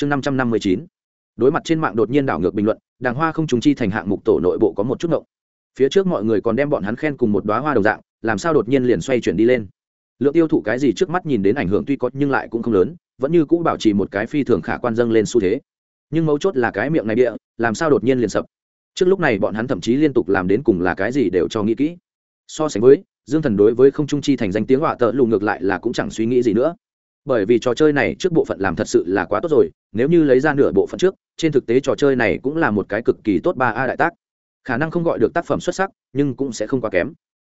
chương năm trăm năm mươi chín. Đối mặt trên mạng đột nhiên đảo ngược bình luận, đàng hoa không trùng chi thành hạng mục tổ nội bộ có một chút ngộng. Phía trước mọi người còn đem bọn hắn khen cùng một đoá hoa đồng dạng, làm sao đột nhiên liền xoay chuyển đi lên. Lượng tiêu thụ cái gì trước mắt nhìn đến ảnh hưởng tuy có nhưng lại cũng không lớn, vẫn như cũ bảo trì một cái phi thường khả quan dâng lên xu thế. Nhưng mấu chốt là cái miệng này địa, làm sao đột nhiên liền sập. Trước lúc này bọn hắn thậm chí liên tục làm đến cùng là cái gì đều cho nghĩ kỹ. So sánh với, dương thần đối với không trung chi thành danh tiếng họa tợ lù ngược lại là cũng chẳng suy nghĩ gì nữa bởi vì trò chơi này trước bộ phận làm thật sự là quá tốt rồi, nếu như lấy ra nửa bộ phận trước, trên thực tế trò chơi này cũng là một cái cực kỳ tốt ba a đại tác. Khả năng không gọi được tác phẩm xuất sắc, nhưng cũng sẽ không quá kém.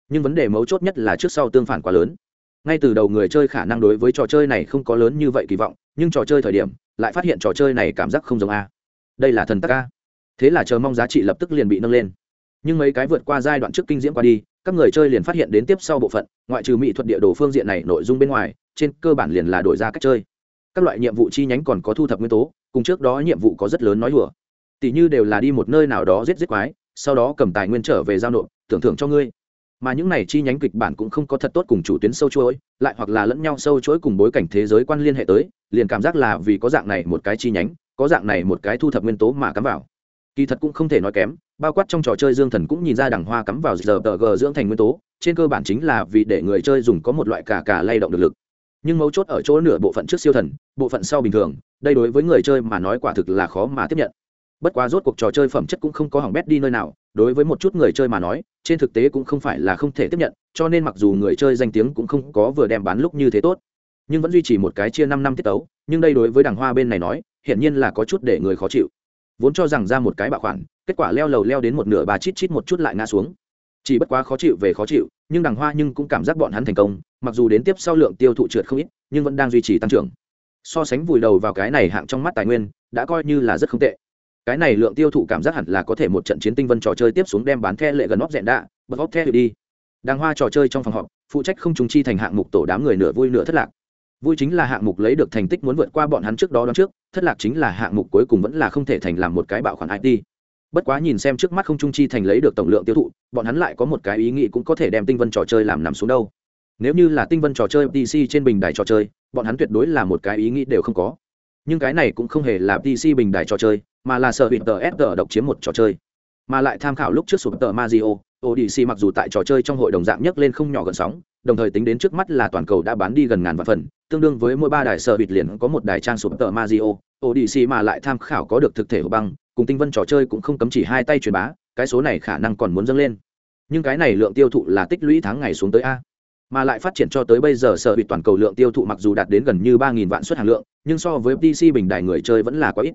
Nhưng vấn đề mấu chốt nhất là trước sau tương phản quá lớn. Ngay từ đầu người chơi khả năng đối với trò chơi này không có lớn như vậy kỳ vọng, nhưng trò chơi thời điểm, lại phát hiện trò chơi này cảm giác không giống a. Đây là thần tắc a. Thế là chờ mong giá trị lập tức liền bị nâng lên. Nhưng mấy cái vượt qua giai đoạn trước kinh diễm qua đi các người chơi liền phát hiện đến tiếp sau bộ phận, ngoại trừ mỹ thuật địa đồ phương diện này nội dung bên ngoài, trên cơ bản liền là đổi ra cách chơi. Các loại nhiệm vụ chi nhánh còn có thu thập nguyên tố, cùng trước đó nhiệm vụ có rất lớn nói đùa. Tỷ như đều là đi một nơi nào đó giết giết quái, sau đó cầm tài nguyên trở về giao nộp, tưởng thưởng cho ngươi. Mà những này chi nhánh kịch bản cũng không có thật tốt cùng chủ tuyến sâu chuỗi, lại hoặc là lẫn nhau sâu chuỗi cùng bối cảnh thế giới quan liên hệ tới, liền cảm giác là vì có dạng này một cái chi nhánh, có dạng này một cái thu thập nguyên tố mà cắm vào. Kỳ thật cũng không thể nói kém bao quát trong trò chơi dương thần cũng nhìn ra đằng hoa cắm vào giờ tờ g dưỡng thành nguyên tố, trên cơ bản chính là vì để người chơi dùng có một loại cả cả lay động được lực. Nhưng mấu chốt ở chỗ nửa bộ phận trước siêu thần, bộ phận sau bình thường, đây đối với người chơi mà nói quả thực là khó mà tiếp nhận. Bất quá rốt cuộc trò chơi phẩm chất cũng không có hỏng bét đi nơi nào, đối với một chút người chơi mà nói, trên thực tế cũng không phải là không thể tiếp nhận, cho nên mặc dù người chơi danh tiếng cũng không có vừa đem bán lúc như thế tốt, nhưng vẫn duy trì một cái chia năm năm tiết tấu, nhưng đây đối với đằng hoa bên này nói, hiển nhiên là có chút để người khó chịu. Vốn cho rằng ra một cái bạo khoản kết quả leo lầu leo đến một nửa bà chít chít một chút lại ngã xuống. Chỉ bất quá khó chịu về khó chịu, nhưng đằng hoa nhưng cũng cảm giác bọn hắn thành công, mặc dù đến tiếp sau lượng tiêu thụ trượt không ít, nhưng vẫn đang duy trì tăng trưởng. So sánh vùi đầu vào cái này hạng trong mắt tài nguyên, đã coi như là rất không tệ. Cái này lượng tiêu thụ cảm giác hẳn là có thể một trận chiến tinh vân trò chơi tiếp xuống đem bán the lệ gần óc dẹn đạ, bật óc the đi. Đàng hoa trò chơi trong phòng họp, phụ trách không trùng chi thành hạng mục tổ đám người nửa vui nửa thất lạc. Vui chính là hạng mục lấy được thành tích muốn vượt qua bọn hắn trước đó đón trước, thất lạc chính là hạng mục cuối cùng vẫn là không thể thành làm một cái bạo khoản it bất quá nhìn xem trước mắt không trung chi thành lấy được tổng lượng tiêu thụ, bọn hắn lại có một cái ý nghĩ cũng có thể đem tinh vân trò chơi làm nằm xuống đâu. Nếu như là tinh vân trò chơi pc trên bình đài trò chơi, bọn hắn tuyệt đối là một cái ý nghĩ đều không có. Nhưng cái này cũng không hề là pc bình đài trò chơi, mà là sợ bịt tờ s, tờ độc chiếm một trò chơi. Mà lại tham khảo lúc trước sụp tờ mazio odc mặc dù tại trò chơi trong hội đồng dạng nhất lên không nhỏ gần sóng, đồng thời tính đến trước mắt là toàn cầu đã bán đi gần ngàn vạn phần, tương đương với mỗi ba đài sợ bịt liền có một đài trang sụp tờ mazio odc mà lại tham khảo có được thực thể của băng cùng tinh vân trò chơi cũng không cấm chỉ hai tay truyền bá, cái số này khả năng còn muốn dâng lên. Nhưng cái này lượng tiêu thụ là tích lũy tháng ngày xuống tới a. Mà lại phát triển cho tới bây giờ sở bị toàn cầu lượng tiêu thụ mặc dù đạt đến gần như ba nghìn vạn suất hàng lượng, nhưng so với pc bình đài người chơi vẫn là quá ít.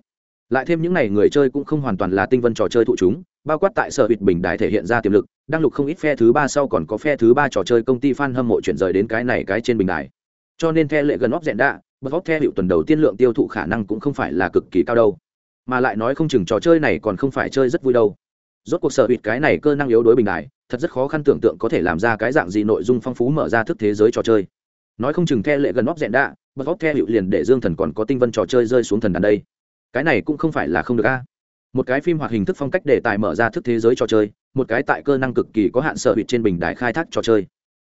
Lại thêm những n à y người chơi cũng không hoàn toàn là tinh vân trò chơi thụ chúng, bao quát tại sở hụt bình đài thể hiện ra tiềm lực, đang lục không ít phe thứ ba sau còn có phe thứ ba trò chơi công ty f a n hâm mộ chuyển rời đến cái này cái trên bình đài. Cho nên the lệ gần óc dẹn đạ, bật óc theo hiệu tuần đầu tiên lượng tiêu thụ khả năng cũng không phải là cực kỳ cao đâu mà lại nói không chừng trò chơi này còn không phải chơi rất vui đâu. Rốt cuộc sở hụt cái này cơ năng yếu đối bình đại, thật rất khó khăn tưởng tượng có thể làm ra cái dạng gì nội dung phong phú mở ra thức thế giới trò chơi. Nói không chừng the lệ gần óc dẹn đạ bật óc theo hiệu liền để dương thần còn có tinh vân trò chơi rơi xuống thần đàn đây. Cái này cũng không phải là không được a. Một cái phim hoạt hình thức phong cách đề tài mở ra thức thế giới trò chơi, một cái tại cơ năng cực kỳ có hạn sở bịt trên bình đài khai thác trò chơi.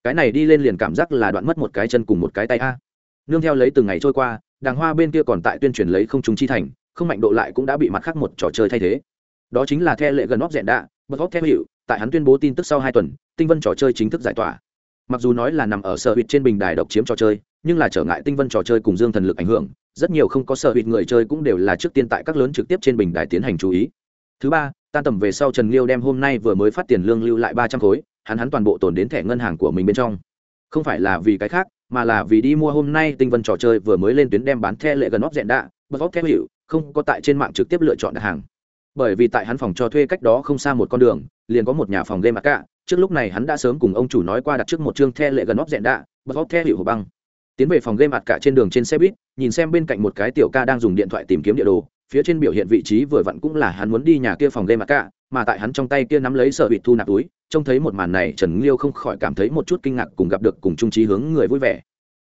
Cái này đi lên liền cảm giác là đoạn mất một cái chân cùng một cái tay a. Nương theo lấy từng ngày trôi qua, đàng hoa bên kia còn tại tuyên truyền lấy không chúng chi thành không mạnh độ lại cũng đã bị mặt khác một trò chơi thay thế. Đó chính là the lệ gần óc dẹn đạ bật óc theo hiệu tại hắn tuyên bố tin tức sau hai tuần, tinh vân trò chơi chính thức giải tỏa. Mặc dù nói là nằm ở sở hụt trên bình đài độc chiếm trò chơi, nhưng là trở ngại tinh vân trò chơi cùng dương thần lực ảnh hưởng, rất nhiều không có sở hụt người chơi cũng đều là trước tiên tại các lớn trực tiếp trên bình đài tiến hành chú ý. Thứ ba, tan tầm về sau trần liêu đem hôm nay vừa mới phát tiền lương lưu lại ba trăm khối, hắn hắn toàn bộ tồn đến thẻ ngân hàng của mình bên trong. Không phải là vì cái khác, mà là vì đi mua hôm nay tinh vân trò chơi vừa mới lên tuyến đem bán the lệ gần óc dẹn đạ bật óc theo hiệu không có tại trên mạng trực tiếp lựa chọn đặt hàng. Bởi vì tại hắn phòng cho thuê cách đó không xa một con đường, liền có một nhà phòng game mặc cả. Trước lúc này hắn đã sớm cùng ông chủ nói qua đặt trước một chương the lệ gần óc dẹn đạ, bật óc the hiệu hồ băng. Tiến về phòng game mặt cả trên đường trên xe buýt, nhìn xem bên cạnh một cái tiểu ca đang dùng điện thoại tìm kiếm địa đồ. Phía trên biểu hiện vị trí vừa vặn cũng là hắn muốn đi nhà kia phòng game mặt cả, mà tại hắn trong tay kia nắm lấy sợ bị thu nạp túi, trông thấy một màn này, trần liêu không khỏi cảm thấy một chút kinh ngạc cùng gặp được cùng trung trí hướng người vui vẻ.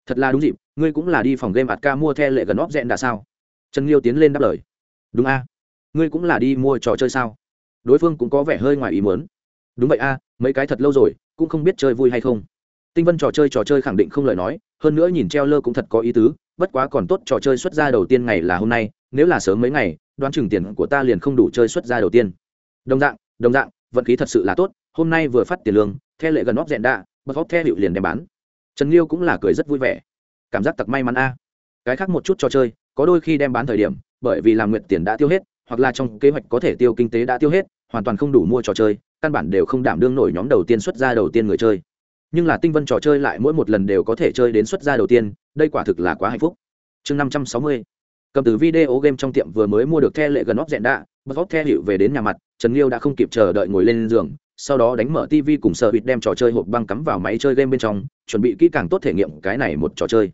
Thật là đúng dịp, ngươi cũng là đi phòng game mặt ca mua the lệ gần óc dẹn đã sao? Trần liêu tiến lên đáp lời. Đúng a, ngươi cũng là đi mua trò chơi sao? Đối phương cũng có vẻ hơi ngoài ý muốn. Đúng vậy a, mấy cái thật lâu rồi, cũng không biết chơi vui hay không. Tinh vân trò chơi trò chơi khẳng định không lời nói, hơn nữa nhìn treo lơ cũng thật có ý tứ, bất quá còn tốt trò chơi xuất ra đầu tiên ngày là hôm nay, nếu là sớm mấy ngày, đoán chừng tiền của ta liền không đủ chơi xuất ra đầu tiên. Đồng dạng đồng dạng, vận khí thật sự là tốt, hôm nay vừa phát tiền lương theo lệ gần óc dẹn đạ bật óc theo hiệu liền đem bán. Trần liêu cũng là cười rất vui vẻ. Cảm giác tặc may mắn a. Cái khác một chút trò chơi có đôi khi đem bán thời điểm, bởi vì làm nguyện tiền đã tiêu hết, hoặc là trong kế hoạch có thể tiêu kinh tế đã tiêu hết, hoàn toàn không đủ mua trò chơi, căn bản đều không đảm đương nổi nhóm đầu tiên xuất ra đầu tiên người chơi. Nhưng là tinh vân trò chơi lại mỗi một lần đều có thể chơi đến xuất ra đầu tiên, đây quả thực là quá hạnh phúc. Chương năm trăm sáu mươi. Cầm từ video game trong tiệm vừa mới mua được the lệ gần óc dẹn đạ bật óc the hiệu về đến nhà mặt, trần liêu đã không kịp chờ đợi ngồi lên giường, sau đó đánh mở tv cùng sợ bịt đem trò chơi hộp băng cắm vào máy chơi game bên trong, chuẩn bị kỹ càng tốt thể nghiệm cái này một trò chơi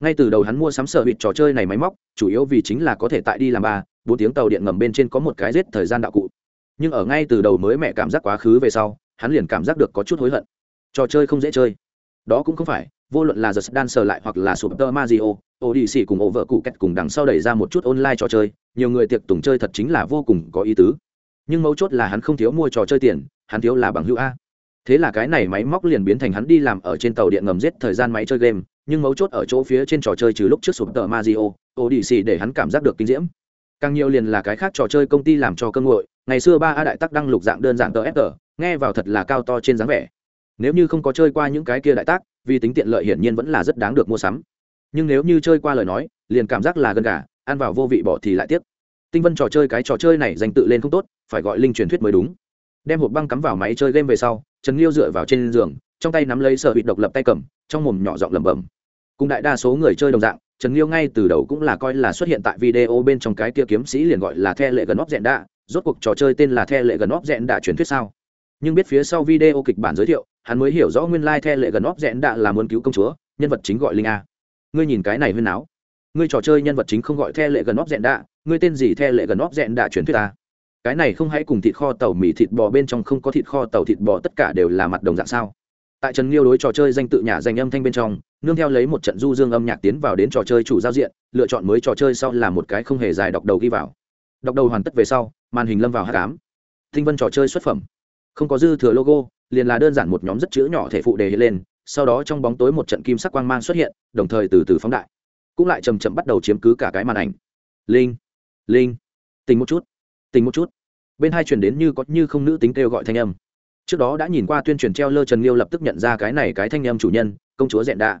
ngay từ đầu hắn mua sắm sở hụt trò chơi này máy móc chủ yếu vì chính là có thể tại đi làm ba bốn tiếng tàu điện ngầm bên trên có một cái giết thời gian đạo cụ nhưng ở ngay từ đầu mới mẹ cảm giác quá khứ về sau hắn liền cảm giác được có chút hối hận trò chơi không dễ chơi đó cũng không phải vô luận là The Dancer lại hoặc là Super Mario, Odyssey cùng ổ vợ cụ kẹt cùng đằng sau đẩy ra một chút online trò chơi, nhiều người tiệc tùng chơi thật chính là vô cùng có ý tứ. Nhưng mấu chốt là hắn không thiếu mua trò chơi tiền, hắn thiếu là bằng hữu a. Thế là cái này máy móc liền biến thành hắn đi làm ở trên tàu điện ngầm giết thời gian máy chơi game, nhưng mấu chốt ở chỗ phía trên trò chơi trừ lúc trước Super Mario, Odyssey để hắn cảm giác được kinh diễm. Càng nhiều liền là cái khác trò chơi công ty làm cho cơ ngội, ngày xưa ba a đại tác đăng lục dạng đơn giản tờ FT, nghe vào thật là cao to trên dáng vẻ. Nếu như không có chơi qua những cái kia đại tác vì tính tiện lợi hiển nhiên vẫn là rất đáng được mua sắm. Nhưng nếu như chơi qua lời nói liền cảm giác là gần gà ăn vào vô vị bỏ thì lại tiếc. Tinh vân trò chơi cái trò chơi này dành tự lên không tốt phải gọi linh truyền thuyết mới đúng. Đem hộp băng cắm vào máy chơi game về sau trần liêu dựa vào trên giường trong tay nắm lấy sở bị độc lập tay cầm trong mồm nhỏ giọng lẩm bẩm cùng đại đa số người chơi đồng dạng, trần liêu ngay từ đầu cũng là coi là xuất hiện tại video bên trong cái kia kiếm sĩ liền gọi là the lệ gần óc dẹn đạ, rốt cuộc trò chơi tên là the lệ gần óc dẹn đạ truyền thuyết sao? Nhưng biết phía sau video kịch bản giới thiệu, hắn mới hiểu rõ nguyên lai lệ gần óc dẹn đạ là muốn cứu công chúa, nhân vật chính gọi linh a. Ngươi nhìn cái này huyên áo ngươi trò chơi nhân vật chính không gọi the lệ gần óc dẹn đạ, ngươi tên gì the lệ gần óc dẹn đạ truyền thuyết ta? Cái này không hãy cùng thịt kho tàu mì thịt bò bên trong không có thịt kho tàu thịt bò tất cả đều là mặt đồng dạng sao? Tại trần liêu đối trò chơi danh tự nhà danh âm thanh bên trong nương theo lấy một trận du dương âm nhạc tiến vào đến trò chơi chủ giao diện, lựa chọn mới trò chơi sau là một cái không hề dài đọc đầu ghi vào. Đọc đầu hoàn tất về sau, màn hình lâm vào h cám tinh vân trò chơi xuất phẩm. Không có dư thừa logo, liền là đơn giản một nhóm rất chữ nhỏ thể phụ đề hiện lên, sau đó trong bóng tối một trận kim sắc quang mang xuất hiện, đồng thời từ từ phóng đại. Cũng lại chầm chậm bắt đầu chiếm cứ cả cái màn ảnh. Linh linh tình một chút tình một chút. Bên hai chuyển đến như có như không nữ tính kêu gọi thanh âm. Trước đó đã nhìn qua tuyên truyền treo lơ trần liêu lập tức nhận ra cái này cái thanh âm chủ nhân, công chúa dẹn đạ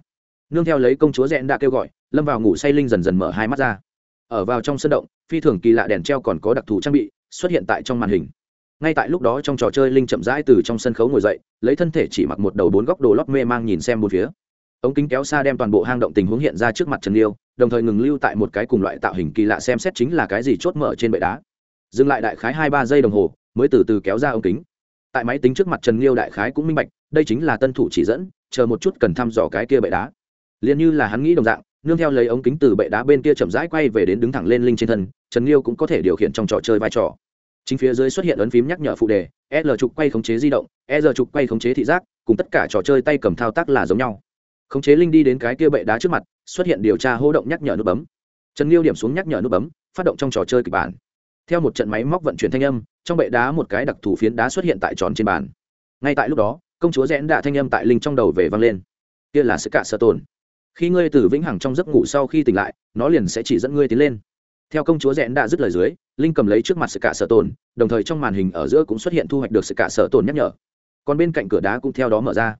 nương theo lấy công chúa rẽn đã kêu gọi, lâm vào ngủ say linh dần dần mở hai mắt ra. Ở vào trong sân động, phi thường kỳ lạ đèn treo còn có đặc thù trang bị xuất hiện tại trong màn hình. Ngay tại lúc đó trong trò chơi linh chậm rãi từ trong sân khấu ngồi dậy, lấy thân thể chỉ mặc một đầu bốn góc đồ lót mê mang nhìn xem một phía. Ống kính kéo xa đem toàn bộ hang động tình huống hiện ra trước mặt trần liêu, đồng thời ngừng lưu tại một cái cùng loại tạo hình kỳ lạ xem xét chính là cái gì chốt mở trên bệ đá. Dừng lại đại khái hai ba giây đồng hồ, mới từ từ kéo ra ống kính. Tại máy tính trước mặt trần liêu đại khái cũng minh bạch, đây chính là tân thủ chỉ dẫn, chờ một chút cần thăm dò cái kia bệ đá liền như là hắn nghĩ đồng dạng, nương theo lấy ống kính từ bệ đá bên kia chậm rãi quay về đến đứng thẳng lên linh trên thân, trần liêu cũng có thể điều khiển trong trò chơi vai trò. Chính phía dưới xuất hiện ấn phím nhắc nhở phụ đề l trục quay khống chế di động e r trục quay khống chế thị giác, cùng tất cả trò chơi tay cầm thao tác là giống nhau. Khống chế linh đi đến cái kia bệ đá trước mặt, xuất hiện điều tra hô động nhắc nhở nút bấm. Trần liêu điểm xuống nhắc nhở nút bấm, phát động trong trò chơi kịch bản. Theo một trận máy móc vận chuyển thanh âm, trong bệ đá một cái đặc thù phiến đá xuất hiện tại tròn trên bàn. Ngay tại lúc đó, công chúa rẽn đạ thanh âm tại linh trong đầu về vang lên. Kia là sự cả sơ tồn khi ngươi từ vĩnh hằng trong giấc ngủ sau khi tỉnh lại, nó liền sẽ chỉ dẫn ngươi tiến lên. Theo công chúa rẽn đã dứt lời dưới, linh cầm lấy trước mặt sự cả sở tồn, đồng thời trong màn hình ở giữa cũng xuất hiện thu hoạch được sự cả sở tồn nhắc nhở. Còn bên cạnh cửa đá cũng theo đó mở ra.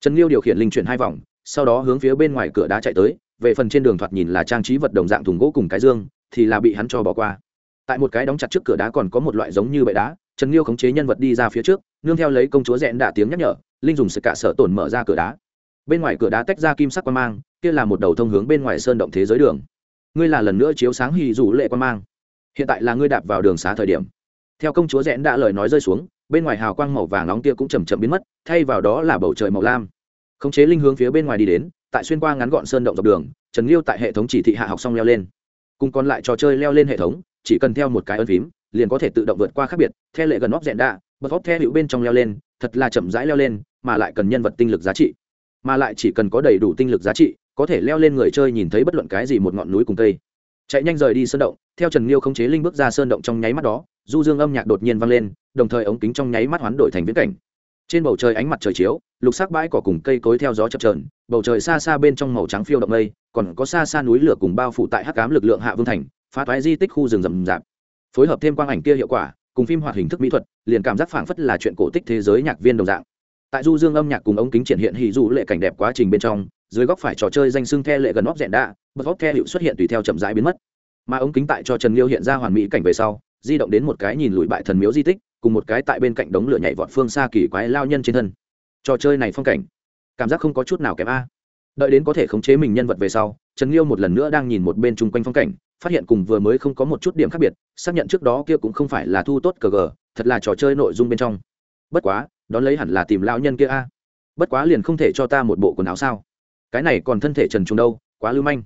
Trần liêu điều khiển linh chuyển hai vòng, sau đó hướng phía bên ngoài cửa đá chạy tới, về phần trên đường thoạt nhìn là trang trí vật đồng dạng thùng gỗ cùng cái dương, thì là bị hắn cho bỏ qua. Tại một cái đóng chặt trước cửa đá còn có một loại giống như bệ đá, trần liêu khống chế nhân vật đi ra phía trước, nương theo lấy công chúa rẽn đã tiếng nhắc nhở, linh dùng sự cả sở tồn mở ra cửa đá bên ngoài cửa đá tách ra kim sắc quan mang, kia là một đầu thông hướng bên ngoài sơn động thế giới đường. Ngươi là lần nữa chiếu sáng hì dù lệ quan mang. Hiện tại là ngươi đạp vào đường xá thời điểm. Theo công chúa rẽn đã lời nói rơi xuống, bên ngoài hào quang màu vàng nóng kia cũng chầm chậm biến mất, thay vào đó là bầu trời màu lam. Khống chế linh hướng phía bên ngoài đi đến, tại xuyên qua ngắn gọn sơn động dọc đường, trần liêu tại hệ thống chỉ thị hạ học xong leo lên. Cùng còn lại trò chơi leo lên hệ thống, chỉ cần theo một cái ân phím, liền có thể tự động vượt qua khác biệt theo lệ gần óc rẽn đạ bật óc theo hữu bên trong leo lên, thật là chậm rãi leo lên, mà lại cần nhân vật tinh lực giá trị mà lại chỉ cần có đầy đủ tinh lực giá trị, có thể leo lên người chơi nhìn thấy bất luận cái gì một ngọn núi cùng cây. Chạy nhanh rời đi sơn động, theo trần liêu khống chế linh bước ra sơn động trong nháy mắt đó, du dương âm nhạc đột nhiên vang lên, đồng thời ống kính trong nháy mắt hoán đổi thành viễn cảnh. Trên bầu trời ánh mặt trời chiếu, lục sắc bãi cỏ cùng cây cối theo gió chập trờn bầu trời xa xa bên trong màu trắng phiêu động mây còn có xa xa núi lửa cùng bao phủ tại hắc cám lực lượng hạ vương thành, phá toái di tích khu rừng rậm rạp. Phối hợp thêm quang ảnh kia hiệu quả, cùng phim hoạt hình thức mỹ thuật, liền cảm giác phảng phất là chuyện cổ tích thế giới nhạc viên đồng dạng tại du dương âm nhạc cùng ống kính triển hiện hì dụ lệ cảnh đẹp quá trình bên trong, dưới góc phải trò chơi danh xưng the lệ gần óc rẽn đạ, bật góc the hiệu xuất hiện tùy theo chậm rãi biến mất. Mà ống kính tại cho trần liêu hiện ra hoàn mỹ cảnh về sau, di động đến một cái nhìn lùi bại thần miếu di tích, cùng một cái tại bên cạnh đống lửa nhảy vọt phương xa kỳ quái lao nhân trên thân. Trò chơi này phong cảnh, cảm giác không có chút nào kém a. Đợi đến có thể khống chế mình nhân vật về sau, trần liêu một lần nữa đang nhìn một bên chung quanh phong cảnh, phát hiện cùng vừa mới không có một chút điểm khác biệt, xác nhận trước đó kia cũng không phải là thu tốt cờ gờ, thật là trò chơi nội dung bên trong. Bất quá đón lấy hẳn là tìm lão nhân kia a. Bất quá liền không thể cho ta một bộ quần áo sao? Cái này còn thân thể trần trùng đâu, quá lưu manh.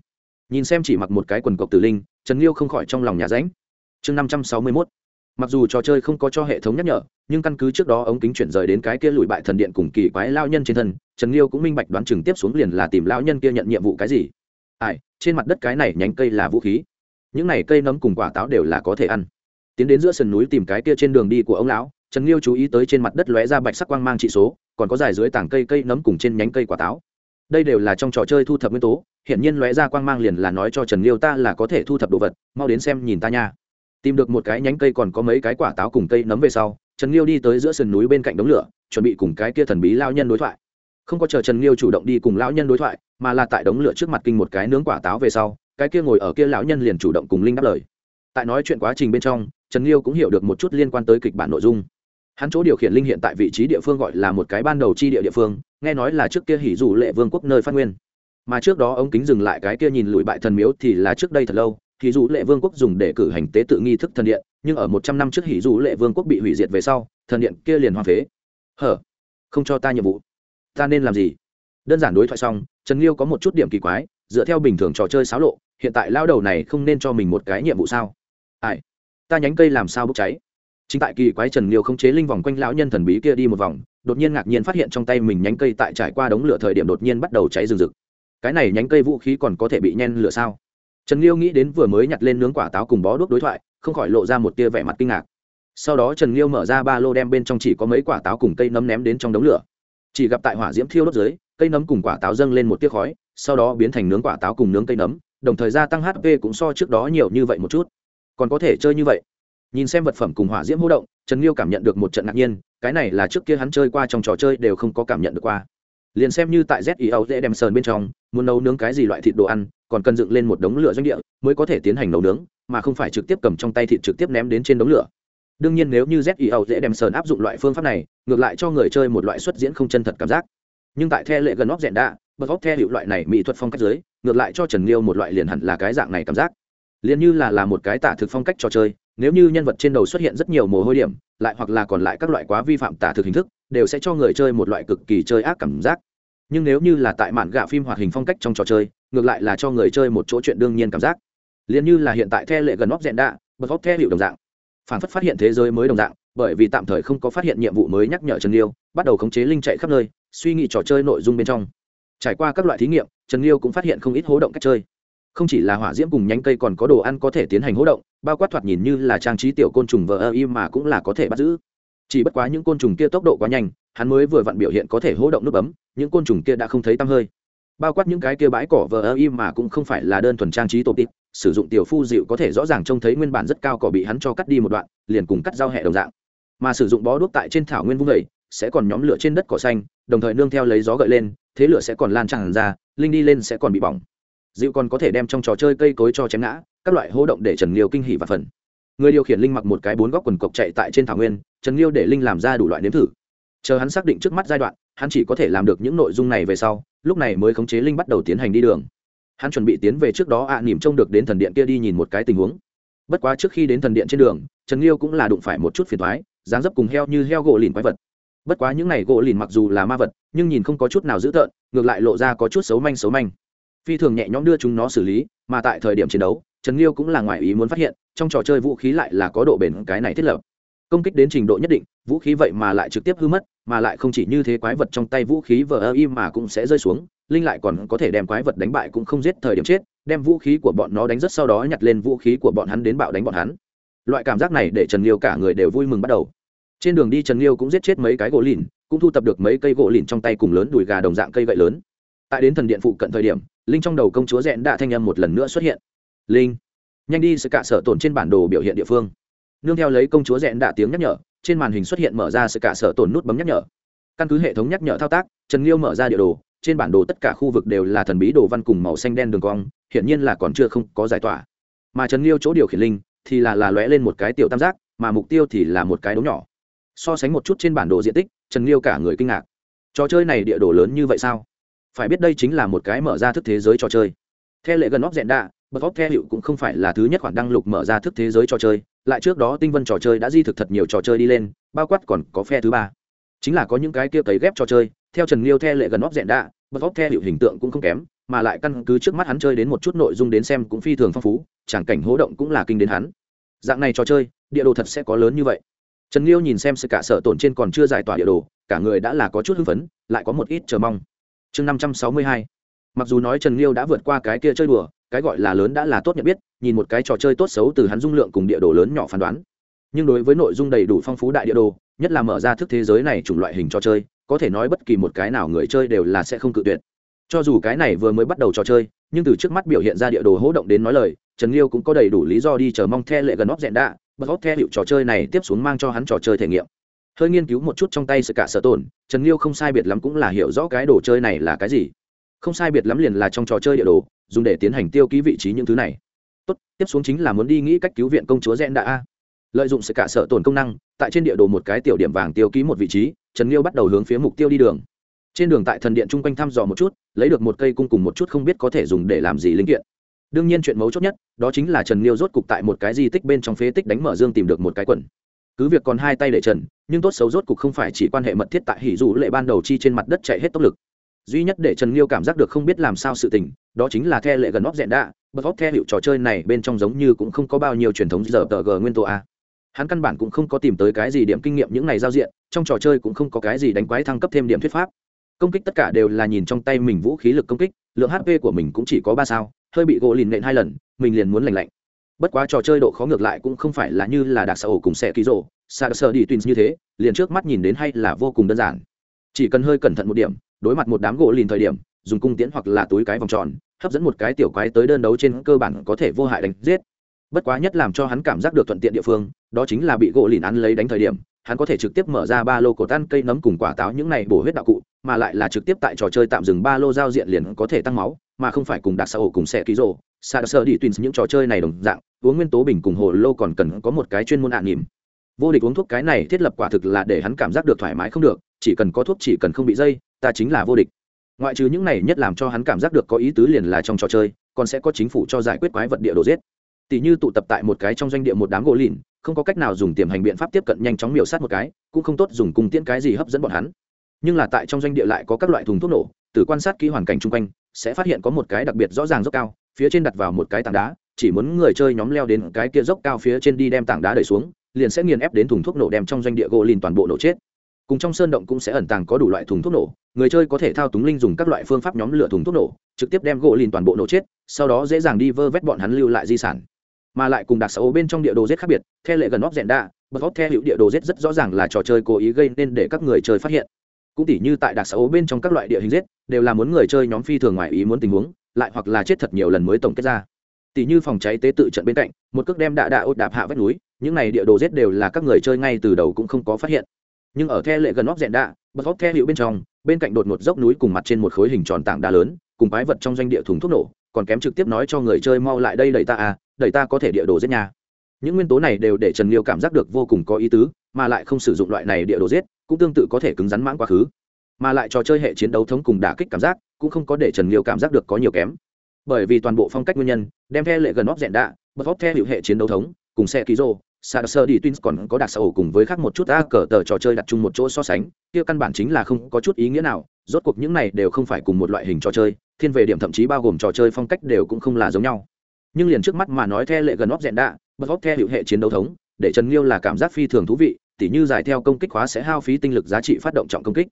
Nhìn xem chỉ mặc một cái quần cộc tử linh, trần liêu không khỏi trong lòng nhà ránh. Chương năm trăm sáu mươi mốt. Mặc dù trò chơi không có cho hệ thống nhắc nhở, nhưng căn cứ trước đó ống kính chuyển rời đến cái kia lùi bại thần điện cùng kỳ quái lao nhân trên thân, trần liêu cũng minh bạch đoán chừng tiếp xuống liền là tìm lao nhân kia nhận nhiệm vụ cái gì. Ai, trên mặt đất cái này nhánh cây là vũ khí. Những này cây nấm cùng quả táo đều là có thể ăn. Tiến đến giữa sườn núi tìm cái kia trên đường đi của ông lão trần liêu chú ý tới trên mặt đất lóe ra bạch sắc quang mang trị số, còn có dài dưới tảng cây cây nấm cùng trên nhánh cây quả táo. Đây đều là trong trò chơi thu thập nguyên tố hiện nhiên lóe ra quang mang liền là nói cho trần liêu ta là có thể thu thập đồ vật, mau đến xem nhìn ta nha. Tìm được một cái nhánh cây còn có mấy cái quả táo cùng cây nấm về sau, trần liêu đi tới giữa sườn núi bên cạnh đống lửa, chuẩn bị cùng cái kia thần bí lao nhân đối thoại. Không có chờ trần liêu chủ động đi cùng lão nhân đối thoại, mà là tại đống lửa trước mặt kinh một cái nướng quả táo về sau, cái kia ngồi ở kia lão nhân liền chủ động cùng linh đáp lời. Tại nói chuyện quá trình bên trong, trần liêu cũng hiểu được một chút liên quan tới kịch bản nội dung hắn chỗ điều khiển linh hiện tại vị trí địa phương gọi là một cái ban đầu chi địa địa phương, nghe nói là trước kia hỉ dù lệ vương quốc nơi phát nguyên. Mà trước đó ống kính dừng lại cái kia nhìn lùi bại thần miếu thì là trước đây thật lâu, hỉ dù lệ vương quốc dùng để cử hành tế tự nghi thức thần điện, nhưng ở một trăm năm trước hỉ dù lệ vương quốc bị hủy diệt về sau, thần điện kia liền hoa phế. Hở, không cho ta nhiệm vụ. Ta nên làm gì? Đơn giản đối thoại xong, trần liêu có một chút điểm kỳ quái, dựa theo bình thường trò chơi xáo lộ, hiện tại lao đầu này không nên cho mình một cái nhiệm vụ sao? Ai? Ta nhánh cây làm sao bốc cháy? Chính tại kỳ quái trần liêu không chế linh vòng quanh lão nhân thần bí kia đi một vòng, đột nhiên ngạc nhiên phát hiện trong tay mình nhánh cây tại trải qua đống lửa thời điểm đột nhiên bắt đầu cháy rừng rực. Cái này nhánh cây vũ khí còn có thể bị nhen lửa sao? Trần liêu nghĩ đến vừa mới nhặt lên nướng quả táo cùng bó đuốc đối thoại, không khỏi lộ ra một tia vẻ mặt kinh ngạc. Sau đó trần liêu mở ra ba lô đem bên trong chỉ có mấy quả táo cùng cây nấm ném đến trong đống lửa. Chỉ gặp tại hỏa diễm thiêu đốt dưới, cây nấm cùng quả táo dâng lên một tia khói, sau đó biến thành nướng quả táo cùng nướng cây nấm, đồng thời gia tăng hp cũng so trước đó nhiều như vậy một chút. Còn có thể chơi như vậy? Nhìn xem vật phẩm cùng hỏa diễm hô động, trần liêu cảm nhận được một trận ngạc nhiên, cái này là trước kia hắn chơi qua trong trò chơi đều không có cảm nhận được qua. Liền xem như tại z e o dễ đem sờn bên trong, muốn nấu nướng cái gì loại thịt đồ ăn, còn cần dựng lên một đống lửa doanh địa mới có thể tiến hành nấu nướng, mà không phải trực tiếp cầm trong tay thịt trực tiếp ném đến trên đống lửa. Đương nhiên nếu như z e o dễ đem sờn áp dụng loại phương pháp này, ngược lại cho người chơi một loại xuất diễn không chân thật cảm giác. Nhưng tại the lệ gần óc rẽn đạ bật óc theo hiệu loại này mỹ thuật phong cách dưới ngược lại cho trần liêu một loại liền hẳn là cái dạng này cảm giác. Liền như là là một cái tả thực phong cách trò chơi nếu như nhân vật trên đầu xuất hiện rất nhiều mồ hôi điểm, lại hoặc là còn lại các loại quá vi phạm tả thực hình thức, đều sẽ cho người chơi một loại cực kỳ chơi ác cảm giác. Nhưng nếu như là tại mạn gạ phim hoạt hình phong cách trong trò chơi, ngược lại là cho người chơi một chỗ chuyện đương nhiên cảm giác. Liền như là hiện tại the lệ gần óc dẹn đạ, bật óc theo hiệu đồng dạng. Phản phất phát hiện thế giới mới đồng dạng, bởi vì tạm thời không có phát hiện nhiệm vụ mới nhắc nhở trần liêu bắt đầu khống chế linh chạy khắp nơi, suy nghĩ trò chơi nội dung bên trong. Trải qua các loại thí nghiệm, trần liêu cũng phát hiện không ít hố động cách chơi không chỉ là hỏa diễm cùng nhánh cây còn có đồ ăn có thể tiến hành hỗ động, bao quát thoạt nhìn như là trang trí tiểu côn trùng vờ ơ im mà cũng là có thể bắt giữ. Chỉ bất quá những côn trùng kia tốc độ quá nhanh, hắn mới vừa vặn biểu hiện có thể hỗ động nút bấm, những côn trùng kia đã không thấy tăm hơi. Bao quát những cái kia bãi cỏ vờ ơ im mà cũng không phải là đơn thuần trang trí tột tịp, sử dụng tiểu phu dịu có thể rõ ràng trông thấy nguyên bản rất cao cỏ bị hắn cho cắt đi một đoạn, liền cùng cắt dao hẹ đồng dạng. Mà sử dụng bó đuốc tại trên thảo nguyên vung vẩy sẽ còn nhóm lửa trên đất cỏ xanh, đồng thời nương theo lấy gió gợi lên, thế lửa sẽ còn lan tràn ra, linh đi lên sẽ còn bị bỏng dịu còn có thể đem trong trò chơi cây cối cho chém ngã các loại hô động để trần liêu kinh hỉ và phần người điều khiển linh mặc một cái bốn góc quần cộc chạy tại trên thảo nguyên trần liêu để linh làm ra đủ loại nếm thử. Chờ hắn xác định trước mắt giai đoạn hắn chỉ có thể làm được những nội dung này về sau lúc này mới khống chế linh bắt đầu tiến hành đi đường. Hắn chuẩn bị tiến về trước đó ạ à, nỉm trông được đến thần điện kia đi nhìn một cái tình huống. Bất quá trước khi đến thần điện trên đường trần liêu cũng là đụng phải một chút phiền thoái dáng dấp cùng heo như heo gỗ lìn quái vật. Bất quá những này gỗ lìn mặc dù là ma vật nhưng nhìn không có chút nào dữ tợn ngược lại lộ ra có chút xấu manh xấu manh phi thường nhẹ nhõm đưa chúng nó xử lý, mà tại thời điểm chiến đấu, trần liêu cũng là ngoài ý muốn phát hiện, trong trò chơi vũ khí lại là có độ bền cái này thiết lập. Công kích đến trình độ nhất định, vũ khí vậy mà lại trực tiếp hư mất, mà lại không chỉ như thế quái vật trong tay vũ khí vờ ơ im mà cũng sẽ rơi xuống, linh lại còn có thể đem quái vật đánh bại cũng không giết thời điểm chết, đem vũ khí của bọn nó đánh rất sau đó nhặt lên vũ khí của bọn hắn đến bạo đánh bọn hắn. Loại cảm giác này để trần liêu cả người đều vui mừng bắt đầu. Trên đường đi trần liêu cũng giết chết mấy cái gỗ lìn, cũng thu tập được mấy cây gỗ lìn trong tay cùng lớn đùi gà đồng dạng cây gậy lớn tại đến thần điện phụ cận thời điểm, linh trong đầu công chúa rẽn đã thanh âm một lần nữa xuất hiện. Linh, nhanh đi, sự cả sở tổn trên bản đồ biểu hiện địa phương. Nương theo lấy công chúa rẽn đã tiếng nhắc nhở, trên màn hình xuất hiện mở ra sự cả sở tổn nút bấm nhắc nhở. Căn cứ hệ thống nhắc nhở thao tác, trần liêu mở ra địa đồ, trên bản đồ tất cả khu vực đều là thần bí đồ văn cùng màu xanh đen đường cong, hiển nhiên là còn chưa không có giải tỏa. Mà trần liêu chỗ điều khiển linh thì là là lóe lên một cái tiểu tam giác, mà mục tiêu thì là một cái đống nhỏ. So sánh một chút trên bản đồ diện tích, trần liêu cả người kinh ngạc. Trò chơi này địa đồ lớn như vậy sao? Phải biết đây chính là một cái mở ra thức thế giới trò chơi. Theo lệ gần óc dẹn đạ bật óc theo hiệu cũng không phải là thứ nhất khoản đăng lục mở ra thức thế giới trò chơi, lại trước đó tinh vân trò chơi đã di thực thật nhiều trò chơi đi lên, bao quát còn có phe thứ ba. Chính là có những cái kia cấy ghép trò chơi, theo trần liêu theo lệ gần óc dẹn đạ bật óc theo hiệu hình tượng cũng không kém, mà lại căn cứ trước mắt hắn chơi đến một chút nội dung đến xem cũng phi thường phong phú, chẳng cảnh hố động cũng là kinh đến hắn. Dạng này trò chơi, địa đồ thật sẽ có lớn như vậy. Trần liêu nhìn xem sự cả sợ tổn trên còn chưa giải tỏa địa đồ, cả người đã là có chút hưng phấn, lại có một ít chờ mong chương năm trăm sáu mươi hai. Mặc dù nói trần liêu đã vượt qua cái kia chơi đùa, cái gọi là lớn đã là tốt nhận biết, nhìn một cái trò chơi tốt xấu từ hắn dung lượng cùng địa đồ lớn nhỏ phán đoán. Nhưng đối với nội dung đầy đủ phong phú đại địa đồ, nhất là mở ra thức thế giới này chủng loại hình trò chơi, có thể nói bất kỳ một cái nào người chơi đều là sẽ không cự tuyệt. Cho dù cái này vừa mới bắt đầu trò chơi, nhưng từ trước mắt biểu hiện ra địa đồ hỗ động đến nói lời, trần liêu cũng có đầy đủ lý do đi chờ mong the lệ gần óc dẹn đạ, bật óc theo hiệu trò chơi này tiếp xuống mang cho hắn trò chơi thể nghiệm hơi nghiên cứu một chút trong tay sự cả sở tổn trần liêu không sai biệt lắm cũng là hiểu rõ cái đồ chơi này là cái gì. Không sai biệt lắm liền là trong trò chơi địa đồ, dùng để tiến hành tiêu ký vị trí những thứ này. Tốt, tiếp xuống chính là muốn đi nghĩ cách cứu viện công chúa rẽn đã a. Lợi dụng sự cả sở tổn công năng, tại trên địa đồ một cái tiểu điểm vàng tiêu ký một vị trí, trần liêu bắt đầu hướng phía mục tiêu đi đường. Trên đường tại thần điện chung quanh thăm dò một chút, lấy được một cây cung cùng một chút không biết có thể dùng để làm gì linh kiện. Đương nhiên chuyện mấu chốt nhất, đó chính là trần liêu rốt cục tại một cái di tích bên trong phế tích đánh mở dương tìm được một cái quần cứ việc còn hai tay để trần, nhưng tốt xấu rốt cục không phải chỉ quan hệ mật thiết tại hỉ dù lệ ban đầu chi trên mặt đất chạy hết tốc lực. Duy nhất để trần liêu cảm giác được không biết làm sao sự tình, đó chính là the lệ gần óc dẹn đạ, bật óc the hiệu trò chơi này bên trong giống như cũng không có bao nhiêu truyền thống giờ tờ g nguyên tố a. Hắn căn bản cũng không có tìm tới cái gì điểm kinh nghiệm những này giao diện, trong trò chơi cũng không có cái gì đánh quái thăng cấp thêm điểm thuyết pháp. Công kích tất cả đều là nhìn trong tay mình vũ khí lực công kích, lượng hp của mình cũng chỉ có ba sao, hơi bị gỗ lìn nện hai lần, mình liền muốn lành lạnh bất quá trò chơi độ khó ngược lại cũng không phải là như là đặc xã ổ cùng xe ký rộ xa sơ đi twins như thế, liền trước mắt nhìn đến hay là vô cùng đơn giản. Chỉ cần hơi cẩn thận một điểm, đối mặt một đám gỗ lìn thời điểm, dùng cung tiễn hoặc là túi cái vòng tròn, hấp dẫn một cái tiểu quái tới đơn đấu trên cơ bản có thể vô hại đánh giết. Bất quá nhất làm cho hắn cảm giác được thuận tiện địa phương, đó chính là bị gỗ lìn ăn lấy đánh thời điểm, hắn có thể trực tiếp mở ra ba lô cổ tan cây nấm cùng quả táo những này bổ huyết đạo cụ, mà lại là trực tiếp tại trò chơi tạm dừng ba lô giao diện liền có thể tăng máu, mà không phải cùng đặc xã ổ cùng xe ký rồ xa sơ đi twins những trò chơi này đồng dạng, uống nguyên tố bình cùng hồ lô còn cần có một cái chuyên môn hạn nhìm vô địch uống thuốc cái này thiết lập quả thực là để hắn cảm giác được thoải mái không được, chỉ cần có thuốc chỉ cần không bị dây, ta chính là vô địch. Ngoại trừ những này nhất làm cho hắn cảm giác được có ý tứ liền là trong trò chơi, còn sẽ có chính phủ cho giải quyết quái vật địa đồ giết. Tỷ như tụ tập tại một cái trong doanh địa một đám gỗ lìn, không có cách nào dùng tiềm hành biện pháp tiếp cận nhanh chóng miểu sát một cái, cũng không tốt dùng cung tiễn cái gì hấp dẫn bọn hắn. Nhưng là tại trong doanh địa lại có các loại thùng thuốc nổ, từ quan sát kỹ hoàn cảnh chung quanh, sẽ phát hiện có một cái đặc biệt rõ ràng rất cao phía trên đặt vào một cái tảng đá, chỉ muốn người chơi nhóm leo đến cái kia dốc cao phía trên đi đem tảng đá đẩy xuống, liền sẽ nghiền ép đến thùng thuốc nổ đem trong doanh địa gỗ lìn toàn bộ nổ chết. Cùng trong sơn động cũng sẽ ẩn tàng có đủ loại thùng thuốc nổ, người chơi có thể thao túng linh dùng các loại phương pháp nhóm lửa thùng thuốc nổ, trực tiếp đem gỗ lìn toàn bộ nổ chết, sau đó dễ dàng đi vơ vét bọn hắn lưu lại di sản. Mà lại cùng đặc xấu bên trong địa đồ rết khác biệt theo lệ gần óc rẽn đa bật óc theo hữu địa đồ rết rất rõ ràng là trò chơi cố ý gây nên để các người chơi phát hiện. Cũng tỉ như tại đặc xấu bên trong các loại địa hình rết đều là muốn người chơi nhóm phi thường ngoài ý muốn tình huống lại hoặc là chết thật nhiều lần mới tổng kết ra. Tỷ như phòng cháy tế tự trận bên cạnh, một cước đem đạ đạ ốt đạp hạ vách núi, những này địa đồ rết đều là các người chơi ngay từ đầu cũng không có phát hiện. Nhưng ở the lệ gần óc rẽn đạ, bật góc theo hữu bên trong, bên cạnh đột một dốc núi cùng mặt trên một khối hình tròn tảng đá lớn, cùng quái vật trong doanh địa thùng thuốc nổ, còn kém trực tiếp nói cho người chơi mau lại đây đẩy ta à đẩy ta có thể địa đồ giết nhà. Những nguyên tố này đều để trần liêu cảm giác được vô cùng có ý tứ, mà lại không sử dụng loại này địa đồ giết, cũng tương tự có thể cứng rắn mãng quá khứ. Mà lại trò chơi hệ chiến đấu thống cùng đả kích cảm giác cũng không có để trần liêu cảm giác được có nhiều kém. Bởi vì toàn bộ phong cách nguyên nhân, đem theo lệ gần óc dẹn đạ bật vóc theo hiệu hệ chiến đấu thống, cùng xe ký rô sa sơ đi twins còn có đặc xã ổ cùng với khác một chút a cờ tờ trò chơi đặt chung một chỗ so sánh, kia căn bản chính là không có chút ý nghĩa nào, rốt cuộc những này đều không phải cùng một loại hình trò chơi, thiên về điểm thậm chí bao gồm trò chơi phong cách đều cũng không là giống nhau. Nhưng liền trước mắt mà nói theo lệ gần óc dẹn đạ bật vóc theo hiệu hệ chiến đấu thống, để trần liêu là cảm giác phi thường thú vị, tỉ như giải theo công kích khóa sẽ hao phí tinh lực giá trị phát động trọng công kích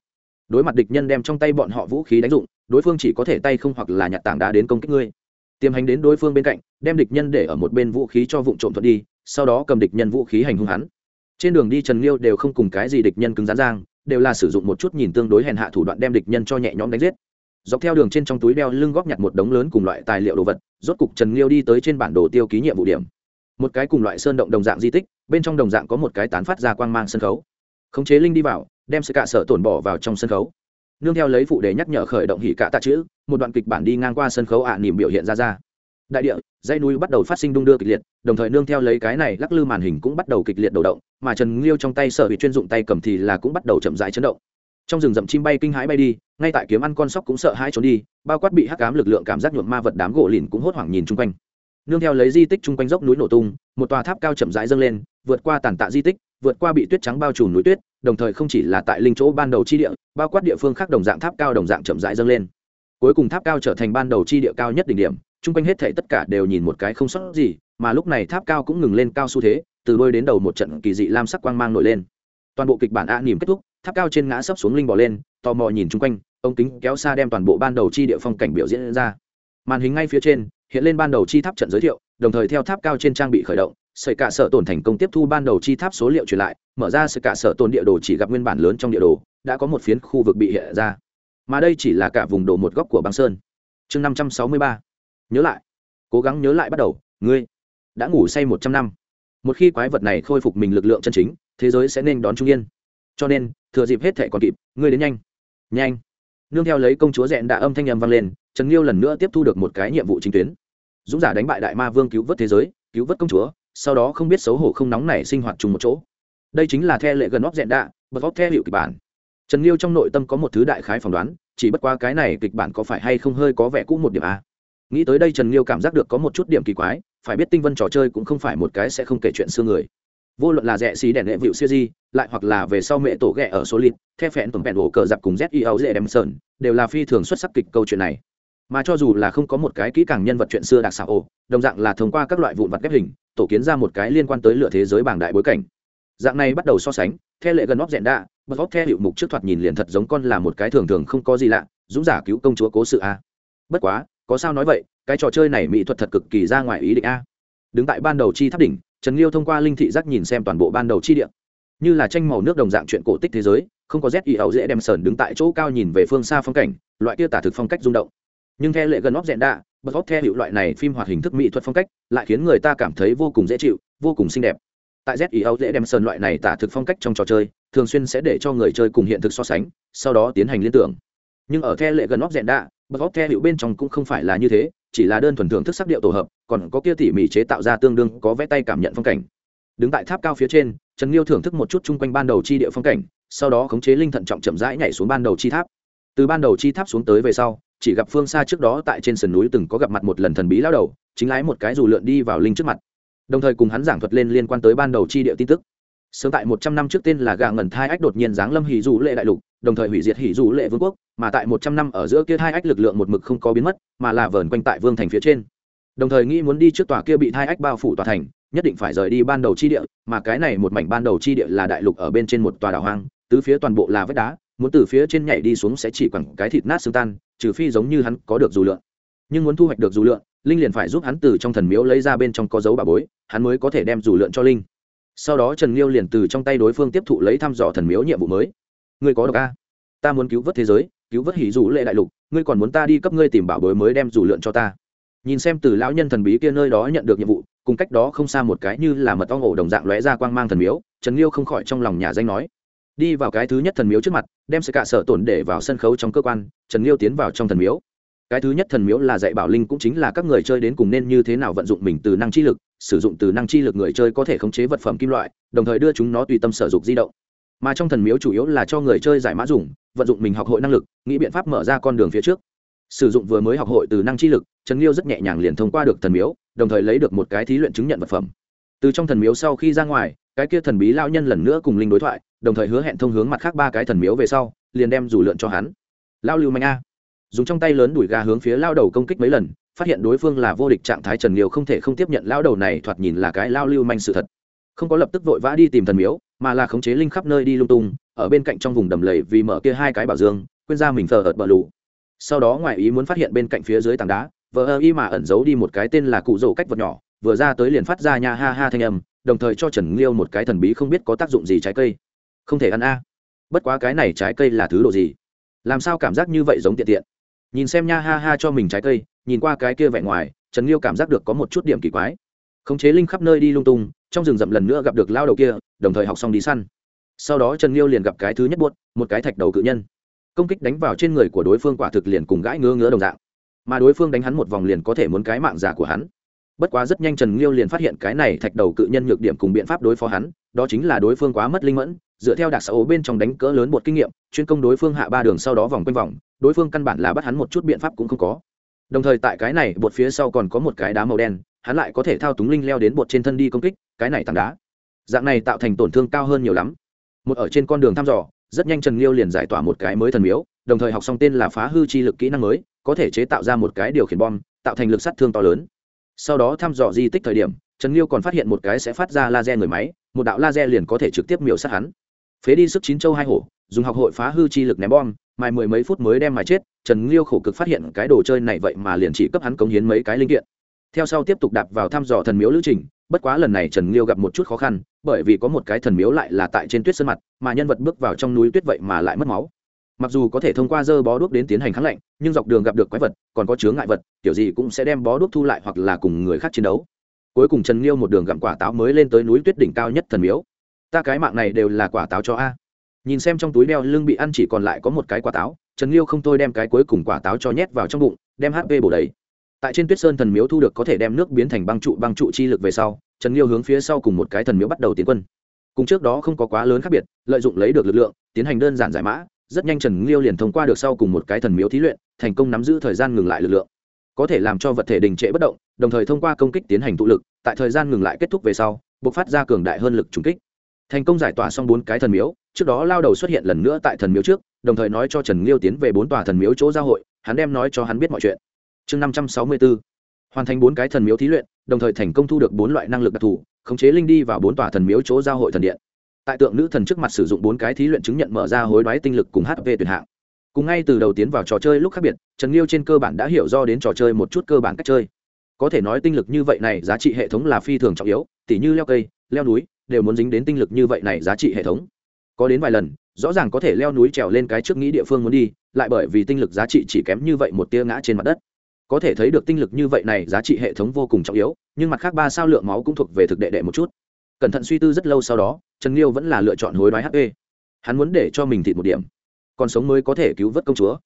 đối mặt địch nhân đem trong tay bọn họ vũ khí đánh dụng, đối phương chỉ có thể tay không hoặc là nhặt tảng đá đến công kích ngươi. Tiềm hành đến đối phương bên cạnh, đem địch nhân để ở một bên vũ khí cho vụ trộm thuận đi, sau đó cầm địch nhân vũ khí hành hung hắn. Trên đường đi trần liêu đều không cùng cái gì địch nhân cứng rắn giang, đều là sử dụng một chút nhìn tương đối hèn hạ thủ đoạn đem địch nhân cho nhẹ nhõm đánh giết. Dọc theo đường trên trong túi đeo lưng góp nhặt một đống lớn cùng loại tài liệu đồ vật, rốt cục trần liêu đi tới trên bản đồ tiêu ký nhiệm vụ điểm. Một cái cùng loại sơn động đồng dạng di tích, bên trong đồng dạng có một cái tán phát ra quang mang sân khấu. Khống chế linh đi vào đem sự cạ sở tổn bỏ vào trong sân khấu. Nương theo lấy phụ đề nhắc nhở khởi động hỉ cạ tạ chữ một đoạn kịch bản đi ngang qua sân khấu ạ à, nỉm biểu hiện ra ra. Đại địa dãy núi bắt đầu phát sinh đung đưa kịch liệt đồng thời nương theo lấy cái này lắc lư màn hình cũng bắt đầu kịch liệt đầu động mà trần liêu trong tay sở bị chuyên dụng tay cầm thì là cũng bắt đầu chậm rãi chấn động. Trong rừng rậm chim bay kinh hãi bay đi ngay tại kiếm ăn con sóc cũng sợ hãi trốn đi bao quát bị hắc cám lực lượng cảm giác nhuộm ma vật đám gỗ lìn cũng hốt hoảng nhìn chung quanh. Nương theo lấy di tích chung quanh dốc núi nổ tung một tòa tháp cao chậm rãi dâng lên vượt qua tàn tạ di tích vượt qua bị tuyết trắng bao trùm núi tuyết đồng thời không chỉ là tại linh chỗ ban đầu chi địa, bao quát địa phương khác đồng dạng tháp cao đồng dạng chậm rãi dâng lên. Cuối cùng tháp cao trở thành ban đầu chi địa cao nhất đỉnh điểm, chung quanh hết thể tất cả đều nhìn một cái không sót gì, mà lúc này tháp cao cũng ngừng lên cao xu thế, từ đôi đến đầu một trận kỳ dị lam sắc quang mang nổi lên. Toàn bộ kịch bản a nỉm kết thúc, tháp cao trên ngã sấp xuống linh bỏ lên, tò mò nhìn chung quanh, ông kính kéo xa đem toàn bộ ban đầu chi địa phong cảnh biểu diễn ra. Màn hình ngay phía trên, hiện lên ban đầu chi tháp trận giới thiệu, đồng thời theo tháp cao trên trang bị khởi động sợi cả sở tổn thành công tiếp thu ban đầu chi tháp số liệu truyền lại, mở ra sự cả sở tổn địa đồ chỉ gặp nguyên bản lớn trong địa đồ, đã có một phiến khu vực bị hiện ra. Mà đây chỉ là cả vùng đồ một góc của băng sơn. Chương năm trăm sáu mươi ba. Nhớ lại. Cố gắng nhớ lại bắt đầu, ngươi đã ngủ say một trăm năm. Một khi quái vật này khôi phục mình lực lượng chân chính, thế giới sẽ nên đón trung yên. Cho nên, thừa dịp hết thể còn kịp, ngươi đến nhanh. Nhanh. Nương theo lấy công chúa rẽn đã âm thanh nhầm vang lên, trần liêu lần nữa tiếp thu được một cái nhiệm vụ chính tuyến. Dũng giả đánh bại đại ma vương cứu vớt thế giới, cứu vớt công chúa sau đó không biết xấu hổ không nóng nảy sinh hoạt chung một chỗ. Đây chính là the lệ gần óc dẹn đạ bật óc the hiệu kịch bản. Trần liêu trong nội tâm có một thứ đại khái phỏng đoán, chỉ bất qua cái này kịch bản có phải hay không hơi có vẻ cũ một điểm a nghĩ tới đây trần liêu cảm giác được có một chút điểm kỳ quái, phải biết tinh vân trò chơi cũng không phải một cái sẽ không kể chuyện xưa người. Vô luận là rẻ xí đèn lệ vịu siêu di lại hoặc là về sau mẹ tổ ghẹ ở số lít the phẹn tuần vẹn ổ cờ dạp cùng z i âu dễ đem sơn đều là phi thường xuất sắc kịch câu chuyện này mà cho dù là không có một cái kỹ càng nhân vật chuyện xưa đặc xảo ổ đồng dạng là thông qua các loại vụn vặt ghép hình, tổ kiến ra một cái liên quan tới lựa thế giới bảng đại bối cảnh. Dạng này bắt đầu so sánh theo lệ gần óc rẽn đạ, bật óc theo hiệu mục trước thoạt nhìn liền thật giống con là một cái thường thường không có gì lạ, dũng giả cứu công chúa cố sự a. Bất quá, có sao nói vậy, cái trò chơi này mỹ thuật thật cực kỳ ra ngoài ý định a. Đứng tại ban đầu chi tháp đỉnh, trần liêu thông qua linh thị giác nhìn xem toàn bộ ban đầu chi địa. Như là tranh màu nước đồng dạng chuyện cổ tích thế giới, không có z ý ẩu dễ đem sờn đứng tại chỗ cao nhìn về phương xa phong cảnh, loại kia tả thực phong cách rung động nhưng theo lệ gần óc dẹn đạ, bật óc theo hiệu loại này phim hoạt hình thức mỹ thuật phong cách lại khiến người ta cảm thấy vô cùng dễ chịu, vô cùng xinh đẹp. Tại z dễ đem sơn loại này tả thực phong cách trong trò chơi, thường xuyên sẽ để cho người chơi cùng hiện thực so sánh, sau đó tiến hành liên tưởng. Nhưng ở theo lệ gần óc dẹn đạ, bật óc theo hiệu bên trong cũng không phải là như thế, chỉ là đơn thuần thưởng thức sắc điệu tổ hợp, còn có kia tỉ mỉ chế tạo ra tương đương, có vẽ tay cảm nhận phong cảnh. Đứng tại tháp cao phía trên, trần liêu thưởng thức một chút chung quanh ban đầu chi địa phong cảnh, sau đó khống chế linh thận trọng chậm rãi nhảy xuống ban đầu chi tháp. Từ ban đầu chi tháp xuống tới về sau chỉ gặp phương xa trước đó tại trên sườn núi từng có gặp mặt một lần thần bí lao đầu, chính lái một cái dù lượn đi vào linh trước mặt. Đồng thời cùng hắn giảng thuật lên liên quan tới ban đầu chi địa tin tức. Sớm tại một trăm năm trước tên là gà ngẩn thai ách đột nhiên giáng lâm hỉ dù lệ đại lục, đồng thời hủy diệt hỉ dù lệ vương quốc, mà tại một trăm năm ở giữa kia thai ách lực lượng một mực không có biến mất, mà là vờn quanh tại vương thành phía trên. Đồng thời nghĩ muốn đi trước tòa kia bị thai ách bao phủ tòa thành, nhất định phải rời đi ban đầu chi địa, mà cái này một mảnh ban đầu chi địa là đại lục ở bên trên một tòa đảo hoang, tứ phía toàn bộ là vách đá, muốn từ phía trên nhảy đi xuống sẽ chỉ quẳng cái thịt nát xương tan trừ phi giống như hắn có được dù lượn. Nhưng muốn thu hoạch được dù lượn, linh liền phải giúp hắn từ trong thần miếu lấy ra bên trong có dấu bà bối, hắn mới có thể đem dù lượn cho linh. Sau đó trần liêu liền từ trong tay đối phương tiếp thụ lấy thăm dò thần miếu nhiệm vụ mới. Ngươi có độc a? Ta muốn cứu vớt thế giới, cứu vớt hỉ dù lệ đại lục, ngươi còn muốn ta đi cấp ngươi tìm bảo bối mới đem dù lượn cho ta? Nhìn xem từ lão nhân thần bí kia nơi đó nhận được nhiệm vụ, cùng cách đó không xa một cái như là mật ong ổ đồng dạng lóe ra quang mang thần miếu, trần liêu không khỏi trong lòng nhà danh nói đi vào cái thứ nhất thần miếu trước mặt, đem sự cạ sở tổn để vào sân khấu trong cơ quan, trần liêu tiến vào trong thần miếu. Cái thứ nhất thần miếu là dạy bảo linh cũng chính là các người chơi đến cùng nên như thế nào vận dụng mình từ năng chi lực, sử dụng từ năng chi lực người chơi có thể khống chế vật phẩm kim loại, đồng thời đưa chúng nó tùy tâm sở dụng di động. Mà trong thần miếu chủ yếu là cho người chơi giải mã dùng, vận dụng mình học hội năng lực, nghĩ biện pháp mở ra con đường phía trước. Sử dụng vừa mới học hội từ năng chi lực, trần liêu rất nhẹ nhàng liền thông qua được thần miếu, đồng thời lấy được một cái thí luyện chứng nhận vật phẩm. Từ trong thần miếu sau khi ra ngoài cái kia thần bí lao nhân lần nữa cùng linh đối thoại, đồng thời hứa hẹn thông hướng mặt khác ba cái thần miếu về sau, liền đem rủ lượn cho hắn. Lao lưu manh a. Dùng trong tay lớn đuổi gà hướng phía lao đầu công kích mấy lần, phát hiện đối phương là vô địch trạng thái trần liều không thể không tiếp nhận lao đầu này thoạt nhìn là cái lao lưu manh sự thật. Không có lập tức vội vã đi tìm thần miếu, mà là khống chế linh khắp nơi đi lung tung, ở bên cạnh trong vùng đầm lầy vì mở kia hai cái bảo dương, quên ra mình thờ ợt bờ lù. Sau đó ngoài ý muốn phát hiện bên cạnh phía dưới tảng đá, vờ ơ y mà ẩn giấu đi một cái tên là cụ rổ cách vật nhỏ, vừa ra tới liền phát ra nha ha ha thanh âm đồng thời cho trần liêu một cái thần bí không biết có tác dụng gì trái cây. Không thể ăn a. Bất quá cái này trái cây là thứ đồ gì? Làm sao cảm giác như vậy giống tiện tiện? Nhìn xem nha ha ha cho mình trái cây, nhìn qua cái kia vẻ ngoài, trần liêu cảm giác được có một chút điểm kỳ quái. Khống chế linh khắp nơi đi lung tung, trong rừng rậm lần nữa gặp được lao đầu kia, đồng thời học xong đi săn. Sau đó trần liêu liền gặp cái thứ nhất buốt, một cái thạch đầu cự nhân. Công kích đánh vào trên người của đối phương quả thực liền cùng gãi ngứa ngứa đồng dạng. Mà đối phương đánh hắn một vòng liền có thể muốn cái mạng giả của hắn bất quá rất nhanh trần liêu liền phát hiện cái này thạch đầu cự nhân nhược điểm cùng biện pháp đối phó hắn, đó chính là đối phương quá mất linh mẫn, dựa theo đặc xã ố bên trong đánh cỡ lớn một kinh nghiệm, chuyên công đối phương hạ ba đường sau đó vòng quanh vòng, đối phương căn bản là bắt hắn một chút biện pháp cũng không có. Đồng thời tại cái này, bột phía sau còn có một cái đá màu đen, hắn lại có thể thao túng linh leo đến bột trên thân đi công kích, cái này tảng đá. Dạng này tạo thành tổn thương cao hơn nhiều lắm. Một ở trên con đường thăm dò, rất nhanh trần liêu liền giải tỏa một cái mới thần miếu, đồng thời học xong tên là phá hư chi lực kỹ năng mới, có thể chế tạo ra một cái điều khiển bom, tạo thành lực sát thương to lớn sau đó thăm dò di tích thời điểm, trần liêu còn phát hiện một cái sẽ phát ra laser người máy, một đạo laser liền có thể trực tiếp miểu sát hắn. Phế đi sức chín châu hai hổ, dùng học hội phá hư chi lực ném bom, mài mười mấy phút mới đem mài chết, trần liêu khổ cực phát hiện cái đồ chơi này vậy mà liền chỉ cấp hắn cống hiến mấy cái linh kiện. Theo sau tiếp tục đạp vào thăm dò thần miếu lữ trình, bất quá lần này trần liêu gặp một chút khó khăn, bởi vì có một cái thần miếu lại là tại trên tuyết sơn mặt, mà nhân vật bước vào trong núi tuyết vậy mà lại mất máu mặc dù có thể thông qua dơ bó đuốc đến tiến hành kháng lạnh, nhưng dọc đường gặp được quái vật, còn có chướng ngại vật, kiểu gì cũng sẽ đem bó đuốc thu lại hoặc là cùng người khác chiến đấu. Cuối cùng trần liêu một đường gặm quả táo mới lên tới núi tuyết đỉnh cao nhất thần miếu. Ta cái mạng này đều là quả táo cho a. Nhìn xem trong túi đeo lưng bị ăn chỉ còn lại có một cái quả táo, trần liêu không thôi đem cái cuối cùng quả táo cho nhét vào trong bụng, đem hp bổ đầy. Tại trên tuyết sơn thần miếu thu được có thể đem nước biến thành băng trụ băng trụ chi lực về sau, trần liêu hướng phía sau cùng một cái thần miếu bắt đầu tiến quân. Cùng trước đó không có quá lớn khác biệt, lợi dụng lấy được lực lượng, tiến hành đơn giản giải mã rất nhanh trần liêu liền thông qua được sau cùng một cái thần miếu thí luyện, thành công nắm giữ thời gian ngừng lại lực lượng. Có thể làm cho vật thể đình trệ bất động, đồng thời thông qua công kích tiến hành tụ lực, tại thời gian ngừng lại kết thúc về sau buộc phát ra cường đại hơn lực trùng kích. Thành công giải tỏa xong bốn cái thần miếu, trước đó lao đầu xuất hiện lần nữa tại thần miếu trước, đồng thời nói cho trần liêu tiến về bốn tòa thần miếu chỗ giao hội, hắn đem nói cho hắn biết mọi chuyện. Chương năm trăm sáu mươi bốn hoàn thành bốn cái thần miếu thí luyện, đồng thời thành công thu được bốn loại năng lực đặc thù, khống chế linh đi vào bốn tòa thần miếu chỗ giao hội thần điện tại tượng nữ thần trước mặt sử dụng bốn cái thí luyện chứng nhận mở ra hối đoái tinh lực cùng hp tuyển hạng. Cùng ngay từ đầu tiến vào trò chơi lúc khác biệt, trần liêu trên cơ bản đã hiểu do đến trò chơi một chút cơ bản cách chơi. Có thể nói tinh lực như vậy này giá trị hệ thống là phi thường trọng yếu, tỉ như leo cây, leo núi, đều muốn dính đến tinh lực như vậy này giá trị hệ thống. Có đến vài lần, rõ ràng có thể leo núi trèo lên cái trước nghĩ địa phương muốn đi, lại bởi vì tinh lực giá trị chỉ kém như vậy một tia ngã trên mặt đất. Có thể thấy được tinh lực như vậy này giá trị hệ thống vô cùng trọng yếu, nhưng mặt khác ba sao lượng máu cũng thuộc về thực đệ đệ một chút. Cẩn thận suy tư rất lâu sau đó trần liêu vẫn là lựa chọn hối đoái hp hắn muốn để cho mình thịt một điểm, còn sống mới có thể cứu vớt công chúa.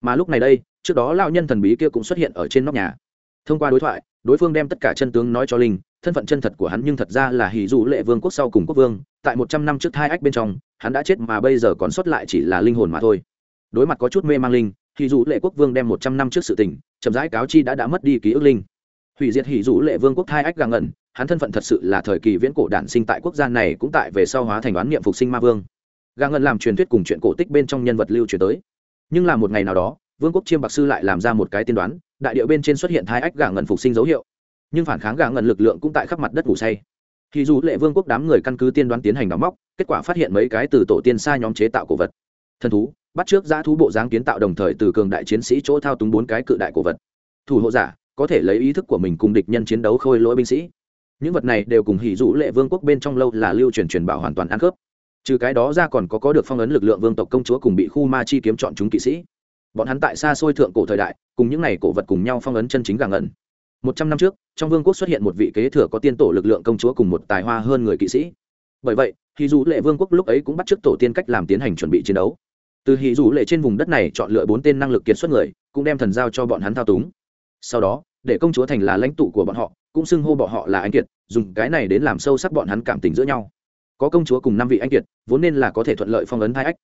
Mà lúc này đây, trước đó lao nhân thần bí kia cũng xuất hiện ở trên nóc nhà. Thông qua đối thoại, đối phương đem tất cả chân tướng nói cho linh, thân phận chân thật của hắn nhưng thật ra là hì dụ lệ vương quốc sau cùng quốc vương, tại một trăm năm trước hai ách bên trong, hắn đã chết mà bây giờ còn sót lại chỉ là linh hồn mà thôi. Đối mặt có chút mê mang linh hì dụ lệ quốc vương đem một trăm năm trước sự tình, chậm rãi cáo chi đã đã mất đi ký ức linh. Hủy diệt hì dụ lệ vương quốc hai ách gàng ẩn hắn thân phận thật sự là thời kỳ viễn cổ đản sinh tại quốc gia này cũng tại về sau hóa thành đoán niệm phục sinh ma vương. Gà ngân làm truyền thuyết cùng chuyện cổ tích bên trong nhân vật lưu truyền tới. Nhưng là một ngày nào đó, vương quốc chiêm bạc sư lại làm ra một cái tiên đoán, đại điệu bên trên xuất hiện hai ách gà ngân phục sinh dấu hiệu. Nhưng phản kháng gà ngân lực lượng cũng tại khắp mặt đất ngủ say. Thì dù lệ vương quốc đám người căn cứ tiên đoán tiến hành đóng móc, kết quả phát hiện mấy cái từ tổ tiên xa nhóm chế tạo cổ vật. Thần thú, bắt trước giã thú bộ dáng kiến tạo đồng thời từ cường đại chiến sĩ chỗ thao túng bốn cái cự đại cổ vật. Thủ hộ giả, có thể lấy ý thức của mình cùng địch nhân chiến đấu khôi lỗi binh sĩ những vật này đều cùng hỉ dụ lệ vương quốc bên trong lâu là lưu truyền truyền bảo hoàn toàn ăn khớp. Trừ cái đó ra còn có có được phong ấn lực lượng vương tộc công chúa cùng bị khu ma chi kiếm chọn chúng kỵ sĩ. Bọn hắn tại xa xôi thượng cổ thời đại, cùng những n à y cổ vật cùng nhau phong ấn chân chính gàng ẩn một trăm năm trước, trong vương quốc xuất hiện một vị kế thừa có tiên tổ lực lượng công chúa cùng một tài hoa hơn người kỵ sĩ. Bởi vậy hì dù lệ vương quốc lúc ấy cũng bắt t r ư ớ c tổ tiên cách làm tiến hành chuẩn bị chiến đấu. Từ hì dù lệ trên vùng đất này chọn lựa bốn tên năng lực kiệt xuất người, cũng đem thần giao cho bọn hắn thao túng. Sau đó, để công chúa thành là lãnh tụ của bọn họ cũng xưng hô bọn họ là anh kiệt, dùng cái này đến làm sâu sắc bọn hắn cảm tình giữa nhau. Có công chúa cùng năm vị anh kiệt, vốn nên là có thể thuận lợi phong ấn hai ách.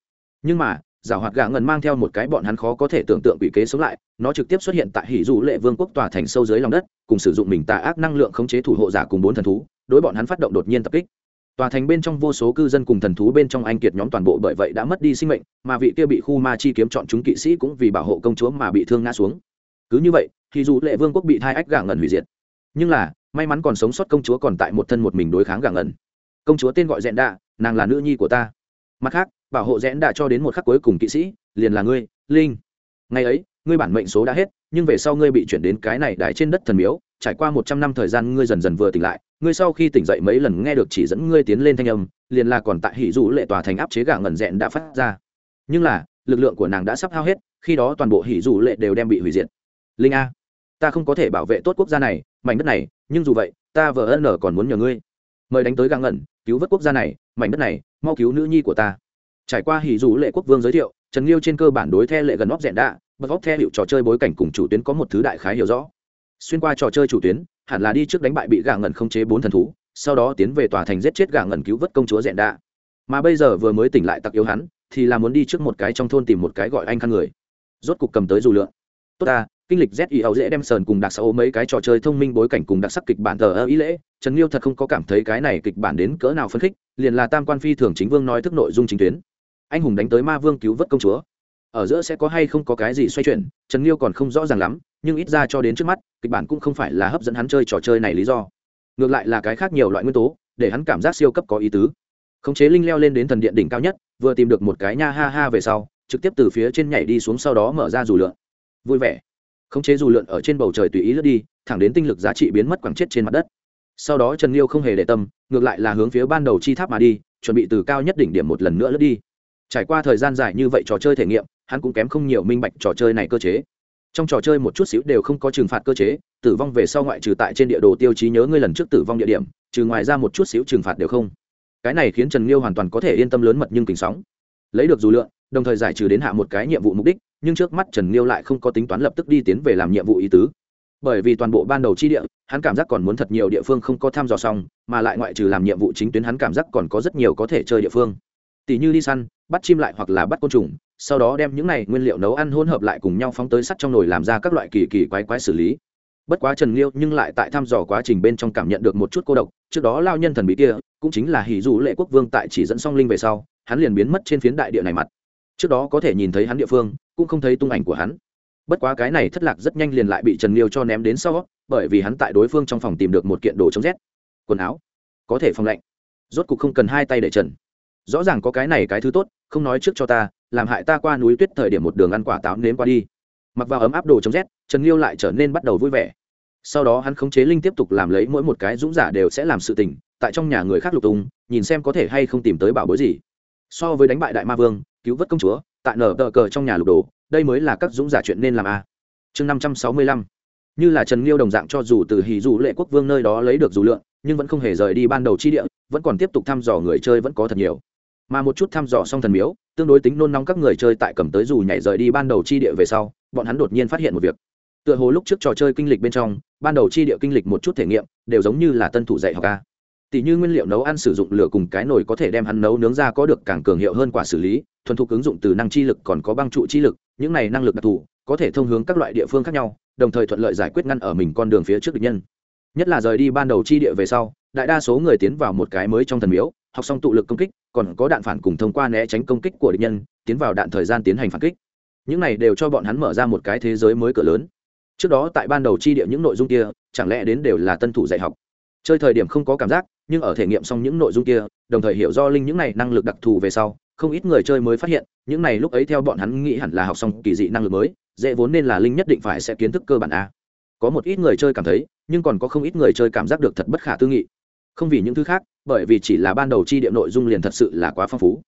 Nhưng mà, giảo hoạt gã ngần mang theo một cái bọn hắn khó có thể tưởng tượng quỷ kế sống lại, nó trực tiếp xuất hiện tại hỉ dù lệ vương quốc tòa thành sâu dưới lòng đất, cùng sử dụng mình tà ác năng lượng khống chế thủ hộ giả cùng bốn thần thú, đối bọn hắn phát động đột nhiên tập kích. Tòa thành bên trong vô số cư dân cùng thần thú bên trong anh kiệt nhóm toàn bộ bởi vậy đã mất đi sinh mệnh, mà vị kia bị khu ma chi kiếm chọn chúng kỵ sĩ cũng vì bảo hộ công chúa mà bị thương ngã xuống. Cứ như vậy thì dù lệ vương quốc bị thai ách gã ngẩn hủy diệt nhưng là, may mắn còn sống sót công chúa còn tại một thân một mình đối kháng gàng ẩn công chúa tên gọi rẽn đạ, nàng là nữ nhi của ta. Mặt khác, bảo hộ rẽn đạ cho đến một khắc cuối cùng kỵ sĩ, liền là ngươi, linh. Ngày ấy, ngươi bản mệnh số đã hết, nhưng về sau ngươi bị chuyển đến cái này đài trên đất thần miếu, trải qua một trăm năm thời gian ngươi dần dần vừa tỉnh lại, ngươi sau khi tỉnh dậy mấy lần nghe được chỉ dẫn ngươi tiến lên thanh âm, liền là còn tại hỷ dụ lệ tòa thành áp chế gà ngẩn rẽn đã phát ra. Nhưng là, lực lượng của nàng đã sắp hao hết, khi đó toàn bộ hỉ dụ lệ đều đem bị hủy diệt. Linh a, ta không có thể bảo vệ tốt quốc gia này mảnh đất này, nhưng dù vậy, ta vợ ân còn muốn nhờ ngươi. Mời đánh tới găng ngẩn, cứu vớt quốc gia này, mảnh đất này, mau cứu nữ nhi của ta. Trải qua hỉ dù lệ quốc vương giới thiệu, trần liêu trên cơ bản đối theo lệ gần óc rẽn đạ bật óc theo hiệu trò chơi bối cảnh cùng chủ tuyến có một thứ đại khái hiểu rõ. Xuyên qua trò chơi chủ tuyến, hẳn là đi trước đánh bại bị gà ngẩn không chế bốn thần thú, sau đó tiến về tòa thành giết chết gà ngẩn cứu vớt công chúa rẽn đạ. Mà bây giờ vừa mới tỉnh lại tặc yếu hắn, thì là muốn đi trước một cái trong thôn tìm một cái gọi anh khăn người. Rốt cục cầm tới dù lượng. Tốt ta kinh lịch z dễ đem sờn cùng đặc sắc mấy cái trò chơi thông minh bối cảnh cùng đặc sắc kịch bản tờ ơ ý lễ. Trần liêu thật không có cảm thấy cái này kịch bản đến cỡ nào phấn khích, liền là tam quan phi thường chính vương nói thức nội dung chính tuyến. Anh hùng đánh tới ma vương cứu vớt công chúa. Ở giữa sẽ có hay không có cái gì xoay chuyển, trần liêu còn không rõ ràng lắm, nhưng ít ra cho đến trước mắt, kịch bản cũng không phải là hấp dẫn hắn chơi trò chơi này lý do. Ngược lại là cái khác nhiều loại nguyên tố, để hắn cảm giác siêu cấp có ý tứ. Khống chế linh leo lên đến thần điện đỉnh cao nhất, vừa tìm được một cái nha ha ha về sau, trực tiếp từ phía trên nhảy đi xuống sau đó mở ra dù lượn. Vui vẻ khống chế dù lượn ở trên bầu trời tùy ý lướt đi thẳng đến tinh lực giá trị biến mất quẳng chết trên mặt đất. Sau đó trần liêu không hề để tâm ngược lại là hướng phía ban đầu chi tháp mà đi chuẩn bị từ cao nhất đỉnh điểm một lần nữa lướt đi. Trải qua thời gian dài như vậy trò chơi thể nghiệm hắn cũng kém không nhiều minh bạch trò chơi này cơ chế. Trong trò chơi một chút xíu đều không có trừng phạt cơ chế tử vong về sau ngoại trừ tại trên địa đồ tiêu chí nhớ ngươi lần trước tử vong địa điểm trừ ngoài ra một chút xíu trừng phạt đều không. Cái này khiến trần liêu hoàn toàn có thể yên tâm lớn mật nhưng kính sóng. Lấy được dù lượn, đồng thời giải trừ đến hạ một cái nhiệm vụ mục đích nhưng trước mắt trần liêu lại không có tính toán lập tức đi tiến về làm nhiệm vụ ý tứ. Bởi vì toàn bộ ban đầu chi địa, hắn cảm giác còn muốn thật nhiều địa phương không có tham dò xong, mà lại ngoại trừ làm nhiệm vụ chính tuyến hắn cảm giác còn có rất nhiều có thể chơi địa phương. Tỷ như đi săn, bắt chim lại hoặc là bắt côn trùng, sau đó đem những này nguyên liệu nấu ăn hỗn hợp lại cùng nhau phóng tới sắt trong nồi làm ra các loại kỳ kỳ quái quái xử lý. Bất quá trần liêu nhưng lại tại thăm dò quá trình bên trong cảm nhận được một chút cô độc, trước đó lao nhân thần bí kia, cũng chính là hỷ dù lệ quốc vương tại chỉ dẫn song linh về sau, hắn liền biến mất trên phiến đại địa này mặt. Trước đó có thể nhìn thấy hắn địa phương cũng không thấy tung ảnh của hắn. Bất quá cái này thất lạc rất nhanh liền lại bị trần liêu cho ném đến sau, bởi vì hắn tại đối phương trong phòng tìm được một kiện đồ chống rét, quần áo, có thể phòng lạnh. Rốt cục không cần hai tay để trần. Rõ ràng có cái này cái thứ tốt, không nói trước cho ta, làm hại ta qua núi tuyết thời điểm một đường ăn quả táo nếm qua đi. Mặc vào ấm áp đồ chống rét, trần liêu lại trở nên bắt đầu vui vẻ. Sau đó hắn khống chế linh tiếp tục làm lấy mỗi một cái dũng giả đều sẽ làm sự tình, tại trong nhà người khác lục tung, nhìn xem có thể hay không tìm tới bảo bối gì. So với đánh bại đại ma vương, cứu vớt công chúa tại nở tờ cờ trong nhà lục đồ, đây mới là các dũng giả chuyện nên làm a chương năm trăm sáu mươi lăm. Như là trần liêu đồng dạng cho dù từ hì dù lệ quốc vương nơi đó lấy được dù lượng, nhưng vẫn không hề rời đi ban đầu chi địa, vẫn còn tiếp tục thăm dò người chơi vẫn có thật nhiều. Mà một chút thăm dò xong thần miếu, tương đối tính nôn nóng các người chơi tại cầm tới dù nhảy rời đi ban đầu chi địa về sau, bọn hắn đột nhiên phát hiện một việc. Tựa hồ lúc trước trò chơi kinh lịch bên trong, ban đầu chi địa kinh lịch một chút thể nghiệm, đều giống như là tân thủ dạy học ca tỷ như nguyên liệu nấu ăn sử dụng lửa cùng cái nồi có thể đem hắn nấu nướng ra có được càng cường hiệu hơn quả xử lý, thuần thục ứng dụng từ năng chi lực còn có băng trụ chi lực, những này năng lực đặc thù, có thể thông hướng các loại địa phương khác nhau, đồng thời thuận lợi giải quyết ngăn ở mình con đường phía trước địch nhân. Nhất là rời đi ban đầu chi địa về sau, đại đa số người tiến vào một cái mới trong thần miếu, học xong tụ lực công kích, còn có đạn phản cùng thông qua né tránh công kích của địch nhân, tiến vào đạn thời gian tiến hành phản kích. Những này đều cho bọn hắn mở ra một cái thế giới mới cửa lớn. Trước đó tại ban đầu chi địa những nội dung kia, chẳng lẽ đến đều là tân thủ dạy học? Chơi thời điểm không có cảm giác nhưng ở thể nghiệm xong những nội dung kia, đồng thời hiểu do linh những này năng lực đặc thù về sau, không ít người chơi mới phát hiện, những này lúc ấy theo bọn hắn nghĩ hẳn là học xong kỳ dị năng lực mới, dễ vốn nên là linh nhất định phải sẽ kiến thức cơ bản a. Có một ít người chơi cảm thấy, nhưng còn có không ít người chơi cảm giác được thật bất khả tư nghị. Không vì những thứ khác, bởi vì chỉ là ban đầu chi địa nội dung liền thật sự là quá phong phú.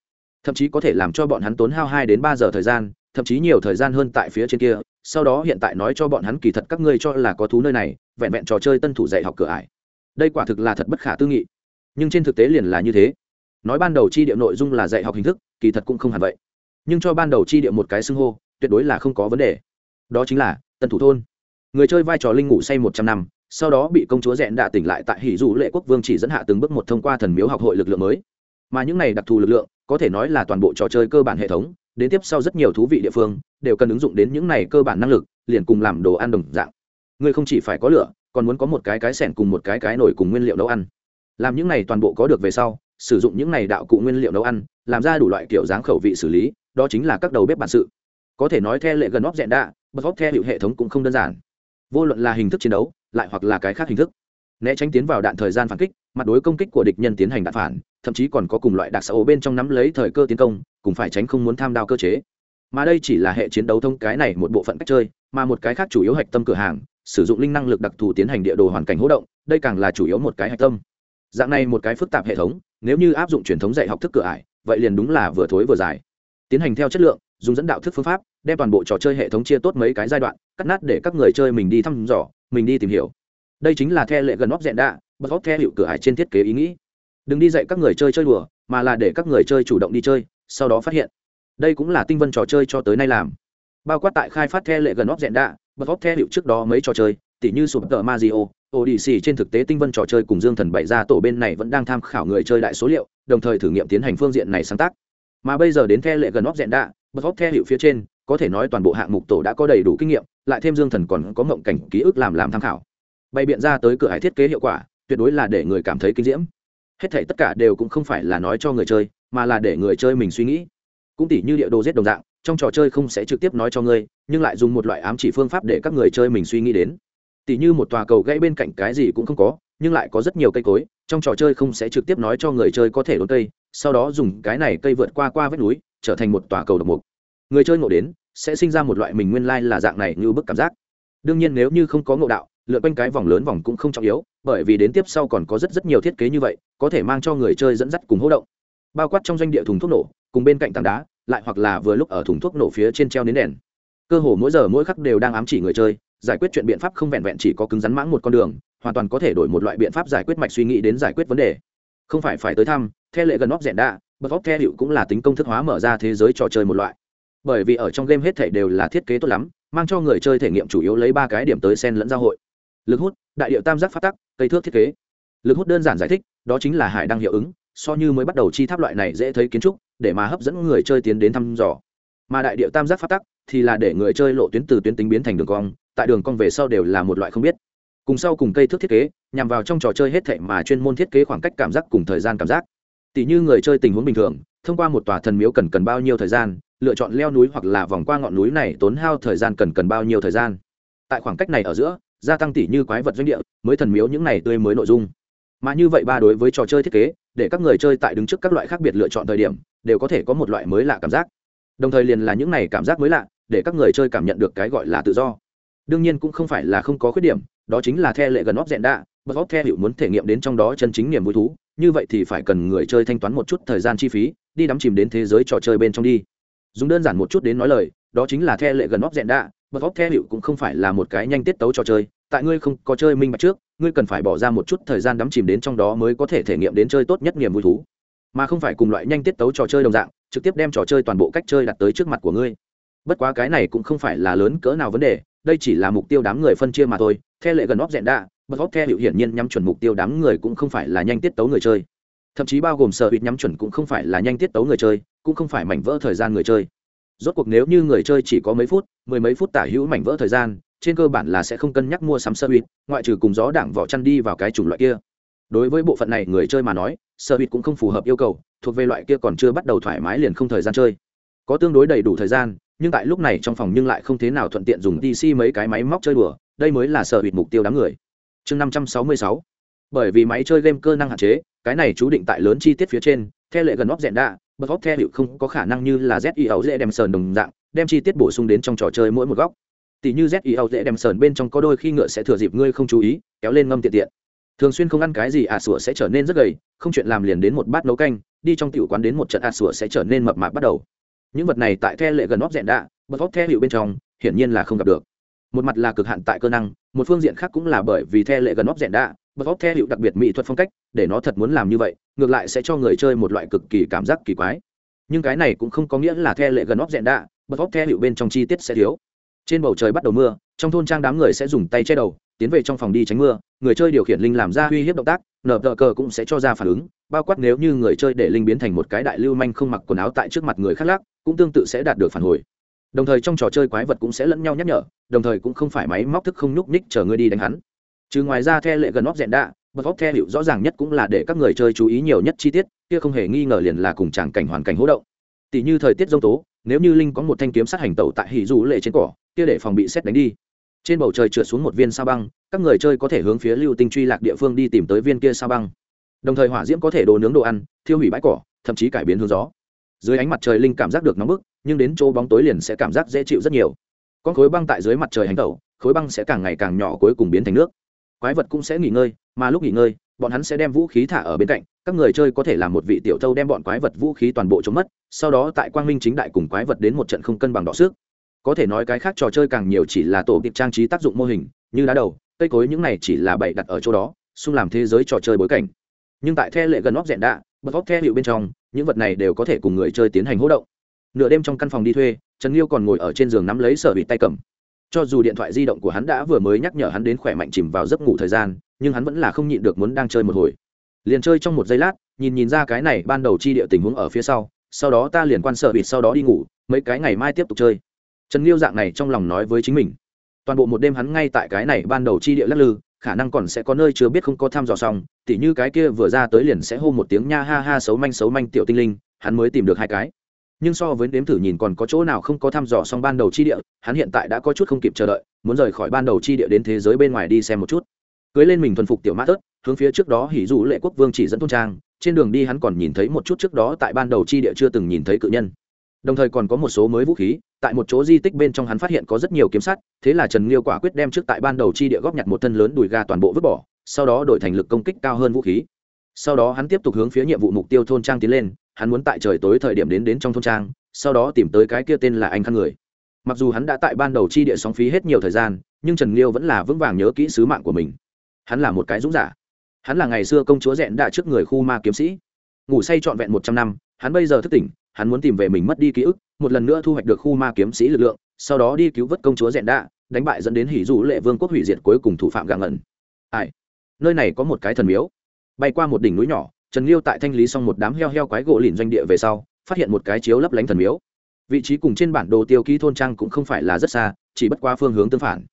Thậm chí có thể làm cho bọn hắn tốn hao hai đến ba giờ thời gian, thậm chí nhiều thời gian hơn tại phía trên kia, sau đó hiện tại nói cho bọn hắn kỳ thật các ngươi cho là có thú nơi này, vẹn vẹn trò chơi tân thủ dạy học cửa ải. Đây quả thực là thật bất khả tư nghị nhưng trên thực tế liền là như thế. Nói ban đầu chi địa nội dung là dạy học hình thức, kỳ thật cũng không hẳn vậy. Nhưng cho ban đầu chi địa một cái xưng hô, tuyệt đối là không có vấn đề. Đó chính là tân thủ thôn. Người chơi vai trò linh ngủ say một trăm năm, sau đó bị công chúa rẽn đạ tỉnh lại tại hỷ dù lệ quốc vương chỉ dẫn hạ từng bước một thông qua thần miếu học hội lực lượng mới. Mà những này đặc thù lực lượng, có thể nói là toàn bộ trò chơi cơ bản hệ thống, đến tiếp sau rất nhiều thú vị địa phương, đều cần ứng dụng đến những này cơ bản năng lực, liền cùng làm đồ ăn đồng dạng. Ngươi không chỉ phải có lửa, còn muốn có một cái cái sẻn cùng một cái cái nổi cùng nguyên liệu nấu ăn làm những này toàn bộ có được về sau, sử dụng những này đạo cụ nguyên liệu nấu ăn, làm ra đủ loại kiểu dáng khẩu vị xử lý, đó chính là các đầu bếp bản sự. Có thể nói theo lệ gần óc dẹn đạ bật óc theo hiệu hệ thống cũng không đơn giản. Vô luận là hình thức chiến đấu, lại hoặc là cái khác hình thức. Né tránh tiến vào đạn thời gian phản kích, mặt đối công kích của địch nhân tiến hành đạn phản, thậm chí còn có cùng loại đặc xã bên trong nắm lấy thời cơ tiến công, cùng phải tránh không muốn tham đao cơ chế. Mà đây chỉ là hệ chiến đấu thông cái này một bộ phận cách chơi, mà một cái khác chủ yếu hạch tâm cửa hàng, sử dụng linh năng lực đặc thù tiến hành địa đồ hoàn cảnh hỗ động, đây càng là chủ yếu một cái hạch tâm dạng này một cái phức tạp hệ thống, nếu như áp dụng truyền thống dạy học thức cửa ải, vậy liền đúng là vừa thối vừa dài. Tiến hành theo chất lượng, dùng dẫn đạo thức phương pháp, đem toàn bộ trò chơi hệ thống chia tốt mấy cái giai đoạn, cắt nát để các người chơi mình đi thăm dò, mình đi tìm hiểu. Đây chính là the lệ gần óc dẹn đạ, bật óc theo hiệu cửa ải trên thiết kế ý nghĩ. Đừng đi dạy các người chơi chơi đùa, mà là để các người chơi chủ động đi chơi, sau đó phát hiện. Đây cũng là tinh vân trò chơi cho tới nay làm. Bao quát tại khai phát the lệ gần óc dẹn đạ, bật óc theo hiệu trước đó mấy trò chơi tỉ như sụp tờ mazio odyssey trên thực tế tinh vân trò chơi cùng dương thần bày ra tổ bên này vẫn đang tham khảo người chơi đại số liệu, đồng thời thử nghiệm tiến hành phương diện này sáng tác. Mà bây giờ đến the lệ gần óc dẹn đạ bật óc theo hiệu phía trên, có thể nói toàn bộ hạng mục tổ đã có đầy đủ kinh nghiệm, lại thêm dương thần còn có mộng cảnh ký ức làm làm tham khảo. Bày biện ra tới cửa hải thiết kế hiệu quả, tuyệt đối là để người cảm thấy kinh diễm. Hết thể tất cả đều cũng không phải là nói cho người chơi, mà là để người chơi mình suy nghĩ. Cũng tỉ như địa đồ giết đồng dạng, trong trò chơi không sẽ trực tiếp nói cho ngươi, nhưng lại dùng một loại ám chỉ phương pháp để các người chơi mình suy nghĩ đến tỉ như một tòa cầu gãy bên cạnh cái gì cũng không có, nhưng lại có rất nhiều cây cối, trong trò chơi không sẽ trực tiếp nói cho người chơi có thể đốn cây, sau đó dùng cái này cây vượt qua qua vách núi, trở thành một tòa cầu độc mục. Người chơi ngộ đến, sẽ sinh ra một loại mình nguyên lai là dạng này như bức cảm giác. Đương nhiên nếu như không có ngộ đạo, lượn quanh cái vòng lớn vòng cũng không trọng yếu, bởi vì đến tiếp sau còn có rất rất nhiều thiết kế như vậy, có thể mang cho người chơi dẫn dắt cùng hỗ động. Bao quát trong doanh địa thùng thuốc nổ, cùng bên cạnh tảng đá, lại hoặc là vừa lúc ở thùng thuốc nổ phía trên treo nến đèn. Cơ hồ mỗi giờ mỗi khắc đều đang ám chỉ người chơi giải quyết chuyện biện pháp không vẹn vẹn chỉ có cứng rắn mãng một con đường hoàn toàn có thể đổi một loại biện pháp giải quyết mạch suy nghĩ đến giải quyết vấn đề. Không phải phải tới thăm theo lệ gần óc rẽn đạ, bật óc theo hiệu cũng là tính công thức hóa mở ra thế giới trò chơi một loại. Bởi vì ở trong game hết thể đều là thiết kế tốt lắm mang cho người chơi thể nghiệm chủ yếu lấy ba cái điểm tới sen lẫn giao hội. Lực hút đại điệu tam giác phát tắc cây thước thiết kế. Lực hút đơn giản giải thích đó chính là hải đăng hiệu ứng so như mới bắt đầu chi tháp loại này dễ thấy kiến trúc để mà hấp dẫn người chơi tiến đến thăm dò. Mà đại điệu tam giác phát tắc thì là để người chơi lộ tuyến từ tuyến tính biến thành đường cong tại đường cong về sau đều là một loại không biết. Cùng sau cùng cây thước thiết kế, nhằm vào trong trò chơi hết thệ mà chuyên môn thiết kế khoảng cách cảm giác cùng thời gian cảm giác. Tỷ như người chơi tình huống bình thường, thông qua một tòa thần miếu cần cần bao nhiêu thời gian, lựa chọn leo núi hoặc là vòng qua ngọn núi này tốn hao thời gian cần cần bao nhiêu thời gian. Tại khoảng cách này ở giữa, gia tăng tỷ như quái vật doanh địa, mới thần miếu những này tươi mới nội dung. Mà như vậy ba đối với trò chơi thiết kế, để các người chơi tại đứng trước các loại khác biệt lựa chọn thời điểm, đều có thể có một loại mới lạ cảm giác. Đồng thời liền là những này cảm giác mới lạ, để các người chơi cảm nhận được cái gọi là tự do đương nhiên cũng không phải là không có khuyết điểm, đó chính là the lệ gần óc dẹn đạ bất óc theo hiệu muốn thể nghiệm đến trong đó chân chính niềm vui thú, như vậy thì phải cần người chơi thanh toán một chút thời gian chi phí, đi đắm chìm đến thế giới trò chơi bên trong đi. Dùng đơn giản một chút đến nói lời, đó chính là the lệ gần óc dẹn đạ bất óc theo hiệu cũng không phải là một cái nhanh tiết tấu trò chơi, tại ngươi không có chơi minh bạch trước, ngươi cần phải bỏ ra một chút thời gian đắm chìm đến trong đó mới có thể thể nghiệm đến chơi tốt nhất niềm vui thú. Mà không phải cùng loại nhanh tiết tấu trò chơi đồng dạng, trực tiếp đem trò chơi toàn bộ cách chơi đặt tới trước mặt của ngươi. Bất quá cái này cũng không phải là lớn cỡ nào vấn đề đây chỉ là mục tiêu đám người phân chia mà thôi theo lệ gần óc dẹn đạ, bật óc theo hiệu hiển nhiên nhắm chuẩn mục tiêu đám người cũng không phải là nhanh tiết tấu người chơi. Thậm chí bao gồm sở hữu nhắm chuẩn cũng không phải là nhanh tiết tấu người chơi, cũng không phải mảnh vỡ thời gian người chơi. Rốt cuộc nếu như người chơi chỉ có mấy phút, mười mấy phút tả hữu mảnh vỡ thời gian, trên cơ bản là sẽ không cân nhắc mua sắm sơ hữu, ngoại trừ cùng gió đảng vỏ chăn đi vào cái chủng loại kia. Đối với bộ phận này người chơi mà nói sơ hữu cũng không phù hợp yêu cầu, thuộc về loại kia còn chưa bắt đầu thoải mái liền không thời gian chơi. Có tương đối đầy đủ thời gian nhưng tại lúc này trong phòng nhưng lại không thế nào thuận tiện dùng dc mấy cái máy móc chơi đùa, đây mới là sở hụt mục tiêu đám người. Chương năm trăm sáu mươi sáu. Bởi vì máy chơi game cơ năng hạn chế, cái này chú định tại lớn chi tiết phía trên theo lệ gần óc dẹn đạ, bật góc theo hiệu không có khả năng như là z i ấu dễ đem sờn đồng dạng, đem chi tiết bổ sung đến trong trò chơi mỗi một góc. Tỷ như z i ấu dễ đem sờn bên trong có đôi khi ngựa sẽ thừa dịp ngươi không chú ý, kéo lên ngâm tiện tiện. Thường xuyên không ăn cái gì ả à sủa sẽ trở nên rất gầy, không chuyện làm liền đến một bát nấu canh, đi trong tiểu quán đến một trận ả à sủa sẽ trở nên mập mạp bắt đầu những vật này tại the lệ gần óc dẹn đạ bật óc theo hiệu bên trong, hiển nhiên là không gặp được. Một mặt là cực hạn tại cơ năng, một phương diện khác cũng là bởi vì the lệ gần óc dẹn đạ bật óc theo hiệu đặc biệt mỹ thuật phong cách, để nó thật muốn làm như vậy, ngược lại sẽ cho người chơi một loại cực kỳ cảm giác kỳ quái. Nhưng cái này cũng không có nghĩa là the lệ gần óc dẹn đạ bật óc theo hiệu bên trong chi tiết sẽ thiếu. Trên bầu trời bắt đầu mưa, trong thôn trang đám người sẽ dùng tay che đầu, tiến về trong phòng đi tránh mưa, người chơi điều khiển linh làm ra uy hiếp động tác, nở tờ cờ cũng sẽ cho ra phản ứng, bao quát nếu như người chơi để linh biến thành một cái đại lưu manh không mặc quần áo tại trước mặt người khác lắc cũng tương tự sẽ đạt được phản hồi. Đồng thời trong trò chơi quái vật cũng sẽ lẫn nhau nhắc nhở, đồng thời cũng không phải máy móc thức không nhúc nhích chờ ngươi đi đánh hắn. Trừ ngoài ra the lệ gần óc rẽn đạ, bật óc the hiệu rõ ràng nhất cũng là để các người chơi chú ý nhiều nhất chi tiết, kia không hề nghi ngờ liền là cùng tràng cảnh hoàn cảnh hỗ động. Tỷ như thời tiết giông tố, nếu như linh có một thanh kiếm sát hành tẩu tại hỉ dù lệ trên cỏ, kia để phòng bị xét đánh đi. Trên bầu trời trượt xuống một viên sao băng, các người chơi có thể hướng phía lưu tinh truy lạc địa phương đi tìm tới viên kia sao băng. Đồng thời hỏa diễm có thể đồ nướng đồ ăn, thiêu hủy bãi cỏ, thậm chí cải biến hướng gió dưới ánh mặt trời linh cảm giác được nóng bức, nhưng đến chỗ bóng tối liền sẽ cảm giác dễ chịu rất nhiều. Con khối băng tại dưới mặt trời hành tẩu, khối băng sẽ càng ngày càng nhỏ cuối cùng biến thành nước. Quái vật cũng sẽ nghỉ ngơi, mà lúc nghỉ ngơi, bọn hắn sẽ đem vũ khí thả ở bên cạnh, các người chơi có thể làm một vị tiểu thâu đem bọn quái vật vũ khí toàn bộ chống mất, sau đó tại quang minh chính đại cùng quái vật đến một trận không cân bằng đọ xước có thể nói cái khác trò chơi càng nhiều chỉ là tổ tiệp trang trí tác dụng mô hình, như đá đầu, cây cối những này chỉ là bày đặt ở chỗ đó, xung làm thế giới trò chơi bối cảnh. Nhưng tại the lệ gần óc dẹn đạ bật vóc the hiệu bên trong, những vật này đều có thể cùng người chơi tiến hành hỗ động. Nửa đêm trong căn phòng đi thuê, trần liêu còn ngồi ở trên giường nắm lấy sở bị tay cầm. Cho dù điện thoại di động của hắn đã vừa mới nhắc nhở hắn đến khỏe mạnh chìm vào giấc ngủ thời gian, nhưng hắn vẫn là không nhịn được muốn đang chơi một hồi. Liền chơi trong một giây lát, nhìn nhìn ra cái này ban đầu chi địa tình huống ở phía sau sau đó ta liền quan sợ bịt sau đó đi ngủ, mấy cái ngày mai tiếp tục chơi. Trần liêu dạng này trong lòng nói với chính mình. Toàn bộ một đêm hắn ngay tại cái này ban đầu chi địa lắc lư khả năng còn sẽ có nơi chưa biết không có thăm dò xong, tỉ như cái kia vừa ra tới liền sẽ hô một tiếng nha ha ha xấu manh xấu manh tiểu tinh linh, hắn mới tìm được hai cái. Nhưng so với đếm thử nhìn còn có chỗ nào không có thăm dò xong ban đầu chi địa, hắn hiện tại đã có chút không kịp chờ đợi, muốn rời khỏi ban đầu chi địa đến thế giới bên ngoài đi xem một chút. Cưới lên mình thuần phục tiểu mã tớt hướng phía trước đó hỉ dụ lệ quốc vương chỉ dẫn thôn trang, trên đường đi hắn còn nhìn thấy một chút trước đó tại ban đầu chi địa chưa từng nhìn thấy cự nhân. Đồng thời còn có một số mới vũ khí tại một chỗ di tích bên trong hắn phát hiện có rất nhiều kiếm sắt, thế là trần liêu quả quyết đem trước tại ban đầu chi địa góp nhặt một thân lớn đùi ga toàn bộ vứt bỏ, sau đó đổi thành lực công kích cao hơn vũ khí. Sau đó hắn tiếp tục hướng phía nhiệm vụ mục tiêu thôn trang tiến lên, hắn muốn tại trời tối thời điểm đến đến trong thôn trang, sau đó tìm tới cái kia tên là anh khăn người. Mặc dù hắn đã tại ban đầu chi địa sóng phí hết nhiều thời gian, nhưng trần liêu vẫn là vững vàng nhớ kỹ sứ mạng của mình. Hắn là một cái dũng giả. Hắn là ngày xưa công chúa rẽn đạ trước người khu ma kiếm sĩ. Ngủ say trọn vẹn một trăm năm, hắn bây giờ thức tỉnh hắn muốn tìm về mình mất đi ký ức, một lần nữa thu hoạch được khu ma kiếm sĩ lực lượng, sau đó đi cứu vớt công chúa rẽn đạ, đánh bại dẫn đến hỉ dù lệ vương quốc hủy diệt cuối cùng thủ phạm gạng ngẩn. Ai? Nơi này có một cái thần miếu. Bay qua một đỉnh núi nhỏ, trần liêu tại thanh lý xong một đám heo heo quái gỗ lìn doanh địa về sau, phát hiện một cái chiếu lấp lánh thần miếu. Vị trí cùng trên bản đồ tiêu ký thôn trang cũng không phải là rất xa, chỉ bất qua phương hướng tương phản.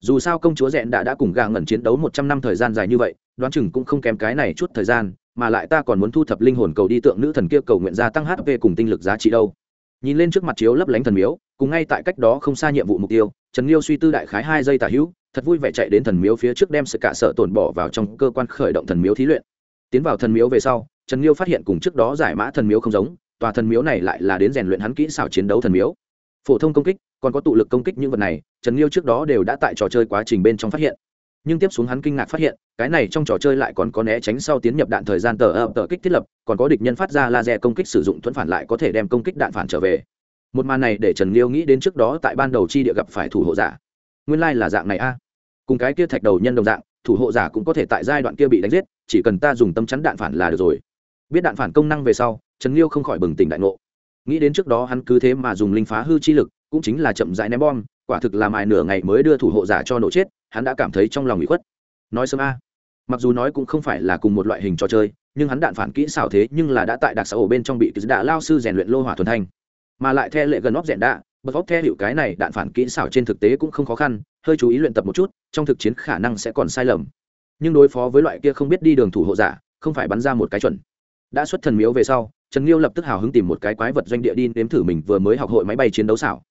Dù sao công chúa rẽn đã đã cùng gà ngẩn chiến đấu một trăm năm thời gian dài như vậy, đoán chừng cũng không kém cái này chút thời gian mà lại ta còn muốn thu thập linh hồn cầu đi tượng nữ thần kia cầu nguyện gia tăng hp cùng tinh lực giá trị đâu. Nhìn lên trước mặt chiếu lấp lánh thần miếu, cùng ngay tại cách đó không xa nhiệm vụ mục tiêu, trần liêu suy tư đại khái hai giây tả hữu, thật vui vẻ chạy đến thần miếu phía trước đem sự cả sợ tổn bỏ vào trong cơ quan khởi động thần miếu thí luyện. Tiến vào thần miếu về sau, trần liêu phát hiện cùng trước đó giải mã thần miếu không giống, tòa thần miếu này lại là đến rèn luyện hắn kỹ xảo chiến đấu thần miếu. Phổ thông công kích, còn có tụ lực công kích những vật này, trần liêu trước đó đều đã tại trò chơi quá trình bên trong phát hiện nhưng tiếp xuống hắn kinh ngạc phát hiện, cái này trong trò chơi lại còn có né tránh sau tiến nhập đạn thời gian tờ ập tờ kích thiết lập, còn có địch nhân phát ra laser công kích sử dụng thuẫn phản lại có thể đem công kích đạn phản trở về. Một màn này để trần liêu nghĩ đến trước đó tại ban đầu chi địa gặp phải thủ hộ giả. Nguyên lai、like、là dạng này a. Cùng cái kia thạch đầu nhân đồng dạng, thủ hộ giả cũng có thể tại giai đoạn kia bị đánh giết, chỉ cần ta dùng tâm chắn đạn phản là được rồi. Biết đạn phản công năng về sau, trần liêu không khỏi bừng tỉnh đại ngộ. Nghĩ đến trước đó hắn cứ thế mà dùng linh phá hư chi lực, cũng chính là chậm rãi ném bom, quả thực là mài nửa ngày mới đưa thủ hộ giả cho nổ chết hắn đã cảm thấy trong lòng bị khuất. Nói sớm a, mặc dù nói cũng không phải là cùng một loại hình trò chơi, nhưng hắn đạn phản kỹ xảo thế nhưng là đã tại đặc xã ổ bên trong bị đã lao sư rèn luyện lô hỏa thuần thanh. Mà lại theo lệ gần óc rèn đạ bật óc theo hiệu cái này đạn phản kỹ xảo trên thực tế cũng không khó khăn, hơi chú ý luyện tập một chút, trong thực chiến khả năng sẽ còn sai lầm. Nhưng đối phó với loại kia không biết đi đường thủ hộ giả, không phải bắn ra một cái chuẩn. Đã xuất thần miếu về sau, trần liêu lập tức hào hứng tìm một cái quái vật doanh địa đi nếm thử mình vừa mới học hội máy bay chiến đấu xảo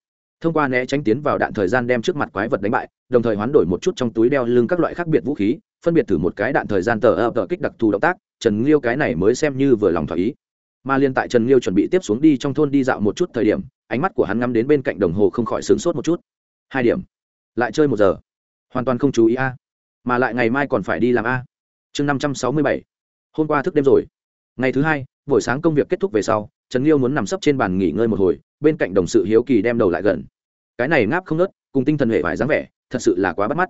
thông qua né tránh tiến vào đạn thời gian đem trước mặt quái vật đánh bại, đồng thời hoán đổi một chút trong túi đeo lưng các loại khác biệt vũ khí, phân biệt thử một cái đạn thời gian tờ ập tờ kích đặc thù động tác, trần liêu cái này mới xem như vừa lòng thỏa ý. Mà liên tại trần liêu chuẩn bị tiếp xuống đi trong thôn đi dạo một chút thời điểm, ánh mắt của hắn ngắm đến bên cạnh đồng hồ không khỏi sướng sốt một chút. Hai điểm. Lại chơi một giờ. Hoàn toàn không chú ý a. Mà lại ngày mai còn phải đi làm a. Chương năm trăm sáu mươi bảy. Hôm qua thức đêm rồi. Ngày thứ hai buổi sáng công việc kết thúc về sau, trần liêu muốn nằm sấp trên bàn nghỉ ngơi một hồi, bên cạnh đồng sự hiếu kỳ đem đầu lại gần. Cái này ngáp không nớt cùng tinh thần hệ vải dáng vẻ, thật sự là quá bắt mắt.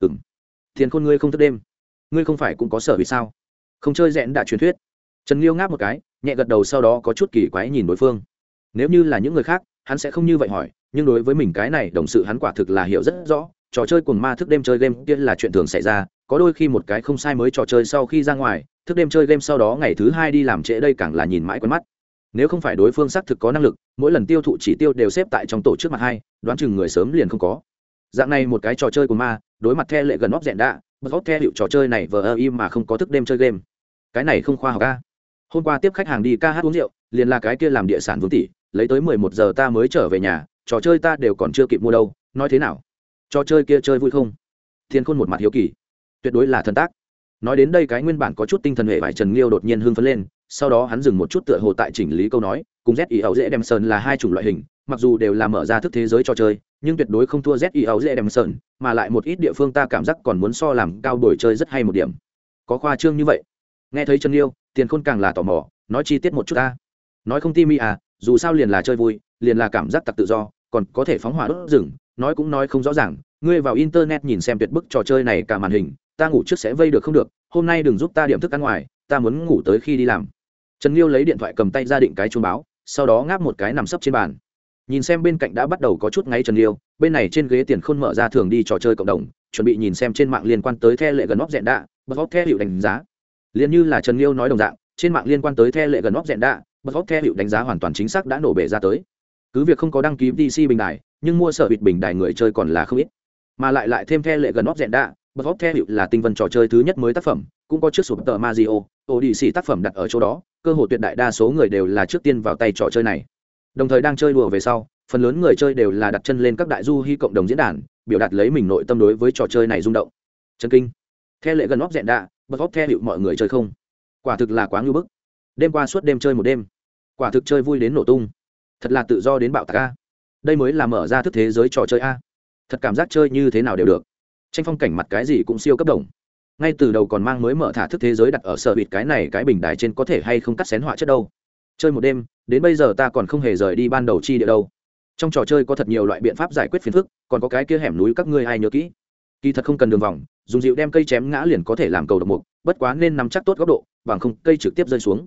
Ừng thiền khôn ngươi không thức đêm. Ngươi không phải cũng có sở vì sao? Không chơi rẽn đã truyền thuyết. Trần liêu ngáp một cái, nhẹ gật đầu sau đó có chút kỳ quái nhìn đối phương. Nếu như là những người khác, hắn sẽ không như vậy hỏi, nhưng đối với mình cái này, đồng sự hắn quả thực là hiểu rất rõ, trò chơi cùng ma thức đêm chơi game kia là chuyện thường xảy ra có đôi khi một cái không sai mới trò chơi sau khi ra ngoài, thức đêm chơi game sau đó ngày thứ hai đi làm trễ đây càng là nhìn mãi quen mắt. Nếu không phải đối phương xác thực có năng lực, mỗi lần tiêu thụ chỉ tiêu đều xếp tại trong tổ trước mặt hai, đoán chừng người sớm liền không có. Dạng này một cái trò chơi của ma, đối mặt the lệ gần óc dẹn đạ, bất óc the hiệu trò chơi này vờ ơ im mà không có thức đêm chơi game. Cái này không khoa học ca hôm qua tiếp khách hàng đi ca hát uống rượu, liền là cái kia làm địa sản vương tỷ, lấy tới mười một giờ ta mới trở về nhà, trò chơi ta đều còn chưa kịp mua đâu, nói thế nào? Trò chơi kia chơi vui không? Thiên khôn một mặt hiếu kỳ tuyệt đối là thần tác. Nói đến đây cái nguyên bản có chút tinh thần hệ vải trần liêu đột nhiên hưng phấn lên, sau đó hắn dừng một chút tựa hồ tại chỉnh lý câu nói, cùng z ý ẩu dễ đem sơn là hai chủng loại hình, mặc dù đều là mở ra thức thế giới cho chơi, nhưng tuyệt đối không thua z ý ẩu dễ đem sơn mà lại một ít địa phương ta cảm giác còn muốn so làm cao đổi chơi rất hay một điểm. Có khoa trương như vậy? Nghe thấy trần liêu tiền khôn càng là tò mò, nói chi tiết một chút ta. Nói không ti mi à dù sao liền là chơi vui, liền là cảm giác tặc tự do, còn có thể phóng hỏa đốt rừng, nói cũng nói không rõ ràng, ngươi vào internet nhìn xem tuyệt bức trò chơi này cả màn hình ta ngủ trước sẽ vây được không được, hôm nay đừng giúp ta điểm thức ăn ngoài, ta muốn ngủ tới khi đi làm. Trần liêu lấy điện thoại cầm tay ra định cái chuông báo, sau đó ngáp một cái nằm sấp trên bàn. Nhìn xem bên cạnh đã bắt đầu có chút ngay trần liêu bên này trên ghế tiền khôn mở ra thường đi trò chơi cộng đồng, chuẩn bị nhìn xem trên mạng liên quan tới the lệ gần óc dẹn đạ, bật óc the hiệu đánh giá. Liền như là trần liêu nói đồng dạng, trên mạng liên quan tới the lệ gần óc dẹn đạ, bật óc the hiệu đánh giá hoàn toàn chính xác đã nổ bể ra tới. Cứ việc không có đăng ký dc bình đài, nhưng mua sở bịt bình đài người chơi còn là không ít. Mà lại lại thêm the lệ gần óc dẹn đạ bật óc theo hiệu là tinh vân trò chơi thứ nhất mới tác phẩm, cũng có trước sụp tờ mazio ô đi xỉ tác phẩm đặt ở chỗ đó, cơ hội tuyệt đại đa số người đều là trước tiên vào tay trò chơi này. Đồng thời đang chơi đùa về sau, phần lớn người chơi đều là đặt chân lên các đại du hy cộng đồng diễn đàn, biểu đạt lấy mình nội tâm đối với trò chơi này rung động. Chân kinh. Theo lệ gần óc dẹn đạ bật óc theo hiệu mọi người chơi không? Quả thực là quá ngưu bức. Đêm qua suốt đêm chơi một đêm. Quả thực chơi vui đến nổ tung. Thật là tự do đến bạo tạc a. Đây mới là mở ra thức thế giới trò chơi a. Thật cảm giác chơi như thế nào đều được tranh phong cảnh mặt cái gì cũng siêu cấp đồng. Ngay từ đầu còn mang mới mở thả thức thế giới đặt ở sở bịt cái này cái bình đài trên có thể hay không cắt xén họa chất đâu. Chơi một đêm, đến bây giờ ta còn không hề rời đi ban đầu chi địa đâu. Trong trò chơi có thật nhiều loại biện pháp giải quyết phiền phức, còn có cái kia hẻm núi các ngươi ai nhớ kỹ? Kỳ thật không cần đường vòng, dùng dịu đem cây chém ngã liền có thể làm cầu độc mục, bất quá nên nắm chắc tốt góc độ, bằng không cây trực tiếp rơi xuống.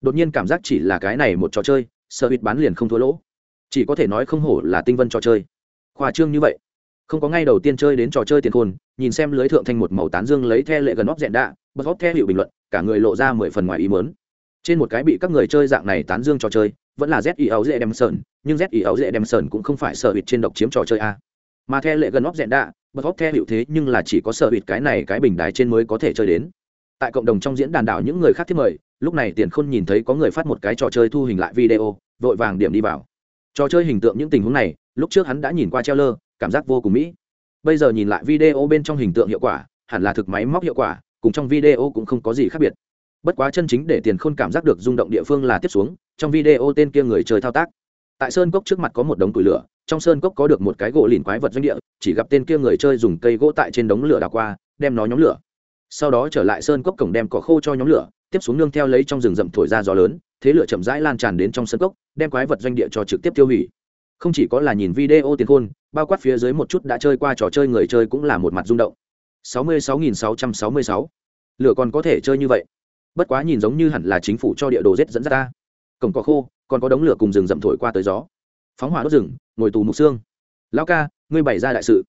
Đột nhiên cảm giác chỉ là cái này một trò chơi sợ bịt bán liền không thua lỗ. Chỉ có thể nói không hổ là tinh vân trò chơi. Khoa trương như vậy không có ngay đầu tiên chơi đến trò chơi tiền khôn, nhìn xem lưới thượng thanh một màu tán dương lấy the lệ gần óc dẹn đạ, bật góp theo hiệu bình luận, cả người lộ ra mười phần ngoài ý mớn trên một cái bị các người chơi dạng này tán dương trò chơi, vẫn là z ý ấu dễ đem sơn nhưng z ý ấu dễ đem sơn cũng không phải sợ bịt trên độc chiếm trò chơi a. Mà the lệ gần óc dẹn đạ, bật góp theo hiệu thế nhưng là chỉ có sợ bịt cái này cái bình đài trên mới có thể chơi đến. Tại cộng đồng trong diễn đàn đảo những người khác thiết mời, lúc này tiền khôn nhìn thấy có người phát một cái trò chơi thu hình lại video, vội vàng điểm đi vào. Trò chơi hình tượng những tình huống này, lúc trước hắn đã nhìn qua treo lơ cảm giác vô cùng mỹ. Bây giờ nhìn lại video bên trong hình tượng hiệu quả, hẳn là thực máy móc hiệu quả, cùng trong video cũng không có gì khác biệt. Bất quá chân chính để tiền khôn cảm giác được rung động địa phương là tiếp xuống, trong video tên kia người chơi thao tác. Tại sơn cốc trước mặt có một đống tủi lửa, trong sơn cốc có được một cái gỗ lìn quái vật doanh địa, chỉ gặp tên kia người chơi dùng cây gỗ tại trên đống lửa đào qua, đem nó nhóm lửa. Sau đó trở lại sơn cốc cổng đem cỏ khô cho nhóm lửa, tiếp xuống nương theo lấy trong rừng rậm thổi ra gió lớn, thế lửa chậm rãi lan tràn đến trong sơn cốc, đem quái vật doanh địa cho trực tiếp tiêu hủy không chỉ có là nhìn video tiền khôn, bao quát phía dưới một chút đã chơi qua trò chơi người chơi cũng là một mặt rung động. 66.666 lửa còn có thể chơi như vậy. Bất quá nhìn giống như hẳn là chính phủ cho địa đồ rết dẫn ra. Ta cổng có khô, còn có đống lửa cùng rừng rậm thổi qua tới gió. Phóng hỏa đốt rừng, ngồi tù mục xương. Lão ca, ngươi bày ra đại sự.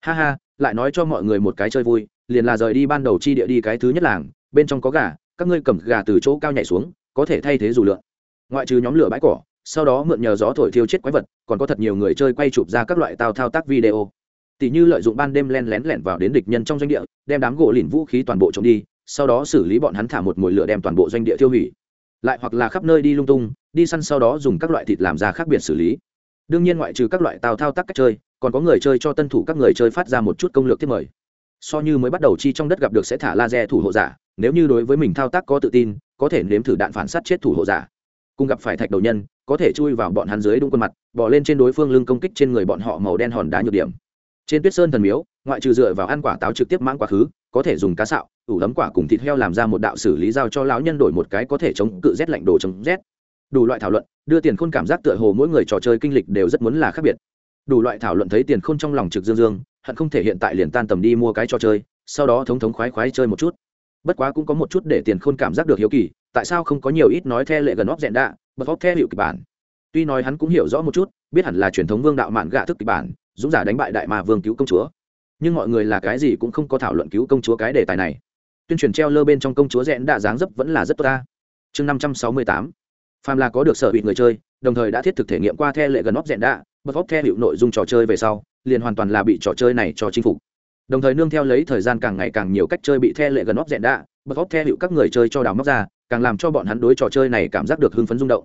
Ha ha, lại nói cho mọi người một cái chơi vui, liền là rời đi ban đầu chi địa đi cái thứ nhất làng, bên trong có gà, các ngươi cầm gà từ chỗ cao nhảy xuống, có thể thay thế dù lượn. Ngoại trừ nhóm lửa bãi cỏ sau đó mượn nhờ gió thổi thiêu chết quái vật, còn có thật nhiều người chơi quay chụp ra các loại tao thao tác video. Tỉ như lợi dụng ban đêm len lén lẻn vào đến địch nhân trong doanh địa, đem đám gỗ lìn vũ khí toàn bộ trộm đi, sau đó xử lý bọn hắn thả một mồi lửa đem toàn bộ doanh địa tiêu hủy. Lại hoặc là khắp nơi đi lung tung, đi săn sau đó dùng các loại thịt làm ra khác biệt xử lý. Đương nhiên ngoại trừ các loại tào thao tác cách chơi, còn có người chơi cho tân thủ các người chơi phát ra một chút công lược thiết mời. So như mới bắt đầu chi trong đất gặp được sẽ thả laser thủ hộ giả, nếu như đối với mình thao tác có tự tin, có thể nếm thử đạn phản sát chết thủ hộ giả cùng gặp phải thạch đầu nhân, có thể chui vào bọn hắn dưới đúng khuôn mặt bỏ lên trên đối phương lưng công kích trên người bọn họ màu đen hòn đá nhược điểm. Trên tuyết sơn thần miếu, ngoại trừ dựa vào ăn quả táo trực tiếp mãng quá khứ, có thể dùng cá sạo, ủ ấm quả cùng thịt heo làm ra một đạo xử lý giao cho lão nhân đổi một cái có thể chống cự rét lạnh đồ chống rét. Đủ loại thảo luận, đưa tiền khôn cảm giác tựa hồ mỗi người trò chơi kinh lịch đều rất muốn là khác biệt. Đủ loại thảo luận thấy tiền khôn trong lòng trực dương dương, hận không thể hiện tại liền tan tầm đi mua cái trò chơi, sau đó thống thống khoái khoái chơi một chút. Bất quá cũng có một chút để tiền khôn cảm giác được hiếu kỳ tại sao không có nhiều ít nói theo lệ gần óc dẹn đạ, bật óc theo hiệu kịch bản. Tuy nói hắn cũng hiểu rõ một chút, biết hẳn là truyền thống vương đạo mạn gạ thức kịch bản, dũng giả đánh bại đại mà vương cứu công chúa. Nhưng mọi người là cái gì cũng không có thảo luận cứu công chúa cái đề tài này. Tuyên truyền treo lơ bên trong công chúa rẽn đạ dáng dấp vẫn là rất tốt ta. Chương năm trăm sáu mươi tám. Phàm là có được sở hữu người chơi, đồng thời đã thiết thực thể nghiệm qua the lệ gần óc rẽn đạ, bật óc theo hiệu nội dung trò chơi về sau, liền hoàn toàn là bị trò chơi này cho chinh phục. Đồng thời nương theo lấy thời gian càng ngày càng nhiều cách chơi bị the lệ gần óc rẽn đạ, bật óc theo hiệu các người chơi cho đào móc ra càng làm cho bọn hắn đối trò chơi này cảm giác được hưng phấn rung động.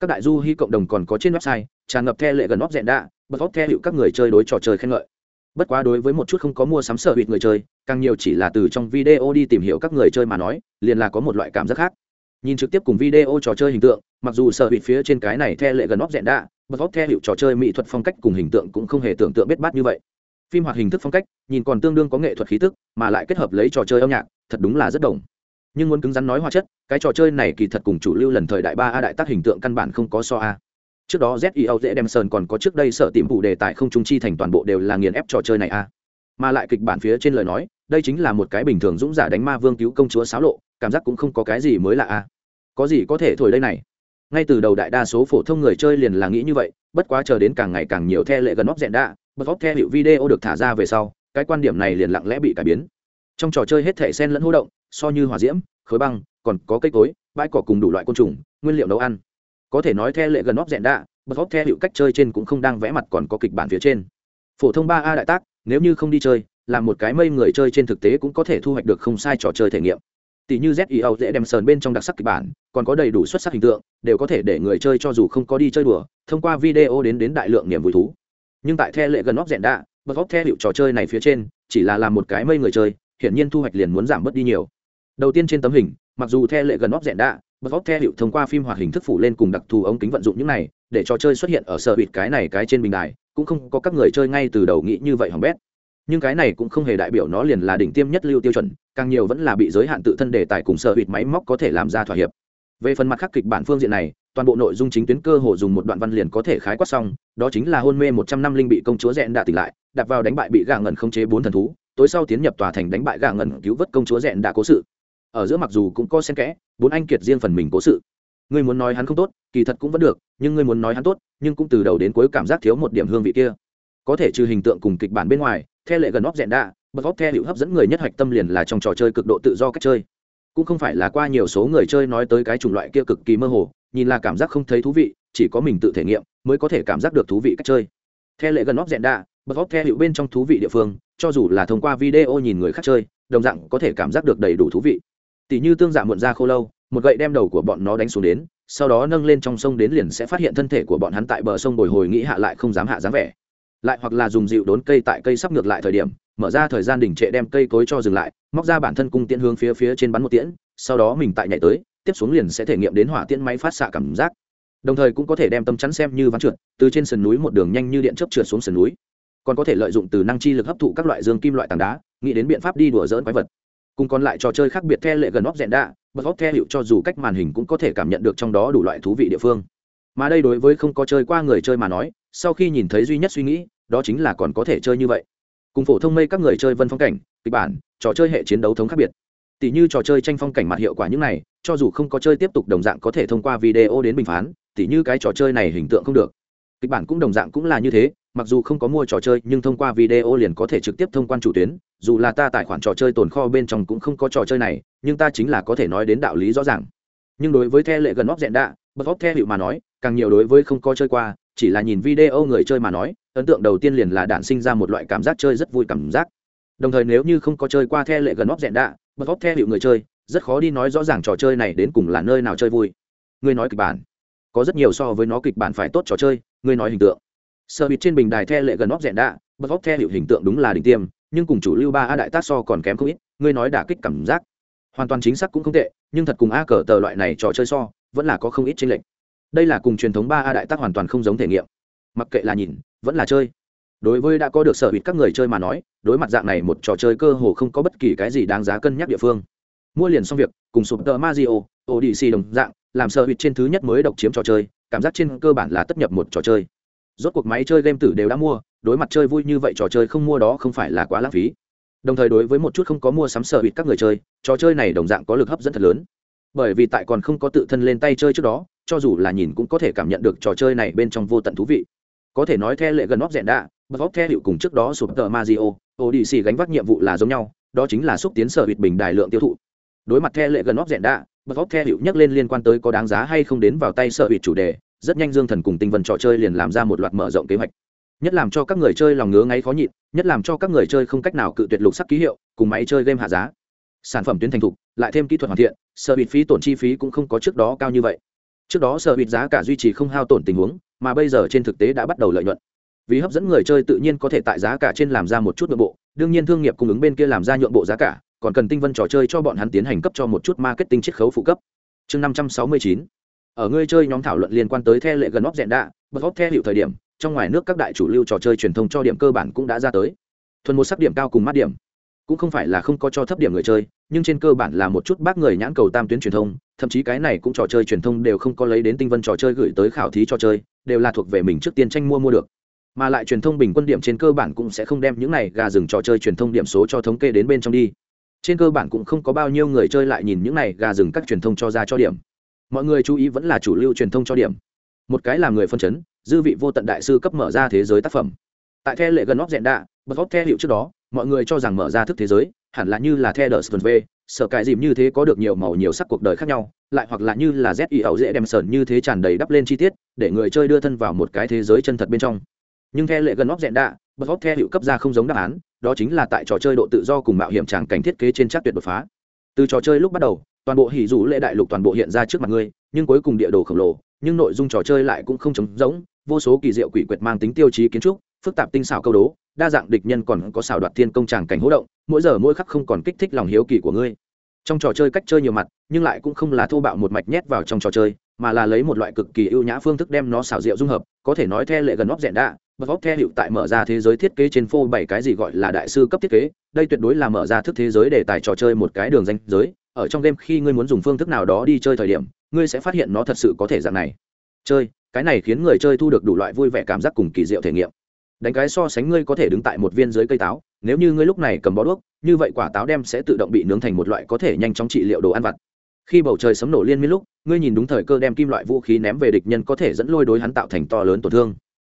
Các đại du hy cộng đồng còn có trên website, tràn ngập the lệ gần óc rẽn đạ, bật óc theo hiệu các người chơi đối trò chơi khen ngợi. Bất quá đối với một chút không có mua sắm sở hụt người chơi, càng nhiều chỉ là từ trong video đi tìm hiểu các người chơi mà nói, liền là có một loại cảm giác khác. Nhìn trực tiếp cùng video trò chơi hình tượng, mặc dù sở hụt phía trên cái này theo lệ gần óc dẹn đạ, bật óc theo hiệu trò chơi mỹ thuật phong cách cùng hình tượng cũng không hề tưởng tượng biết bát như vậy. Phim hoạt hình thức phong cách, nhìn còn tương đương có nghệ thuật khí tức, mà lại kết hợp lấy trò chơi âm nhạc, thật đúng là rất đồng nhưng muốn cứng rắn nói hóa chất, cái trò chơi này kỳ thật cùng chủ lưu lần thời đại ba a đại tác hình tượng căn bản không có so a. Trước đó zio dễ đem sơn còn có trước đây sợ tìm phụ đề tài không trung chi thành toàn bộ đều là nghiền ép trò chơi này a. Mà lại kịch bản phía trên lời nói, đây chính là một cái bình thường dũng giả đánh ma vương cứu công chúa xáo lộ, cảm giác cũng không có cái gì mới lạ a. Có gì có thể thổi đây này? Ngay từ đầu đại đa số phổ thông người chơi liền là nghĩ như vậy, bất quá chờ đến càng ngày càng nhiều the lệ gần óc dẹn đạ bật óc theo hiệu video được thả ra về sau, cái quan điểm này liền lặng lẽ bị cải biến. Trong trò chơi hết thể sen lẫn hô động so như hỏa diễm khối băng còn có cây cối bãi cỏ cùng đủ loại côn trùng nguyên liệu nấu ăn có thể nói theo lệ gần óc dẹn đạ bật óc theo hiệu cách chơi trên cũng không đang vẽ mặt còn có kịch bản phía trên phổ thông ba a đại tác nếu như không đi chơi làm một cái mây người chơi trên thực tế cũng có thể thu hoạch được không sai trò chơi thể nghiệm tỷ như ZEO dễ đem sờn bên trong đặc sắc kịch bản, còn có đầy đủ xuất sắc hình tượng, đều có thể để người chơi cho dù không có đi chơi đùa, thông qua video đến đến đại lượng niềm vui thú. Nhưng tại the lệ gần óc rèn đạ, bất óc theo hiệu trò chơi này phía trên, chỉ là làm một cái mây người chơi, hiển nhiên thu hoạch liền muốn giảm bớt đi nhiều. Đầu tiên trên tấm hình, mặc dù the lệ gần óc rèn đạ, bật óc the hiệu thông qua phim hoạt hình thức phủ lên cùng đặc thù ống kính vận dụng những này, để trò chơi xuất hiện ở sở bịt cái này cái trên bình đài, cũng không có các người chơi ngay từ đầu nghĩ như vậy hỏng bét. Nhưng cái này cũng không hề đại biểu nó liền là đỉnh tiêm nhất lưu tiêu chuẩn càng nhiều vẫn là bị giới hạn tự thân đề tài cùng sở hụt máy móc có thể làm ra thỏa hiệp. Về phần mặt khắc kịch bản phương diện này toàn bộ nội dung chính tuyến cơ hồ dùng một đoạn văn liền có thể khái quát xong đó chính là hôn mê một trăm năm linh bị công chúa rẽn đã tỉnh lại đặt vào đánh bại bị gà ngẩn không chế bốn thần thú tối sau tiến nhập tòa thành đánh bại gà ngẩn cứu vớt công chúa rẽn đã cố sự ở giữa mặc dù cũng có xen kẽ, bốn anh kiệt riêng phần mình cố sự. Ngươi muốn nói hắn không tốt, kỳ thật cũng vẫn được, nhưng ngươi muốn nói hắn tốt, nhưng cũng từ đầu đến cuối cảm giác thiếu một điểm hương vị kia. Có thể trừ hình tượng cùng kịch bản bên ngoài theo lệ gần óc dẹn đạ, bật óc theo hiệu hấp dẫn người nhất hoạch tâm liền là trong trò chơi cực độ tự do cách chơi. Cũng không phải là qua nhiều số người chơi nói tới cái chủng loại kia cực kỳ mơ hồ, nhìn là cảm giác không thấy thú vị, chỉ có mình tự thể nghiệm mới có thể cảm giác được thú vị cách chơi. Theo lệ gần óc dẹn đạ, bật óc theo hiệu bên trong thú vị địa phương, cho dù là thông qua video nhìn người khác chơi, đồng dạng có thể cảm giác được đầy đủ thú vị tỷ như tương dạ muộn ra khô lâu, một gậy đem đầu của bọn nó đánh xuống đến, sau đó nâng lên trong sông đến liền sẽ phát hiện thân thể của bọn hắn tại bờ sông bồi hồi nghĩ hạ lại không dám hạ dáng vẻ. Lại hoặc là dùng dịu đốn cây tại cây sắp ngược lại thời điểm, mở ra thời gian đỉnh trệ đem cây cối cho dừng lại, móc ra bản thân cung tiễn hướng phía phía trên bắn một tiễn, sau đó mình tại nhảy tới, tiếp xuống liền sẽ thể nghiệm đến hỏa tiễn máy phát xạ cảm giác. Đồng thời cũng có thể đem tâm chắn xem như ván trượt, từ trên sườn núi một đường nhanh như điện chớp trượt xuống sườn núi. Còn có thể lợi dụng từ năng chi lực hấp thụ các loại dương kim loại tảng đá, nghĩ đến biện pháp đi đùa dỡn quái vật cùng còn lại trò chơi khác biệt the lệ gần óc rẽn đạ bật óc the hiệu cho dù cách màn hình cũng có thể cảm nhận được trong đó đủ loại thú vị địa phương. Mà đây đối với không có chơi qua người chơi mà nói, sau khi nhìn thấy duy nhất suy nghĩ, đó chính là còn có thể chơi như vậy. Cùng phổ thông mây các người chơi vân phong cảnh, kịch bản, trò chơi hệ chiến đấu thống khác biệt. Tỷ như trò chơi tranh phong cảnh mặt hiệu quả những này, cho dù không có chơi tiếp tục đồng dạng có thể thông qua video đến bình phán tỷ như cái trò chơi này hình tượng không được. Kịch bản cũng đồng dạng cũng là như thế mặc dù không có mua trò chơi, nhưng thông qua video liền có thể trực tiếp thông quan chủ tuyến. Dù là ta tài khoản trò chơi tồn kho bên trong cũng không có trò chơi này, nhưng ta chính là có thể nói đến đạo lý rõ ràng. Nhưng đối với the lệ gần óc dẹn đạ bật óc the hiệu mà nói, càng nhiều đối với không có chơi qua, chỉ là nhìn video người chơi mà nói, ấn tượng đầu tiên liền là đản sinh ra một loại cảm giác chơi rất vui cảm giác. Đồng thời nếu như không có chơi qua the lệ gần óc dẹn đạ bật óc the hiệu người chơi, rất khó đi nói rõ ràng trò chơi này đến cùng là nơi nào chơi vui. Ngươi nói kịch bản, có rất nhiều so với nó kịch bản phải tốt trò chơi, ngươi nói hình tượng sơ bịt trên bình đài the lệ gần óc dẹn đạ, bật óc the hiệu hình tượng đúng là đỉnh tiêm, nhưng cùng chủ lưu ba a đại tác so còn kém không ít, ngươi nói đả kích cảm giác. Hoàn toàn chính xác cũng không tệ, nhưng thật cùng a cờ tờ loại này trò chơi so, vẫn là có không ít tranh lệch. Đây là cùng truyền thống ba a đại tác hoàn toàn không giống thể nghiệm. Mặc kệ là nhìn, vẫn là chơi. Đối với đã có được sở hữu các người chơi mà nói, đối mặt dạng này một trò chơi cơ hồ không có bất kỳ cái gì đáng giá cân nhắc địa phương. Mua liền xong việc, cùng sụp tờ mazio odc đồng dạng, làm sở hữu trên thứ nhất mới độc chiếm trò chơi, cảm giác trên cơ bản là tất nhập một trò chơi rốt cuộc máy chơi game tử đều đã mua, đối mặt chơi vui như vậy trò chơi không mua đó không phải là quá lãng phí. Đồng thời đối với một chút không có mua sắm sở hữu các người chơi, trò chơi này đồng dạng có lực hấp dẫn thật lớn. Bởi vì tại còn không có tự thân lên tay chơi trước đó, cho dù là nhìn cũng có thể cảm nhận được trò chơi này bên trong vô tận thú vị. Có thể nói theo lệ gần óc rẽn đạ bật óc theo hiệu cùng trước đó sụp tờ mazio Odyssey gánh vác nhiệm vụ là giống nhau, đó chính là xúc tiến sở hữu bình đại lượng tiêu thụ. Đối mặt theo lệ gần óc rẽn đạ bật óc theo hiệu nhắc lên liên quan tới có đáng giá hay không đến vào tay sở hữu chủ đề rất nhanh dương thần cùng tinh vân trò chơi liền làm ra một loạt mở rộng kế hoạch. Nhất làm cho các người chơi lòng ngứa ngáy khó nhịn, nhất làm cho các người chơi không cách nào cự tuyệt lục sắc ký hiệu, cùng máy chơi game hạ giá. Sản phẩm tuyến thành thục, lại thêm kỹ thuật hoàn thiện, sở bịt phí tổn chi phí cũng không có trước đó cao như vậy. Trước đó sở bịt giá cả duy trì không hao tổn tình huống, mà bây giờ trên thực tế đã bắt đầu lợi nhuận. Vì hấp dẫn người chơi tự nhiên có thể tại giá cả trên làm ra một chút nội bộ, đương nhiên thương nghiệp cung ứng bên kia làm ra nhượng bộ giá cả, còn cần tinh vân trò chơi cho bọn hắn tiến hành cấp cho một chút marketing chiết khấu phụ cấp. Chương năm trăm sáu mươi chín ở người chơi nhóm thảo luận liên quan tới the lệ gần óc dẹn đạ, bật óc theo hiệu thời điểm, trong ngoài nước các đại chủ lưu trò chơi truyền thông cho điểm cơ bản cũng đã ra tới. Thuần một sắc điểm cao cùng mát điểm. Cũng không phải là không có cho thấp điểm người chơi, nhưng trên cơ bản là một chút bác người nhãn cầu tam tuyến truyền thông, thậm chí cái này cũng trò chơi truyền thông đều không có lấy đến tinh vân trò chơi gửi tới khảo thí trò chơi, đều là thuộc về mình trước tiên tranh mua mua được. Mà lại truyền thông bình quân điểm trên cơ bản cũng sẽ không đem những này gà rừng trò chơi truyền thông điểm số cho thống kê đến bên trong đi. Trên cơ bản cũng không có bao nhiêu người chơi lại nhìn những này gà rừng các truyền thông cho ra cho điểm mọi người chú ý vẫn là chủ lưu truyền thông cho điểm. Một cái là người phân chấn, dư vị vô tận đại sư cấp mở ra thế giới tác phẩm. Tại the lệ gần óc dẹn đạ bật óc the hiệu trước đó, mọi người cho rằng mở ra thức thế giới, hẳn là như là the đờ sơn v, sợ cái dìm như thế có được nhiều màu nhiều sắc cuộc đời khác nhau, lại hoặc là như là z y ẩu dễ đem sờn như thế tràn đầy đắp lên chi tiết, để người chơi đưa thân vào một cái thế giới chân thật bên trong. Nhưng theo lệ gần óc dẹn đạ bật óc theo hiệu cấp ra không giống đáp án, đó chính là tại trò chơi độ tự do cùng mạo hiểm tràng cảnh thiết kế trên chắc tuyệt đột phá. Từ trò chơi lúc bắt đầu toàn bộ hỉ dụ lệ đại lục toàn bộ hiện ra trước mặt ngươi, nhưng cuối cùng địa đồ khổng lồ, nhưng nội dung trò chơi lại cũng không trống rỗng, vô số kỳ diệu quỷ quyệt mang tính tiêu chí kiến trúc, phức tạp tinh xảo câu đố, đa dạng địch nhân còn có xảo đoạt thiên công tràng cảnh hỗ động, mỗi giờ mỗi khắc không còn kích thích lòng hiếu kỳ của ngươi. Trong trò chơi cách chơi nhiều mặt, nhưng lại cũng không là thô bạo một mạch nhét vào trong trò chơi, mà là lấy một loại cực kỳ ưu nhã phương thức đem nó xảo diệu dung hợp, có thể nói theo lệ gần óc rẽn đạ, bật óc theo hiệu tại mở ra thế giới thiết kế trên phô bảy cái gì gọi là đại sư cấp thiết kế, đây tuyệt đối là mở ra thức thế giới để tài trò chơi một cái đường danh giới ở trong game khi ngươi muốn dùng phương thức nào đó đi chơi thời điểm, ngươi sẽ phát hiện nó thật sự có thể dạng này. Chơi, cái này khiến người chơi thu được đủ loại vui vẻ cảm giác cùng kỳ diệu thể nghiệm. Đánh cái so sánh ngươi có thể đứng tại một viên dưới cây táo, nếu như ngươi lúc này cầm bó đuốc, như vậy quả táo đem sẽ tự động bị nướng thành một loại có thể nhanh chóng trị liệu đồ ăn vặt. Khi bầu trời sấm nổ liên miên lúc, ngươi nhìn đúng thời cơ đem kim loại vũ khí ném về địch nhân có thể dẫn lôi đối hắn tạo thành to lớn tổn thương.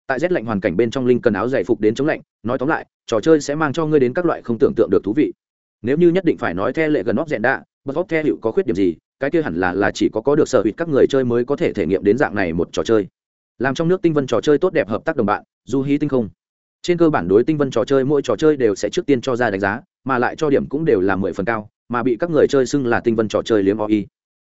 Tại rét lạnh hoàn cảnh bên trong linh cần áo dày phục đến chống lạnh, nói tóm lại, trò chơi sẽ mang cho ngươi đến các loại không tưởng tượng được thú vị. Nếu như nhất định phải nói theo lệ gần óc rẽn đạ bật vóc theo hiệu có khuyết điểm gì, cái kia hẳn là là chỉ có có được sở hữu các người chơi mới có thể thể nghiệm đến dạng này một trò chơi. Làm trong nước tinh vân trò chơi tốt đẹp hợp tác đồng bạn, du hí tinh không. Trên cơ bản đối tinh vân trò chơi mỗi trò chơi đều sẽ trước tiên cho ra đánh giá, mà lại cho điểm cũng đều là mười phần cao, mà bị các người chơi xưng là tinh vân trò chơi liếm oi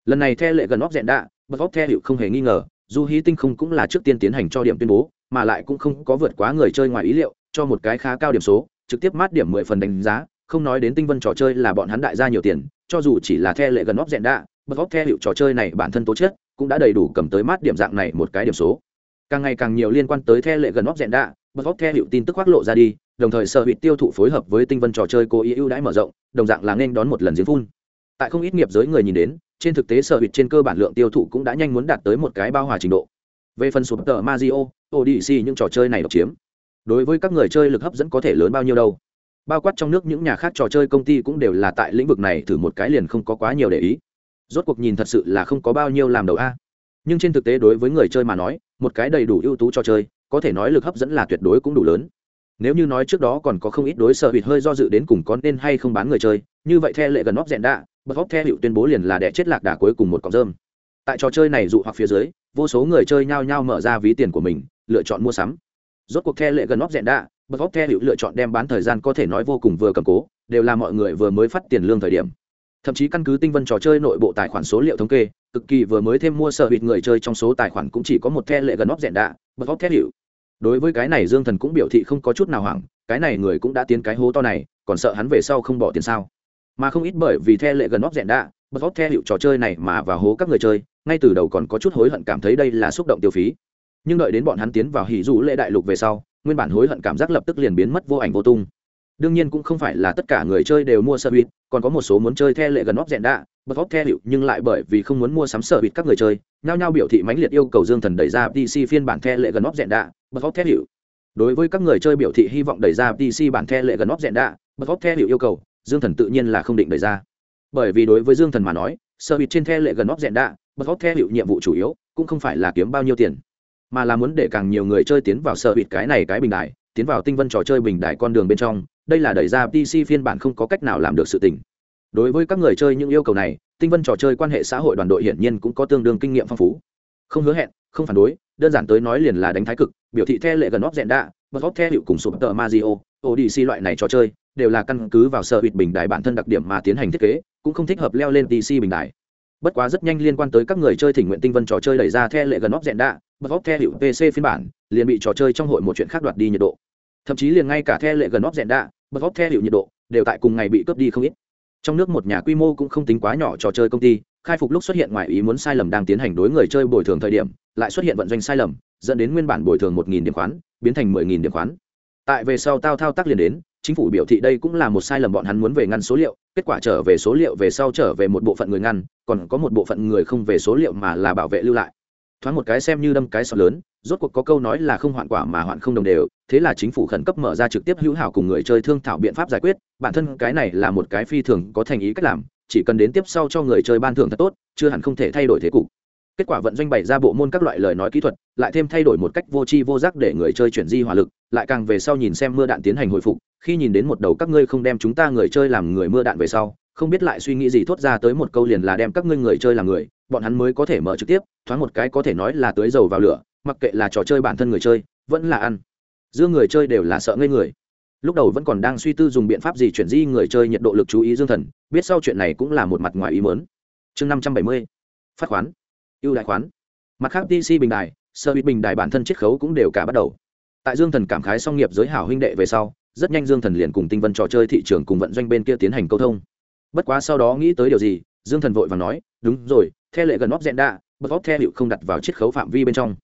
lần này theo lệ gần óc dẹn đạ bật óc theo hiệu không hề nghi ngờ, du hí tinh không cũng là trước tiên tiến hành cho điểm tuyên bố, mà lại cũng không có vượt quá người chơi ngoài ý liệu, cho một cái khá cao điểm số, trực tiếp mát điểm mười phần đánh giá không nói đến tinh vân trò chơi là bọn hắn đại gia nhiều tiền, cho dù chỉ là the lệ gần óc dẹn đạ bật óc theo hiệu trò chơi này bản thân tố chất, cũng đã đầy đủ cầm tới mát điểm dạng này một cái điểm số. Càng ngày càng nhiều liên quan tới the lệ gần óc dẹn đạ bật óc theo hiệu tin tức khoác lộ ra đi, đồng thời sở hữu tiêu thụ phối hợp với tinh vân trò chơi cố ý ưu đãi mở rộng, đồng dạng là nên đón một lần diễn phun. Tại không ít nghiệp giới người nhìn đến, trên thực tế sở hữu trên cơ bản lượng tiêu thụ cũng đã nhanh muốn đạt tới một cái bao hòa trình độ. Về phần sụp tờ mazio odyssey những trò chơi này độc chiếm, đối với các người chơi lực hấp dẫn có thể lớn bao nhiêu đâu? Bao quát trong nước những nhà khác trò chơi công ty cũng đều là tại lĩnh vực này thử một cái liền không có quá nhiều để ý. Rốt cuộc nhìn thật sự là không có bao nhiêu làm đầu a. Nhưng trên thực tế đối với người chơi mà nói, một cái đầy đủ ưu tú trò chơi, có thể nói lực hấp dẫn là tuyệt đối cũng đủ lớn. Nếu như nói trước đó còn có không ít đối sợ hụt hơi do dự đến cùng có nên hay không bán người chơi, như vậy theo lệ gần óc dẹn đạ bật óc theo hiệu tuyên bố liền là đẻ chết lạc đà cuối cùng một cọng rơm. Tại trò chơi này dụ hoặc phía dưới, vô số người chơi nhao nhao mở ra ví tiền của mình, lựa chọn mua sắm rốt cuộc theo lệ gần óc dẹn đạ bật óc theo hữu lựa chọn đem bán thời gian có thể nói vô cùng vừa cầm cố, đều là mọi người vừa mới phát tiền lương thời điểm. Thậm chí căn cứ tinh vân trò chơi nội bộ tài khoản số liệu thống kê, cực kỳ vừa mới thêm mua sở hụt người chơi trong số tài khoản cũng chỉ có một the lệ gần óc dẹn đạ bật óc theo hữu. Đối với cái này dương thần cũng biểu thị không có chút nào hoảng, cái này người cũng đã tiến cái hố to này, còn sợ hắn về sau không bỏ tiền sao? Mà không ít bởi vì the lệ gần óc dẹn đạ bật óc theo hiệu trò chơi này mà vào hố các người chơi, ngay từ đầu còn có chút hối hận cảm thấy đây là xúc động tiêu phí nhưng đợi đến bọn hắn tiến vào hỉ dù lễ đại lục về sau, nguyên bản hối hận cảm giác lập tức liền biến mất vô ảnh vô tung. Đương nhiên cũng không phải là tất cả người chơi đều mua sơ bịt còn có một số muốn chơi theo lệ gần óc dẹn đạ bật óc theo hiệu nhưng lại bởi vì không muốn mua sắm sơ bịt các người chơi, nhao nhao biểu thị mãnh liệt yêu cầu dương thần đẩy ra pc phiên bản theo lệ gần óc dẹn đạ bật óc theo hiệu đối với các người chơi biểu thị hy vọng đẩy ra pc bản theo lệ gần óc dẹn đạ bật óc theo hiệu yêu cầu, dương thần tự nhiên là không định đẩy ra. Bởi vì đối với dương thần mà nói sơ bịt trên theo lệ gần óc dẹn đạ bật óc theo hiệu nhiệm vụ chủ yếu cũng không phải là kiếm bao nhiêu tiền mà là muốn để càng nhiều người chơi tiến vào sở bịt cái này cái bình đại tiến vào tinh vân trò chơi bình đại con đường bên trong. Đây là đẩy ra pc phiên bản không có cách nào làm được sự tình. Đối với các người chơi những yêu cầu này, tinh vân trò chơi quan hệ xã hội đoàn đội hiển nhiên cũng có tương đương kinh nghiệm phong phú. Không hứa hẹn, không phản đối, đơn giản tới nói liền là đánh thái cực, biểu thị theo lệ gần óc dẹn đạ, bật óc theo hiệu cùng sụp tờ mazio odc loại này trò chơi, đều là căn cứ vào sở hữu bình đại bản thân đặc điểm mà tiến hành thiết kế, cũng không thích hợp leo lên pc bình đại bất quá rất nhanh liên quan tới các người chơi thỉnh nguyện tinh vân trò chơi đẩy ra theo lệ gần óc dẹn đạ bật vóc theo hiệu pc phiên bản, liền bị trò chơi trong hội một chuyện khác đoạt đi nhiệt độ. Thậm chí liền ngay cả theo lệ gần óc dẹn đạ, bật vóc theo hiệu nhiệt độ, đều tại cùng ngày bị cướp đi không ít. Trong nước một nhà quy mô cũng không tính quá nhỏ trò chơi công ty, khai phục lúc xuất hiện ngoài ý muốn sai lầm đang tiến hành đối người chơi bồi thường thời điểm, lại xuất hiện vận doanh sai lầm, dẫn đến nguyên bản bồi thường một nghìn điểm khoán, biến thành mười nghìn điểm khoán. Tại về sau tao thao tác liền đến, chính phủ biểu thị đây cũng là một sai lầm bọn hắn muốn về ngăn số liệu, kết quả trở về số liệu về sau trở về một bộ phận người ngăn, còn có một bộ phận người không về số liệu mà là bảo vệ lưu lại thoáng một cái xem như đâm cái sọt lớn, rốt cuộc có câu nói là không hoạn quả mà hoạn không đồng đều, thế là chính phủ khẩn cấp mở ra trực tiếp hữu hảo cùng người chơi thương thảo biện pháp giải quyết, bản thân cái này là một cái phi thường có thành ý cách làm, chỉ cần đến tiếp sau cho người chơi ban thưởng thật tốt, chưa hẳn không thể thay đổi thế cục. Kết quả vận doanh bày ra bộ môn các loại lời nói kỹ thuật, lại thêm thay đổi một cách vô tri vô giác để người chơi chuyển di hỏa lực, lại càng về sau nhìn xem mưa đạn tiến hành hồi phục, khi nhìn đến một đầu các ngươi không đem chúng ta người chơi làm người mưa đạn về sau, không biết lại suy nghĩ gì thốt ra tới một câu liền là đem các ngươi người chơi làm người bọn hắn mới có thể mở trực tiếp, thoáng một cái có thể nói là tưới dầu vào lửa, mặc kệ là trò chơi bản thân người chơi, vẫn là ăn. Giữa người chơi đều là sợ ngây người. Lúc đầu vẫn còn đang suy tư dùng biện pháp gì chuyển di người chơi nhiệt độ lực chú ý dương thần, biết sau chuyện này cũng là một mặt ngoài ý mớn chương năm trăm bảy mươi, phát khoán, ưu đại khoán. Mặt khác dc bình đài, sơ bị bình đài bản thân chiết khấu cũng đều cả bắt đầu. Tại dương thần cảm khái song nghiệp giới hảo huynh đệ về sau, rất nhanh dương thần liền cùng tinh vân trò chơi thị trường cùng vận doanh bên kia tiến hành câu thông. Bất quá sau đó nghĩ tới điều gì, dương thần vội và nói, đúng rồi theo lệ gần óc dẹn đạ, bật óc theo hiệu không đặt vào chiết khấu phạm vi bên trong.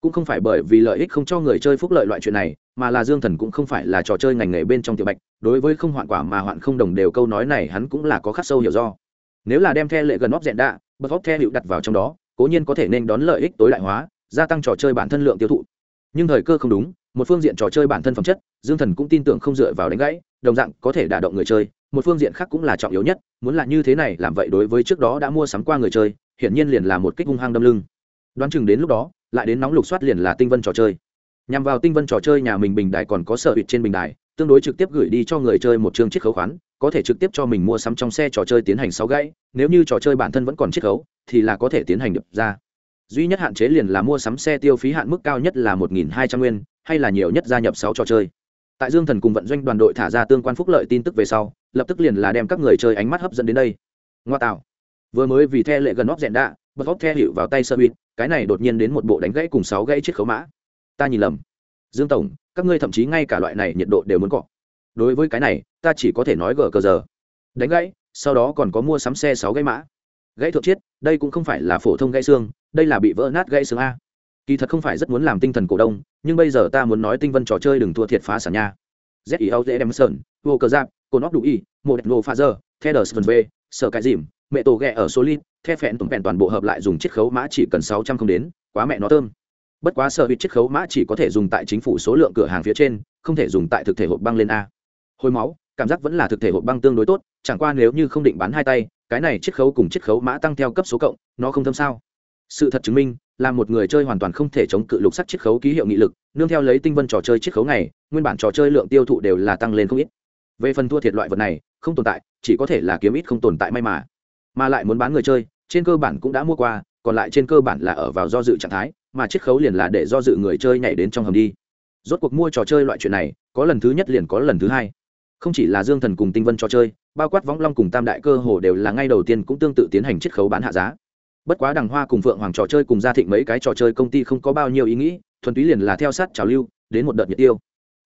Cũng không phải bởi vì lợi ích không cho người chơi phúc lợi loại chuyện này mà là dương thần cũng không phải là trò chơi ngành nghề bên trong tiểu bạch đối với không hoạn quả mà hoạn không đồng đều câu nói này hắn cũng là có khắc sâu hiểu do. Nếu là đem theo lệ gần óc dẹn đạ, bật óc theo hiệu đặt vào trong đó cố nhiên có thể nên đón lợi ích tối đại hóa gia tăng trò chơi bản thân lượng tiêu thụ. Nhưng thời cơ không đúng một phương diện trò chơi bản thân phẩm chất dương thần cũng tin tưởng không dựa vào đánh gãy đồng dạng có thể đả động người chơi một phương diện khác cũng là trọng yếu nhất muốn là như thế này làm vậy đối với trước đó đã mua sắm qua người chơi hiển nhiên liền là một kích hung hăng đâm lưng. Đoán chừng đến lúc đó, lại đến nóng lục soát liền là tinh vân trò chơi. Nhằm vào tinh vân trò chơi nhà mình bình đài còn có sở hữu trên bình đài, tương đối trực tiếp gửi đi cho người chơi một chương chiết khấu khoán, có thể trực tiếp cho mình mua sắm trong xe trò chơi tiến hành sáu gãy, nếu như trò chơi bản thân vẫn còn chiết khấu, thì là có thể tiến hành được ra. Duy nhất hạn chế liền là mua sắm xe tiêu phí hạn mức cao nhất là một nghìn hai trăm nguyên, hay là nhiều nhất gia nhập sáu trò chơi. Tại dương thần cùng vận doanh đoàn đội thả ra tương quan phúc lợi tin tức về sau, lập tức liền là đem các người chơi ánh mắt hấp dẫn đến đây. Ngoa tạo vừa mới vì the lệ gần óc rèn đạ, bật óc the hiệu vào tay sơ bịt cái này đột nhiên đến một bộ đánh gãy cùng sáu gãy chiếc khấu mã. Ta nhìn lầm. Dương tổng, các ngươi thậm chí ngay cả loại này nhiệt độ đều muốn cọ. Đối với cái này, ta chỉ có thể nói gờ cờ giờ. Đánh gãy, sau đó còn có mua sắm xe sáu gãy mã. Gãy thượng chiết, đây cũng không phải là phổ thông gãy xương, đây là bị vỡ nát gãy xương a. Kỳ thật không phải rất muốn làm tinh thần cổ đông, nhưng bây giờ ta muốn nói tinh vân trò chơi đừng thua thiệt phá sản nha. Z i o t e m s o n, vô cờ giáp cô nóc đủ y mô đẹp nô pha giờ theo đờ sơn v, sở cái dìm mẹ tổ ghẹ ở số lít, the phẹn tùng phẹn toàn bộ hợp lại dùng chiết khấu mã chỉ cần sáu trăm không đến, quá mẹ nó thơm. Bất quá sợ bị chiết khấu mã chỉ có thể dùng tại chính phủ số lượng cửa hàng phía trên, không thể dùng tại thực thể hộp băng lên a. Hồi máu, cảm giác vẫn là thực thể hộp băng tương đối tốt, chẳng qua nếu như không định bán hai tay, cái này chiết khấu cùng chiết khấu mã tăng theo cấp số cộng, nó không thâm sao. Sự thật chứng minh, là một người chơi hoàn toàn không thể chống cự lục sắc chiết khấu ký hiệu nghị lực, nương theo lấy tinh vân trò chơi chiết khấu này nguyên bản trò chơi lượng tiêu thụ đều là tăng lên không ít. Về phần thua thiệt loại vật này, không tồn tại, chỉ có thể là kiếm ít không tồn tại may mà mà lại muốn bán người chơi, trên cơ bản cũng đã mua qua, còn lại trên cơ bản là ở vào do dự trạng thái, mà chiết khấu liền là để do dự người chơi nhảy đến trong hầm đi. Rốt cuộc mua trò chơi loại chuyện này, có lần thứ nhất liền có lần thứ hai. Không chỉ là dương thần cùng tinh vân trò chơi, bao quát võng long cùng tam đại cơ hồ đều là ngay đầu tiên cũng tương tự tiến hành chiết khấu bán hạ giá. Bất quá đằng hoa cùng phượng hoàng trò chơi cùng gia thịnh mấy cái trò chơi công ty không có bao nhiêu ý nghĩ, thuần túy liền là theo sát trào lưu, đến một đợt nhiệt tiêu.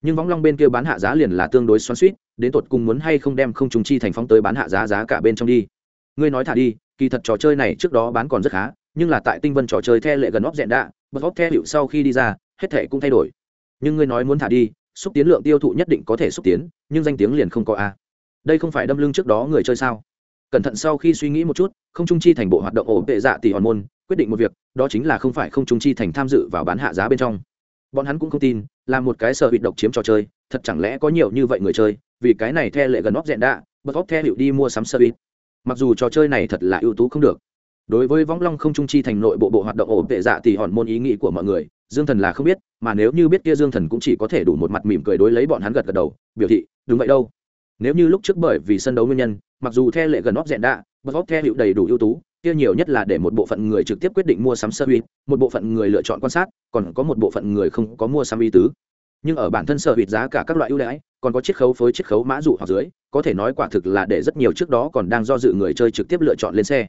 Nhưng võng long bên kia bán hạ giá liền là tương đối xoắn suýt đến tột cùng muốn hay không đem không trùng chi thành phóng tới bán hạ giá giá cả bên trong đi ngươi nói thả đi, kỳ thật trò chơi này trước đó bán còn rất khá, nhưng là tại tinh vân trò chơi the lệ gần óc dẹn đạ, bật óc the hiệu sau khi đi ra, hết thể cũng thay đổi. Nhưng ngươi nói muốn thả đi, xúc tiến lượng tiêu thụ nhất định có thể xúc tiến, nhưng danh tiếng liền không có a. Đây không phải đâm lưng trước đó người chơi sao? Cẩn thận sau khi suy nghĩ một chút, không trung chi thành bộ hoạt động ổ tệ dạ tỷ hòn môn, quyết định một việc, đó chính là không phải không trung chi thành tham dự vào bán hạ giá bên trong. Bọn hắn cũng không tin, là một cái sở bị độc chiếm trò chơi, thật chẳng lẽ có nhiều như vậy người chơi, vì cái này the lệ gần óc dẹn đạ, bật óc the hiệu đi mua sắm sơ bít mặc dù trò chơi này thật là ưu tú không được. Đối với võng long không trung chi thành nội bộ bộ hoạt động ổn vệ dạ thì hòn môn ý nghĩ của mọi người, dương thần là không biết, mà nếu như biết kia dương thần cũng chỉ có thể đủ một mặt mỉm cười đối lấy bọn hắn gật gật đầu, biểu thị, đúng vậy đâu. Nếu như lúc trước bởi vì sân đấu nguyên nhân, mặc dù theo lệ gần óc dẹn đạ bất óc theo hiệu đầy đủ ưu tú, kia nhiều nhất là để một bộ phận người trực tiếp quyết định mua sắm sơ uy, một bộ phận người lựa chọn quan sát, còn có một bộ phận người không có mua sắm y tứ nhưng ở bản thân sở hữu giá cả các loại ưu đãi, còn có chiết khấu phối chiết khấu mã dụ hoặc dưới, có thể nói quả thực là để rất nhiều trước đó còn đang do dự người chơi trực tiếp lựa chọn lên xe.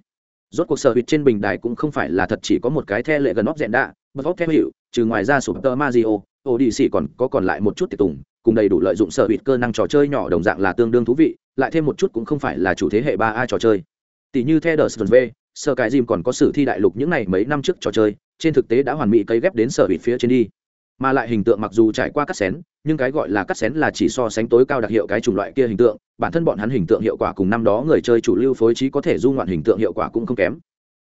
Rốt cuộc sở hữu trên bình đài cũng không phải là thật chỉ có một cái the lệ gần óc dẹn đạ bất óc theo hiệu, trừ ngoài ra sụp tơ mazio ô đi xỉ còn có còn lại một chút tiệc tùng, cùng đầy đủ lợi dụng sở hữu cơ năng trò chơi nhỏ đồng dạng là tương đương thú vị, lại thêm một chút cũng không phải là chủ thế hệ ba a trò chơi. Tỷ như theo đờ v sở cái dìm còn có sử thi đại lục những này mấy năm trước trò chơi, trên thực tế đã hoàn mỹ cấy ghép đến sở hữu phía trên đi mà lại hình tượng mặc dù trải qua cắt xén, nhưng cái gọi là cắt xén là chỉ so sánh tối cao đặc hiệu cái chủng loại kia hình tượng, bản thân bọn hắn hình tượng hiệu quả cùng năm đó người chơi chủ lưu phối trí có thể du ngoạn hình tượng hiệu quả cũng không kém.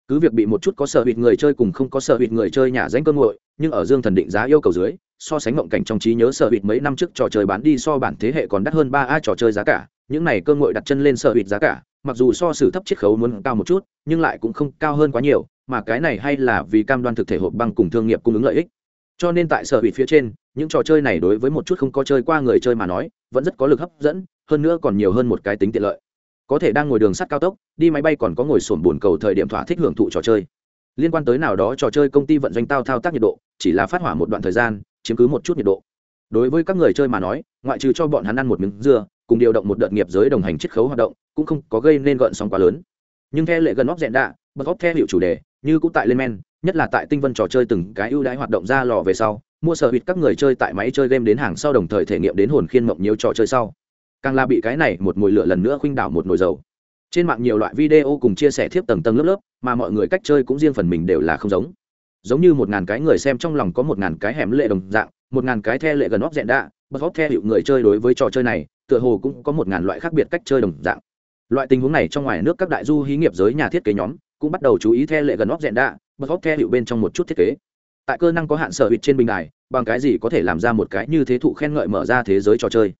Cứ việc bị một chút có sợ hụt người chơi cùng không có sợ hụt người chơi nhà danh cơ nguội nhưng ở dương thần định giá yêu cầu dưới, so sánh mộng cảnh trong trí nhớ sợ hụt mấy năm trước trò chơi bán đi so bản thế hệ còn đắt hơn ba a trò chơi giá cả, những này cơ nguội đặt chân lên sợ hụt giá cả, mặc dù so sử thấp chiết khấu muốn cao một chút, nhưng lại cũng không cao hơn quá nhiều, mà cái này hay là vì cam đoan thực thể hộp băng cùng thương nghiệp cung ứng lợi ích cho nên tại sở hủy phía trên, những trò chơi này đối với một chút không có chơi qua người chơi mà nói, vẫn rất có lực hấp dẫn, hơn nữa còn nhiều hơn một cái tính tiện lợi. Có thể đang ngồi đường sắt cao tốc, đi máy bay còn có ngồi sổn bồn cầu thời điểm thỏa thích hưởng thụ trò chơi. Liên quan tới nào đó trò chơi công ty vận doanh tao thao tác nhiệt độ, chỉ là phát hỏa một đoạn thời gian, chiếm cứ một chút nhiệt độ. Đối với các người chơi mà nói, ngoại trừ cho bọn hắn ăn một miếng dưa, cùng điều động một đợt nghiệp giới đồng hành chiết khấu hoạt động, cũng không có gây nên gợn sóng quá lớn. Nhưng theo lệ gần óc dẹn đạ, bật óc theo hiệu chủ đề, như cũng tại lên men nhất là tại tinh vân trò chơi từng cái ưu đãi hoạt động ra lò về sau, mua sở hụt các người chơi tại máy chơi game đến hàng sau đồng thời thể nghiệm đến hồn khiên mộng nhiều trò chơi sau. Càng là bị cái này một mùi lửa lần nữa khuynh đảo một nồi dầu. Trên mạng nhiều loại video cùng chia sẻ thiếp tầng tầng lớp lớp, mà mọi người cách chơi cũng riêng phần mình đều là không giống. Giống như một ngàn cái người xem trong lòng có một ngàn cái hẻm lệ đồng dạng, một ngàn cái the lệ gần óc dẹn đạ, bất óc theo hiệu người chơi đối với trò chơi này, tựa hồ cũng có một ngàn loại khác biệt cách chơi đồng dạng. Loại tình huống này trong ngoài nước các đại du hí nghiệp giới nhà thiết kế nhóm cũng bắt đầu chú ý theo lệ gần óc dẹn đạ bật óc theo hiệu bên trong một chút thiết kế. Tại cơ năng có hạn sở hụt trên bình đài, bằng cái gì có thể làm ra một cái như thế thụ khen ngợi mở ra thế giới trò chơi?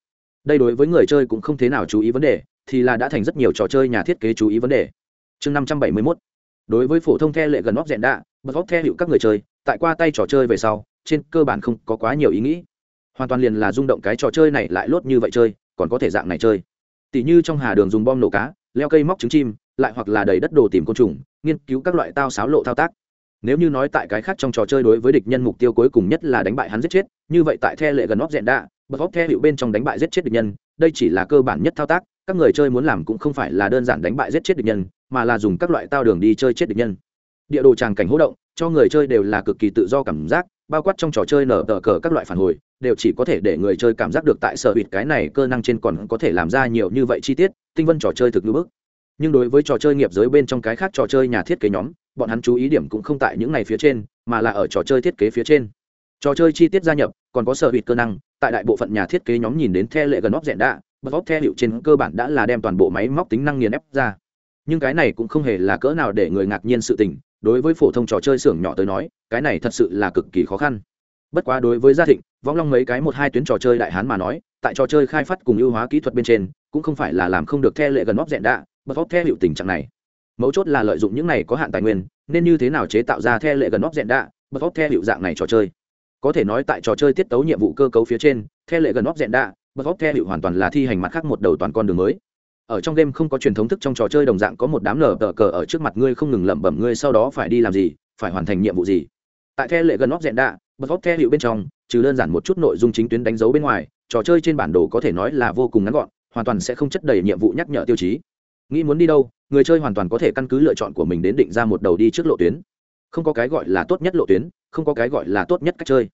Đây đối với người chơi cũng không thế nào chú ý vấn đề, thì là đã thành rất nhiều trò chơi nhà thiết kế chú ý vấn đề. Chương năm trăm bảy mươi mốt. Đối với phổ thông the lệ gần óc dẹn đạ bật óc theo hiệu các người chơi, tại qua tay trò chơi về sau, trên cơ bản không có quá nhiều ý nghĩ. Hoàn toàn liền là rung động cái trò chơi này lại lốt như vậy chơi, còn có thể dạng này chơi. Tỷ như trong hà đường dùng bom nổ cá, leo cây móc trứng chim, lại hoặc là đầy đất đồ tìm côn trùng, nghiên cứu các loại tao xáo lộ thao tác nếu như nói tại cái khác trong trò chơi đối với địch nhân mục tiêu cuối cùng nhất là đánh bại hắn giết chết, như vậy tại the lệ gần óc dẹn đạ bật óc theo hiệu bên trong đánh bại giết chết địch nhân, đây chỉ là cơ bản nhất thao tác, các người chơi muốn làm cũng không phải là đơn giản đánh bại giết chết địch nhân, mà là dùng các loại tao đường đi chơi chết địch nhân. Địa đồ tràng cảnh hỗ động, cho người chơi đều là cực kỳ tự do cảm giác, bao quát trong trò chơi nở tờ cờ các loại phản hồi, đều chỉ có thể để người chơi cảm giác được tại sở hụt cái này cơ năng trên còn có thể làm ra nhiều như vậy chi tiết, tinh vân trò chơi thực ngữ bức nhưng đối với trò chơi nghiệp giới bên trong cái khác trò chơi nhà thiết kế nhóm bọn hắn chú ý điểm cũng không tại những này phía trên, mà là ở trò chơi thiết kế phía trên. Trò chơi chi tiết gia nhập, còn có sở hữu cơ năng, tại đại bộ phận nhà thiết kế nhóm nhìn đến the lệ gần óc dẹn đạ bất óc theo hiệu trên cơ bản đã là đem toàn bộ máy móc tính năng nghiền ép ra. Nhưng cái này cũng không hề là cỡ nào để người ngạc nhiên sự tình, đối với phổ thông trò chơi xưởng nhỏ tới nói, cái này thật sự là cực kỳ khó khăn. Bất quá đối với gia thịnh, vong long mấy cái một hai tuyến trò chơi đại hán mà nói, tại trò chơi khai phát cùng ưu hóa kỹ thuật bên trên, cũng không phải là làm không được the lệ gần óc dẹn đạ bất óc theo hiệu tình trạng này mấu chốt là lợi dụng những này có hạn tài nguyên, nên như thế nào chế tạo ra the lệ gần óc dẹn đạ, bật óc the hiệu dạng này trò chơi. Có thể nói tại trò chơi tiết tấu nhiệm vụ cơ cấu phía trên, the lệ gần óc dẹn đạ, bật óc the hiệu hoàn toàn là thi hành mặt khác một đầu toàn con đường mới. Ở trong game không có truyền thống thức trong trò chơi đồng dạng có một đám nở tờ cờ ở trước mặt ngươi không ngừng lẩm bẩm ngươi sau đó phải đi làm gì, phải hoàn thành nhiệm vụ gì. Tại the lệ gần óc dẹn đạ, bật óc the hiệu bên trong, trừ đơn giản một chút nội dung chính tuyến đánh dấu bên ngoài, trò chơi trên bản đồ có thể nói là vô cùng ngắn gọn, hoàn toàn sẽ không chất đầy nhiệm vụ nhắc nhở tiêu chí nghĩ muốn đi đâu, người chơi hoàn toàn có thể căn cứ lựa chọn của mình đến định ra một đầu đi trước lộ tuyến. Không có cái gọi là tốt nhất lộ tuyến, không có cái gọi là tốt nhất cách chơi.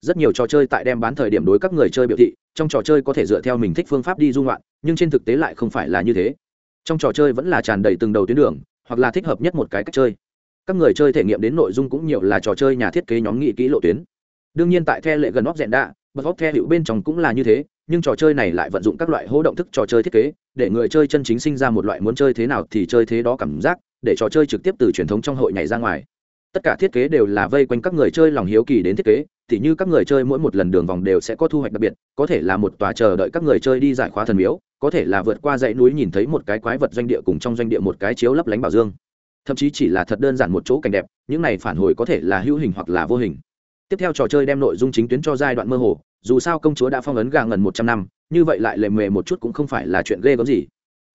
Rất nhiều trò chơi tại đem bán thời điểm đối các người chơi biểu thị, trong trò chơi có thể dựa theo mình thích phương pháp đi dung loạn nhưng trên thực tế lại không phải là như thế. Trong trò chơi vẫn là tràn đầy từng đầu tuyến đường, hoặc là thích hợp nhất một cái cách chơi. Các người chơi thể nghiệm đến nội dung cũng nhiều là trò chơi nhà thiết kế nhóm nghị kỹ lộ tuyến. Đương nhiên tại the lệ gần óc dẹn đạ bật óc the hiệu bên trong cũng là như thế nhưng trò chơi này lại vận dụng các loại hỗ động thức trò chơi thiết kế, để người chơi chân chính sinh ra một loại muốn chơi thế nào thì chơi thế đó cảm giác, để trò chơi trực tiếp từ truyền thống trong hội nhảy ra ngoài. Tất cả thiết kế đều là vây quanh các người chơi lòng hiếu kỳ đến thiết kế thì như các người chơi mỗi một lần đường vòng đều sẽ có thu hoạch đặc biệt, có thể là một tòa chờ đợi các người chơi đi giải khóa thần miếu, có thể là vượt qua dãy núi nhìn thấy một cái quái vật doanh địa cùng trong doanh địa một cái chiếu lấp lánh bảo dương. Thậm chí chỉ là thật đơn giản một chỗ cảnh đẹp, những này phản hồi có thể là hữu hình hoặc là vô hình. Tiếp theo trò chơi đem nội dung chính tuyến cho giai đoạn mơ hồ dù sao công chúa đã phong ấn gà ngần một trăm năm, như vậy lại lề mề một chút cũng không phải là chuyện ghê gớm gì.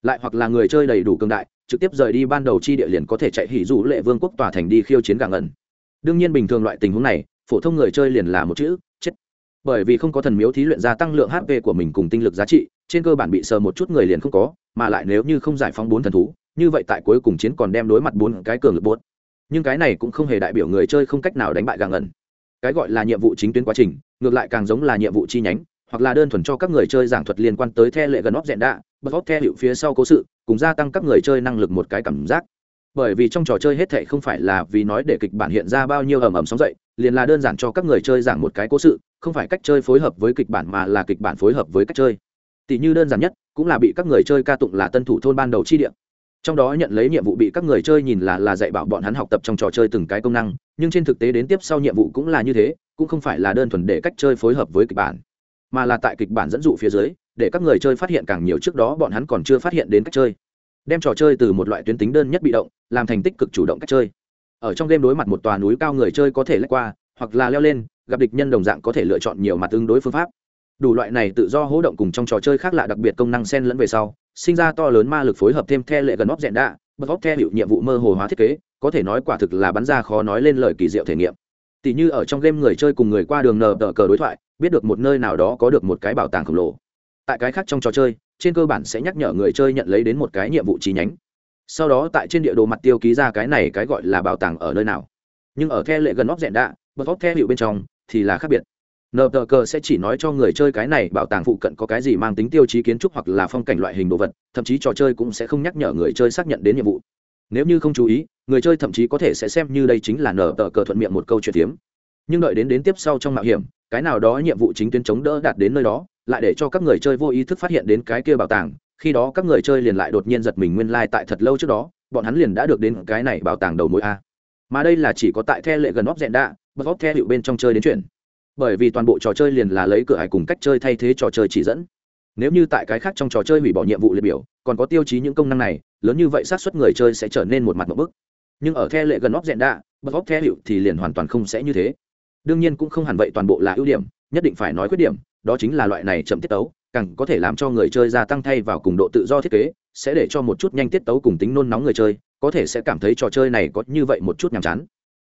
Lại hoặc là người chơi đầy đủ cường đại, trực tiếp rời đi ban đầu chi địa liền có thể chạy hỉ dù lệ vương quốc tòa thành đi khiêu chiến gà ngần. Đương nhiên bình thường loại tình huống này, phổ thông người chơi liền là một chữ, chết. Bởi vì không có thần miếu thí luyện gia tăng lượng hp của mình cùng tinh lực giá trị, trên cơ bản bị sờ một chút người liền không có, mà lại nếu như không giải phóng bốn thần thú, như vậy tại cuối cùng chiến còn đem đối mặt bốn cái cường lực bốt nhưng cái này cũng không hề đại biểu người chơi không cách nào đánh bại gà ngần. Cái gọi là nhiệm vụ chính tuyến quá trình ngược lại càng giống là nhiệm vụ chi nhánh, hoặc là đơn thuần cho các người chơi giảng thuật liên quan tới the lệ gần óc dẹn đạ bật óc the hiệu phía sau cố sự, cùng gia tăng các người chơi năng lực một cái cảm giác. Bởi vì trong trò chơi hết thệ không phải là vì nói để kịch bản hiện ra bao nhiêu ầm ầm sóng dậy, liền là đơn giản cho các người chơi giảng một cái cố sự, không phải cách chơi phối hợp với kịch bản mà là kịch bản phối hợp với cách chơi. Tỷ như đơn giản nhất, cũng là bị các người chơi ca tụng là tân thủ thôn ban đầu chi điểm trong đó nhận lấy nhiệm vụ bị các người chơi nhìn là là dạy bảo bọn hắn học tập trong trò chơi từng cái công năng, nhưng trên thực tế đến tiếp sau nhiệm vụ cũng là như thế, cũng không phải là đơn thuần để cách chơi phối hợp với kịch bản, mà là tại kịch bản dẫn dụ phía dưới, để các người chơi phát hiện càng nhiều trước đó bọn hắn còn chưa phát hiện đến cách chơi. Đem trò chơi từ một loại tuyến tính đơn nhất bị động, làm thành tích cực chủ động cách chơi. Ở trong game đối mặt một tòa núi cao người chơi có thể lách qua, hoặc là leo lên, gặp địch nhân đồng dạng có thể lựa chọn nhiều mặt tương đối phương pháp đủ loại này tự do hỗ động cùng trong trò chơi khác lạ đặc biệt công năng sen lẫn về sau, sinh ra to lớn ma lực phối hợp thêm theo lệ gần óc dẹn đạ bật óc theo hiệu nhiệm vụ mơ hồ hóa thiết kế, có thể nói quả thực là bắn ra khó nói lên lời kỳ diệu thể nghiệm. Tỷ như ở trong game người chơi cùng người qua đường nờ đỡ cờ đối thoại, biết được một nơi nào đó có được một cái bảo tàng khổng lồ. Tại cái khác trong trò chơi, trên cơ bản sẽ nhắc nhở người chơi nhận lấy đến một cái nhiệm vụ chi nhánh. Sau đó tại trên địa đồ mặt tiêu ký ra cái này cái gọi là bảo tàng ở nơi nào. Nhưng ở theo lệ gần óc dẹn đạ bật óc theo hiệu bên trong thì là khác biệt nờ tờ cờ sẽ chỉ nói cho người chơi cái này bảo tàng phụ cận có cái gì mang tính tiêu chí kiến trúc hoặc là phong cảnh loại hình đồ vật, thậm chí trò chơi cũng sẽ không nhắc nhở người chơi xác nhận đến nhiệm vụ. Nếu như không chú ý, người chơi thậm chí có thể sẽ xem như đây chính là nở tờ cờ thuận miệng một câu chuyện tiếm nhưng đợi đến đến tiếp sau trong mạo hiểm, cái nào đó nhiệm vụ chính tuyến chống đỡ đạt đến nơi đó, lại để cho các người chơi vô ý thức phát hiện đến cái kia bảo tàng, khi đó các người chơi liền lại đột nhiên giật mình nguyên lai、like、tại thật lâu trước đó, bọn hắn liền đã được đến cái này bảo tàng đầu mối a. Mà đây là chỉ có tại the lệ gần óc dẹn đạ bật óc the hiệu bên trong chơi đến chuyện bởi vì toàn bộ trò chơi liền là lấy cửa hải cùng cách chơi thay thế trò chơi chỉ dẫn. Nếu như tại cái khác trong trò chơi hủy bỏ nhiệm vụ liệt biểu, còn có tiêu chí những công năng này, lớn như vậy xác suất người chơi sẽ trở nên một mặt một bức. Nhưng ở the lệ gần óc dẹn đạ bật óc the hiệu thì liền hoàn toàn không sẽ như thế. Đương nhiên cũng không hẳn vậy toàn bộ là ưu điểm, nhất định phải nói khuyết điểm, đó chính là loại này chậm tiết tấu, càng có thể làm cho người chơi gia tăng thay vào cùng độ tự do thiết kế, sẽ để cho một chút nhanh tiết tấu cùng tính nôn nóng người chơi, có thể sẽ cảm thấy trò chơi này có như vậy một chút nhàm chán.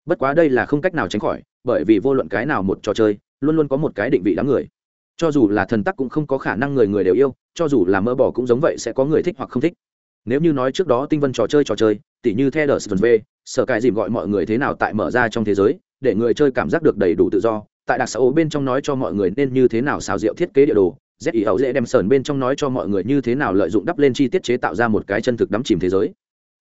Bất quá đây là không cách nào tránh khỏi bởi vì vô luận cái nào một trò chơi, luôn luôn có một cái định vị đám người. Cho dù là thần tắc cũng không có khả năng người người đều yêu, cho dù là mơ bỏ cũng giống vậy sẽ có người thích hoặc không thích. Nếu như nói trước đó tinh vân trò chơi trò chơi, tỉ như theo đờ v, sở cài dìm gọi mọi người thế nào tại mở ra trong thế giới, để người chơi cảm giác được đầy đủ tự do, tại đặc xã ố bên trong nói cho mọi người nên như thế nào xào rượu thiết kế địa đồ, z ý ấu dễ đem sờn bên trong nói cho mọi người như thế nào lợi dụng đắp lên chi tiết chế tạo ra một cái chân thực đắm chìm thế giới.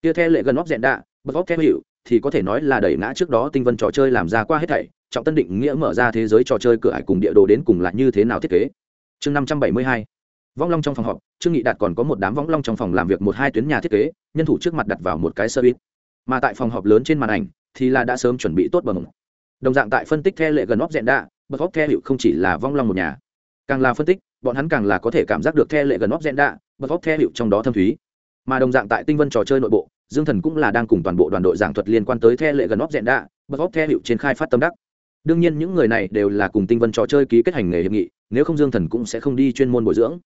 Kia theo lệ gần óc dẹn đạ bất óc theo hiệu thì có thể nói là đẩy ngã trước đó tinh vân trò chơi làm ra qua hết thảy trọng tân định nghĩa mở ra thế giới trò chơi cửa ải cùng địa đồ đến cùng là như thế nào thiết kế? Chương năm trăm bảy mươi hai. Vong long trong phòng họp, trương nghị đạt còn có một đám vong long trong phòng làm việc một hai tuyến nhà thiết kế, nhân thủ trước mặt đặt vào một cái sơ ít mà tại phòng họp lớn trên màn ảnh thì là đã sớm chuẩn bị tốt bằng đồng dạng tại phân tích theo lệ gần óc dẹn đạ bật óc theo hiệu không chỉ là vong long một nhà. Càng là phân tích, bọn hắn càng là có thể cảm giác được theo lệ gần óc dẹn đạ bật óc theo hiệu trong đó thâm thúy. Mà đồng dạng tại tinh vân trò chơi nội bộ, dương thần cũng là đang cùng toàn bộ đoàn đội giảng thuật liên quan tới theo lệ gần óc dẹn đạ bật óc theo hiệu trên khai phát tâm đắc đương nhiên những người này đều là cùng tinh vân trò chơi ký kết hành nghề hiệp nghị, nếu không dương thần cũng sẽ không đi chuyên môn bồi dưỡng.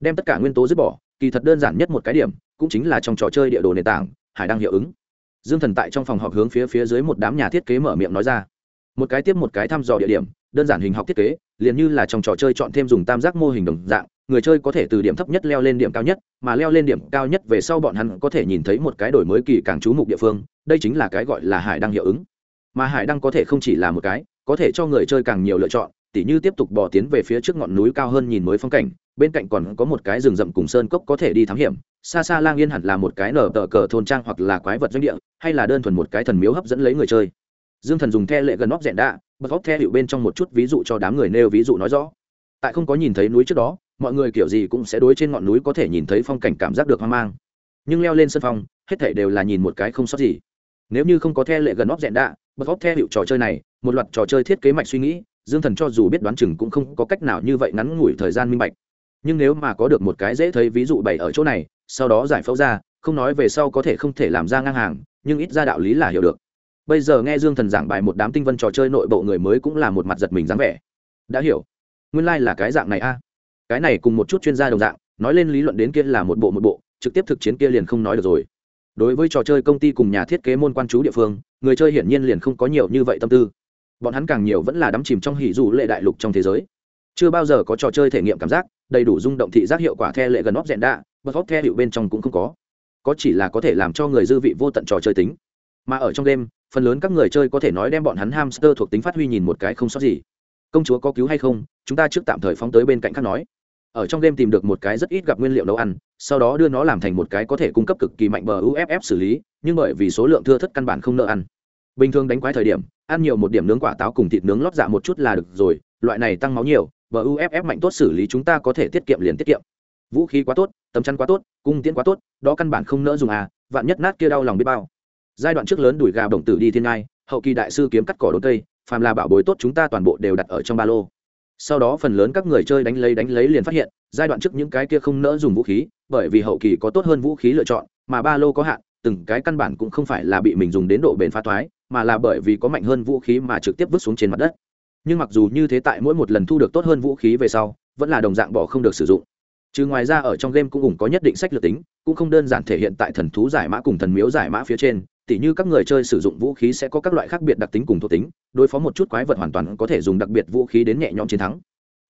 Đem tất cả nguyên tố dứt bỏ, kỳ thật đơn giản nhất một cái điểm, cũng chính là trong trò chơi địa đồ nền tảng, hải đăng hiệu ứng. Dương thần tại trong phòng họp hướng phía phía dưới một đám nhà thiết kế mở miệng nói ra. Một cái tiếp một cái thăm dò địa điểm, đơn giản hình học thiết kế, liền như là trong trò chơi chọn thêm dùng tam giác mô hình đồng dạng, người chơi có thể từ điểm thấp nhất leo lên điểm cao nhất, mà leo lên điểm cao nhất về sau bọn hắn có thể nhìn thấy một cái đổi mới kỳ càng trú mục địa phương, đây chính là cái gọi là hải đăng hiệu ứng. Mà hải đăng có thể không chỉ là một cái có thể cho người chơi càng nhiều lựa chọn, tỉ như tiếp tục bỏ tiến về phía trước ngọn núi cao hơn nhìn mới phong cảnh, bên cạnh còn có một cái rừng rậm cùng sơn cốc có thể đi thám hiểm. Xa xa lang yên hẳn là một cái nở tờ cờ thôn trang hoặc là quái vật doanh địa, hay là đơn thuần một cái thần miếu hấp dẫn lấy người chơi. Dương thần dùng the lệ gần óc rẽn đạ, bật góc the hiệu bên trong một chút ví dụ cho đám người nêu ví dụ nói rõ. Tại không có nhìn thấy núi trước đó, mọi người kiểu gì cũng sẽ đối trên ngọn núi có thể nhìn thấy phong cảnh cảm giác được hoang mang. Nhưng leo lên sân phong hết thể đều là nhìn một cái không sót gì. Nếu như không có the lệ gần óc rẽn đạ bật hóp theo hiệu trò chơi này, một loạt trò chơi thiết kế mạch suy nghĩ, dương thần cho dù biết đoán chừng cũng không có cách nào như vậy ngắn ngủi thời gian minh bạch. Nhưng nếu mà có được một cái dễ thấy ví dụ bày ở chỗ này, sau đó giải phẫu ra, không nói về sau có thể không thể làm ra ngang hàng, nhưng ít ra đạo lý là hiểu được. Bây giờ nghe dương thần giảng bài một đám tinh vân trò chơi nội bộ người mới cũng là một mặt giật mình dáng vẻ. Đã hiểu. Nguyên lai、like、là cái dạng này a. Cái này cùng một chút chuyên gia đồng dạng, nói lên lý luận đến kia là một bộ một bộ, trực tiếp thực chiến kia liền không nói được rồi. Đối với trò chơi công ty cùng nhà thiết kế môn quan chú địa phương người chơi hiển nhiên liền không có nhiều như vậy tâm tư. Bọn hắn càng nhiều vẫn là đắm chìm trong hỉ dù lệ đại lục trong thế giới. Chưa bao giờ có trò chơi thể nghiệm cảm giác, đầy đủ rung động thị giác hiệu quả the lệ gần óc dẹn đạ, bật óc the hiệu bên trong cũng không có. Có chỉ là có thể làm cho người dư vị vô tận trò chơi tính. Mà ở trong đêm, phần lớn các người chơi có thể nói đem bọn hắn hamster thuộc tính phát huy nhìn một cái không sót gì. Công chúa có cứu hay không, chúng ta trước tạm thời phóng tới bên cạnh khác nói. Ở trong đêm tìm được một cái rất ít gặp nguyên liệu nấu ăn sau đó đưa nó làm thành một cái có thể cung cấp cực kỳ mạnh bờ uff xử lý, nhưng bởi vì số lượng thưa thất căn bản không nợ ăn. Bình thường đánh quái thời điểm, ăn nhiều một điểm nướng quả táo cùng thịt nướng lót dạ một chút là được rồi, loại này tăng máu nhiều, bờ uff mạnh tốt xử lý chúng ta có thể tiết kiệm liền tiết kiệm. Vũ khí quá tốt, tấm chăn quá tốt, cung tiễn quá tốt, đó căn bản không nỡ dùng à vạn nhất nát kia đau lòng biết bao. Giai đoạn trước lớn đuổi gà đồng tử đi thiên ngai, hậu kỳ đại sư kiếm cắt cỏ đốn cây, phàm là bảo bối tốt chúng ta toàn bộ đều đặt ở trong ba lô sau đó phần lớn các người chơi đánh lấy đánh lấy liền phát hiện, giai đoạn trước những cái kia không nỡ dùng vũ khí, bởi vì hậu kỳ có tốt hơn vũ khí lựa chọn, mà ba lô có hạn, từng cái căn bản cũng không phải là bị mình dùng đến độ bền phá thoái, mà là bởi vì có mạnh hơn vũ khí mà trực tiếp vứt xuống trên mặt đất. Nhưng mặc dù như thế tại mỗi một lần thu được tốt hơn vũ khí về sau, vẫn là đồng dạng bỏ không được sử dụng. Trừ ngoài ra ở trong game cũng cũng có nhất định sách lược tính, cũng không đơn giản thể hiện tại thần thú giải mã cùng thần miếu giải mã phía trên tỉ như các người chơi sử dụng vũ khí sẽ có các loại khác biệt đặc tính cùng thuộc tính, đối phó một chút quái vật hoàn toàn có thể dùng đặc biệt vũ khí đến nhẹ nhõm chiến thắng.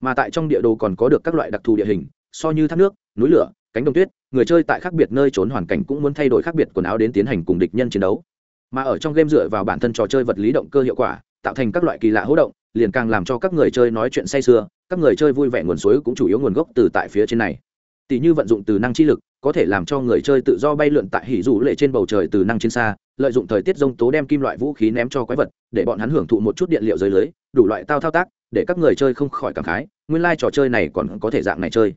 Mà tại trong địa đồ còn có được các loại đặc thù địa hình, so như thác nước, núi lửa, cánh đồng tuyết, người chơi tại khác biệt nơi trốn hoàn cảnh cũng muốn thay đổi khác biệt quần áo đến tiến hành cùng địch nhân chiến đấu. Mà ở trong game dựa vào bản thân trò chơi vật lý động cơ hiệu quả, tạo thành các loại kỳ lạ hỗ động, liền càng làm cho các người chơi nói chuyện say sưa, các người chơi vui vẻ nguồn suối cũng chủ yếu nguồn gốc từ tại phía trên này. Tỷ như vận dụng từ năng chi lực có thể làm cho người chơi tự do bay lượn tại hỉ dù lệ trên bầu trời từ năng trên xa, lợi dụng thời tiết rông tố đem kim loại vũ khí ném cho quái vật, để bọn hắn hưởng thụ một chút điện liệu dưới lưới, đủ loại tao thao tác, để các người chơi không khỏi cảm khái, nguyên lai、like、trò chơi này còn có thể dạng này chơi.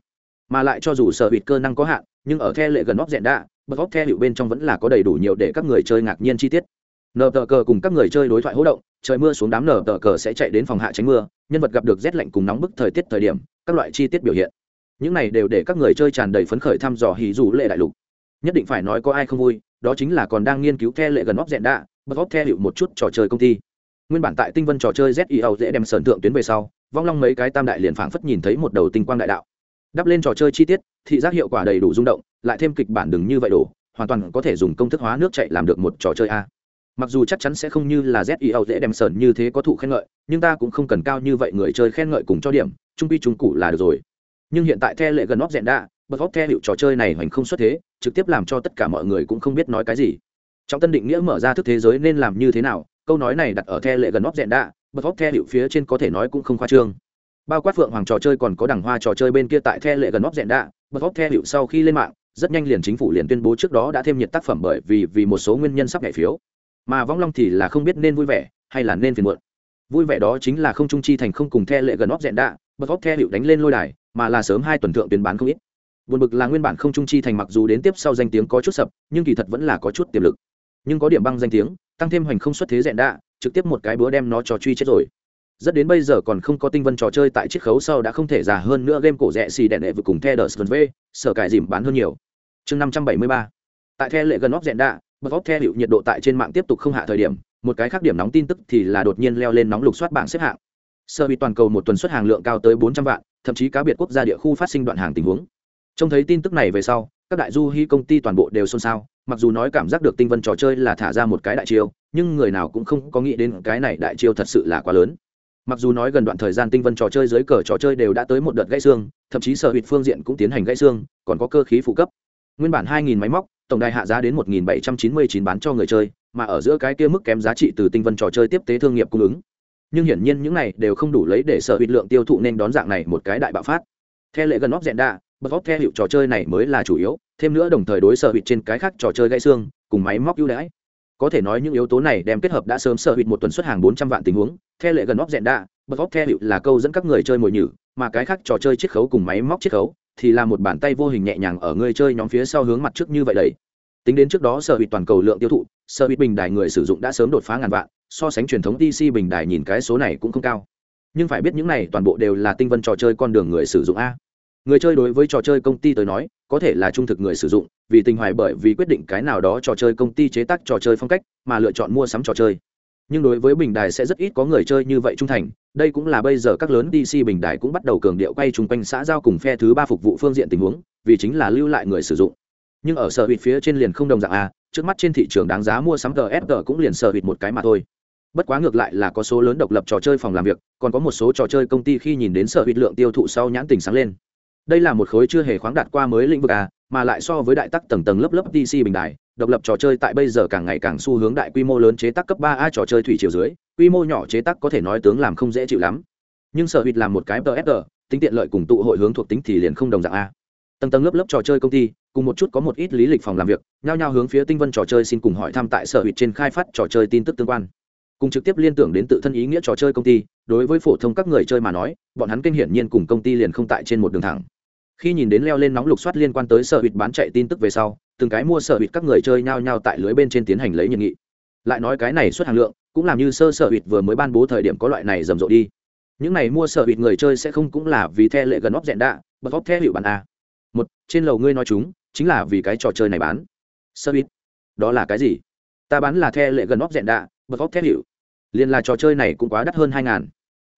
Mà lại cho dù sợ bịt cơ năng có hạn, nhưng ở the lệ gần óc rẽn đạ bật óc the hiệu bên trong vẫn là có đầy đủ nhiều để các người chơi ngạc nhiên chi tiết. Nờ tờ cờ cùng các người chơi đối thoại hỗ động, trời mưa xuống đám nờ tờ cờ sẽ chạy đến phòng hạ tránh mưa, nhân vật gặp được rét lạnh cùng nóng bức thời tiết thời điểm, các loại chi tiết biểu hiện những này đều để các người chơi tràn đầy phấn khởi thăm dò hì dù lệ đại lục. Nhất định phải nói có ai không vui, đó chính là còn đang nghiên cứu the lệ gần óc dẹn đạ bật óc the hiệu một chút trò chơi công ty. Nguyên bản tại tinh vân trò chơi zio dễ đem sờn thượng tuyến về sau, vong long mấy cái tam đại liền phảng phất nhìn thấy một đầu tinh quang đại đạo. Đắp lên trò chơi chi tiết, thị giác hiệu quả đầy đủ rung động, lại thêm kịch bản đừng như vậy đổ, hoàn toàn có thể dùng công thức hóa nước chạy làm được một trò chơi a. Mặc dù chắc chắn sẽ không như là zio dễ đem sờn như thế có thụ khen ngợi, nhưng ta cũng không cần cao như vậy người chơi khen ngợi cùng cho điểm, trung pi trung cụ là được rồi nhưng hiện tại the lệ gần óc dẹn đạ bật góc the hiệu trò chơi này hoành không xuất thế, trực tiếp làm cho tất cả mọi người cũng không biết nói cái gì. Trong tân định nghĩa mở ra thức thế giới nên làm như thế nào, câu nói này đặt ở the lệ gần óc dẹn đạ bật góc the hiệu phía trên có thể nói cũng không khoa trương. Bao quát phượng hoàng trò chơi còn có đằng hoa trò chơi bên kia tại the lệ gần óc dẹn đạ bật góc the hiệu sau khi lên mạng, rất nhanh liền chính phủ liền tuyên bố trước đó đã thêm nhiệt tác phẩm bởi vì vì một số nguyên nhân sắp nhảy phiếu. Mà vong long thì là không biết nên vui vẻ, hay là nên phiền muộn. Vui vẻ đó chính là không trung chi thành không cùng the lệ gần óc dẹn đạ bật góc the hiệu đánh lên lôi đài mà là sớm hai tuần thượng tuyến bán không ít. Buồn bực là nguyên bản không trung chi thành mặc dù đến tiếp sau danh tiếng có chút sập, nhưng kỳ thật vẫn là có chút tiềm lực. Nhưng có điểm băng danh tiếng, tăng thêm hoành không xuất thế dẹn đạ, trực tiếp một cái búa đem nó cho truy chết rồi. Rất đến bây giờ còn không có tinh vân trò chơi tại chiếc khấu sau đã không thể già hơn nữa game cổ rẻ xì đèn đệ vừa cùng the đờ v, sở cải dìm bán hơn nhiều. Chương năm trăm bảy mươi ba. Tại the lệ gần óc dẹn đạ bật óc the hiệu nhiệt độ tại trên mạng tiếp tục không hạ thời điểm, một cái khác điểm nóng tin tức thì là đột nhiên leo lên nóng lục soát bảng xếp hạng. Sơ bị toàn cầu một tuần xuất hàng lượng cao tới bốn trăm vạn thậm chí cá biệt quốc gia địa khu phát sinh đoạn hàng tình huống. Trông thấy tin tức này về sau, các đại du hy công ty toàn bộ đều xôn xao, mặc dù nói cảm giác được tinh vân trò chơi là thả ra một cái đại chiêu, nhưng người nào cũng không có nghĩ đến cái này đại chiêu thật sự là quá lớn. Mặc dù nói gần đoạn thời gian tinh vân trò chơi dưới cờ trò chơi đều đã tới một đợt gãy xương, thậm chí sở hụt phương diện cũng tiến hành gãy xương, còn có cơ khí phụ cấp. Nguyên bản 2.000 máy móc, tổng đài hạ giá đến 1.799 bán cho người chơi, mà ở giữa cái kia mức kém giá trị từ tinh vân trò chơi tiếp tế thương nghiệp cung ứng nhưng hiển nhiên những này đều không đủ lấy để sở hụt lượng tiêu thụ nên đón dạng này một cái đại bạo phát. Theo lệ gần óc dẹn đa bật óc theo hiệu trò chơi này mới là chủ yếu, thêm nữa đồng thời đối sở hụt trên cái khác trò chơi gãy xương, cùng máy móc ưu đãi. Có thể nói những yếu tố này đem kết hợp đã sớm sở hụt một tuần xuất hàng 400 vạn tình huống. Theo lệ gần óc dẹn đa bật óc theo hiệu là câu dẫn các người chơi mồi nhử, mà cái khác trò chơi chiết khấu cùng máy móc chiết khấu thì là một bàn tay vô hình nhẹ nhàng ở người chơi nhóm phía sau hướng mặt trước như vậy đấy tính đến trước đó, sở hụt toàn cầu lượng tiêu thụ, sở hụt bình đài người sử dụng đã sớm đột phá ngàn vạn, so sánh truyền thống dc bình đài nhìn cái số này cũng không cao. Nhưng phải biết những này toàn bộ đều là tinh vân trò chơi con đường người sử dụng a. Người chơi đối với trò chơi công ty tới nói, có thể là trung thực người sử dụng, vì tình hoài bởi vì quyết định cái nào đó trò chơi công ty chế tác trò chơi phong cách, mà lựa chọn mua sắm trò chơi. Nhưng đối với bình đài sẽ rất ít có người chơi như vậy trung thành, đây cũng là bây giờ các lớn dc bình đài cũng bắt đầu cường điệu quay chung quanh xã giao cùng phe thứ ba phục vụ phương diện tình huống, vì chính là lưu lại người sử dụng nhưng ở sở hụt phía trên liền không đồng dạng a trước mắt trên thị trường đáng giá mua sắm gsg cũng liền sở hụt một cái mà thôi. Bất quá ngược lại là có số lớn độc lập trò chơi phòng làm việc, còn có một số trò chơi công ty khi nhìn đến sở hụt lượng tiêu thụ sau nhãn tình sáng lên. Đây là một khối chưa hề khoáng đạt qua mới lĩnh vực a mà lại so với đại tắc tầng tầng lớp lớp dc bình đại, độc lập trò chơi tại bây giờ càng ngày càng xu hướng đại quy mô lớn chế tác cấp ba a trò chơi thủy chiều dưới, quy mô nhỏ chế tác có thể nói tướng làm không dễ chịu lắm. Nhưng sở hụt làm một cái psg tính tiện lợi cùng tụ hội hướng thuộc tính thì liền không đồng dạng a. Tầng tầng lớp lớp trò chơi công ty cùng một chút có một ít lý lịch phòng làm việc, nhao nhao hướng phía tinh vân trò chơi xin cùng hỏi thăm tại sở hữu trên khai phát trò chơi tin tức tương quan. Cùng trực tiếp liên tưởng đến tự thân ý nghĩa trò chơi công ty, đối với phổ thông các người chơi mà nói, bọn hắn kinh hiển nhiên cùng công ty liền không tại trên một đường thẳng. Khi nhìn đến leo lên nóng lục soát liên quan tới sở hữu bán chạy tin tức về sau, từng cái mua sở hữu các người chơi nhao nhao tại lưới bên trên tiến hành lấy nhiệt nghị. Lại nói cái này xuất hàng lượng, cũng làm như sơ sở hữu vừa mới ban bố thời điểm có loại này rầm rộ đi. Những này mua sở hữu người chơi sẽ không cũng là vì the lệ gần óc dẹn đạ, bật óc the hiệu bản a một, trên lầu ngươi nói chúng, chính là vì cái trò chơi này bán. Sơ ít. Đó là cái gì? Ta bán là the lệ gần óc dẹn đạ, bật óc the hiệu. Liền là trò chơi này cũng quá đắt hơn hai ngàn.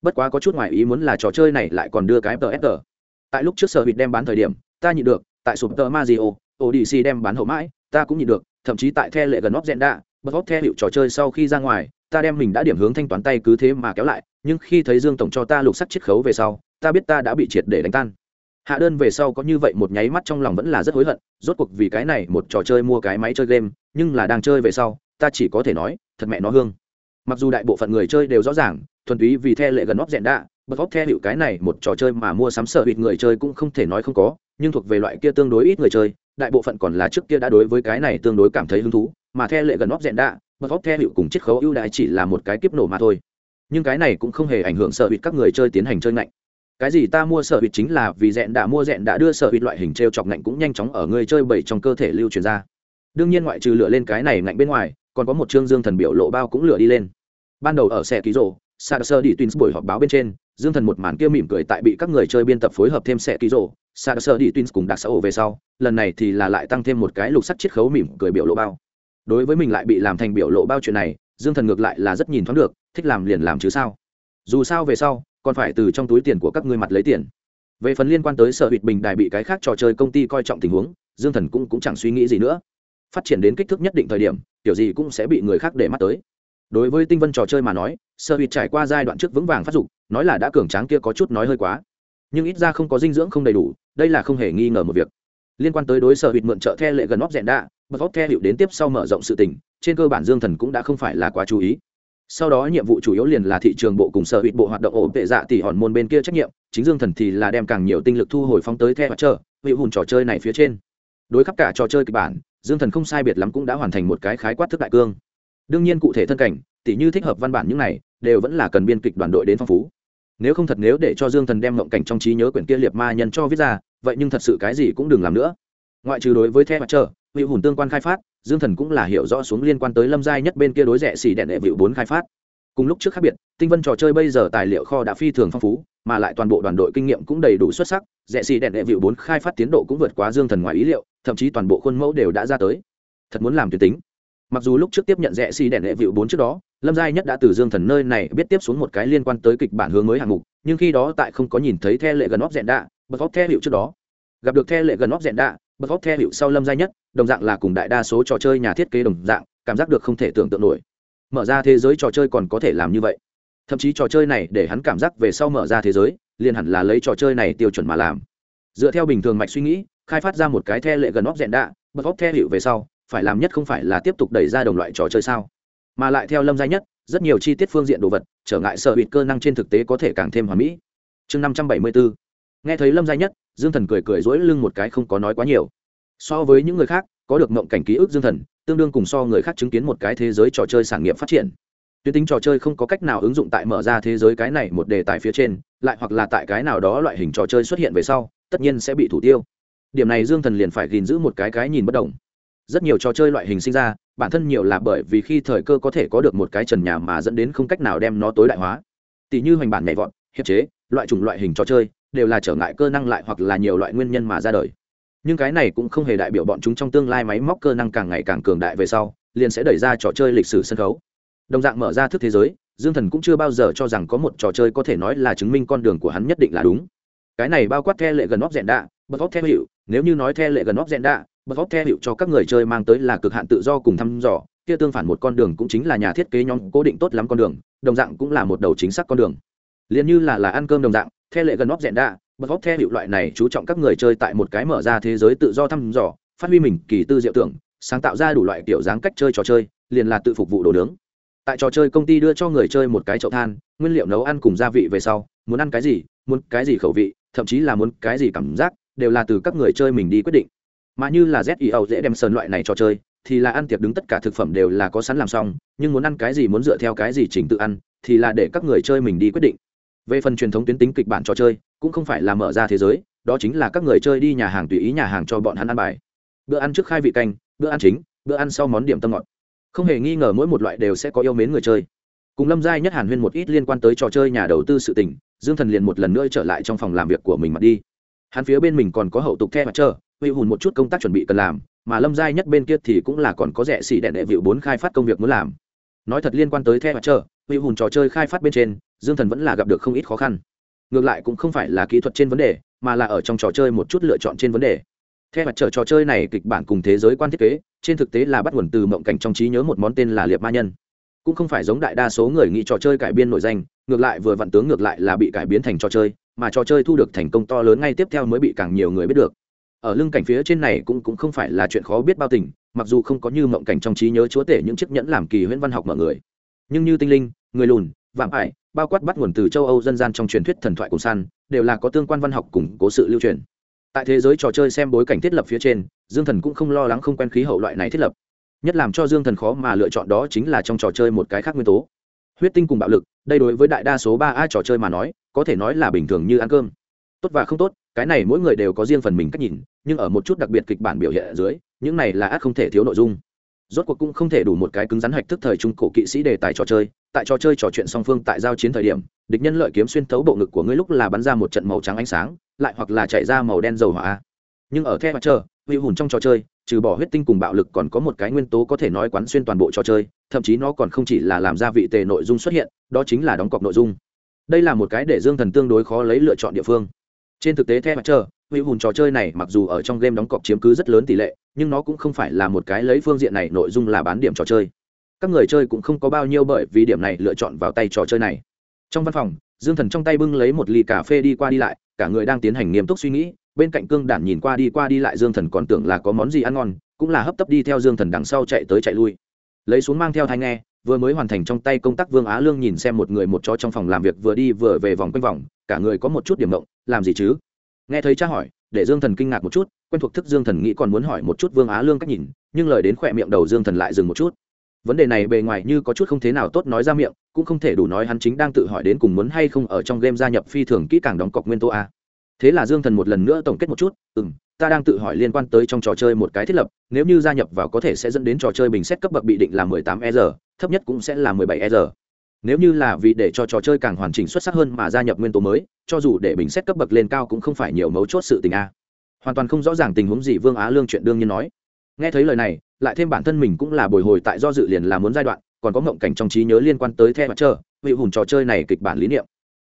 Bất quá có chút ngoài ý muốn là trò chơi này lại còn đưa cái ts tại lúc trước sở hữu đem bán thời điểm, ta nhịn được, tại sụp tờ mazio odc đem bán hậu mãi, ta cũng nhịn được, thậm chí tại the lệ gần óc dẹn đạ, bật óc the hiệu trò chơi sau khi ra ngoài, ta đem mình đã điểm hướng thanh toán tay cứ thế mà kéo lại, nhưng khi thấy dương tổng cho ta lục sắt chiết khấu về sau, ta biết ta đã bị triệt để đánh tan hạ đơn về sau có như vậy một nháy mắt trong lòng vẫn là rất hối hận, rốt cuộc vì cái này một trò chơi mua cái máy chơi game, nhưng là đang chơi về sau, ta chỉ có thể nói, thật mẹ nó hương mặc dù đại bộ phận người chơi đều rõ ràng, thuần túy vì the lệ gần óc dẹn đạ bật óc theo hiệu cái này một trò chơi mà mua sắm sợ hụt người chơi cũng không thể nói không có, nhưng thuộc về loại kia tương đối ít người chơi, đại bộ phận còn là trước kia đã đối với cái này tương đối cảm thấy hứng thú, mà the lệ gần óc dẹn đạ bật óc theo hiệu cùng chiết khấu ưu đãi chỉ là một cái kiếp nổ mà thôi nhưng cái này cũng không hề ảnh hưởng sợ hụt các người chơi tiến hành chơi mạnh cái gì ta mua sợ hụt chính là vì dẹn đã mua dẹn đã đưa sợ hụt loại hình t r e o chọc ngạnh cũng nhanh chóng ở người chơi bảy trong cơ thể lưu truyền ra. Đương nhiên ngoại trừ lửa lên cái này ngạnh bên ngoài, còn có một chương dương thần biểu lộ bao cũng lửa đi lên. Ban đầu ở xe ký rộ sa sơ đi tuyến buổi họp báo bên trên, dương thần một màn kia mỉm cười tại bị các người chơi biên tập phối hợp thêm xe ký rộ sa sơ đi tuyến cùng đặc xã hội về sau, lần này thì là lại tăng thêm một cái lục sắt chiết khấu mỉm cười biểu lộ bao. Đối với mình lại bị làm thành biểu lộ bao chuyện này, dương thần ngược lại là rất nhìn thoáng được, thích làm liền làm chứ sao. Dù sao về sau còn phải từ trong túi tiền của các ngươi mặt lấy tiền. Về phần liên quan tới sở hụt bình đài bị cái khác trò chơi công ty coi trọng tình huống dương thần cũng, cũng chẳng suy nghĩ gì nữa. Phát triển đến kích thước nhất định thời điểm kiểu gì cũng sẽ bị người khác để mắt tới. Đối với tinh vân trò chơi mà nói sở hụt trải qua giai đoạn trước vững vàng phát dục nói là đã cường tráng kia có chút nói hơi quá. Nhưng ít ra không có dinh dưỡng không đầy đủ đây là không hề nghi ngờ một việc. Liên quan tới đối sở hụt mượn trợ the lệ gần óc rẽn đạ bật óc theo hiệu đến tiếp sau mở rộng sự tình trên cơ bản dương thần cũng đã không phải là quá chú ý sau đó nhiệm vụ chủ yếu liền là thị trường bộ cùng sở hữu bộ hoạt động ổn tệ dạ tỷ hòn môn bên kia trách nhiệm, chính dương thần thì là đem càng nhiều tinh lực thu hồi phóng tới theo mặt chờ hữu hùn trò chơi này phía trên. Đối khắp cả trò chơi kịch bản, dương thần không sai biệt lắm cũng đã hoàn thành một cái khái quát thức đại cương. Đương nhiên cụ thể thân cảnh tỷ như thích hợp văn bản những này, đều vẫn là cần biên kịch đoàn đội đến phong phú. Nếu không thật nếu để cho dương thần đem mộng cảnh trong trí nhớ quyển kia liệt ma nhân cho viết ra, vậy nhưng thật sự cái gì cũng đừng làm nữa. Ngoại trừ đối với theo mặt chờ vị hùn tương quan khai phát, dương thần cũng là hiểu rõ xuống liên quan tới lâm giai nhất bên kia đối rẻ xỉ đèn đệ vịu bốn khai phát. Cùng lúc trước khác biệt, tinh vân trò chơi bây giờ tài liệu kho đã phi thường phong phú, mà lại toàn bộ đoàn đội kinh nghiệm cũng đầy đủ xuất sắc, rẻ xỉ đèn đệ vịu bốn khai phát tiến độ cũng vượt quá dương thần ngoài ý liệu, thậm chí toàn bộ khuôn mẫu đều đã ra tới. Thật muốn làm tuyệt tính. Mặc dù lúc trước tiếp nhận rẻ xỉ đèn đệ vịu bốn trước đó, lâm giai nhất đã từ dương thần nơi này biết tiếp xuống một cái liên quan tới kịch bản hướng mới hạng mục, nhưng khi đó tại không có nhìn thấy the lệ gần óc dẹn đạ, bật óc the hiệu trước đó, gặp được the lệ gần óc dẹn đạ bật óc theo hiệu sau lâm gia nhất, đồng dạng là cùng đại đa số trò chơi nhà thiết kế đồng dạng, cảm giác được không thể tưởng tượng nổi. Mở ra thế giới trò chơi còn có thể làm như vậy. Thậm chí trò chơi này để hắn cảm giác về sau mở ra thế giới, liền hẳn là lấy trò chơi này tiêu chuẩn mà làm. Dựa theo bình thường mạch suy nghĩ, khai phát ra một cái the lệ gần óc dẹn đạ, bật óc theo hiệu về sau, phải làm nhất không phải là tiếp tục đẩy ra đồng loại trò chơi sao? Mà lại theo lâm gia nhất, rất nhiều chi tiết phương diện đồ vật, trở ngại sợ hụt cơ năng trên thực tế có thể càng thêm hoàn mỹ. Chương năm trăm bảy mươi bốn nghe thấy lâm gia nhất dương thần cười cười dỗi lưng một cái không có nói quá nhiều. So với những người khác, có được mộng cảnh ký ức dương thần, tương đương cùng so người khác chứng kiến một cái thế giới trò chơi sản nghiệp phát triển. Tuyến tính trò chơi không có cách nào ứng dụng tại mở ra thế giới cái này một đề tài phía trên, lại hoặc là tại cái nào đó loại hình trò chơi xuất hiện về sau, tất nhiên sẽ bị thủ tiêu. Điểm này dương thần liền phải gìn giữ một cái cái nhìn bất đồng rất nhiều trò chơi loại hình sinh ra, bản thân nhiều là bởi vì khi thời cơ có thể có được một cái trần nhà mà dẫn đến không cách nào đem nó tối đại hóa. Tỷ như hoành bản nhảy vọt, hiệp chế, loại chủng loại hình trò chơi đều là trở ngại cơ năng lại hoặc là nhiều loại nguyên nhân mà ra đời. Nhưng cái này cũng không hề đại biểu bọn chúng trong tương lai máy móc cơ năng càng ngày càng cường đại về sau, liền sẽ đẩy ra trò chơi lịch sử sân khấu. Đồng dạng mở ra thức thế giới, dương thần cũng chưa bao giờ cho rằng có một trò chơi có thể nói là chứng minh con đường của hắn nhất định là đúng. Cái này bao quát the lệ gần óc dẹn đạ, bật óc theo hiệu, nếu như nói the lệ gần óc dẹn đạ, bật óc theo hiệu cho các người chơi mang tới là cực hạn tự do cùng thăm dò, kia tương phản một con đường cũng chính là nhà thiết kế nhóm cố định tốt lắm con đường, đồng dạng cũng là một đầu chính xác con đường. Liền như là là ăn cơm đồng dạng the lệ gần óc rẽn đạ, bật góc theo hiệu loại này chú trọng các người chơi tại một cái mở ra thế giới tự do thăm dò, phát huy mình kỳ tư diệu tưởng, sáng tạo ra đủ loại kiểu dáng cách chơi trò chơi, liền là tự phục vụ đồ nướng. Tại trò chơi công ty đưa cho người chơi một cái chậu than, nguyên liệu nấu ăn cùng gia vị về sau, muốn ăn cái gì, muốn cái gì khẩu vị, thậm chí là muốn cái gì cảm giác, đều là từ các người chơi mình đi quyết định. Mà như là zio dễ đem sơn loại này trò chơi, thì là ăn tiệc đứng tất cả thực phẩm đều là có sẵn làm xong, nhưng muốn ăn cái gì, muốn dựa theo cái gì chỉnh tự ăn, thì là để các người chơi mình đi quyết định về phần truyền thống tuyến tính kịch bản trò chơi, cũng không phải là mở ra thế giới, đó chính là các người chơi đi nhà hàng tùy ý nhà hàng cho bọn hắn ăn bài. Bữa ăn trước khai vị canh, bữa ăn chính, bữa ăn sau món điểm tâm ngọt. Không hề nghi ngờ mỗi một loại đều sẽ có yêu mến người chơi. Cùng lâm giai nhất hàn huyên một ít liên quan tới trò chơi nhà đầu tư sự tình, dương thần liền một lần nữa trở lại trong phòng làm việc của mình mặt đi. Hắn phía bên mình còn có hậu tục the mặt trơ huy hùn một chút công tác chuẩn bị cần làm, mà lâm giai nhất bên kia thì cũng là còn có rẻ xỉ đèn đệ vịu bốn khai phát công việc muốn làm nói thật liên quan tới the mặt trời, huy hùn trò chơi khai phát bên trên dương thần vẫn là gặp được không ít khó khăn. Ngược lại cũng không phải là kỹ thuật trên vấn đề mà là ở trong trò chơi một chút lựa chọn trên vấn đề. Theo mặt trời trò chơi này kịch bản cùng thế giới quan thiết kế trên thực tế là bắt nguồn từ mộng cảnh trong trí nhớ một món tên là liệp ma nhân. Cũng không phải giống đại đa số người nghĩ trò chơi cải biên nội danh ngược lại vừa vặn tướng ngược lại là bị cải biến thành trò chơi mà trò chơi thu được thành công to lớn ngay tiếp theo mới bị càng nhiều người biết được. Ở lưng cảnh phía trên này cũng cũng không phải là chuyện khó biết bao tình mặc dù không có như mộng cảnh trong trí nhớ chúa tể những chiếc nhẫn làm kỳ huyễn văn học mọi người, nhưng như tinh linh, người lùn, vạm ải, bao quát bắt nguồn từ châu âu dân gian trong truyền thuyết thần thoại cùng săn, đều là có tương quan văn học củng cố sự lưu truyền. Tại thế giới trò chơi xem bối cảnh thiết lập phía trên, dương thần cũng không lo lắng không quen khí hậu loại này thiết lập. Nhất làm cho dương thần khó mà lựa chọn đó chính là trong trò chơi một cái khác nguyên tố. Huyết tinh cùng bạo lực, đây đối với đại đa số ba a trò chơi mà nói, có thể nói là bình thường như ăn cơm. Tốt và không tốt cái này mỗi người đều có riêng phần mình cách nhìn, nhưng ở một chút đặc biệt kịch bản biểu hiện ở dưới, những này là ác không thể thiếu nội dung. Rốt cuộc cũng không thể đủ một cái cứng rắn hạch thức thời trung cổ kỵ sĩ đề tài trò chơi, tại trò chơi trò chuyện song phương tại giao chiến thời điểm, địch nhân lợi kiếm xuyên thấu bộ ngực của ngươi lúc là bắn ra một trận màu trắng ánh sáng, lại hoặc là chạy ra màu đen dầu hỏa. Nhưng ở the mặt trời huy hùn trong trò chơi, trừ bỏ huyết tinh cùng bạo lực còn có một cái nguyên tố có thể nói quán xuyên toàn bộ trò chơi, thậm chí nó còn không chỉ là làm ra vị tề nội dung xuất hiện, đó chính là đóng cọc nội dung. Đây là một cái để dương thần tương đối khó lấy lựa chọn địa phương trên thực tế theo mặt trời huy hùn trò chơi này mặc dù ở trong game đóng cọc chiếm cứ rất lớn tỷ lệ, nhưng nó cũng không phải là một cái lấy phương diện này nội dung là bán điểm trò chơi. Các người chơi cũng không có bao nhiêu bởi vì điểm này lựa chọn vào tay trò chơi này. Trong văn phòng, dương thần trong tay bưng lấy một ly cà phê đi qua đi lại, cả người đang tiến hành nghiêm túc suy nghĩ, bên cạnh cương đản nhìn qua đi qua đi lại dương thần còn tưởng là có món gì ăn ngon, cũng là hấp tấp đi theo dương thần đằng sau chạy tới chạy lui. Lấy xuống mang theo thai nghe vừa mới hoàn thành trong tay công tác vương á lương nhìn xem một người một chó trong phòng làm việc vừa đi vừa về vòng quanh vòng, cả người có một chút điểm động, làm gì chứ? Nghe thấy cha hỏi, để dương thần kinh ngạc một chút, quen thuộc thức dương thần nghĩ còn muốn hỏi một chút vương á lương cách nhìn, nhưng lời đến khỏe miệng đầu dương thần lại dừng một chút. Vấn đề này bề ngoài như có chút không thế nào tốt nói ra miệng, cũng không thể đủ nói hắn chính đang tự hỏi đến cùng muốn hay không ở trong game gia nhập phi thường kỹ càng đóng cọc nguyên tố a. Thế là dương thần một lần nữa tổng kết một chút ừ m ta đang tự hỏi liên quan tới trong trò chơi một cái thiết lập, nếu như gia nhập vào có thể sẽ dẫn đến trò chơi bình xét cấp bậc bị định là mười tám e r thấp nhất cũng sẽ là mười bảy e r nếu như là vì để cho trò chơi càng hoàn chỉnh xuất sắc hơn mà gia nhập nguyên tố mới, cho dù để bình xét cấp bậc lên cao cũng không phải nhiều mấu chốt sự tình a. Hoàn toàn không rõ ràng tình huống gì vương á lương chuyện đương nhiên nói. Nghe thấy lời này, lại thêm bản thân mình cũng là bồi hồi tại do dự liền là muốn giai đoạn, còn có mộng cảnh trong trí nhớ liên quan tới the mặt trơ vị hùn trò chơi này kịch bản lý niệm.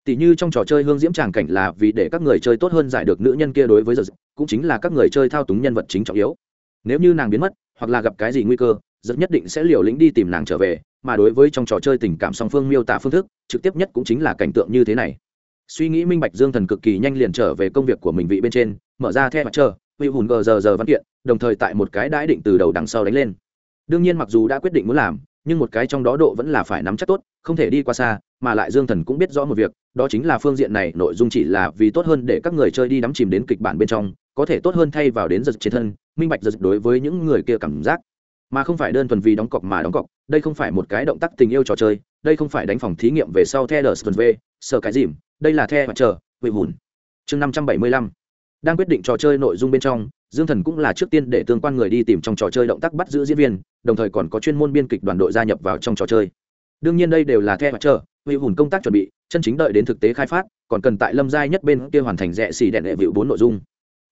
Tỷ như trong trò chơi hương diễm tràng cảnh là vì để các người chơi tốt hơn giải được nữ nhân kia đối với giật cũng chính là các người chơi thao túng nhân vật chính trọng yếu. Nếu như nàng biến mất hoặc là gặp cái gì nguy cơ rất nhất định sẽ liều lĩnh đi tìm nàng trở về mà đối với trong trò chơi tình cảm song phương miêu tả phương thức trực tiếp nhất cũng chính là cảnh tượng như thế này. Suy nghĩ minh bạch dương thần cực kỳ nhanh liền trở về công việc của mình vị bên trên mở ra theo mặt chờ, huy hùn gờ giờ giờ văn kiện đồng thời tại một cái đãi định từ đầu đằng sau đánh lên. Đương nhiên mặc dù đã quyết định muốn làm nhưng một cái trong đó độ vẫn là phải nắm chắc tốt không thể đi qua xa mà lại dương thần cũng biết rõ một việc đó chính là phương diện này nội dung chỉ là vì tốt hơn để các người chơi đi đắm chìm đến kịch bản bên trong có thể tốt hơn thay vào đến giật trên thân, minh bạch giật đối với những người kia cảm giác. Mà không phải đơn thuần vì đóng cọc mà đóng cọc, đây không phải một cái động tác tình yêu trò chơi, đây không phải đánh phòng thí nghiệm về sau the đờ v sợ cái dìm, đây là the mặt chờ vị hùn chương năm trăm bảy mươi lăm. Đang quyết định trò chơi nội dung bên trong, dương thần cũng là trước tiên để tương quan người đi tìm trong trò chơi động tác bắt giữ diễn viên, đồng thời còn có chuyên môn biên kịch đoàn đội gia nhập vào trong trò chơi. Đương nhiên đây đều là the mặt chờ vị hùn công tác chuẩn bị, chân chính đợi đến thực tế khai phát, còn cần tại lâm giai nhất bên kia hoàn thành rẽ xì đèn đệ vịu bốn nội dung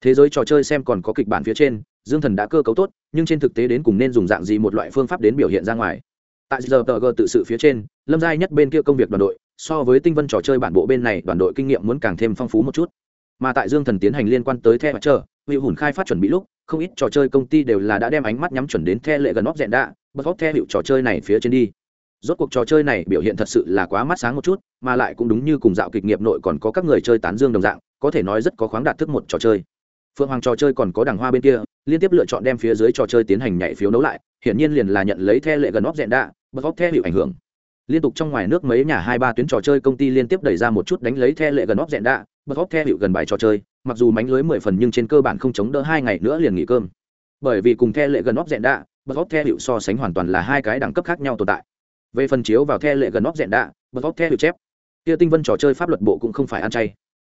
thế giới trò chơi xem còn có kịch bản phía trên, dương thần đã cơ cấu tốt, nhưng trên thực tế đến cùng nên dùng dạng gì một loại phương pháp đến biểu hiện ra ngoài. Tại giờ tờ g tự sự phía trên, lâm giai nhất bên kia công việc đoàn đội, so với tinh vân trò chơi bản bộ bên này, đoàn đội kinh nghiệm muốn càng thêm phong phú một chút. Mà tại dương thần tiến hành liên quan tới the mặt trời huy hùn khai phát chuẩn bị lúc, không ít trò chơi công ty đều là đã đem ánh mắt nhắm chuẩn đến the lệ gần óc dẹn đạ, bật óc the hiệu trò chơi này phía trên đi. Rốt cuộc trò chơi này biểu hiện thật sự là quá mắt sáng một chút, mà lại cũng đúng như cùng dạo kịch nghiệp nội còn có các người chơi tán dương đồng dạng, có thể nói rất có khoáng đạt thức một trò chơi phượng hoàng trò chơi còn có đằng hoa bên kia, liên tiếp lựa chọn đem phía dưới trò chơi tiến hành nhảy phiếu nấu lại, hiển nhiên liền là nhận lấy the lệ gần óc dẹn đạ bật óc the hiệu ảnh hưởng. Liên tục trong ngoài nước mấy nhà hai ba tuyến trò chơi công ty liên tiếp đẩy ra một chút đánh lấy the lệ gần óc dẹn đạ bật óc the hiệu gần bài trò chơi, mặc dù mánh lưới mười phần nhưng trên cơ bản không chống đỡ hai ngày nữa liền nghỉ cơm. Bởi vì cùng the lệ gần óc dẹn đạ bật óc the hiệu so sánh hoàn toàn là hai cái đẳng cấp khác nhau tồn tại. Về phần chiếu vào the lệ gần óc dẹn đạ bật óc the hiệu chép. Kia tinh vân trò chơi pháp luật bộ cũng không phải ăn chay.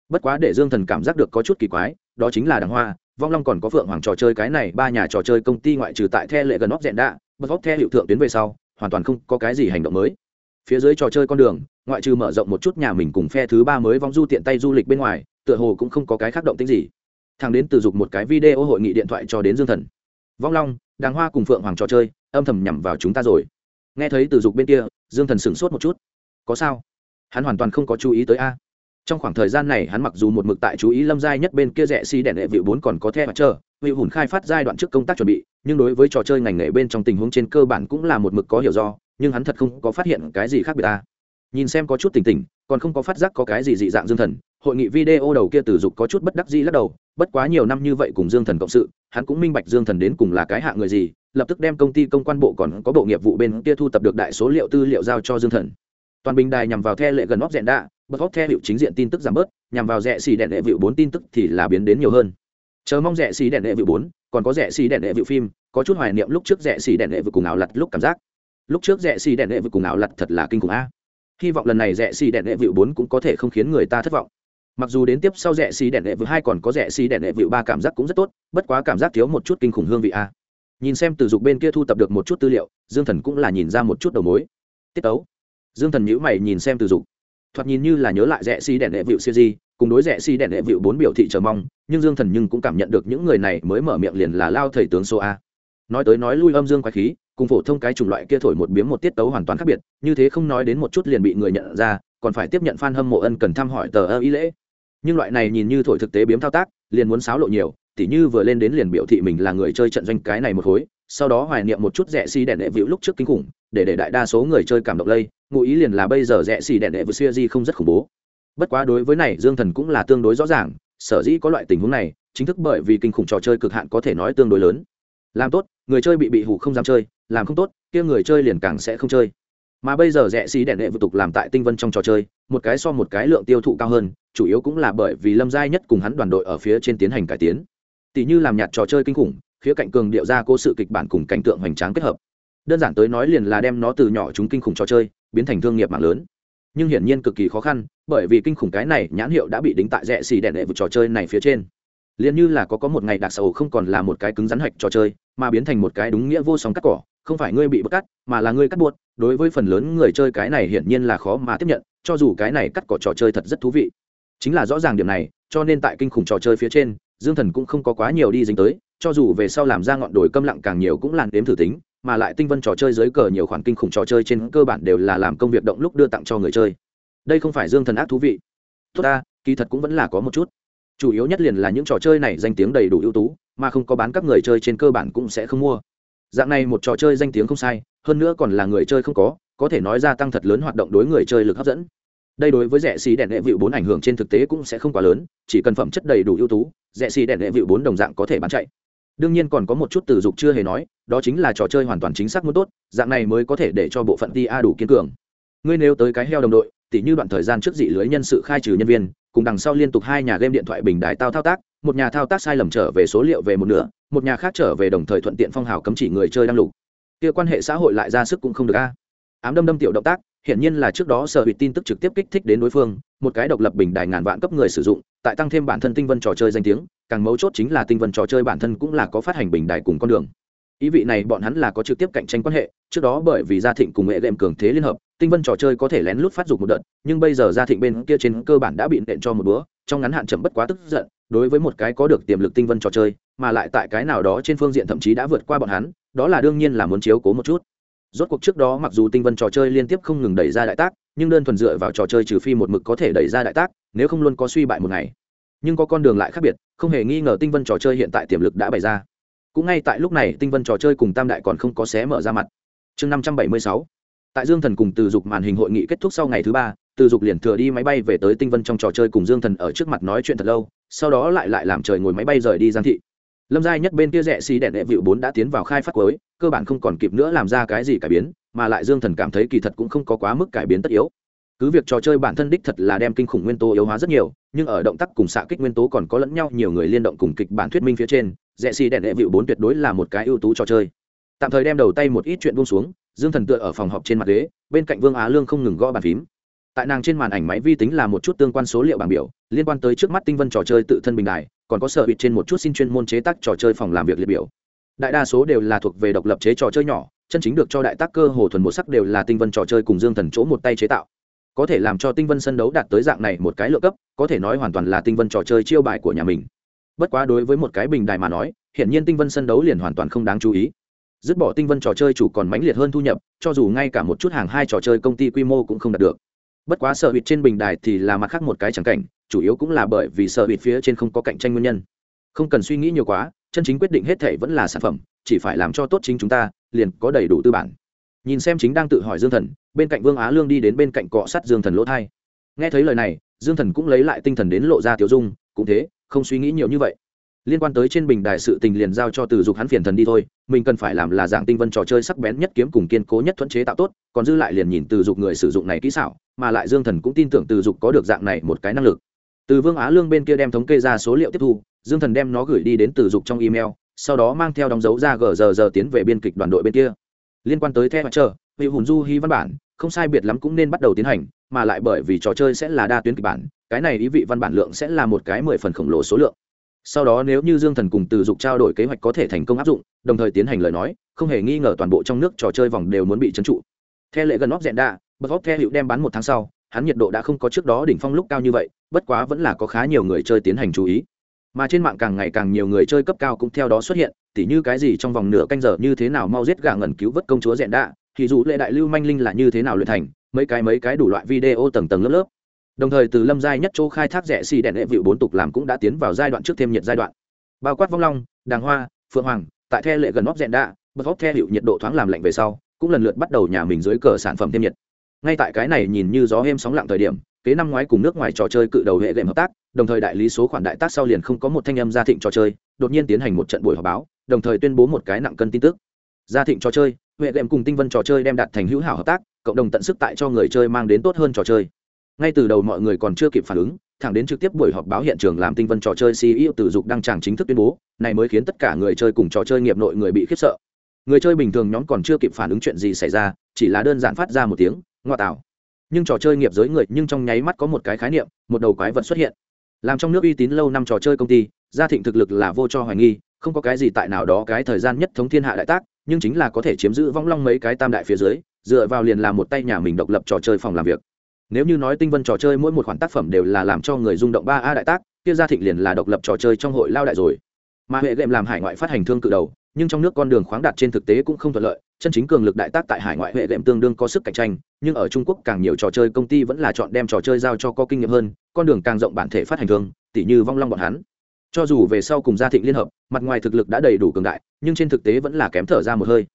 Bất quá để dương thần cảm giác được có chút kỳ quái đó chính là đàng hoa, vong long còn có phượng hoàng trò chơi cái này, ba nhà trò chơi công ty ngoại trừ tại the lệ gần óc dẹn đạ, bật óc the hiệu thượng tuyến về sau, hoàn toàn không có cái gì hành động mới. Phía dưới trò chơi con đường, ngoại trừ mở rộng một chút nhà mình cùng phe thứ ba mới vong du tiện tay du lịch bên ngoài, tựa hồ cũng không có cái khác động tính gì. Thằng đến từ dục một cái video hội nghị điện thoại cho đến dương thần. Vong long, đàng hoa cùng phượng hoàng trò chơi, âm thầm nhằm vào chúng ta rồi. Nghe thấy từ dục bên kia, dương thần sửng sốt một chút. Có sao? Hắn hoàn toàn không có chú ý tới a trong khoảng thời gian này, hắn mặc dù một mực tại chú ý lâm giai nhất bên kia rẻ xi si đèn đệ vị bốn còn có the mặt chờ vị hùn khai phát giai đoạn trước công tác chuẩn bị, nhưng đối với trò chơi ngành nghề bên trong tình huống trên cơ bản cũng là một mực có hiểu do, nhưng hắn thật không có phát hiện cái gì khác biệt ta. Nhìn xem có chút tỉnh tỉnh, còn không có phát giác có cái gì dị dạng dương thần, hội nghị video đầu kia từ dục có chút bất đắc dĩ lắc đầu, bất quá nhiều năm như vậy cùng dương thần cộng sự, hắn cũng minh bạch dương thần đến cùng là cái hạ người gì, lập tức đem công ty công quan bộ còn có bộ nghiệp vụ bên kia thu tập được đại số liệu tư liệu giao cho dương thần toàn bình đài nhằm vào the lệ gần óc dẹn đạ, bật óc the hiệu chính diện tin tức giảm bớt, nhằm vào rẽ xì đèn đệ vịu bốn tin tức thì là biến đến nhiều hơn. Chờ mong rẽ xì đèn đệ vịu bốn, còn có rẽ xì đèn đệ vịu phim, có chút hoài niệm lúc trước rẽ xì đèn đệ vịu cùng ảo lặt lúc cảm giác. Lúc trước rẽ xì đèn đệ vịu cùng ảo lặt thật là kinh khủng a. Hy vọng lần này rẽ xì đèn đệ vịu bốn cũng có thể không khiến người ta thất vọng. Mặc dù đến tiếp sau rẽ xì đèn đệ vịu hai còn có rẽ xì đèn đệ vịu ba cảm giác cũng rất tốt, bất quá cảm giác thiếu một chút kinh khủng hương vị a. Nhìn xem từ dục bên kia thu tập được một chút tư liệu, dương thần cũng là nhìn ra một chút đầu mối. Tiết tấu dương thần nhữ mày nhìn xem từ dục. Thoạt nhìn như là nhớ lại rẽ xi đèn đệ vịu siêu di, cùng đối rẽ xi đèn đệ vịu bốn biểu thị chờ mong, nhưng dương thần nhưng cũng cảm nhận được những người này mới mở miệng liền là lao thầy tướng số a. Nói tới nói lui âm dương quái khí, cùng phổ thông cái chủng loại kia thổi một biếm một tiết tấu hoàn toàn khác biệt, như thế không nói đến một chút liền bị người nhận ra, còn phải tiếp nhận f a n hâm mộ ân cần thăm hỏi tờ ơ ý lễ. Nhưng loại này nhìn như thổi thực tế biếm thao tác, liền muốn xáo lộ nhiều, tỉ như vừa lên đến liền biểu thị mình là người chơi trận doanh cái này một khối sau đó hoài niệm một chút rẻ xi đèn đệ vĩu lúc trước kinh khủng, để để đại đa số người chơi cảm động lây, ngụ ý liền là bây giờ rẻ xì đèn đệ vừa xuya di không rất khủng bố. Bất quá đối với này, dương thần cũng là tương đối rõ ràng, sở dĩ có loại tình huống này, chính thức bởi vì kinh khủng trò chơi cực hạn có thể nói tương đối lớn. Làm tốt, người chơi bị bị hủ không dám chơi, làm không tốt, kia người chơi liền càng sẽ không chơi. Mà bây giờ rẻ xì đèn đệ vừa tục làm tại tinh vân trong trò chơi, một cái so một cái lượng tiêu thụ cao hơn, chủ yếu cũng là bởi vì lâm giai nhất cùng hắn đoàn đội ở phía trên tiến hành cải tiến. Tỷ như làm nhạt trò chơi kinh khủng khía cạnh cường điệu ra cô sự kịch bản cùng cảnh tượng hoành tráng kết hợp. Đơn giản tới nói liền là đem nó từ nhỏ chúng kinh khủng trò chơi biến thành thương nghiệp mạng lớn. Nhưng hiển nhiên cực kỳ khó khăn, bởi vì kinh khủng cái này nhãn hiệu đã bị đính tại rẽ xì đèn đệ vượt trò chơi này phía trên. Liền như là có có một ngày đặc sầu không còn là một cái cứng rắn hạch trò chơi, mà biến thành một cái đúng nghĩa vô song cắt cỏ, không phải ngươi bị bất cắt, mà là ngươi cắt buốt đối với phần lớn người chơi cái này hiển nhiên là khó mà tiếp nhận, cho dù cái này cắt cỏ trò chơi thật rất thú vị. Chính là rõ ràng điểm này, cho nên tại kinh khủng trò chơi phía trên dương thần cũng không có quá nhiều đi dính tới, cho dù về sau làm ra ngọn đồi câm lặng càng nhiều cũng làn đếm thử tính, mà lại tinh vân trò chơi dưới cờ nhiều khoản kinh khủng trò chơi trên cơ bản đều là làm công việc động lúc đưa tặng cho người chơi. Đây không phải dương thần ác thú vị. Tốt ta, kỳ thật cũng vẫn là có một chút. Chủ yếu nhất liền là những trò chơi này danh tiếng đầy đủ ưu tú, mà không có bán các người chơi trên cơ bản cũng sẽ không mua. Dạng này một trò chơi danh tiếng không sai, hơn nữa còn là người chơi không có có thể nói ra tăng thật lớn hoạt động đối người chơi lực hấp dẫn đây đối với rẻ xì đèn đệ vịu bốn ảnh hưởng trên thực tế cũng sẽ không quá lớn, chỉ cần phẩm chất đầy đủ ưu tú, rẻ xì đèn đệ vịu bốn đồng dạng có thể bán chạy. Đương nhiên còn có một chút từ dục chưa hề nói, đó chính là trò chơi hoàn toàn chính xác muốn tốt, dạng này mới có thể để cho bộ phận ti a đủ kiên cường. Ngươi nếu tới cái heo đồng đội, tỉ như đoạn thời gian trước dị lưới nhân sự khai trừ nhân viên, cùng đằng sau liên tục hai nhà game điện thoại bình đài tao thao tác, một nhà thao tác sai lầm trở về số liệu về một nửa, một nhà khác trở về đồng thời thuận tiện phong hào cấm chỉ người chơi đang lục. Kia quan hệ xã hội lại ra sức cũng không được a. Ám đâm đâm tiểu động tác hiện nhiên là trước đó sở hữu tin tức trực tiếp kích thích đến đối phương, một cái độc lập bình đài ngàn vạn cấp người sử dụng, tại tăng thêm bản thân tinh vân trò chơi danh tiếng, càng mấu chốt chính là tinh vân trò chơi bản thân cũng là có phát hành bình đài cùng con đường. Ý vị này bọn hắn là có trực tiếp cạnh tranh quan hệ, trước đó bởi vì gia thịnh cùng nghệ đệm cường thế liên hợp, tinh vân trò chơi có thể lén lút phát dục một đợt, nhưng bây giờ gia thịnh bên kia trên cơ bản đã bị nện cho một búa trong ngắn hạn chậm bất quá tức giận, đối với một cái có được tiềm lực tinh vân trò chơi, mà lại tại cái nào đó trên phương diện thậm chí đã vượt qua bọn hắn, đó là đương nhiên là muốn chiếu cố một chút rốt cuộc trước đó mặc dù tinh vân trò chơi liên tiếp không ngừng đẩy ra đại tác, nhưng đơn thuần dựa vào trò chơi trừ phi một mực có thể đẩy ra đại tác, nếu không luôn có suy bại một ngày. Nhưng có con đường lại khác biệt, không hề nghi ngờ tinh vân trò chơi hiện tại tiềm lực đã bày ra. Cũng ngay tại lúc này, tinh vân trò chơi cùng tam đại còn không có xé mở ra mặt. Chương năm trăm bảy mươi sáu. Tại dương thần cùng từ dục màn hình hội nghị kết thúc sau ngày thứ ba, từ dục liền thừa đi máy bay về tới tinh vân trong trò chơi cùng dương thần ở trước mặt nói chuyện thật lâu, sau đó lại lại làm trời ngồi máy bay rời đi giang thị lâm giai nhất bên kia rẽ xì đèn đệ vịu bốn đã tiến vào khai phát cuối, cơ bản không còn kịp nữa làm ra cái gì cải biến, mà lại dương thần cảm thấy kỳ thật cũng không có quá mức cải biến tất yếu. Cứ việc trò chơi bản thân đích thật là đem kinh khủng nguyên tố yếu hóa rất nhiều, nhưng ở động tác cùng xạ kích nguyên tố còn có lẫn nhau, nhiều người liên động cùng kịch bản thuyết minh phía trên, rẽ xì đèn đệ vịu bốn tuyệt đối là một cái ưu tú trò chơi. Tạm thời đem đầu tay một ít chuyện buông xuống, dương thần tựa ở phòng họp trên mặt ghế, bên cạnh vương á lương không ngừng gõ bàn phím. Tại nàng trên màn ảnh máy vi tính là một chút tương quan số liệu bảng biểu, liên quan tới trước mắt tinh vân trò chơi tự thân bình đài còn có sở hữu trên một chút xin chuyên môn chế tác trò chơi phòng làm việc liệt biểu. Đại đa số đều là thuộc về độc lập chế trò chơi nhỏ, chân chính được cho đại tác cơ hồ thuần một sắc đều là tinh vân trò chơi cùng dương thần chỗ một tay chế tạo. Có thể làm cho tinh vân sân đấu đạt tới dạng này một cái lượng cấp, có thể nói hoàn toàn là tinh vân trò chơi chiêu bài của nhà mình. Bất quá đối với một cái bình đài mà nói hiện nhiên tinh vân sân đấu liền hoàn toàn không đáng chú ý. Dứt bỏ tinh vân trò chơi chủ còn mãnh liệt hơn thu nhập, cho dù ngay cả một chút hàng hai trò chơi công ty quy mô cũng không đạt được. Bất quá sở hữu trên bình đài thì là mặt khác một cái chẳng cảnh chủ yếu cũng là bởi vì sợ bịt phía trên không có cạnh tranh nguyên nhân. Không cần suy nghĩ nhiều quá, chân chính quyết định hết thể vẫn là sản phẩm, chỉ phải làm cho tốt chính chúng ta, liền có đầy đủ tư bản. Nhìn xem chính đang tự hỏi dương thần, bên cạnh vương á lương đi đến bên cạnh cọ sắt dương thần lỗ thai. Nghe thấy lời này, dương thần cũng lấy lại tinh thần đến lộ ra tiểu dung, cũng thế, không suy nghĩ nhiều như vậy. Liên quan tới trên bình đài sự tình liền giao cho từ dục hắn phiền thần đi thôi, mình cần phải làm là dạng tinh vân trò chơi sắc bén nhất kiếm cùng kiên cố nhất thuận chế tạo tốt, còn dư lại liền nhìn từ dục người sử dụng này kỹ xảo, mà lại dương thần cũng tin tưởng từ dục có được dạng này một cái năng lực từ vương á lương bên kia đem thống kê ra số liệu tiếp thu, dương thần đem nó gửi đi đến từ dục trong email, sau đó mang theo đóng dấu ra gờ giờ giờ tiến về biên kịch đoàn đội bên kia. Liên quan tới theo mặt chờ vị hùn du hy văn bản, không sai biệt lắm cũng nên bắt đầu tiến hành, mà lại bởi vì trò chơi sẽ là đa tuyến kịch bản, cái này ý vị văn bản lượng sẽ là một cái mười phần khổng lồ số lượng. Sau đó nếu như dương thần cùng từ dục trao đổi kế hoạch có thể thành công áp dụng, đồng thời tiến hành lời nói, không hề nghi ngờ toàn bộ trong nước trò chơi vòng đều muốn bị trấn trụ. Theo lệ gần óc dẹn đa bật góp theo hiệu đem bán một tháng sau hắn nhiệt độ đã không có trước đó đỉnh phong lúc cao như vậy, bất quá vẫn là có khá nhiều người chơi tiến hành chú ý. Mà trên mạng càng ngày càng nhiều người chơi cấp cao cũng theo đó xuất hiện, tỉ như cái gì trong vòng nửa canh giờ như thế nào mau giết gà ngẩn cứu vớt công chúa dẹn đạ, thì dù lệ đại lưu manh linh là như thế nào luyện thành, mấy cái mấy cái đủ loại video tầng tầng lớp lớp. Đồng thời từ lâm giai nhất chỗ khai thác rẻ xì đèn hệ vịu bốn tục làm cũng đã tiến vào giai đoạn trước thêm nhiệt giai đoạn. Bao quát vong long, đàng hoa, phượng hoàng, tại the lệ gần óc dẹn đạ, bật óc the hiệu nhiệt độ thoáng làm lạnh về sau, cũng lần lượt bắt đầu nhà mình dưới cờ sản phẩm thêm nhiệt ngay tại cái này nhìn như gió êm sóng lặng thời điểm, kế năm ngoái cùng nước ngoài trò chơi cự đầu hệ lệm hợp tác, đồng thời đại lý số khoản đại tác sau liền không có một thanh âm gia thịnh trò chơi, đột nhiên tiến hành một trận buổi họp báo, đồng thời tuyên bố một cái nặng cân tin tức. Gia thịnh trò chơi huệ đệm cùng tinh vân trò chơi đem đạt thành hữu hảo hợp tác, cộng đồng tận sức tại cho người chơi mang đến tốt hơn trò chơi. Ngay từ đầu mọi người còn chưa kịp phản ứng, thẳng đến trực tiếp buổi họp báo hiện trường làm tinh vân trò chơi ceo từ dục đăng tràng chính thức tuyên bố, này mới khiến tất cả người chơi cùng trò chơi nghiệp nội người bị khiếp sợ. Người chơi bình thường nhóm còn chưa kịp phản ứng chuyện gì xảy ra, chỉ là đơn giản phát ra một tiếng ngoa tạo nhưng trò chơi nghiệp giới người nhưng trong nháy mắt có một cái khái niệm, một đầu quái vật xuất hiện. Làm trong nước uy tín lâu năm trò chơi công ty, gia thịnh thực lực là vô cho hoài nghi, không có cái gì tại nào đó cái thời gian nhất thống thiên hạ đại tác, nhưng chính là có thể chiếm giữ vong long mấy cái tam đại phía dưới, dựa vào liền làm một tay nhà mình độc lập trò chơi phòng làm việc. Nếu như nói tinh vân trò chơi mỗi một khoản tác phẩm đều là làm cho người rung động ba a đại tác, kia gia thịnh liền là độc lập trò chơi trong hội lao đại rồi. Mà hệ đệm làm hải ngoại phát hành thương cự đầu, nhưng trong nước con đường khoáng đạt trên thực tế cũng không thuận lợi chân chính cường lực đại tác tại hải ngoại huệ đệm tương đương có sức cạnh tranh, nhưng ở trung quốc càng nhiều trò chơi công ty vẫn là chọn đem trò chơi giao cho có kinh nghiệm hơn, con đường càng rộng bản thể phát hành thương tỷ như vong long bọn hắn. Cho dù về sau cùng gia thịnh liên hợp, mặt ngoài thực lực đã đầy đủ cường đại, nhưng trên thực tế vẫn là kém thở ra một hơi.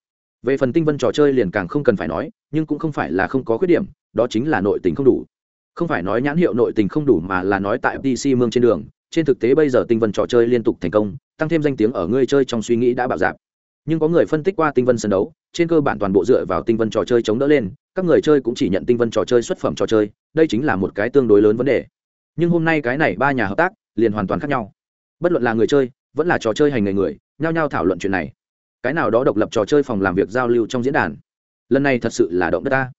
Về phần tinh vân trò chơi liền càng không cần phải nói, nhưng cũng không phải là không có khuyết điểm, đó chính là nội tình không đủ. Không phải nói nhãn hiệu nội tình không đủ mà là nói tại pc mương trên đường, trên thực tế bây giờ tinh vân trò chơi liên tục thành công, tăng thêm danh tiếng ở người chơi trong suy nghĩ đã bạo dạp nhưng có người phân tích qua tinh vân sân đấu, trên cơ bản toàn bộ dựa vào tinh vân trò chơi chống đỡ lên, các người chơi cũng chỉ nhận tinh vân trò chơi xuất phẩm trò chơi, đây chính là một cái tương đối lớn vấn đề. Nhưng hôm nay cái này ba nhà hợp tác liền hoàn toàn khác nhau. Bất luận là người chơi, vẫn là trò chơi hành nghề người, nhao nhao thảo luận chuyện này. Cái nào đó độc lập trò chơi phòng làm việc giao lưu trong diễn đàn. Lần này thật sự là động đất ta.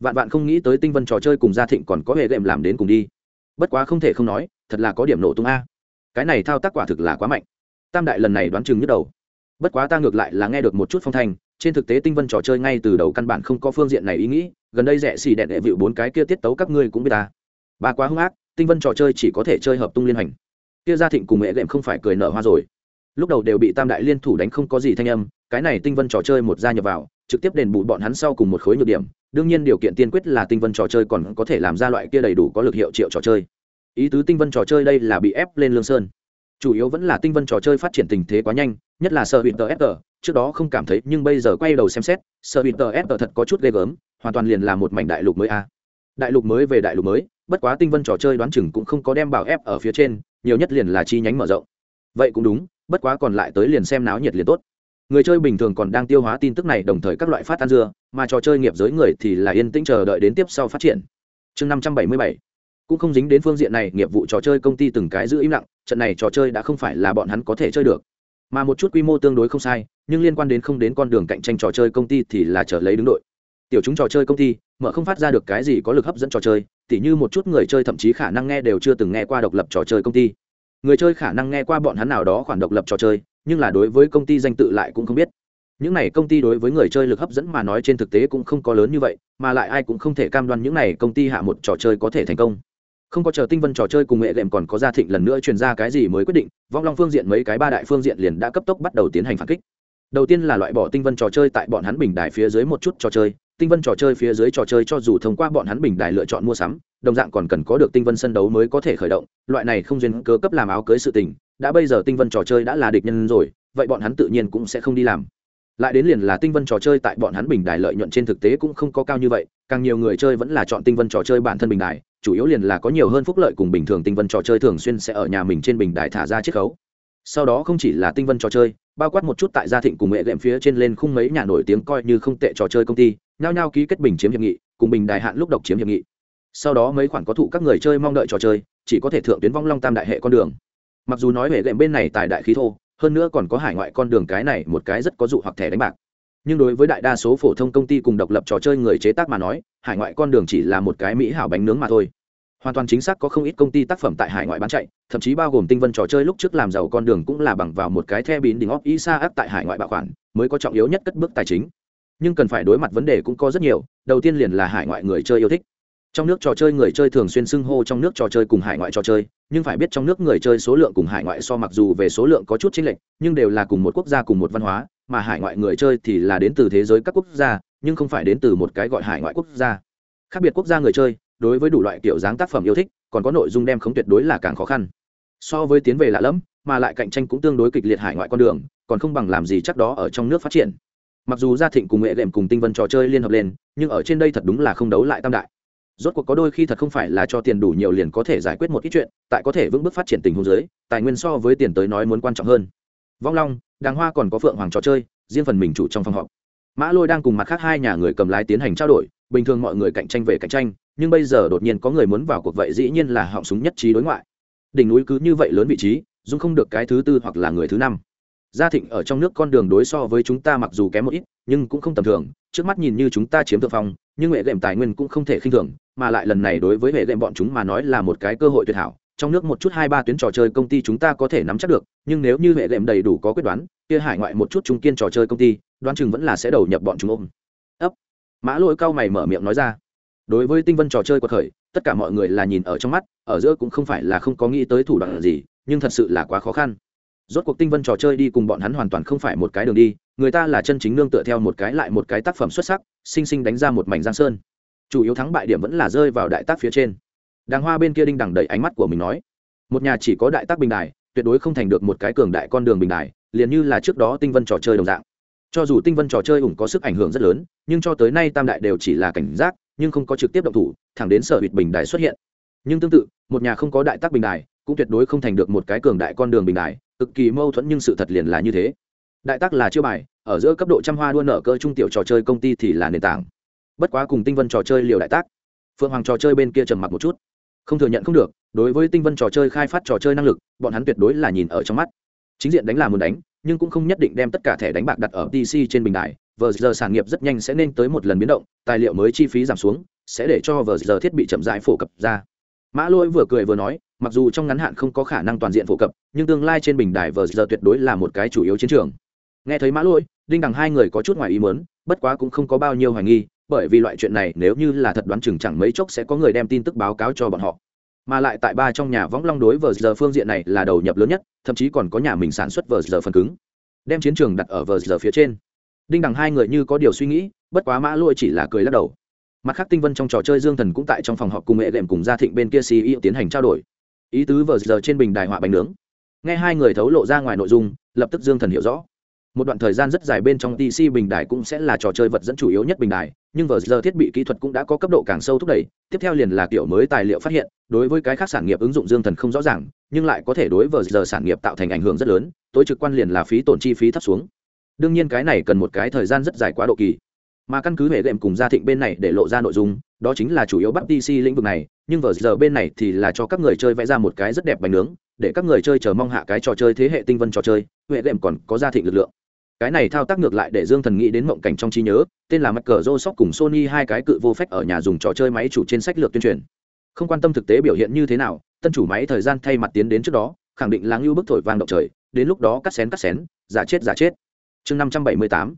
Vạn vạn không nghĩ tới tinh vân trò chơi cùng gia thịnh còn có hệ đệm làm đến cùng đi. Bất quá không thể không nói, thật là có điểm nổ tung a. Cái này thao tác quả thực là quá mạnh. Tam đại lần này đoán chừng nhức đầu bất quá ta ngược lại là nghe được một chút phong thanh, trên thực tế tinh vân trò chơi ngay từ đầu căn bản không có phương diện này ý nghĩ, gần đây rẻ xì đẹn đệ vịu bốn cái kia tiết tấu các ngươi cũng biết ta. Ba quá hung ác, tinh vân trò chơi chỉ có thể chơi hợp tung liên hành. Kia gia thịnh cùng mẹ đệm không phải cười nở hoa rồi. Lúc đầu đều bị tam đại liên thủ đánh không có gì thanh âm, cái này tinh vân trò chơi một gia nhập vào, trực tiếp đền bù bọn hắn sau cùng một khối nhược điểm, đương nhiên điều kiện tiên quyết là tinh vân trò chơi còn có thể làm ra loại kia đầy đủ có lực hiệu triệu trò chơi. Ý tứ tinh vân trò chơi đây là bị ép lên lương sơn chủ yếu vẫn là tinh vân trò chơi phát triển tình thế quá nhanh, nhất là sợ hủy tờ fg trước đó không cảm thấy, nhưng bây giờ quay đầu xem xét sợ hủy tờ fg thật có chút ghê gớm, hoàn toàn liền là một mảnh đại lục mới a. Đại lục mới về đại lục mới, bất quá tinh vân trò chơi đoán chừng cũng không có đem bảo ép ở phía trên, nhiều nhất liền là chi nhánh mở rộng. Vậy cũng đúng, bất quá còn lại tới liền xem náo nhiệt liền tốt. Người chơi bình thường còn đang tiêu hóa tin tức này đồng thời các loại phát ăn dưa, mà trò chơi nghiệp giới người thì là yên tĩnh chờ đợi đến tiếp sau phát triển. Chương năm trăm bảy mươi bảy cũng không dính đến phương diện này, nghiệp vụ trò chơi công ty từng cái giữ im lặng, trận này trò chơi đã không phải là bọn hắn có thể chơi được. Mà một chút quy mô tương đối không sai, nhưng liên quan đến không đến con đường cạnh tranh trò chơi công ty thì là trở lấy đứng đội. Tiểu chúng trò chơi công ty, mở không phát ra được cái gì có lực hấp dẫn trò chơi, tỉ như một chút người chơi thậm chí khả năng nghe đều chưa từng nghe qua độc lập trò chơi công ty. Người chơi khả năng nghe qua bọn hắn nào đó khoản độc lập trò chơi, nhưng là đối với công ty danh tự lại cũng không biết. Những này công ty đối với người chơi lực hấp dẫn mà nói trên thực tế cũng không có lớn như vậy, mà lại ai cũng không thể cam đoan những này công ty hạ một trò chơi có thể thành công không có chờ tinh vân trò chơi cùng nghệ lệm còn có gia thịnh lần nữa truyền ra cái gì mới quyết định, vong long phương diện mấy cái ba đại phương diện liền đã cấp tốc bắt đầu tiến hành phản kích. Đầu tiên là loại bỏ tinh vân trò chơi tại bọn hắn bình đài phía dưới một chút trò chơi, tinh vân trò chơi phía dưới trò chơi cho dù thông qua bọn hắn bình đài lựa chọn mua sắm, đồng dạng còn cần có được tinh vân sân đấu mới có thể khởi động, loại này không duyên cơ cấp làm áo cưới sự tình, đã bây giờ tinh vân trò chơi đã là địch nhân rồi, vậy bọn hắn tự nhiên cũng sẽ không đi làm. Lại đến liền là tinh vân trò chơi tại bọn hắn bình đài lợi nhuận trên thực tế cũng không có cao như vậy, càng nhiều người chơi vẫn là chọn tinh vân trò chơi bản thân bình đài chủ yếu liền là có nhiều hơn phúc lợi cùng bình thường tinh vân trò chơi thường xuyên sẽ ở nhà mình trên bình đài thả ra chiết khấu. Sau đó không chỉ là tinh vân trò chơi, bao quát một chút tại gia thịnh cùng nghệ đệm phía trên lên khung mấy nhà nổi tiếng coi như không tệ trò chơi công ty, nhao nhao ký kết bình chiếm hiệp nghị, cùng bình đài hạn lúc độc chiếm hiệp nghị. Sau đó mấy khoản có thụ các người chơi mong đợi trò chơi, chỉ có thể thượng tuyến vong long tam đại hệ con đường. Mặc dù nói về đệm bên này tại đại khí thô, hơn nữa còn có hải ngoại con đường cái này một cái rất có dụ hoặc thẻ đánh bạc nhưng đối với đại đa số phổ thông công ty cùng độc lập trò chơi người chế tác mà nói, hải ngoại con đường chỉ là một cái mỹ hảo bánh nướng mà thôi. Hoàn toàn chính xác có không ít công ty tác phẩm tại hải ngoại bán chạy, thậm chí bao gồm tinh vân trò chơi lúc trước làm giàu con đường cũng là bằng vào một cái the bín đỉnh óc isa áp tại hải ngoại bảo khoản mới có trọng yếu nhất cất bước tài chính. Nhưng cần phải đối mặt vấn đề cũng có rất nhiều, đầu tiên liền là hải ngoại người chơi yêu thích. Trong nước trò chơi người chơi thường xuyên xưng hô trong nước trò chơi cùng hải ngoại trò chơi, nhưng phải biết trong nước người chơi số lượng cùng hải ngoại so mặc dù về số lượng có chút chênh lệch, nhưng đều là cùng một quốc gia cùng một văn hóa mà hải ngoại người chơi thì là đến từ thế giới các quốc gia, nhưng không phải đến từ một cái gọi hải ngoại quốc gia. Khác biệt quốc gia người chơi, đối với đủ loại kiểu dáng tác phẩm yêu thích, còn có nội dung đem không tuyệt đối là càng khó khăn. So với tiến về lạ lẫm, mà lại cạnh tranh cũng tương đối kịch liệt hải ngoại con đường, còn không bằng làm gì chắc đó ở trong nước phát triển. Mặc dù gia thịnh cùng nghệ đệm cùng tinh vân trò chơi liên hợp lên, nhưng ở trên đây thật đúng là không đấu lại tam đại. Rốt cuộc có đôi khi thật không phải là cho tiền đủ nhiều liền có thể giải quyết một ít chuyện, tại có thể vững bước phát triển tình huống giới tài nguyên so với tiền tới nói muốn quan trọng hơn vong long, đàng hoa còn có phượng hoàng trò chơi, riêng phần mình chủ trong phòng họp. Mã lôi đang cùng mặt khác hai nhà người cầm lái tiến hành trao đổi, bình thường mọi người cạnh tranh về cạnh tranh, nhưng bây giờ đột nhiên có người muốn vào cuộc vậy dĩ nhiên là họng súng nhất trí đối ngoại. Đỉnh núi cứ như vậy lớn vị trí dung không được cái thứ tư hoặc là người thứ năm. Gia thịnh ở trong nước con đường đối so với chúng ta mặc dù kém một ít, nhưng cũng không tầm thường, trước mắt nhìn như chúng ta chiếm thượng phong, nhưng hệ đệm tài nguyên cũng không thể khinh thường, mà lại lần này đối với hệ đệm bọn chúng mà nói là một cái cơ hội tuyệt hảo trong nước một chút hai ba tuyến trò chơi công ty chúng ta có thể nắm chắc được, nhưng nếu như hệ lệm đầy đủ có quyết đoán, kia hải ngoại một chút trung kiên trò chơi công ty, đoán chừng vẫn là sẽ đầu nhập bọn chúng ôm. Ấp. Mã lỗi cao mày mở miệng nói ra. Đối với tinh vân trò chơi quật khởi, tất cả mọi người là nhìn ở trong mắt, ở giữa cũng không phải là không có nghĩ tới thủ đoạn gì, nhưng thật sự là quá khó khăn. Rốt cuộc tinh vân trò chơi đi cùng bọn hắn hoàn toàn không phải một cái đường đi, người ta là chân chính nương tựa theo một cái lại một cái tác phẩm xuất sắc, sinh sinh đánh ra một mảnh giang sơn. Chủ yếu thắng bại điểm vẫn là rơi vào đại tác phía trên đàng hoa bên kia đinh đằng đẩy ánh mắt của mình nói, một nhà chỉ có đại tác bình đài, tuyệt đối không thành được một cái cường đại con đường bình đài, liền như là trước đó tinh vân trò chơi đồng dạng. Cho dù tinh vân trò chơi ủng có sức ảnh hưởng rất lớn, nhưng cho tới nay tam đại đều chỉ là cảnh giác, nhưng không có trực tiếp động thủ, thẳng đến sở hụt bình đài xuất hiện. Nhưng tương tự, một nhà không có đại tác bình đài, cũng tuyệt đối không thành được một cái cường đại con đường bình đài, cực kỳ mâu thuẫn nhưng sự thật liền là như thế. Đại tác là chưa bài, ở giữa cấp độ trăm hoa đua nợ cơ trung tiểu trò chơi công ty thì là nền tảng. Bất quá cùng tinh vân trò chơi liều đại tác phượng hoàng trò chơi bên kia trầm mặc một chút không thừa nhận không được, đối với tinh vân trò chơi khai phát trò chơi năng lực, bọn hắn tuyệt đối là nhìn ở trong mắt. Chính diện đánh là muốn đánh, nhưng cũng không nhất định đem tất cả thẻ đánh bạc đặt ở pc trên bình đài. Vờ giờ sản nghiệp rất nhanh sẽ nên tới một lần biến động, tài liệu mới chi phí giảm xuống, sẽ để cho vờ giờ thiết bị chậm rãi phổ cập ra. Mã lôi vừa cười vừa nói, mặc dù trong ngắn hạn không có khả năng toàn diện phổ cập, nhưng tương lai trên bình đài vờ giờ tuyệt đối là một cái chủ yếu chiến trường. Nghe thấy mã lôi, đinh đằng hai người có chút ngoài ý mớn bất quá cũng không có bao nhiêu hoài nghi bởi vì loại chuyện này nếu như là thật đoán chừng chẳng mấy chốc sẽ có người đem tin tức báo cáo cho bọn họ. Mà lại tại ba trong nhà võng long đối vờ giờ phương diện này là đầu nhập lớn nhất, thậm chí còn có nhà mình sản xuất vờ giờ phần cứng. Đem chiến trường đặt ở vờ giờ phía trên. Đinh đằng hai người như có điều suy nghĩ, bất quá mã lôi chỉ là cười lắc đầu. Mặt khác tinh vân trong trò chơi dương thần cũng tại trong phòng họp cùng nghệ đệm cùng gia thịnh bên kia ceo tiến hành trao đổi. Ý tứ vờ giờ trên bình đài họa bánh nướng. Nghe hai người thấu lộ ra ngoài nội dung, lập tức dương thần hiểu rõ một đoạn thời gian rất dài bên trong tc bình đài cũng sẽ là trò chơi vật dẫn chủ yếu nhất bình đài, nhưng vờ giờ thiết bị kỹ thuật cũng đã có cấp độ càng sâu thúc đẩy, tiếp theo liền là kiểu mới tài liệu phát hiện, đối với cái khác sản nghiệp ứng dụng dương thần không rõ ràng, nhưng lại có thể đối vờ giờ sản nghiệp tạo thành ảnh hưởng rất lớn, tối trực quan liền là phí tổn chi phí thấp xuống. Đương nhiên cái này cần một cái thời gian rất dài quá độ kỳ. Mà căn cứ hệ đệm cùng gia thịnh bên này để lộ ra nội dung, đó chính là chủ yếu bắt dc lĩnh vực này, nhưng vờ giờ bên này thì là cho các người chơi vẽ ra một cái rất đẹp bánh nướng, để các người chơi chờ mong hạ cái trò chơi thế hệ tinh vân trò chơi huệ đệm còn có gia thịnh lực lượng cái này thao tác ngược lại để dương thần nghĩ đến mộng cảnh trong trí nhớ, tên là mặt cờ rô sóc cùng sony hai cái cự vô phách ở nhà dùng trò chơi máy chủ trên sách lược tuyên truyền. Không quan tâm thực tế biểu hiện như thế nào, tân chủ máy thời gian thay mặt tiến đến trước đó, khẳng định lãng ưu bức thổi vang động trời, đến lúc đó cắt xén cắt xén, giả chết giả chết. Chương năm trăm bảy mươi tám.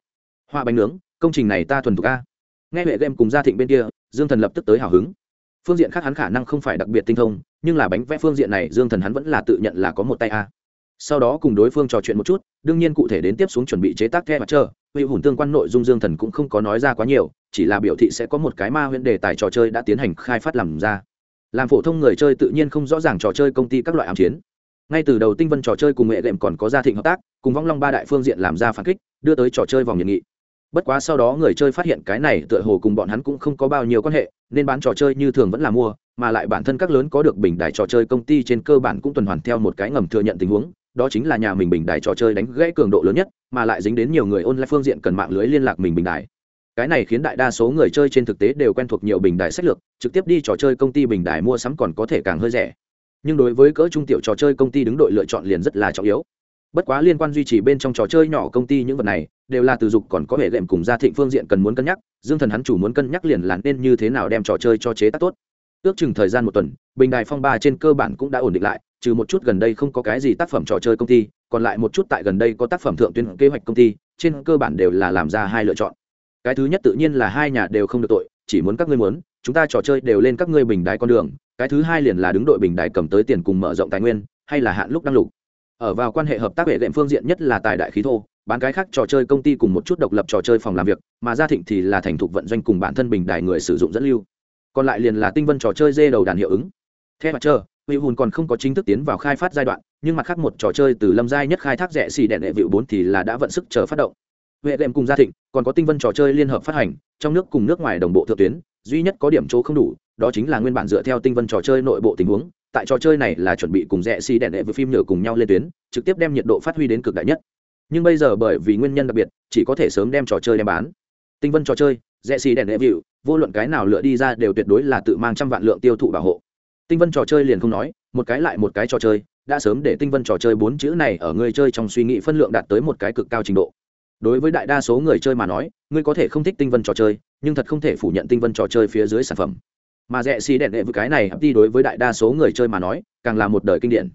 Hoa bánh nướng, công trình này ta thuần thục a. Nghe huệ game cùng gia thịnh bên kia, dương thần lập tức tới hào hứng. Phương diện khác hắn khả năng không phải đặc biệt tinh thông, nhưng là bánh vẽ phương diện này dương thần hắn vẫn là tự nhận là có một tay a. Sau đó cùng đối phương trò chuyện một chút đương nhiên cụ thể đến tiếp xuống chuẩn bị chế tác the mặt trơ huy hùn tương quan nội dung dương thần cũng không có nói ra quá nhiều, chỉ là biểu thị sẽ có một cái ma huyễn đề tài trò chơi đã tiến hành khai phát làm ra. Làm phổ thông người chơi tự nhiên không rõ ràng trò chơi công ty các loại ám chiến. Ngay từ đầu tinh vân trò chơi cùng nghệ đệm còn có gia thịnh hợp tác, cùng vong long ba đại phương diện làm ra phản kích, đưa tới trò chơi vòng nhiệt nghị. Bất quá sau đó người chơi phát hiện cái này tựa hồ cùng bọn hắn cũng không có bao nhiêu quan hệ, nên bán trò chơi như thường vẫn là mua, mà lại bản thân các lớn có được bình đại trò chơi công ty trên cơ bản cũng tuần hoàn theo một cái ngầm thừa nhận tình huống đó chính là nhà mình bình đài trò chơi đánh gãy cường độ lớn nhất, mà lại dính đến nhiều người online phương diện cần mạng lưới liên lạc mình bình đài. Cái này khiến đại đa số người chơi trên thực tế đều quen thuộc nhiều bình đài sách lược, trực tiếp đi trò chơi công ty bình đài mua sắm còn có thể càng hơi rẻ. Nhưng đối với cỡ trung tiểu trò chơi công ty đứng đội lựa chọn liền rất là trọng yếu. Bất quá liên quan duy trì bên trong trò chơi nhỏ công ty những vật này, đều là từ dục còn có hệ lệm cùng gia thịnh phương diện cần muốn cân nhắc, dương thần hắn chủ muốn cân nhắc liền là nên như thế nào đem trò chơi cho chế tác tốt. Ước chừng thời gian một tuần, bình đài phong ba trên cơ bản cũng đã ổn định lại trừ một chút gần đây không có cái gì tác phẩm trò chơi công ty, còn lại một chút tại gần đây có tác phẩm thượng tuyến kế hoạch công ty, trên cơ bản đều là làm ra hai lựa chọn. Cái thứ nhất tự nhiên là hai nhà đều không được tội, chỉ muốn các ngươi muốn, chúng ta trò chơi đều lên các ngươi bình đài con đường, cái thứ hai liền là đứng đội bình đài cầm tới tiền cùng mở rộng tài nguyên, hay là hạn lúc đăng lục. Ở vào quan hệ hợp tác hệ đệm phương diện nhất là tài đại khí thô, bán cái khác trò chơi công ty cùng một chút độc lập trò chơi phòng làm việc, mà gia thịnh thì là thành thục vận doanh cùng bản thân bình đài người sử dụng dẫn lưu. Còn lại liền là tinh vân trò chơi dê đầu đàn hiệu ứng. Theo mặt chờ hữu hùn còn không có chính thức tiến vào khai phát giai đoạn, nhưng mặt khác một trò chơi từ lâm giai nhất khai thác rẻ xì đèn đệ vịu bốn thì là đã vận sức chờ phát động. Huệ đệm cùng gia thịnh, còn có tinh vân trò chơi liên hợp phát hành, trong nước cùng nước ngoài đồng bộ thượng tuyến, duy nhất có điểm chỗ không đủ, đó chính là nguyên bản dựa theo tinh vân trò chơi nội bộ tình huống, tại trò chơi này là chuẩn bị cùng rẽ xì đèn đệ với phim nhựa cùng nhau lên tuyến, trực tiếp đem nhiệt độ phát huy đến cực đại nhất. Nhưng bây giờ bởi vì nguyên nhân đặc biệt, chỉ có thể sớm đem trò chơi đem bán. Tinh vân trò chơi rẽ xì đèn đệ vịu, vô luận cái nào lựa đi ra đều tuyệt đối là tự mang trăm vạn lượng tiêu thụ bảo hộ tinh vân trò chơi liền không nói một cái lại một cái trò chơi đã sớm để tinh vân trò chơi bốn chữ này ở người chơi trong suy nghĩ phân lượng đạt tới một cái cực cao trình độ. Đối với đại đa số người chơi mà nói ngươi có thể không thích tinh vân trò chơi nhưng thật không thể phủ nhận tinh vân trò chơi phía dưới sản phẩm. Mà rẽ xì đèn đệ với cái này đi đối với đại đa số người chơi mà nói càng là một đời kinh điển.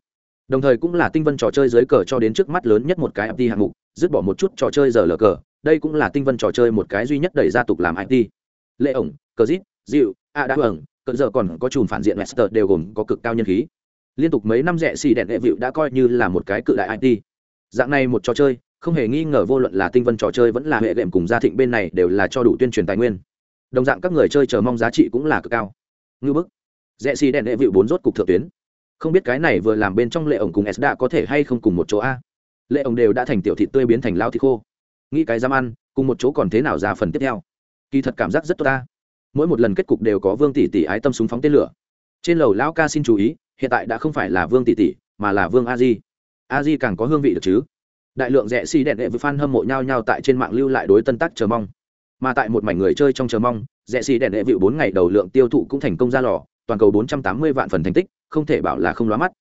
Đồng thời cũng là tinh vân trò chơi dưới cờ cho đến trước mắt lớn nhất một cái FT hạng mục dứt bỏ một chút trò chơi giờ lờ cờ đây cũng là tinh vân trò chơi một cái duy nhất đẩy gia tục làm it lệ ổng cờ dít, dịu a đã ẩn cỡ giờ còn có chùm phản diện Leicester đều gồm có cực cao nhân khí. Liên tục mấy năm rẻ xì đèn đệ vịu đã coi như là một cái cự đại it dạng này một trò chơi, không hề nghi ngờ vô luận là tinh vân trò chơi vẫn là hệ đệm cùng gia thịnh bên này đều là cho đủ tuyên truyền tài nguyên. Đồng dạng các người chơi chờ mong giá trị cũng là cực cao. Ngư bức. Rẻ xì đèn đệ vịu bốn rốt cục thượng tuyến. Không biết cái này vừa làm bên trong lệ ổng cùng s đã có thể hay không cùng một chỗ a. Lệ ổng đều đã thành tiểu thịt tươi biến thành lao thịt khô. Nghĩ cái dám ăn, cùng một chỗ còn thế nào ra phần tiếp theo? Kỳ thật cảm giác rất tốt ta mỗi một lần kết cục đều có vương tỷ tỷ ái tâm súng phóng tên lửa. Trên lầu lão ca xin chú ý, hiện tại đã không phải là vương tỷ tỷ, mà là vương a di. A di càng có hương vị được chứ? Đại lượng rẻ xì đèn đệ với fan hâm mộ nhau nhau tại trên mạng lưu lại đối tân tác chờ mong. Mà tại một mảnh người chơi trong chờ mong, rẻ xì đèn đệ vịu bốn ngày đầu lượng tiêu thụ cũng thành công ra lò, toàn cầu bốn trăm tám mươi vạn phần thành tích, không thể bảo là không lóa mắt.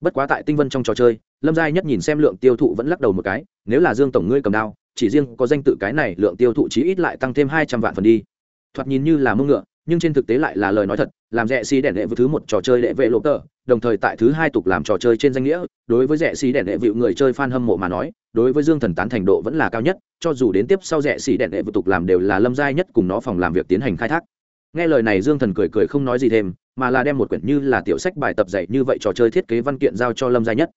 Bất quá tại tinh vân trong trò chơi, lâm giai nhất nhìn xem lượng tiêu thụ vẫn lắc đầu một cái, nếu là dương tổng ngươi cầm đao, chỉ riêng có danh tự cái này lượng tiêu thụ chí ít lại tăng thêm hai trăm vạn phần đi thoạt nhìn như là mông ngựa, nhưng trên thực tế lại là lời nói thật, làm rẻ xì đèn đệ với thứ một trò chơi đệ vệ lộ tờ, đồng thời tại thứ hai tục làm trò chơi trên danh nghĩa, đối với rẻ xì đèn đệ vịu người chơi fan hâm mộ mà nói, đối với dương thần tán thành độ vẫn là cao nhất, cho dù đến tiếp sau rẻ xì đèn đệ vịu tục làm đều là lâm giai nhất cùng nó phòng làm việc tiến hành khai thác. Nghe lời này dương thần cười cười không nói gì thêm, mà là đem một quyển như là tiểu sách bài tập dạy như vậy trò chơi thiết kế văn kiện giao cho lâm giai nhất.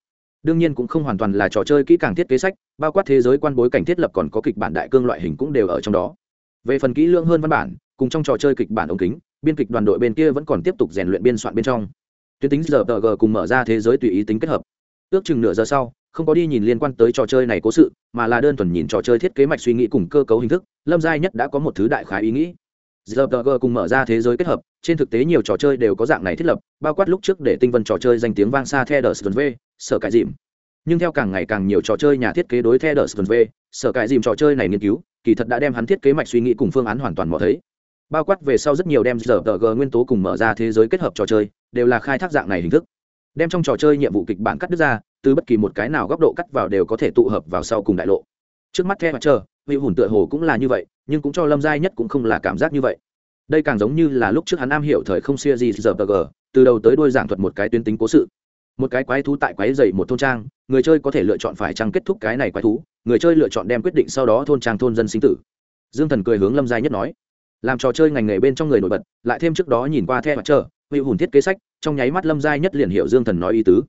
Đương nhiên cũng không hoàn toàn là trò chơi kỹ càng thiết kế sách, bao quát thế giới quan bối cảnh thiết lập còn có kịch bản đại cương loại hình cũng đều ở trong đó. Về phần kỹ lưỡng hơn văn bản cùng trong trò chơi kịch bản ống kính, biên kịch đoàn đội bên kia vẫn còn tiếp tục rèn luyện biên soạn bên trong. Tuyến tính giờ tờ g cùng mở ra thế giới tùy ý tính kết hợp. Ước chừng nửa giờ sau, không có đi nhìn liên quan tới trò chơi này cố sự, mà là đơn thuần nhìn trò chơi thiết kế mạch suy nghĩ cùng cơ cấu hình thức, lâm giai nhất đã có một thứ đại khái ý nghĩ. Giờ tờ g cùng mở ra thế giới kết hợp, trên thực tế nhiều trò chơi đều có dạng này thiết lập, bao quát lúc trước để tinh vân trò chơi danh tiếng vang xa theo đờ v, sở cải dìm. Nhưng theo càng ngày càng nhiều trò chơi nhà thiết kế đối theo đờ v, sở cải dìm trò chơi này nghiên cứu, kỳ thật đã đem hắn thiết kế mạch suy nghĩ cùng phương án hoàn toàn mò thấy bao quát về sau rất nhiều đem giờ tờ g nguyên tố cùng mở ra thế giới kết hợp trò chơi, đều là khai thác dạng này hình thức. Đem trong trò chơi nhiệm vụ kịch bản cắt đứt ra, từ bất kỳ một cái nào góc độ cắt vào đều có thể tụ hợp vào sau cùng đại lộ. Trước mắt theo mặt chờ vị hùn tựa hồ cũng là như vậy, nhưng cũng cho lâm giai nhất cũng không là cảm giác như vậy. Đây càng giống như là lúc trước hắn am hiểu thời không xia gì giờ g, từ đầu tới đôi giảng thuật một cái tuyến tính cố sự. Một cái quái thú tại quái dày một thôn trang, người chơi có thể lựa chọn phải chăng kết thúc cái này quái thú, người chơi lựa chọn đem quyết định sau đó thôn trang thôn dân sinh tử. Dương thần cười hướng lâm giai nhất nói làm trò chơi ngành nghề bên trong người nổi bật, lại thêm trước đó nhìn qua theo mặt chờ vị hùn thiết kế sách, trong nháy mắt lâm giai nhất liền hiểu dương thần nói ý tứ.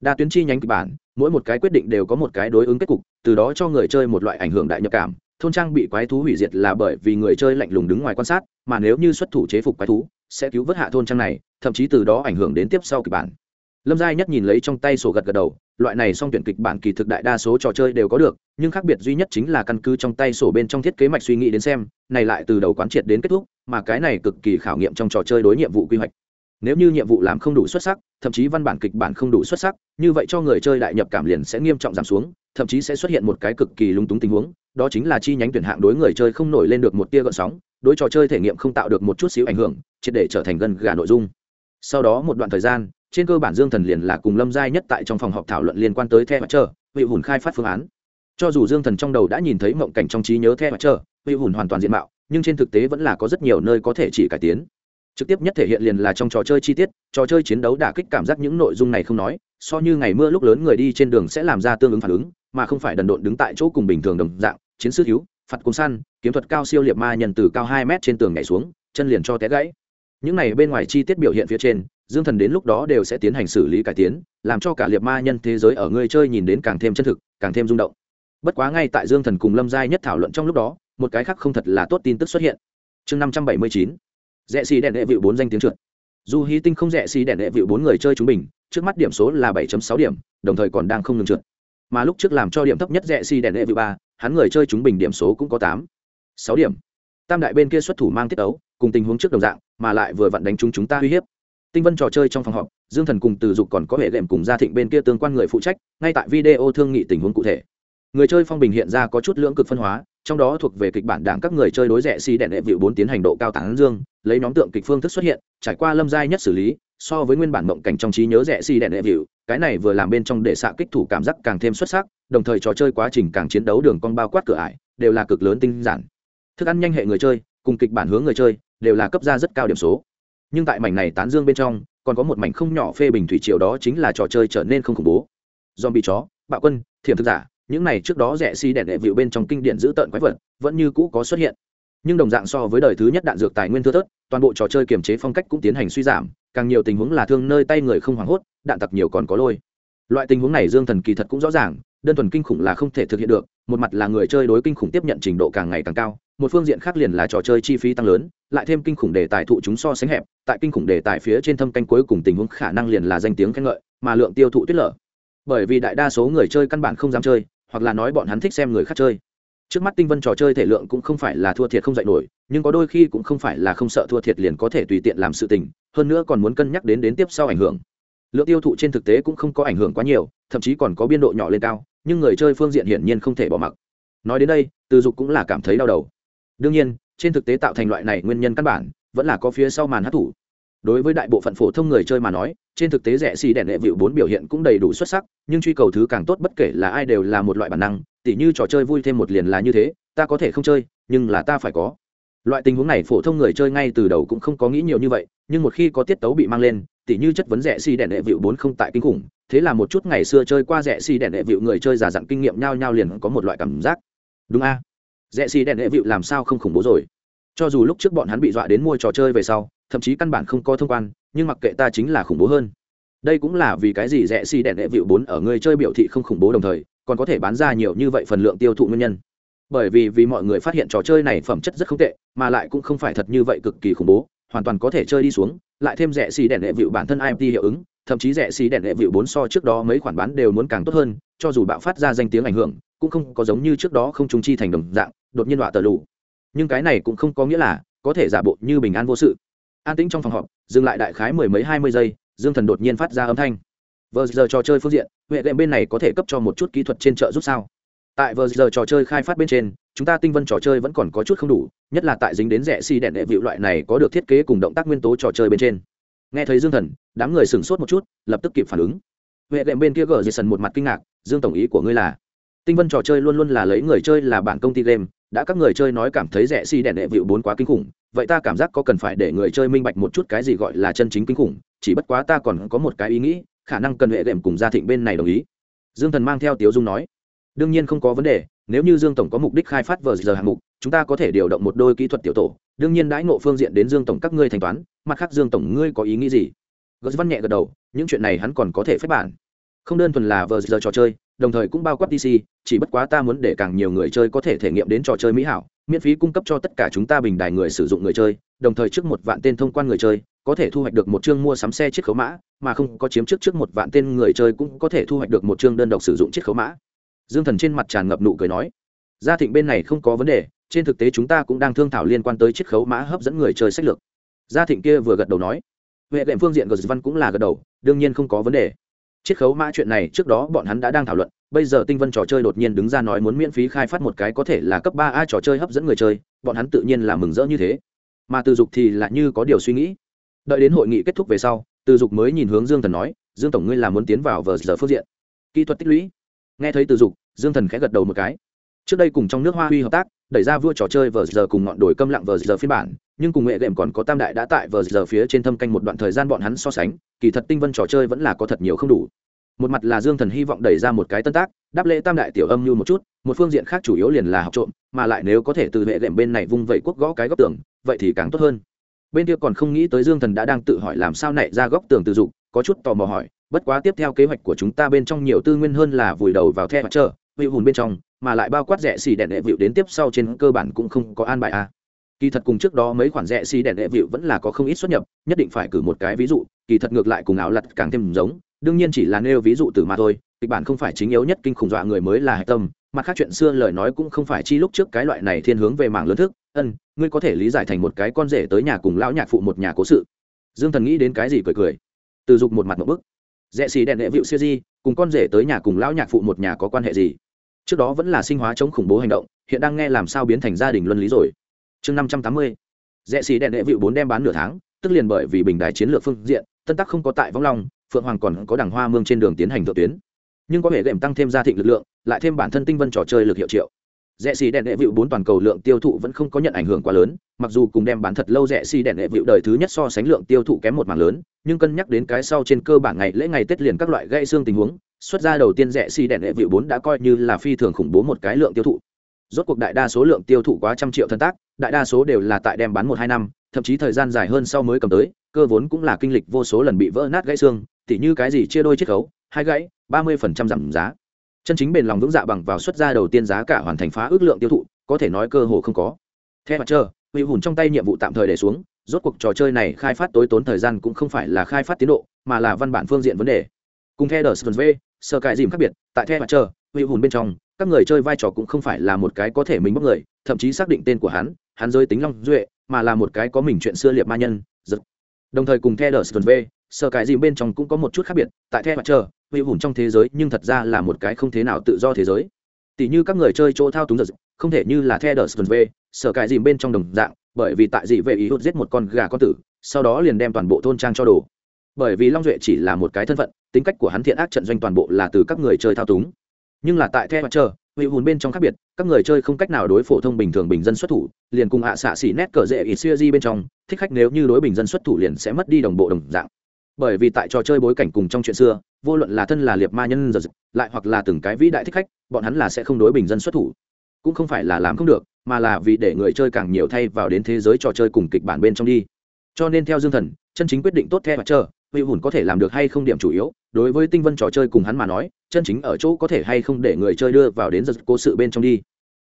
Đa tuyến chi nhánh kịch bản, mỗi một cái quyết định đều có một cái đối ứng kết cục, từ đó cho người chơi một loại ảnh hưởng đại nhập cảm. Thôn trang bị quái thú hủy diệt là bởi vì người chơi lạnh lùng đứng ngoài quan sát, mà nếu như xuất thủ chế phục quái thú, sẽ cứu vớt hạ thôn trang này, thậm chí từ đó ảnh hưởng đến tiếp sau kịch bản. Lâm giai nhất nhìn lấy trong tay sổ gật gật đầu loại này song tuyển kịch bản kỳ thực đại đa số trò chơi đều có được, nhưng khác biệt duy nhất chính là căn cứ trong tay sổ bên trong thiết kế mạch suy nghĩ đến xem, này lại từ đầu quán triệt đến kết thúc, mà cái này cực kỳ khảo nghiệm trong trò chơi đối nhiệm vụ quy hoạch. Nếu như nhiệm vụ làm không đủ xuất sắc, thậm chí văn bản kịch bản không đủ xuất sắc, như vậy cho người chơi đại nhập cảm liền sẽ nghiêm trọng giảm xuống, thậm chí sẽ xuất hiện một cái cực kỳ lúng túng tình huống, đó chính là chi nhánh tuyển hạng đối người chơi không nổi lên được một tia gợn sóng, đối trò chơi thể nghiệm không tạo được một chút xíu ảnh hưởng, triệt để trở thành gần gà nội dung. Sau đó một đoạn thời gian trên cơ bản dương thần liền là cùng lâm giai nhất tại trong phòng họp thảo luận liên quan tới the mặt chờ vị hùn khai phát phương án. Cho dù dương thần trong đầu đã nhìn thấy mộng cảnh trong trí nhớ the mặt chờ vị hùn hoàn toàn diện mạo, nhưng trên thực tế vẫn là có rất nhiều nơi có thể chỉ cải tiến. Trực tiếp nhất thể hiện liền là trong trò chơi chi tiết, trò chơi chiến đấu đả kích cảm giác những nội dung này không nói, so như ngày mưa lúc lớn người đi trên đường sẽ làm ra tương ứng phản ứng, mà không phải đần độn đứng tại chỗ cùng bình thường đồng dạng, chiến sư thiếu phạt cung săn, kiếm thuật cao siêu liệt ma nhân từ cao hai mét trên tường nhảy xuống, chân liền cho té gãy. Những này bên ngoài chi tiết biểu hiện phía trên dương thần đến lúc đó đều sẽ tiến hành xử lý cải tiến, làm cho cả liệt ma nhân thế giới ở người chơi nhìn đến càng thêm chân thực, càng thêm rung động. Bất quá ngay tại dương thần cùng lâm giai nhất thảo luận trong lúc đó, một cái khác không thật là tốt tin tức xuất hiện. Chương năm trăm bảy mươi chín, rẽ xì đèn đệ vịu bốn danh tiếng trượt. Dù hy tinh không rẽ xì đèn đệ vịu bốn người chơi chúng mình, trước mắt điểm số là bảy sáu điểm, đồng thời còn đang không ngừng trượt. Mà lúc trước làm cho điểm thấp nhất rẽ xì đèn đệ vịu ba, hắn người chơi chúng bình điểm số cũng có tám, sáu điểm. Tam đại bên kia xuất thủ mang tiết ấu, cùng tình huống trước đồng dạng, mà lại vừa vặn đánh chúng chúng ta uy hiếp tinh vân trò chơi trong phòng họp, dương thần cùng từ dục còn có hệ đệm cùng gia thịnh bên kia tương quan người phụ trách, ngay tại video thương nghị tình huống cụ thể. Người chơi phong bình hiện ra có chút lưỡng cực phân hóa, trong đó thuộc về kịch bản đảng các người chơi đối rẻ xì si đèn đệ vịu bốn tiến hành độ cao tán dương, lấy nhóm tượng kịch phương thức xuất hiện, trải qua lâm giai nhất xử lý, so với nguyên bản mộng cảnh trong trí nhớ rẻ xì si đèn đệ vịu, cái này vừa làm bên trong để xạ kích thủ cảm giác càng thêm xuất sắc, đồng thời trò chơi quá trình càng chiến đấu đường con bao quát cửa ải, đều là cực lớn tinh giản. Thức ăn nhanh hệ người chơi, cùng kịch bản hướng người chơi, đều là cấp ra rất cao điểm số nhưng tại mảnh này tán dương bên trong, còn có một mảnh không nhỏ phê bình thủy triều đó chính là trò chơi trở nên không khủng bố. Dòm bị chó, bạo quân, thiểm thực giả, những này trước đó rẻ xi đệ vịu bên trong kinh điển giữ tợn quái vật, vẫn như cũ có xuất hiện. Nhưng đồng dạng so với đời thứ nhất đạn dược tài nguyên thưa thớt, toàn bộ trò chơi kiềm chế phong cách cũng tiến hành suy giảm, càng nhiều tình huống là thương nơi tay người không hoảng hốt, đạn tặc nhiều còn có lôi. Loại tình huống này dương thần kỳ thật cũng rõ ràng, đơn thuần kinh khủng là không thể thực hiện được, một mặt là người chơi đối kinh khủng tiếp nhận trình độ càng ngày càng cao một phương diện khác liền là trò chơi chi phí tăng lớn, lại thêm kinh khủng đề tài thụ chúng so sánh hẹp, tại kinh khủng đề tài phía trên thâm canh cuối cùng tình huống khả năng liền là danh tiếng khen ngợi, mà lượng tiêu thụ tuyết lở. Bởi vì đại đa số người chơi căn bản không dám chơi, hoặc là nói bọn hắn thích xem người khác chơi. Trước mắt tinh vân trò chơi thể lượng cũng không phải là thua thiệt không dạy nổi, nhưng có đôi khi cũng không phải là không sợ thua thiệt liền có thể tùy tiện làm sự tình, hơn nữa còn muốn cân nhắc đến đến tiếp sau ảnh hưởng. Lượng tiêu thụ trên thực tế cũng không có ảnh hưởng quá nhiều, thậm chí còn có biên độ nhỏ lên cao, nhưng người chơi phương diện hiển nhiên không thể bỏ mặc. Nói đến đây, từ dục cũng là cảm thấy đau đầu đương nhiên, trên thực tế tạo thành loại này nguyên nhân căn bản, vẫn là có phía sau màn hát thủ. Đối với đại bộ phận phổ thông người chơi mà nói, trên thực tế rẻ xì đèn đệ vịu bốn biểu hiện cũng đầy đủ xuất sắc, nhưng truy cầu thứ càng tốt bất kể là ai đều là một loại bản năng, tỉ như trò chơi vui thêm một liền là như thế, ta có thể không chơi, nhưng là ta phải có. Loại tình huống này phổ thông người chơi ngay từ đầu cũng không có nghĩ nhiều như vậy, nhưng một khi có tiết tấu bị mang lên, tỉ như chất vấn rẻ xì đèn đệ vịu bốn không tại kinh khủng, thế là một chút ngày xưa chơi qua rẻ xì đèn đệ vịu người chơi giả dặn kinh nghiệm nhao nhao liền có một loại cảm giác. Đúng a? Rẽ xì đèn hệ vịu làm sao không khủng bố rồi? Cho dù lúc trước bọn hắn bị dọa đến mua trò chơi về sau, thậm chí căn bản không có thông quan, nhưng mặc kệ ta chính là khủng bố hơn. Đây cũng là vì cái gì rẽ xì đèn hệ vịu bốn ở người chơi biểu thị không khủng bố đồng thời, còn có thể bán ra nhiều như vậy phần lượng tiêu thụ nguyên nhân. Bởi vì vì mọi người phát hiện trò chơi này phẩm chất rất không tệ, mà lại cũng không phải thật như vậy cực kỳ khủng bố, hoàn toàn có thể chơi đi xuống, lại thêm rẻ xì đèn hệ vịu bản thân imt hiệu ứng, thậm chí rẻ xì đèn hệ vịu bốn so trước đó mấy khoản bán đều muốn càng tốt hơn, cho dù bạo phát ra danh tiếng ảnh hưởng cũng không có giống như trước đó không trùng chi thành đồng dạng, đột nhiên đọa tờ lù. Nhưng cái này cũng không có nghĩa là có thể giả bộ như bình an vô sự. An tĩnh trong phòng họp, dừng lại đại khái mười mấy hai mươi giây, dương thần đột nhiên phát ra âm thanh. Vờ giờ trò chơi phương diện, huệ đệm bên này có thể cấp cho một chút kỹ thuật trên chợ giúp sao? Tại vờ giờ trò chơi khai phát bên trên, chúng ta tinh vân trò chơi vẫn còn có chút không đủ, nhất là tại dính đến rẻ xi si đèn đệ vịu loại này có được thiết kế cùng động tác nguyên tố trò chơi bên trên. Nghe thấy dương thần, đám người sửng sốt một chút, lập tức kịp phản ứng. Huệ đệm bên kia gờ dây sần một mặt kinh ngạc, dương tổng ý của ngươi là tinh vân trò chơi luôn luôn là lấy người chơi là bản công ty game, đã các người chơi nói cảm thấy rẻ xi si đèn đệ vịu bốn quá kinh khủng, vậy ta cảm giác có cần phải để người chơi minh bạch một chút cái gì gọi là chân chính kinh khủng, chỉ bất quá ta còn có một cái ý nghĩ, khả năng cần hệ đệm cùng gia thịnh bên này đồng ý. Dương thần mang theo tiếu dung nói. Đương nhiên không có vấn đề, nếu như dương tổng có mục đích khai phát vờ giờ hạng mục, chúng ta có thể điều động một đôi kỹ thuật tiểu tổ, đương nhiên đãi ngộ phương diện đến dương tổng các ngươi thanh toán, mặt khác dương tổng ngươi có ý nghĩ gì? Gớt văn nhẹ gật đầu, những chuyện này hắn còn có thể phép bản. Không đơn thuần là vờ giờ trò chơi đồng thời cũng bao quát dc chỉ bất quá ta muốn để càng nhiều người chơi có thể thể nghiệm đến trò chơi mỹ hảo, miễn phí cung cấp cho tất cả chúng ta bình đài người sử dụng người chơi, đồng thời trước một vạn tên thông quan người chơi, có thể thu hoạch được một chương mua sắm xe chiếc khấu mã, mà không có chiếm trước trước một vạn tên người chơi cũng có thể thu hoạch được một chương đơn độc sử dụng chiếc khấu mã. Dương thần trên mặt tràn ngập nụ cười nói, gia thịnh bên này không có vấn đề, trên thực tế chúng ta cũng đang thương thảo liên quan tới chiếc khấu mã hấp dẫn người chơi sách lược. Gia thịnh kia vừa gật đầu nói huệ lệm phương diện của văn cũng là gật đầu, đương nhiên không có vấn đề chiết khấu mã chuyện này trước đó bọn hắn đã đang thảo luận, bây giờ tinh vân trò chơi đột nhiên đứng ra nói muốn miễn phí khai phát một cái có thể là cấp ba a trò chơi hấp dẫn người chơi, bọn hắn tự nhiên là mừng rỡ như thế. Mà từ dục thì lại như có điều suy nghĩ. Đợi đến hội nghị kết thúc về sau, từ dục mới nhìn hướng dương thần nói, dương tổng ngươi là muốn tiến vào vờ giờ phương diện. Kỹ thuật tích lũy. Nghe thấy từ dục, dương thần khẽ gật đầu một cái. Trước đây cùng trong nước hoa huy hợp tác đẩy ra vua trò chơi vờ giờ cùng ngọn đồi câm lặng vờ giờ phiên bản, nhưng cùng nghệ đệm còn có tam đại đã tại vờ giờ phía trên thâm canh một đoạn thời gian bọn hắn so sánh, kỳ thật tinh vân trò chơi vẫn là có thật nhiều không đủ. Một mặt là dương thần hy vọng đẩy ra một cái tân tác, đáp lễ tam đại tiểu âm như một chút, một phương diện khác chủ yếu liền là học trộm, mà lại nếu có thể từ hệ đệm bên này vung vẩy quốc gõ cái góc tường, vậy thì càng tốt hơn. Bên kia còn không nghĩ tới dương thần đã đang tự hỏi làm sao nảy ra góc tường tự dụng, có chút tò mò hỏi, bất quá tiếp theo kế hoạch của chúng ta bên trong nhiều tư nguyên hơn là vùi đầu vào the mặt trơ hữu hùn bên trong mà lại bao quát rẻ xì đèn đệ vịu đến tiếp sau trên cơ bản cũng không có an bài a kỳ thật cùng trước đó mấy khoản rẻ xì đèn đệ vịu vẫn là có không ít xuất nhập, nhất định phải cử một cái ví dụ, kỳ thật ngược lại cùng áo lặt càng thêm giống, đương nhiên chỉ là nêu ví dụ từ mà thôi, kịch bản không phải chính yếu nhất kinh khủng dọa người mới là hạch tâm, mặt khác chuyện xưa lời nói cũng không phải chi lúc trước cái loại này thiên hướng về mảng lớn thức, ân, ngươi có thể lý giải thành một cái con rể tới nhà cùng lão nhạc phụ một nhà cố sự. Dương thần nghĩ đến cái gì cười cười. Từ dục một mặt một bức. Rẽ xì đèn đệ vịu siêu di, cùng con rể tới nhà cùng lão nhạc phụ một nhà có quan hệ gì? Trước đó vẫn là sinh hóa chống khủng bố hành động, hiện đang nghe làm sao biến thành gia đình luân lý rồi. Chương năm trăm tám mươi, rẽ xì đèn đệ vịu bốn đem bán nửa tháng, tức liền bởi vì bình đài chiến lược phương diện, tân tắc không có tại vong long, phượng hoàng còn có đằng hoa mương trên đường tiến hành thượng tuyến. Nhưng có hệ đệm tăng thêm gia thịnh lực lượng, lại thêm bản thân tinh vân trò chơi lực hiệu triệu. Rẽ xì đèn đệ vịu bốn toàn cầu lượng tiêu thụ vẫn không có nhận ảnh hưởng quá lớn, mặc dù cùng đem bán thật lâu rẽ xì đèn đệ vịu đời thứ nhất so sánh lượng tiêu thụ kém một mảng lớn, nhưng cân nhắc đến cái sau trên cơ bản ngày lễ ngày tết liền các loại gãy xương tình huống xuất ra đầu tiên rẻ xì đèn hệ vịu bốn đã coi như là phi thường khủng bố một cái lượng tiêu thụ. Rốt cuộc đại đa số lượng tiêu thụ quá trăm triệu thân tác, đại đa số đều là tại đem bán một hai năm, thậm chí thời gian dài hơn sau mới cầm tới, cơ vốn cũng là kinh lịch vô số lần bị vỡ nát gãy xương, tỉ như cái gì chia đôi chiết khấu, hai gãy, ba mươi phần trăm giảm giá. Chân chính bền lòng vững dạ bằng vào xuất ra đầu tiên giá cả hoàn thành phá ước lượng tiêu thụ, có thể nói cơ hồ không có. Theo mặt trơ, huy hùn trong tay nhiệm vụ tạm thời để xuống, rốt cuộc trò chơi này khai phát tối tốn thời gian cũng không phải là khai phát tiến độ, mà là văn bản phương diện vấn đề. Cùng theo đờ v sơ cải dìm khác biệt tại the mặt chờ, huy hùn bên trong các người chơi vai trò cũng không phải là một cái có thể mình bóc người thậm chí xác định tên của hắn hắn rơi tính long duệ mà là một cái có mình chuyện xưa liệt ma nhân giật. Đồng thời cùng the đờ v sơ cải dìm bên trong cũng có một chút khác biệt tại the mặt chờ, huy hùn trong thế giới nhưng thật ra là một cái không thế nào tự do thế giới. Tỷ như các người chơi chỗ thao túng giật không thể như là the đờ v sở cải dìm bên trong đồng dạng bởi vì tại dị vệ ý hút giết một con gà con tử sau đó liền đem toàn bộ thôn trang cho đồ. Bởi vì long duệ chỉ là một cái thân phận tính cách của hắn thiện ác trận doanh toàn bộ là từ các người chơi thao túng. Nhưng là tại theo mặt trời hữu hùn bên trong khác biệt, các người chơi không cách nào đối phổ thông bình thường bình dân xuất thủ, liền cùng hạ xạ xỉ nét cờ rễ ít siêu di bên trong, thích khách nếu như đối bình dân xuất thủ liền sẽ mất đi đồng bộ đồng dạng. Bởi vì tại trò chơi bối cảnh cùng trong chuyện xưa, vô luận là thân là liệt ma nhân giờ lại hoặc là từng cái vĩ đại thích khách, bọn hắn là sẽ không đối bình dân xuất thủ. Cũng không phải là làm không được, mà là vì để người chơi càng nhiều thay vào đến thế giới trò chơi cùng kịch bản bên trong đi. Cho nên theo dương thần, chân chính quyết định tốt theo mặt trời huy hùn có thể làm được hay không điểm chủ yếu, đối với tinh vân trò chơi cùng hắn mà nói, chân chính ở chỗ có thể hay không để người chơi đưa vào đến giật cố sự bên trong đi.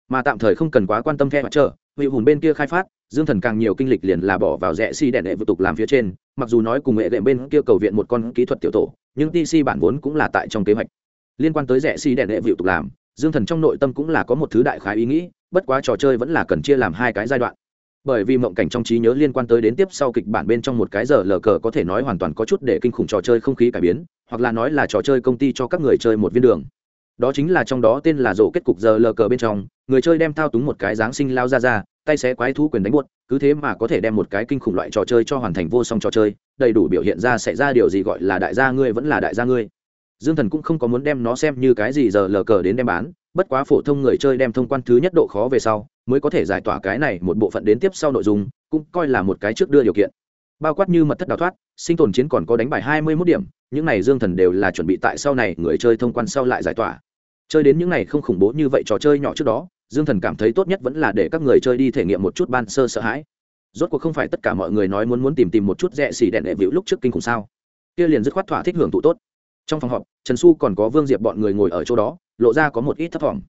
Mà tạm thời không cần quá quan tâm theo mặt trơ huy hùn bên kia khai phát, dương thần càng nhiều kinh lịch liền là bỏ vào rẽ si đèn đệ vụ tục làm phía trên, mặc dù nói cùng nghệ đệm bên kia cầu viện một con kỹ thuật tiểu tổ, nhưng tc bản vốn cũng là tại trong kế hoạch. Liên quan tới rẽ si đèn đệ vụ tục làm, dương thần trong nội tâm cũng là có một thứ đại khái ý nghĩ, bất quá trò chơi vẫn là cần chia làm hai cái giai đoạn bởi vì mộng cảnh trong trí nhớ liên quan tới đến tiếp sau kịch bản bên trong một cái giờ lờ cờ có thể nói hoàn toàn có chút để kinh khủng trò chơi không khí cải biến, hoặc là nói là trò chơi công ty cho các người chơi một viên đường. Đó chính là trong đó tên là rổ kết cục giờ lờ cờ bên trong, người chơi đem thao túng một cái giáng sinh lao ra ra, tay xé quái thú quyền đánh buốt, cứ thế mà có thể đem một cái kinh khủng loại trò chơi cho hoàn thành vô song trò chơi, đầy đủ biểu hiện ra xảy ra điều gì gọi là đại gia ngươi vẫn là đại gia ngươi. Dương thần cũng không có muốn đem nó xem như cái gì giờ lờ cờ đến đem bán, bất quá phổ thông người chơi đem thông quan thứ nhất độ khó về sau mới có thể giải tỏa cái này một bộ phận đến tiếp sau nội dung, cũng coi là một cái trước đưa điều kiện. Bao quát như mật thất đào thoát, sinh tồn chiến còn có đánh bài hai mươi mốt điểm, những này dương thần đều là chuẩn bị tại sau này người chơi thông quan sau lại giải tỏa. Chơi đến những này không khủng bố như vậy trò chơi nhỏ trước đó, dương thần cảm thấy tốt nhất vẫn là để các người chơi đi thể nghiệm một chút ban sơ sợ hãi. Rốt cuộc không phải tất cả mọi người nói muốn muốn tìm tìm một chút rẻ xỉ đèn đệ vĩu lúc trước kinh khủng sao? Kia liền dứt khoát thỏa thích hưởng thụ tốt. Trong phòng họp, trần xu còn có vương diệp bọn người ngồi ở chỗ đó, lộ ra có một ít thấp vọng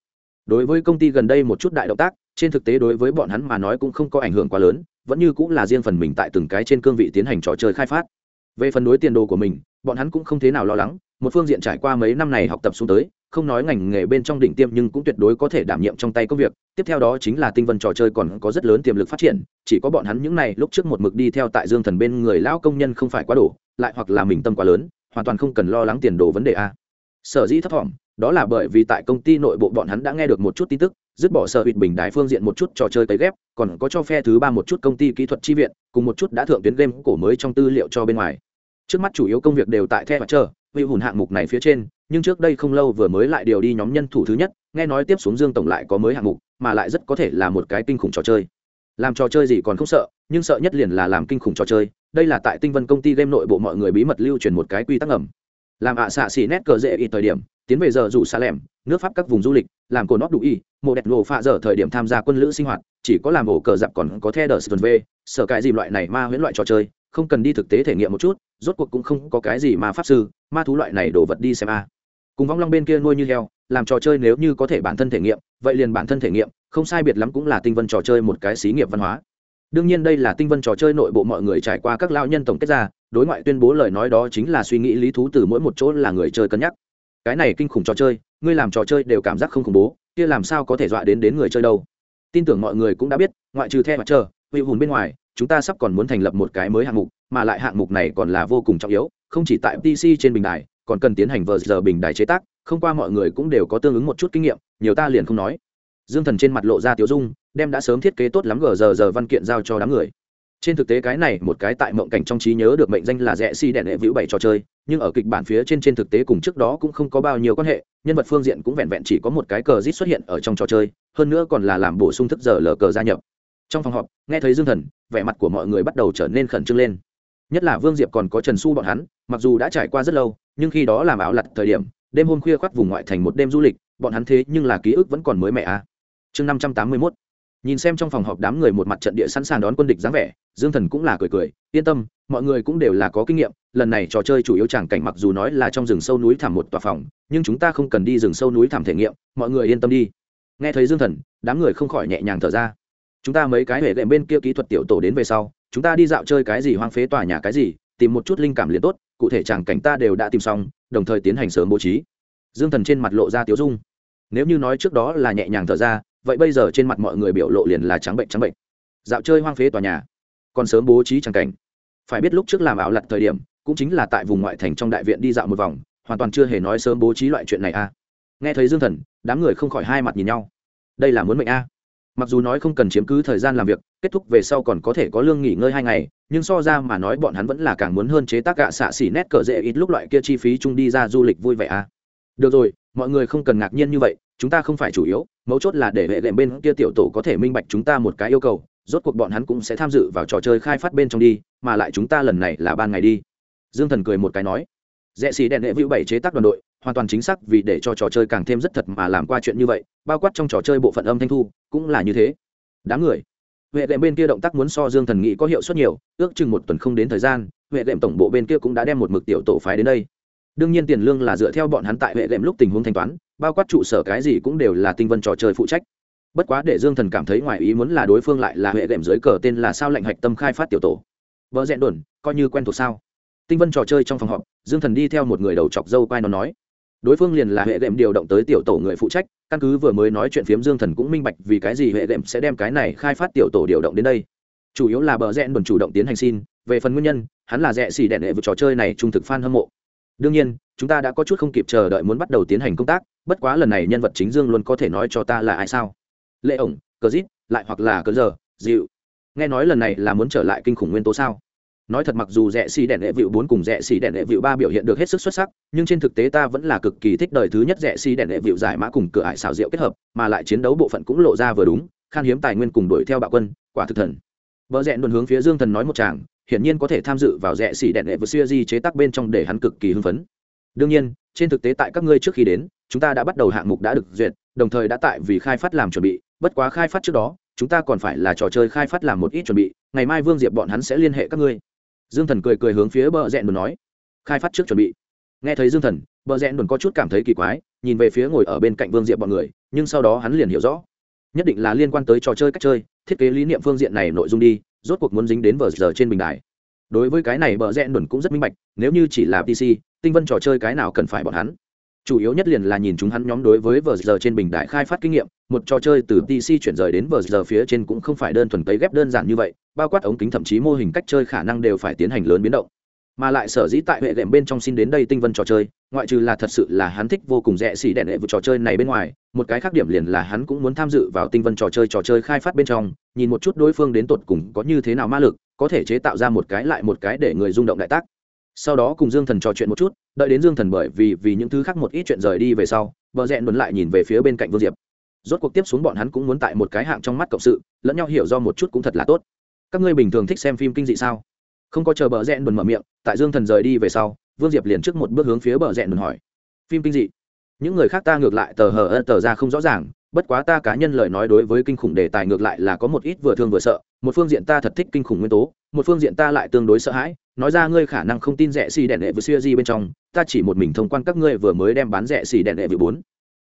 đối với công ty gần đây một chút đại động tác, trên thực tế đối với bọn hắn mà nói cũng không có ảnh hưởng quá lớn, vẫn như cũng là riêng phần mình tại từng cái trên cương vị tiến hành trò chơi khai phát. Về phần đối tiền đồ của mình, bọn hắn cũng không thế nào lo lắng, một phương diện trải qua mấy năm này học tập xuống tới, không nói ngành nghề bên trong đỉnh tiêm nhưng cũng tuyệt đối có thể đảm nhiệm trong tay công việc, tiếp theo đó chính là tinh vân trò chơi còn có rất lớn tiềm lực phát triển, chỉ có bọn hắn những này lúc trước một mực đi theo tại dương thần bên người lão công nhân không phải quá đủ, lại hoặc là mình tâm quá lớn, hoàn toàn không cần lo lắng tiền đồ vấn đề a. Sở dĩ thấp thỏm đó là bởi vì tại công ty nội bộ bọn hắn đã nghe được một chút tin tức dứt bỏ sở hụt bình đài phương diện một chút trò chơi cấy ghép còn có cho phe thứ ba một chút công ty kỹ thuật chi viện cùng một chút đã thượng tuyến game cổ mới trong tư liệu cho bên ngoài. Trước mắt chủ yếu công việc đều tại the và chờ vì hùn hạng mục này phía trên nhưng trước đây không lâu vừa mới lại điều đi nhóm nhân thủ thứ nhất nghe nói tiếp xuống dương tổng lại có mới hạng mục mà lại rất có thể là một cái kinh khủng trò chơi. Làm trò chơi gì còn không sợ nhưng sợ nhất liền là làm kinh khủng trò chơi đây là tại tinh vân công ty game nội bộ mọi người bí mật lưu truyền một cái quy tắc ẩm, làm ạ xạ xỉ nét cờ dễ ít thời điểm tiến về giờ rủ xa lẻm nước pháp các vùng du lịch, làm cổ nót đủ y một đẹp lộ phạ giờ thời điểm tham gia quân lữ sinh hoạt, chỉ có làm ổ cờ dạp còn có the đờ sơn v sở cái gì loại này ma huyễn loại trò chơi, không cần đi thực tế thể nghiệm một chút, rốt cuộc cũng không có cái gì mà pháp sư, ma thú loại này đổ vật đi xem a. Cùng vong long bên kia nuôi như heo, làm trò chơi nếu như có thể bản thân thể nghiệm, vậy liền bản thân thể nghiệm, không sai biệt lắm cũng là tinh vân trò chơi một cái xí nghiệp văn hóa. Đương nhiên đây là tinh vân trò chơi nội bộ mọi người trải qua các lao nhân tổng kết ra, đối ngoại tuyên bố lời nói đó chính là suy nghĩ lý thú từ mỗi một chỗ là người chơi cân nhắc cái này kinh khủng trò chơi, ngươi làm trò chơi đều cảm giác không khủng bố, kia làm sao có thể dọa đến đến người chơi đâu? Tin tưởng mọi người cũng đã biết, ngoại trừ theo mặt trời huy hùn bên ngoài, chúng ta sắp còn muốn thành lập một cái mới hạng mục, mà lại hạng mục này còn là vô cùng trọng yếu, không chỉ tại pc trên bình đài, còn cần tiến hành vờ giờ bình đài chế tác, không qua mọi người cũng đều có tương ứng một chút kinh nghiệm, nhiều ta liền không nói. Dương thần trên mặt lộ ra tiếu dung, đem đã sớm thiết kế tốt lắm gờ giờ giờ văn kiện giao cho đám người trên thực tế cái này một cái tại mộng cảnh trong trí nhớ được mệnh danh là rẽ si đèn hệ vĩu bảy trò chơi, nhưng ở kịch bản phía trên trên thực tế cùng trước đó cũng không có bao nhiêu quan hệ, nhân vật phương diện cũng vẹn vẹn chỉ có một cái cờ rít xuất hiện ở trong trò chơi, hơn nữa còn là làm bổ sung thức giờ lờ cờ gia nhập. Trong phòng họp, nghe thấy dương thần, vẻ mặt của mọi người bắt đầu trở nên khẩn trương lên. Nhất là vương diệp còn có trần su bọn hắn, mặc dù đã trải qua rất lâu, nhưng khi đó làm ảo lặt thời điểm, đêm hôm khuya khoác vùng ngoại thành một đêm du lịch, bọn hắn thế nhưng là ký ức vẫn còn mới mẹ a à. chương năm trăm tám mươi mốt nhìn xem trong phòng họp đám người một mặt trận địa sẵn sàng đón quân địch dáng vẻ, dương thần cũng là cười cười, yên tâm, mọi người cũng đều là có kinh nghiệm, lần này trò chơi chủ yếu chẳng cảnh mặc dù nói là trong rừng sâu núi thảm một tòa phòng, nhưng chúng ta không cần đi rừng sâu núi thảm thể nghiệm, mọi người yên tâm đi. Nghe thấy dương thần, đám người không khỏi nhẹ nhàng thở ra. Chúng ta mấy cái hệ lệm bên kia kỹ thuật tiểu tổ đến về sau, chúng ta đi dạo chơi cái gì hoang phế tòa nhà cái gì, tìm một chút linh cảm liền tốt, cụ thể chẳng cảnh ta đều đã tìm xong, đồng thời tiến hành sớm bố trí. Dương thần trên mặt lộ ra tiếu dung. Nếu như nói trước đó là nhẹ nhàng thở ra vậy bây giờ trên mặt mọi người biểu lộ liền là trắng bệnh trắng bệnh. Dạo chơi hoang phế tòa nhà, còn sớm bố trí chẳng cảnh. Phải biết lúc trước làm ảo lặt thời điểm, cũng chính là tại vùng ngoại thành trong đại viện đi dạo một vòng, hoàn toàn chưa hề nói sớm bố trí loại chuyện này a. À. nghe thấy dương thần, đám người không khỏi hai mặt nhìn nhau. Đây là muốn mệnh a. Mặc dù nói không cần chiếm cứ thời gian làm việc, kết thúc về sau còn có thể có lương nghỉ ngơi hai ngày, nhưng so ra mà nói bọn hắn vẫn là càng muốn hơn chế tác gạ xạ xỉ nét cờ dễ ít lúc loại kia chi phí chung đi ra du lịch vui vẻ a. Được rồi, mọi người không cần ngạc nhiên như vậy, chúng ta không phải chủ yếu mấu chốt là để hệ lệm bên kia tiểu tổ có thể minh bạch chúng ta một cái yêu cầu, rốt cuộc bọn hắn cũng sẽ tham dự vào trò chơi khai phát bên trong đi, mà lại chúng ta lần này là ban ngày đi. Dương thần cười một cái nói. Rẽ xì đèn hệ vũ bảy chế tác đoàn đội, hoàn toàn chính xác vì để cho trò chơi càng thêm rất thật mà làm qua chuyện như vậy, bao quát trong trò chơi bộ phận âm thanh thu, cũng là như thế. Đáng người. Huệ đệm bên kia động tác muốn so dương thần nghĩ có hiệu suất nhiều, ước chừng một tuần không đến thời gian huệ đệm tổng bộ bên kia cũng đã đem một mực tiểu tổ phái đến đây đương nhiên tiền lương là dựa theo bọn hắn tại hệ đệm lúc tình huống thanh toán, bao quát trụ sở cái gì cũng đều là tinh vân trò chơi phụ trách. Bất quá để dương thần cảm thấy ngoài ý muốn là đối phương lại là hệ đệm dưới cờ tên là sao lệnh hạch tâm khai phát tiểu tổ. Vợ rẽn đồn, coi như quen thuộc sao? Tinh vân trò chơi trong phòng họp, dương thần đi theo một người đầu chọc dâu quai nó nói. Đối phương liền là hệ đệm điều động tới tiểu tổ người phụ trách, căn cứ vừa mới nói chuyện phiếm dương thần cũng minh bạch vì cái gì hệ đệm sẽ đem cái này khai phát tiểu tổ điều động đến đây. Chủ yếu là bờ rẽn đồn chủ động tiến hành xin, về phần nguyên nhân, hắn là rẽ xì đèn hệ vực trò chơi này trung thực f a n hâm mộ đương nhiên, chúng ta đã có chút không kịp chờ đợi muốn bắt đầu tiến hành công tác, bất quá lần này nhân vật chính dương luôn có thể nói cho ta là ai sao? Lệ ổng, cờ dít, lại hoặc là cờ giờ dịu. Nghe nói lần này là muốn trở lại kinh khủng nguyên tố sao? Nói thật mặc dù rẽ xì đèn đệ vịu bốn cùng rẽ xì đèn đệ vịu ba biểu hiện được hết sức xuất sắc, nhưng trên thực tế ta vẫn là cực kỳ thích đời thứ nhất rẽ xì đèn đệ vịu giải mã cùng cửa ải xào rượu kết hợp, mà lại chiến đấu bộ phận cũng lộ ra vừa đúng, khan hiếm tài nguyên cùng đuổi theo bạo quân, quả thực thần. Vợ rẽ luôn hướng phía dương thần nói một chàng hiển nhiên có thể tham dự vào rẽ xỉ đèn đệ vịu siêu di chế tác bên trong để hắn cực kỳ hưng phấn. Đương nhiên, trên thực tế tại các ngươi trước khi đến, chúng ta đã bắt đầu hạng mục đã được duyệt, đồng thời đã tại vì khai phát làm chuẩn bị. Bất quá khai phát trước đó, chúng ta còn phải là trò chơi khai phát làm một ít chuẩn bị, ngày mai vương diệp bọn hắn sẽ liên hệ các ngươi. Dương thần cười cười hướng phía bờ Rẽ đồn nói. Khai phát trước chuẩn bị. Nghe thấy dương thần, bờ Rẽ đồn có chút cảm thấy kỳ quái, nhìn về phía ngồi ở bên cạnh vương diệp bọn người, nhưng sau đó hắn liền hiểu rõ nhất định là liên quan tới trò chơi cách chơi, thiết kế lý niệm phương diện này nội dung đi, rốt cuộc muốn dính đến vờ giờ trên bình đài. Đối với cái này bờ rẽ đồn cũng rất minh bạch, nếu như chỉ là pc tinh vân trò chơi cái nào cần phải bọn hắn. Chủ yếu nhất liền là nhìn chúng hắn nhóm đối với vờ giờ trên bình đại khai phát kinh nghiệm, một trò chơi từ pc chuyển rời đến vờ giờ phía trên cũng không phải đơn thuần cấy ghép đơn giản như vậy, bao quát ống kính thậm chí mô hình cách chơi khả năng đều phải tiến hành lớn biến động mà lại sở dĩ tại hệ đệm bên trong xin đến đây tinh vân trò chơi, ngoại trừ là thật sự là hắn thích vô cùng rẻ xỉ đèn hệ vụ trò chơi này bên ngoài, một cái khác điểm liền là hắn cũng muốn tham dự vào tinh vân trò chơi trò chơi khai phát bên trong, nhìn một chút đối phương đến tột cùng có như thế nào ma lực, có thể chế tạo ra một cái lại một cái để người rung động đại tác. Sau đó cùng dương thần trò chuyện một chút, đợi đến dương thần bởi vì vì những thứ khác một ít chuyện rời đi về sau, vợ rẽ muốn lại nhìn về phía bên cạnh vương diệp. Rốt cuộc tiếp xuống bọn hắn cũng muốn tại một cái hạng trong mắt cộng sự, lẫn nhau hiểu do một chút cũng thật là tốt. Các ngươi bình thường thích xem phim kinh dị sao? Không có chờ bờ rẽn đồn mở miệng, tại dương thần rời đi về sau, vương diệp liền trước một bước hướng phía bờ rẽn đồn hỏi, phim kinh dị? Những người khác ta ngược lại tờ hờ ơ tờ ra không rõ ràng, bất quá ta cá nhân lời nói đối với kinh khủng đề tài ngược lại là có một ít vừa thương vừa sợ, một phương diện ta thật thích kinh khủng nguyên tố, một phương diện ta lại tương đối sợ hãi, nói ra ngươi khả năng không tin rẻ xì đèn đệ vừa xưa gì bên trong, ta chỉ một mình thông quan các ngươi vừa mới đem bán rẻ xì đèn đệ vừa bốn.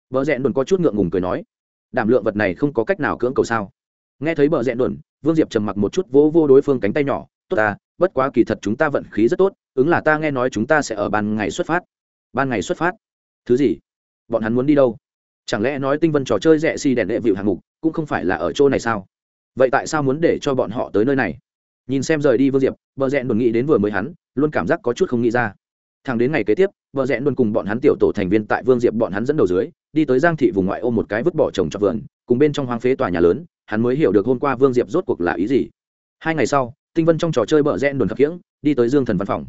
Vợ rẽn đồn có chút ngượng ngùng cười nói, đảm lượng vật này không có cách nào cưỡng cầu sao? Nghe thấy bờ rẽn đồn, vương diệp trầm mặc một chút, vỗ vô đối phương cánh tay nhỏ, tốt ta bất quá kỳ thật chúng ta vận khí rất tốt, ứng là ta nghe nói chúng ta sẽ ở ban ngày xuất phát. Ban ngày xuất phát? Thứ gì? Bọn hắn muốn đi đâu? Chẳng lẽ nói tinh vân trò chơi rẻ xì đèn đệ vịu hạng mục cũng không phải là ở chỗ này sao? Vậy tại sao muốn để cho bọn họ tới nơi này? Nhìn xem rời đi vương diệp vợ rẽn đồn nghĩ đến vừa mới hắn, luôn cảm giác có chút không nghĩ ra. Thẳng đến ngày kế tiếp vợ rẽn đồn cùng bọn hắn tiểu tổ thành viên tại vương diệp bọn hắn dẫn đầu dưới, đi tới giang thị vùng ngoại ô một cái vứt bỏ trồng cho vườn, cùng bên trong hoang phế tòa nhà lớn, hắn mới hiểu được hôm qua vương diệp rốt cuộc là ý gì. Hai ngày sau tinh vân trong trò chơi bờ rẽn đồn khập khiễng, đi tới dương thần văn phòng.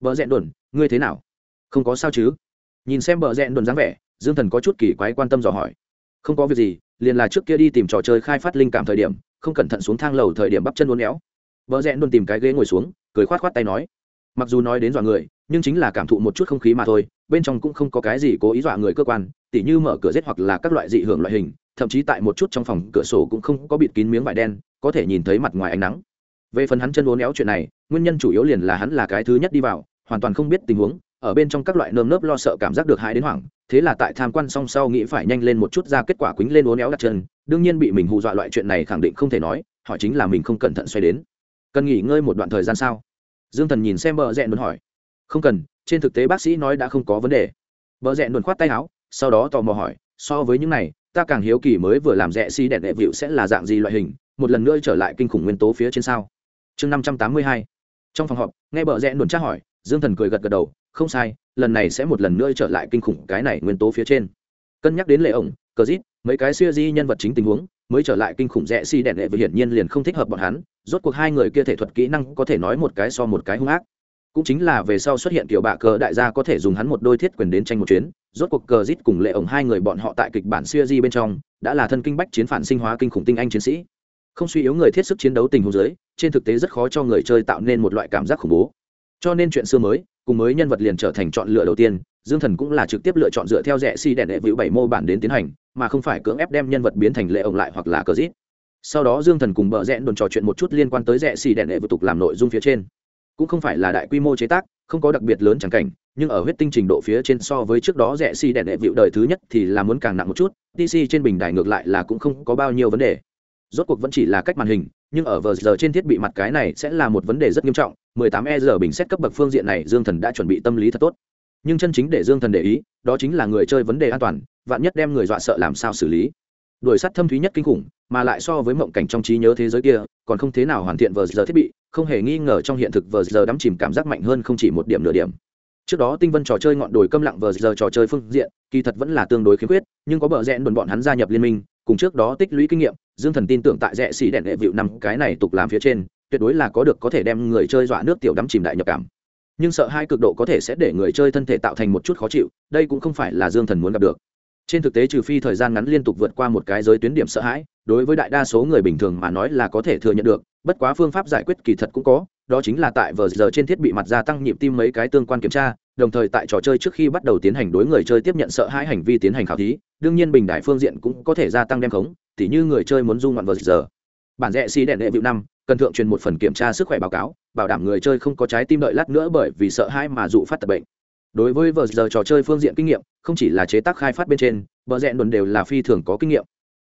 Bờ rẽn đồn, ngươi thế nào? Không có sao chứ. Nhìn xem bờ rẽn đồn dáng vẻ, dương thần có chút kỳ quái quan tâm dò hỏi. Không có việc gì, liền là trước kia đi tìm trò chơi khai phát linh cảm thời điểm, không cẩn thận xuống thang lầu thời điểm bắp chân uốn éo. Vợ rẽ luôn tìm cái ghế ngồi xuống, cười khoát khoát tay nói. Mặc dù nói đến dọa người, nhưng chính là cảm thụ một chút không khí mà thôi, bên trong cũng không có cái gì cố ý dọa người cơ quan, tỉ như mở cửa rết hoặc là các loại dị hưởng loại hình, thậm chí tại một chút trong phòng cửa sổ cũng không có bịt kín miếng vải đen, có thể nhìn thấy mặt ngoài ánh nắng về phần hắn chân uốn éo chuyện này, nguyên nhân chủ yếu liền là hắn là cái thứ nhất đi vào, hoàn toàn không biết tình huống, ở bên trong các loại nơm nớp lo sợ cảm giác được hại đến hoảng, thế là tại tham quan song sau nghĩ phải nhanh lên một chút ra kết quả quýnh lên uốn éo đặt chân, đương nhiên bị mình hù dọa loại chuyện này khẳng định không thể nói họ chính là mình không cẩn thận xoay đến. Cần nghỉ ngơi một đoạn thời gian sao? Dương thần nhìn xem bờ rẽ luôn hỏi. Không cần, trên thực tế bác sĩ nói đã không có vấn đề. Bờ rẽ luôn khoát tay áo, sau đó tò mò hỏi, so với những này, ta càng hiếu kỳ mới vừa làm rẽ xi si đèn đệ vịu sẽ là dạng gì loại hình, một lần nữa trở lại kinh khủng nguyên tố phía trên sao? Chương năm trăm tám mươi hai. Trong phòng họp, nghe bờ rẽ đồn tra hỏi, dương thần cười gật gật đầu, không sai, lần này sẽ một lần nữa trở lại kinh khủng cái này nguyên tố phía trên. Cân nhắc đến lệ ổng, cờ dít mấy cái siêu di nhân vật chính tình huống, mới trở lại kinh khủng rẽ si đèn lệ và hiển nhiên liền không thích hợp bọn hắn, rốt cuộc hai người kia thể thuật kỹ năng có thể nói một cái so một cái hung ác. Cũng chính là về sau xuất hiện kiểu bạ cờ đại gia có thể dùng hắn một đôi thiết quyền đến tranh một chuyến, rốt cuộc cờ rít cùng lệ ổng hai người bọn họ tại kịch bản siêu di bên trong, đã là thân kinh bách chiến phản sinh hóa kinh khủng tinh anh chiến sĩ không suy yếu người thiết sức chiến đấu tình huống giới trên thực tế rất khó cho người chơi tạo nên một loại cảm giác khủng bố. Cho nên chuyện xưa mới, cùng mới nhân vật liền trở thành chọn lựa đầu tiên, dương thần cũng là trực tiếp lựa chọn dựa theo rẽ si đèn đệ vĩu bảy mô bản đến tiến hành, mà không phải cưỡng ép đem nhân vật biến thành lệ ổng lại hoặc là cờ dít sau đó dương thần cùng bợ rẽ đồn trò chuyện một chút liên quan tới rẽ si đèn đệ vụ tục làm nội dung phía trên. Cũng không phải là đại quy mô chế tác, không có đặc biệt lớn chẳng cảnh, nhưng ở huyết tinh trình độ phía trên so với trước đó rẽ si đèn đệ vịu đời thứ nhất thì là muốn càng nặng một chút dc trên bình đài ngược lại là cũng không có bao nhiêu vấn đề rốt cuộc vẫn chỉ là cách màn hình, nhưng ở vờ giờ trên thiết bị mặt cái này sẽ là một vấn đề rất nghiêm trọng. 18 e giờ bình xét cấp bậc phương diện này dương thần đã chuẩn bị tâm lý thật tốt. Nhưng chân chính để dương thần để ý, đó chính là người chơi vấn đề an toàn, vạn nhất đem người dọa sợ làm sao xử lý. Đuổi sát thâm thúy nhất kinh khủng, mà lại so với mộng cảnh trong trí nhớ thế giới kia, còn không thế nào hoàn thiện vờ giờ thiết bị, không hề nghi ngờ trong hiện thực vờ giờ đắm chìm cảm giác mạnh hơn không chỉ một điểm nửa điểm. Trước đó tinh vân trò chơi ngọn đồi câm lặng vờ giờ trò chơi phương diện, kỳ thật vẫn là tương đối khiếm khuyết, nhưng có bờ rẽ đồn bọn hắn gia nhập liên minh cùng trước đó tích lũy kinh nghiệm, dương thần tin tưởng tại rẽ xì đèn đệ vịu năm cái này tục làm phía trên, tuyệt đối là có được có thể đem người chơi dọa nước tiểu đắm chìm đại nhập cảm. Nhưng sợ hai cực độ có thể sẽ để người chơi thân thể tạo thành một chút khó chịu, đây cũng không phải là dương thần muốn gặp được. Trên thực tế trừ phi thời gian ngắn liên tục vượt qua một cái giới tuyến điểm sợ hãi, đối với đại đa số người bình thường mà nói là có thể thừa nhận được, bất quá phương pháp giải quyết kỳ thật cũng có, đó chính là tại vờ giờ trên thiết bị mặt gia tăng nhịp tim mấy cái tương quan kiểm tra, đồng thời tại trò chơi trước khi bắt đầu tiến hành đối người chơi tiếp nhận sợ hãi hành vi tiến hành khảo thí đương nhiên bình đại phương diện cũng có thể gia tăng đem khống, tỉ như người chơi muốn dung ngoạn vờ giờ. Bản rẽ xi đèn đệ vịu năm, cần thượng truyền một phần kiểm tra sức khỏe báo cáo, bảo đảm người chơi không có trái tim đợi lát nữa bởi vì sợ hãi mà dụ phát tật bệnh. Đối với vờ giờ trò chơi phương diện kinh nghiệm, không chỉ là chế tác khai phát bên trên, vợ rẽ đồn đều là phi thường có kinh nghiệm.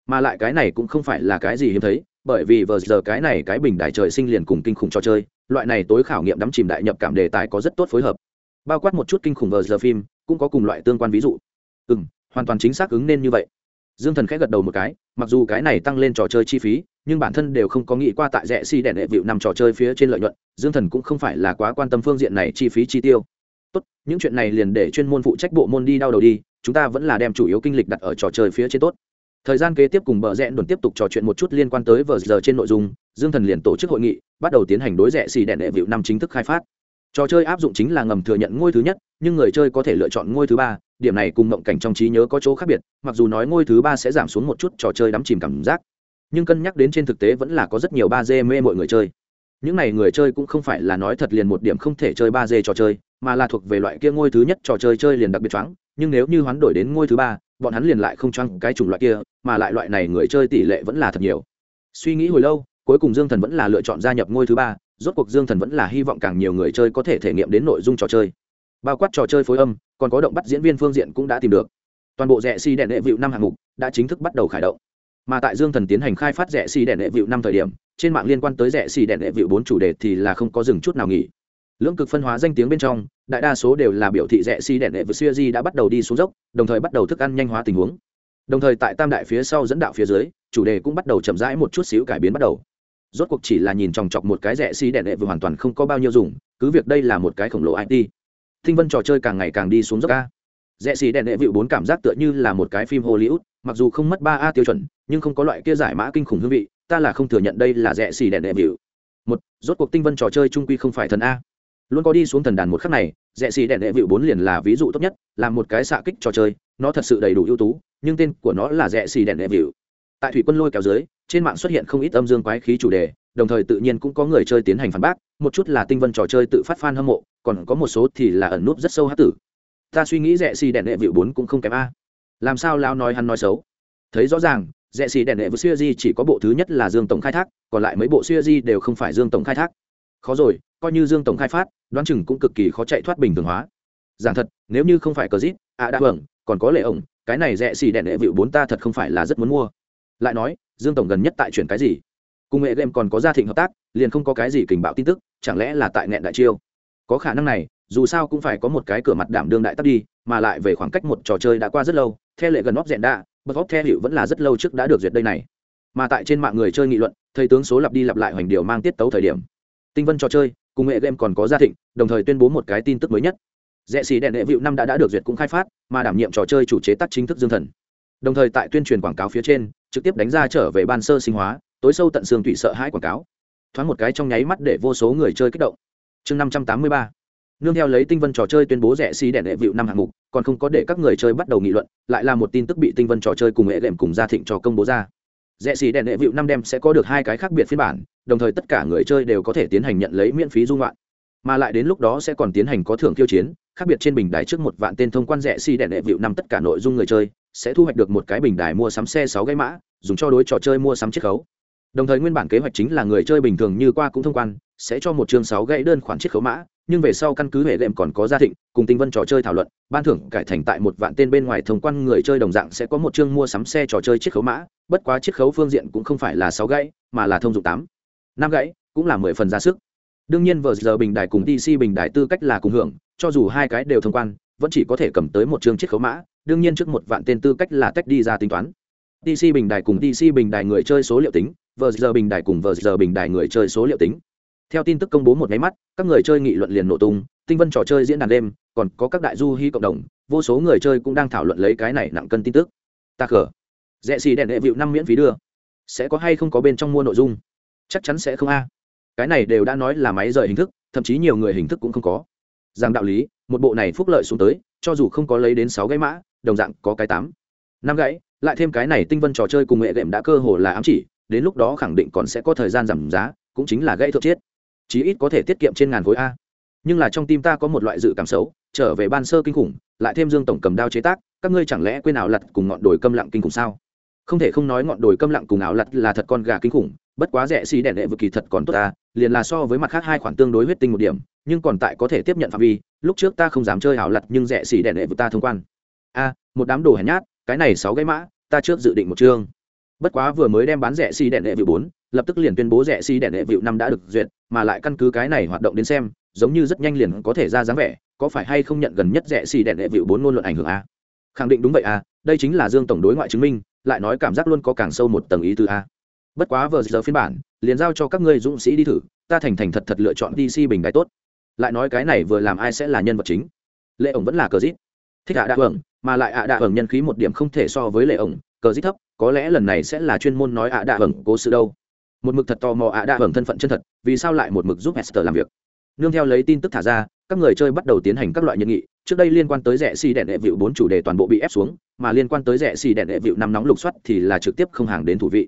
Mà lại cái này cũng không phải là cái gì hiếm thấy, bởi vì vờ giờ cái này cái bình đại trời sinh liền cùng kinh khủng trò chơi, loại này tối khảo nghiệm đắm chìm đại nhập cảm đề tài có rất tốt phối hợp. Bao quát một chút kinh khủng vờ giờ phim, cũng có cùng loại tương quan ví dụ. Ừ m hoàn toàn chính xác ứng nên như vậy. Dương thần khẽ gật đầu một cái, mặc dù cái này tăng lên trò chơi chi phí, nhưng bản thân đều không có nghĩ qua tại rẽ si đèn đệ vịu nằm trò chơi phía trên lợi nhuận, dương thần cũng không phải là quá quan tâm phương diện này chi phí chi tiêu. Tốt, những chuyện này liền để chuyên môn phụ trách bộ môn đi đau đầu đi, chúng ta vẫn là đem chủ yếu kinh lịch đặt ở trò chơi phía trên tốt. Thời gian kế tiếp cùng bờ rẽ đồn tiếp tục trò chuyện một chút liên quan tới vờ giờ trên nội dung, dương thần liền tổ chức hội nghị, bắt đầu tiến hành đối rẽ xì đèn đệ vịu năm chính thức khai phát. Trò chơi áp dụng chính là ngầm thừa nhận ngôi thứ nhất, nhưng người chơi có thể lựa chọn ngôi thứ ba điểm này cùng mộng cảnh trong trí nhớ có chỗ khác biệt, mặc dù nói ngôi thứ ba sẽ giảm xuống một chút trò chơi đắm chìm cảm giác, nhưng cân nhắc đến trên thực tế vẫn là có rất nhiều ba d mê mọi người chơi. Những n à y người chơi cũng không phải là nói thật liền một điểm không thể chơi ba d trò chơi, mà là thuộc về loại kia ngôi thứ nhất trò chơi chơi liền đặc biệt choáng, nhưng nếu như hoán đổi đến ngôi thứ ba, bọn hắn liền lại không choáng cái chủng loại kia, mà lại loại này người chơi tỷ lệ vẫn là thật nhiều. Suy nghĩ hồi lâu, cuối cùng dương thần vẫn là lựa chọn gia nhập ngôi thứ ba, rốt cuộc dương thần vẫn là hy vọng càng nhiều người chơi có thể thể nghiệm đến nội dung trò chơi bao quát trò chơi phối âm, còn có động bắt diễn viên phương diện cũng đã tìm được. Toàn bộ rẽ xi đèn đệ vịu năm hạng mục đã chính thức bắt đầu khởi động. Mà tại dương thần tiến hành khai phát rẽ xi đèn đệ vịu năm thời điểm, trên mạng liên quan tới rẽ xi đèn đệ vịu bốn chủ đề thì là không có dừng chút nào nghỉ. Lưỡng cực phân hóa danh tiếng bên trong, đại đa số đều là biểu thị rẽ xi đèn đệ vịu xuya di đã bắt đầu đi xuống dốc, đồng thời bắt đầu thức ăn nhanh hóa tình huống. Đồng thời tại tam đại phía sau dẫn đạo phía dưới, chủ đề cũng bắt đầu chậm rãi một chút xíu cải biến bắt đầu. Rốt cuộc chỉ là nhìn chòng chọc một cái rẻ xi đèn đệ vừa hoàn toàn không có bao nhiêu dùng, cứ việc đây là một cái khổng lồ it thinh vân trò chơi càng ngày càng đi xuống dốc ca rẽ xì đèn đệ vịu bốn cảm giác tựa như là một cái phim hollywood, mặc dù không mất ba a tiêu chuẩn, nhưng không có loại kia giải mã kinh khủng hương vị, ta là không thừa nhận đây là rẽ xì đèn đệ vịu. Một, rốt cuộc tinh vân trò chơi trung quy không phải thần a. Luôn có đi xuống thần đàn một khắc này, rẽ xì đèn đệ vịu bốn liền là ví dụ tốt nhất, là một cái xạ kích trò chơi, nó thật sự đầy đủ ưu tú, nhưng tên của nó là rẽ xì đèn đệ vịu. Tại thủy quân lôi kéo dưới, trên mạng xuất hiện không ít âm dương quái khí chủ đề, đồng thời tự nhiên cũng có người chơi tiến hành phản bác, một chút là tinh vân trò chơi tự phát fan hâm mộ còn có một số thì là ẩn nút rất sâu hát tử. Ta suy nghĩ rẽ xì đèn đệ vịu bốn cũng không kém a. Làm sao lao nói hắn nói xấu? Thấy rõ ràng, rẽ xì đèn đệ vịu siêu di chỉ có bộ thứ nhất là dương tổng khai thác, còn lại mấy bộ siêu di đều không phải dương tổng khai thác. Khó rồi, coi như dương tổng khai phát, đoán chừng cũng cực kỳ khó chạy thoát bình thường hóa. Giảng thật, nếu như không phải cờ dít ạ đã hưởng, còn có lệ ổng, cái này rẽ xì đèn đệ vịu bốn ta thật không phải là rất muốn mua. Lại nói, dương tổng gần nhất tại chuyển cái gì? Cùng nghệ game còn có gia thịnh hợp tác, liền không có cái gì kình bạo tin tức, chẳng lẽ là tại nghẹn đại chiêu? Có khả năng này, dù sao cũng phải có một cái cửa mặt đảm đương đại tắt đi, mà lại về khoảng cách một trò chơi đã qua rất lâu theo lệ gần óc rẽn đạ bật óc theo hiệu vẫn là rất lâu trước đã được duyệt đây này. Mà tại trên mạng người chơi nghị luận, thầy tướng số lặp đi lặp lại hoành điều mang tiết tấu thời điểm. Tinh vân trò chơi, cùng nghệ game còn có gia thịnh, đồng thời tuyên bố một cái tin tức mới nhất. Rẽ xì đèn đệ vịu năm đã đã được duyệt cũng khai phát, mà đảm nhiệm trò chơi chủ chế tác chính thức dương thần. Đồng thời tại tuyên truyền quảng cáo phía trên, trực tiếp đánh ra trở về ban sơ sinh hóa, tối sâu tận xương thủy sợ hãi quảng cáo. Thoáng một cái trong nháy mắt để vô số người chơi kích động chương năm trăm tám mươi ba. Nương theo lấy tinh vân trò chơi tuyên bố rẻ xí đèn đệ vịu năm hạng mục, còn không có để các người chơi bắt đầu nghị luận, lại là một tin tức bị tinh vân trò chơi cùng hệ đệm cùng gia thịnh cho công bố ra. Rẻ xí đèn đệ vịu năm đem sẽ có được hai cái khác biệt phiên bản, đồng thời tất cả người chơi đều có thể tiến hành nhận lấy miễn phí dung loạn. Mà lại đến lúc đó sẽ còn tiến hành có thưởng tiêu chiến, khác biệt trên bình đài trước một vạn tên thông quan rẻ xi đèn đệ vịu năm tất cả nội dung người chơi, sẽ thu hoạch được một cái bình đài mua sắm xe sáu gây mã, dùng cho đối trò chơi mua sắm chiết khấu đồng thời nguyên bản kế hoạch chính là người chơi bình thường như qua cũng thông quan, sẽ cho một chương sáu gãy đơn khoản chiết khấu mã, nhưng về sau căn cứ hệ đệm còn có gia thịnh, cùng tinh vân trò chơi thảo luận, ban thưởng cải thành tại một vạn tên bên ngoài thông quan người chơi đồng dạng sẽ có một chương mua sắm xe trò chơi chiết khấu mã, bất quá chiết khấu phương diện cũng không phải là sáu gãy, mà là thông dụng tám. Năm gãy, cũng là mười phần ra sức. Đương nhiên vờ giờ bình đài cùng dc bình đài tư cách là cùng hưởng, cho dù hai cái đều thông quan, vẫn chỉ có thể cầm tới một chương chiết khấu mã, đương nhiên trước một vạn tên tư cách là tách đi ra tính toán. Dc bình đài cùng dc bình đài người chơi số liệu tính vờ giờ bình đài cùng vờ giờ bình đài người chơi số liệu tính. Theo tin tức công bố một máy mắt, các người chơi nghị luận liền nổ tung, tinh vân trò chơi diễn đàn đêm, còn có các đại du hy cộng đồng, vô số người chơi cũng đang thảo luận lấy cái này nặng cân tin tức. Ta khở rẽ xì đèn đệ vịu năm miễn phí đưa. Sẽ có hay không có bên trong mua nội dung? Chắc chắn sẽ không a. Cái này đều đã nói là máy rời hình thức, thậm chí nhiều người hình thức cũng không có. Rằng đạo lý, một bộ này phúc lợi xuống tới, cho dù không có lấy đến sáu gãy mã, đồng dạng có cái tám, năm gãy, lại thêm cái này tinh vân trò chơi cùng nghệ đệm đã cơ hồ là ám chỉ đến lúc đó khẳng định còn sẽ có thời gian giảm giá, cũng chính là gãy thượng chiết chí ít có thể tiết kiệm trên ngàn khối a. Nhưng là trong tim ta có một loại dự cảm xấu, trở về ban sơ kinh khủng, lại thêm dương tổng cầm đao chế tác, các ngươi chẳng lẽ quên ảo lặt cùng ngọn đồi câm lặng kinh khủng sao? Không thể không nói ngọn đồi câm lặng cùng ảo lặt là thật con gà kinh khủng, bất quá rẻ xì đèn đệ vực kỳ thật còn tốt ta liền là so với mặt khác hai khoản tương đối huyết tinh một điểm, nhưng còn tại có thể tiếp nhận phạm vi, lúc trước ta không dám chơi ảo lặt nhưng rẻ xì đèn đệ vực ta thông quan. A, một đám đồ hèn nhát, cái này sáu cái mã, ta trước dự định một chương bất quá vừa mới đem bán rẻ xì đèn đệ vịu bốn, lập tức liền tuyên bố rẻ xì đèn đệ vịu năm đã được duyệt, mà lại căn cứ cái này hoạt động đến xem, giống như rất nhanh liền có thể ra dáng vẻ, có phải hay không nhận gần nhất rẻ xì đèn đệ vịu bốn ngôn luận ảnh hưởng a? Khẳng định đúng vậy a, đây chính là dương tổng đối ngoại chứng minh, lại nói cảm giác luôn có càng sâu một tầng ý từ a. Bất quá vừa giờ phiên bản, liền giao cho các ngươi dũng sĩ đi thử, ta thành thành thật thật lựa chọn dc bình đại tốt. Lại nói cái này vừa làm ai sẽ là nhân vật chính? Lệ ổng vẫn là cờ dít. Thích ạ đạ hưởng mà lại ạ đạ hưởng nhân khí một điểm không thể so với lệ ổng, cờ dít thấp có lẽ lần này sẽ là chuyên môn nói ạ đạ hưởng cố sự đâu. Một mực thật tò mò ạ đạ hưởng thân phận chân thật, vì sao lại một mực giúp hester làm việc? Nương theo lấy tin tức thả ra, các người chơi bắt đầu tiến hành các loại nhân nghị. Trước đây liên quan tới rẻ xì đèn đệ vịu bốn chủ đề toàn bộ bị ép xuống, mà liên quan tới rẻ xì đèn đệ vịu năm nóng lục soát thì là trực tiếp không hàng đến thủ vị.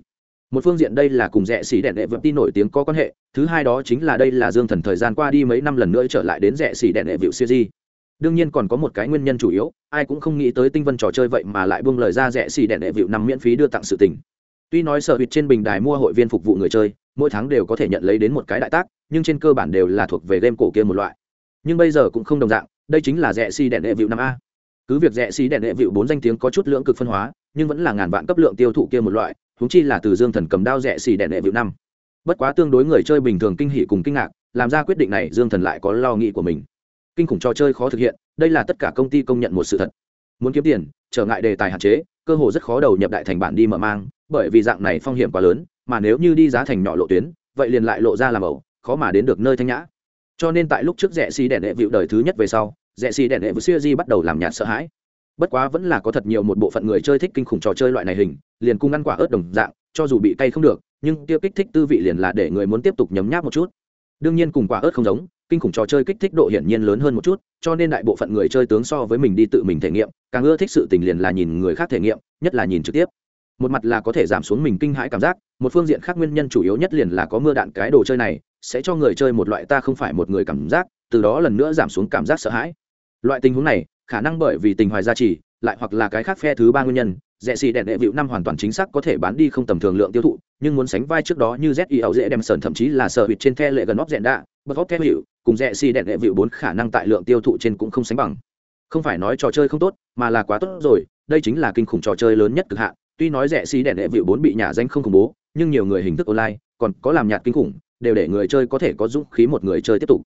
Một phương diện đây là cùng rẻ xì đèn đệ vịu tin nổi tiếng có quan hệ, thứ hai đó chính là đây là dương thần thời gian qua đi mấy năm lần nữa trở lại đến rẻ xì đèn đệ vịu siêu di đương nhiên còn có một cái nguyên nhân chủ yếu, ai cũng không nghĩ tới tinh vân trò chơi vậy mà lại buông lời ra rẻ xì đèn đệ vịu năm miễn phí đưa tặng sự tình. Tuy nói sở hụt trên bình đài mua hội viên phục vụ người chơi, mỗi tháng đều có thể nhận lấy đến một cái đại tác, nhưng trên cơ bản đều là thuộc về game cổ kia một loại. Nhưng bây giờ cũng không đồng dạng, đây chính là rẻ xì đèn đệ vịu năm a. Cứ việc rẻ xì đèn đệ vịu bốn danh tiếng có chút lưỡng cực phân hóa, nhưng vẫn là ngàn vạn cấp lượng tiêu thụ kia một loại húng chi là từ dương thần cầm đao rẻ xì đèn đệ vịu năm. Bất quá tương đối người chơi bình thường kinh hỉ cùng kinh ngạc, làm ra quyết định này dương thần lại có lo nghĩ của mình kinh khủng trò chơi khó thực hiện, đây là tất cả công ty công nhận một sự thật. Muốn kiếm tiền, trở ngại đề tài hạn chế, cơ hội rất khó đầu nhập đại thành bản đi mở mang, bởi vì dạng này phong hiểm quá lớn, mà nếu như đi giá thành nhỏ lộ tuyến, vậy liền lại lộ ra làm ẩu, khó mà đến được nơi thanh nhã. Cho nên tại lúc trước rẽ xi đèn đệ vịu đời thứ nhất về sau, rẽ xi đèn đệ vịu siêu di bắt đầu làm nhạt sợ hãi. Bất quá vẫn là có thật nhiều một bộ phận người chơi thích kinh khủng trò chơi loại này hình, liền cung ăn quả ớt đồng dạng, cho dù bị cay không được, nhưng tiêu kích thích tư vị liền là để người muốn tiếp tục nhấm nháp một chút. Đương nhiên cùng quả ớt không giống kinh khủng trò chơi kích thích độ hiển nhiên lớn hơn một chút, cho nên đại bộ phận người chơi tướng so với mình đi tự mình thể nghiệm, càng ưa thích sự tình liền là nhìn người khác thể nghiệm, nhất là nhìn trực tiếp. Một mặt là có thể giảm xuống mình kinh hãi cảm giác, một phương diện khác nguyên nhân chủ yếu nhất liền là có mưa đạn cái đồ chơi này, sẽ cho người chơi một loại ta không phải một người cảm giác, từ đó lần nữa giảm xuống cảm giác sợ hãi. Loại tình huống này, khả năng bởi vì tình hoài gia trì, lại hoặc là cái khác phe thứ ba nguyên nhân, rẻ xì đèn đệ vịu năm hoàn toàn chính xác có thể bán đi không tầm thường lượng tiêu thụ, nhưng muốn sánh vai trước đó như z i ẩu dễ đem sờn thậm chí là sợ bịt trên the lệ gần óc rẽn đạ, bật óc theo hiệu cùng rẻ xì đẹp đệ vịu bốn khả năng tại lượng tiêu thụ trên cũng không sánh bằng. Không phải nói trò chơi không tốt, mà là quá tốt rồi, đây chính là kinh khủng trò chơi lớn nhất cực hạn. Tuy nói rẻ xì đẹp đệ vịu bốn bị nhà danh không khủng bố, nhưng nhiều người hình thức online, còn có làm nhạt kinh khủng, đều để người chơi có thể có dũng khí một người chơi tiếp tục.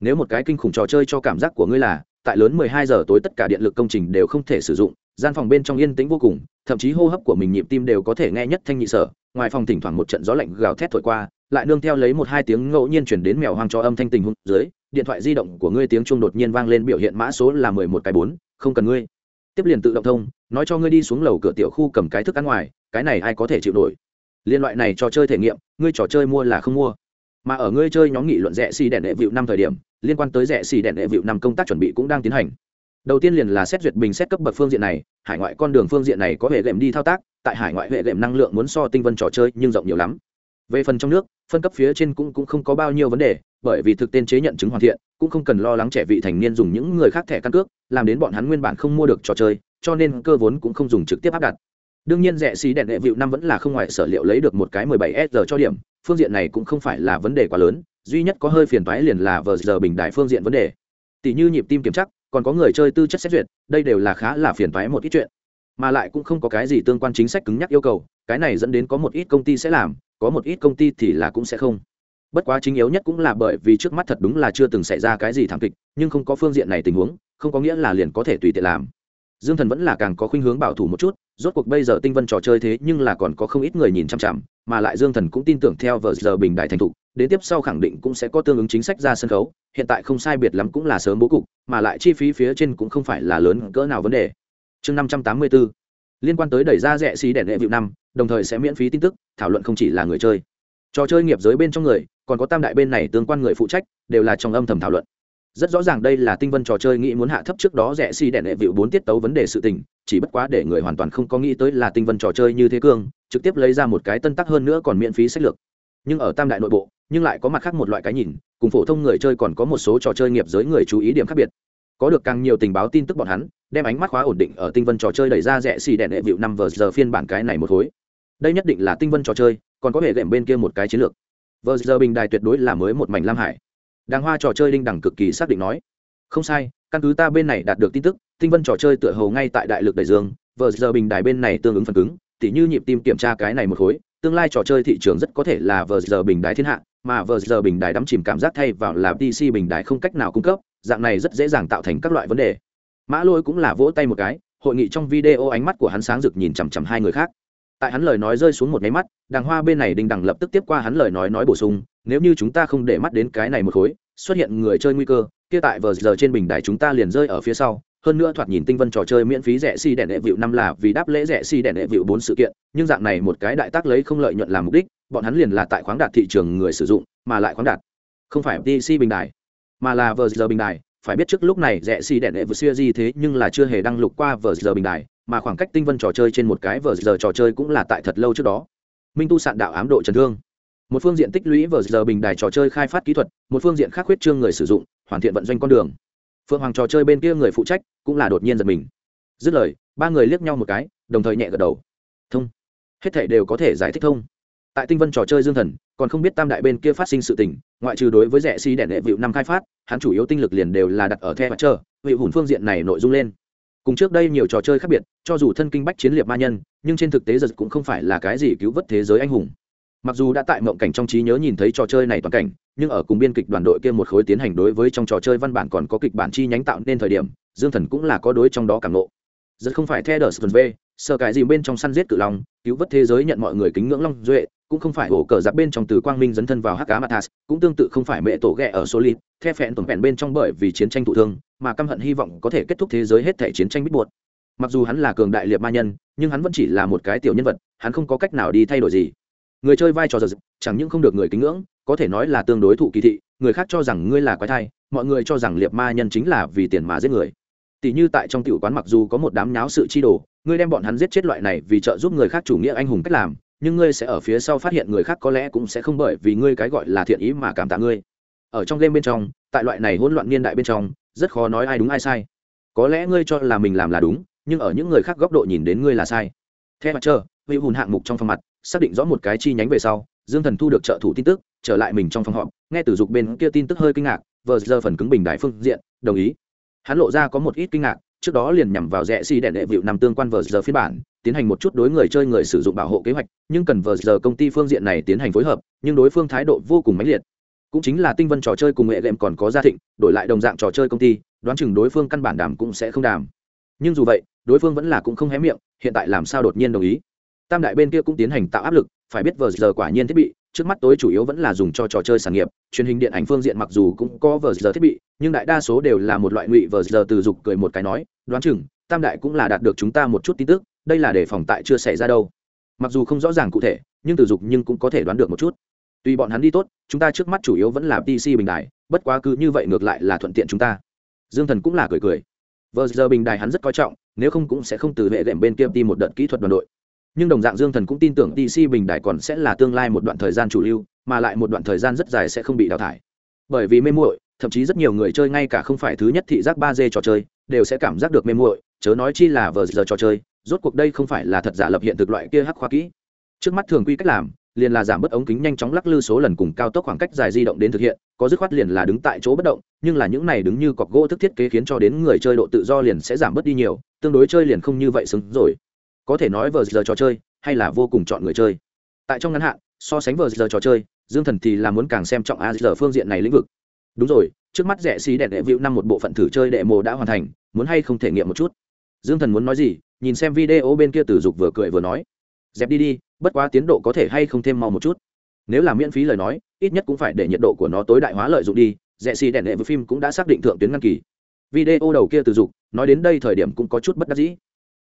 Nếu một cái kinh khủng trò chơi cho cảm giác của ngươi là, tại lớn 12 giờ tối tất cả điện lực công trình đều không thể sử dụng, gian phòng bên trong yên tĩnh vô cùng, thậm chí hô hấp của mình nhịp tim đều có thể nghe nhất thanh nhị sở, ngoài phòng thỉnh thoảng một trận gió lạnh gào thét thổi qua lại nương theo lấy một hai tiếng ngẫu nhiên chuyển đến mèo hoang cho âm thanh tình hung dưới, điện thoại di động của ngươi tiếng chuông đột nhiên vang lên biểu hiện mã số là mười một cái bốn, không cần ngươi. Tiếp liền tự động thông, nói cho ngươi đi xuống lầu cửa tiểu khu cầm cái thức ăn ngoài, cái này ai có thể chịu nổi? Liên loại này trò chơi thể nghiệm, ngươi trò chơi mua là không mua. Mà ở ngươi chơi nhóm nghị luận rẻ xì đèn đệ vịu năm thời điểm, liên quan tới rẻ xì đèn đệ vịu năm công tác chuẩn bị cũng đang tiến hành. Đầu tiên liền là xét duyệt bình xét cấp bậc phương diện này, hải ngoại con đường phương diện này có hệ lệm đi thao tác, tại hải ngoại hệ lệm năng lượng muốn so tinh vân trò chơi nhưng rộng nhiều lắm về phần trong nước phân cấp phía trên cũng, cũng không có bao nhiêu vấn đề bởi vì thực tên chế nhận chứng hoàn thiện cũng không cần lo lắng trẻ vị thành niên dùng những người khác thẻ căn cước làm đến bọn hắn nguyên bản không mua được trò chơi cho nên cơ vốn cũng không dùng trực tiếp áp đặt. Đương nhiên rẻ xí đèn đệ vịu năm vẫn là không ngoại sở liệu lấy được một cái 17 s cho điểm phương diện này cũng không phải là vấn đề quá lớn duy nhất có hơi phiền toái liền là vờ giờ bình đại phương diện vấn đề. Tỷ như nhịp tim kiểm chắc còn có người chơi tư chất xét duyệt đây đều là khá là phiền toái một ít chuyện. Mà lại cũng không có cái gì tương quan chính sách cứng nhắc yêu cầu cái này dẫn đến có một ít công ty sẽ làm có một ít công ty thì là cũng sẽ không. Bất quá chính yếu nhất cũng là bởi vì trước mắt thật đúng là chưa từng xảy ra cái gì thảm kịch, nhưng không có phương diện này tình huống, không có nghĩa là liền có thể tùy tiện làm. Dương thần vẫn là càng có khuynh hướng bảo thủ một chút, rốt cuộc bây giờ tinh vân trò chơi thế nhưng là còn có không ít người nhìn chằm chằm, mà lại dương thần cũng tin tưởng theo vờ giờ bình đại thành thục, đến tiếp sau khẳng định cũng sẽ có tương ứng chính sách ra sân khấu, hiện tại không sai biệt lắm cũng là sớm bố cục, mà lại chi phí phía trên cũng không phải là lớn cỡ nào vấn đề. Chương năm trăm tám mươi bốn liên quan tới đẩy ra rẻ xì đèn lệ vịu năm, đồng thời sẽ miễn phí tin tức, thảo luận không chỉ là người chơi. Trò chơi nghiệp giới bên trong người, còn có tam đại bên này tương quan người phụ trách, đều là trong âm thầm thảo luận. Rất rõ ràng đây là tinh vân trò chơi nghĩ muốn hạ thấp trước đó rẻ xi si đèn đệ vịu bốn tiết tấu vấn đề sự tình, chỉ bất quá để người hoàn toàn không có nghĩ tới là tinh vân trò chơi như thế cương, trực tiếp lấy ra một cái tân tắc hơn nữa còn miễn phí sách lược. Nhưng ở tam đại nội bộ, nhưng lại có mặt khác một loại cái nhìn, cùng phổ thông người chơi còn có một số trò chơi nghiệp giới người chú ý điểm khác biệt. Có được càng nhiều tình báo tin tức bọn hắn đem ánh mắt khóa ổn định ở tinh vân trò chơi đẩy ra rẻ xì đèn hệ vịu năm vờ giờ phiên bản cái này một khối. Đây nhất định là tinh vân trò chơi, còn có hệ đệm bên kia một cái chiến lược. Vờ giờ bình đài tuyệt đối là mới một mảnh lam hải. Đàng hoa trò chơi đinh đẳng cực kỳ xác định nói. Không sai, căn cứ ta bên này đạt được tin tức, tinh vân trò chơi tựa hầu ngay tại đại lực đại dương, vờ giờ bình đài bên này tương ứng phần cứng, tỉ như nhịp tim kiểm tra cái này một khối, tương lai trò chơi thị trường rất có thể là vờ giờ bình đài thiên hạ, mà vờ giờ bình đài đắm chìm cảm giác thay vào là pc bình đài không cách nào cung cấp, dạng này rất dễ dàng tạo thành các loại vấn đề mã lôi cũng là vỗ tay một cái, hội nghị trong video ánh mắt của hắn sáng rực nhìn chằm chằm hai người khác. Tại hắn lời nói rơi xuống một nháy mắt, đàng hoa bên này đình đằng lập tức tiếp qua hắn lời nói nói bổ sung, nếu như chúng ta không để mắt đến cái này một khối, xuất hiện người chơi nguy cơ, kia tại vờ giờ trên bình đài chúng ta liền rơi ở phía sau. Hơn nữa thoạt nhìn tinh vân trò chơi miễn phí rẻ si đèn đệ vịu năm là vì đáp lễ rẻ si đèn đệ vịu bốn sự kiện, nhưng dạng này một cái đại tác lấy không lợi nhuận làm mục đích, bọn hắn liền là tại khoáng đạt thị trường người sử dụng, mà lại khoáng đạt. Không phải pc bình đài, mà là vờ giờ bình đài phải biết trước lúc này rẻ xi si đèn đệ vừa xưa gì thế nhưng là chưa hề đăng lục qua vờ giờ bình đài, mà khoảng cách tinh vân trò chơi trên một cái vờ giờ trò chơi cũng là tại thật lâu trước đó. Minh tu sạn đạo ám độ trần thương. Một phương diện tích lũy vờ giờ bình đài trò chơi khai phát kỹ thuật, một phương diện khác huyết trương người sử dụng, hoàn thiện vận doanh con đường. Phượng hoàng trò chơi bên kia người phụ trách cũng là đột nhiên giật mình. Dứt lời, ba người liếc nhau một cái, đồng thời nhẹ gật đầu. Thông. Hết thể đều có thể giải thích thông tại tinh vân trò chơi dương thần, còn không biết tam đại bên kia phát sinh sự tình, ngoại trừ đối với rẻ xi si đèn đệ vịu năm khai phát, hắn chủ yếu tinh lực liền đều là đặt ở the mặt trơ vị hùn phương diện này nội dung lên. Cùng trước đây nhiều trò chơi khác biệt, cho dù thân kinh bách chiến liệt ma nhân, nhưng trên thực tế giật cũng không phải là cái gì cứu vớt thế giới anh hùng. Mặc dù đã tại mộng cảnh trong trí nhớ nhìn thấy trò chơi này toàn cảnh, nhưng ở cùng biên kịch đoàn đội kia một khối tiến hành đối với trong trò chơi văn bản còn có kịch bản chi nhánh tạo nên thời điểm, dương thần cũng là có đối trong đó cảm nộ rất không phải theo đờ sơn v, sợ cái gì bên trong săn giết cự long, cứu vớt thế giới nhận mọi người kính ngưỡng long duệ, cũng không phải ổ cờ giặc bên trong từ quang minh dấn thân vào hắc cá matas cũng tương tự không phải mẹ tổ ghẹ ở solid, the phẹn tổn phẹn bên trong bởi vì chiến tranh thụ thương, mà căm hận hy vọng có thể kết thúc thế giới hết thể chiến tranh bít buộc mặc dù hắn là cường đại liệt ma nhân, nhưng hắn vẫn chỉ là một cái tiểu nhân vật, hắn không có cách nào đi thay đổi gì. Người chơi vai trò giật, chẳng những không được người kính ngưỡng, có thể nói là tương đối thụ kỳ thị, người khác cho rằng ngươi là quái thai, mọi người cho rằng liệt ma nhân chính là vì tiền mà giết người tỷ như tại trong tiểu quán mặc dù có một đám nháo sự chi đồ ngươi đem bọn hắn giết chết loại này vì trợ giúp người khác chủ nghĩa anh hùng cách làm nhưng ngươi sẽ ở phía sau phát hiện người khác có lẽ cũng sẽ không bởi vì ngươi cái gọi là thiện ý mà cảm tạ ngươi. Ở trong game bên trong tại loại này hỗn loạn niên đại bên trong rất khó nói ai đúng ai sai. Có lẽ ngươi cho là mình làm là đúng nhưng ở những người khác góc độ nhìn đến ngươi là sai. Theo mặt chờ, Vũ hùn hạng mục trong phòng mặt xác định rõ một cái chi nhánh về sau dương thần thu được trợ thủ tin tức trở lại mình trong phòng họp nghe từ dục bên kia tin tức hơi kinh ngạc vờ giờ phần cứng bình đại phương diện đồng ý hắn lộ ra có một ít kinh ngạc, trước đó liền nhằm vào rẽ xi đẻ đệ vịu nằm tương quan vờ giờ phiên bản, tiến hành một chút đối người chơi người sử dụng bảo hộ kế hoạch, nhưng cần vờ giờ công ty phương diện này tiến hành phối hợp, nhưng đối phương thái độ vô cùng mãnh liệt. Cũng chính là tinh vân trò chơi cùng nghệ đệm còn có gia thịnh, đổi lại đồng dạng trò chơi công ty, đoán chừng đối phương căn bản đàm cũng sẽ không đàm nhưng dù vậy, đối phương vẫn là cũng không hé miệng, hiện tại làm sao đột nhiên đồng ý. Tam đại bên kia cũng tiến hành tạo áp lực, phải biết vờ giờ quả nhiên thiết bị trước mắt tối chủ yếu vẫn là dùng cho trò chơi sản nghiệp, truyền hình điện ảnh phương diện mặc dù cũng có vờ giờ thiết bị, nhưng đại đa số đều là một loại ngụy vờ giờ từ dục cười một cái nói, đoán chừng, tam đại cũng là đạt được chúng ta một chút tin tức, đây là để phòng tại chưa xảy ra đâu. Mặc dù không rõ ràng cụ thể, nhưng từ dục nhưng cũng có thể đoán được một chút. Tuy bọn hắn đi tốt, chúng ta trước mắt chủ yếu vẫn là pc bình đại bất quá cứ như vậy ngược lại là thuận tiện chúng ta. Dương thần cũng là cười cười. Vờ giờ bình đài hắn rất coi trọng, nếu không cũng sẽ không từ hệ đệm bên kia đi một đợt kỹ thuật đoàn đội nhưng đồng dạng dương thần cũng tin tưởng dc bình đài còn sẽ là tương lai một đoạn thời gian chủ lưu, mà lại một đoạn thời gian rất dài sẽ không bị đào thải. Bởi vì mê muội, thậm chí rất nhiều người chơi ngay cả không phải thứ nhất thị giác ba d trò chơi, đều sẽ cảm giác được mê muội, chớ nói chi là vờ giờ trò chơi, rốt cuộc đây không phải là thật giả lập hiện thực loại kia hắc khoa kỹ. Trước mắt thường quy cách làm, liền là giảm bớt ống kính nhanh chóng lắc lư số lần cùng cao tốc khoảng cách dài di động đến thực hiện, có dứt khoát liền là đứng tại chỗ bất động, nhưng là những này đứng như cọc gỗ thức thiết kế khiến cho đến người chơi độ tự do liền sẽ giảm bớt đi nhiều, tương đối chơi liền không như vậy xứng rồi có thể nói vờ giờ trò chơi, hay là vô cùng chọn người chơi. Tại trong ngắn hạn, so sánh vờ giờ trò chơi, dương thần thì là muốn càng xem trọng a giờ phương diện này lĩnh vực. Đúng rồi, trước mắt rẻ xí đẹp đệ vịu năm một bộ phận thử chơi đệ mồ đã hoàn thành, muốn hay không thể nghiệm một chút? Dương thần muốn nói gì, nhìn xem video bên kia tử dục vừa cười vừa nói. Dẹp đi đi, bất quá tiến độ có thể hay không thêm mau một chút. Nếu là miễn phí lời nói, ít nhất cũng phải để nhiệt độ của nó tối đại hóa lợi dụng đi, rẻ xì đèn đệ với phim cũng đã xác định thượng tuyến ngăn kỳ. Video đầu kia từ dục, nói đến đây thời điểm cũng có chút bất đắc dĩ.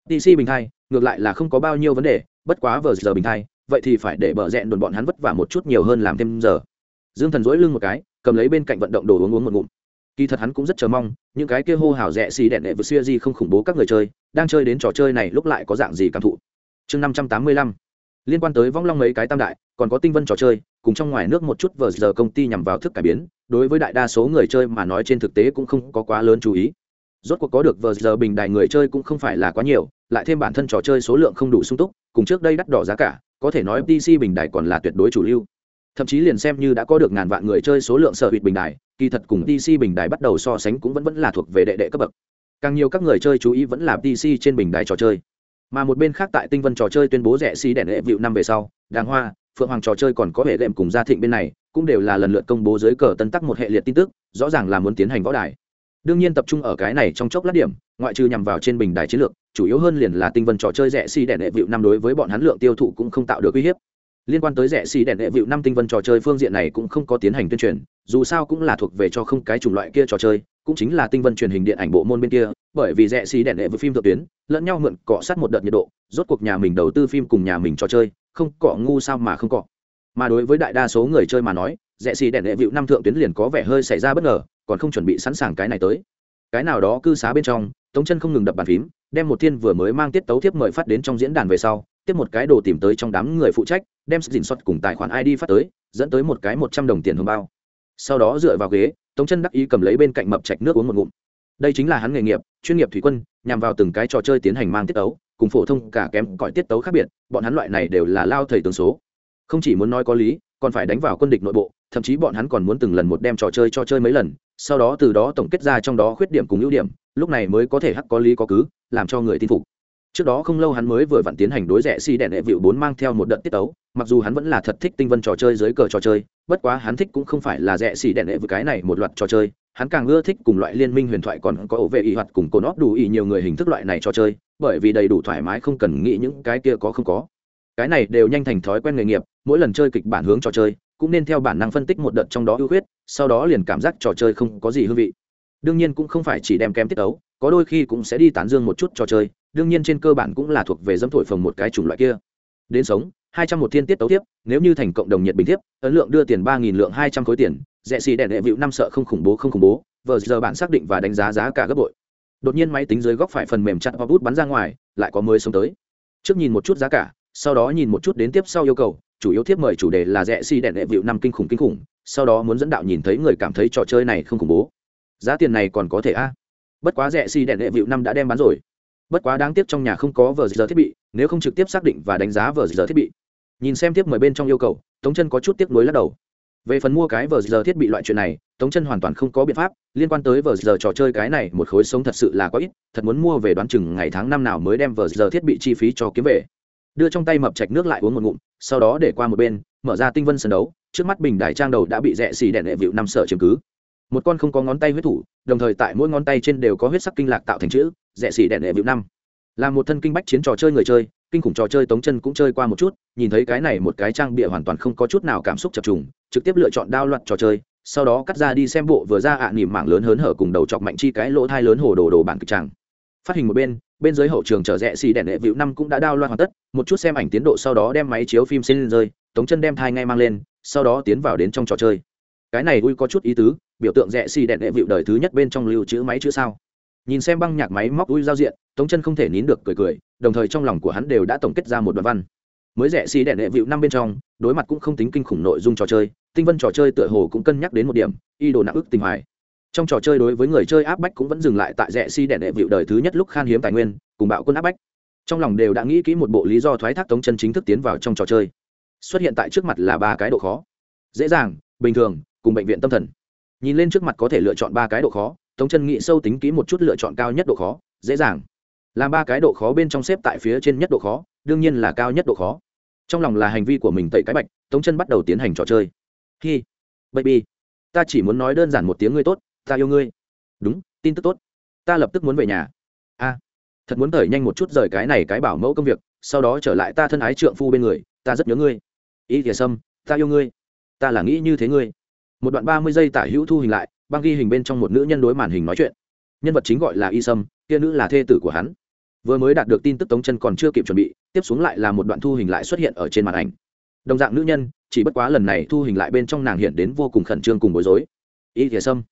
Dc bình hai ngược lại là không có bao nhiêu vấn đề, bất quá vờ giờ bình thai, vậy thì phải để bờ rẽn đồn bọn hắn vất vả một chút nhiều hơn làm thêm giờ. Dương thần dỗi lưng một cái, cầm lấy bên cạnh vận động đồ uống uống một ngụm. Kỳ thật hắn cũng rất chờ mong, những cái kia hô hào rẽ xì đẹn đệ vượt xuya di không khủng bố các người chơi, đang chơi đến trò chơi này lúc lại có dạng gì cảm thụ. Chương năm trăm tám mươi lăm. Liên quan tới vong long mấy cái tam đại, còn có tinh vân trò chơi, cùng trong ngoài nước một chút vờ giờ công ty nhằm vào thức cải biến, đối với đại đa số người chơi mà nói trên thực tế cũng không có quá lớn chú ý rốt cuộc có được vờ giờ bình đài người chơi cũng không phải là quá nhiều, lại thêm bản thân trò chơi số lượng không đủ sung túc, cùng trước đây đắt đỏ giá cả, có thể nói pc bình đài còn là tuyệt đối chủ lưu. Thậm chí liền xem như đã có được ngàn vạn người chơi số lượng sở hữu bình đài, kỳ thật cùng pc bình đài bắt đầu so sánh cũng vẫn vẫn là thuộc về đệ đệ cấp bậc. Càng nhiều các người chơi chú ý vẫn là pc trên bình đài trò chơi. Mà một bên khác tại tinh vân trò chơi tuyên bố rẻ xí đèn lệ vịu năm về sau, đàng hoa, phượng hoàng trò chơi còn có hệ đệm cùng gia thịnh bên này, cũng đều là lần lượt công bố dưới cờ tân tắc một hệ liệt tin tức, rõ ràng là muốn tiến hành võ đài đương nhiên tập trung ở cái này trong chốc lát điểm, ngoại trừ nhằm vào trên bình đài chiến lược, chủ yếu hơn liền là tinh vân trò chơi rẻ xi đèn hệ vịu năm đối với bọn hắn lượng tiêu thụ cũng không tạo được uy hiếp. Liên quan tới rẻ xì đèn đệ vịu năm tinh vân trò chơi phương diện này cũng không có tiến hành tuyên truyền, dù sao cũng là thuộc về cho không cái chủng loại kia trò chơi, cũng chính là tinh vân truyền hình điện ảnh bộ môn bên kia, bởi vì rẻ xì đèn đệ vịu phim thượng tuyến, lẫn nhau mượn cọ sát một đợt nhiệt độ, rốt cuộc nhà mình đầu tư phim cùng nhà mình trò chơi, không cọ ngu sao mà không cọ. Mà đối với đại đa số người chơi mà nói, rẻ xì đèn đệ vịu năm thượng tuyến liền có vẻ hơi xảy ra bất ngờ còn không chuẩn bị sẵn sàng cái này tới. Cái nào đó cư xá bên trong, tống chân không ngừng đập bàn phím, đem một thiên vừa mới mang tiết tấu thiếp mời phát đến trong diễn đàn về sau, tiếp một cái đồ tìm tới trong đám người phụ trách, đem dình xuất cùng tài khoản id phát tới, dẫn tới một cái một trăm đồng tiền hương bao. Sau đó dựa vào ghế, tống chân đắc ý cầm lấy bên cạnh mập chạch nước uống một ngụm. Đây chính là hắn nghề nghiệp, chuyên nghiệp thủy quân, nhằm vào từng cái trò chơi tiến hành mang tiết tấu, cùng phổ thông cả kém cõi tiết tấu khác biệt, bọn hắn loại này đều là lao thầy tướng số không chỉ muốn nói có lý, còn phải đánh vào quân địch nội bộ, thậm chí bọn hắn còn muốn từng lần một đem trò chơi cho chơi mấy lần, sau đó từ đó tổng kết ra trong đó khuyết điểm cùng ưu điểm, lúc này mới có thể hắc có lý có cứ, làm cho người tin phục. Trước đó không lâu hắn mới vừa vặn tiến hành đối rẻ si đèn đệ vịu bốn mang theo một đợt tiết tấu, mặc dù hắn vẫn là thật thích tinh vân trò chơi dưới cờ trò chơi, bất quá hắn thích cũng không phải là rẻ si đèn đệ vịu cái này một loạt trò chơi, hắn càng ưa thích cùng loại liên minh huyền thoại còn có ổ vệ ý hoạt cùng cồn óp đủ ý nhiều người hình thức loại này trò chơi, bởi vì đầy đủ thoải mái không cần nghĩ những cái kia có không có. Cái này đều nhanh thành thói quen nghề nghiệp mỗi lần chơi kịch bản hướng trò chơi, cũng nên theo bản năng phân tích một đợt trong đó ưu khuyết, sau đó liền cảm giác trò chơi không có gì hương vị. Đương nhiên cũng không phải chỉ đem kém tiết ấu, có đôi khi cũng sẽ đi tán dương một chút trò chơi, đương nhiên trên cơ bản cũng là thuộc về dâm thổi phồng một cái chủng loại kia. Đến sống, hai trăm một thiên tiết tấu tiếp, nếu như thành cộng đồng nhiệt bình tiếp, ấn lượng đưa tiền ba nghìn lượng hai trăm khối tiền, rẻ xì đèn đệ vịu năm sợ không khủng bố không khủng bố, vờ giờ bạn xác định và đánh giá giá cả gấp bội. Đột nhiên máy tính dưới góc phải phần mềm chặt hoa bút bắn ra ngoài, lại có mới sống tới. Trước nhìn một chút giá cả, sau đó nhìn một chút đến tiếp sau yêu cầu chủ yếu tiếp mời chủ đề là rẻ xì đèn đệ vịu năm kinh khủng kinh khủng, sau đó muốn dẫn đạo nhìn thấy người cảm thấy trò chơi này không khủng bố. Giá tiền này còn có thể a? Bất quá rẻ xì đèn đệ vịu năm đã đem bán rồi. Bất quá đáng tiếc trong nhà không có vờ giờ thiết bị, nếu không trực tiếp xác định và đánh giá vờ giờ thiết bị. Nhìn xem tiếp mời bên trong yêu cầu, tống chân có chút tiếc nuối lắc đầu. Về phần mua cái vờ giờ thiết bị loại chuyện này, tống chân hoàn toàn không có biện pháp, liên quan tới vờ giờ trò chơi cái này một khối sống thật sự là có ít, thật muốn mua về đoán chừng ngày tháng năm nào mới đem vờ giờ thiết bị chi phí cho kiếm về đưa trong tay mập chạch nước lại uống một ngụm, sau đó để qua một bên, mở ra tinh vân sân đấu, trước mắt bình đài trang đầu đã bị rẽ xì đèn đệ vịu năm sở chứng cứ. Một con không có ngón tay huyết thủ, đồng thời tại mỗi ngón tay trên đều có huyết sắc kinh lạc tạo thành chữ, rẽ xì đèn đệ vịu năm. Là một thân kinh bách chiến trò chơi người chơi, kinh khủng trò chơi tống chân cũng chơi qua một chút, nhìn thấy cái này một cái trang bịa hoàn toàn không có chút nào cảm xúc chập trùng, trực tiếp lựa chọn đao loạn trò chơi, sau đó cắt ra đi xem bộ vừa ra ạ à nỉm mảng lớn hớn hở cùng đầu chọc mạnh chi cái lỗ thai lớn hồ đồ đồ bản kịch tràng. Phát hình một bên bên dưới hậu trường chở rẽ xì đèn lệ vịu năm cũng đã đao loa hoàn tất, một chút xem ảnh tiến độ sau đó đem máy chiếu phim xin lên rơi, tống chân đem thai ngay mang lên, sau đó tiến vào đến trong trò chơi. Cái này ui có chút ý tứ, biểu tượng rẽ xì đèn lệ vịu đời thứ nhất bên trong lưu trữ máy chữ sao. Nhìn xem băng nhạc máy móc ui giao diện, tống chân không thể nín được cười cười, đồng thời trong lòng của hắn đều đã tổng kết ra một đoạn văn. Mới rẻ xì đèn đệ vịu năm bên trong, đối mặt cũng không tính kinh khủng nội dung trò chơi, tinh vân trò chơi tựa hồ cũng cân nhắc đến một điểm y đồ nặng ức tình hoài trong trò chơi đối với người chơi áp bách cũng vẫn dừng lại tại rẽ xi đèn đệ vịu đời thứ nhất lúc khan hiếm tài nguyên, cùng bạo quân áp bách. Trong lòng đều đã nghĩ kỹ một bộ lý do thoái thác tống chân chính thức tiến vào trong trò chơi. Xuất hiện tại trước mặt là ba cái độ khó. Dễ dàng, bình thường, cùng bệnh viện tâm thần. Nhìn lên trước mặt có thể lựa chọn ba cái độ khó, tống chân nghĩ sâu tính kỹ một chút lựa chọn cao nhất độ khó, dễ dàng. Làm ba cái độ khó bên trong xếp tại phía trên nhất độ khó, đương nhiên là cao nhất độ khó. Trong lòng là hành vi của mình tẩy cái bạch, tống chân bắt đầu tiến hành trò chơi. Hi, baby, ta chỉ muốn nói đơn giản một tiếng ngươi tốt ta yêu ngươi. Đúng, tin tức tốt. Ta lập tức muốn về nhà. A, thật muốn thời nhanh một chút rời cái này cái bảo mẫu công việc, sau đó trở lại ta thân ái trượng phu bên người, ta rất nhớ ngươi. Ý thìa sâm, ta yêu ngươi. Ta là nghĩ như thế ngươi. Một đoạn ba mươi giây tả hữu thu hình lại, băng ghi hình bên trong một nữ nhân đối màn hình nói chuyện. Nhân vật chính gọi là y sâm, kia nữ là thê tử của hắn. Vừa mới đạt được tin tức tống chân còn chưa kịp chuẩn bị, tiếp xuống lại là một đoạn thu hình lại xuất hiện ở trên màn ảnh. Đồng dạng nữ nhân, chỉ bất quá lần này thu hình lại bên trong nàng hiện đến vô cùng khẩn trương cùng bối rối. Y thìa sâm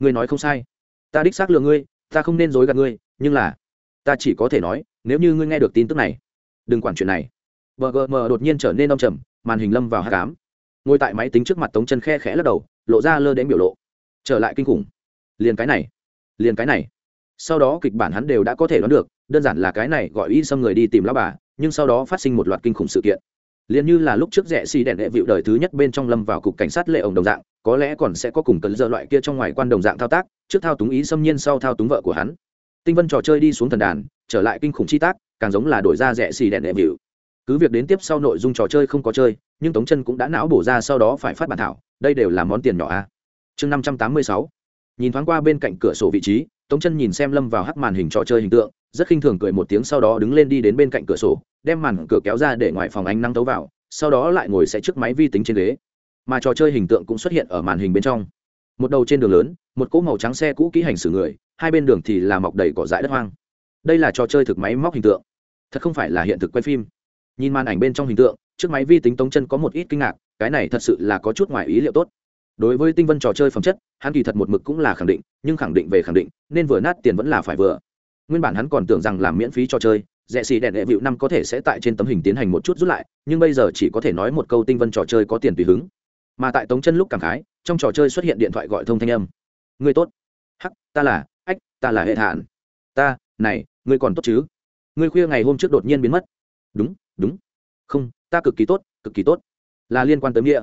ngươi nói không sai. Ta đích xác lừa ngươi, ta không nên dối gạt ngươi, nhưng là, ta chỉ có thể nói, nếu như ngươi nghe được tin tức này, đừng quản chuyện này. Bgm đột nhiên trở nên đông trầm, màn hình lâm vào hát cám ngồi tại máy tính trước mặt tống chân khe khẽ lắc đầu, lộ ra lơ đến biểu lộ. Trở lại kinh khủng. Liền cái này, liền cái này. Sau đó kịch bản hắn đều đã có thể đoán được, đơn giản là cái này gọi y xâm người đi tìm lao bà, nhưng sau đó phát sinh một loạt kinh khủng sự kiện. Liền như là lúc trước rẽ xì đèn đệ vịu đời thứ nhất bên trong lâm vào cục cảnh sát lệ ổng đồng dạng có lẽ còn sẽ có cùng cấn giờ loại kia trong ngoài quan đồng dạng thao tác, trước thao túng ý xâm nhiên sau thao túng vợ của hắn. Tinh vân trò chơi đi xuống thần đàn, trở lại kinh khủng chi tác, càng giống là đổi ra rẻ xì đèn đệm hiệu cứ việc đến tiếp sau nội dung trò chơi không có chơi, nhưng tống chân cũng đã não bổ ra sau đó phải phát bản thảo, đây đều là món tiền nhỏ a. Chương năm trăm tám mươi sáu. Nhìn thoáng qua bên cạnh cửa sổ vị trí, tống chân nhìn xem lâm vào hắc màn hình trò chơi hình tượng, rất khinh thường cười một tiếng sau đó đứng lên đi đến bên cạnh cửa sổ, đem màn cửa kéo ra để ngoài phòng ánh nắng tấu vào, sau đó lại ngồi sẽ trước máy vi tính trên ghế mà trò chơi hình tượng cũng xuất hiện ở màn hình bên trong. Một đầu trên đường lớn, một cỗ màu trắng xe cũ kỹ hành xử người, hai bên đường thì là mọc đầy cỏ dại đất hoang. Đây là trò chơi thực máy móc hình tượng. Thật không phải là hiện thực quay phim. Nhìn màn ảnh bên trong hình tượng chiếc máy vi tính tống chân có một ít kinh ngạc, cái này thật sự là có chút ngoài ý liệu tốt. Đối với tinh vân trò chơi phẩm chất, hắn kỳ thật một mực cũng là khẳng định, nhưng khẳng định về khẳng định, nên vừa nát tiền vẫn là phải vừa. Nguyên bản hắn còn tưởng rằng làm miễn phí trò chơi, rẻ xì đèn đệ vịu năm có thể sẽ tại trên tấm hình tiến hành một chút rút lại, nhưng bây giờ chỉ có thể nói một câu tinh vân trò chơi có tiền tùy hứng mà tại tống chân lúc cảm khái, trong trò chơi xuất hiện điện thoại gọi thông thanh âm. Người tốt. Hắc ta là, ách, ta là hệ thản. Ta, này, ngươi còn tốt chứ? Ngươi khuya ngày hôm trước đột nhiên biến mất. Đúng đúng. Không, ta cực kỳ tốt, cực kỳ tốt. Là liên quan tới nghĩa.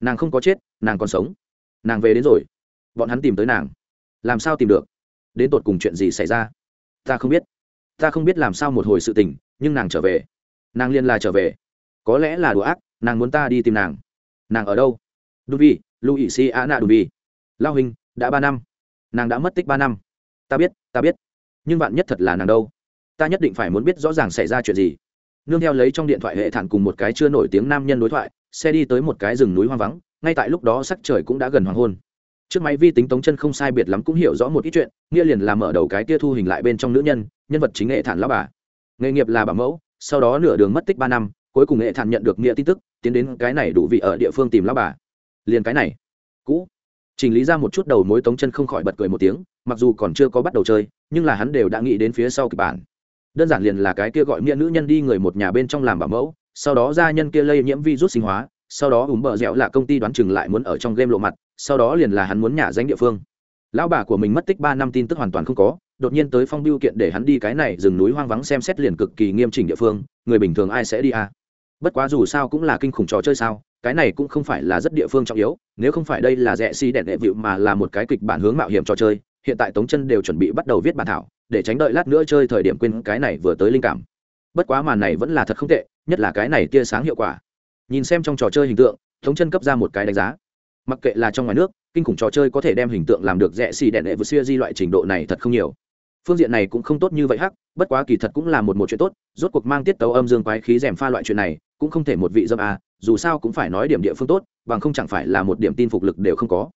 Nàng không có chết, nàng còn sống. Nàng về đến rồi. Bọn hắn tìm tới nàng. Làm sao tìm được? Đến tột cùng chuyện gì xảy ra? Ta không biết. Ta không biết làm sao một hồi sự tình, nhưng nàng trở về. Nàng liên là trở về. Có lẽ là đùa ác, nàng muốn ta đi tìm nàng. Nàng ở đâu? Đu vi luis si a nạ đu vi lao hình đã ba năm. Nàng đã mất tích ba năm. Ta biết ta biết. Nhưng bạn nhất thật là nàng đâu? Ta nhất định phải muốn biết rõ ràng xảy ra chuyện gì. Nương theo lấy trong điện thoại hệ thản cùng một cái chưa nổi tiếng nam nhân đối thoại, xe đi tới một cái rừng núi hoang vắng, ngay tại lúc đó sắc trời cũng đã gần hoàng hôn. Trước máy vi tính tống chân không sai biệt lắm cũng hiểu rõ một ít chuyện, nghĩa liền làm mở đầu cái tia thu hình lại bên trong nữ nhân nhân vật chính nghệ thản lão bà. Nghề nghiệp là bà mẫu, sau đó nửa đường mất tích ba năm, cuối cùng nghệ thản nhận được nghĩa tin tức, tiến đến cái này đủ vị ở địa phương tìm lão bà liền cái này. Cũ. Chỉnh lý ra một chút đầu mối tống chân không khỏi bật cười một tiếng, mặc dù còn chưa có bắt đầu chơi, nhưng là hắn đều đã nghĩ đến phía sau kịch bản. Đơn giản liền là cái kia gọi nghĩa nữ nhân đi người một nhà bên trong làm bảo mẫu, sau đó gia nhân kia lây nhiễm virus sinh hóa, sau đó ủng bờ dẻo là công ty đoán chừng lại muốn ở trong game lộ mặt, sau đó liền là hắn muốn nhả danh địa phương. Lão bà của mình mất tích ba năm tin tức hoàn toàn không có, đột nhiên tới phong biêu kiện để hắn đi cái này rừng núi hoang vắng xem xét liền cực kỳ nghiêm chỉnh địa phương, người bình thường ai sẽ đi à? Bất quá dù sao cũng là kinh khủng trò chơi sao cái này cũng không phải là rất địa phương trọng yếu, nếu không phải đây là rẽ xi si đèn đệ vịu mà là một cái kịch bản hướng mạo hiểm trò chơi, hiện tại tống chân đều chuẩn bị bắt đầu viết bản thảo, để tránh đợi lát nữa chơi thời điểm quên cái này vừa tới linh cảm. Bất quá màn này vẫn là thật không tệ, nhất là cái này tia sáng hiệu quả. Nhìn xem trong trò chơi hình tượng, tống chân cấp ra một cái đánh giá. Mặc kệ là trong ngoài nước, kinh khủng trò chơi có thể đem hình tượng làm được rẻ xì đèn đệ vượt xuya di loại trình độ này thật không nhiều. Phương diện này cũng không tốt như vậy hắc, bất quá kỳ thật cũng là một một chuyện tốt, rốt cuộc mang tiết tấu âm dương quái khí rèm pha loại chuyện này, cũng không thể một vị dâm à dù sao cũng phải nói điểm địa phương tốt, bằng không chẳng phải là một điểm tin phục lực đều không có.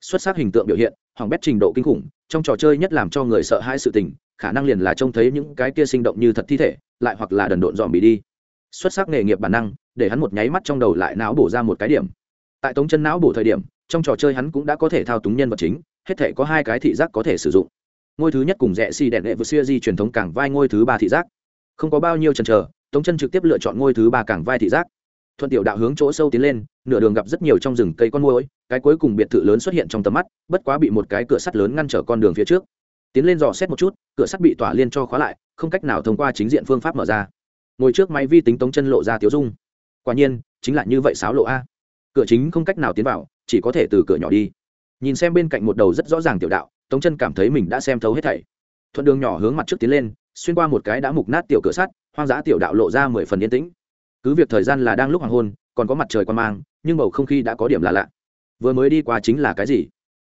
Xuất sắc hình tượng biểu hiện, hoàng bét trình độ kinh khủng, trong trò chơi nhất làm cho người sợ hãi sự tình, khả năng liền là trông thấy những cái kia sinh động như thật thi thể, lại hoặc là đần độn dòm bị đi. Xuất sắc nghề nghiệp bản năng, để hắn một nháy mắt trong đầu lại não bổ ra một cái điểm. Tại tống chân não bổ thời điểm, trong trò chơi hắn cũng đã có thể thao túng nhân vật chính, hết thể có hai cái thị giác có thể sử dụng. Ngôi thứ nhất cùng rẽ xi đèn đệ vượt xuya di truyền thống cảng vai ngôi thứ ba thị giác. Không có bao nhiêu chần chờ, tống chân trực tiếp lựa chọn ngôi thứ ba cảng vai thị giác thuận tiểu đạo hướng chỗ sâu tiến lên, nửa đường gặp rất nhiều trong rừng cây con môi cái cuối cùng biệt thự lớn xuất hiện trong tầm mắt, bất quá bị một cái cửa sắt lớn ngăn trở con đường phía trước. Tiến lên dò xét một chút, cửa sắt bị tỏa liên cho khóa lại, không cách nào thông qua chính diện phương pháp mở ra. Ngồi trước máy vi tính tống chân lộ ra tiếu dung. Quả nhiên, chính là như vậy sáo lộ a. Cửa chính không cách nào tiến vào, chỉ có thể từ cửa nhỏ đi. Nhìn xem bên cạnh một đầu rất rõ ràng tiểu đạo, tống chân cảm thấy mình đã xem thấu hết thảy. Thuận đường nhỏ hướng mặt trước tiến lên, xuyên qua một cái đã mục nát tiểu cửa sắt, hoang dã tiểu đạo lộ ra mười phần yên tĩnh cứ việc thời gian là đang lúc hoàng hôn, còn có mặt trời quan mang, nhưng bầu không khí đã có điểm là lạ. Vừa mới đi qua chính là cái gì?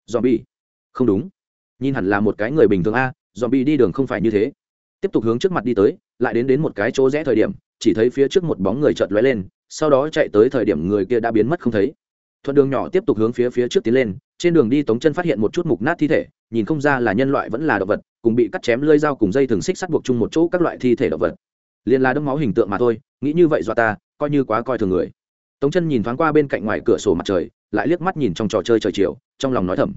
Dòm bi không đúng. Nhìn hẳn là một cái người bình thường a dòm bi đi đường không phải như thế. Tiếp tục hướng trước mặt đi tới, lại đến đến một cái chỗ rẽ thời điểm, chỉ thấy phía trước một bóng người chợt lóe lên, sau đó chạy tới thời điểm người kia đã biến mất không thấy. Thuận đường nhỏ tiếp tục hướng phía phía trước tiến lên, trên đường đi tống chân phát hiện một chút mục nát thi thể, nhìn không ra là nhân loại vẫn là động vật, cùng bị cắt chém lơi dao cùng dây thừng xích sắt buộc chung một chỗ các loại thi thể động vật liền là đấm máu hình tượng mà thôi, nghĩ như vậy dọa ta, coi như quá coi thường người. Tống chân nhìn thoáng qua bên cạnh ngoài cửa sổ mặt trời, lại liếc mắt nhìn trong trò chơi trời chiều, trong lòng nói thầm.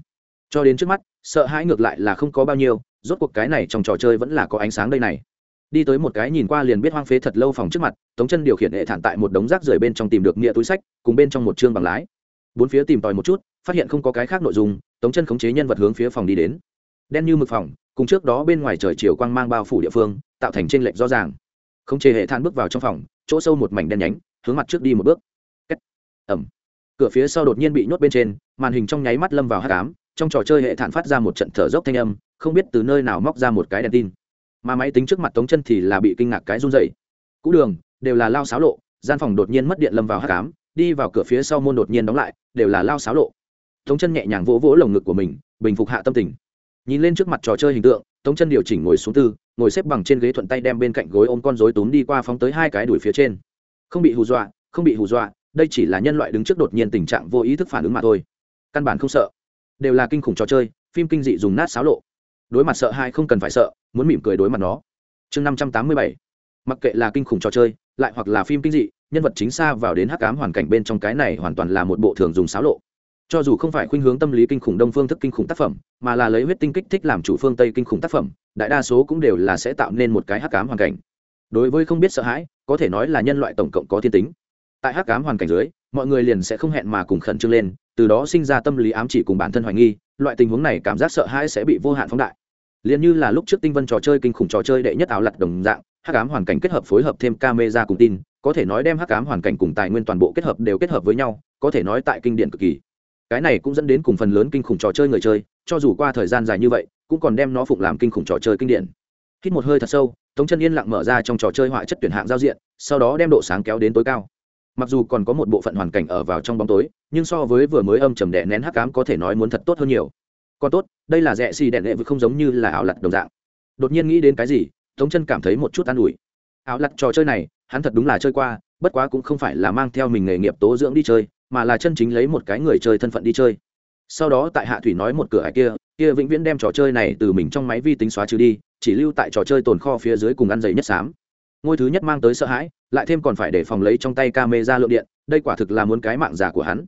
Cho đến trước mắt, sợ hãi ngược lại là không có bao nhiêu, rốt cuộc cái này trong trò chơi vẫn là có ánh sáng đây này. Đi tới một cái nhìn qua liền biết hoang phế thật lâu phòng trước mặt, tống chân điều khiển hệ thản tại một đống rác rưởi bên trong tìm được nghĩa túi sách, cùng bên trong một chương bằng lái. Bốn phía tìm tòi một chút, phát hiện không có cái khác nội dung, tống chân khống chế nhân vật hướng phía phòng đi đến. Đen như mực phòng, cùng trước đó bên ngoài trời chiều quang mang bao phủ địa phương, tạo thành tranh lệch rõ ràng khống chế hệ than bước vào trong phòng, chỗ sâu một mảnh đen nhánh, hướng mặt trước đi một bước. Kết. ẩm cửa phía sau đột nhiên bị nhốt bên trên, màn hình trong nháy mắt lâm vào hát cám trong trò chơi hệ thản phát ra một trận thở dốc thanh âm, không biết từ nơi nào móc ra một cái đèn tin. Mà máy tính trước mặt tống chân thì là bị kinh ngạc cái run dày cũ đường, đều là lao xáo lộ, gian phòng đột nhiên mất điện lâm vào hát cám đi vào cửa phía sau môn đột nhiên đóng lại, đều là lao xáo lộ. Tống chân nhẹ nhàng vỗ vỗ lồng ngực của mình, bình phục hạ tâm tình. Nhìn lên trước mặt trò chơi hình tượng tống chân điều chỉnh ngồi xuống tư, ngồi xếp bằng trên ghế thuận tay đem bên cạnh gối ôm con rối túm đi qua phóng tới hai cái đuổi phía trên. Không bị hù dọa, không bị hù dọa, đây chỉ là nhân loại đứng trước đột nhiên tình trạng vô ý thức phản ứng mà thôi. Căn bản không sợ. Đều là kinh khủng trò chơi, phim kinh dị dùng nát xáo lộ. Đối mặt sợ hai không cần phải sợ, muốn mỉm cười đối mặt nó. Chương năm trăm tám mươi bảy. Mặc kệ là kinh khủng trò chơi, lại hoặc là phim kinh dị, nhân vật chính xa vào đến hắc ám hoàn cảnh bên trong cái này hoàn toàn là một bộ thường dùng xáo lộ cho dù không phải khuynh hướng tâm lý kinh khủng đông phương thức kinh khủng tác phẩm, mà là lấy huyết tinh kích thích làm chủ phương tây kinh khủng tác phẩm, đại đa số cũng đều là sẽ tạo nên một cái hắc ám hoàn cảnh. Đối với không biết sợ hãi, có thể nói là nhân loại tổng cộng có thiên tính. Tại hắc ám hoàn cảnh dưới, mọi người liền sẽ không hẹn mà cùng khẩn trương lên, từ đó sinh ra tâm lý ám chỉ cùng bản thân hoài nghi, loại tình huống này cảm giác sợ hãi sẽ bị vô hạn phóng đại. Liền như là lúc trước tinh vân trò chơi kinh khủng trò chơi đệ nhất ảo lặt đồng dạng, hắc ám hoàn cảnh kết hợp phối hợp thêm camera cùng tin, có thể nói đem hắc ám hoàn cảnh cùng tài nguyên toàn bộ kết hợp đều kết hợp với nhau, có thể nói tại kinh điển cực kỳ cái này cũng dẫn đến cùng phần lớn kinh khủng trò chơi người chơi, cho dù qua thời gian dài như vậy, cũng còn đem nó phụng làm kinh khủng trò chơi kinh điển. Hít một hơi thật sâu, tống chân yên lặng mở ra trong trò chơi họa chất tuyển hạng giao diện, sau đó đem độ sáng kéo đến tối cao. Mặc dù còn có một bộ phận hoàn cảnh ở vào trong bóng tối, nhưng so với vừa mới âm trầm đè nén hắc ám có thể nói muốn thật tốt hơn nhiều. Còn tốt, đây là rẻ xì đèn đệ vừa không giống như là ảo lặt đồng dạng. Đột nhiên nghĩ đến cái gì, tống chân cảm thấy một chút an ủi. Ảo lặt trò chơi này, hắn thật đúng là chơi qua, bất quá cũng không phải là mang theo mình nghề nghiệp tố dưỡng đi chơi mà là chân chính lấy một cái người chơi thân phận đi chơi. Sau đó tại hạ thủy nói một cửa hải kia kia vĩnh viễn đem trò chơi này từ mình trong máy vi tính xóa trừ đi, chỉ lưu tại trò chơi tồn kho phía dưới cùng ăn giày nhất xám. Ngôi thứ nhất mang tới sợ hãi, lại thêm còn phải để phòng lấy trong tay ca mê ra lượng điện, đây quả thực là muốn cái mạng giả của hắn.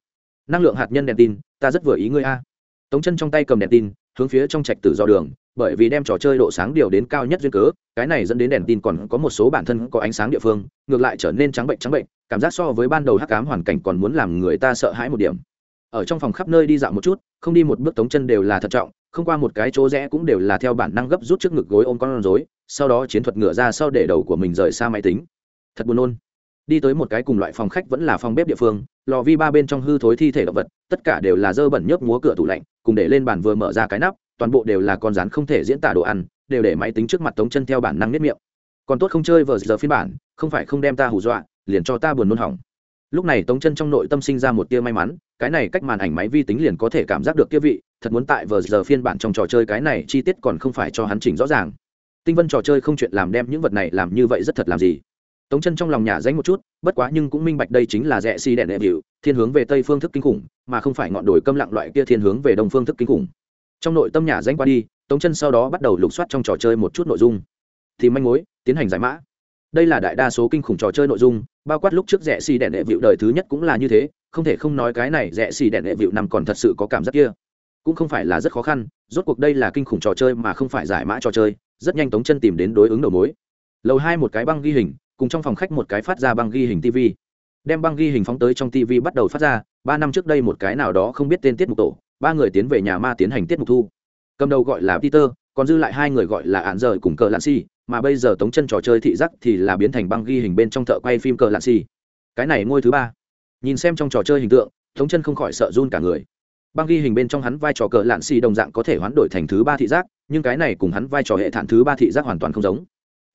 Năng lượng hạt nhân đèn tin, ta rất vừa ý ngươi a. Tống chân trong tay cầm đèn tin, hướng phía trong trạch tử do đường bởi vì đem trò chơi độ sáng điều đến cao nhất duyên cớ, cái này dẫn đến đèn tin còn có một số bản thân có ánh sáng địa phương, ngược lại trở nên trắng bệnh trắng bệnh, cảm giác so với ban đầu hắc ám hoàn cảnh còn muốn làm người ta sợ hãi một điểm. Ở trong phòng khắp nơi đi dạo một chút, không đi một bước tống chân đều là thận trọng, không qua một cái chỗ rẽ cũng đều là theo bản năng gấp rút trước ngực gối ôm con rối, sau đó chiến thuật ngựa ra sau để đầu của mình rời xa máy tính. Thật buồn nôn. Đi tới một cái cùng loại phòng khách vẫn là phòng bếp địa phương, lò vi ba bên trong hư thối thi thể động vật, tất cả đều là dơ bẩn nhớp múa cửa tủ lạnh, cùng để lên bàn vừa mở ra cái nắp toàn bộ đều là con rán không thể diễn tả đồ ăn, đều để máy tính trước mặt tống chân theo bản năng nếp miệng. Còn tốt không chơi vờ giờ phiên bản, không phải không đem ta hù dọa, liền cho ta buồn nôn hỏng. Lúc này tống chân trong nội tâm sinh ra một tia may mắn, cái này cách màn ảnh máy vi tính liền có thể cảm giác được kia vị, thật muốn tại vờ giờ phiên bản trong trò chơi cái này chi tiết còn không phải cho hắn chỉnh rõ ràng. Tinh vân trò chơi không chuyện làm đem những vật này làm như vậy rất thật làm gì? Tống chân trong lòng nhà danh một chút, bất quá nhưng cũng minh bạch đây chính là rẽ xi si đèn đệ thiên hướng về tây phương thức kinh khủng, mà không phải ngọn đồi câm lặng loại kia thiên hướng về đông phương thức kinh khủng trong nội tâm nhà danh qua đi, tống chân sau đó bắt đầu lục soát trong trò chơi một chút nội dung. Thì manh mối, tiến hành giải mã. Đây là đại đa số kinh khủng trò chơi nội dung, bao quát lúc trước rẽ xì đèn đệ vịu đời thứ nhất cũng là như thế, không thể không nói cái này rẽ xì đèn đệ vịu nằm còn thật sự có cảm giác kia. Cũng không phải là rất khó khăn, rốt cuộc đây là kinh khủng trò chơi mà không phải giải mã trò chơi, rất nhanh tống chân tìm đến đối ứng đầu mối. Lầu hai một cái băng ghi hình, cùng trong phòng khách một cái phát ra băng ghi hình tv đem băng ghi hình phóng tới trong tv bắt đầu phát ra, ba năm trước đây một cái nào đó không biết tên tiết mục tổ ba người tiến về nhà ma tiến hành tiết mục thu. Cầm đầu gọi là peter, còn dư lại hai người gọi là ạn rời cùng cờ lạn si, mà bây giờ tống chân trò chơi thị giác thì là biến thành băng ghi hình bên trong thợ quay phim cờ lạn si. Cái này ngôi thứ ba. Nhìn xem trong trò chơi hình tượng, tống chân không khỏi sợ run cả người. Băng ghi hình bên trong hắn vai trò cờ lạn xì đồng dạng có thể hoán đổi thành thứ ba thị giác, nhưng cái này cùng hắn vai trò hệ thản thứ ba thị giác hoàn toàn không giống.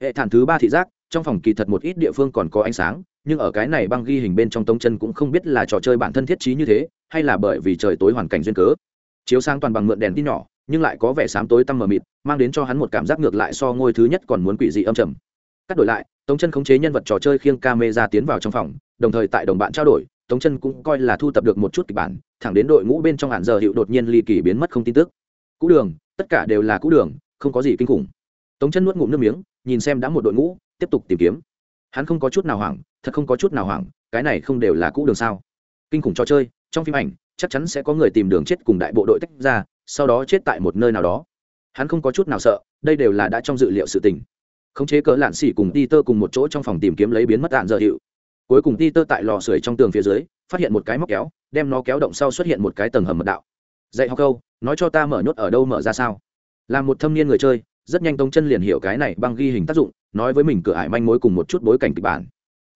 Hệ thản thứ ba thị giác, trong phòng kỳ thật một ít địa phương còn có ánh sáng nhưng ở cái này băng ghi hình bên trong tống chân cũng không biết là trò chơi bản thân thiết trí như thế, hay là bởi vì trời tối hoàn cảnh duyên cớ. Chiếu sáng toàn bằng mượn đèn tin nhỏ, nhưng lại có vẻ sám tối tăm mờ mịt, mang đến cho hắn một cảm giác ngược lại so ngôi thứ nhất còn muốn quỷ dị âm trầm. Cắt đổi lại, tống chân khống chế nhân vật trò chơi khiêng ca mê ra tiến vào trong phòng, đồng thời tại đồng bạn trao đổi, tống chân cũng coi là thu tập được một chút kịch bản, thẳng đến đội ngũ bên trong hạn giờ hiệu đột nhiên ly kỳ biến mất không tin tức. Cũ đường, tất cả đều là cũ đường, không có gì kinh khủng. Tống chân nuốt ngụm nước miếng, nhìn xem đã một đội ngũ, tiếp tục tìm kiếm hắn không có chút nào hoảng, thật không có chút nào hoảng, cái này không đều là cũ đường sao? Kinh khủng trò chơi, trong phim ảnh, chắc chắn sẽ có người tìm đường chết cùng đại bộ đội tách ra, sau đó chết tại một nơi nào đó. Hắn không có chút nào sợ, đây đều là đã trong dự liệu sự tình. Khống chế cỡ lạn xỉ cùng ti tơ cùng một chỗ trong phòng tìm kiếm lấy biến mất đạn dở hiệu. Cuối cùng ti tơ tại lò sưởi trong tường phía dưới, phát hiện một cái móc kéo, đem nó kéo động sau xuất hiện một cái tầng hầm mật đạo. Dạy học câu, nói cho ta mở nhốt ở đâu mở ra sao? Là một thâm niên người chơi, rất nhanh tông chân liền hiểu cái này băng ghi hình tác dụng nói với mình cửa ải manh mối cùng một chút bối cảnh kịch bản.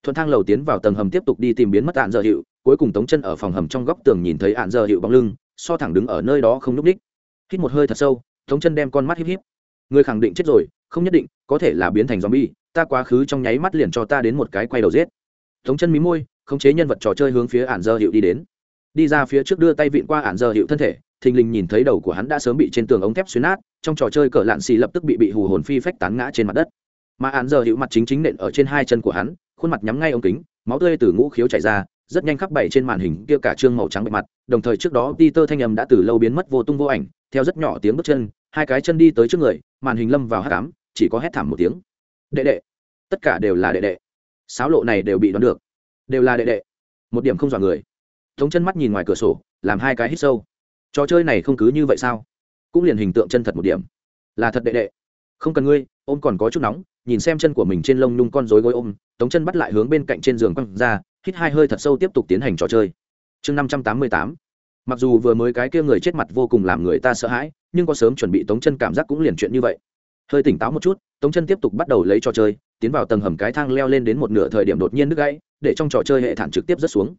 Thuận thang lầu tiến vào tầng hầm tiếp tục đi tìm biến mất ạn Dơ hiệu, cuối cùng tống chân ở phòng hầm trong góc tường nhìn thấy ạn Dơ hiệu bóng lưng, so thẳng đứng ở nơi đó không n ú c ních hít một hơi thật sâu, tống chân đem con mắt híp híp. Người khẳng định chết rồi, không nhất định, có thể là biến thành zombie, ta quá khứ trong nháy mắt liền cho ta đến một cái quay đầu giết. Tống chân mí môi, khống chế nhân vật trò chơi hướng phía ạn dơ hiệu đi đến. Đi ra phía trước đưa tay vịn qua ạn dơ hiệu thân thể, thình lình nhìn thấy đầu của hắn đã sớm bị trên tường ống thép xuyến nát, trong trò chơi cỡ lạn xì lập tức bị bị hù hồn phi phách tán ngã trên mặt đất mà án giờ hữu mặt chính chính nện ở trên hai chân của hắn, khuôn mặt nhắm ngay ống kính, máu tươi từ ngũ khiếu chảy ra, rất nhanh khắp bảy trên màn hình kia cả trương màu trắng bề mặt, đồng thời trước đó peter thanh âm đã từ lâu biến mất vô tung vô ảnh, theo rất nhỏ tiếng bước chân, hai cái chân đi tới trước người, màn hình lâm vào hát cám chỉ có hét thảm một tiếng. Đệ đệ. Tất cả đều là đệ đệ. Sáo lộ này đều bị đoán được. Đều là đệ đệ. Một điểm không dọa người. Thống chân mắt nhìn ngoài cửa sổ, làm hai cái hít sâu. Trò chơi này không cứ như vậy sao? Cũng liền hình tượng chân thật một điểm. Là thật đệ đệ. Không cần ngươi ôm còn có chút nóng, nhìn xem chân của mình trên lông nhung con rối gối ôm, tống chân bắt lại hướng bên cạnh trên giường quăng ra, hít hai hơi thật sâu tiếp tục tiến hành trò chơi. Chương năm trăm tám mươi tám. Mặc dù vừa mới cái kia người chết mặt vô cùng làm người ta sợ hãi, nhưng có sớm chuẩn bị tống chân cảm giác cũng liền chuyện như vậy. Hơi tỉnh táo một chút, tống chân tiếp tục bắt đầu lấy trò chơi, tiến vào tầng hầm cái thang leo lên đến một nửa thời điểm đột nhiên nước gãy, để trong trò chơi hệ thản trực tiếp rớt xuống.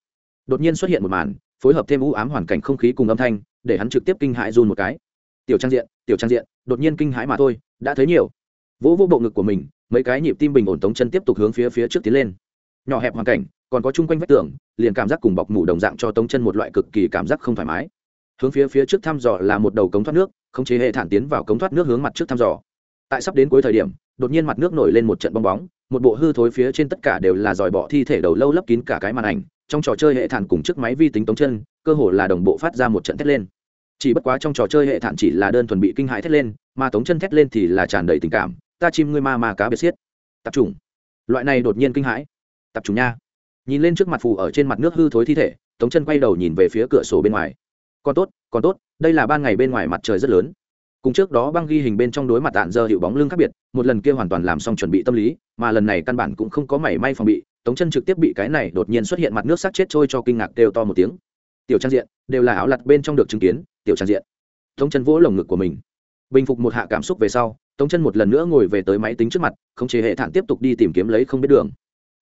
Đột nhiên xuất hiện một màn, phối hợp thêm u ám hoàn cảnh không khí cùng âm thanh, để hắn trực tiếp kinh hãi run một cái. Tiểu trang diện, tiểu trang diện, đột nhiên kinh hãi mà thôi, đã thấy nhiều vỗ vô bộ ngực của mình, mấy cái nhịp tim bình ổn tống chân tiếp tục hướng phía phía trước tiến lên. Nhỏ hẹp hoàn cảnh, còn có chung quanh vách tường, liền cảm giác cùng bọc mủ đồng dạng cho tống chân một loại cực kỳ cảm giác không thoải mái. Hướng phía phía trước thăm dò là một đầu cống thoát nước, khống chế hệ thản tiến vào cống thoát nước hướng mặt trước thăm dò. Tại sắp đến cuối thời điểm, đột nhiên mặt nước nổi lên một trận bong bóng, một bộ hư thối phía trên tất cả đều là dòi bọ thi thể đầu lâu lấp kín cả cái màn ảnh, trong trò chơi hệ thản cùng chiếc máy vi tính tống chân, cơ hồ là đồng bộ phát ra một trận thét lên. Chỉ bất quá trong trò chơi hệ thản chỉ là đơn thuần bị kinh hãi thét lên, mà tống chân thét lên thì là tràn đầy tình cảm ta chim ngươi ma mà cá biệt xiết. Tập trung loại này đột nhiên kinh hãi. Tập trung nha. Nhìn lên trước mặt phù ở trên mặt nước hư thối thi thể, tống chân quay đầu nhìn về phía cửa sổ bên ngoài. Còn tốt còn tốt, đây là ban ngày bên ngoài mặt trời rất lớn. Cùng trước đó băng ghi hình bên trong đối mặt tạn giờ hiệu bóng lưng khác biệt, một lần kia hoàn toàn làm xong chuẩn bị tâm lý, mà lần này căn bản cũng không có mảy may phòng bị, tống chân trực tiếp bị cái này đột nhiên xuất hiện mặt nước sắc chết trôi cho kinh ngạc đều to một tiếng. Tiểu trang diện, đều là áo lặt bên trong được chứng kiến, tiểu trang diện. Tống chân vỗ lồng ngực của mình. Bình phục một hạ cảm xúc về sau tống chân một lần nữa ngồi về tới máy tính trước mặt không chế hệ thản tiếp tục đi tìm kiếm lấy không biết đường.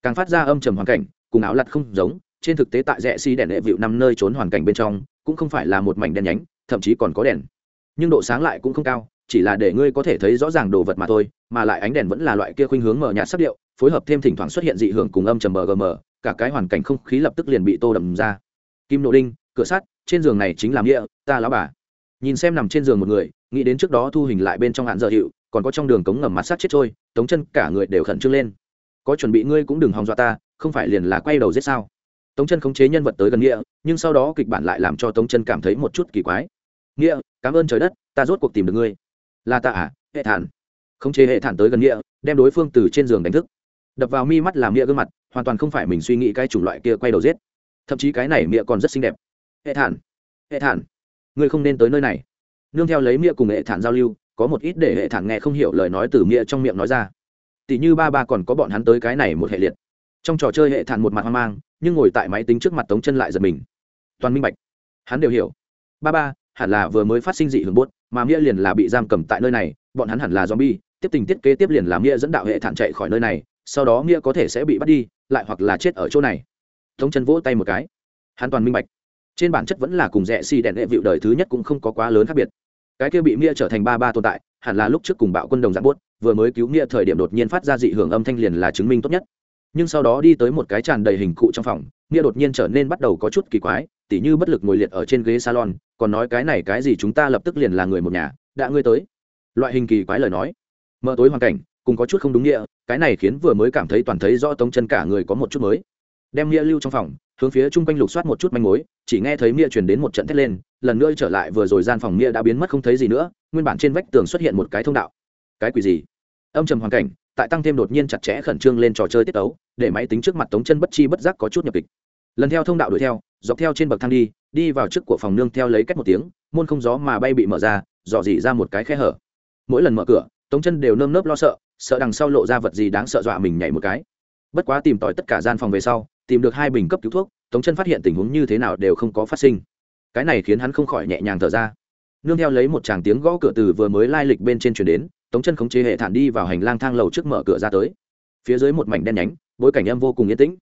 Càng phát ra âm trầm hoàn cảnh, cùng áo lặt không giống, trên thực tế tại rẽ xi si đèn đệ vịu năm nơi trốn hoàn cảnh bên trong, cũng không phải là một mảnh đen nhánh, thậm chí còn có đèn. Nhưng độ sáng lại cũng không cao, chỉ là để ngươi có thể thấy rõ ràng đồ vật mà thôi, mà lại ánh đèn vẫn là loại kia khuynh hướng mở nhạt sắc điệu, phối hợp thêm thỉnh thoảng xuất hiện dị hưởng cùng âm trầm mgm cả cái hoàn cảnh không khí lập tức liền bị tô đầm ra. Kim nộ đinh, cửa sắt, trên giường này chính là nghĩa, ta lão bà. Nhìn xem nằm trên giường một người, nghĩ đến trước đó thu hình lại bên trong hạn dợ hiệu còn có trong đường cống ngầm mặt sát chết trôi, tống chân cả người đều khẩn trương lên. Có chuẩn bị ngươi cũng đừng hòng dọa ta, không phải liền là quay đầu giết sao? Tống chân khống chế nhân vật tới gần nghĩa, nhưng sau đó kịch bản lại làm cho tống chân cảm thấy một chút kỳ quái. Nghĩa, cảm ơn trời đất, ta rốt cuộc tìm được ngươi. Là ta à hệ thản. Khống chế hệ thản tới gần nghĩa, đem đối phương từ trên giường đánh thức. Đập vào mi mắt làm nghĩa gương mặt, hoàn toàn không phải mình suy nghĩ cái chủng loại kia quay đầu giết. Thậm chí cái này nghĩa còn rất xinh đẹp. Hệ thản hệ thản, ngươi không nên tới nơi này. Nương theo lấy nghĩa cùng hệ thản giao lưu có một ít để hệ thản nghe không hiểu lời nói từ nghĩa trong miệng nói ra. Tỷ như ba ba còn có bọn hắn tới cái này một hệ liệt. Trong trò chơi hệ thản một mặt hoang mang, nhưng ngồi tại máy tính trước mặt tống chân lại giật mình. Toàn minh bạch. Hắn đều hiểu. Ba ba, hẳn là vừa mới phát sinh dị hưởng bốt mà nghĩa liền là bị giam cầm tại nơi này, bọn hắn hẳn là zombie, tiếp tình tiết kế tiếp liền làm nghĩa dẫn đạo hệ thản chạy khỏi nơi này, sau đó nghĩa có thể sẽ bị bắt đi, lại hoặc là chết ở chỗ này. Tống chân vỗ tay một cái. Hắn toàn minh bạch. Trên bản chất vẫn là cùng rẻ xì đèn hệ vịu đời thứ nhất cũng không có quá lớn khác biệt cái kia bị nghĩa trở thành ba ba tồn tại, hẳn là lúc trước cùng bạo quân đồng giáp bốt vừa mới cứu nghĩa thời điểm đột nhiên phát ra dị hưởng âm thanh liền là chứng minh tốt nhất. Nhưng sau đó đi tới một cái tràn đầy hình cụ trong phòng nghĩa đột nhiên trở nên bắt đầu có chút kỳ quái, tỉ như bất lực ngồi liệt ở trên ghế salon, còn nói cái này cái gì chúng ta lập tức liền là người một nhà, đã ngươi tới. Loại hình kỳ quái lời nói. Mở tối hoàn cảnh, cùng có chút không đúng nghĩa, cái này khiến vừa mới cảm thấy toàn thấy rõ tống chân cả người có một chút mới. Đem nghĩa lưu trong phòng, hướng phía chung quanh lục soát một chút manh mối, chỉ nghe thấy mia chuyển đến một trận thét lên lần nữa trở lại vừa rồi gian phòng nghĩa đã biến mất không thấy gì nữa, nguyên bản trên vách tường xuất hiện một cái thông đạo. Cái quỷ gì? Âm trầm hoàn cảnh, tại tăng thêm đột nhiên chặt chẽ khẩn trương lên trò chơi tiết tấu, để máy tính trước mặt tống chân bất chi bất giác có chút nhập kịch. Lần theo thông đạo đuổi theo, dọc theo trên bậc thang đi đi vào trước của phòng nương theo lấy cách một tiếng, môn không gió mà bay bị mở ra, dò dỉ ra một cái khe hở. Mỗi lần mở cửa, tống chân đều nơm nớp lo sợ sợ đằng sau lộ ra vật gì đáng sợ dọa mình nhảy một cái. Bất quá tìm tòi tất cả gian phòng về sau, tìm được hai bình cấp cứu thuốc, tống chân phát hiện tình huống như thế nào đều không có phát sinh cái này khiến hắn không khỏi nhẹ nhàng thở ra. Nương theo lấy một tràng tiếng gõ cửa từ vừa mới lai lịch bên trên chuyển đến, tống chân khống chế hệ thản đi vào hành lang thang lầu trước mở cửa ra tới. Phía dưới một mảnh đen nhánh, bối cảnh em vô cùng yên tĩnh.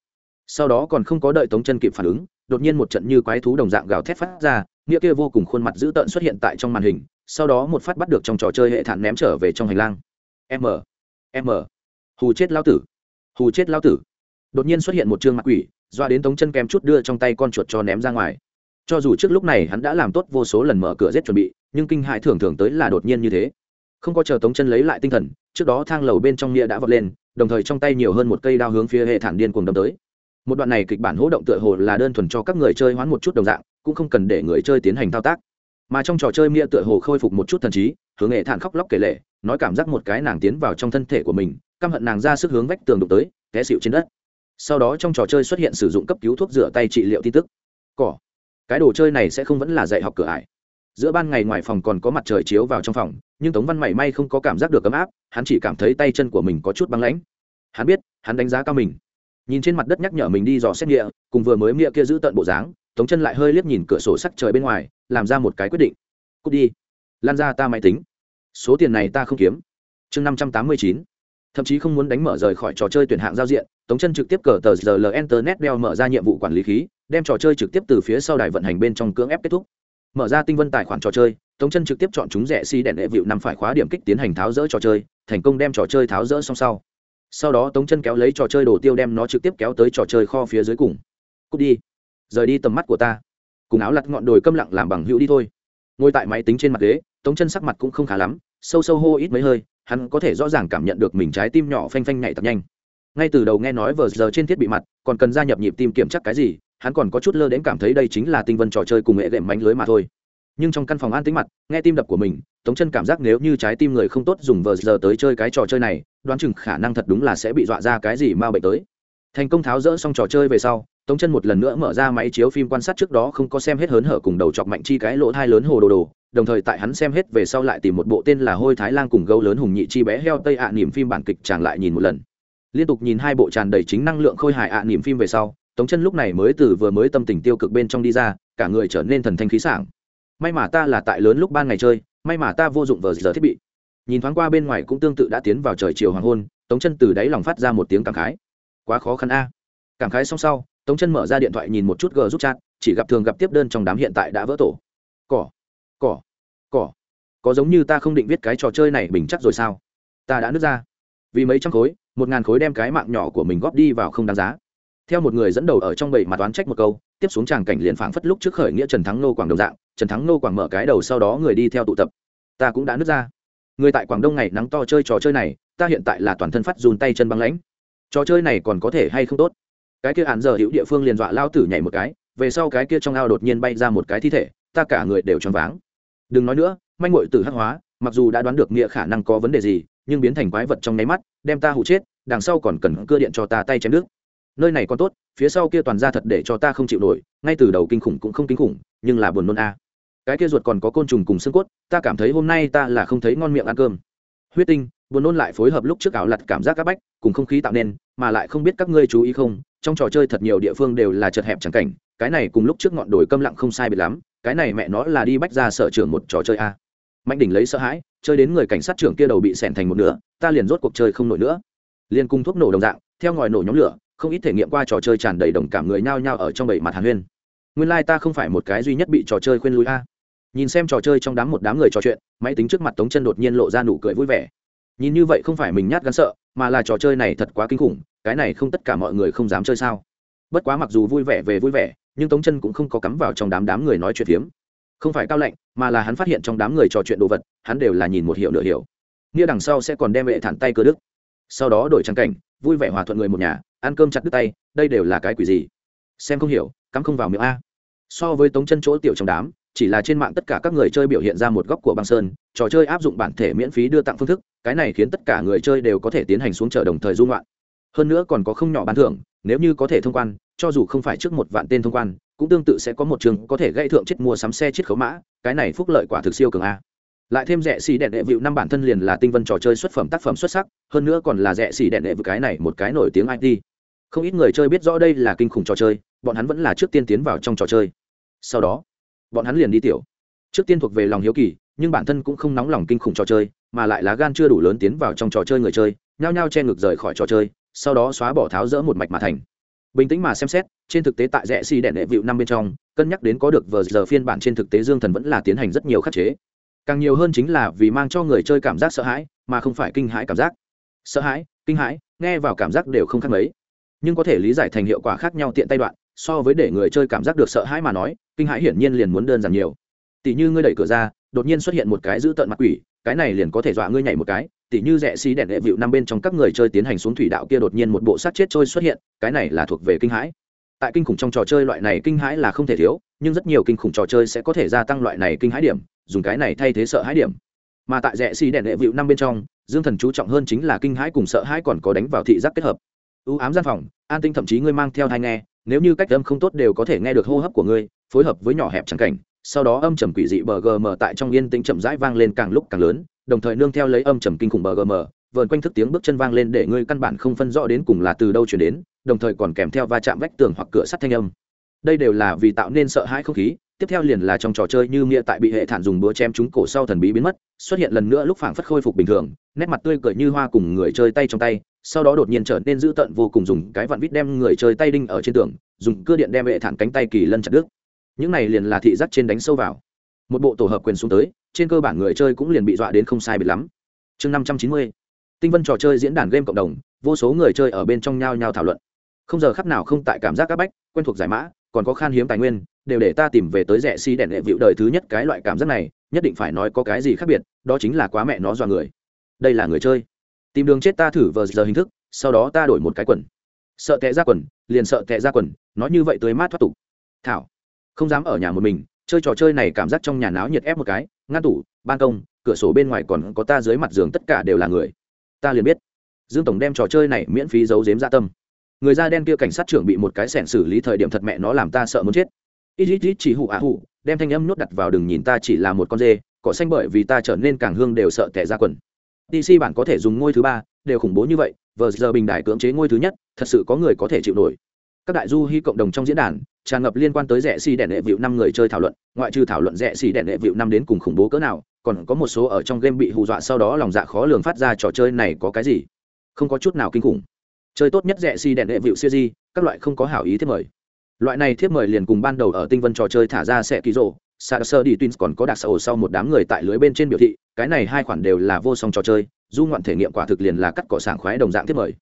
Sau đó còn không có đợi tống chân kịp phản ứng, đột nhiên một trận như quái thú đồng dạng gào thét phát ra, nghĩa kia vô cùng khuôn mặt dữ tợn xuất hiện tại trong màn hình, sau đó một phát bắt được trong trò chơi hệ thản ném trở về trong hành lang. M m, hù chết lao tử. Hù chết lao tử. Đột nhiên xuất hiện một chương mặt quỷ, doa đến tống chân kèm chút đưa trong tay con chuột cho ném ra ngoài cho dù trước lúc này hắn đã làm tốt vô số lần mở cửa rét chuẩn bị, nhưng kinh hại thường thường tới là đột nhiên như thế. Không có chờ tống chân lấy lại tinh thần, trước đó thang lầu bên trong nghĩa đã vọt lên, đồng thời trong tay nhiều hơn một cây đao hướng phía hệ thản điên cuồng đâm tới. Một đoạn này kịch bản hỗ động tựa hồ là đơn thuần cho các người chơi hoán một chút đồng dạng, cũng không cần để người chơi tiến hành thao tác. Mà trong trò chơi mia tựa hồ khôi phục một chút thần trí, hướng hệ thản khóc lóc kể lệ, nói cảm giác một cái nàng tiến vào trong thân thể của mình, căm hận nàng ra sức hướng vách tường đụng tới, té xịu trên đất. Sau đó trong trò chơi xuất hiện sử dụng cấp cứu thuốc rửa tay trị liệu tin tức. Cỏ cái đồ chơi này sẽ không vẫn là dạy học cửa ải. Giữa ban ngày ngoài phòng còn có mặt trời chiếu vào trong phòng, nhưng tống văn mảy may không có cảm giác được ấm áp, hắn chỉ cảm thấy tay chân của mình có chút băng lãnh. Hắn biết, hắn đánh giá cao mình. Nhìn trên mặt đất nhắc nhở mình đi dò xét địa, cùng vừa mới nghĩa kia giữ tận bộ dáng, tống chân lại hơi liếc nhìn cửa sổ sắc trời bên ngoài, làm ra một cái quyết định. Cút đi. Lan ra ta máy tính. Số tiền này ta không kiếm. Chương năm trăm tám mươi chín. Thậm chí không muốn đánh mở rời khỏi trò chơi tuyển hạng giao diện, tống chân trực tiếp cờ tờ giờ l internet đeo mở ra nhiệm vụ quản lý khí đem trò chơi trực tiếp từ phía sau đài vận hành bên trong cưỡng ép kết thúc. Mở ra tinh vân tài khoản trò chơi, tống chân trực tiếp chọn chúng rẻ si đèn đệ vịu nằm phải khóa điểm kích tiến hành tháo rỡ trò chơi, thành công đem trò chơi tháo rỡ xong sau. Sau đó tống chân kéo lấy trò chơi đồ tiêu đem nó trực tiếp kéo tới trò chơi kho phía dưới cùng. Cút đi. Rời đi tầm mắt của ta. Cùng áo lặt ngọn đồi câm lặng làm bằng hữu đi thôi. Ngồi tại máy tính trên mặt ghế, tống chân sắc mặt cũng không khá lắm, sâu sâu hô ít mấy hơi, hắn có thể rõ ràng cảm nhận được mình trái tim nhỏ phanh phanh nhảy tập nhanh. Ngay từ đầu nghe nói vờ giờ trên thiết bị mặt, còn cần gia nhập nhịp tim kiểm chắc cái gì hắn còn có chút lơ đến cảm thấy đây chính là tinh vân trò chơi cùng nghệ đệm mánh lưới mà thôi. Nhưng trong căn phòng an tính mặt nghe tim đập của mình tống chân cảm giác nếu như trái tim người không tốt dùng vờ giờ tới chơi cái trò chơi này đoán chừng khả năng thật đúng là sẽ bị dọa ra cái gì ma bệnh tới. Thành công tháo rỡ xong trò chơi về sau tống chân một lần nữa mở ra máy chiếu phim quan sát trước đó không có xem hết hớn hở cùng đầu chọc mạnh chi cái lỗ thai lớn hồ đồ đồ đồng thời tại hắn xem hết về sau lại tìm một bộ tên là hôi thái lan cùng gấu lớn hùng nhị chi bé heo tây ạ à, niềm phim bản kịch tràn lại nhìn một lần. Liên tục nhìn hai bộ tràn đầy chính năng lượng khôi hài ạ à, niềm phim về sau tống chân lúc này mới từ vừa mới tâm tình tiêu cực bên trong đi ra, cả người trở nên thần thanh khí sảng. May mà ta là tại lớn lúc ban ngày chơi, may mà ta vô dụng vờ giờ thiết bị. Nhìn thoáng qua bên ngoài cũng tương tự đã tiến vào trời chiều hoàng hôn, tống chân từ đáy lòng phát ra một tiếng cảm khái. Quá khó khăn a. Cảm khái xong sau, tống chân mở ra điện thoại nhìn một chút g rút chat, chỉ gặp thường gặp tiếp đơn trong đám hiện tại đã vỡ tổ. Cỏ cỏ cỏ. Có giống như ta không định viết cái trò chơi này bình chắc rồi sao? Ta đã nứt ra. Vì mấy trăm khối, một ngàn khối đem cái mạng nhỏ của mình góp đi vào không đáng giá theo một người dẫn đầu ở trong bảy mặt toán trách một câu, tiếp xuống tràng cảnh liền phảng phất lúc trước khởi nghĩa trần thắng nô quảng đồng dạng, trần thắng nô quảng mở cái đầu sau đó người đi theo tụ tập. Ta cũng đã nứt ra. Người tại quảng đông ngày nắng to chơi trò chơi này, ta hiện tại là toàn thân phát dùn tay chân băng lãnh. Trò chơi này còn có thể hay không tốt? Cái kia án giờ hữu địa phương liền dọa lao tử nhảy một cái, về sau cái kia trong ao đột nhiên bay ra một cái thi thể, ta cả người đều choáng váng. Đừng nói nữa, manh mội tử hắc hóa, mặc dù đã đoán được nghĩa khả năng có vấn đề gì, nhưng biến thành quái vật trong nháy mắt, đem ta hụ chết, đằng sau còn cần cưa điện cho ta tay chém nước nơi này còn tốt, phía sau kia toàn ra thật để cho ta không chịu nổi, ngay từ đầu kinh khủng cũng không kinh khủng, nhưng là buồn nôn a. Cái kia ruột còn có côn trùng cùng xương cốt, ta cảm thấy hôm nay ta là không thấy ngon miệng ăn cơm. Huyết tinh, buồn nôn lại phối hợp lúc trước ảo lặt cảm giác các bách, cùng không khí tạo nên, mà lại không biết các ngươi chú ý không, trong trò chơi thật nhiều địa phương đều là chật hẹp chẳng cảnh, cái này cùng lúc trước ngọn đồi câm lặng không sai biệt lắm, cái này mẹ nó là đi bách ra sở trưởng một trò chơi a. Mạnh đỉnh lấy sợ hãi, chơi đến người cảnh sát trưởng kia đầu bị xẻn thành một nửa, ta liền rốt cuộc chơi không nổi nữa. Liền cung thuốc nổ đồng dạng, theo ngòi nổ nhóm lửa không ít thể nghiệm qua trò chơi tràn đầy đồng cảm người nhao nhao ở trong bảy mặt hàn huyên. Nguyên lai、like、ta không phải một cái duy nhất bị trò chơi khuyên lùi a. Nhìn xem trò chơi trong đám một đám người trò chuyện, máy tính trước mặt tống chân đột nhiên lộ ra nụ cười vui vẻ. Nhìn như vậy không phải mình nhát gắn sợ, mà là trò chơi này thật quá kinh khủng, cái này không tất cả mọi người không dám chơi sao? Bất quá mặc dù vui vẻ về vui vẻ, nhưng tống chân cũng không có cắm vào trong đám đám người nói chuyện phiếm. Không phải cao lạnh, mà là hắn phát hiện trong đám người trò chuyện đồ vật, hắn đều là nhìn một hiệu nửa hiểu. Nghĩa đằng sau sẽ còn đem vệ thản tay cơ đức. Sau đó đổi trang cảnh, vui vẻ hòa thuận người một nhà ăn cơm chặt đứt tay, đây đều là cái quỷ gì? Xem không hiểu, cắm không vào miệng a. So với tống chân chỗ tiểu trong đám, chỉ là trên mạng tất cả các người chơi biểu hiện ra một góc của băng sơn, trò chơi áp dụng bản thể miễn phí đưa tặng phương thức, cái này khiến tất cả người chơi đều có thể tiến hành xuống chợ đồng thời dung loạn hơn nữa còn có không nhỏ bán thưởng, nếu như có thể thông quan, cho dù không phải trước một vạn tên thông quan, cũng tương tự sẽ có một trường có thể gây thượng chết mua sắm xe chiết khấu mã, cái này phúc lợi quả thực siêu cường a. Lại thêm rẻ xì đẹn đệ vịu năm bản thân liền là tinh vân trò chơi xuất phẩm tác phẩm xuất sắc, hơn nữa còn là rẻ xì đẹn đệ vịu cái này một cái nổi tiếng it không ít người chơi biết rõ đây là kinh khủng trò chơi, bọn hắn vẫn là trước tiên tiến vào trong trò chơi. Sau đó, bọn hắn liền đi tiểu. Trước tiên thuộc về lòng hiếu kỳ, nhưng bản thân cũng không nóng lòng kinh khủng trò chơi, mà lại lá gan chưa đủ lớn tiến vào trong trò chơi người chơi, nhao nhao che ngược rời khỏi trò chơi, sau đó xóa bỏ tháo rỡ một mạch mà thành. Bình tĩnh mà xem xét, trên thực tế tại rẽ xi đèn đệ vịu năm bên trong, cân nhắc đến có được vờ giờ phiên bản trên thực tế dương thần vẫn là tiến hành rất nhiều khắc chế. Càng nhiều hơn chính là vì mang cho người chơi cảm giác sợ hãi, mà không phải kinh hãi cảm giác. Sợ hãi, kinh hãi, nghe vào cảm giác đều không khác mấy nhưng có thể lý giải thành hiệu quả khác nhau tiện tay đoạn, so với để người chơi cảm giác được sợ hãi mà nói, kinh hãi hiển nhiên liền muốn đơn giản nhiều. Tỷ như ngươi đẩy cửa ra, đột nhiên xuất hiện một cái giữ tợn mặt quỷ, cái này liền có thể dọa ngươi nhảy một cái. Tỷ như rẽ xí đèn đệ vịu năm bên trong các người chơi tiến hành xuống thủy đạo kia đột nhiên một bộ sát chết trôi xuất hiện, cái này là thuộc về kinh hãi. Tại kinh khủng trong trò chơi loại này kinh hãi là không thể thiếu, nhưng rất nhiều kinh khủng trò chơi sẽ có thể gia tăng loại này kinh hãi điểm, dùng cái này thay thế sợ hãi điểm. Mà tại rẽ xí đèn đệ vịu năm bên trong, dương thần chú trọng hơn chính là kinh hãi cùng sợ hãi còn có đánh vào thị giác kết hợp ưu ám gian phòng, an tinh thậm chí ngươi mang theo thai nghe, nếu như cách âm không tốt đều có thể nghe được hô hấp của ngươi, phối hợp với nhỏ hẹp trắng cảnh, sau đó âm trầm quỷ dị bờ gm tại trong yên tĩnh chậm rãi vang lên càng lúc càng lớn, đồng thời nương theo lấy âm trầm kinh khủng bờ gm vờn quanh thức tiếng bước chân vang lên để ngươi căn bản không phân rõ đến cùng là từ đâu chuyển đến, đồng thời còn kèm theo va chạm vách tường hoặc cửa sắt thanh âm. Đây đều là vì tạo nên sợ hãi không khí, tiếp theo liền là trong trò chơi như nghĩa tại bị hệ thản dùng búa chém trúng cổ sau thần bí biến mất, xuất hiện lần nữa lúc phảng phất khôi phục bình thường, nét mặt tươi cười như hoa cùng người chơi tay trong tay sau đó đột nhiên trở nên dữ tợn vô cùng, dùng cái vặn vít đem người chơi tay đinh ở trên tường, dùng cưa điện đem hệ thản cánh tay kỳ lân chặt đứt. Những này liền là thị giác trên đánh sâu vào. Một bộ tổ hợp quyền xuống tới, trên cơ bản người chơi cũng liền bị dọa đến không sai biệt lắm. Chương năm trăm chín mươi, tinh vân trò chơi diễn đàn game cộng đồng, vô số người chơi ở bên trong nhau nhau thảo luận. Không giờ khắp nào không tại cảm giác áp bách, quen thuộc giải mã, còn có khan hiếm tài nguyên, đều để ta tìm về tới rẻ si đèn hệ vịu đời thứ nhất cái loại cảm giác này, nhất định phải nói có cái gì khác biệt, đó chính là quá mẹ nó dọa người. Đây là người chơi tìm đường chết ta thử vờ giờ hình thức, sau đó ta đổi một cái quần. Sợ tệ ra quần, liền sợ tệ ra quần, nói như vậy tới mát thoát tục. Thảo, không dám ở nhà một mình, chơi trò chơi này cảm giác trong nhà náo nhiệt ép một cái, ngăn tủ, ban công, cửa sổ bên ngoài còn có ta dưới mặt giường tất cả đều là người. Ta liền biết. Dương tổng đem trò chơi này miễn phí giấu giếm gia tâm. Người da đen kia cảnh sát trưởng bị một cái sẻn xử lý thời điểm thật mẹ nó làm ta sợ muốn chết. Ít ít ít chỉ hụ ạ hụ, đem thanh âm nhốt đặt vào đừng nhìn ta chỉ là một con dê, cỏ xanh bởi vì ta trở nên càng hương đều sợ tẻ ra quần dc bản có thể dùng ngôi thứ ba, đều khủng bố như vậy, vờ giờ bình đại cưỡng chế ngôi thứ nhất, thật sự có người có thể chịu nổi. Các đại du hy cộng đồng trong diễn đàn, tràn ngập liên quan tới rẻ xì đèn đệ vịu năm người chơi thảo luận, ngoại trừ thảo luận rẻ xì đèn đệ vịu năm đến cùng khủng bố cỡ nào, còn có một số ở trong game bị hù dọa sau đó lòng dạ khó lường phát ra trò chơi này có cái gì? Không có chút nào kinh khủng. Chơi tốt nhất rẻ xì đèn đệ vịu siêu di các loại không có hảo ý thiết mời. Loại này thiết mời liền cùng ban đầu ở tinh vân trò chơi thả ra sẽ ký rộ sa sơ đi twins còn có đặc sở sau một đám người tại lưới bên trên biểu thị, cái này hai khoản đều là vô song trò chơi, du ngoạn thể nghiệm quả thực liền là cắt cỏ sảng khoái đồng dạng tiếp mời.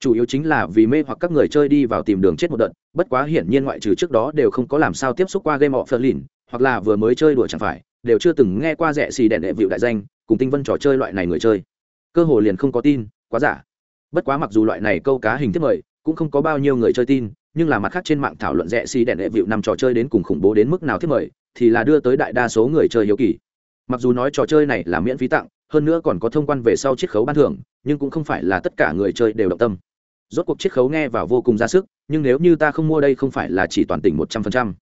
Chủ yếu chính là vì mê hoặc các người chơi đi vào tìm đường chết một đợt, bất quá hiển nhiên ngoại trừ trước đó đều không có làm sao tiếp xúc qua game of berlin hoặc là vừa mới chơi đùa chẳng phải, đều chưa từng nghe qua rẻ xì đèn đệ vịu đại danh, cùng tinh vân trò chơi loại này người chơi. Cơ hồ liền không có tin, quá giả. Bất quá mặc dù loại này câu cá hình tiếp mời, cũng không có bao nhiêu người chơi tin nhưng là mặt khác trên mạng thảo luận rẻ xì đèn đệ vịu năm trò chơi đến cùng khủng bố đến mức nào thiết mời, thì là đưa tới đại đa số người chơi hiếu kỳ. Mặc dù nói trò chơi này là miễn phí tặng, hơn nữa còn có thông quan về sau chiết khấu ban thưởng, nhưng cũng không phải là tất cả người chơi đều động tâm. Rốt cuộc chiết khấu nghe vào vô cùng ra sức, nhưng nếu như ta không mua đây không phải là chỉ toàn tỉnh một trăm phần trăm.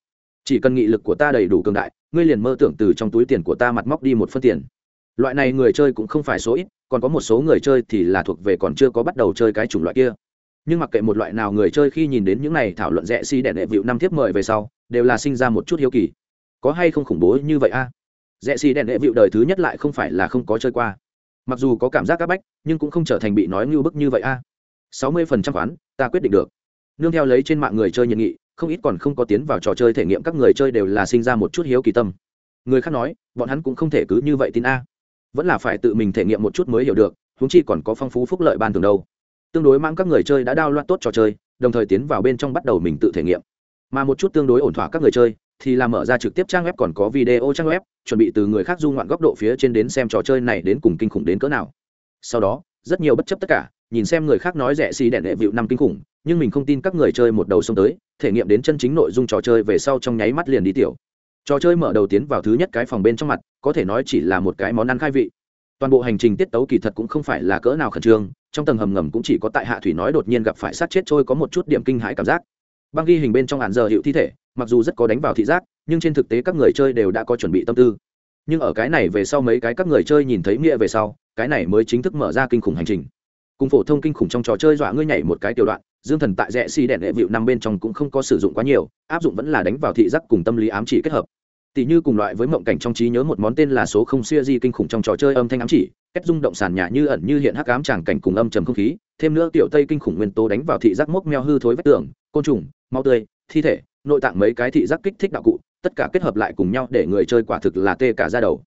Chỉ cần nghị lực của ta đầy đủ cường đại, ngươi liền mơ tưởng từ trong túi tiền của ta mặt móc đi một phân tiền. Loại này người chơi cũng không phải số ít, còn có một số người chơi thì là thuộc về còn chưa có bắt đầu chơi cái chủng loại kia nhưng mặc kệ một loại nào người chơi khi nhìn đến những này thảo luận rẽ si đẻ đệ vịu năm tiếp mời về sau, đều là sinh ra một chút hiếu kỳ. Có hay không khủng bố như vậy a? À? rẽ xì đẻ đệ vịu đời thứ nhất lại không phải là không có chơi qua. Mặc dù có cảm giác áp bách, nhưng cũng không trở thành bị nói ngưu bức như vậy a. Sáu mươi phần trăm khoán ta quyết định được. Nương theo lấy trên mạng người chơi nhiệt nghị, không ít còn không có tiến vào trò chơi thể nghiệm các người chơi đều là sinh ra một chút hiếu kỳ tâm. Người khác nói, bọn hắn cũng không thể cứ như vậy tin a. Vẫn là phải tự mình thể nghiệm một chút mới hiểu được húng chi còn có phong phú phúc lợi ban thường đâu tương đối mang các người chơi đã đao loạt tốt trò chơi, đồng thời tiến vào bên trong bắt đầu mình tự thể nghiệm. Mà một chút tương đối ổn thỏa các người chơi, thì là mở ra trực tiếp trang web còn có video trang web, chuẩn bị từ người khác du ngoạn góc độ phía trên đến xem trò chơi này đến cùng kinh khủng đến cỡ nào. Sau đó, rất nhiều bất chấp tất cả, nhìn xem người khác nói rẻ xì đẻ đệ vịu năm kinh khủng, nhưng mình không tin các người chơi một đầu xông tới, thể nghiệm đến chân chính nội dung trò chơi về sau trong nháy mắt liền đi tiểu. Trò chơi mở đầu tiến vào thứ nhất cái phòng bên trong mặt, có thể nói chỉ là một cái món ăn khai vị toàn bộ hành trình tiết tấu kỳ thật cũng không phải là cỡ nào khẩn trương, trong tầng hầm ngầm cũng chỉ có tại hạ thủy nói đột nhiên gặp phải sát chết trôi có một chút điểm kinh hãi cảm giác. Băng ghi hình bên trong hạn giờ hiệu thi thể, mặc dù rất có đánh vào thị giác, nhưng trên thực tế các người chơi đều đã có chuẩn bị tâm tư. Nhưng ở cái này về sau mấy cái các người chơi nhìn thấy nghĩa về sau, cái này mới chính thức mở ra kinh khủng hành trình. Cùng phổ thông kinh khủng trong trò chơi dọa ngươi nhảy một cái tiểu đoạn, dương thần tại rẽ xi đèn hệ vịu năm bên trong cũng không có sử dụng quá nhiều, áp dụng vẫn là đánh vào thị giác cùng tâm lý ám chỉ kết hợp tỷ như cùng loại với mộng cảnh trong trí nhớ một món tên là số không xưa di kinh khủng trong trò chơi âm thanh ám chỉ, cách rung động sàn nhà như ẩn như hiện hắc ám tràng cảnh cùng âm trầm không khí, thêm nữa tiểu tây kinh khủng nguyên tố đánh vào thị giác mốc meo hư thối vách tường, côn trùng mau tươi, thi thể, nội tạng mấy cái thị giác kích thích đạo cụ, tất cả kết hợp lại cùng nhau để người chơi quả thực là tê cả ra đầu.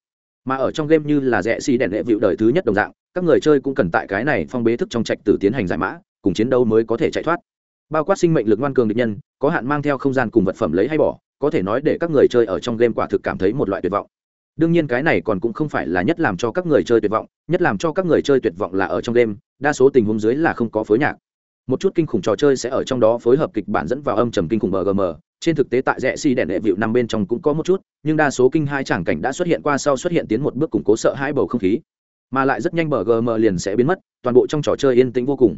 Mà ở trong game như là rẽ xi đèn lệ vịu đời thứ nhất đồng dạng, các người chơi cũng cần tại cái này phong bế thức trong trạch tử tiến hành giải mã, cùng chiến đấu mới có thể chạy thoát. Bao quát sinh mệnh lực ngoan cường địch nhân, có hạn mang theo không gian cùng vật phẩm lấy hay bỏ có thể nói để các người chơi ở trong game quả thực cảm thấy một loại tuyệt vọng. Đương nhiên cái này còn cũng không phải là nhất làm cho các người chơi tuyệt vọng, nhất làm cho các người chơi tuyệt vọng là ở trong game, đa số tình huống dưới là không có phối nhạc. Một chút kinh khủng trò chơi sẽ ở trong đó phối hợp kịch bản dẫn vào âm trầm kinh khủng mgm trên thực tế tại rẽ si đèn đệ vịu năm bên trong cũng có một chút, nhưng đa số kinh hai tràng cảnh đã xuất hiện qua sau xuất hiện tiến một bước củng cố sợ hai bầu không khí. Mà lại rất nhanh mgm liền sẽ biến mất, toàn bộ trong trò chơi yên tĩnh vô cùng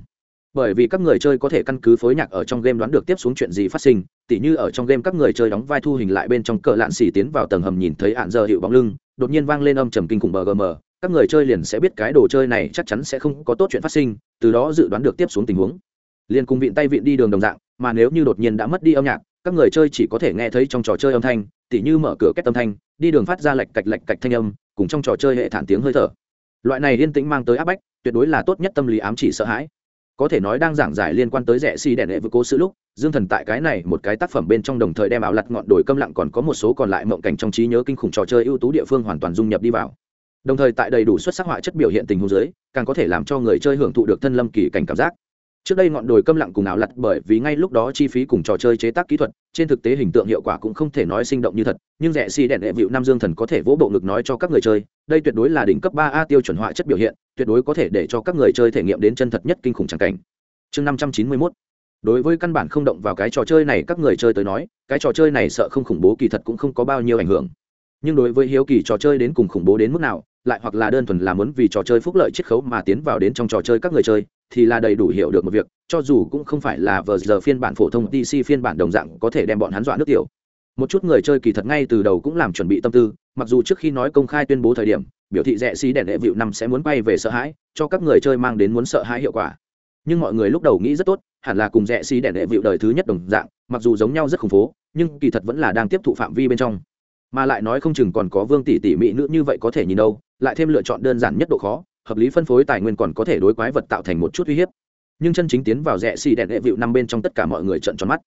bởi vì các người chơi có thể căn cứ phối nhạc ở trong game đoán được tiếp xuống chuyện gì phát sinh, tỉ như ở trong game các người chơi đóng vai thu hình lại bên trong cờ lạn xỉ tiến vào tầng hầm nhìn thấy hạn giờ hiệu bóng lưng, đột nhiên vang lên âm trầm kinh khủng bgm các người chơi liền sẽ biết cái đồ chơi này chắc chắn sẽ không có tốt chuyện phát sinh, từ đó dự đoán được tiếp xuống tình huống. Liền cùng vịn tay vịn đi đường đồng dạng, mà nếu như đột nhiên đã mất đi âm nhạc, các người chơi chỉ có thể nghe thấy trong trò chơi âm thanh, tỉ như mở cửa kết âm thanh, đi đường phát ra lạch cạch lạch cạch thanh âm, cùng trong trò chơi hệ thản tiếng hơi thở. Loại này yên tĩnh mang tới áp bách, tuyệt đối là tốt nhất tâm lý ám chỉ sợ hãi có thể nói đang giảng giải liên quan tới rẻ xi đèn hệ với cố sự lúc, dương thần tại cái này một cái tác phẩm bên trong đồng thời đem ảo lặt ngọn đồi câm lặng còn có một số còn lại mộng cảnh trong trí nhớ kinh khủng trò chơi ưu tú địa phương hoàn toàn dung nhập đi vào. Đồng thời tại đầy đủ xuất sắc họa chất biểu hiện tình huống dưới, càng có thể làm cho người chơi hưởng thụ được thân lâm kỳ cảnh cảm giác trước đây ngọn đồi câm lặng cùng ảo lặt bởi vì ngay lúc đó chi phí cùng trò chơi chế tác kỹ thuật, trên thực tế hình tượng hiệu quả cũng không thể nói sinh động như thật, nhưng rẻ xì đèn đệ vịu nam dương thần có thể vỗ bộ ngực nói cho các người chơi, đây tuyệt đối là đỉnh cấp ba a tiêu chuẩn họa chất biểu hiện, tuyệt đối có thể để cho các người chơi thể nghiệm đến chân thật nhất kinh khủng tràng cảnh. Chương năm trăm chín mươi mốt. Đối với căn bản không động vào cái trò chơi này các người chơi tới nói, cái trò chơi này sợ không khủng bố kỳ thật cũng không có bao nhiêu ảnh hưởng. Nhưng đối với hiếu kỳ trò chơi đến cùng khủng bố đến mức nào, lại hoặc là đơn thuần là muốn vì trò chơi phúc lợi chiết khấu mà tiến vào đến trong trò chơi các người chơi thì là đầy đủ hiểu được một việc, cho dù cũng không phải là vờ giờ phiên bản phổ thông dc phiên bản đồng dạng có thể đem bọn hắn dọa nước tiểu. Một chút người chơi kỳ thật ngay từ đầu cũng làm chuẩn bị tâm tư, mặc dù trước khi nói công khai tuyên bố thời điểm, biểu thị rẽ xí đèn đệ vịu năm sẽ muốn bay về sợ hãi, cho các người chơi mang đến muốn sợ hãi hiệu quả. Nhưng mọi người lúc đầu nghĩ rất tốt, hẳn là cùng rẽ xí đèn đệ vịu đời thứ nhất đồng dạng, mặc dù giống nhau rất khủng phố, nhưng kỳ thật vẫn là đang tiếp thụ phạm vi bên trong. Mà lại nói không chừng còn có vương tỷ tỷ mỹ nữ như vậy có thể nhìn đâu, lại thêm lựa chọn đơn giản nhất độ khó hợp lý phân phối tài nguyên còn có thể đối quái vật tạo thành một chút uy hiếp. Nhưng chân chính tiến vào rẽ xì đèn đệ vịu năm bên trong tất cả mọi người trận tròn mắt.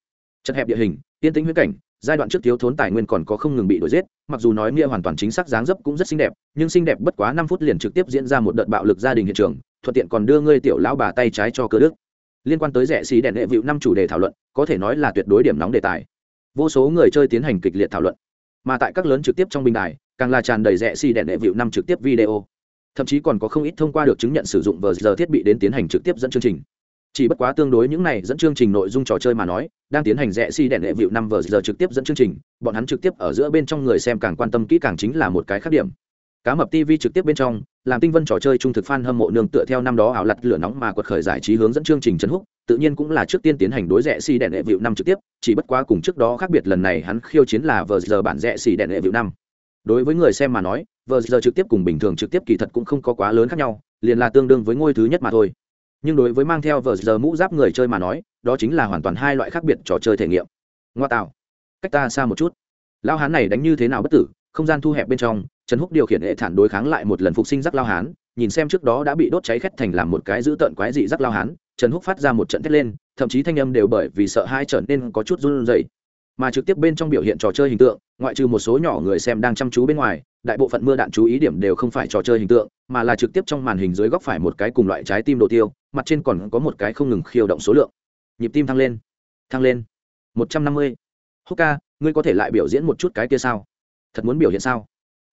Chật hẹp địa hình tiên tĩnh huyết cảnh, giai đoạn trước thiếu thốn tài nguyên còn có không ngừng bị đuổi giết, mặc dù nói nghĩa hoàn toàn chính xác dáng dấp cũng rất xinh đẹp, nhưng xinh đẹp bất quá năm phút liền trực tiếp diễn ra một đợt bạo lực gia đình hiện trường, thuận tiện còn đưa ngươi tiểu lão bà tay trái cho cơ đức liên quan tới rẻ xì đèn đệ vịu năm chủ đề thảo luận, có thể nói là tuyệt đối điểm nóng đề tài. Vô số người chơi tiến hành kịch liệt thảo luận, mà tại các lớn trực tiếp trong bình đài, càng là tràn đầy rẻ xì đèn đệ vịu năm trực tiếp video thậm chí còn có không ít thông qua được chứng nhận sử dụng vờ giờ thiết bị đến tiến hành trực tiếp dẫn chương trình. Chỉ bất quá tương đối những này dẫn chương trình nội dung trò chơi mà nói, đang tiến hành rẽ si đèn lệ vịu năm vờ giờ trực tiếp dẫn chương trình, bọn hắn trực tiếp ở giữa bên trong người xem càng quan tâm kỹ càng chính là một cái khác điểm. Cá mập tv trực tiếp bên trong, làm tinh vân trò chơi trung thực fan hâm mộ nương tựa theo năm đó ảo lặt lửa nóng mà quật khởi giải trí hướng dẫn chương trình trấn húc tự nhiên cũng là trước tiên tiến hành đối rẽ si đèn lệ vịu năm trực tiếp, chỉ bất quá cùng trước đó khác biệt lần này hắn khiêu chiến là vờ giờ bản rẽ si đèn lệ vịu năm. Đối với người xem mà nói vờ giờ trực tiếp cùng bình thường trực tiếp kỳ thật cũng không có quá lớn khác nhau, liền là tương đương với ngôi thứ nhất mà thôi. Nhưng đối với mang theo vờ giờ mũ giáp người chơi mà nói, đó chính là hoàn toàn hai loại khác biệt trò chơi thể nghiệm. Ngoa tạo. Cách ta xa một chút. Lao hán này đánh như thế nào bất tử, không gian thu hẹp bên trong, trần húc điều khiển hệ thản đối kháng lại một lần phục sinh rắc lao hán, nhìn xem trước đó đã bị đốt cháy khét thành làm một cái dữ tợn quái dị rắc lao hán, trần húc phát ra một trận thét lên, thậm chí thanh âm đều bởi vì sợ hai trở nên có chút run rẩy. Mà trực tiếp bên trong biểu hiện trò chơi hình tượng, ngoại trừ một số nhỏ người xem đang chăm chú bên ngoài đại bộ phận mưa đạn chú ý điểm đều không phải trò chơi hình tượng, mà là trực tiếp trong màn hình dưới góc phải một cái cùng loại trái tim đồ tiêu, mặt trên còn có một cái không ngừng khiêu động số lượng. Nhịp tim thăng lên thăng lên. Một trăm năm mươi. Hukka ngươi có thể lại biểu diễn một chút cái kia sao? Thật muốn biểu hiện sao?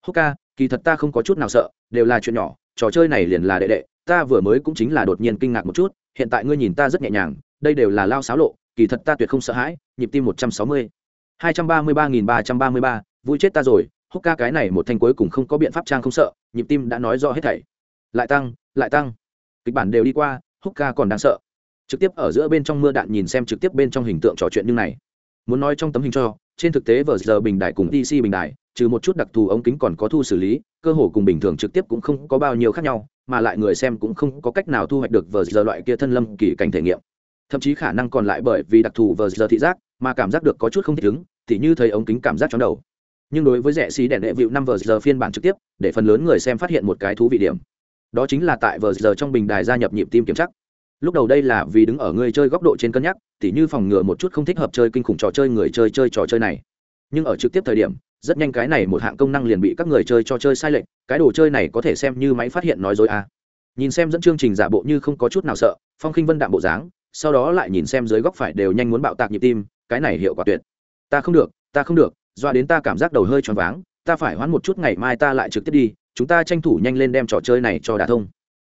Hukka kỳ thật ta không có chút nào sợ, đều là chuyện nhỏ, trò chơi này liền là đệ đệ, ta vừa mới cũng chính là đột nhiên kinh ngạc một chút, hiện tại ngươi nhìn ta rất nhẹ nhàng, đây đều là lao xáo lộ, kỳ thật ta tuyệt không sợ hãi, nhịp tim một trăm sáu mươi. hai trăm ba mươi ba nghìn ba trăm ba mươi ba, vui chết ta rồi húc ca cái này một thanh cuối cùng không có biện pháp trang không sợ, nhịp tim đã nói rõ hết thảy. Lại tăng lại tăng. Kịch bản đều đi qua, húc ca còn đang sợ. Trực tiếp ở giữa bên trong mưa đạn nhìn xem trực tiếp bên trong hình tượng trò chuyện như này. Muốn nói trong tấm hình cho, trên thực tế vờ giờ bình đại cùng dc bình đại trừ một chút đặc thù ống kính còn có thu xử lý, cơ hồ cùng bình thường trực tiếp cũng không có bao nhiêu khác nhau, mà lại người xem cũng không có cách nào thu hoạch được vờ giờ loại kia thân lâm kỳ cảnh thể nghiệm. Thậm chí khả năng còn lại bởi vì đặc thù vờ giờ thị giác, mà cảm giác được có chút không thích ứng thì như thấy ống kính cảm giác chóng đầu nhưng đối với rẻ xí đèn đệ vịu năm vờ giờ phiên bản trực tiếp, để phần lớn người xem phát hiện một cái thú vị điểm. Đó chính là tại vờ giờ trong bình đài gia nhập nhịp tim kiểm chắc lúc đầu đây là vì đứng ở người chơi góc độ trên cân nhắc, tỉ như phòng ngừa một chút không thích hợp chơi kinh khủng trò chơi người chơi chơi trò chơi này. Nhưng ở trực tiếp thời điểm, rất nhanh cái này một hạng công năng liền bị các người chơi cho chơi sai lệch, cái đồ chơi này có thể xem như máy phát hiện nói dối à. nhìn xem dẫn chương trình giả bộ như không có chút nào sợ, phong khinh vân đạm bộ dáng, sau đó lại nhìn xem dưới góc phải đều nhanh muốn bạo tạc nhịp tim, cái này hiệu quả tuyệt. Ta không được, ta không được doa đến ta cảm giác đầu hơi choáng váng, ta phải hoãn một chút, ngày mai ta lại trực tiếp đi, chúng ta tranh thủ nhanh lên đem trò chơi này cho đả thông.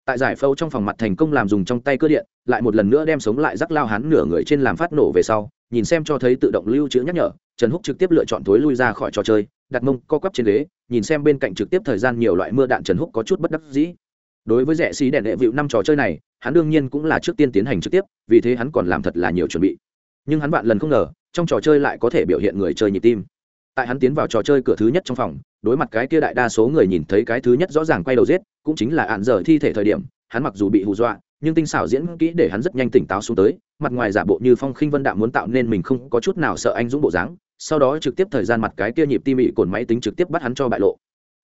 Tại giải phẫu trong phòng mặt thành công làm dùng trong tay cơ điện, lại một lần nữa đem sống lại rắc lao hắn nửa người trên làm phát nổ về sau, nhìn xem cho thấy tự động lưu trữ nhắc nhở, trần húc trực tiếp lựa chọn thối lui ra khỏi trò chơi, đặt mông co quắp trên ghế, nhìn xem bên cạnh trực tiếp thời gian nhiều loại mưa đạn trần húc có chút bất đắc dĩ. Đối với rẻ xí đèn đệ vịu năm trò chơi này, hắn đương nhiên cũng là trước tiên tiến hành trực tiếp, vì thế hắn còn làm thật là nhiều chuẩn bị. Nhưng hắn bạn lần không ngờ, trong trò chơi lại có thể biểu hiện người chơi nhịp tim tại hắn tiến vào trò chơi cửa thứ nhất trong phòng, đối mặt cái kia đại đa số người nhìn thấy cái thứ nhất rõ ràng quay đầu giết, cũng chính là ạn dở thi thể thời điểm, hắn mặc dù bị hù dọa, nhưng tinh xảo diễn kỹ để hắn rất nhanh tỉnh táo xuống tới, mặt ngoài giả bộ như phong khinh vân đạm muốn tạo nên mình không có chút nào sợ anh dũng bộ dáng, sau đó trực tiếp thời gian mặt cái kia nhịp tim bị cồn máy tính trực tiếp bắt hắn cho bại lộ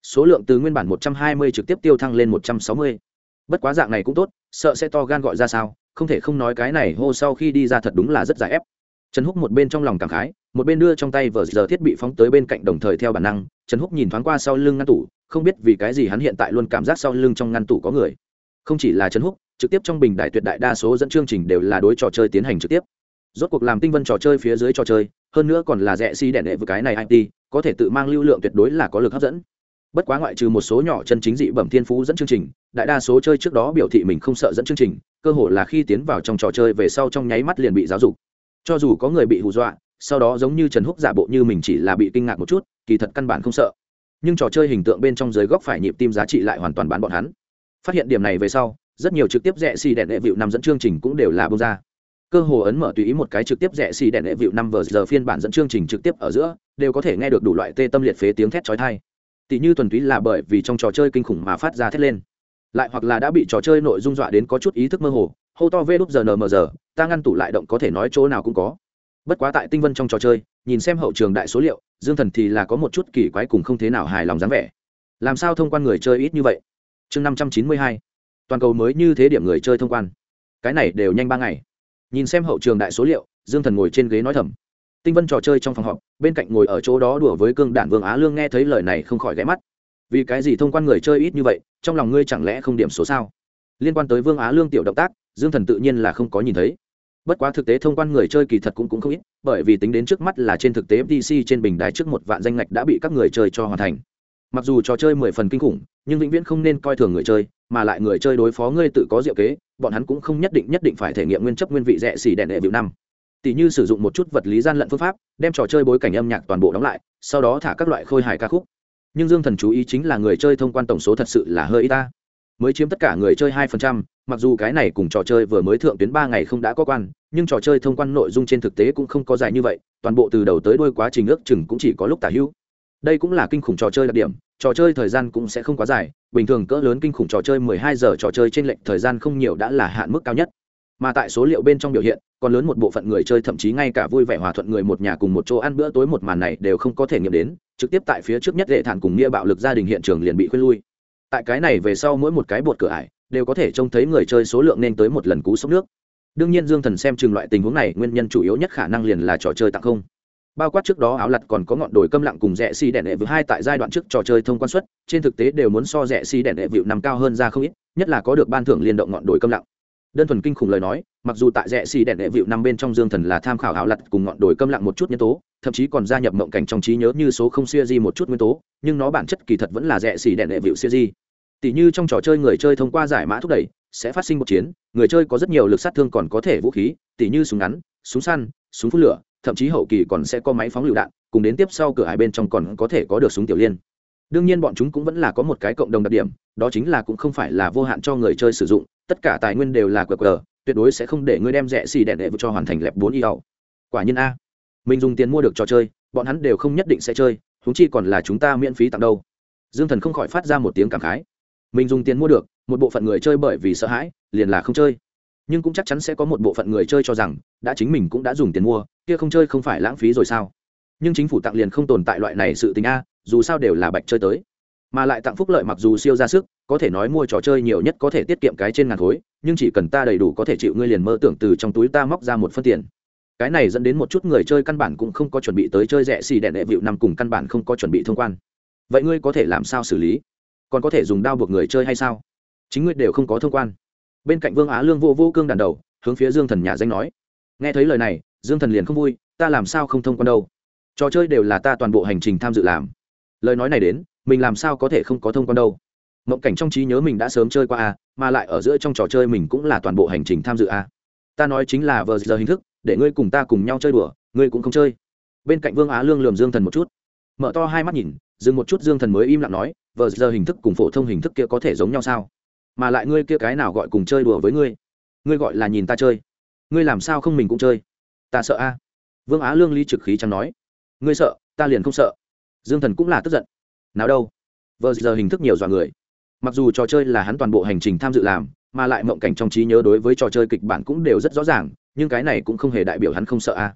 số lượng từ nguyên bản 120 trực tiếp tiêu thăng lên 160. bất quá dạng này cũng tốt, sợ sẽ to gan gọi ra sao, không thể không nói cái này hô sau khi đi ra thật đúng là rất giải ép trần húc một bên trong lòng cảm khái, một bên đưa trong tay vờ giờ thiết bị phóng tới bên cạnh đồng thời theo bản năng, trần húc nhìn thoáng qua sau lưng ngăn tủ, không biết vì cái gì hắn hiện tại luôn cảm giác sau lưng trong ngăn tủ có người. Không chỉ là trần húc, trực tiếp trong bình đại tuyệt đại đa số dẫn chương trình đều là đối trò chơi tiến hành trực tiếp. Rốt cuộc làm tinh vân trò chơi phía dưới trò chơi, hơn nữa còn là rẻ xi si đẻ đệ với cái này it có thể tự mang lưu lượng tuyệt đối là có lực hấp dẫn. Bất quá ngoại trừ một số nhỏ chân chính dị bẩm thiên phú dẫn chương trình, đại đa số chơi trước đó biểu thị mình không sợ dẫn chương trình, cơ hội là khi tiến vào trong trò chơi về sau trong nháy mắt liền bị giáo dục cho dù có người bị hù dọa, sau đó giống như trần húc giả bộ như mình chỉ là bị kinh ngạc một chút, kỳ thật căn bản không sợ. Nhưng trò chơi hình tượng bên trong giới góc phải nhịp tim giá trị lại hoàn toàn bán bọn hắn. Phát hiện điểm này về sau, rất nhiều trực tiếp rẻ xì đèn đệ vịu năm dẫn chương trình cũng đều là bông ra. Cơ hồ ấn mở tùy ý một cái trực tiếp rẻ xì đèn đệ vịu năm vờ giờ phiên bản dẫn chương trình trực tiếp ở giữa, đều có thể nghe được đủ loại tê tâm liệt phế tiếng thét chói tai. Tỷ như thuần túy là bởi vì trong trò chơi kinh khủng mà phát ra thét lên. Lại hoặc là đã bị trò chơi nội dung dọa đến có chút ý thức mơ hồ hô to vê đúp giờ nm giờ, ta ngăn tủ lại động có thể nói chỗ nào cũng có. Bất quá tại tinh vân trong trò chơi, nhìn xem hậu trường đại số liệu, dương thần thì là có một chút kỳ quái cùng không thế nào hài lòng dáng vẻ. Làm sao thông quan người chơi ít như vậy? Chương năm trăm chín mươi hai. Toàn cầu mới như thế điểm người chơi thông quan. Cái này đều nhanh ba ngày. Nhìn xem hậu trường đại số liệu, dương thần ngồi trên ghế nói thầm. Tinh vân trò chơi trong phòng họp, bên cạnh ngồi ở chỗ đó đùa với cương đản vương á lương nghe thấy lời này không khỏi ghé mắt. Vì cái gì thông quan người chơi ít như vậy, trong lòng ngươi chẳng lẽ không điểm số sao? Liên quan tới vương á lương tiểu động tác dương thần tự nhiên là không có nhìn thấy. Bất quá thực tế thông quan người chơi kỳ thật cũng cũng không ít, bởi vì tính đến trước mắt là trên thực tế fdc trên bình đài trước một vạn danh ngạch đã bị các người chơi cho hoàn thành. Mặc dù trò chơi mười phần kinh khủng, nhưng vĩnh viễn không nên coi thường người chơi, mà lại người chơi đối phó ngươi tự có diệu kế, bọn hắn cũng không nhất định nhất định phải thể nghiệm nguyên chấp nguyên vị rẻ xỉ đèn đệ vịu năm. Tỷ như sử dụng một chút vật lý gian lận phương pháp, đem trò chơi bối cảnh âm nhạc toàn bộ đóng lại, sau đó thả các loại khôi hài ca khúc. Nhưng dương thần chú ý chính là người chơi thông quan tổng số thật sự là hơi ít ta. Mới chiếm tất cả người chơi hai phần trăm mặc dù cái này cùng trò chơi vừa mới thượng tuyến ba ngày không đã có quan, nhưng trò chơi thông quan nội dung trên thực tế cũng không có dài như vậy, toàn bộ từ đầu tới đuôi quá trình ước chừng cũng chỉ có lúc tả hữu. Đây cũng là kinh khủng trò chơi đặc điểm, trò chơi thời gian cũng sẽ không quá dài, bình thường cỡ lớn kinh khủng trò chơi 12 giờ trò chơi trên lệnh thời gian không nhiều đã là hạn mức cao nhất. Mà tại số liệu bên trong biểu hiện, còn lớn một bộ phận người chơi thậm chí ngay cả vui vẻ hòa thuận người một nhà cùng một chỗ ăn bữa tối một màn này đều không có thể nghiệm đến, trực tiếp tại phía trước nhất lệ thản cùng nghĩa bạo lực gia đình hiện trường liền bị khuyên lui. Tại cái này về sau mỗi một cái bột cửa ải đều có thể trông thấy người chơi số lượng nên tới một lần cú sốc nước. Đương nhiên dương thần xem chừng loại tình huống này, nguyên nhân chủ yếu nhất khả năng liền là trò chơi tặng không. Bao quát trước đó áo lặt còn có ngọn đồi câm lặng cùng rẽ xi đèn đệ vự hai tại giai đoạn trước trò chơi thông quan suất, trên thực tế đều muốn so rẽ xi đèn đệ vự nằm cao hơn ra không ít, nhất là có được ban thưởng liên động ngọn đồi câm lặng. Đơn thuần kinh khủng lời nói, mặc dù tại rẽ xi đèn đệ vịu năm bên trong dương thần là tham khảo áo lặt cùng ngọn đồi câm lặng một chút nhân tố, thậm chí còn gia nhập mộng cảnh trong trí nhớ như số không xuya di một chút nguyên tố, nhưng nó bản chất kỳ thật vẫn là rẽ xi đèn đệ vịu xuya di tỷ như trong trò chơi người chơi thông qua giải mã thúc đẩy, sẽ phát sinh một chiến, người chơi có rất nhiều lực sát thương còn có thể vũ khí, tỉ như súng ngắn, súng săn, súng phun lửa, thậm chí hậu kỳ còn sẽ có máy phóng lựu đạn, cùng đến tiếp sau cửa hải bên trong còn có thể có được súng tiểu liên. Đương nhiên bọn chúng cũng vẫn là có một cái cộng đồng đặc điểm, đó chính là cũng không phải là vô hạn cho người chơi sử dụng, tất cả tài nguyên đều là qr tuyệt đối sẽ không để ngươi đem rẻ xì đèn đệ cho hoàn thành lẹp bốn y ẩu quả nhiên a, mình dùng tiền mua được trò chơi, bọn hắn đều không nhất định sẽ chơi húng chi còn là chúng ta miễn phí tặng đâu. Dương thần không khỏi phát ra một tiếng cảm khái mình dùng tiền mua được, một bộ phận người chơi bởi vì sợ hãi, liền là không chơi. Nhưng cũng chắc chắn sẽ có một bộ phận người chơi cho rằng, đã chính mình cũng đã dùng tiền mua, kia không chơi không phải lãng phí rồi sao? Nhưng chính phủ tặng liền không tồn tại loại này sự tình a, dù sao đều là bạch chơi tới. Mà lại tặng phúc lợi mặc dù siêu ra sức, có thể nói mua trò chơi nhiều nhất có thể tiết kiệm cái trên ngàn khối, nhưng chỉ cần ta đầy đủ có thể chịu ngươi liền mơ tưởng từ trong túi ta móc ra một phân tiền. Cái này dẫn đến một chút người chơi căn bản cũng không có chuẩn bị tới chơi rẻ xì đèn đệ vịu nằm cùng căn bản không có chuẩn bị thông quan. Vậy ngươi có thể làm sao xử lý? Còn có thể dùng đao buộc người chơi hay sao? Chính ngươi đều không có thông quan. Bên cạnh vương á lương vô vô cương đàn đầu, hướng phía dương thần nhà danh nói. Nghe thấy lời này, dương thần liền không vui, ta làm sao không thông quan đâu? Trò chơi đều là ta toàn bộ hành trình tham dự làm. Lời nói này đến, mình làm sao có thể không có thông quan đâu? Mộng cảnh trong trí nhớ mình đã sớm chơi qua a mà lại ở giữa trong trò chơi mình cũng là toàn bộ hành trình tham dự a ta nói chính là vờ giờ hình thức, để ngươi cùng ta cùng nhau chơi đùa, ngươi cũng không chơi. Bên cạnh vương á lương lườm dương thần một chút. Mở to hai mắt nhìn, dừng một chút dương thần mới im lặng nói vờ giờ hình thức cùng phổ thông hình thức kia có thể giống nhau sao? Mà lại ngươi kia cái nào gọi cùng chơi đùa với ngươi? Ngươi gọi là nhìn ta chơi. Ngươi làm sao không mình cũng chơi? Ta sợ a. Vương á lương ly trực khí chẳng nói. Ngươi sợ, ta liền không sợ. Dương thần cũng là tức giận. Nào đâu? Vờ giờ hình thức nhiều dọa người. Mặc dù trò chơi là hắn toàn bộ hành trình tham dự làm, mà lại mộng cảnh trong trí nhớ đối với trò chơi kịch bản cũng đều rất rõ ràng, nhưng cái này cũng không hề đại biểu hắn không sợ a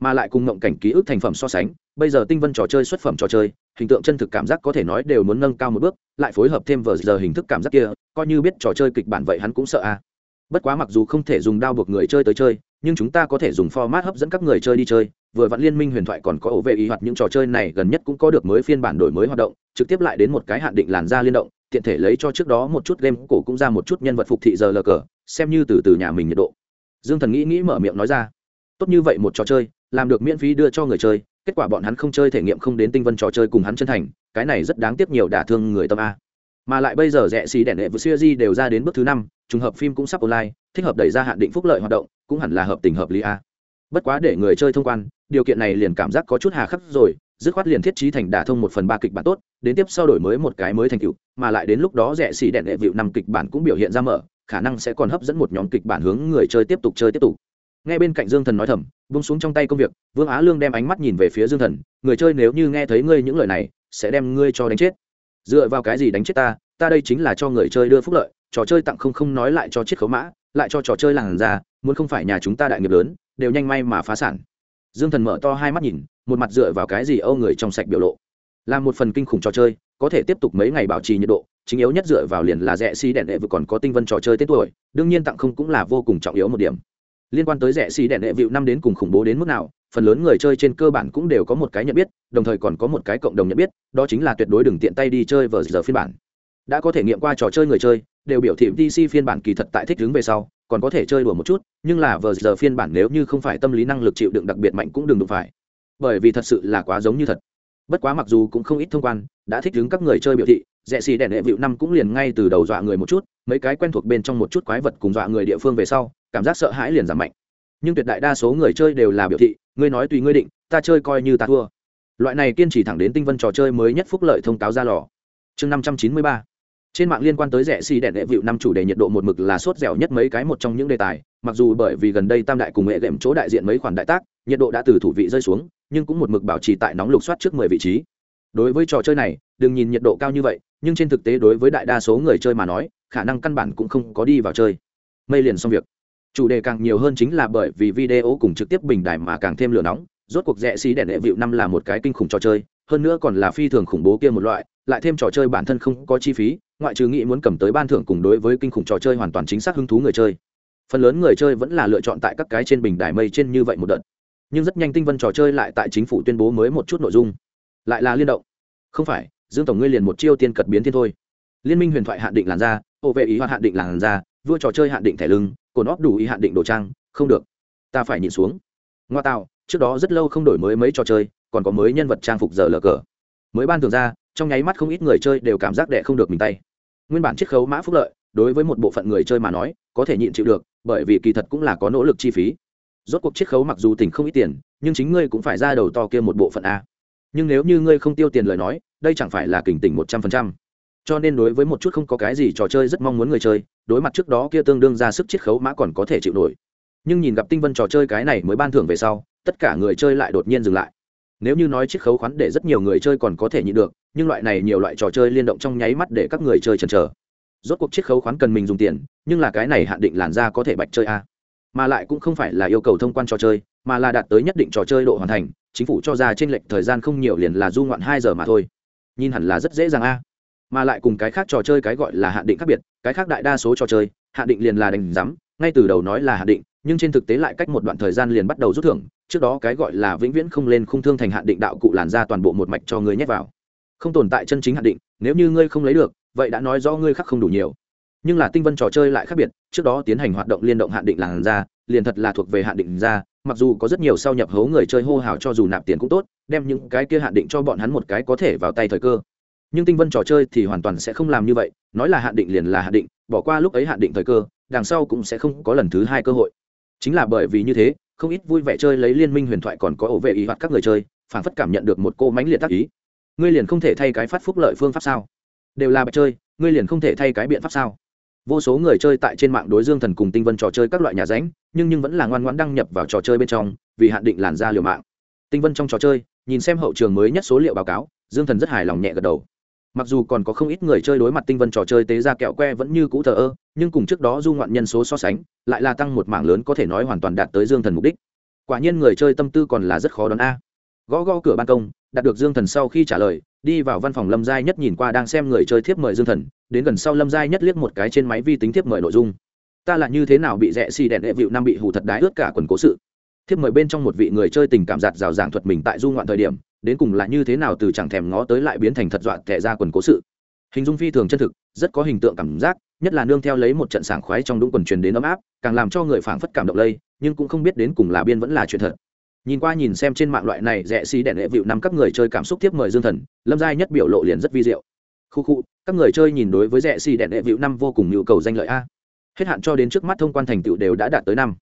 mà lại cùng ngộng cảnh ký ức thành phẩm so sánh, bây giờ tinh vân trò chơi xuất phẩm trò chơi, hình tượng chân thực cảm giác có thể nói đều muốn nâng cao một bước, lại phối hợp thêm vờ giờ hình thức cảm giác kia, coi như biết trò chơi kịch bản vậy hắn cũng sợ a. Bất quá mặc dù không thể dùng đao buộc người chơi tới chơi, nhưng chúng ta có thể dùng format hấp dẫn các người chơi đi chơi, vừa vặn liên minh huyền thoại còn có ổ vệ ý hoạt những trò chơi này gần nhất cũng có được mới phiên bản đổi mới hoạt động, trực tiếp lại đến một cái hạn định làn da liên động, tiện thể lấy cho trước đó một chút game cổ cũng ra một chút nhân vật phục thị giờ lờ cờ, xem như từ từ nhà mình nhiệt độ. Dương thần nghĩ nghĩ mở miệng nói ra tốt như vậy một trò chơi, làm được miễn phí đưa cho người chơi, kết quả bọn hắn không chơi thể nghiệm không đến tinh vân trò chơi cùng hắn chân thành, cái này rất đáng tiếc nhiều đả thương người tâm a. Mà lại bây giờ rẻ xì đèn đệ vừa siêu di đều ra đến bước thứ năm, trùng hợp phim cũng sắp online, thích hợp đẩy ra hạn định phúc lợi hoạt động, cũng hẳn là hợp tình hợp lý a. Bất quá để người chơi thông quan, điều kiện này liền cảm giác có chút hà khắc rồi, dứt khoát liền thiết trí thành đả thông một phần ba kịch bản tốt, đến tiếp sau đổi mới một cái mới thành cựu mà lại đến lúc đó rẻ xì đèn đệ vịu năm kịch bản cũng biểu hiện ra mở, khả năng sẽ còn hấp dẫn một nhóm kịch bản hướng người chơi tiếp tục chơi tiếp tục nghe bên cạnh dương thần nói thầm bung xuống trong tay công việc, vương á lương đem ánh mắt nhìn về phía dương thần, người chơi nếu như nghe thấy ngươi những lời này, sẽ đem ngươi cho đánh chết. Dựa vào cái gì đánh chết ta ta đây chính là cho người chơi đưa phúc lợi, trò chơi tặng không không nói lại cho chiếc khấu mã, lại cho trò chơi làng ra muốn không phải nhà chúng ta đại nghiệp lớn, đều nhanh may mà phá sản. Dương thần mở to hai mắt nhìn, một mặt dựa vào cái gì âu người trong sạch biểu lộ. Là một phần kinh khủng trò chơi, có thể tiếp tục mấy ngày bảo trì nhiệt độ, chính yếu nhất dựa vào liền là rẻ si đèn đệ vừa còn có tinh vân trò chơi tết tuổi, đương nhiên tặng không cũng là vô cùng trọng yếu một điểm liên quan tới rẻ xì đèn đệ vịu năm đến cùng khủng bố đến mức nào, phần lớn người chơi trên cơ bản cũng đều có một cái nhận biết, đồng thời còn có một cái cộng đồng nhận biết, đó chính là tuyệt đối đừng tiện tay đi chơi vờ giờ phiên bản. Đã có thể nghiệm qua trò chơi người chơi, đều biểu thị dc phiên bản kỳ thật tại thích đứng về sau, còn có thể chơi đùa một chút, nhưng là vờ giờ phiên bản nếu như không phải tâm lý năng lực chịu đựng đặc biệt mạnh cũng đừng đụng phải. Bởi vì thật sự là quá giống như thật. Bất quá mặc dù cũng không ít thông quan, đã thích đứng các người chơi biểu thị, rẻ xì đèn đệ vịu năm cũng liền ngay từ đầu dọa người một chút, mấy cái quen thuộc bên trong một chút quái vật cùng dọa người địa phương về sau cảm giác sợ hãi liền giảm mạnh. Nhưng tuyệt đại đa số người chơi đều là biểu thị, ngươi nói tùy ngươi định, ta chơi coi như ta thua. Loại này kiên trì thẳng đến tinh vân trò chơi mới nhất phúc lợi thông cáo ra lò. Chương năm trăm chín mươi ba. Trên mạng liên quan tới rẻ xì đèn đệ vịu năm chủ đề nhiệt độ một mực là sốt dẻo nhất mấy cái một trong những đề tài, mặc dù bởi vì gần đây tam đại cùng hệ đệm chỗ đại diện mấy khoản đại tác, nhiệt độ đã từ thủ vị rơi xuống, nhưng cũng một mực bảo trì tại nóng lục soát trước mười vị trí. Đối với trò chơi này, đừng nhìn nhiệt độ cao như vậy, nhưng trên thực tế đối với đại đa số người chơi mà nói, khả năng căn bản cũng không có đi vào chơi. Mây liền xong việc chủ đề càng nhiều hơn chính là bởi vì video cùng trực tiếp bình đài mà càng thêm lửa nóng, rốt cuộc rẽ xí đèn đệ vịu năm là một cái kinh khủng trò chơi, hơn nữa còn là phi thường khủng bố kia một loại, lại thêm trò chơi bản thân không có chi phí, ngoại trừ nghĩ muốn cầm tới ban thưởng cùng đối với kinh khủng trò chơi hoàn toàn chính xác hứng thú người chơi. Phần lớn người chơi vẫn là lựa chọn tại các cái trên bình đài mây trên như vậy một đợt. Nhưng rất nhanh tinh vân trò chơi lại tại chính phủ tuyên bố mới một chút nội dung. Lại là liên động. Không phải, dương tổng ngươi liền một chiêu tiên cật biến thiên thôi. Liên minh huyền thoại hạn định làn da hộ vệ ý hoạt hạn định làn da, vua trò chơi hạn định thẻ lưng cồn óp đủ ý hạn định đồ trang, không được. Ta phải nhìn xuống. Ngoa tạo, trước đó rất lâu không đổi mới mấy trò chơi, còn có mới nhân vật trang phục giờ lờ cờ. Mới ban thường ra, trong nháy mắt không ít người chơi đều cảm giác đẻ không được mình tay. Nguyên bản chiết khấu mã phúc lợi, đối với một bộ phận người chơi mà nói, có thể nhịn chịu được, bởi vì kỳ thật cũng là có nỗ lực chi phí. Rốt cuộc chiết khấu mặc dù tỉnh không ít tiền, nhưng chính ngươi cũng phải ra đầu to kia một bộ phận a. Nhưng nếu như ngươi không tiêu tiền lời nói, đây chẳng phải là kình tỉnh một trăm phần trăm cho nên đối với một chút không có cái gì trò chơi rất mong muốn người chơi, đối mặt trước đó kia tương đương ra sức chiết khấu mã còn có thể chịu nổi. Nhưng nhìn gặp tinh vân trò chơi cái này mới ban thưởng về sau, tất cả người chơi lại đột nhiên dừng lại. Nếu như nói chiết khấu khoán để rất nhiều người chơi còn có thể nhịn được, nhưng loại này nhiều loại trò chơi liên động trong nháy mắt để các người chơi chần chờ. Rốt cuộc chiết khấu khoán cần mình dùng tiền, nhưng là cái này hạn định làn ra có thể bạch chơi a. Mà lại cũng không phải là yêu cầu thông quan trò chơi, mà là đạt tới nhất định trò chơi độ hoàn thành, chính phủ cho ra trên lệch thời gian không nhiều liền là du ngoạn hai giờ mà thôi. Nhìn hẳn là rất dễ dàng a mà lại cùng cái khác trò chơi cái gọi là hạn định khác biệt, cái khác đại đa số trò chơi, hạn định liền là đánh giám ngay từ đầu nói là hạn định, nhưng trên thực tế lại cách một đoạn thời gian liền bắt đầu rút thưởng, trước đó cái gọi là vĩnh viễn không lên khung thương thành hạn định đạo cụ làn ra toàn bộ một mạch cho ngươi nhét vào. Không tồn tại chân chính hạn định, nếu như ngươi không lấy được, vậy đã nói rõ ngươi khắc không đủ nhiều. Nhưng là tinh vân trò chơi lại khác biệt, trước đó tiến hành hoạt động liên động hạn định làn ra, liền thật là thuộc về hạn định ra, mặc dù có rất nhiều sau nhập hố người chơi hô hào cho dù nạp tiền cũng tốt, đem những cái kia hạn định cho bọn hắn một cái có thể vào tay thời cơ nhưng tinh vân trò chơi thì hoàn toàn sẽ không làm như vậy, nói là hạn định liền là hạn định, bỏ qua lúc ấy hạn định thời cơ, đằng sau cũng sẽ không có lần thứ hai cơ hội. Chính là bởi vì như thế, không ít vui vẻ chơi lấy liên minh huyền thoại còn có ổ vệ ý hoạt các người chơi, phản phất cảm nhận được một cô mánh liệt tác ý. Ngươi liền không thể thay cái phát phúc lợi phương pháp sao? Đều là bài chơi, ngươi liền không thể thay cái biện pháp sao? Vô số người chơi tại trên mạng đối dương thần cùng tinh vân trò chơi các loại nhà ránh, nhưng nhưng vẫn là ngoan ngoãn đăng nhập vào trò chơi bên trong, vì hạn định làn ra liều mạng. Tinh vân trong trò chơi, nhìn xem hậu trường mới nhất số liệu báo cáo, dương thần rất hài lòng nhẹ gật đầu mặc dù còn có không ít người chơi đối mặt tinh vân trò chơi tế ra kẹo que vẫn như cũ thờ ơ, nhưng cùng trước đó du ngoạn nhân số so sánh, lại là tăng một mảng lớn có thể nói hoàn toàn đạt tới dương thần mục đích. Quả nhiên người chơi tâm tư còn là rất khó đón a. Gõ gõ cửa ban công, đạt được dương thần sau khi trả lời, đi vào văn phòng lâm giai nhất nhìn qua đang xem người chơi thiếp mời dương thần, đến gần sau lâm giai nhất liếc một cái trên máy vi tính thiếp mời nội dung. Ta là như thế nào bị rẽ xì đẹn đệ vịu năm bị hù thật đái ướt cả quần cố sự. Thiếp mời bên trong một vị người chơi tình cảm giạt rào giảng thuật mình tại du ngoạn thời điểm đến cùng là như thế nào từ chẳng thèm ngó tới lại biến thành thật dọa tệ ra quần cố sự. Hình dung phi thường chân thực, rất có hình tượng cảm giác, nhất là nương theo lấy một trận sảng khoái trong đúng quần truyền đến ấm áp, càng làm cho người phảng phất cảm động lây, nhưng cũng không biết đến cùng là biên vẫn là chuyện thật. Nhìn qua nhìn xem trên mạng loại này rẻ xi đèn lệ vịu năm các người chơi cảm xúc tiếp mời dương thần, lâm giai nhất biểu lộ liền rất vi diệu. Khu khu, các người chơi nhìn đối với rẻ xi đèn lệ vịu năm vô cùng nhu cầu danh lợi a. Hết hạn cho đến trước mắt thông quan thành tựu đều đã đạt tới năm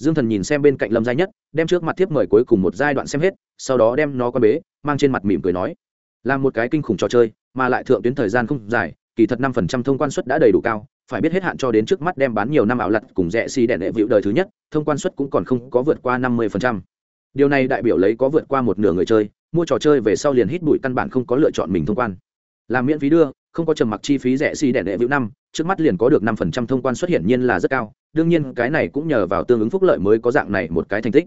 dương thần nhìn xem bên cạnh lâm giai nhất, đem trước mặt tiếp mời cuối cùng một giai đoạn xem hết, sau đó đem nó qua bế, mang trên mặt mỉm cười nói, là một cái kinh khủng trò chơi, mà lại thượng tuyến thời gian không dài, kỳ thật năm phần trăm thông quan suất đã đầy đủ cao, phải biết hết hạn cho đến trước mắt đem bán nhiều năm ảo lặt cùng rẻ xì đèn đệ vịu đời thứ nhất, thông quan suất cũng còn không có vượt qua năm mươi phần trăm. Điều này đại biểu lấy có vượt qua một nửa người chơi, mua trò chơi về sau liền hít bụi căn bản không có lựa chọn mình thông quan. Làm miễn phí đưa không có trầm mặc chi phí rẻ xi đẻ đệ vĩu năm trước mắt liền có được năm phần trăm thông quan xuất hiện nhiên là rất cao đương nhiên cái này cũng nhờ vào tương ứng phúc lợi mới có dạng này một cái thành tích.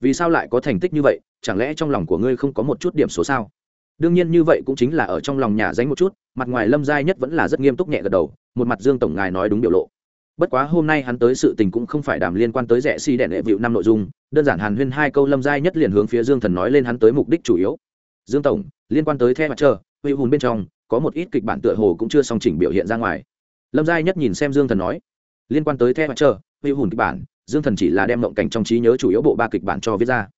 Vì sao lại có thành tích như vậy chẳng lẽ trong lòng của ngươi không có một chút điểm số sao? Đương nhiên như vậy cũng chính là ở trong lòng nhà danh một chút mặt ngoài lâm giai nhất vẫn là rất nghiêm túc nhẹ gật đầu một mặt dương tổng ngài nói đúng biểu lộ. Bất quá hôm nay hắn tới sự tình cũng không phải đàm liên quan tới rẻ xi si đèn đệ vịu năm nội dung đơn giản hàn huyên hai câu lâm giai nhất liền hướng phía dương thần nói lên hắn tới mục đích chủ yếu. Dương tổng liên quan tới the mặt trời, hữu hùn bên trong có một ít kịch bản tựa hồ cũng chưa song chỉnh biểu hiện ra ngoài. Lâm giai nhất nhìn xem dương thần nói, liên quan tới the mặt trơ hữu hùn kịch bản, dương thần chỉ là đem mộng cảnh trong trí nhớ chủ yếu bộ ba kịch bản cho viết ra.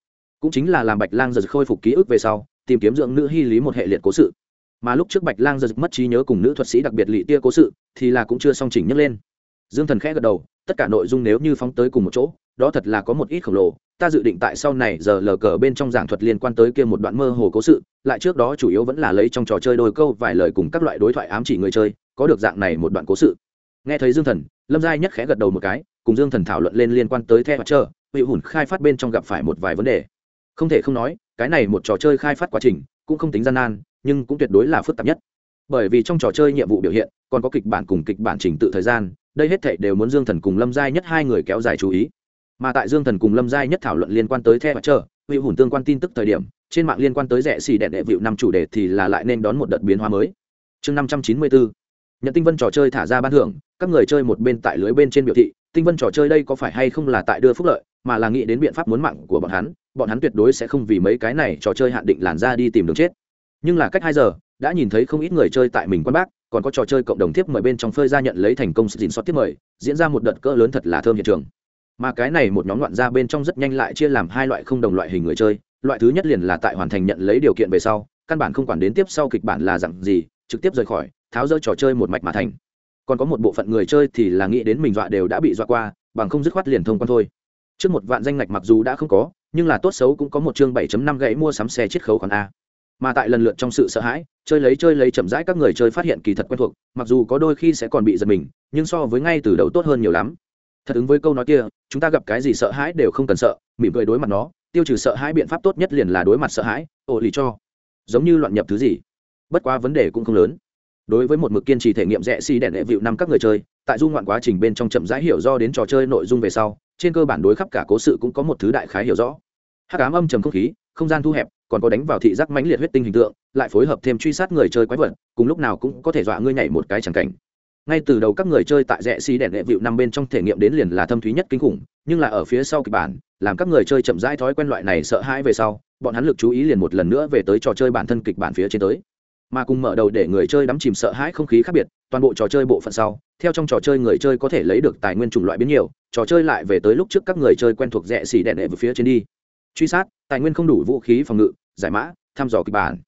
Cũng chính là làm bạch lang giật khôi phục ký ức về sau, tìm kiếm dưỡng nữ hy lý một hệ liệt cố sự. Mà lúc trước bạch lang giật mất trí nhớ cùng nữ thuật sĩ đặc biệt lị tia cố sự, thì là cũng chưa song chỉnh nhấc lên. Dương thần khẽ gật đầu tất cả nội dung nếu như phóng tới cùng một chỗ, đó thật là có một ít khổng lồ. Ta dự định tại sau này giờ lờ cờ bên trong giảng thuật liên quan tới kia một đoạn mơ hồ cố sự, lại trước đó chủ yếu vẫn là lấy trong trò chơi đôi câu vài lời cùng các loại đối thoại ám chỉ người chơi, có được dạng này một đoạn cố sự. Nghe thấy dương thần, lâm giai nhất khẽ gật đầu một cái, cùng dương thần thảo luận lên liên quan tới the mặt trơ bị hùn khai phát bên trong gặp phải một vài vấn đề. Không thể không nói, cái này một trò chơi khai phát quá trình cũng không tính gian nan, nhưng cũng tuyệt đối là phức tạp nhất. Bởi vì trong trò chơi nhiệm vụ biểu hiện, còn có kịch bản cùng kịch bản trình tự thời gian đây hết thảy đều muốn dương thần cùng lâm giai nhất hai người kéo dài chú ý. Mà tại dương thần cùng lâm giai nhất thảo luận liên quan tới the và chờ hữu hồn tương quan tin tức thời điểm, trên mạng liên quan tới rẻ xì đẻ đệ vịu năm chủ đề thì là lại nên đón một đợt biến hóa mới. Chương năm trăm chín mươi bốn nhận tinh vân trò chơi thả ra ban thưởng, các người chơi một bên tại lưới bên trên biểu thị, tinh vân trò chơi đây có phải hay không là tại đưa phúc lợi, mà là nghĩ đến biện pháp muốn mạng của bọn hắn bọn hắn tuyệt đối sẽ không vì mấy cái này trò chơi hạn định làn ra đi tìm đường chết. Nhưng là cách hai giờ, đã nhìn thấy không ít người chơi tại mình quan bác còn có trò chơi cộng đồng tiếp mời bên trong phơi ra nhận lấy thành công sự dình xót tiếp mời, diễn ra một đợt cỡ lớn thật là thơm hiện trường. Mà cái này một nhóm loạn ra bên trong rất nhanh lại chia làm hai loại không đồng loại hình người chơi, loại thứ nhất liền là tại hoàn thành nhận lấy điều kiện về sau, căn bản không quản đến tiếp sau kịch bản là dặn gì, trực tiếp rời khỏi, tháo rỡ trò chơi một mạch mà thành. Còn có một bộ phận người chơi thì là nghĩ đến mình dọa đều đã bị dọa qua, bằng không dứt khoát liền thông quan thôi. Trước một vạn danh ngạch mặc dù đã không có, nhưng là tốt xấu cũng có một chương 7.5 gãy mua sắm xe chiết khấu khoản a mà tại lần lượt trong sự sợ hãi, chơi lấy chơi lấy chậm rãi các người chơi phát hiện kỳ thật quen thuộc, mặc dù có đôi khi sẽ còn bị giật mình, nhưng so với ngay từ đầu tốt hơn nhiều lắm. Thật ứng với câu nói kia, chúng ta gặp cái gì sợ hãi đều không cần sợ, mỉm cười đối mặt nó, tiêu trừ sợ hãi biện pháp tốt nhất liền là đối mặt sợ hãi, ổ lì cho. Giống như loạn nhập thứ gì. Bất quá vấn đề cũng không lớn. Đối với một mực kiên trì thể nghiệm rẽ xi đèn đệ vịu năm các người chơi, tại dung ngoạn quá trình bên trong chậm rãi hiểu do đến trò chơi nội dung về sau, trên cơ bản đối khắp cả cố sự cũng có một thứ đại khái hiểu rõ. Hắc ám âm trầm không khí, không gian thu hẹp còn có đánh vào thị giác mãnh liệt huyết tinh hình tượng, lại phối hợp thêm truy sát người chơi quái vật, cùng lúc nào cũng có thể dọa ngươi nhảy một cái chẳng cảnh. Ngay từ đầu các người chơi tại rẽ xi đèn đệ vịu năm bên trong thể nghiệm đến liền là thâm thúy nhất kinh khủng, nhưng là ở phía sau kịch bản, làm các người chơi chậm rãi thói quen loại này sợ hãi về sau, bọn hắn lực chú ý liền một lần nữa về tới trò chơi bản thân kịch bản phía trên tới. Mà cùng mở đầu để người chơi đắm chìm sợ hãi không khí khác biệt, toàn bộ trò chơi bộ phận sau, theo trong trò chơi người chơi có thể lấy được tài nguyên chủng loại biến nhiều, trò chơi lại về tới lúc trước các người chơi quen thuộc rẽ xỉ đèn đệ về phía trên đi truy sát, tài nguyên không đủ vũ khí phòng ngự, giải mã, thăm dò kịch bản.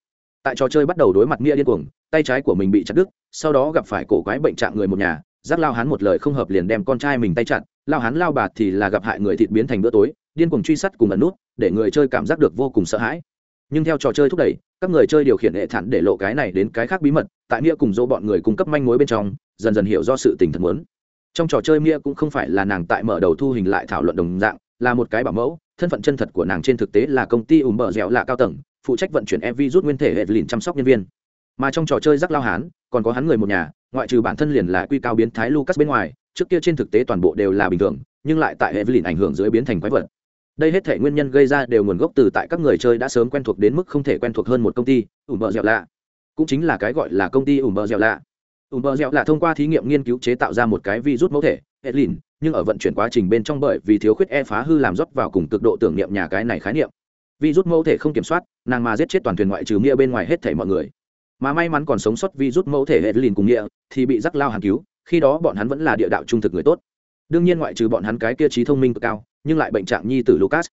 Tại trò chơi bắt đầu đối mặt nghĩa điên cuồng, tay trái của mình bị chặt đứt, sau đó gặp phải cổ quái bệnh trạng người một nhà, giác lao hán một lời không hợp liền đem con trai mình tay chặn lao hán lao bạt thì là gặp hại người thịt biến thành bữa tối, điên cuồng truy sát cùng ẩn nút, để người chơi cảm giác được vô cùng sợ hãi. Nhưng theo trò chơi thúc đẩy, các người chơi điều khiển hệ thản để lộ cái này đến cái khác bí mật, tại nghĩa cùng dỗ bọn người cung cấp manh mối bên trong, dần dần hiểu do sự tình thật muốn. Trong trò chơi nghĩa cũng không phải là nàng tại mở đầu thu hình lại thảo luận đồng dạng, là một cái bảo mẫu thân phận chân thật của nàng trên thực tế là công ty ùm bờ dẻo lạ cao tầng, phụ trách vận chuyển ev rút nguyên thể hệ lìn chăm sóc nhân viên. Mà trong trò chơi rắc lao hán, còn có hắn người một nhà, ngoại trừ bản thân liền là quy cao biến thái lucas bên ngoài, trước kia trên thực tế toàn bộ đều là bình thường, nhưng lại tại hệ lìn ảnh hưởng dưới biến thành quái vật. Đây hết thể nguyên nhân gây ra đều nguồn gốc từ tại các người chơi đã sớm quen thuộc đến mức không thể quen thuộc hơn một công ty ủ bờ dẻo lạ. Cũng chính là cái gọi là công ty ủ bờ dẻo lạ ủ bờ dẻo lạ thông qua thí nghiệm nghiên cứu chế tạo ra một cái virus mẫu thể, edlin, nhưng ở vận chuyển quá trình bên trong bởi vì thiếu khuyết e phá hư làm rót vào cùng cực độ tưởng niệm nhà cái này khái niệm. Virus mẫu thể không kiểm soát, nàng mà giết chết toàn thuyền ngoại trừ nghĩa bên ngoài hết thể mọi người. Mà may mắn còn sống sót virus mẫu thể edlin cùng nghĩa, thì bị rắc lao hàn cứu, khi đó bọn hắn vẫn là địa đạo trung thực người tốt. Đương nhiên ngoại trừ bọn hắn cái kia trí thông minh cực cao, nhưng lại bệnh trạng nhi tử lucas.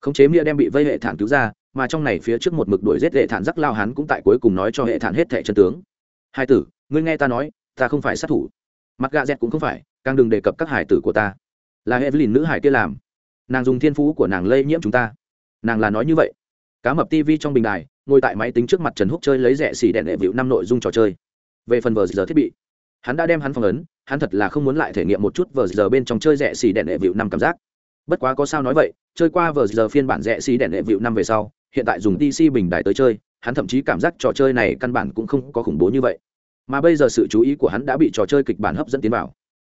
Khống chế nghĩa đem bị vây hệ thản cứu ra, mà trong này phía trước một mực đuổi giết hệ thản rắc lao hắn cũng tại cuối cùng nói cho hệ thản hết thẻ chân tướng. Hai tử ngươi nghe ta nói, ta không phải sát thủ. Mặt gà dẹt cũng không phải, càng đừng đề cập các hải tử của ta. Là evelyn nữ hải kia làm. Nàng dùng thiên phú của nàng lây nhiễm chúng ta. Nàng là nói như vậy. Cá mập tv trong bình đài, ngồi tại máy tính trước mặt trần húc chơi lấy rẻ xỉ đèn đệ vịu năm nội dung trò chơi. Về phần vờ giờ thiết bị, hắn đã đem hắn phong ấn hắn thật là không muốn lại thể nghiệm một chút vờ giờ bên trong chơi rẻ xỉ đèn đệ vịu năm cảm giác. Bất quá có sao nói vậy, chơi qua vờ giờ phiên bản rẻ xỉ đèn đệ vịu năm về sau, hiện tại dùng dc bình đài tới chơi, hắn thậm chí cảm giác trò chơi này căn bản cũng không có khủng bố như vậy mà bây giờ sự chú ý của hắn đã bị trò chơi kịch bản hấp dẫn tiến vào.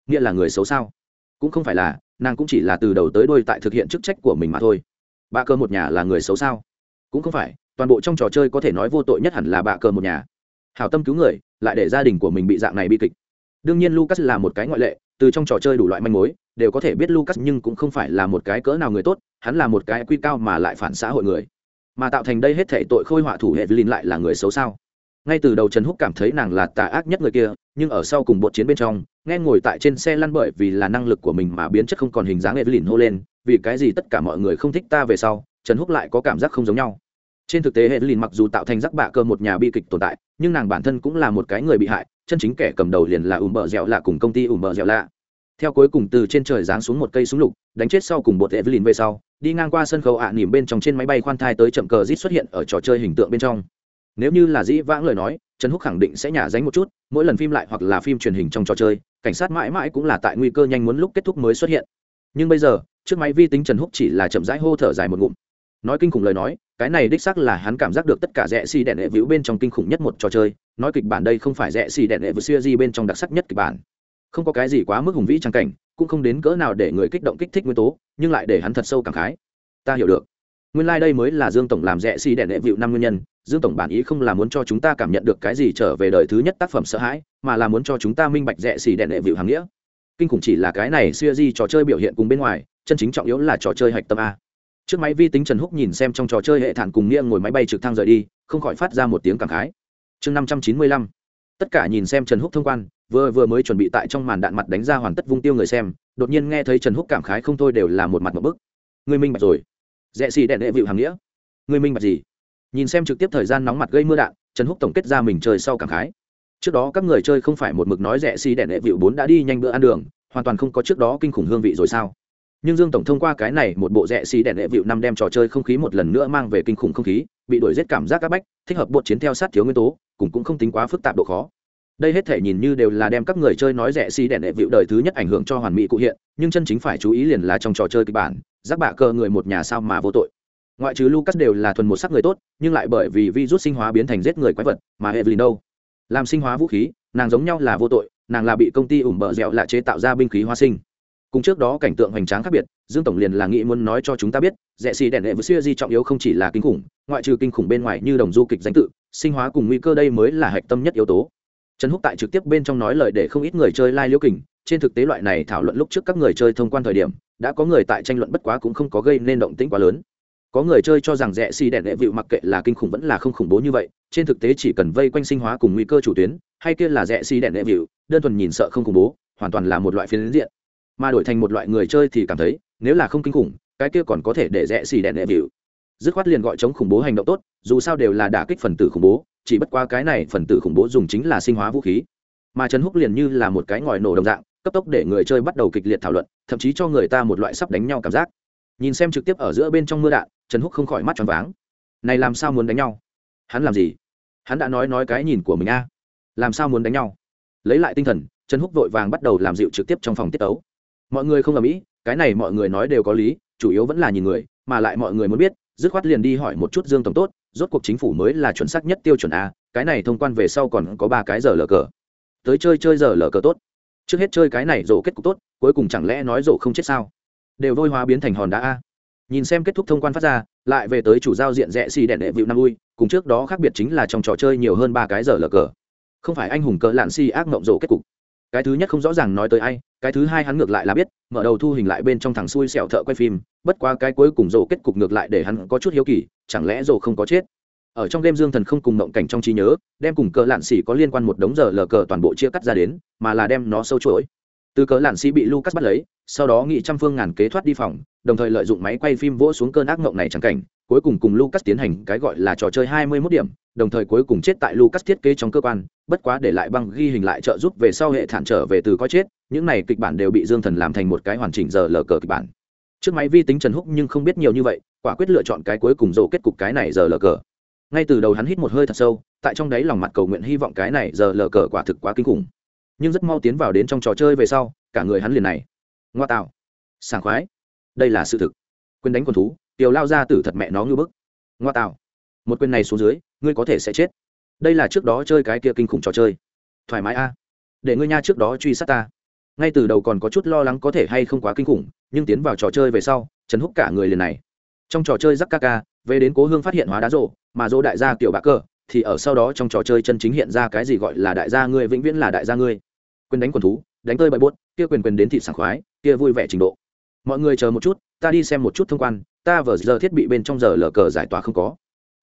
Nghĩa là người xấu sao? Cũng không phải là, nàng cũng chỉ là từ đầu tới đôi tại thực hiện chức trách của mình mà thôi. Bà cơ một nhà là người xấu sao? Cũng không phải, toàn bộ trong trò chơi có thể nói vô tội nhất hẳn là bà cơ một nhà. Hào tâm cứu người, lại để gia đình của mình bị dạng này bi kịch. Đương nhiên lucas là một cái ngoại lệ, từ trong trò chơi đủ loại manh mối, đều có thể biết lucas nhưng cũng không phải là một cái cỡ nào người tốt, hắn là một cái quy cao mà lại phản xã hội người. Mà tạo thành đây hết thể tội khôi họa thủ hệ linh lại là người xấu sao? Ngay từ đầu trần húc cảm thấy nàng là tà ác nhất người kia, nhưng ở sau cùng bộ chiến bên trong, nghe ngồi tại trên xe lăn bởi vì là năng lực của mình mà biến chất không còn hình dáng evelyn hô lên, vì cái gì tất cả mọi người không thích ta về sau? Trần húc lại có cảm giác không giống nhau. Trên thực tế evelyn mặc dù tạo thành rắc bạ cơ một nhà bi kịch tồn tại, nhưng nàng bản thân cũng là một cái người bị hại, chân chính kẻ cầm đầu liền là ùm bờ dẻo lạ cùng công ty ùm bờ dẻo lạ. Theo cuối cùng từ trên trời giáng xuống một cây súng lục, đánh chết sau cùng bột evelyn về sau, đi ngang qua sân khấu ạ nỉm bên trong trên máy bay khoan thai tới chậm cờ rít xuất hiện ở trò chơi hình tượng bên trong nếu như là dĩ vãng lời nói, trần húc khẳng định sẽ nhả dánh một chút, mỗi lần phim lại hoặc là phim truyền hình trong trò chơi, cảnh sát mãi mãi cũng là tại nguy cơ nhanh muốn lúc kết thúc mới xuất hiện. Nhưng bây giờ, trước máy vi tính trần húc chỉ là chậm rãi hô thở dài một ngụm. Nói kinh khủng lời nói, cái này đích xác là hắn cảm giác được tất cả rẽ xì đèn đệ vĩu bên trong kinh khủng nhất một trò chơi. Nói kịch bản đây không phải rẽ xì đèn đệ vĩu xưa di bên trong đặc sắc nhất kịch bản. Không có cái gì quá mức hùng vĩ trang cảnh, cũng không đến cỡ nào để người kích động kích thích nguyên tố, nhưng lại để hắn thật sâu cảm khái. Ta hiểu được nguyên lai、like、đây mới là dương tổng làm rẽ xì đèn đệ vịu năm nguyên nhân, dương tổng bản ý không là muốn cho chúng ta cảm nhận được cái gì trở về đời thứ nhất tác phẩm sợ hãi, mà là muốn cho chúng ta minh bạch rẽ xì đèn đệ vịu hàng nghĩa. Kinh khủng chỉ là cái này xuya di trò chơi biểu hiện cùng bên ngoài, chân chính trọng yếu là trò chơi hạch tâm a. Trước máy vi tính trần húc nhìn xem trong trò chơi hệ thản cùng nghĩa ngồi máy bay trực thăng rời đi, không khỏi phát ra một tiếng cảm khái. Chương năm trăm chín mươi lăm. Tất cả nhìn xem trần húc thông quan, vừa vừa mới chuẩn bị tại trong màn đạn mặt đánh ra hoàn tất vung tiêu người xem, đột nhiên nghe thấy trần húc cảm khái không thôi đều là một mặt một bức. Người minh bạch rồi rẽ xì đèn đệ vịu hàng nghĩa. Người minh bạch gì? Nhìn xem trực tiếp thời gian nóng mặt gây mưa đạn, trần húc tổng kết ra mình chơi sau cảm khái. Trước đó các người chơi không phải một mực nói rẻ xì đèn đệ vịu bốn đã đi nhanh bữa ăn đường, hoàn toàn không có trước đó kinh khủng hương vị rồi sao? Nhưng dương tổng thông qua cái này một bộ rẻ xì đèn đệ vịu năm đem trò chơi không khí một lần nữa mang về kinh khủng không khí, bị đuổi giết cảm giác các bách, thích hợp bột chiến theo sát thiếu nguyên tố cũng cũng không tính quá phức tạp độ khó đây hết thể nhìn như đều là đem các người chơi nói rẻ xì đèn đệ vịu đời thứ nhất ảnh hưởng cho hoàn mỹ cụ hiện, nhưng chân chính phải chú ý liền là trong trò chơi kịch bản, giác bạ cơ người một nhà sao mà vô tội. Ngoại trừ lucas đều là thuần một sắc người tốt, nhưng lại bởi vì virus sinh hóa biến thành giết người quái vật mà evelyn đâu. Làm sinh hóa vũ khí, nàng giống nhau là vô tội, nàng là bị công ty ủng bợ dẻo lạ chế tạo ra binh khí hóa sinh. Cùng trước đó cảnh tượng hoành tráng khác biệt, dương tổng liền là nghĩ muốn nói cho chúng ta biết, rẻ xì đèn đệ với siêu di trọng yếu không chỉ là kinh khủng, ngoại trừ kinh khủng bên ngoài như đồng du kịch danh tự, sinh hóa cùng nguy cơ đây mới là hạch tâm nhất yếu tố trần húc tại trực tiếp bên trong nói lời để không ít người chơi lai、like、liễu kình. Trên thực tế loại này thảo luận lúc trước các người chơi thông quan thời điểm, đã có người tại tranh luận bất quá cũng không có gây nên động tĩnh quá lớn. Có người chơi cho rằng rẽ xì đèn đệ vịu mặc kệ là kinh khủng vẫn là không khủng bố như vậy, trên thực tế chỉ cần vây quanh sinh hóa cùng nguy cơ chủ tuyến, hay kia là rẽ xì đèn đệ vịu, đơn thuần nhìn sợ không khủng bố, hoàn toàn là một loại phiến diện. Mà đổi thành một loại người chơi thì cảm thấy, nếu là không kinh khủng, cái kia còn có thể để rẽ xì đèn đệ vịu. Dứt khoát liền gọi chống khủng bố hành động tốt, dù sao đều là đả kích phần tử khủng bố chỉ bất qua cái này phần tử khủng bố dùng chính là sinh hóa vũ khí. Mà trần húc liền như là một cái ngòi nổ đồng dạng, cấp tốc để người chơi bắt đầu kịch liệt thảo luận, thậm chí cho người ta một loại sắp đánh nhau cảm giác. Nhìn xem trực tiếp ở giữa bên trong mưa đạn, trần húc không khỏi mắt tròn váng. Này làm sao muốn đánh nhau? Hắn làm gì? Hắn đã nói nói cái nhìn của mình a. Làm sao muốn đánh nhau? Lấy lại tinh thần, trần húc vội vàng bắt đầu làm dịu trực tiếp trong phòng tiết tấu. Mọi người không làm ý cái này mọi người nói đều có lý, chủ yếu vẫn là nhìn người, mà lại mọi người muốn biết dứt khoát liền đi hỏi một chút dương tổng tốt, rốt cuộc chính phủ mới là chuẩn xác nhất tiêu chuẩn a, cái này thông quan về sau còn có ba cái giờ lờ cờ. Tới chơi chơi giờ lờ cờ tốt. Trước hết chơi cái này rổ kết cục tốt, cuối cùng chẳng lẽ nói rổ không chết sao? Đều vôi hóa biến thành hòn đá a. Nhìn xem kết thúc thông quan phát ra, lại về tới chủ giao diện rẽ xì đèn đệ vịu năm ui, cùng trước đó khác biệt chính là trong trò chơi nhiều hơn ba cái giờ lờ cờ. Không phải anh hùng cờ lạn xì ác mộng rổ kết cục cái thứ nhất không rõ ràng nói tới ai, cái thứ hai hắn ngược lại là biết, mở đầu thu hình lại bên trong thằng xui xẹo thợ quay phim, bất qua cái cuối cùng rổ kết cục ngược lại để hắn có chút hiếu kỳ, chẳng lẽ rổ không có chết? Ở trong đêm dương thần không cùng mộng cảnh trong trí nhớ, đem cùng cờ lạn xỉ có liên quan một đống giờ lờ cờ toàn bộ chia cắt ra đến, mà là đem nó sâu chuỗi. Từ cờ lạn xỉ bị lucas bắt lấy, sau đó nghị trăm phương ngàn kế thoát đi phòng, đồng thời lợi dụng máy quay phim vỗ xuống cơn ác mộng này chẳng cảnh, cuối cùng cùng lucas tiến hành cái gọi là trò chơi hai mươi 21 điểm đồng thời cuối cùng chết tại lucas thiết kế trong cơ quan, bất quá để lại băng ghi hình lại trợ giúp về sau hệ thản trở về từ có chết, những này kịch bản đều bị dương thần làm thành một cái hoàn chỉnh giờ lờ cờ kịch bản. Trước máy vi tính trần húc nhưng không biết nhiều như vậy, quả quyết lựa chọn cái cuối cùng rộ kết cục cái này giờ lờ cờ. Ngay từ đầu hắn hít một hơi thật sâu, tại trong đáy lòng mặt cầu nguyện hy vọng cái này giờ lờ cờ quả thực quá kinh khủng. Nhưng rất mau tiến vào đến trong trò chơi về sau, cả người hắn liền này. Ngoa tạo. Sảng khoái. Đây là sự thực. Quyền đánh quần thú, tiểu lao ra tử thật mẹ nó ngư bức. Ngoa tạo. Một quyền này xuống dưới ngươi có thể sẽ chết. Đây là trước đó chơi cái kia kinh khủng trò chơi. Thoải mái a. Để ngươi nha trước đó truy sát ta. Ngay từ đầu còn có chút lo lắng có thể hay không quá kinh khủng, nhưng tiến vào trò chơi về sau, chấn hút cả người liền này. Trong trò chơi giắc ca ca, về đến cố hương phát hiện hóa đá rộ, mà dỗ đại gia kiểu bạc cơ thì ở sau đó trong trò chơi chân chính hiện ra cái gì gọi là đại gia ngươi vĩnh viễn là đại gia ngươi. Quyền đánh quần thú, đánh tơi bậy bốt kia quyền quyền đến thị sảng khoái, kia vui vẻ trình độ. Mọi người chờ một chút, ta đi xem một chút thông quan, ta vờ giờ thiết bị bên trong giờ lờ cờ giải tỏa không có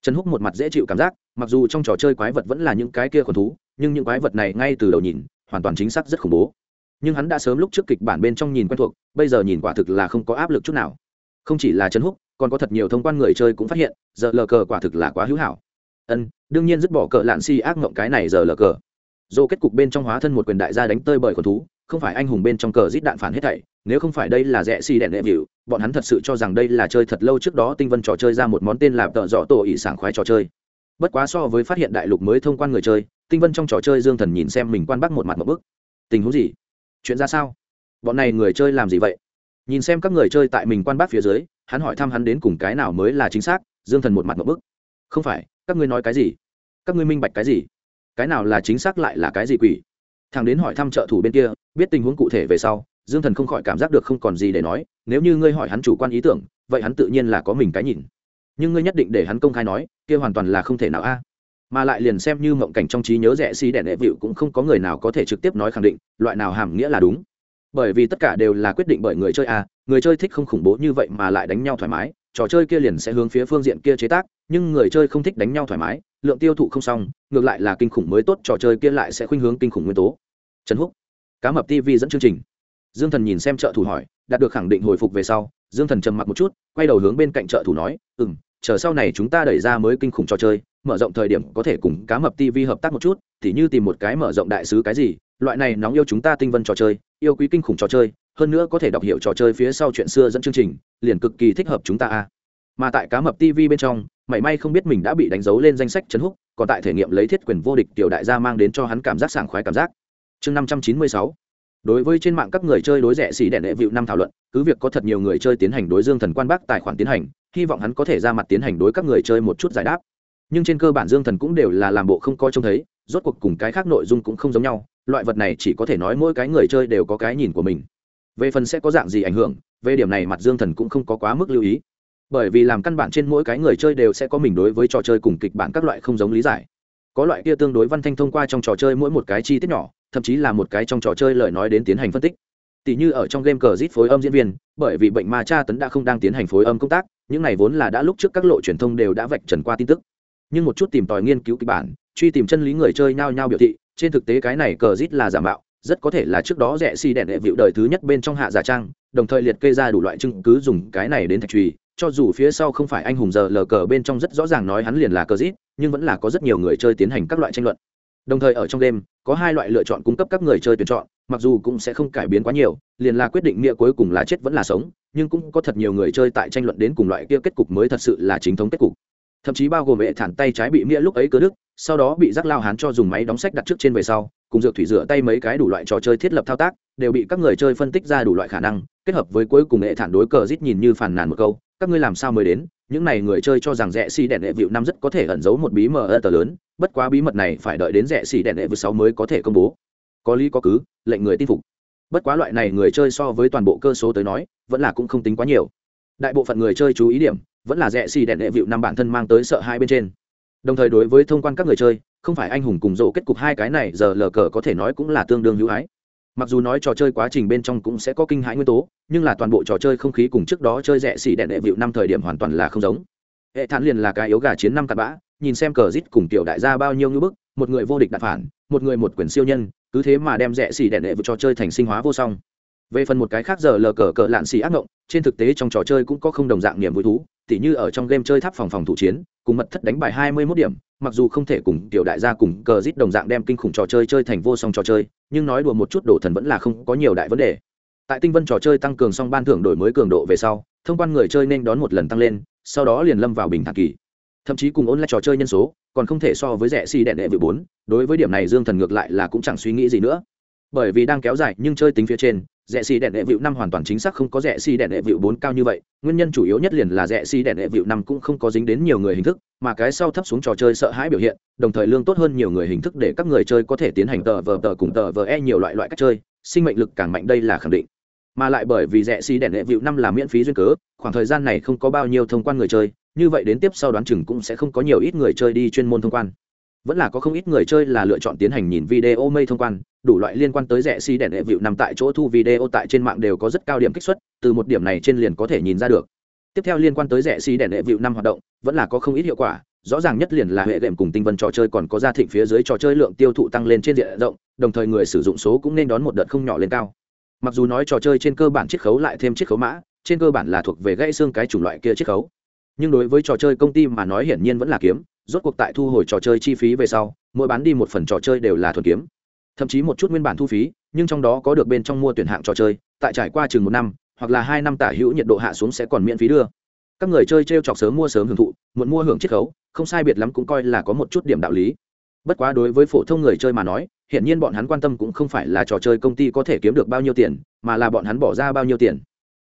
trần húc một mặt dễ chịu cảm giác, mặc dù trong trò chơi quái vật vẫn là những cái kia còn thú, nhưng những quái vật này ngay từ đầu nhìn, hoàn toàn chính xác rất khủng bố. Nhưng hắn đã sớm lúc trước kịch bản bên trong nhìn quen thuộc, bây giờ nhìn quả thực là không có áp lực chút nào. Không chỉ là trần húc, còn có thật nhiều thông quan người chơi cũng phát hiện, giờ lờ cờ quả thực là quá hữu hảo. Ân, đương nhiên dứt bỏ cờ lạn si ác ngộng cái này giờ lờ cờ. Dô kết cục bên trong hóa thân một quyền đại gia đánh tơi bởi quần thú không phải anh hùng bên trong cờ giết đạn phản hết thảy, nếu không phải đây là rẽ xì đèn đệ vịu bọn hắn thật sự cho rằng đây là chơi thật lâu trước đó tinh vân trò chơi ra một món tên là tợ dọ tổ ỉ sảng khoái trò chơi. Bất quá so với phát hiện đại lục mới thông quan người chơi, tinh vân trong trò chơi dương thần nhìn xem mình quan bắc một mặt một bức. Tình huống gì? Chuyện ra sao? Bọn này người chơi làm gì vậy? Nhìn xem các người chơi tại mình quan bắc phía dưới, hắn hỏi thăm hắn đến cùng cái nào mới là chính xác, dương thần một mặt một bức. Không phải, các ngươi nói cái gì? Các ngươi minh bạch cái gì? Cái nào là chính xác lại là cái gì quỷ? Thằng đến hỏi thăm trợ thủ bên kia, biết tình huống cụ thể về sau, dương thần không khỏi cảm giác được không còn gì để nói, nếu như ngươi hỏi hắn chủ quan ý tưởng, vậy hắn tự nhiên là có mình cái nhìn. Nhưng ngươi nhất định để hắn công khai nói, kia hoàn toàn là không thể nào a. Mà lại liền xem như mộng cảnh trong trí nhớ rẻ xí đẻ đệ vịu cũng không có người nào có thể trực tiếp nói khẳng định, loại nào hàm nghĩa là đúng. Bởi vì tất cả đều là quyết định bởi người chơi a, người chơi thích không khủng bố như vậy mà lại đánh nhau thoải mái, trò chơi kia liền sẽ hướng phía phương diện kia chế tác, nhưng người chơi không thích đánh nhau thoải mái, lượng tiêu thụ không xong, ngược lại là kinh khủng mới tốt, trò chơi kia lại sẽ khuynh hướng kinh khủng nguyên tố trần húc, cá mập tv dẫn chương trình. Dương thần nhìn xem trợ thủ hỏi, đạt được khẳng định hồi phục về sau, dương thần trầm mặc một chút, quay đầu hướng bên cạnh trợ thủ nói ừ m chờ sau này chúng ta đẩy ra mới kinh khủng trò chơi, mở rộng thời điểm có thể cùng cá mập tv hợp tác một chút thì như tìm một cái mở rộng đại sứ cái gì, loại này nóng yêu chúng ta tinh vân trò chơi, yêu quý kinh khủng trò chơi, hơn nữa có thể đọc hiểu trò chơi phía sau chuyện xưa dẫn chương trình, liền cực kỳ thích hợp chúng ta a. Mà tại cá mập tv bên trong, mảy may không biết mình đã bị đánh dấu lên danh sách Trấn húc, còn tại thể nghiệm lấy thiết quyền vô địch tiểu đại gia mang đến cho hắn cảm giác sảng khoái cảm giác chương năm trăm chín mươi sáu. Đối với trên mạng các người chơi đối rẻ xỉ đèn đệ vịu năm thảo luận, cứ việc có thật nhiều người chơi tiến hành đối dương thần quan bác tài khoản tiến hành, hy vọng hắn có thể ra mặt tiến hành đối các người chơi một chút giải đáp. Nhưng trên cơ bản dương thần cũng đều là làm bộ không coi trông thấy, rốt cuộc cùng cái khác nội dung cũng không giống nhau, loại vật này chỉ có thể nói mỗi cái người chơi đều có cái nhìn của mình. Về phần sẽ có dạng gì ảnh hưởng, về điểm này mặt dương thần cũng không có quá mức lưu ý. Bởi vì làm căn bản trên mỗi cái người chơi đều sẽ có mình đối với trò chơi cùng kịch bản các loại không giống lý giải. Có loại kia tương đối văn thanh thông qua trong trò chơi mỗi một cái chi tiết nhỏ thậm chí là một cái trong trò chơi lời nói đến tiến hành phân tích. Tỷ như ở trong game cờ rít phối âm diễn viên, bởi vì bệnh ma tra tấn đã không đang tiến hành phối âm công tác, những này vốn là đã lúc trước các lộ truyền thông đều đã vạch trần qua tin tức. Nhưng một chút tìm tòi nghiên cứu kịch bản, truy tìm chân lý người chơi nhao nhao biểu thị, trên thực tế cái này cờ rít là giả mạo, rất có thể là trước đó rẻ xi si đèn đệ vịu đời thứ nhất bên trong hạ giả trang, đồng thời liệt kê ra đủ loại chứng cứ dùng cái này đến thạch trùy. Cho dù phía sau không phải anh hùng giờ lờ cờ bên trong rất rõ ràng nói hắn liền là cờ rít, nhưng vẫn là có rất nhiều người chơi tiến hành các loại tranh luận đồng thời ở trong đêm, có hai loại lựa chọn cung cấp các người chơi tuyển chọn, mặc dù cũng sẽ không cải biến quá nhiều, liền là quyết định nghĩa cuối cùng là chết vẫn là sống, nhưng cũng có thật nhiều người chơi tại tranh luận đến cùng loại kia kết cục mới thật sự là chính thống kết cục. Thậm chí bao gồm hệ thản tay trái bị nghĩa lúc ấy cơ đức sau đó bị rắc lao hán cho dùng máy đóng sách đặt trước trên về sau, cùng dược thủy rửa tay mấy cái đủ loại trò chơi thiết lập thao tác, đều bị các người chơi phân tích ra đủ loại khả năng, kết hợp với cuối cùng hệ thản đối cờ rít nhìn như phàn nàn một câu, các ngươi làm sao mới đến? Những này người chơi cho rằng rẽ xì đèn đệ vịu năm rất có thể ẩn giấu một bí mờ ơ tờ lớn, bất quá bí mật này phải đợi đến rẽ xì đèn đệ vịu sáu mới có thể công bố. Có lý có cứ, lệnh người tin phục. Bất quá loại này người chơi so với toàn bộ cơ số tới nói, vẫn là cũng không tính quá nhiều. Đại bộ phận người chơi chú ý điểm, vẫn là rẽ xì đèn đệ vịu năm bản thân mang tới sợ hai bên trên đồng thời đối với thông quan các người chơi, không phải anh hùng cùng rộ kết cục hai cái này giờ lờ cờ có thể nói cũng là tương đương hữu ái. Mặc dù nói trò chơi quá trình bên trong cũng sẽ có kinh hãi nguyên tố, nhưng là toàn bộ trò chơi không khí cùng trước đó chơi rẻ xỉ đèn đệ vịu năm thời điểm hoàn toàn là không giống. Hệ thản liền là cái yếu gà chiến năm cặp bã, nhìn xem cờ rít cùng tiểu đại gia bao nhiêu ngưỡng bức, một người vô địch đạt phản, một người một quyền siêu nhân, cứ thế mà đem rẻ xỉ đèn đệ vịu trò chơi thành sinh hóa vô song về phần một cái khác giờ lờ cờ cờ lạn xì ác ngộng, trên thực tế trong trò chơi cũng có không đồng dạng niềm vui thú, tỉ như ở trong game chơi tháp phòng phòng thủ chiến, cùng mật thất đánh bài hai mươi 21 điểm, mặc dù không thể cùng tiểu đại gia cùng cờ rít đồng dạng đem kinh khủng trò chơi chơi thành vô song trò chơi, nhưng nói đùa một chút đổ thần vẫn là không có nhiều đại vấn đề. Tại tinh vân trò chơi tăng cường song ban thưởng đổi mới cường độ về sau, thông quan người chơi nên đón một lần tăng lên, sau đó liền lâm vào bình thản kỳ. Thậm chí cùng ôn lại trò chơi nhân số, còn không thể so với rẻ si đẹn đệ vừa bốn, đối với điểm này dương thần ngược lại là cũng chẳng suy nghĩ gì nữa. Bởi vì đang kéo dài, nhưng chơi tính phía trên rẻ xì đèn đệ vịu năm hoàn toàn chính xác không có rẻ xì đèn đệ vịu bốn cao như vậy, nguyên nhân chủ yếu nhất liền là rẻ xì đèn đệ vịu năm cũng không có dính đến nhiều người hình thức, mà cái sau thấp xuống trò chơi sợ hãi biểu hiện, đồng thời lương tốt hơn nhiều người hình thức để các người chơi có thể tiến hành tờ vờ tờ cùng tờ vờ e nhiều loại loại cách chơi, sinh mệnh lực càng mạnh đây là khẳng định. Mà lại bởi vì rẻ xì đèn đệ vịu năm là miễn phí duyên cớ, khoảng thời gian này không có bao nhiêu thông quan người chơi, như vậy đến tiếp sau đoán chừng cũng sẽ không có nhiều ít người chơi đi chuyên môn thông quan vẫn là có không ít người chơi là lựa chọn tiến hành nhìn video mây thông quan, đủ loại liên quan tới rẻ xi si đèn đệ vịu nằm tại chỗ thu video tại trên mạng đều có rất cao điểm kích xuất, từ một điểm này trên liền có thể nhìn ra được. Tiếp theo liên quan tới rẻ xi si đèn đệ vịu năm hoạt động, vẫn là có không ít hiệu quả, rõ ràng nhất liền là hệ đệm cùng tinh vân trò chơi còn có gia thịnh phía dưới trò chơi lượng tiêu thụ tăng lên trên diện rộng, đồng thời người sử dụng số cũng nên đón một đợt không nhỏ lên cao. Mặc dù nói trò chơi trên cơ bản chiết khấu lại thêm chiết khấu mã, trên cơ bản là thuộc về gãy xương cái chủng loại kia chiết khấu. Nhưng đối với trò chơi công ty mà nói hiển nhiên vẫn là kiếm rốt cuộc tại thu hồi trò chơi chi phí về sau, mỗi bán đi một phần trò chơi đều là thuần kiếm. Thậm chí một chút nguyên bản thu phí, nhưng trong đó có được bên trong mua tuyển hạng trò chơi, tại trải qua chừng một năm, hoặc là hai năm tả hữu nhiệt độ hạ xuống sẽ còn miễn phí đưa. Các người chơi t r e o chọc sớm mua sớm hưởng thụ, muộn mua hưởng chiết khấu, không sai biệt lắm cũng coi là có một chút điểm đạo lý. Bất quá đối với phổ thông người chơi mà nói hiện nhiên bọn hắn quan tâm cũng không phải là trò chơi công ty có thể kiếm được bao nhiêu tiền, mà là bọn hắn bỏ ra bao nhiêu tiền.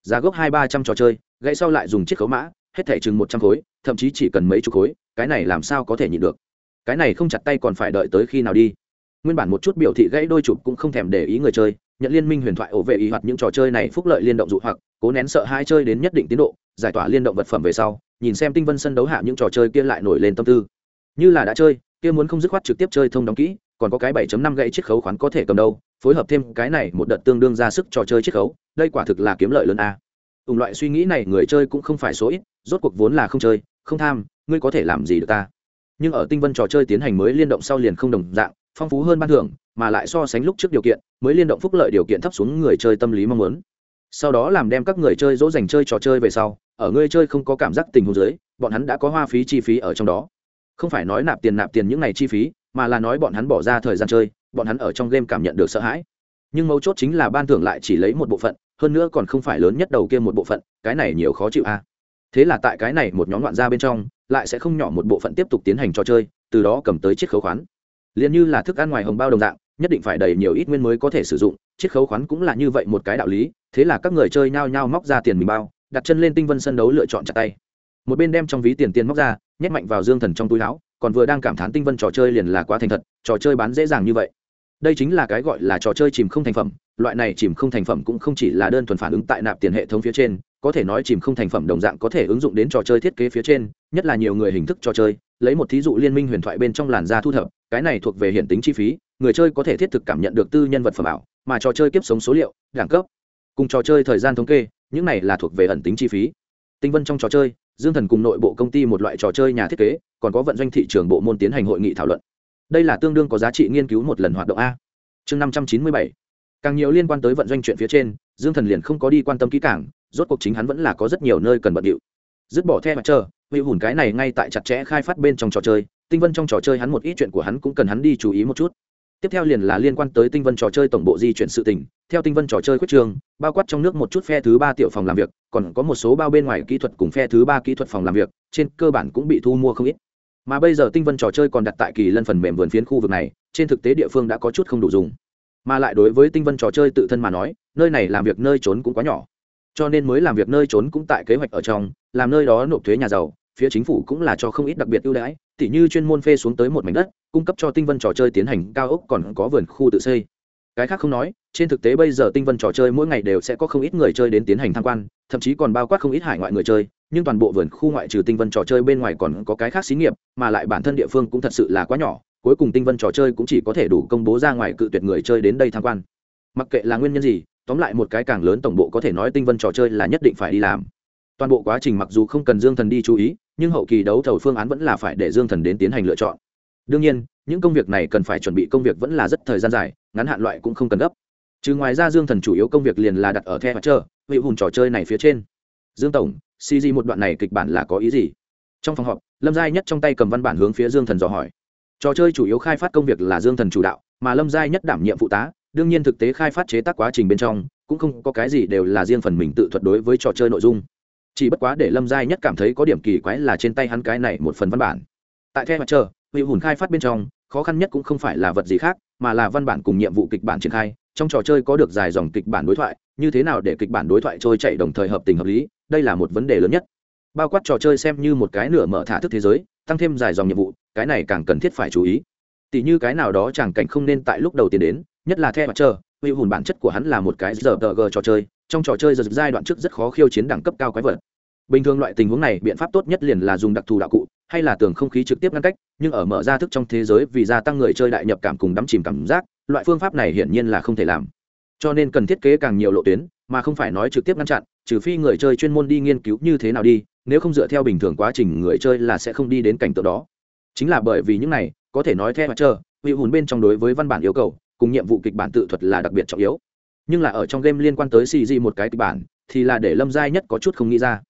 Giá gốc hai ba trăm trò chơi, gãy sau lại dùng chiết khấu mã hết thẻ chừng một trăm khối, thậm chí chỉ cần mấy chục khối, cái này làm sao có thể nhịn được? Cái này không chặt tay còn phải đợi tới khi nào đi? Nguyên bản một chút biểu thị gãy đôi chụp cũng không thèm để ý người chơi, nhận liên minh huyền thoại ổ vệ ý hoặc những trò chơi này phúc lợi liên động dụ hoặc, cố nén sợ hai chơi đến nhất định tiến độ, giải tỏa liên động vật phẩm về sau, nhìn xem tinh vân sân đấu hạ những trò chơi kia lại nổi lên tâm tư. Như là đã chơi, kia muốn không dứt khoát trực tiếp chơi thông đóng kỹ, còn có cái 7.5 gãy chiết khấu khoán có thể cầm đâu, phối hợp thêm cái này một đợt tương đương ra sức trò chơi chiết khấu, đây quả thực là kiếm lợi lớn a ủng loại suy nghĩ này người chơi cũng không phải số ít, rốt cuộc vốn là không chơi, không tham, ngươi có thể làm gì được ta? Nhưng ở tinh vân trò chơi tiến hành mới liên động sau liền không đồng dạng, phong phú hơn ban thưởng, mà lại so sánh lúc trước điều kiện, mới liên động phúc lợi điều kiện thấp xuống người chơi tâm lý mong muốn. Sau đó làm đem các người chơi dỗ dành chơi trò chơi về sau, ở người chơi không có cảm giác tình huống dưới, bọn hắn đã có hoa phí chi phí ở trong đó. Không phải nói nạp tiền nạp tiền những này chi phí, mà là nói bọn hắn bỏ ra thời gian chơi, bọn hắn ở trong game cảm nhận được sợ hãi. Nhưng mấu chốt chính là ban thưởng lại chỉ lấy một bộ phận hơn nữa còn không phải lớn nhất đầu kia một bộ phận, cái này nhiều khó chịu a. Thế là tại cái này một nhóm loạn ra bên trong, lại sẽ không nhỏ một bộ phận tiếp tục tiến hành trò chơi, từ đó cầm tới chiết khấu khoán. Liền như là thức ăn ngoài hồng bao đồng dạng, nhất định phải đầy nhiều ít nguyên mới có thể sử dụng, chiết khấu khoán cũng là như vậy một cái đạo lý, thế là các người chơi nhao nhao móc ra tiền mình bao, đặt chân lên tinh vân sân đấu lựa chọn chặt tay. Một bên đem trong ví tiền tiền móc ra, nhét mạnh vào dương thần trong túi áo, còn vừa đang cảm thán tinh vân trò chơi liền là quá thành thật, trò chơi bán dễ dàng như vậy đây chính là cái gọi là trò chơi chìm không thành phẩm, loại này chìm không thành phẩm cũng không chỉ là đơn thuần phản ứng tại nạp tiền hệ thống phía trên, có thể nói chìm không thành phẩm đồng dạng có thể ứng dụng đến trò chơi thiết kế phía trên, nhất là nhiều người hình thức trò chơi, lấy một thí dụ liên minh huyền thoại bên trong làn da thu thập, cái này thuộc về hiện tính chi phí, người chơi có thể thiết thực cảm nhận được tư nhân vật phẩm ảo, mà trò chơi kiếp sống số liệu, đẳng cấp, cùng trò chơi thời gian thống kê, những này là thuộc về ẩn tính chi phí. Tinh vân trong trò chơi, dương thần cùng nội bộ công ty một loại trò chơi nhà thiết kế, còn có vận doanh thị trường bộ môn tiến hành hội nghị thảo luận đây là tương đương có giá trị nghiên cứu một lần hoạt động a. Chương năm trăm chín mươi bảy. Càng nhiều liên quan tới vận doanh chuyện phía trên, dương thần liền không có đi quan tâm kỹ càng, rốt cuộc chính hắn vẫn là có rất nhiều nơi cần bận điệu. Dứt bỏ theo mặt chờ vị hùn cái này ngay tại chặt chẽ khai phát bên trong trò chơi, tinh vân trong trò chơi hắn một ít chuyện của hắn cũng cần hắn đi chú ý một chút. Tiếp theo liền là liên quan tới tinh vân trò chơi tổng bộ di chuyển sự tình, theo tinh vân trò chơi quyết trường, bao quát trong nước một chút phe thứ ba tiểu phòng làm việc, còn có một số bao bên ngoài kỹ thuật cùng phe thứ ba kỹ thuật phòng làm việc, trên cơ bản cũng bị thu mua không ít mà bây giờ tinh vân trò chơi còn đặt tại kỳ lân phần mềm vườn phiến khu vực này, trên thực tế địa phương đã có chút không đủ dùng. Mà lại đối với tinh vân trò chơi tự thân mà nói, nơi này làm việc nơi trốn cũng quá nhỏ. Cho nên mới làm việc nơi trốn cũng tại kế hoạch ở trong, làm nơi đó nộp thuế nhà giàu, phía chính phủ cũng là cho không ít đặc biệt ưu đãi, tỉ như chuyên môn phê xuống tới một mảnh đất, cung cấp cho tinh vân trò chơi tiến hành cao ốc còn có vườn khu tự xây. Cái khác không nói, trên thực tế bây giờ tinh vân trò chơi mỗi ngày đều sẽ có không ít người chơi đến tiến hành tham quan, thậm chí còn bao quát không ít hải ngoại người chơi nhưng toàn bộ vườn khu ngoại trừ tinh vân trò chơi bên ngoài còn có cái khác xí nghiệp, mà lại bản thân địa phương cũng thật sự là quá nhỏ, cuối cùng tinh vân trò chơi cũng chỉ có thể đủ công bố ra ngoài cự tuyệt người chơi đến đây tham quan. Mặc kệ là nguyên nhân gì, tóm lại một cái càng lớn tổng bộ có thể nói tinh vân trò chơi là nhất định phải đi làm. Toàn bộ quá trình mặc dù không cần dương thần đi chú ý, nhưng hậu kỳ đấu thầu phương án vẫn là phải để dương thần đến tiến hành lựa chọn. Đương nhiên, những công việc này cần phải chuẩn bị công việc vẫn là rất thời gian dài, ngắn hạn loại cũng không cần gấp. Trừ ngoài ra dương thần chủ yếu công việc liền là đặt ở the mặt trơ vị hùn trò chơi này phía trên. Dương tổng cg một đoạn này kịch bản là có ý gì? Trong phòng họp, lâm giai nhất trong tay cầm văn bản hướng phía dương thần dò hỏi. Trò chơi chủ yếu khai phát công việc là dương thần chủ đạo, mà lâm giai nhất đảm nhiệm phụ tá, đương nhiên thực tế khai phát chế tác quá trình bên trong, cũng không có cái gì đều là riêng phần mình tự thuật đối với trò chơi nội dung. Chỉ bất quá để lâm giai nhất cảm thấy có điểm kỳ quái là trên tay hắn cái này một phần văn bản. Tại the mặt trời vị hùn khai phát bên trong, khó khăn nhất cũng không phải là vật gì khác, mà là văn bản cùng nhiệm vụ kịch bản triển khai. Trong trò chơi có được dài dòng kịch bản đối thoại, như thế nào để kịch bản đối thoại trôi chạy đồng thời hợp tình hợp lý đây là một vấn đề lớn nhất. Bao quát trò chơi xem như một cái nửa mở thả thức thế giới, tăng thêm dài dòng nhiệm vụ, cái này càng cần thiết phải chú ý. Tỷ như cái nào đó chẳng cảnh không nên tại lúc đầu tiến đến, nhất là theo mặt trời vị hùn bản chất của hắn là một cái giờ tờ g trò chơi, trong trò chơi giật giai đoạn trước rất khó khiêu chiến đẳng cấp cao quái vật. Bình thường loại tình huống này, biện pháp tốt nhất liền là dùng đặc thù đạo cụ, hay là tường không khí trực tiếp ngăn cách, nhưng ở mở ra thức trong thế giới vì gia tăng người chơi đại nhập cảm cùng đắm chìm cảm giác, loại phương pháp này hiển nhiên là không thể làm. Cho nên cần thiết kế càng nhiều lộ tuyến, mà không phải nói trực tiếp ngăn chặn trừ phi người chơi chuyên môn đi nghiên cứu như thế nào đi, nếu không dựa theo bình thường quá trình người chơi là sẽ không đi đến cảnh tượng đó. Chính là bởi vì những này, có thể nói theo mặt trơ vị hùn bên trong đối với văn bản yêu cầu, cùng nhiệm vụ kịch bản tự thuật là đặc biệt trọng yếu. Nhưng là ở trong game liên quan tới cg một cái kịch bản, thì là để lâm giai nhất có chút không nghĩ ra.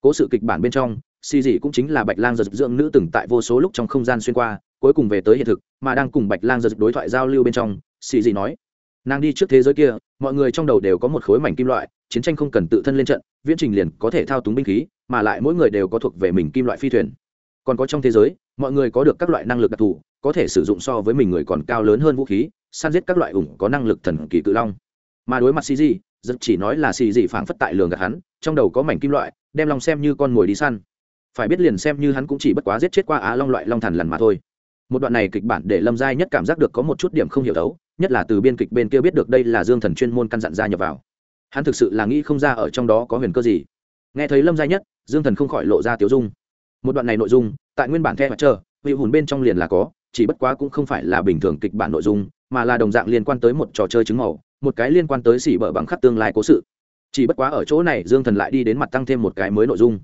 Cố sự kịch bản bên trong cg cũng chính là bạch lang giật dưỡng nữ từng tại vô số lúc trong không gian xuyên qua, cuối cùng về tới hiện thực, mà đang cùng bạch lang giật đối thoại giao lưu bên trong cg nói nàng đi trước thế giới kia, mọi người trong đầu đều có một khối mảnh kim loại, chiến tranh không cần tự thân lên trận, viễn trình liền có thể thao túng binh khí, mà lại mỗi người đều có thuộc về mình kim loại phi thuyền. Còn có trong thế giới, mọi người có được các loại năng lực đặc thù, có thể sử dụng so với mình người còn cao lớn hơn vũ khí, săn giết các loại ủng có năng lực thần kỳ cự long. Mà đối mặt xì gì giật chỉ nói là xì gì phảng phất tại lường gạt hắn, trong đầu có mảnh kim loại, đem long xem như con mồi đi săn. Phải biết liền xem như hắn cũng chỉ bất quá giết chết qua á long loại long thần lần mà thôi. Một đoạn này kịch bản để lâm giai nhất cảm giác được có một chút điểm không hiểu thấu nhất là từ biên kịch bên kia biết được đây là dương thần chuyên môn căn dặn ra nhập vào. Hắn thực sự là nghĩ không ra ở trong đó có huyền cơ gì. Nghe thấy lâm Gia nhất, dương thần không khỏi lộ ra tiếu dung. Một đoạn này nội dung, tại nguyên bản the mặt trơ vị hùn bên trong liền là có, chỉ bất quá cũng không phải là bình thường kịch bản nội dung, mà là đồng dạng liên quan tới một trò chơi chứng màu, một cái liên quan tới xỉ bở bằng khắc tương lai cố sự. Chỉ bất quá ở chỗ này, dương thần lại đi đến mặt tăng thêm một cái mới nội dung.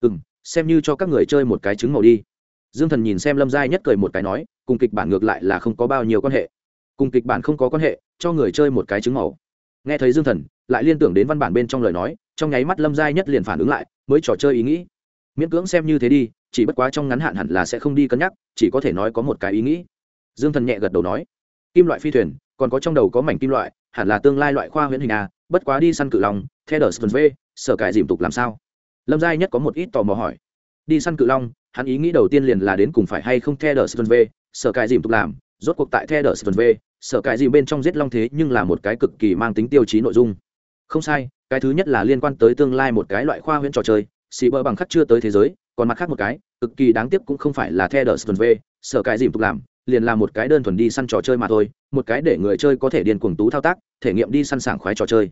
Ừ m xem như cho các người chơi một cái chứng màu đi. Dương thần nhìn xem lâm giai nhất cười một cái nói, cùng kịch bản ngược lại là không có bao nhiêu quan hệ cùng kịch bản không có quan hệ, cho người chơi một cái chứng màu. Nghe thấy dương thần, lại liên tưởng đến văn bản bên trong lời nói, trong nháy mắt lâm giai nhất liền phản ứng lại, mới trò chơi ý nghĩ. Miễn cưỡng xem như thế đi, chỉ bất quá trong ngắn hạn hẳn là sẽ không đi cân nhắc, chỉ có thể nói có một cái ý nghĩ. Dương thần nhẹ gật đầu nói, kim loại phi thuyền, còn có trong đầu có mảnh kim loại, hẳn là tương lai loại khoa huyễn hình a bất quá đi săn cự long, theo đờ sơn v, sở cải dìm tục làm sao? Lâm giai nhất có một ít tò mò hỏi. Đi săn cự long, hắn ý nghĩ đầu tiên liền là đến cùng phải hay không theo đờ sơn v, sở cải dìm tục làm rốt cuộc tại theo đờ sơn v, sở cải gì bên trong giết long thế nhưng là một cái cực kỳ mang tính tiêu chí nội dung. Không sai, cái thứ nhất là liên quan tới tương lai một cái loại khoa huyễn trò chơi, xì bơ bằng khắc chưa tới thế giới, còn mặt khác một cái, cực kỳ đáng tiếc cũng không phải là theo đờ sơn v, sở cải gì tục làm, liền là một cái đơn thuần đi săn trò chơi mà thôi, một cái để người chơi có thể điền cuồng tú thao tác, thể nghiệm đi săn sảng khoái trò chơi.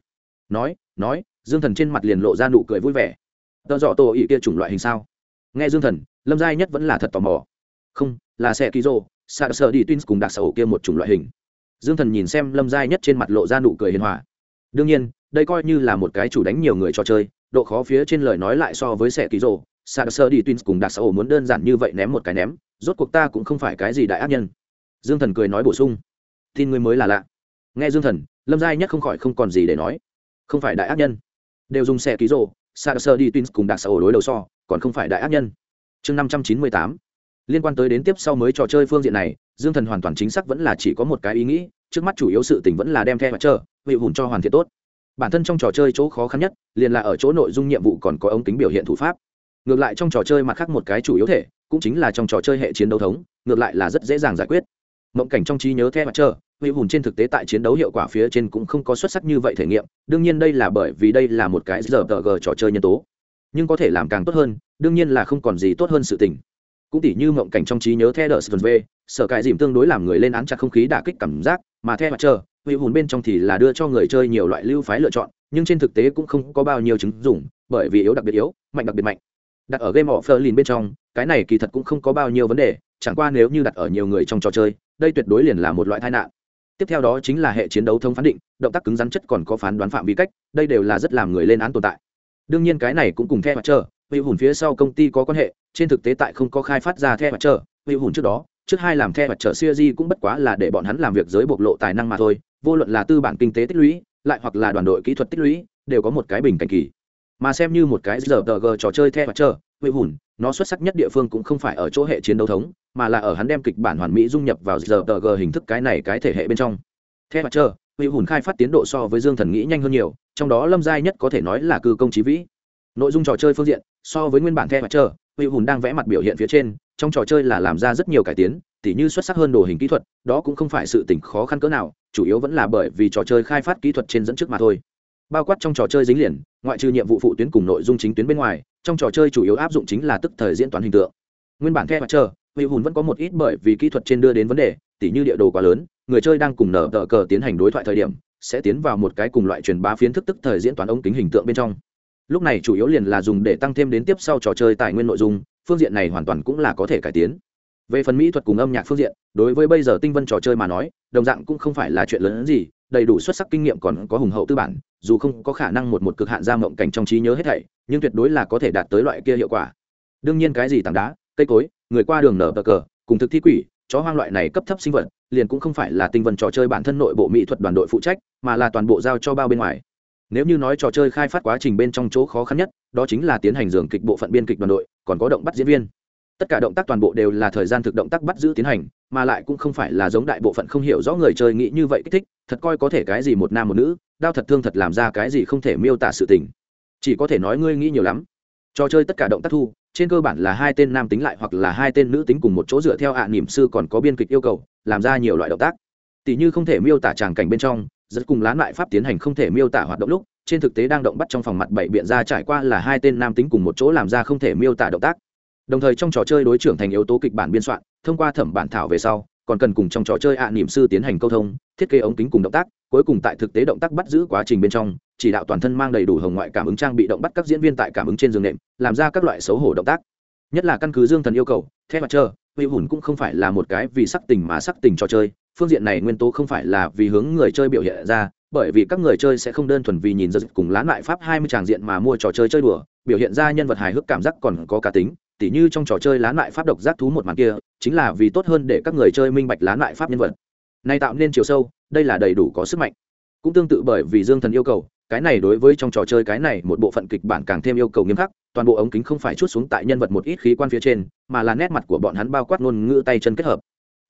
Nói nói, dương thần trên mặt liền lộ ra nụ cười vui vẻ. Tờ dọ tổ ý kia chủng loại hình sao? Nghe dương thần, lâm gia nhất vẫn là thật tò mò. Không, là xe ký rô Sợ sơ đi twins cùng đặc sở kia một chủng loại hình. Dương thần nhìn xem lâm giai nhất trên mặt lộ ra nụ cười hiền hòa. Đương nhiên đây coi như là một cái chủ đánh nhiều người cho chơi độ khó phía trên lời nói lại so với xẻ ký rồ, sợ sơ đi twins cùng đặc sở muốn đơn giản như vậy ném một cái ném rốt cuộc ta cũng không phải cái gì đại ác nhân. Dương thần cười nói bổ sung. Tin ngươi mới là lạ. Nghe dương thần lâm giai nhất không khỏi không còn gì để nói. Không phải đại ác nhân. Đều dùng xe ký rộ sa sơ đi twins cùng đặc xã ổ đối đầu so còn không phải đại ác nhân. Chương năm trăm chín mươi tám liên quan tới đến tiếp sau mới trò chơi phương diện này, dương thần hoàn toàn chính xác vẫn là chỉ có một cái ý nghĩ, trước mắt chủ yếu sự tình vẫn là đem theo và chờ vị hùn cho hoàn thiện tốt. Bản thân trong trò chơi chỗ khó khăn nhất, liền là ở chỗ nội dung nhiệm vụ còn có ống kính biểu hiện thủ pháp. Ngược lại trong trò chơi mặt khác một cái chủ yếu thể, cũng chính là trong trò chơi hệ chiến đấu thống, ngược lại là rất dễ dàng giải quyết. Mộng cảnh trong trí nhớ theo mặt chờ vị hùn trên thực tế tại chiến đấu hiệu quả phía trên cũng không có xuất sắc như vậy thể nghiệm, đương nhiên đây là bởi vì đây là một cái giờ tờ g trò chơi nhân tố. Nhưng có thể làm càng tốt hơn, đương nhiên là không còn gì tốt hơn sự tình cũng tỉ như mộng cảnh trong trí nhớ theo đờ sơn v, sở cải dìm tương đối làm người lên án chặt không khí đả kích cảm giác, mà theo mặt trời hữu hùn bên trong thì là đưa cho người chơi nhiều loại lưu phái lựa chọn, nhưng trên thực tế cũng không có bao nhiêu chứng dùng bởi vì yếu đặc biệt yếu, mạnh đặc biệt mạnh. Đặt ở game of Berlin bên trong, cái này kỳ thật cũng không có bao nhiêu vấn đề, chẳng qua nếu như đặt ở nhiều người trong trò chơi, đây tuyệt đối liền là một loại tai nạn. Tiếp theo đó chính là hệ chiến đấu thông phán định, động tác cứng rắn chất còn có phán đoán phạm vi cách, đây đều là rất làm người lên án tồn tại. Đương nhiên cái này cũng cùng theo mặt trời hữu hùn phía sau công ty có quan hệ, trên thực tế tại không có khai phát ra the mặt trở hữu hùn trước đó, trước hai làm the mặt trở siêu di cũng bất quá là để bọn hắn làm việc giới bộc lộ tài năng mà thôi, vô luận là tư bản kinh tế tích lũy, lại hoặc là đoàn đội kỹ thuật tích lũy, đều có một cái bình cảnh kỳ. Mà xem như một cái giờ g trò chơi the mặt trở hữu hùn, nó xuất sắc nhất địa phương cũng không phải ở chỗ hệ chiến đấu thống, mà là ở hắn đem kịch bản hoàn mỹ dung nhập vào giờ tờ g hình thức cái này cái thể hệ bên trong. The mặt trở vị hùn khai phát tiến độ so với dương thần nghĩ nhanh hơn nhiều, trong đó lâm giai nhất có thể nói là cư công trí vĩ nội dung trò chơi phương diện, so với nguyên bản The mặt trơ huy hùn đang vẽ mặt biểu hiện phía trên, trong trò chơi là làm ra rất nhiều cải tiến, tỉ như xuất sắc hơn đồ hình kỹ thuật, đó cũng không phải sự tỉnh khó khăn cỡ nào, chủ yếu vẫn là bởi vì trò chơi khai phát kỹ thuật trên dẫn trước mà thôi. Bao quát trong trò chơi dính liền, ngoại trừ nhiệm vụ phụ tuyến cùng nội dung chính tuyến bên ngoài, trong trò chơi chủ yếu áp dụng chính là tức thời diễn toán hình tượng. Nguyên bản The mặt trơ huy hùn vẫn có một ít bởi vì kỹ thuật trên đưa đến vấn đề, tỉ như địa đồ quá lớn, người chơi đang cùng nở tờ cờ tiến hành đối thoại thời điểm, sẽ tiến vào một cái cùng loại truyền bá phiến thức tức thời diễn toán ống kính hình tượng bên trong lúc này chủ yếu liền là dùng để tăng thêm đến tiếp sau trò chơi tài nguyên nội dung, phương diện này hoàn toàn cũng là có thể cải tiến. Về phần mỹ thuật cùng âm nhạc phương diện, đối với bây giờ tinh vân trò chơi mà nói, đồng dạng cũng không phải là chuyện lớn gì, đầy đủ xuất sắc kinh nghiệm còn có hùng hậu tư bản, dù không có khả năng một một cực hạn ra mộng cảnh trong trí nhớ hết thảy, nhưng tuyệt đối là có thể đạt tới loại kia hiệu quả. Đương nhiên cái gì tảng đá, cây cối, người qua đường nở bờ cờ, cùng thực thi quỷ, chó hoang loại này cấp thấp sinh vật, liền cũng không phải là tinh vân trò chơi bản thân nội bộ mỹ thuật đoàn đội phụ trách, mà là toàn bộ giao cho bao bên ngoài nếu như nói trò chơi khai phát quá trình bên trong chỗ khó khăn nhất, đó chính là tiến hành dường kịch bộ phận biên kịch đoàn đội, còn có động bắt diễn viên. Tất cả động tác toàn bộ đều là thời gian thực động tác bắt giữ tiến hành, mà lại cũng không phải là giống đại bộ phận không hiểu rõ người chơi nghĩ như vậy kích thích, thật coi có thể cái gì một nam một nữ đau thật thương thật làm ra cái gì không thể miêu tả sự tình. Chỉ có thể nói ngươi nghĩ nhiều lắm. Trò chơi tất cả động tác thu, trên cơ bản là hai tên nam tính lại hoặc là hai tên nữ tính cùng một chỗ dựa theo ạ à niệm sư còn có biên kịch yêu cầu, làm ra nhiều loại động tác. Tỷ như không thể miêu tả tràng cảnh bên trong rất cùng lá lại pháp tiến hành không thể miêu tả hoạt động lúc, trên thực tế đang động bắt trong phòng mặt bảy biện ra trải qua là hai tên nam tính cùng một chỗ làm ra không thể miêu tả động tác. Đồng thời trong trò chơi đối trưởng thành yếu tố kịch bản biên soạn, thông qua thẩm bản thảo về sau, còn cần cùng trong trò chơi ạ à niệm sư tiến hành câu thông, thiết kế ống kính cùng động tác, cuối cùng tại thực tế động tác bắt giữ quá trình bên trong, chỉ đạo toàn thân mang đầy đủ hồng ngoại cảm ứng trang bị động bắt các diễn viên tại cảm ứng trên giường nệm, làm ra các loại xấu hổ động tác. Nhất là căn cứ dương thần yêu cầu, theo mặt trơ huy hùn cũng không phải là một cái vì sắc tình mà sắc tình trò chơi phương diện này nguyên tố không phải là vì hướng người chơi biểu hiện ra, bởi vì các người chơi sẽ không đơn thuần vì nhìn giật cùng lán lại pháp hai mươi tràng diện mà mua trò chơi chơi đùa, biểu hiện ra nhân vật hài hước cảm giác còn có cá tính, tỉ như trong trò chơi lán lại pháp độc giác thú một màn kia, chính là vì tốt hơn để các người chơi minh bạch lán lại pháp nhân vật. Nay tạo nên chiều sâu, đây là đầy đủ có sức mạnh. Cũng tương tự bởi vì dương thần yêu cầu, cái này đối với trong trò chơi cái này một bộ phận kịch bản càng thêm yêu cầu nghiêm khắc, toàn bộ ống kính không phải chút xuống tại nhân vật một ít khí quan phía trên, mà là nét mặt của bọn hắn bao quát ngôn ngữ tay chân kết hợp.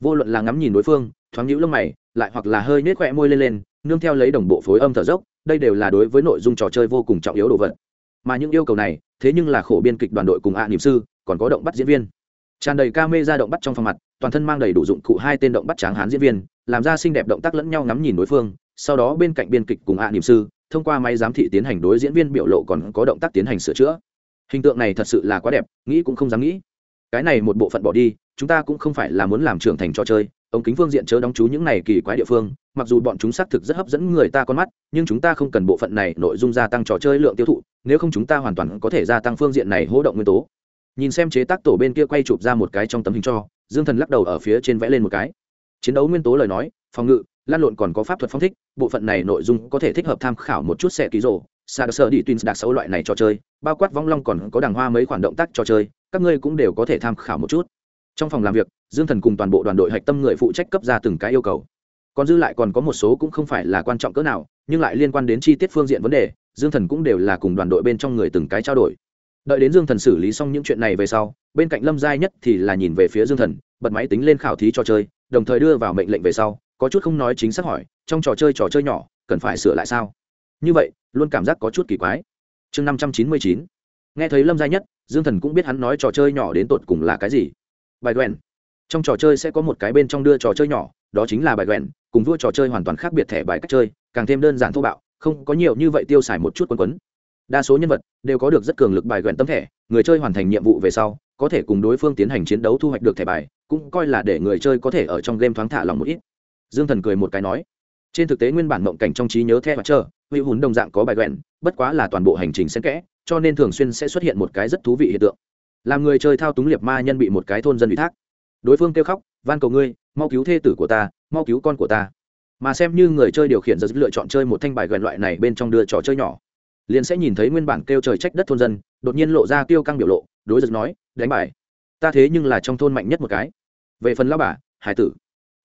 Vô luận là ngắm nhìn đối phương thoáng nhũ lông mày, lại hoặc là hơi nết khỏe môi lên lên, nương theo lấy đồng bộ phối âm thở dốc, đây đều là đối với nội dung trò chơi vô cùng trọng yếu đồ vật. Mà những yêu cầu này, thế nhưng là khổ biên kịch đoàn đội cùng ạ niệm sư, còn có động bắt diễn viên. Tràn đầy ca mê ra động bắt trong phòng mặt, toàn thân mang đầy đủ dụng cụ hai tên động bắt tráng hán diễn viên, làm ra xinh đẹp động tác lẫn nhau ngắm nhìn đối phương. Sau đó bên cạnh biên kịch cùng ạ niệm sư, thông qua máy giám thị tiến hành đối diễn viên biểu lộ còn có động tác tiến hành sửa chữa. Hình tượng này thật sự là quá đẹp, nghĩ cũng không dám nghĩ. Cái này một bộ phận bỏ đi, chúng ta cũng không phải là muốn làm trưởng thành trò chơi ống kính phương diện chớ đóng chú những này kỳ quái địa phương, mặc dù bọn chúng xác thực rất hấp dẫn người ta con mắt, nhưng chúng ta không cần bộ phận này nội dung gia tăng trò chơi lượng tiêu thụ, nếu không chúng ta hoàn toàn có thể gia tăng phương diện này hỗ động nguyên tố. Nhìn xem chế tác tổ bên kia quay chụp ra một cái trong tấm hình cho, dương thần lắc đầu ở phía trên vẽ lên một cái. Chiến đấu nguyên tố lời nói, phòng ngự, lan lộn còn có pháp thuật phong thích, bộ phận này nội dung có thể thích hợp tham khảo một chút xe ký rổ xa sơ đi tuyên đặc sâu loại này trò chơi, bao quát vong long còn có đàng hoa mấy khoản động tác trò chơi, các ngươi cũng đều có thể tham khảo một chút trong phòng làm việc, dương thần cùng toàn bộ đoàn đội hạch tâm người phụ trách cấp ra từng cái yêu cầu. Còn dư lại còn có một số cũng không phải là quan trọng cỡ nào, nhưng lại liên quan đến chi tiết phương diện vấn đề, dương thần cũng đều là cùng đoàn đội bên trong người từng cái trao đổi. Đợi đến dương thần xử lý xong những chuyện này về sau, bên cạnh lâm giai nhất thì là nhìn về phía dương thần, bật máy tính lên khảo thí trò chơi, đồng thời đưa vào mệnh lệnh về sau, có chút không nói chính xác hỏi, trong trò chơi trò chơi nhỏ, cần phải sửa lại sao? Như vậy, luôn cảm giác có chút kỳ quái. Chương năm trăm chín mươi chín. Nghe thấy lâm giai nhất, dương thần cũng biết hắn nói trò chơi nhỏ đến tột cùng là cái gì bài quen trong trò chơi sẽ có một cái bên trong đưa trò chơi nhỏ, đó chính là bài quen cùng vua trò chơi hoàn toàn khác biệt thẻ bài cách chơi, càng thêm đơn giản thô bạo, không có nhiều như vậy tiêu xài một chút quần quấn. Đa số nhân vật đều có được rất cường lực bài quen tấm thẻ, người chơi hoàn thành nhiệm vụ về sau, có thể cùng đối phương tiến hành chiến đấu thu hoạch được thẻ bài, cũng coi là để người chơi có thể ở trong game thoáng thả lòng một ít. Dương thần cười một cái nói, trên thực tế nguyên bản mộng cảnh trong trí nhớ theo và chờ hữu hùn đồng dạng có bài quen bất quá là toàn bộ hành trình xen kẽ, cho nên thường xuyên sẽ xuất hiện một cái rất thú vị hiện tượng làm người chơi thao túng liệt ma nhân bị một cái thôn dân ủy thác. Đối phương kêu khóc, van cầu ngươi, mau cứu thê tử của ta, mau cứu con của ta. Mà xem như người chơi điều khiển giật lựa chọn chơi một thanh bài gần loại này bên trong đưa trò chơi nhỏ. Liền sẽ nhìn thấy nguyên bản kêu trời trách đất thôn dân, đột nhiên lộ ra kêu căng biểu lộ, đối giật nói, đánh bài. Ta thế nhưng là trong thôn mạnh nhất một cái. Về phần lao bà, hải tử.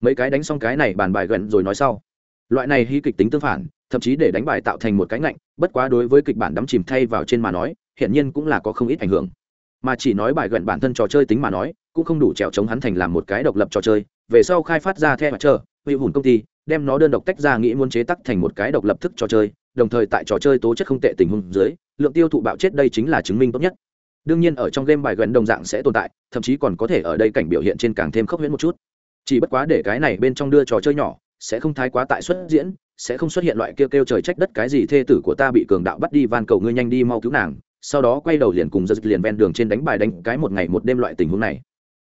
Mấy cái đánh xong cái này bàn bài gần rồi nói sau. Loại này hy kịch tính tương phản, thậm chí để đánh bài tạo thành một cái ngạnh, bất quá đối với kịch bản đắm chìm thay vào trên mà nói, hiển nhiên cũng là có không ít ảnh hưởng mà chỉ nói bài gần bản thân trò chơi tính mà nói, cũng không đủ trèo chống hắn thành làm một cái độc lập trò chơi. Về sau khai phát ra theo mặt chờ hữu hùn công ty, đem nó đơn độc tách ra nghĩ muốn chế tắc thành một cái độc lập thức trò chơi, đồng thời tại trò chơi tố chất không tệ tình huống dưới, lượng tiêu thụ bạo chết đây chính là chứng minh tốt nhất. Đương nhiên ở trong game bài gần đồng dạng sẽ tồn tại, thậm chí còn có thể ở đây cảnh biểu hiện trên càng thêm khốc huyễn một chút. Chỉ bất quá để cái này bên trong đưa trò chơi nhỏ, sẽ không thái quá tại xuất diễn, sẽ không xuất hiện loại kêu kêu trời trách đất cái gì thê tử của ta bị cường đạo bắt đi van cầu ngươi nhanh đi mau cứu nàng sau đó quay đầu liền cùng giật liền ven đường trên đánh bài đánh cái một ngày một đêm loại tình huống này.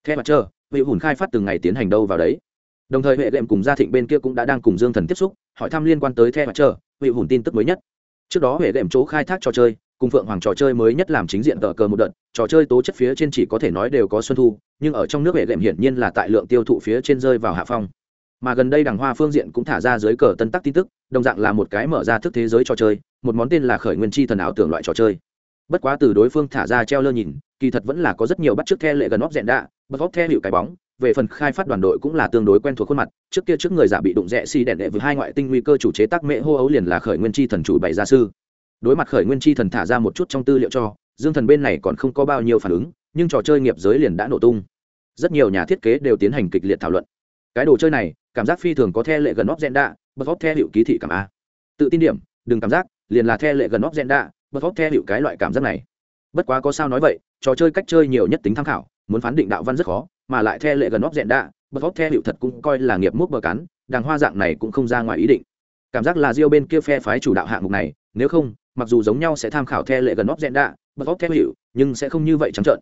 Theo mặt trơ vị hùn khai phát từng ngày tiến hành đâu vào đấy. Đồng thời huệ đệm cùng gia thịnh bên kia cũng đã đang cùng dương thần tiếp xúc, hỏi thăm liên quan tới theo mặt trơ vị hùn tin tức mới nhất. Trước đó huệ đệm chỗ khai thác trò chơi, cùng phượng hoàng trò chơi mới nhất làm chính diện tờ cờ một đợt, trò chơi tố chất phía trên chỉ có thể nói đều có xuân thu, nhưng ở trong nước huệ đệm hiển nhiên là tại lượng tiêu thụ phía trên rơi vào hạ phong. Mà gần đây đằng hoa phương diện cũng thả ra dưới cờ tân tắc tin tức, đồng dạng là một cái mở ra thức thế giới trò chơi, một món tên là khởi nguyên chi thần ảo tưởng loại trò chơi bất quá từ đối phương thả ra treo lơ nhìn, kỳ thật vẫn là có rất nhiều bắt chước the lệ gần óc dẹn đạ bật óc the hiệu cái bóng. Về phần khai phát đoàn đội cũng là tương đối quen thuộc khuôn mặt, trước kia trước người giả bị đụng rẽ xi si đèn đệ với hai ngoại tinh nguy cơ chủ chế tác mễ hô ấu liền là khởi nguyên chi thần chủ bảy gia sư. Đối mặt khởi nguyên chi thần thả ra một chút trong tư liệu cho, dương thần bên này còn không có bao nhiêu phản ứng, nhưng trò chơi nghiệp giới liền đã nổ tung. Rất nhiều nhà thiết kế đều tiến hành kịch liệt thảo luận. Cái đồ chơi này, cảm giác phi thường có the lệ gần óc dẹn đạ bật óc the hiệu ký thị cảm a. Tự tin điểm, đừng cảm giác, liền là the lệ gần óc dẹn đạ bật óc theo hiệu cái loại cảm giác này. Bất quá có sao nói vậy, trò chơi cách chơi nhiều nhất tính tham khảo, muốn phán định đạo văn rất khó, mà lại theo lệ gần óc dẹn đạ, bật óc theo hiệu thật cũng coi là nghiệp múc bờ cắn, đàng hoa dạng này cũng không ra ngoài ý định. Cảm giác là riêu bên kia phe phái chủ đạo hạng mục này, nếu không, mặc dù giống nhau sẽ tham khảo theo lệ gần óc dẹn đạ, bật óc theo hiệu nhưng sẽ không như vậy trắng trợn.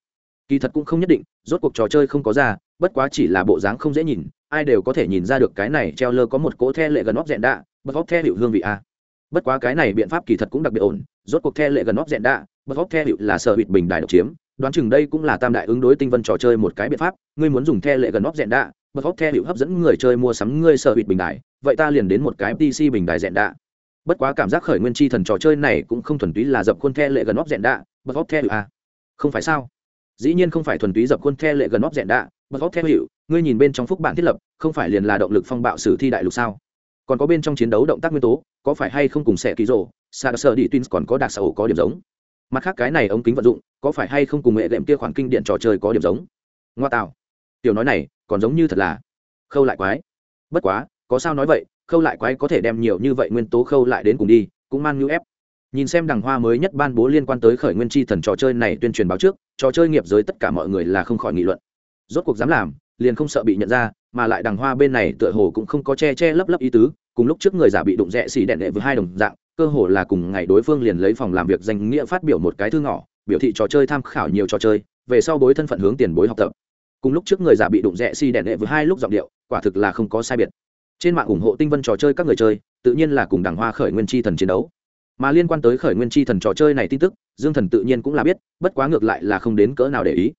Kỳ thật cũng không nhất định, rốt cuộc trò chơi không có ra, bất quá chỉ là bộ dáng không dễ nhìn, ai đều có thể nhìn ra được cái này treo lơ có một cỗ the lệ gần óc dẹn đạ, bật óc theo hiệu hương vị a. Bất quá cái này biện pháp kỳ thật cũng đặc biệt ổn rốt cuộc the lệ gần óc dẹn đạ bật óc the hiệu là sở hụt bình đài độc chiếm. Đoán chừng đây cũng là tam đại ứng đối tinh vân trò chơi một cái biện pháp. Ngươi muốn dùng the lệ gần óc dẹn đạ bật óc the hiệu hấp dẫn người chơi mua sắm ngươi sở hụt bình đài, vậy ta liền đến một cái pc bình đài dẹn đạ bất quá cảm giác khởi nguyên chi thần trò chơi này cũng không thuần túy là dập khuôn the lệ gần óc dẹn đạ bật óc the hiệu à. không phải sao? Dĩ nhiên không phải thuần túy dập khuôn the lệ gần óc dẹn đạ bật óc the hiệu ngươi nhìn bên trong phúc bản thiết lập, không phải liền là động lực phong bạo sử thi đại lục sao? Còn có bên trong chiến đấu động tác nguyên tố, có phải hay không cùng sẽ ký rổ sa sơ đi twins còn có đặc xã ổ có điểm giống. Mặt khác cái này ống kính vận dụng, có phải hay không cùng nghệ đệm kia khoản kinh điện trò chơi có điểm giống? Ngoa tạo. Tiểu nói này, còn giống như thật là khâu lại quái. Bất quá, có sao nói vậy, khâu lại quái có thể đem nhiều như vậy nguyên tố khâu lại đến cùng đi, cũng man như ép. Nhìn xem đằng hoa mới nhất ban bố liên quan tới khởi nguyên chi thần trò chơi này tuyên truyền báo trước, trò chơi nghiệp giới tất cả mọi người là không khỏi nghị luận. Rốt cuộc dám làm, liền không sợ bị nhận ra, mà lại đằng hoa bên này tựa hồ cũng không có che che lấp lấp ý tứ, cùng lúc trước người giả bị đụng rẽ xì đẹn đệ với hai đồng dạng cơ hồ là cùng ngày đối phương liền lấy phòng làm việc danh nghĩa phát biểu một cái thư ngỏ, biểu thị trò chơi tham khảo nhiều trò chơi, về sau bối thân phận hướng tiền bối học tập. Cùng lúc trước người giả bị đụng rẽ xì đẻ đệ với hai lúc giọng điệu, quả thực là không có sai biệt. Trên mạng ủng hộ tinh vân trò chơi các người chơi, tự nhiên là cùng đảng hoa khởi nguyên chi thần chiến đấu. Mà liên quan tới khởi nguyên chi thần trò chơi này tin tức, dương thần tự nhiên cũng là biết, bất quá ngược lại là không đến cỡ nào để ý.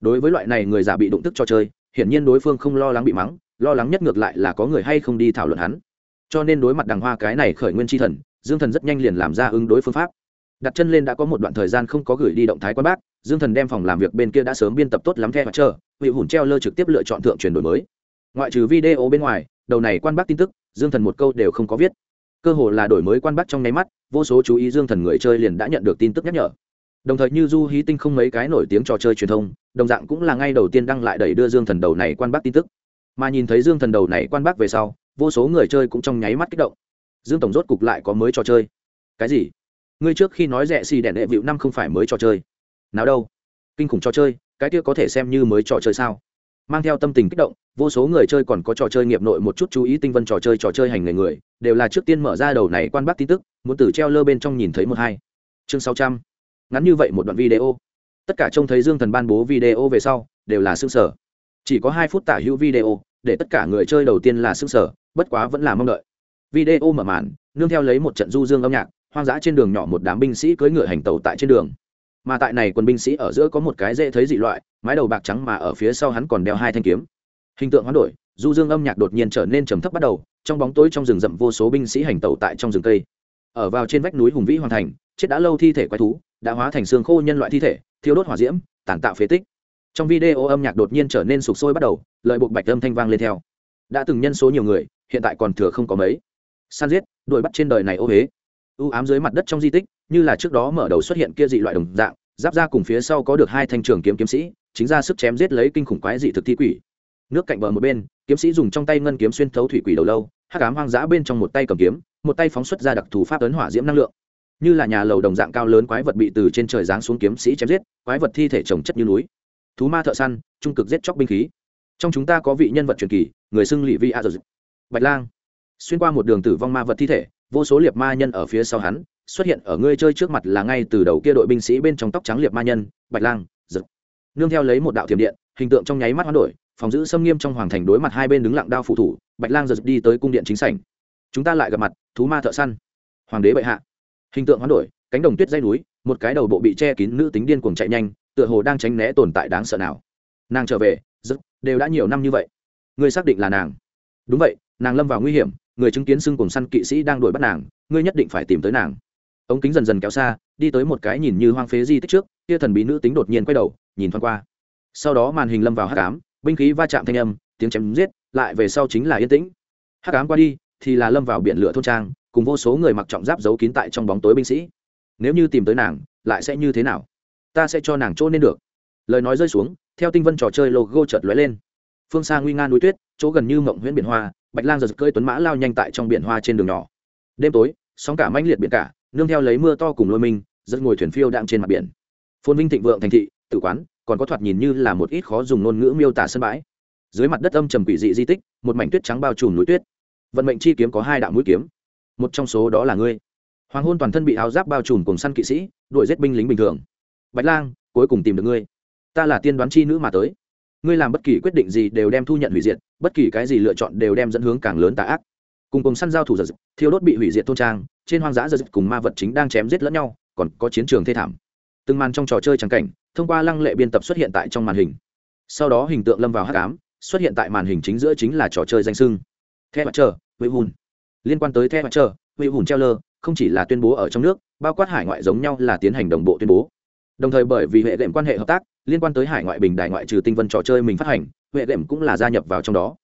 Đối với loại này người giả bị đụng tức trò chơi, hiển nhiên đối phương không lo lắng bị mắng, lo lắng nhất ngược lại là có người hay không đi thảo luận hắn. Cho nên đối mặt đàng hoa cái này khởi nguyên chi thần dương thần rất nhanh liền làm ra ứng đối phương pháp. Đặt chân lên đã có một đoạn thời gian không có gửi đi động thái quan bác, dương thần đem phòng làm việc bên kia đã sớm biên tập tốt lắm theo mặt chờ vị hủn treo lơ trực tiếp lựa chọn thượng truyền đổi mới. Ngoại trừ video bên ngoài, đầu này quan bác tin tức, dương thần một câu đều không có viết. Cơ hồ là đổi mới quan bác trong nháy mắt, vô số chú ý dương thần người chơi liền đã nhận được tin tức nhắc nhở. Đồng thời như du hí tinh không mấy cái nổi tiếng trò chơi truyền thông, đồng dạng cũng là ngay đầu tiên đăng lại đẩy đưa dương thần đầu này quan bác tin tức. Mà nhìn thấy dương thần đầu này quan bác về sau, vô số người chơi cũng trong nháy mắt kích động dương tổng rốt cục lại có mới trò chơi. Cái gì? Ngươi trước khi nói rẻ xì đèn đệ vịu năm không phải mới trò chơi. Nào đâu? Kinh khủng trò chơi, cái kia có thể xem như mới trò chơi sao? Mang theo tâm tình kích động, vô số người chơi còn có trò chơi nghiệp nội một chút chú ý tinh vân trò chơi trò chơi hành nghề người, đều là trước tiên mở ra đầu này quan bác tin tức, muốn từ treo lơ bên trong nhìn thấy một hai. Chương sáu trăm. Ngắn như vậy một đoạn video. Tất cả trông thấy dương thần ban bố video về sau, đều là xương sở chỉ có hai phút tả hữu video, để tất cả người chơi đầu tiên là xương sở bất quá vẫn là mong đợi video mở màn, nương theo lấy một trận du dương âm nhạc, hoang dã trên đường nhỏ một đám binh sĩ cưỡi ngựa hành tàu tại trên đường. Mà tại này quân binh sĩ ở giữa có một cái dễ thấy dị loại, mái đầu bạc trắng mà ở phía sau hắn còn đeo hai thanh kiếm. Hình tượng hoán đổi, du dương âm nhạc đột nhiên trở nên trầm thấp bắt đầu, trong bóng tối trong rừng rậm vô số binh sĩ hành tàu tại trong rừng cây. Ở vào trên vách núi hùng vĩ hoàn thành, chết đã lâu thi thể quái thú, đã hóa thành xương khô nhân loại thi thể thiếu đốt hỏa diễm, tàn tạo phế tích. Trong video âm nhạc đột nhiên trở nên sụp sôi bắt đầu lợi buộc bạch âm thanh vang lên theo. Đã từng nhân số nhiều người, hiện tại còn thừa không có mấy san giết, đuổi bắt trên đời này ô huế u ám dưới mặt đất trong di tích, như là trước đó mở đầu xuất hiện kia dị loại đồng dạng, giáp ra cùng phía sau có được hai thanh trường kiếm kiếm sĩ, chính ra sức chém giết lấy kinh khủng quái dị thực thi quỷ. Nước cạnh bờ một bên, kiếm sĩ dùng trong tay ngân kiếm xuyên thấu thủy quỷ đầu lâu, hắc ám hoang dã bên trong một tay cầm kiếm, một tay phóng xuất ra đặc thù pháp ấn hỏa diễm năng lượng. Như là nhà lầu đồng dạng cao lớn quái vật bị từ trên trời giáng xuống kiếm sĩ chém giết, quái vật thi thể trồng chất như núi. Thú ma thợ săn, trung cực giết chóc binh khí. Trong chúng ta có vị nhân vật truyền kỳ, người xưng lỵ vi a bạch lang xuyên qua một đường tử vong ma vật thi thể, vô số liệt ma nhân ở phía sau hắn, xuất hiện ở ngươi chơi trước mặt là ngay từ đầu kia đội binh sĩ bên trong tóc trắng liệt ma nhân, bạch lang, giật. Nương theo lấy một đạo thiểm điện, hình tượng trong nháy mắt hoán đổi, phòng giữ xâm nghiêm trong hoàng thành đối mặt hai bên đứng lặng đao phụ thủ, bạch lang giật đi tới cung điện chính sảnh. Chúng ta lại gặp mặt, thú ma thợ săn. Hoàng đế bệ hạ. Hình tượng hoán đổi, cánh đồng tuyết dây núi, một cái đầu bộ bị che kín nữ tính điên cuồng chạy nhanh, tựa hồ đang tránh né tồn tại đáng sợ nào. Nàng trở về rất đều đã nhiều năm như vậy. Ngươi xác định là nàng. Đúng vậy, nàng lâm vào nguy hiểm người chứng kiến xưng cùng săn kỵ sĩ đang đuổi bắt nàng, ngươi nhất định phải tìm tới nàng. Ống kính dần dần kéo xa, đi tới một cái nhìn như hoang phế di tích trước, kia thần bí nữ tính đột nhiên quay đầu, nhìn thoáng qua. Sau đó màn hình lâm vào hát cám binh khí va chạm thanh âm, tiếng chém giết, lại về sau chính là yên tĩnh. Hát cám qua đi, thì là lâm vào biển lửa thôn trang, cùng vô số người mặc trọng giáp giấu kín tại trong bóng tối binh sĩ. Nếu như tìm tới nàng, lại sẽ như thế nào? Ta sẽ cho nàng chỗ nên được. Lời nói rơi xuống, theo tinh vân trò chơi logo chợt lóe lên. Phương xa nguy nga núi tuyết, chỗ gần như mộng huyện biển hoa bạch lang giật cơi tuấn mã lao nhanh tại trong biển hoa trên đường nhỏ. Đêm tối, sóng cả mãnh liệt biển cả, nương theo lấy mưa to cùng lôi minh rất ngồi thuyền phiêu đạm trên mặt biển. Phồn vinh thịnh vượng thành thị tự quán, còn có thoạt nhìn như là một ít khó dùng ngôn ngữ miêu tả sân bãi. Dưới mặt đất âm trầm quỷ dị di tích, một mảnh tuyết trắng bao trùm núi tuyết. Vận mệnh chi kiếm có hai đạo mũi kiếm. Một trong số đó là ngươi. Hoàng hôn toàn thân bị áo giáp bao trùm cùng săn kỵ sĩ, đuổi giết binh lính bình thường. Bạch lang, cuối cùng tìm được ngươi. Ta là tiên đoán chi nữ mà tới ngươi làm bất kỳ quyết định gì đều đem thu nhận hủy diệt, bất kỳ cái gì lựa chọn đều đem dẫn hướng càng lớn tà ác. Cùng cùng săn giao thủ giật thiêu đốt bị hủy diệt thôn trang, trên hoang dã giật cùng ma vật chính đang chém giết lẫn nhau, còn có chiến trường thê thảm. Từng màn trong trò chơi trắng cảnh, thông qua lăng lệ biên tập xuất hiện tại trong màn hình. Sau đó hình tượng lâm vào hát cám xuất hiện tại màn hình chính giữa chính là trò chơi danh sưng. The mặt trời hùn liên quan tới the mặt trời vị hùn treo lơ không chỉ là tuyên bố ở trong nước, bao quát hải ngoại giống nhau là tiến hành đồng bộ tuyên bố đồng thời bởi vì hệ đệm quan hệ hợp tác liên quan tới hải ngoại bình đại ngoại trừ tinh vân trò chơi mình phát hành hệ đệm cũng là gia nhập vào trong đó.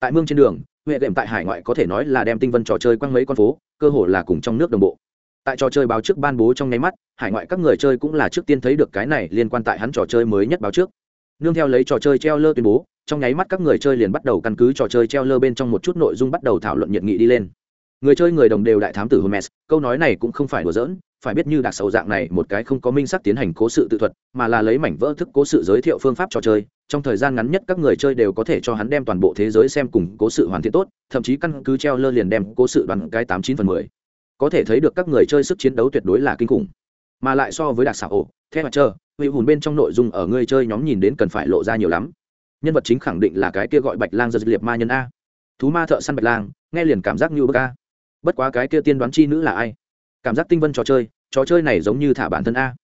Tại mương trên đường hệ đệm tại hải ngoại có thể nói là đem tinh vân trò chơi quanh mấy con phố cơ hội là cùng trong nước đồng bộ. Tại trò chơi báo trước ban bố trong nháy mắt hải ngoại các người chơi cũng là trước tiên thấy được cái này liên quan tại hắn trò chơi mới nhất báo trước. Nương theo lấy trò chơi treo lơ tuyên bố trong nháy mắt các người chơi liền bắt đầu căn cứ trò chơi treo lơ bên trong một chút nội dung bắt đầu thảo luận nhiệt nghị đi lên. Người chơi người đồng đều đại thám tử Hermes, câu nói này cũng không phải đùa giỡn, phải biết như đặc sầu dạng này một cái không có minh sắc tiến hành cố sự tự thuật, mà là lấy mảnh vỡ thức cố sự giới thiệu phương pháp trò chơi, trong thời gian ngắn nhất các người chơi đều có thể cho hắn đem toàn bộ thế giới xem cùng cố sự hoàn thiện tốt, thậm chí căn cứ treo lơ liền đem cố sự đoàn cái tám chín phần mười. Có thể thấy được các người chơi sức chiến đấu tuyệt đối là kinh khủng. Mà lại so với đặc xảo ổ theo mặt trơ vị hùn bên trong nội dung ở người chơi nhóm nhìn đến cần phải lộ ra nhiều lắm. Nhân vật chính khẳng định là cái kia gọi bạch lang giật liệt ma nhân a. Thú ma thợ săn bạch lang nghe liền cảm giác như bậc a. Bất quá cái kia tiên đoán chi nữ là ai? Cảm giác tinh vân trò chơi trò chơi này giống như thả bản thân a.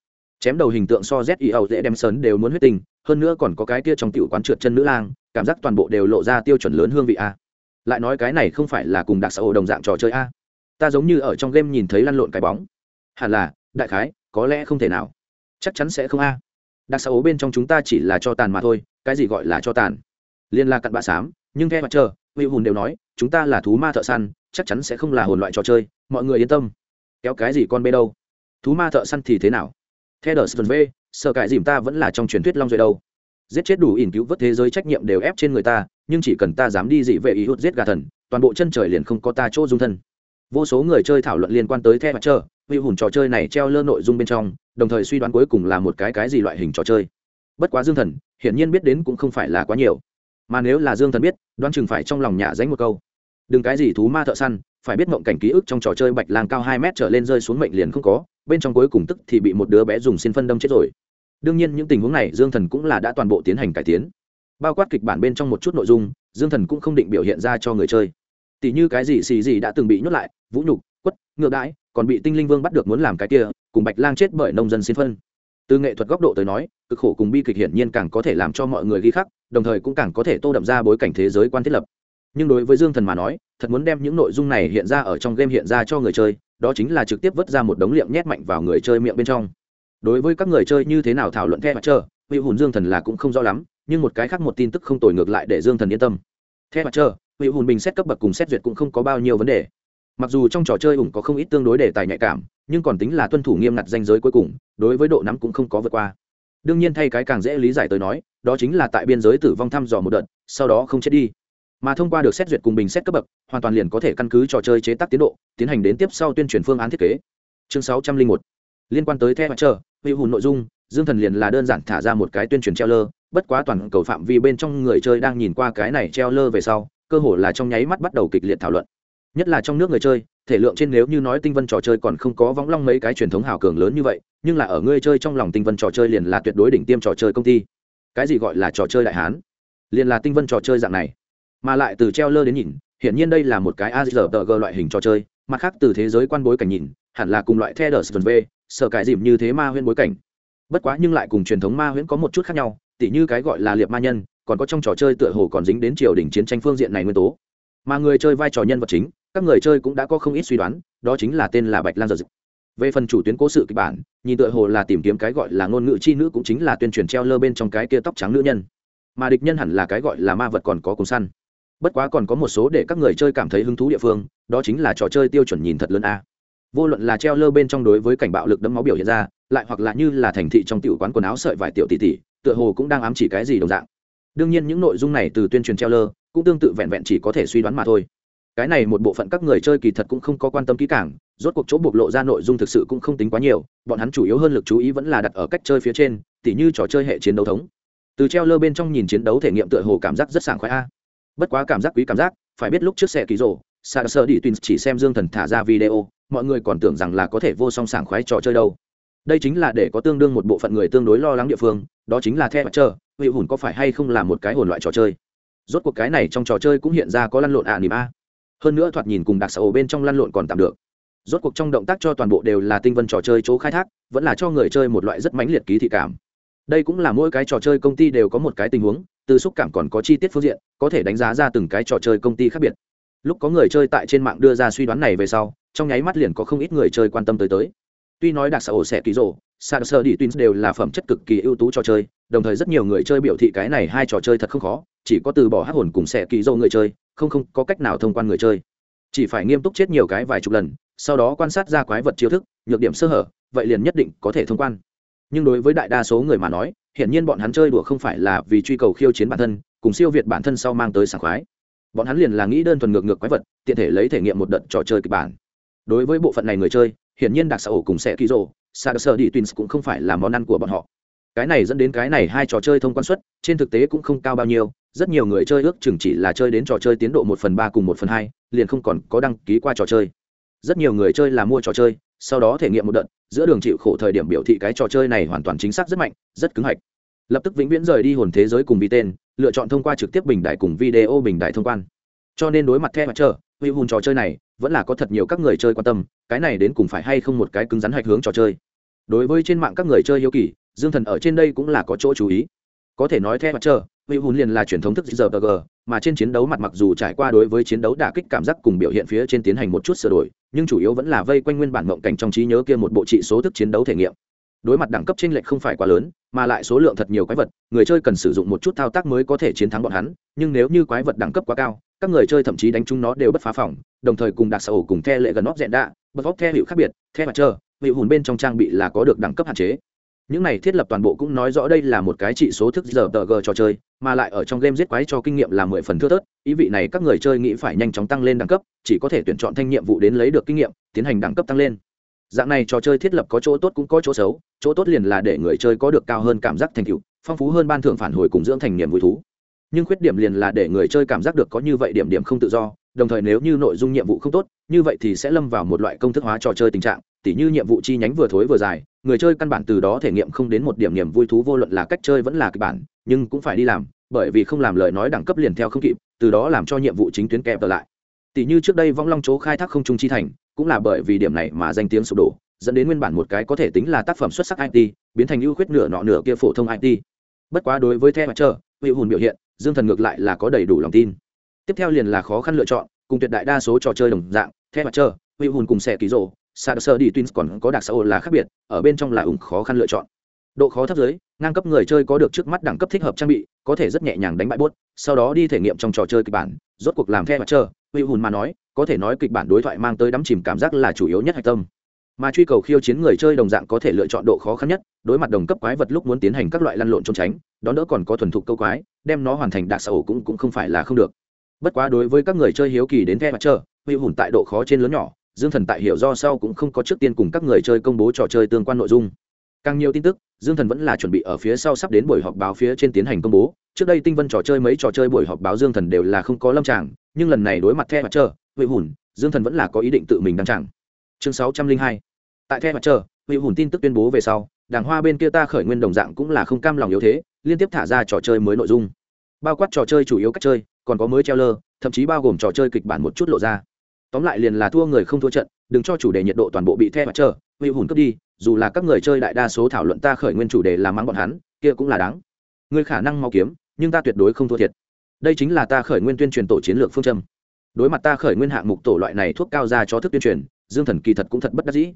Chém đầu hình tượng so z i âu dễ đem sớn đều muốn huyết tình, hơn nữa còn có cái kia trong tiểu quán trượt chân nữ lang, cảm giác toàn bộ đều lộ ra tiêu chuẩn lớn hương vị a. Lại nói cái này không phải là cùng đặc xã hội đồng dạng trò chơi a. Ta giống như ở trong game nhìn thấy lăn lộn cái bóng. Hẳn là, đại khái, có lẽ không thể nào. Chắc chắn sẽ không a. Đặc xã hội bên trong chúng ta chỉ là cho tàn mà thôi, cái gì gọi là cho tàn? Liên la cặn bạ xám nhưng theo mặt chờ vị hùn đều nói, chúng ta là thú ma thợ săn, chắc chắn sẽ không là hồn loại trò chơi, mọi người yên tâm kéo cái gì con bê đâu? Thú ma thợ săn thì thế nào? Theo đờ sơn v, sợ cãi dìm ta vẫn là trong truyền thuyết long duệ đâu. Giết chết đủ ỉn cứu vớt thế giới trách nhiệm đều ép trên người ta, nhưng chỉ cần ta dám đi dị vệ ý hút giết gà thần, toàn bộ chân trời liền không có ta chỗ dung thân. Vô số người chơi thảo luận liên quan tới the mặt trơ vì hùn trò chơi này treo lơ nội dung bên trong, đồng thời suy đoán cuối cùng là một cái cái gì loại hình trò chơi. Bất quá dương thần, hiển nhiên biết đến cũng không phải là quá nhiều. Mà nếu là dương thần biết, đoán chừng phải trong lòng nhả dánh một câu. Đừng cái gì thú ma thợ săn phải biết mộng cảnh ký ức trong trò chơi bạch lang cao hai mét trở lên rơi xuống mệnh liền không có, bên trong cuối cùng tức thì bị một đứa bé dùng xin phân đâm chết rồi. Đương nhiên những tình huống này dương thần cũng là đã toàn bộ tiến hành cải tiến. Bao quát kịch bản bên trong một chút nội dung, dương thần cũng không định biểu hiện ra cho người chơi. Tỷ như cái gì xì gì đã từng bị nhốt lại, vũ nhục, quất, ngược đãi, còn bị tinh linh vương bắt được muốn làm cái kia, cùng bạch lang chết bởi nông dân xin phân. Từ nghệ thuật góc độ tới nói, cực khổ cùng bi kịch hiển nhiên càng có thể làm cho mọi người ghi khắc, đồng thời cũng càng có thể tô đậm ra bối cảnh thế giới quan thiết lập nhưng đối với dương thần mà nói, thật muốn đem những nội dung này hiện ra ở trong game hiện ra cho người chơi, đó chính là trực tiếp vứt ra một đống liệm nhét mạnh vào người chơi miệng bên trong. Đối với các người chơi như thế nào thảo luận theo mặt trơ vị hùn dương thần là cũng không rõ lắm, nhưng một cái khác một tin tức không tồi ngược lại để dương thần yên tâm. Theo mặt trơ vị hùn bình xét cấp bậc cùng xét duyệt cũng không có bao nhiêu vấn đề. Mặc dù trong trò chơi ủng có không ít tương đối đề tài nhạy cảm, nhưng còn tính là tuân thủ nghiêm ngặt danh giới cuối cùng, đối với độ nắm cũng không có vượt qua. Đương nhiên thay cái càng dễ lý giải tới nói, đó chính là tại biên giới tử vong thăm dò một đợt, sau đó không chết đi mà thông qua được xét duyệt cùng bình xét cấp bậc, hoàn toàn liền có thể căn cứ trò chơi chế tác tiến độ, tiến hành đến tiếp sau tuyên truyền phương án thiết kế. Chương sáu trăm linh một, liên quan tới theo mặt chờ vị hùn nội dung, dương thần liền là đơn giản thả ra một cái tuyên truyền treo lơ, bất quá toàn cầu phạm vi bên trong người chơi đang nhìn qua cái này treo lơ về sau, cơ hồ là trong nháy mắt bắt đầu kịch liệt thảo luận. Nhất là trong nước người chơi, thể lượng trên nếu như nói tinh vân trò chơi còn không có võng long mấy cái truyền thống hào cường lớn như vậy, nhưng là ở người chơi trong lòng tinh vân trò chơi liền là tuyệt đối đỉnh tiêm trò chơi công ty. Cái gì gọi là trò chơi đại hán? Liền là tinh vân trò chơi dạng này mà lại từ treo lơ đến nhìn, hiển nhiên đây là một cái azrg loại hình trò chơi, mặt khác từ thế giới quan bối cảnh nhìn, hẳn là cùng loại the đờ v sợ cải dìm như thế ma huyễn bối cảnh. Bất quá nhưng lại cùng truyền thống ma huyễn có một chút khác nhau, tỉ như cái gọi là liệp ma nhân, còn có trong trò chơi tựa hồ còn dính đến triều đình chiến tranh phương diện này nguyên tố. Mà người chơi vai trò nhân vật chính, các người chơi cũng đã có không ít suy đoán, đó chính là tên là bạch lan giật về phần chủ tuyến cố sự kịch bản, nhìn tựa hồ là tìm kiếm cái gọi là ngôn ngữ chi nữ cũng chính là tuyên truyền treo lơ bên trong cái kia tóc trắng nữ nhân. Mà địch nhân hẳn là cái gọi là ma vật còn có cùng săn bất quá còn có một số để các người chơi cảm thấy hứng thú địa phương, đó chính là trò chơi tiêu chuẩn nhìn thật lớn a. Vô luận là treo lơ bên trong đối với cảnh bạo lực đấm máu biểu hiện ra, lại hoặc là như là thành thị trong tiểu quán quần áo sợi vải tiểu tỷ tỷ, tựa hồ cũng đang ám chỉ cái gì đồng dạng. Đương nhiên những nội dung này từ tuyên truyền treo lơ, cũng tương tự vẹn vẹn chỉ có thể suy đoán mà thôi. Cái này một bộ phận các người chơi kỳ thật cũng không có quan tâm kỹ càng, rốt cuộc chỗ bộc lộ ra nội dung thực sự cũng không tính quá nhiều, bọn hắn chủ yếu hơn lực chú ý vẫn là đặt ở cách chơi phía trên, tỉ như trò chơi hệ chiến đấu thống. Từ treo lơ bên trong nhìn chiến đấu thể nghiệm tựa hồ cảm giác rất sảng khoái a bất quá cảm giác quý cảm giác, phải biết lúc trước xe ký rổ sa sơ đi tuyến chỉ xem dương thần thả ra video, mọi người còn tưởng rằng là có thể vô song sảng khoái trò chơi đâu. Đây chính là để có tương đương một bộ phận người tương đối lo lắng địa phương, đó chính là the mặt chờ hữu hùn có phải hay không là một cái hồn loại trò chơi? Rốt cuộc cái này trong trò chơi cũng hiện ra có lăn lộn ạ à nỉm a hơn nữa thoạt nhìn cùng đặc xã ổ bên trong lăn lộn còn tạm được. Rốt cuộc trong động tác cho toàn bộ đều là tinh vân trò chơi chỗ khai thác, vẫn là cho người chơi một loại rất mãnh liệt ký thị cảm. Đây cũng là mỗi cái trò chơi công ty đều có một cái tình huống từ xúc cảm còn có chi tiết phương diện, có thể đánh giá ra từng cái trò chơi công ty khác biệt. Lúc có người chơi tại trên mạng đưa ra suy đoán này về sau, trong nháy mắt liền có không ít người chơi quan tâm tới tới. Tuy nói đặc xã ổ sẽ ký rộ sạc sơ đi tuyến đều là phẩm chất cực kỳ ưu tú trò chơi, đồng thời rất nhiều người chơi biểu thị cái này hai trò chơi thật không khó, chỉ có từ bỏ hát hồn cùng sẽ ký rộ người chơi, không không, có cách nào thông quan người chơi. Chỉ phải nghiêm túc chết nhiều cái vài chục lần, sau đó quan sát ra quái vật chiêu thức, nhược điểm sơ hở, vậy liền nhất định có thể thông quan. Nhưng đối với đại đa số người mà nói hiển nhiên bọn hắn chơi đùa không phải là vì truy cầu khiêu chiến bản thân, cùng siêu việt bản thân sau mang tới sảng khoái. Bọn hắn liền là nghĩ đơn thuần ngược ngược quái vật, tiện thể lấy thể nghiệm một đợt trò chơi kịch bản. Đối với bộ phận này người chơi, hiển nhiên đặc xã ổ cùng sẽ ký rồ sa sơ đi twins cũng không phải là món ăn của bọn họ. Cái này dẫn đến cái này hai trò chơi thông quan suất, trên thực tế cũng không cao bao nhiêu, rất nhiều người chơi ước chừng chỉ là chơi đến trò chơi tiến độ một phần ba cùng một phần hai, liền không còn có đăng ký qua trò chơi. Rất nhiều người chơi là mua trò chơi sau đó thể nghiệm một đợt, giữa đường chịu khổ thời điểm biểu thị cái trò chơi này hoàn toàn chính xác rất mạnh, rất cứng hạch. Lập tức vĩnh viễn rời đi hồn thế giới cùng vi tên, lựa chọn thông qua trực tiếp bình đại cùng video bình đại thông quan. Cho nên đối mặt theo mặt chờ hữu hùn trò chơi này vẫn là có thật nhiều các người chơi quan tâm, cái này đến cùng phải hay không một cái cứng rắn hạch hướng trò chơi. Đối với trên mạng các người chơi hiếu kỳ, dương thần ở trên đây cũng là có chỗ chú ý. Có thể nói theo mặt chờ hữu hùn liền là truyền thống thức giờ mà trên chiến đấu mặt mặc dù trải qua đối với chiến đấu đả kích cảm giác cùng biểu hiện phía trên tiến hành một chút sửa đổi nhưng chủ yếu vẫn là vây quanh nguyên bản mộng cảnh trong trí nhớ kia một bộ trị số thức chiến đấu thể nghiệm. Đối mặt đẳng cấp chênh lệch không phải quá lớn, mà lại số lượng thật nhiều quái vật, người chơi cần sử dụng một chút thao tác mới có thể chiến thắng bọn hắn, nhưng nếu như quái vật đẳng cấp quá cao, các người chơi thậm chí đánh chúng nó đều bất phá phòng, đồng thời cùng đặc sở cùng the lệ gần óc dẹn đạ bật vóc the hiệu khác biệt, the mặt trơ vị hùn bên trong trang bị là có được đẳng cấp hạn chế những này thiết lập toàn bộ cũng nói rõ đây là một cái trị số thức giờ tờ g trò chơi, mà lại ở trong game giết quái cho kinh nghiệm là mười phần thưa thớt. Ý vị này các người chơi nghĩ phải nhanh chóng tăng lên đẳng cấp, chỉ có thể tuyển chọn thanh nhiệm vụ đến lấy được kinh nghiệm, tiến hành đẳng cấp tăng lên. Dạng này trò chơi thiết lập có chỗ tốt cũng có chỗ xấu, chỗ tốt liền là để người chơi có được cao hơn cảm giác thành tựu, phong phú hơn ban thưởng phản hồi cùng dưỡng thành niềm vui thú. Nhưng khuyết điểm liền là để người chơi cảm giác được có như vậy điểm điểm không tự do đồng thời nếu như nội dung nhiệm vụ không tốt, như vậy thì sẽ lâm vào một loại công thức hóa trò chơi tình trạng, tỉ như nhiệm vụ chi nhánh vừa thối vừa dài, người chơi căn bản từ đó thể nghiệm không đến một điểm niềm vui thú vô luận là cách chơi vẫn là kịch bản, nhưng cũng phải đi làm, bởi vì không làm lời nói đẳng cấp liền theo không kịp, từ đó làm cho nhiệm vụ chính tuyến kẹp lại. Tỷ như trước đây vong long chỗ khai thác không trung chi thành, cũng là bởi vì điểm này mà danh tiếng sụp đổ, dẫn đến nguyên bản một cái có thể tính là tác phẩm xuất sắc it biến thành ưu khuyết nửa nọ nửa kia phổ thông it bất quá đối với the mặt trời vị hùn biểu hiện, dương thần ngược lại là có đầy đủ lòng tin tiếp theo liền là khó khăn lựa chọn cùng tuyệt đại đa số trò chơi đồng dạng theo mặt trời hữu hùn cùng xe ký rộ sa sơ đi twins còn có đặc xã hội là khác biệt ở bên trong là ủng khó khăn lựa chọn. Độ khó thấp dưới ngang cấp người chơi có được trước mắt đẳng cấp thích hợp trang bị có thể rất nhẹ nhàng đánh bại bốt sau đó đi thể nghiệm trong trò chơi kịch bản rốt cuộc làm theo mặt trời hữu hùn mà nói có thể nói kịch bản đối thoại mang tới đắm chìm cảm giác là chủ yếu nhất hạch tâm. Mà truy cầu khiêu chiến người chơi đồng dạng có thể lựa chọn độ khó khăn nhất đối mặt đồng cấp quái vật lúc muốn tiến hành các loại lăn lộn trốn tránh đón đỡ còn có thuần thục câu quái đem nó hoàn thành đạc xã ổ cũng, cũng không phải là không được bất quá đối với các người chơi hiếu kỳ đến the mặt trơ huy hùn tại độ khó trên lớn nhỏ, dương thần tại hiểu do sau cũng không có trước tiên cùng các người chơi công bố trò chơi tương quan nội dung. Càng nhiều tin tức, dương thần vẫn là chuẩn bị ở phía sau sắp đến buổi họp báo phía trên tiến hành công bố. Trước đây tinh vân trò chơi mấy trò chơi buổi họp báo dương thần đều là không có lâm tràng, nhưng lần này đối mặt the mặt trơ huy hùn dương thần vẫn là có ý định tự mình đăng tràng. Chương sáu trăm linh hai. Tại the mặt trơ huy hùn tin tức tuyên bố về sau đảng hoa bên kia ta khởi nguyên đồng dạng cũng là không cam lòng yếu thế, liên tiếp thả ra trò chơi mới nội dung. Bao quát trò chơi chủ yếu cách chơi còn có mới treo lơ, thậm chí bao gồm trò chơi kịch bản một chút lộ ra. Tóm lại liền là thua người không thua trận, đừng cho chủ đề nhiệt độ toàn bộ bị the mặt trơ huy hùn cướp đi, dù là các người chơi đại đa số thảo luận ta khởi nguyên chủ đề làm mắng bọn hắn, kia cũng là đáng. Người khả năng mau kiếm, nhưng ta tuyệt đối không thua thiệt. Đây chính là ta khởi nguyên tuyên truyền tổ chiến lược phương châm. Đối mặt ta khởi nguyên hạng mục tổ loại này thuốc cao ra cho thức tuyên truyền, dương thần kỳ thật cũng thật bất đắc dĩ.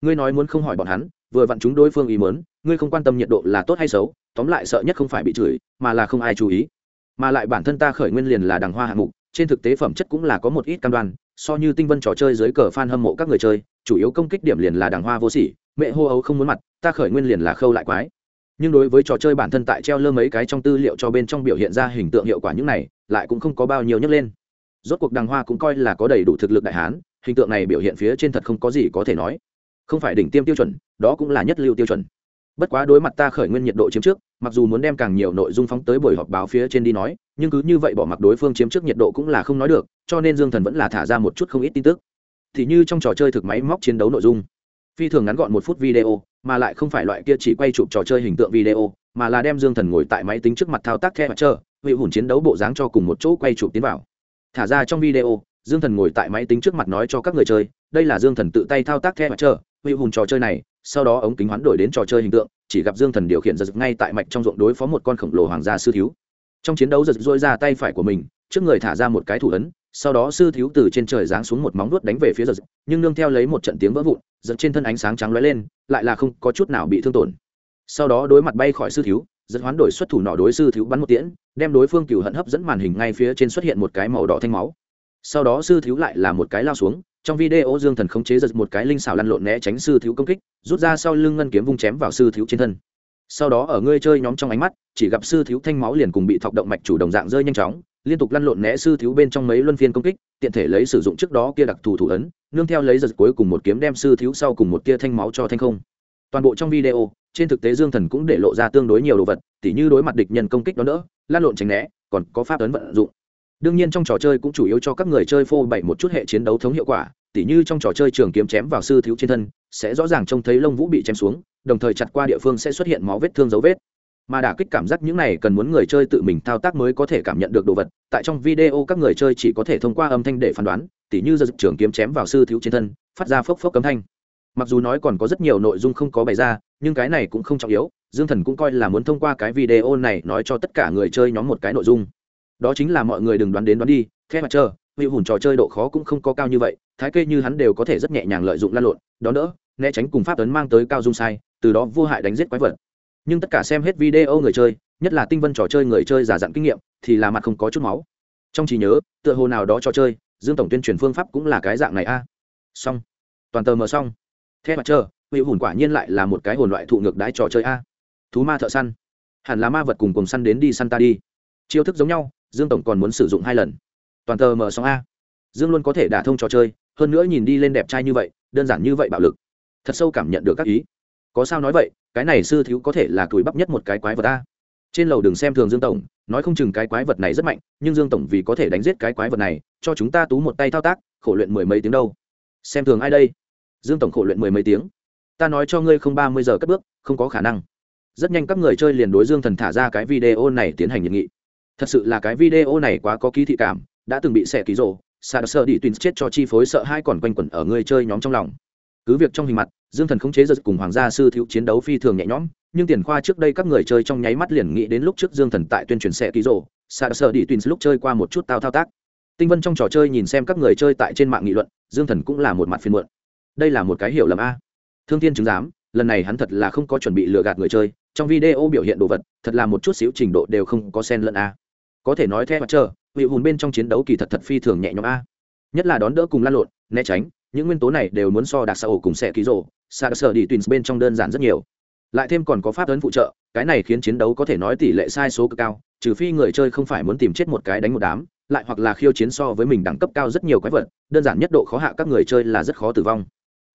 Ngươi nói muốn không hỏi bọn hắn, vừa vặn chúng đối phương ý mớn ngươi không quan tâm nhiệt độ là tốt hay xấu, tóm lại sợ nhất không phải bị chửi, mà là không ai chú ý mà lại bản thân ta khởi nguyên liền là đằng hoa hạng mục, trên thực tế phẩm chất cũng là có một ít cam đoan, so như tinh vân trò chơi dưới cờ f a n hâm mộ các người chơi, chủ yếu công kích điểm liền là đằng hoa vô sỉ, mẹ hô ấu không muốn mặt, ta khởi nguyên liền là khâu lại quái. Nhưng đối với trò chơi bản thân tại treo lơ mấy cái trong tư liệu cho bên trong biểu hiện ra hình tượng hiệu quả những này, lại cũng không có bao nhiêu nhấc lên. Rốt cuộc đằng hoa cũng coi là có đầy đủ thực lực đại hán, hình tượng này biểu hiện phía trên thật không có gì có thể nói. Không phải đỉnh tiêm tiêu chuẩn, đó cũng là nhất lưu tiêu chuẩn bất quá đối mặt ta khởi nguyên nhiệt độ chiếm trước, mặc dù muốn đem càng nhiều nội dung phóng tới buổi họp báo phía trên đi nói, nhưng cứ như vậy bỏ mặc đối phương chiếm trước nhiệt độ cũng là không nói được, cho nên dương thần vẫn là thả ra một chút không ít tin tức. Thì như trong trò chơi thực máy móc chiến đấu nội dung, phi thường ngắn gọn một phút video, mà lại không phải loại kia chỉ quay chụp trò chơi hình tượng video, mà là đem dương thần ngồi tại máy tính trước mặt thao tác theo mặt trơ vị hùn chiến đấu bộ dáng cho cùng một chỗ quay chụp tiến vào. Thả ra trong video, dương thần ngồi tại máy tính trước mặt nói cho các người chơi, đây là dương thần tự tay thao tác theo mặt trơ vị hùn trò chơi này sau đó ống kính hoán đổi đến trò chơi hình tượng, chỉ gặp dương thần điều khiển giật ngay tại mạch trong ruộng đối phó một con khổng lồ hoàng gia sư thiếu. Trong chiến đấu giật dội ra tay phải của mình, trước người thả ra một cái thủ ấn, sau đó sư thiếu từ trên trời giáng xuống một móng vuốt đánh về phía giật nhưng nương theo lấy một trận tiếng vỡ vụn, giật trên thân ánh sáng trắng lóe lên, lại là không có chút nào bị thương tổn. Sau đó đối mặt bay khỏi sư thiếu, giật hoán đổi xuất thủ nọ đối sư thiếu bắn một tiễn, đem đối phương cửu hận hấp dẫn màn hình ngay phía trên xuất hiện một cái màu đỏ thanh máu. Sau đó sư thiếu lại là một cái lao xuống trong video, dương thần khống chế giật một cái linh xảo lăn lộn né tránh sư thiếu công kích, rút ra sau lưng ngân kiếm vung chém vào sư thiếu trên thân. Sau đó ở ngươi chơi nhóm trong ánh mắt, chỉ gặp sư thiếu thanh máu liền cùng bị thọc động mạch chủ đồng dạng rơi nhanh chóng, liên tục lăn lộn né sư thiếu bên trong mấy luân phiên công kích, tiện thể lấy sử dụng trước đó kia đặc thù thủ ấn, nương theo lấy giật cuối cùng một kiếm đem sư thiếu sau cùng một tia thanh máu cho thanh không. Toàn bộ trong video, trên thực tế dương thần cũng để lộ ra tương đối nhiều đồ vật, tỉ như đối mặt địch nhân công kích đó nữa, lăn lộn tránh né, còn có pháp ấn vận dụng đương nhiên trong trò chơi cũng chủ yếu cho các người chơi phô bày một chút hệ chiến đấu thống hiệu quả, tỉ như trong trò chơi trường kiếm chém vào sư thiếu trên thân, sẽ rõ ràng trông thấy lông vũ bị chém xuống, đồng thời chặt qua địa phương sẽ xuất hiện máu vết thương dấu vết. Mà đả kích cảm giác những này cần muốn người chơi tự mình thao tác mới có thể cảm nhận được đồ vật, tại trong video các người chơi chỉ có thể thông qua âm thanh để phán đoán, tỉ như giật trường kiếm chém vào sư thiếu trên thân, phát ra phốc phốc cấm thanh. Mặc dù nói còn có rất nhiều nội dung không có bày ra, nhưng cái này cũng không trọng yếu, dương thần cũng coi là muốn thông qua cái video này nói cho tất cả người chơi nhóm một cái nội dung đó chính là mọi người đừng đoán đến đoán đi theo mặt chờ, hữu hùn trò chơi độ khó cũng không có cao như vậy, thái kê như hắn đều có thể rất nhẹ nhàng lợi dụng lan lộn, đó đỡ, né tránh cùng pháp tấn mang tới cao dung sai, từ đó vô hại đánh giết quái vật. Nhưng tất cả xem hết video người chơi, nhất là tinh vân trò chơi người chơi giả dặn kinh nghiệm, thì là mặt không có chút máu. Trong trí nhớ, tựa hồ nào đó trò chơi, dương tổng tuyên truyền phương pháp cũng là cái dạng này a. Xong. Toàn tờ mờ xong. Theo mặt chờ, hữu hùn quả nhiên lại là một cái hồn loại thụ ngược đái trò chơi a. Thú ma thợ săn. Hẳn là ma vật cùng cùng săn đến đi săn ta đi. Chiêu thức giống nhau dương tổng còn muốn sử dụng hai lần. Toàn tờ m sóng a. Dương luôn có thể đả thông trò chơi, hơn nữa nhìn đi lên đẹp trai như vậy, đơn giản như vậy bạo lực. Thật sâu cảm nhận được các ý. Có sao nói vậy, cái này sư thiếu có thể là cùi bắp nhất một cái quái vật ta. trên lầu đừng xem thường dương tổng, nói không chừng cái quái vật này rất mạnh, nhưng dương tổng vì có thể đánh giết cái quái vật này, cho chúng ta tú một tay thao tác, khổ luyện mười mấy tiếng đâu. Xem thường ai đây? Dương tổng khổ luyện mười mấy tiếng. Ta nói cho ngươi không ba mươi giờ cất bước, không có khả năng. Rất nhanh các người chơi liền đối dương thần thả ra cái video này tiến hành nhiệt nghị thật sự là cái video này quá có ký thị cảm, đã từng bị xẻ ký rộ sa đờ sơ đi tuyến chết cho chi phối sợ hai còn quanh quẩn ở người chơi nhóm trong lòng. Cứ việc trong hình mặt, dương thần khống chế giật cùng hoàng gia sư thiếu chiến đấu phi thường nhẹ nhõm, nhưng tiền khoa trước đây các người chơi trong nháy mắt liền nghĩ đến lúc trước dương thần tại tuyên truyền xẻ ký rộ sa đờ sơ đi tuyến lúc chơi qua một chút tao thao tác. Tinh vân trong trò chơi nhìn xem các người chơi tại trên mạng nghị luận, dương thần cũng là một mặt phiên muộn. Đây là một cái hiểu lầm a. Thương thiên chứng giám, lần này hắn thật là không có chuẩn bị lừa gạt người chơi, trong video biểu hiện đồ vật, thật là một chút xíu trình độ đều không có sen lẫn a có thể nói theo mặt chờ, vị hùn bên trong chiến đấu kỳ thật thật phi thường nhẹ nhõm a. Nhất là đón đỡ cùng lan lộn né tránh những nguyên tố này đều muốn so đặc xã ổ cùng xe ký rổ xa sở đi tuyến bên trong đơn giản rất nhiều. Lại thêm còn có pháp ấn phụ trợ cái này khiến chiến đấu có thể nói tỷ lệ sai số cực cao trừ phi người chơi không phải muốn tìm chết một cái đánh một đám lại hoặc là khiêu chiến so với mình đẳng cấp cao rất nhiều quái vật đơn giản nhất độ khó hạ các người chơi là rất khó tử vong.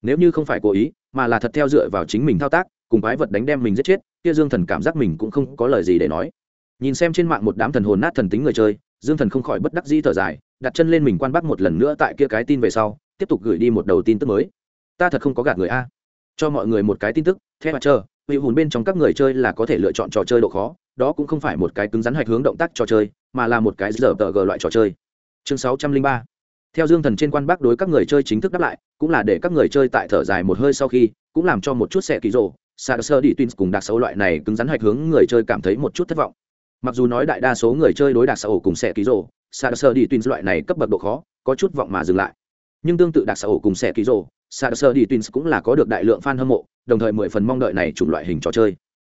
Nếu như không phải cố ý mà là thật theo dựa vào chính mình thao tác cùng quái vật đánh đem mình giết chết kia dương thần cảm giác mình cũng không có lời gì để nói nhìn xem trên mạng một đám thần hồn nát thần tính người chơi, dương thần không khỏi bất đắc dĩ thở dài, đặt chân lên mình quan bắc một lần nữa tại kia cái tin về sau, tiếp tục gửi đi một đầu tin tức mới. Ta thật không có gạt người a. Cho mọi người một cái tin tức, theo mặt chờ vị hùn bên trong các người chơi là có thể lựa chọn trò chơi độ khó, đó cũng không phải một cái cứng rắn hạch hướng động tác trò chơi, mà là một cái giờ tờ g loại trò chơi. Chương sáu trăm linh ba. Theo dương thần trên quan bắc đối các người chơi chính thức đáp lại, cũng là để các người chơi tại thở dài một hơi sau khi, cũng làm cho một chút xe kỳ rồ, sa sơ đi twins cùng đặc sâu loại này cứng rắn hạch hướng người chơi cảm thấy một chút thất vọng mặc dù nói đại đa số người chơi đối đặc xã ổ cùng xe ký rồ xa sơ đi tuyến loại này cấp bậc độ khó, có chút vọng mà dừng lại. Nhưng tương tự đặc xã ổ cùng xe ký rồ xa sơ đi tuyến cũng là có được đại lượng fan hâm mộ, đồng thời mười phần mong đợi này chủng loại hình trò chơi.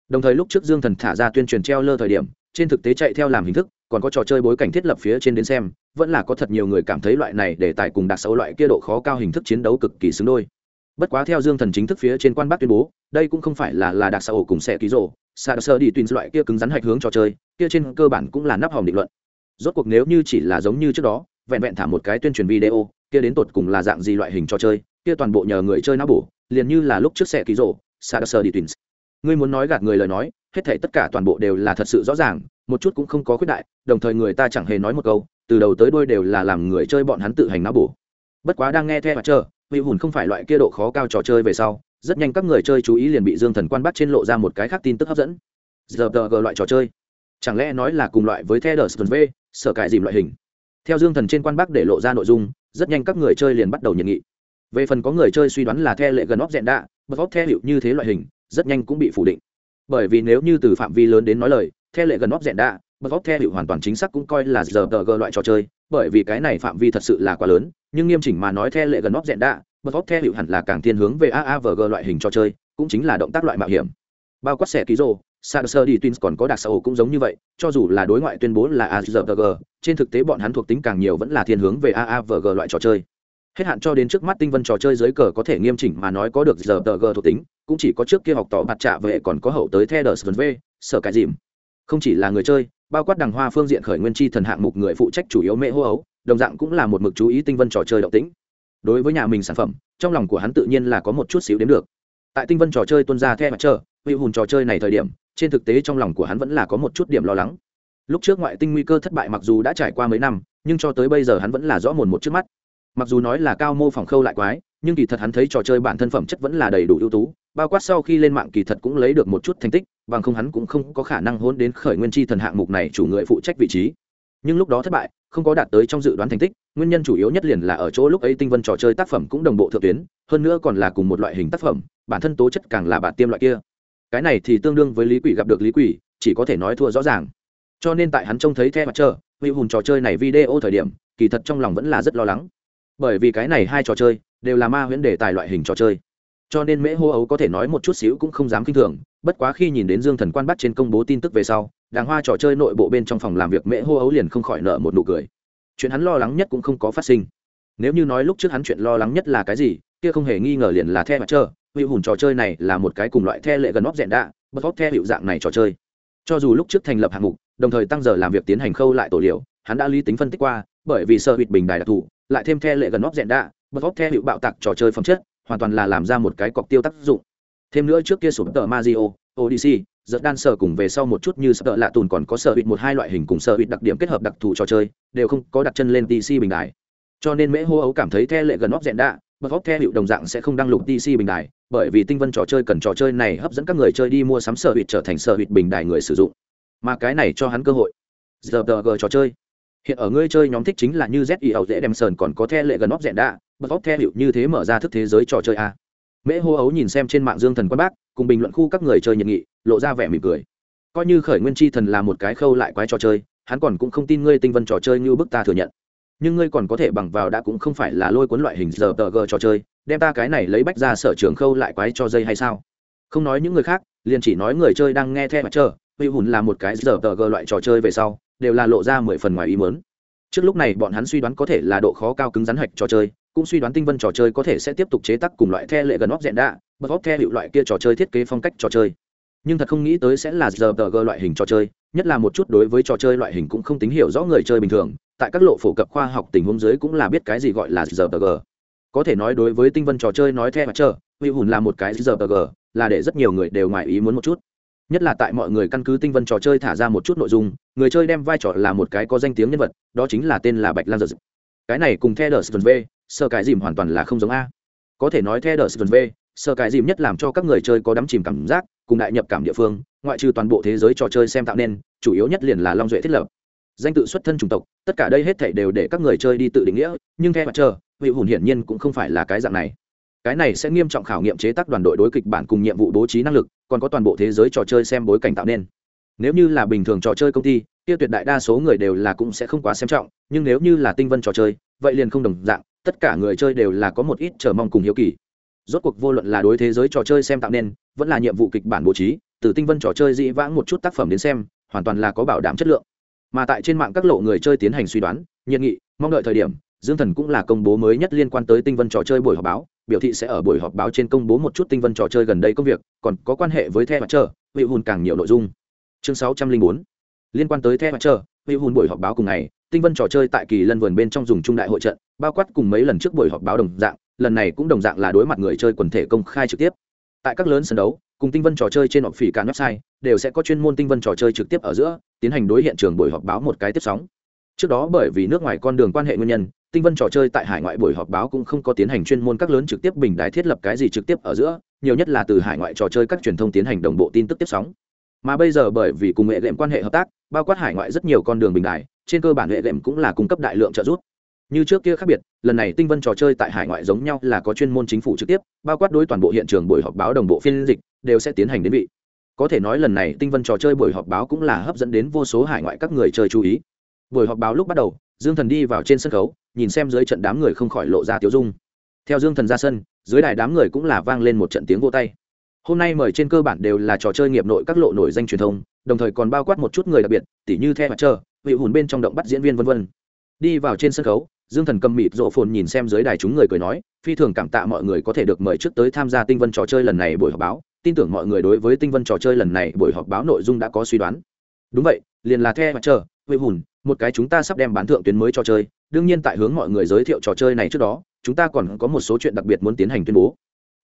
Đồng thời lúc trước dương thần thả ra tuyên truyền treo lơ thời điểm, trên thực tế chạy theo làm hình thức, còn có trò chơi bối cảnh thiết lập phía trên đến xem, vẫn là có thật nhiều người cảm thấy loại này để tài cùng đặc xấu loại kia độ khó cao hình thức chiến đấu cực kỳ xứng đôi bất quá theo dương thần chính thức phía trên quan bắc tuyên bố, đây cũng không phải là là đặc xã ổ cùng xe ký rộ xa sơ đi tùy loại kia cứng rắn hạch hướng trò chơi, kia trên cơ bản cũng là nắp hòm định luận. Rốt cuộc nếu như chỉ là giống như trước đó, vẹn vẹn thả một cái tuyên truyền video, kia đến tột cùng là dạng gì loại hình trò chơi, kia toàn bộ nhờ người chơi não bổ, liền như là lúc trước xe ký rổ xa sơ đi tùy ngươi muốn nói gạt người lời nói, hết thể tất cả toàn bộ đều là thật sự rõ ràng, một chút cũng không có khuyết đại, đồng thời người ta chẳng hề nói một câu, từ đầu tới đuôi đều là làm người chơi bọn hắn tự hành não bổ. Bất quá đang nghe theo và chờ vị hùn không phải loại kia độ khó cao trò chơi về sau, rất nhanh các người chơi chú ý liền bị dương thần quan bắt trên lộ ra một cái khác tin tức hấp dẫn. Giờ g loại trò chơi. Chẳng lẽ nói là cùng loại với the đờ v, sở cải dìm loại hình? Theo dương thần trên quan bắc để lộ ra nội dung, rất nhanh các người chơi liền bắt đầu nhận nghị. Về phần có người chơi suy đoán là the lệ gần óc dẹn đạ bật óc theo hiệu như thế loại hình, rất nhanh cũng bị phủ định. Bởi vì nếu như từ phạm vi lớn đến nói lời, the lệ gần óc dẹn đạ bật óc theo hiệu hoàn toàn chính xác cũng coi là giờ g loại trò chơi, bởi vì cái này phạm vi thật sự là quá lớn nhưng nghiêm chỉnh mà nói the lệ gần óc dẹn đạ bật óc the hiệu hẳn là càng thiên hướng về aavg loại hình trò chơi cũng chính là động tác loại mạo hiểm. Bao quát xẻ ký rô Sarser đi Twins còn có đặc xã cũng giống như vậy, cho dù là đối ngoại tuyên bố là AZG, trên thực tế bọn hắn thuộc tính càng nhiều vẫn là thiên hướng về AAVG loại trò chơi. hết hạn cho đến trước mắt tinh vân trò chơi dưới cờ có thể nghiêm chỉnh mà nói có được giờ tờ g thuộc tính cũng chỉ có trước kia học tỏ mặt trạ vệ còn có hậu tới the đờ v sở cái dìm. Không chỉ là người chơi bao quát đằng hoa phương diện khởi nguyên chi thần hạng mục người phụ trách chủ yếu mễ hô ấu đồng dạng cũng là một mực chú ý tinh vân trò chơi động tĩnh. Đối với nhà mình sản phẩm, trong lòng của hắn tự nhiên là có một chút xíu đến được. Tại tinh vân trò chơi tuân ra theo mặt trơ hữu hùn trò chơi này thời điểm, trên thực tế trong lòng của hắn vẫn là có một chút điểm lo lắng. Lúc trước ngoại tinh nguy cơ thất bại mặc dù đã trải qua mấy năm, nhưng cho tới bây giờ hắn vẫn là rõ mồn một trước mắt. Mặc dù nói là cao mô phỏng khâu lại quái, nhưng kỳ thật hắn thấy trò chơi bản thân phẩm chất vẫn là đầy đủ ưu tú, bao quát sau khi lên mạng kỳ thật cũng lấy được một chút thành tích, bằng không hắn cũng không có khả năng hôn đến khởi nguyên chi thần hạng mục này chủ người phụ trách vị trí nhưng lúc đó thất bại, không có đạt tới trong dự đoán thành tích, nguyên nhân chủ yếu nhất liền là ở chỗ lúc ấy tinh vân trò chơi tác phẩm cũng đồng bộ thượng tuyến, hơn nữa còn là cùng một loại hình tác phẩm, bản thân tố chất càng là bản tiêm loại kia. Cái này thì tương đương với lý quỷ gặp được lý quỷ, chỉ có thể nói thua rõ ràng. Cho nên tại hắn trông thấy theo mặt trơ vị hùn trò chơi này video thời điểm, kỳ thật trong lòng vẫn là rất lo lắng. Bởi vì cái này hai trò chơi, đều là ma huyễn đề tài loại hình trò chơi. Cho nên mễ hô ấu có thể nói một chút xíu cũng không dám kinh thường bất quá khi nhìn đến dương thần quan bắt trên công bố tin tức về sau, đàng hoa trò chơi nội bộ bên trong phòng làm việc mễ hô ấu liền không khỏi nợ một nụ cười. Chuyện hắn lo lắng nhất cũng không có phát sinh. Nếu như nói lúc trước hắn chuyện lo lắng nhất là cái gì, kia không hề nghi ngờ liền là the mặt trơ hữu hùn trò chơi này là một cái cùng loại the lệ gần óc rẽn đạ bất óc the hiệu dạng này trò chơi. Cho dù lúc trước thành lập hạng mục, đồng thời tăng giờ làm việc tiến hành khâu lại tổ liệu, hắn đã lý tính phân tích qua, bởi vì sơ hụt bình đài đặc thù, lại thêm the lệ gần óc rẽn đạ bất óc the hiệu bạo tạc trò chơi phẩm chất, hoàn toàn là làm ra một cái cọc tiêu tác dụng thêm nữa trước kia sụp tờ Mario, Odyssey, giật đan sở cùng về sau một chút như sợ lạ tùn còn có sở hụt một hai loại hình cùng sở hụt đặc điểm kết hợp đặc thù trò chơi đều không có đặt chân lên tc bình đài. Cho nên mễ hô ấu cảm thấy the lệ gần óc rẽn đạ bật óc the hiệu đồng dạng sẽ không đăng lục tc bình đài bởi vì tinh vân trò chơi cần trò chơi này hấp dẫn các người chơi đi mua sắm sở hụt trở thành sở hụt bình đài người sử dụng. Mà cái này cho hắn cơ hội. Giờ trò chơi. Hiện ở ngươi chơi nhóm thích chính là như z y ẩu dễ đem sờn còn có the lệ gần óc rẽn đạ bật óc the hiệu như thế mở ra thức thế giới trò chơi a mễ hô ấu nhìn xem trên mạng dương thần quan bác, cùng bình luận khu các người chơi nhiệt nghị, lộ ra vẻ mỉm cười. Coi như khởi nguyên chi thần là một cái khâu lại quái trò chơi, hắn còn cũng không tin ngươi tinh vân trò chơi như bức ta thừa nhận. Nhưng ngươi còn có thể bằng vào đã cũng không phải là lôi cuốn loại hình giờ tờ g trò chơi, đem ta cái này lấy bách ra sở trường khâu lại quái cho dây hay sao? Không nói những người khác, liền chỉ nói người chơi đang nghe theo mặt chờ, huy hùn là một cái giờ tờ g loại trò chơi về sau, đều là lộ ra mười phần ngoài ý mớn trước lúc này bọn hắn suy đoán có thể là độ khó cao cứng rắn hạch trò chơi cũng suy đoán tinh vân trò chơi có thể sẽ tiếp tục chế tác cùng loại the lệ gần óc dẹn đạ, bật óc the hiệu loại kia trò chơi thiết kế phong cách trò chơi. Nhưng thật không nghĩ tới sẽ là giờ tờ gờ loại hình trò chơi, nhất là một chút đối với trò chơi loại hình cũng không tín hiểu rõ người chơi bình thường, tại các lộ phổ cập khoa học tình huống dưới cũng là biết cái gì gọi là giờ tờ gờ. Có thể nói đối với tinh vân trò chơi nói theo mặt trơ huy hùn là một cái giờ tờ gờ, là để rất nhiều người đều ngoài ý muốn một chút. Nhất là tại mọi người căn cứ tinh vân trò chơi thả ra một chút nội dung, người chơi đem vai trò là một cái có danh tiếng nhân vật, đó chính là tên là bạch lan giật cái này cùng theo đờ v sơ cái dìm hoàn toàn là không giống a. Có thể nói theo đờ v, sơ cái dìm nhất làm cho các người chơi có đắm chìm cảm giác, cùng đại nhập cảm địa phương, ngoại trừ toàn bộ thế giới trò chơi xem tạo nên, chủ yếu nhất liền là long duệ thiết lập. Danh tự xuất thân chủng tộc, tất cả đây hết thảy đều để các người chơi đi tự định nghĩa, nhưng theo mặt chờ, vị hùn hiển nhiên cũng không phải là cái dạng này. Cái này sẽ nghiêm trọng khảo nghiệm chế tác đoàn đội đối kịch bản cùng nhiệm vụ bố trí năng lực, còn có toàn bộ thế giới trò chơi xem bối cảnh tạo nên. Nếu như là bình thường trò chơi công ty, kia tuyệt đại đa số người đều là cũng sẽ không quá xem trọng, nhưng nếu như là tinh vân trò chơi, vậy liền không đồng dạng tất cả người chơi đều là có một ít chờ mong cùng hiếu kỳ. Rốt cuộc vô luận là đối thế giới trò chơi xem tạo nên, vẫn là nhiệm vụ kịch bản bố trí, từ tinh vân trò chơi dĩ vãng một chút tác phẩm đến xem, hoàn toàn là có bảo đảm chất lượng. Mà tại trên mạng các lộ người chơi tiến hành suy đoán, nhiệt nghị, mong đợi thời điểm, dương thần cũng là công bố mới nhất liên quan tới tinh vân trò chơi buổi họp báo, biểu thị sẽ ở buổi họp báo trên công bố một chút tinh vân trò chơi gần đây công việc, còn có quan hệ với the mặt trời vị hùn càng nhiều nội dung. Chương sáu trăm linh bốn, liên quan tới the mặt trời vị hùn buổi họp báo cùng ngày tinh vân trò chơi tại kỳ lân vườn bên trong dùng trung đại hội trận, bao quát cùng mấy lần trước buổi họp báo đồng dạng, lần này cũng đồng dạng là đối mặt người chơi quần thể công khai trực tiếp. Tại các lớn sân đấu, cùng tinh vân trò chơi trên họp phỉ cả website, đều sẽ có chuyên môn tinh vân trò chơi trực tiếp ở giữa, tiến hành đối hiện trường buổi họp báo một cái tiếp sóng. Trước đó bởi vì nước ngoài con đường quan hệ nguyên nhân, tinh vân trò chơi tại hải ngoại buổi họp báo cũng không có tiến hành chuyên môn các lớn trực tiếp bình đài thiết lập cái gì trực tiếp ở giữa, nhiều nhất là từ hải ngoại trò chơi các truyền thông tiến hành đồng bộ tin tức tiếp sóng. Mà bây giờ bởi vì cùng nghệ lệm quan hệ hợp tác, bao quát hải ngoại rất nhiều con đường bình đài trên cơ bản hệ lệm cũng là cung cấp đại lượng trợ giúp. Như trước kia khác biệt, lần này tinh vân trò chơi tại hải ngoại giống nhau là có chuyên môn chính phủ trực tiếp, bao quát đối toàn bộ hiện trường buổi họp báo đồng bộ phiên dịch, đều sẽ tiến hành đến vị. Có thể nói lần này tinh vân trò chơi buổi họp báo cũng là hấp dẫn đến vô số hải ngoại các người chơi chú ý. Buổi họp báo lúc bắt đầu, dương thần đi vào trên sân khấu, nhìn xem dưới trận đám người không khỏi lộ ra tiếu dung. Theo dương thần ra sân, dưới đài đám người cũng là vang lên một trận tiếng vô tay hôm nay mời trên cơ bản đều là trò chơi nghiệp nội các lộ nổi danh truyền thông, đồng thời còn bao quát một chút người đặc biệt, tỉ như the mặt trơ vị hùn bên trong động bắt diễn viên v v đi vào trên sân khấu, dương thần cầm mịt rộ phồn nhìn xem dưới đài chúng người cười nói, phi thường cảm tạ mọi người có thể được mời trước tới tham gia tinh vân trò chơi lần này buổi họp báo, tin tưởng mọi người đối với tinh vân trò chơi lần này buổi họp báo nội dung đã có suy đoán. Đúng vậy, liền là the mặt chờ vị hùn, một cái chúng ta sắp đem bán thượng tuyến mới trò chơi, đương nhiên tại hướng mọi người giới thiệu trò chơi này trước đó, chúng ta còn có một số chuyện đặc biệt muốn tiến hành tuyên bố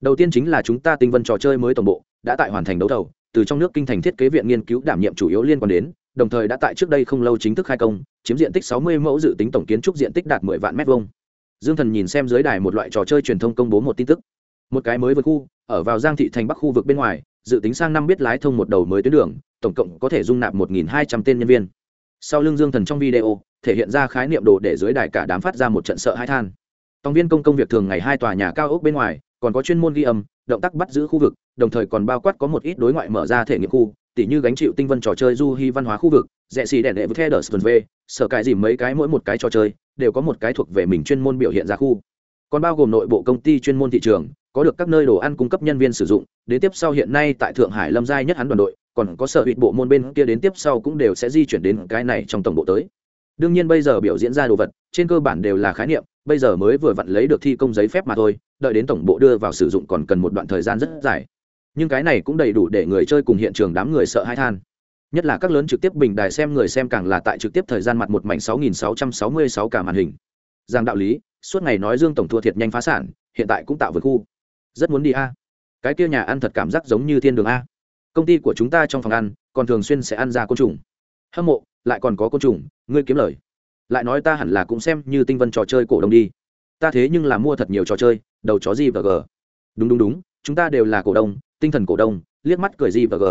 đầu tiên chính là chúng ta tinh vân trò chơi mới tổng bộ, đã tại hoàn thành đấu thầu, từ trong nước kinh thành thiết kế viện nghiên cứu đảm nhiệm chủ yếu liên quan đến, đồng thời đã tại trước đây không lâu chính thức khai công, chiếm diện tích 60 mẫu dự tính tổng kiến trúc diện tích đạt 10 vạn mét vuông. Dương thần nhìn xem dưới đài một loại trò chơi truyền thông công bố một tin tức. Một cái mới vượt khu, ở vào giang thị thành bắc khu vực bên ngoài, dự tính sang năm biết lái thông một đầu mới tuyến đường, tổng cộng có thể dung nạp 1.200 tên nhân viên. Sau lưng dương thần trong video, thể hiện ra khái niệm đồ để dưới đài cả đám phát ra một trận sợ hãi than. Tòng viên công công việc thường ngày hai tòa nhà cao ốc bên ngoài còn có chuyên môn ghi âm, động tác bắt giữ khu vực, đồng thời còn bao quát có một ít đối ngoại mở ra thể nghiệm khu, tỉ như gánh chịu tinh vân trò chơi du hy văn hóa khu vực, rẽ xì đẻ đệ với theo đờ sơn v, sở cải dìm mấy cái mỗi một cái trò chơi, đều có một cái thuộc về mình chuyên môn biểu hiện ra khu. Còn bao gồm nội bộ công ty chuyên môn thị trường, có được các nơi đồ ăn cung cấp nhân viên sử dụng, đến tiếp sau hiện nay tại thượng hải lâm giai nhất hắn đoàn đội, còn có sở hữu bộ môn bên kia đến tiếp sau cũng đều sẽ di chuyển đến cái này trong tổng bộ tới đương nhiên bây giờ biểu diễn ra đồ vật, trên cơ bản đều là khái niệm, bây giờ mới vừa vặn lấy được thi công giấy phép mà thôi, đợi đến tổng bộ đưa vào sử dụng còn cần một đoạn thời gian rất dài. Nhưng cái này cũng đầy đủ để người chơi cùng hiện trường đám người sợ hãi than. Nhất là các lớn trực tiếp bình đài xem người xem càng là tại trực tiếp thời gian mặt một mảnh 6.666 cả màn hình. Giang đạo lý, suốt ngày nói dương tổng thua thiệt nhanh phá sản, hiện tại cũng tạo vượt khu. Rất muốn đi a. Cái kia nhà ăn thật cảm giác giống như thiên đường a. Công ty của chúng ta trong phòng ăn, còn thường xuyên sẽ ăn ra côn trùng. Hâm mộ lại còn có côn trùng, ngươi kiếm lời. Lại nói ta hẳn là cũng xem như tinh vân trò chơi cổ đông đi. Ta thế nhưng là mua thật nhiều trò chơi, đầu chó gì và g. Đúng đúng đúng, chúng ta đều là cổ đông, tinh thần cổ đông, liếc mắt cười gì và g.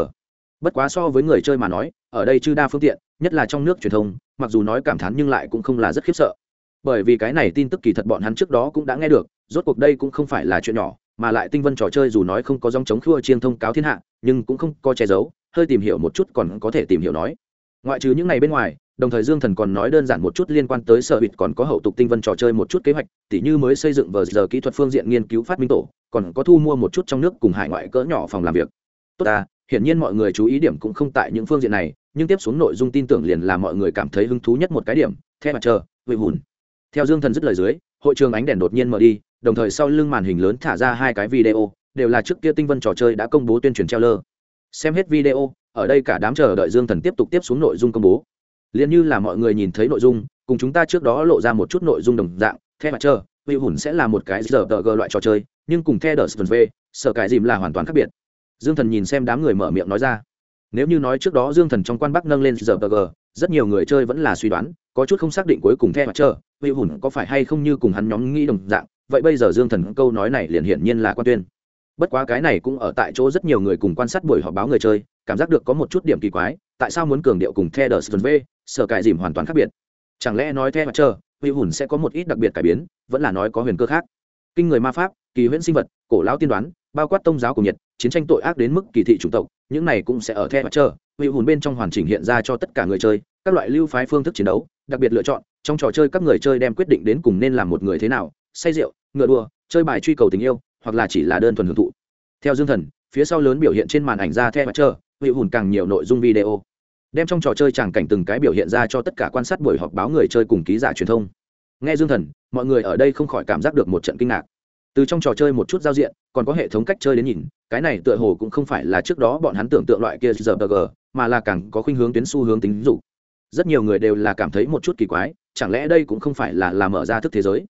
Bất quá so với người chơi mà nói, ở đây chư đa phương tiện, nhất là trong nước truyền thông, mặc dù nói cảm thán nhưng lại cũng không là rất khiếp sợ. Bởi vì cái này tin tức kỳ thật bọn hắn trước đó cũng đã nghe được, rốt cuộc đây cũng không phải là chuyện nhỏ, mà lại tinh vân trò chơi dù nói không có dòng chống khua chiên thông cáo thiên hạ, nhưng cũng không có che giấu, hơi tìm hiểu một chút còn có thể tìm hiểu nói ngoại trừ những ngày bên ngoài, đồng thời dương thần còn nói đơn giản một chút liên quan tới sở hữu còn có hậu tục tinh vân trò chơi một chút kế hoạch, tỉ như mới xây dựng vờ giờ kỹ thuật phương diện nghiên cứu phát minh tổ, còn có thu mua một chút trong nước cùng hải ngoại cỡ nhỏ phòng làm việc. Tốt ta, hiển nhiên mọi người chú ý điểm cũng không tại những phương diện này, nhưng tiếp xuống nội dung tin tưởng liền là mọi người cảm thấy hứng thú nhất một cái điểm, theo mặt chờ vị hùn. Theo dương thần dứt lời dưới, hội trường ánh đèn đột nhiên mở đi, đồng thời sau lưng màn hình lớn thả ra hai cái video, đều là trước kia tinh vân trò chơi đã công bố tuyên truyền treo lơ xem hết video ở đây cả đám chờ đợi dương thần tiếp tục tiếp xuống nội dung công bố. Liền như là mọi người nhìn thấy nội dung, cùng chúng ta trước đó lộ ra một chút nội dung đồng dạng theo mặt chờ vị hùn sẽ là một cái giờ tờ g loại trò chơi, nhưng cùng theo đờ v sở cải dìm là hoàn toàn khác biệt. Dương thần nhìn xem đám người mở miệng nói ra. Nếu như nói trước đó dương thần trong quan bắc nâng lên giờ tờ g rất nhiều người chơi vẫn là suy đoán, có chút không xác định cuối cùng theo mặt chờ vị hùn có phải hay không như cùng hắn nhóm nghĩ đồng dạng, vậy bây giờ dương thần câu nói này liền hiển nhiên là quan tuyên bất quá cái này cũng ở tại chỗ rất nhiều người cùng quan sát buổi họp báo người chơi, cảm giác được có một chút điểm kỳ quái, tại sao muốn cường điệu cùng the đờ v sở cải dìm hoàn toàn khác biệt? Chẳng lẽ nói the mặt trơ huy hùn sẽ có một ít đặc biệt cải biến, vẫn là nói có huyền cơ khác? Kinh người ma pháp, kỳ huyễn sinh vật, cổ lão tiên đoán, bao quát tôn giáo của Nhật chiến tranh tội ác đến mức kỳ thị chủng tộc, những này cũng sẽ ở the mặt trơ huy hùn bên trong hoàn chỉnh hiện ra cho tất cả người chơi, các loại lưu phái phương thức chiến đấu, đặc biệt lựa chọn, trong trò chơi các người chơi đem quyết định đến cùng nên làm một người thế nào, say rượu, ngựa đua chơi bài truy cầu tình yêu hoặc là chỉ là đơn thuần hưởng thụ. Theo dương thần, phía sau lớn biểu hiện trên màn ảnh ra theo mặt trơ huy hùn càng nhiều nội dung video. Đem trong trò chơi tràng cảnh từng cái biểu hiện ra cho tất cả quan sát buổi họp báo người chơi cùng ký giả truyền thông. Nghe dương thần, mọi người ở đây không khỏi cảm giác được một trận kinh ngạc. Từ trong trò chơi một chút giao diện, còn có hệ thống cách chơi đến nhìn, cái này tựa hồ cũng không phải là trước đó bọn hắn tưởng tượng loại kia giờ g mà là càng có khuynh hướng tuyến xu hướng tính dục. Rất nhiều người đều là cảm thấy một chút kỳ quái, chẳng lẽ đây cũng không phải là làm mở ra thức thế giới?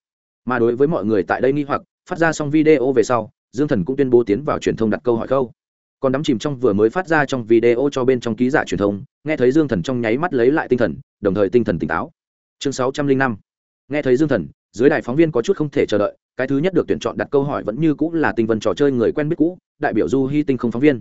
Mà đối với mọi người tại đây nghi hoặc phát ra xong video về sau, dương thần cũng tuyên bố tiến vào truyền thông đặt câu hỏi câu còn đắm chìm trong vừa mới phát ra trong video cho bên trong ký giả truyền thông, nghe thấy dương thần trong nháy mắt lấy lại tinh thần, đồng thời tinh thần tỉnh táo. Chương sáu trăm linh năm. Nghe thấy dương thần, dưới đài phóng viên có chút không thể chờ đợi, cái thứ nhất được tuyển chọn đặt câu hỏi vẫn như cũng là tinh vân trò chơi người quen biết cũ, đại biểu du hy tinh không phóng viên.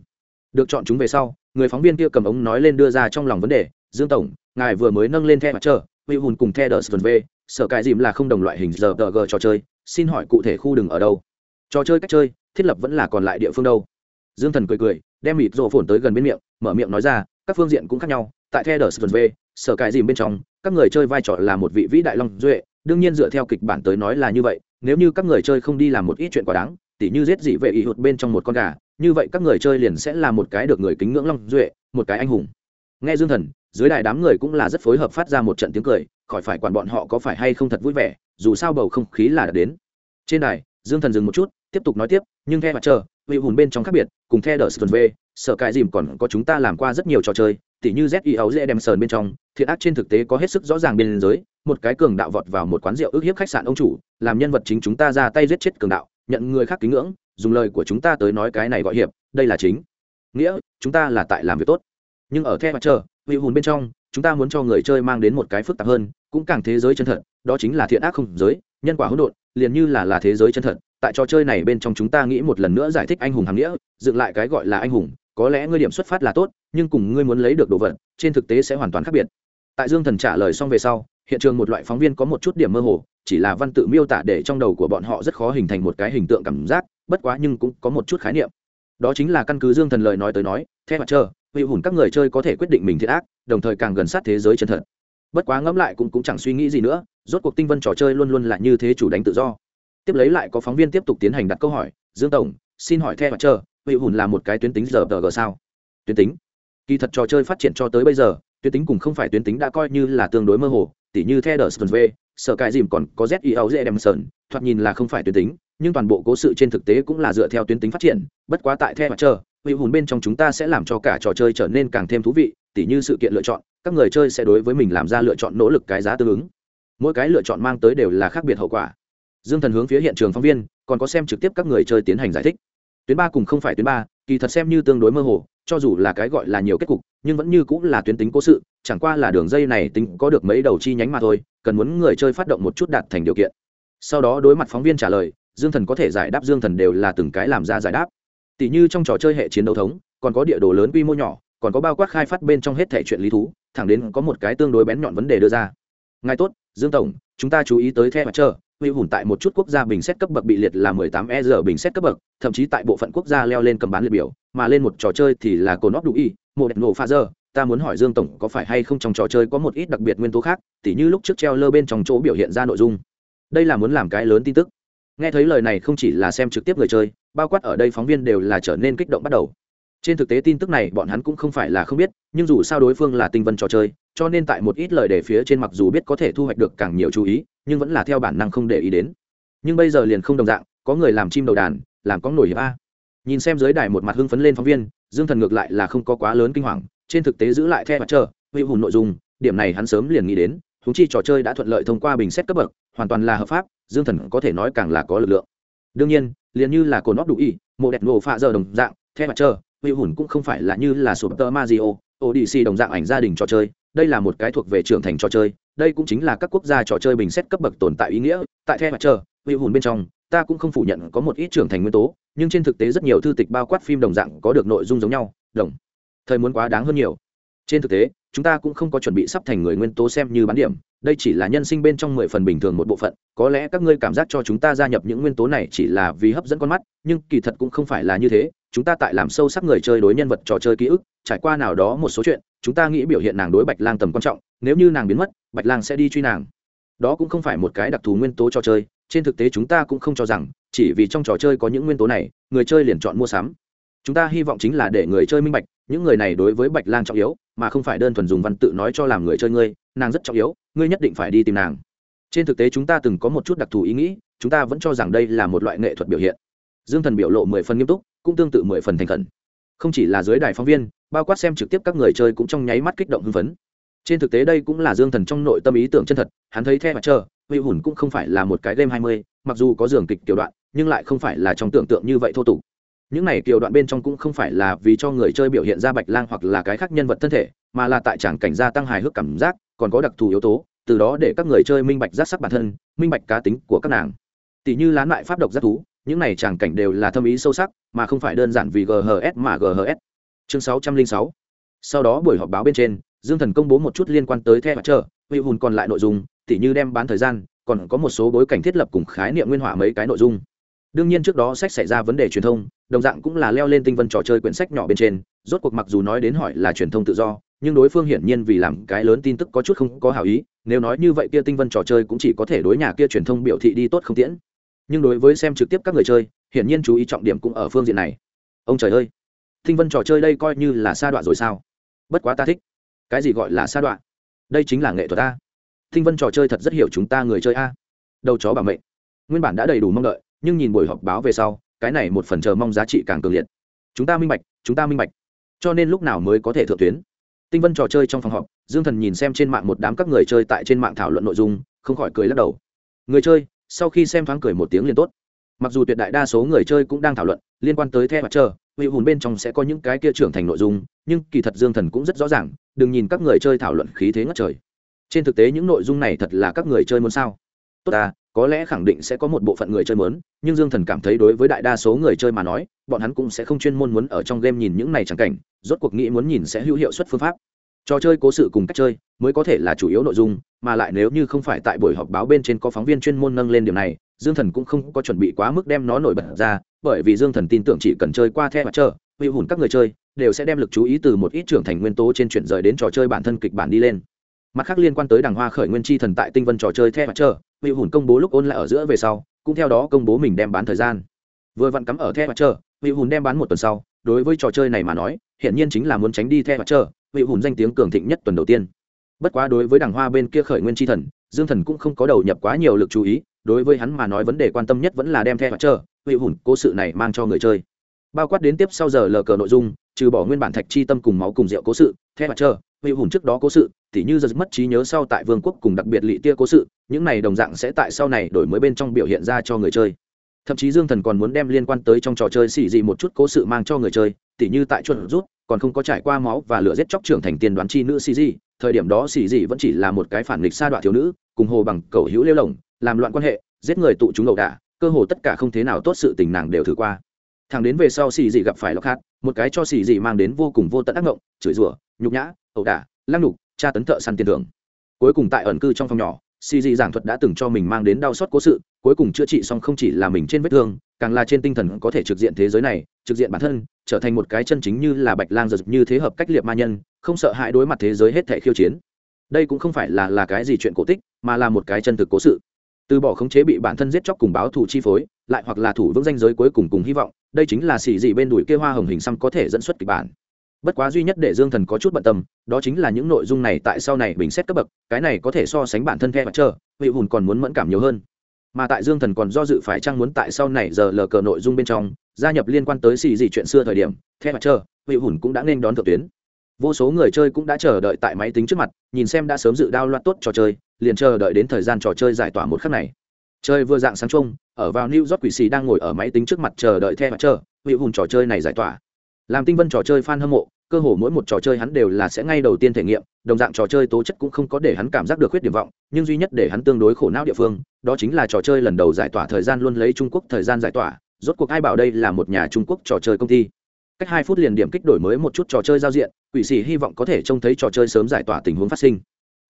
Được chọn chúng về sau, người phóng viên kia cầm ống nói lên đưa ra trong lòng vấn đề, dương tổng, ngài vừa mới nâng lên the mặt trơ huy hùn cùng the đờ sờ v, sở cài dìm là không đồng loại hình giờ tờ g trò chơi xin hỏi cụ thể khu đừng ở đâu? Trò chơi cách chơi, thiết lập vẫn là còn lại địa phương đâu? Dương thần cười cười, đem mịt rộ phồn tới gần bên miệng, mở miệng nói ra, các phương diện cũng khác nhau, tại the đờ sờ v, sở cài dìm bên trong, các người chơi vai trò là một vị vĩ đại long duệ, đương nhiên dựa theo kịch bản tới nói là như vậy, nếu như các người chơi không đi làm một ít chuyện quá đáng, tỉ như giết dị vệ ý hụt bên trong một con gà, như vậy các người chơi liền sẽ là một cái được người kính ngưỡng long duệ, một cái anh hùng. Nghe dương thần, dưới đại đám người cũng là rất phối hợp phát ra một trận tiếng cười khỏi phải quản bọn họ có phải hay không thật vui vẻ, dù sao bầu không khí là đã đến. Trên đài, dương thần dừng một chút, tiếp tục nói tiếp, nhưng the mặt trời vị hùn bên trong khác biệt, cùng theo đờ sơn v sở cài dìm còn có chúng ta làm qua rất nhiều trò chơi, tỉ như z y ấu dễ đem sờn bên trong, thiện ác trên thực tế có hết sức rõ ràng biên giới một cái cường đạo vọt vào một quán rượu ức hiếp khách sạn ông chủ, làm nhân vật chính chúng ta ra tay giết chết cường đạo, nhận người khác kính ngưỡng, dùng lời của chúng ta tới nói cái này gọi hiệp, đây là chính. Nghĩa, chúng ta là tại làm việc tốt. Nhưng ở the mặt trời vị hùn bên trong, chúng ta muốn cho người chơi mang đến một cái phức tạp hơn, cũng càng thế giới chân thật, đó chính là thiện ác không giới, nhân quả hỗn độn, liền như là là thế giới chân thật. Tại trò chơi này bên trong chúng ta nghĩ một lần nữa giải thích anh hùng hàm nghĩa, dựng lại cái gọi là anh hùng, có lẽ ngươi điểm xuất phát là tốt, nhưng cùng ngươi muốn lấy được đồ vật, trên thực tế sẽ hoàn toàn khác biệt. Tại dương thần trả lời xong về sau, hiện trường một loại phóng viên có một chút điểm mơ hồ, chỉ là văn tự miêu tả để trong đầu của bọn họ rất khó hình thành một cái hình tượng cảm giác, bất quá nhưng cũng có một chút khái niệm. Đó chính là căn cứ dương thần lời nói tới nói, theo mặt trơ vị hùn các người chơi có thể quyết định mình thiệt ác đồng thời càng gần sát thế giới chân thật. Bất quá ngẫm lại cũng, cũng chẳng suy nghĩ gì nữa rốt cuộc tinh vân trò chơi luôn luôn là như thế chủ đánh tự do. Tiếp lấy lại có phóng viên tiếp tục tiến hành đặt câu hỏi dương tổng xin hỏi theo mặt trơ vị hùn là một cái tuyến tính giờ tờ gờ sao? Tuyến tính? Kỳ thật trò chơi phát triển cho tới bây giờ tuyến tính cùng không phải tuyến tính đã coi như là tương đối mơ hồ tỉ như theo đờ sơn v sở cài dìm còn có z e o dễ đem sơn thoạt nhìn là không phải tuyến tính nhưng toàn bộ cố sự trên thực tế cũng là dựa theo tuyến tính phát triển bất quá tại theo mặt trơ vị hùn bên trong chúng ta sẽ làm cho cả trò chơi trở nên càng thêm thú vị, tỉ như sự kiện lựa chọn, các người chơi sẽ đối với mình làm ra lựa chọn nỗ lực cái giá tương ứng. Mỗi cái lựa chọn mang tới đều là khác biệt hậu quả. Dương thần hướng phía hiện trường phóng viên, còn có xem trực tiếp các người chơi tiến hành giải thích. Tuyến ba cùng không phải tuyến ba, kỳ thật xem như tương đối mơ hồ, cho dù là cái gọi là nhiều kết cục, nhưng vẫn như cũng là tuyến tính cố sự, chẳng qua là đường dây này tính có được mấy đầu chi nhánh mà thôi, cần muốn người chơi phát động một chút đạt thành điều kiện. Sau đó đối mặt phóng viên trả lời, dương thần có thể giải đáp dương thần đều là từng cái làm ra giải đáp tỷ như trong trò chơi hệ chiến đấu thống, còn có địa đồ lớn quy mô nhỏ, còn có bao quát khai phát bên trong hết thể chuyện lý thú, thẳng đến có một cái tương đối bén nhọn vấn đề đưa ra. Ngài tốt, dương tổng, chúng ta chú ý tới theo mặt trời huy hùn tại một chút quốc gia bình xét cấp bậc bị liệt là 18 e giờ bình xét cấp bậc, thậm chí tại bộ phận quốc gia leo lên cầm bán liệt biểu, mà lên một trò chơi thì là cồn óc đủ y, một đẹp nổ pha giờ ta muốn hỏi dương tổng có phải hay không trong trò chơi có một ít đặc biệt nguyên tố khác, tỉ như lúc trước treo lơ bên trong chỗ biểu hiện ra nội dung. Đây là muốn làm cái lớn tin tức nghe thấy lời này không chỉ là xem trực tiếp người chơi, bao quát ở đây phóng viên đều là trở nên kích động bắt đầu. Trên thực tế tin tức này bọn hắn cũng không phải là không biết, nhưng dù sao đối phương là tinh vân trò chơi, cho nên tại một ít lời để phía trên mặc dù biết có thể thu hoạch được càng nhiều chú ý, nhưng vẫn là theo bản năng không để ý đến. Nhưng bây giờ liền không đồng dạng, có người làm chim đầu đàn, làm có nổi hiệp a. Nhìn xem dưới đài một mặt hưng phấn lên phóng viên, dương thần ngược lại là không có quá lớn kinh hoàng, trên thực tế giữ lại theo mặt chờ hữu hùn nội dung, điểm này hắn sớm liền nghĩ đến thú chi trò chơi đã thuận lợi thông qua bình xét cấp bậc hoàn toàn là hợp pháp, dương thần có thể nói càng là có lực lượng. Đương nhiên, liền như là cồn óc đủ y, mộ đẹp nổ phạ giờ đồng dạng theo mặt trơ huy hùn cũng không phải là như là sụp tơ mazio odc đồng dạng ảnh gia đình trò chơi, đây là một cái thuộc về trưởng thành trò chơi, đây cũng chính là các quốc gia trò chơi bình xét cấp bậc tồn tại ý nghĩa. Tại theo mặt trơ huy hùn bên trong, ta cũng không phủ nhận có một ít trưởng thành nguyên tố, nhưng trên thực tế rất nhiều thư tịch bao quát phim đồng dạng có được nội dung giống nhau, đồng. Thời muốn quá đáng hơn nhiều. Trên thực tế chúng ta cũng không có chuẩn bị sắp thành người nguyên tố xem như bán điểm, đây chỉ là nhân sinh bên trong mười phần bình thường một bộ phận, có lẽ các ngươi cảm giác cho chúng ta gia nhập những nguyên tố này chỉ là vì hấp dẫn con mắt, nhưng kỳ thật cũng không phải là như thế, chúng ta tại làm sâu sắc người chơi đối nhân vật trò chơi ký ức, trải qua nào đó một số chuyện, chúng ta nghĩ biểu hiện nàng đối bạch lang tầm quan trọng, nếu như nàng biến mất, bạch lang sẽ đi truy nàng. Đó cũng không phải một cái đặc thù nguyên tố trò chơi, trên thực tế chúng ta cũng không cho rằng, chỉ vì trong trò chơi có những nguyên tố này, người chơi liền chọn mua sắm. Chúng ta hy vọng chính là để người chơi minh bạch, những người này đối với bạch lang trọng yếu mà không phải đơn thuần dùng văn tự nói cho làm người chơi ngươi, nàng rất trọng yếu, ngươi nhất định phải đi tìm nàng. Trên thực tế chúng ta từng có một chút đặc thù ý nghĩ, chúng ta vẫn cho rằng đây là một loại nghệ thuật biểu hiện. Dương thần biểu lộ mười phần nghiêm túc, cũng tương tự mười phần thành khẩn. Không chỉ là dưới đài phóng viên, bao quát xem trực tiếp các người chơi cũng trong nháy mắt kích động hưng phấn. Trên thực tế đây cũng là dương thần trong nội tâm ý tưởng chân thật, hắn thấy the mặt chờ huy hùn cũng không phải là một cái game hai mươi, mặc dù có giường kịch tiểu đoạn, nhưng lại không phải là trong tưởng tượng như vậy thô tục những này kiều đoạn bên trong cũng không phải là vì cho người chơi biểu hiện ra bạch lang hoặc là cái khác nhân vật thân thể, mà là tại tràng cảnh gia tăng hài hước cảm giác, còn có đặc thù yếu tố, từ đó để các người chơi minh bạch giác sắc bản thân, minh bạch cá tính của các nàng. Tỷ như lán lại pháp độc giác thú, những này tràng cảnh đều là thâm ý sâu sắc, mà không phải đơn giản vì ghs mà ghs chương sáu trăm linh sáu. Sau đó buổi họp báo bên trên, dương thần công bố một chút liên quan tới the mặt trời huy hùn còn lại nội dung tỷ như đem bán thời gian, còn có một số bối cảnh thiết lập cùng khái niệm nguyên hỏa mấy cái nội dung đương nhiên trước đó sách xảy ra vấn đề truyền thông, đồng dạng cũng là leo lên tinh vân trò chơi quyển sách nhỏ bên trên, rốt cuộc mặc dù nói đến hỏi là truyền thông tự do, nhưng đối phương hiển nhiên vì làm cái lớn tin tức có chút không có hảo ý, nếu nói như vậy kia tinh vân trò chơi cũng chỉ có thể đối nhà kia truyền thông biểu thị đi tốt không tiễn. Nhưng đối với xem trực tiếp các người chơi, hiển nhiên chú ý trọng điểm cũng ở phương diện này. Ông trời ơi, tinh vân trò chơi đây coi như là sa đoạn rồi sao? Bất quá ta thích. Cái gì gọi là sa đoạn đây chính là nghệ thuật ta. Tinh vân trò chơi thật rất hiểu chúng ta người chơi a. Đầu chó bảo mệnh. Nguyên bản đã đầy đủ mong đợi nhưng nhìn buổi họp báo về sau, cái này một phần chờ mong giá trị càng cường liệt. Chúng ta minh bạch, chúng ta minh bạch. Cho nên lúc nào mới có thể thượng tuyến? Tinh vân trò chơi trong phòng họp, dương thần nhìn xem trên mạng một đám các người chơi tại trên mạng thảo luận nội dung, không khỏi cười lắc đầu. Người chơi, sau khi xem thoáng cười một tiếng liền tốt. Mặc dù tuyệt đại đa số người chơi cũng đang thảo luận, liên quan tới the mặt trơ vị hùn bên trong sẽ có những cái kia trưởng thành nội dung, nhưng kỳ thật dương thần cũng rất rõ ràng, đừng nhìn các người chơi thảo luận khí thế ngất trời. Trên thực tế những nội dung này thật là các người chơi muốn sao? Tốt ta, có lẽ khẳng định sẽ có một bộ phận người chơi muốn, nhưng dương thần cảm thấy đối với đại đa số người chơi mà nói, bọn hắn cũng sẽ không chuyên môn muốn ở trong game nhìn những này chẳng cảnh, rốt cuộc nghĩ muốn nhìn sẽ hữu hiệu suất phương pháp. Trò chơi cố sự cùng cách chơi mới có thể là chủ yếu nội dung, mà lại nếu như không phải tại buổi họp báo bên trên có phóng viên chuyên môn nâng lên điều này, dương thần cũng không có chuẩn bị quá mức đem nó nổi bật ra, bởi vì dương thần tin tưởng chỉ cần chơi qua the và chờ hữu hùn các người chơi đều sẽ đem lực chú ý từ một ít trưởng thành nguyên tố trên chuyển rời đến trò chơi bản thân kịch bản đi lên mặt khác liên quan tới đằng hoa khởi nguyên chi thần tại tinh vân trò chơi theo và chờ vị hùn công bố lúc ôn lại ở giữa về sau, cũng theo đó công bố mình đem bán thời gian vừa vặn cắm ở theo và chờ vị hùn đem bán một tuần sau, đối với trò chơi này mà nói hiện nhiên chính là muốn tránh đi theo và chờ vị hùn danh tiếng cường thịnh nhất tuần đầu tiên bất quá đối với đằng hoa bên kia khởi nguyên chi thần, dương thần cũng không có đầu nhập quá nhiều lực chú ý, đối với hắn mà nói vấn đề quan tâm nhất vẫn là đem theo mặt chờ vị hùn cố sự này mang cho người chơi bao quát đến tiếp sau giờ lờ cờ nội dung, trừ bỏ nguyên bản thạch chi tâm cùng máu cùng rượu cố sự theo mặt chờ huy hùn trước đó cố sự, tỉ như giật mất trí nhớ sau tại vương quốc cùng đặc biệt lị tia cố sự, những này đồng dạng sẽ tại sau này đổi mới bên trong biểu hiện ra cho người chơi. Thậm chí dương thần còn muốn đem liên quan tới trong trò chơi xì dị một chút cố sự mang cho người chơi, tỉ như tại chuột rút, còn không có trải qua máu và lửa giết chóc trưởng thành tiền đoán chi nữ xì dị, thời điểm đó xì dị vẫn chỉ là một cái phản nghịch sa đoạn thiếu nữ, cùng hồ bằng cầu hữu lêu lồng, làm loạn quan hệ, giết người tụ chúng ẩu đả, cơ hồ tất cả không thế nào tốt sự tình nàng đều thử qua. Thằng đến về sau xì dị gặp phải lọc hát một cái cho xì dị mang đến vô cùng vô tận ác ngộng, chửi rủa, nhục nhã ẩu đả, lăng đục tra tấn thợ săn tiền thưởng. Cuối cùng tại ẩn cư trong phòng nhỏ Si Di giảng thuật đã từng cho mình mang đến đau xót cố sự, cuối cùng chữa trị xong không chỉ là mình trên vết thương, càng là trên tinh thần có thể trực diện thế giới này, trực diện bản thân, trở thành một cái chân chính như là bạch lang giật như thế hợp cách liệt ma nhân, không sợ hãi đối mặt thế giới hết thể khiêu chiến. Đây cũng không phải là là cái gì chuyện cổ tích, mà là một cái chân thực cố sự. Từ bỏ khống chế bị bản thân giết chóc cùng báo thù chi phối, lại hoặc là thủ vững danh giới cuối cùng cùng hy vọng, đây chính là xì dị bên đùi kia hoa hồng hình xăm có thể dẫn xuất kịch bản bất quá duy nhất để dương thần có chút bận tâm đó chính là những nội dung này tại sau này bình xét cấp bậc cái này có thể so sánh bản thân the và chờ vị hùn còn muốn mẫn cảm nhiều hơn. Mà tại dương thần còn do dự phải chăng muốn tại sau này giờ lờ cờ nội dung bên trong gia nhập liên quan tới xì gì chuyện xưa thời điểm the và chờ vị hùn cũng đã nên đón thượng tuyến. Vô số người chơi cũng đã chờ đợi tại máy tính trước mặt nhìn xem đã sớm dự đao loạt tốt trò chơi liền chờ đợi đến thời gian trò chơi giải tỏa một khắc này. Chơi vừa dạng sáng chung, ở vào new york quỷ xì đang ngồi ở máy tính trước mặt chờ đợi the mặt chờ vị hùn trò chơi này giải tỏa. Làm tinh vân trò chơi fan hâm mộ cơ hồ mỗi một trò chơi hắn đều là sẽ ngay đầu tiên thể nghiệm, đồng dạng trò chơi tố chất cũng không có để hắn cảm giác được khuyết điểm vọng, nhưng duy nhất để hắn tương đối khổ não địa phương, đó chính là trò chơi lần đầu giải tỏa thời gian luôn lấy trung quốc thời gian giải tỏa, rốt cuộc ai bảo đây là một nhà trung quốc trò chơi công ty. Cách hai phút liền điểm kích đổi mới một chút trò chơi giao diện, quỷ sĩ hy vọng có thể trông thấy trò chơi sớm giải tỏa tình huống phát sinh.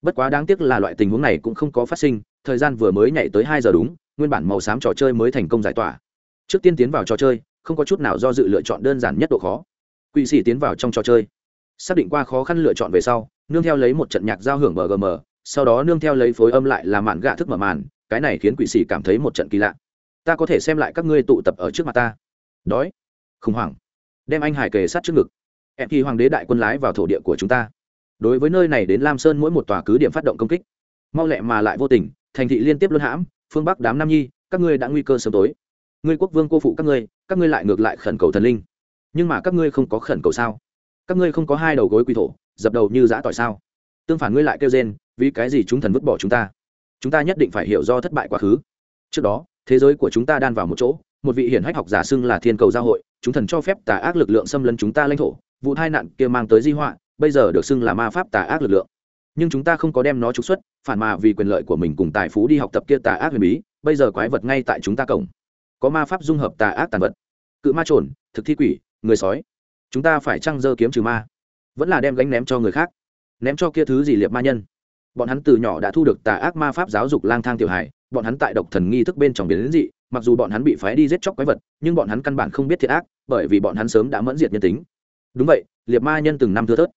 Bất quá đáng tiếc là loại tình huống này cũng không có phát sinh, thời gian vừa mới nhảy tới hai giờ đúng, nguyên bản màu xám trò chơi mới thành công giải tỏa. Trước tiên tiến vào trò chơi, không có chút nào do dự lựa chọn đơn giản nhất độ khó quỷ sĩ tiến vào trong trò chơi. Xác định qua khó khăn lựa chọn về sau, nương theo lấy một trận nhạc giao hưởng mgm sau đó nương theo lấy phối âm lại là mạn gạ thức mở màn, cái này khiến quỷ sĩ cảm thấy một trận kỳ lạ. Ta có thể xem lại các ngươi tụ tập ở trước mặt ta. Đói. Khủng hoảng. Đem anh hải kề sát trước ngực. Em khi hoàng đế đại quân lái vào thổ địa của chúng ta. Đối với nơi này đến lam sơn mỗi một tòa cứ điểm phát động công kích. Mau lẹ mà lại vô tình, thành thị liên tiếp luân hãm, phương bắc đám nam nhi, các ngươi đã nguy cơ sớm tối. Ngươi quốc vương cô phụ các ngươi các ngươi lại ngược lại khẩn cầu thần linh nhưng mà các ngươi không có khẩn cầu sao? Các ngươi không có hai đầu gối quy thổ, dập đầu như giã tỏi sao? Tương phản ngươi lại kêu rên, vì cái gì chúng thần vứt bỏ chúng ta? Chúng ta nhất định phải hiểu do thất bại quá khứ. Trước đó, thế giới của chúng ta đan vào một chỗ, một vị hiển hách học giả xưng là thiên cầu gia hội, chúng thần cho phép tà ác lực lượng xâm lấn chúng ta lãnh thổ, vụ hai nạn kia mang tới di họa, bây giờ được xưng là ma pháp tà ác lực lượng. Nhưng chúng ta không có đem nó trục xuất, phản mà vì quyền lợi của mình cùng tài phú đi học tập kia tà ác huyền bí, bây giờ quái vật ngay tại chúng ta cổng. Có ma pháp dung hợp tà ác tàn vật. Cự ma trồn, thực thi quỷ người sói. Chúng ta phải trăng dơ kiếm trừ ma. Vẫn là đem gánh ném cho người khác. Ném cho kia thứ gì liệt ma nhân. Bọn hắn từ nhỏ đã thu được tà ác ma pháp giáo dục lang thang tiểu hải bọn hắn tại độc thần nghi thức bên trong biến đến dị, mặc dù bọn hắn bị phái đi giết chóc quái vật, nhưng bọn hắn căn bản không biết thiệt ác, bởi vì bọn hắn sớm đã mẫn diệt nhân tính. Đúng vậy, liệt ma nhân từng năm thưa thớt.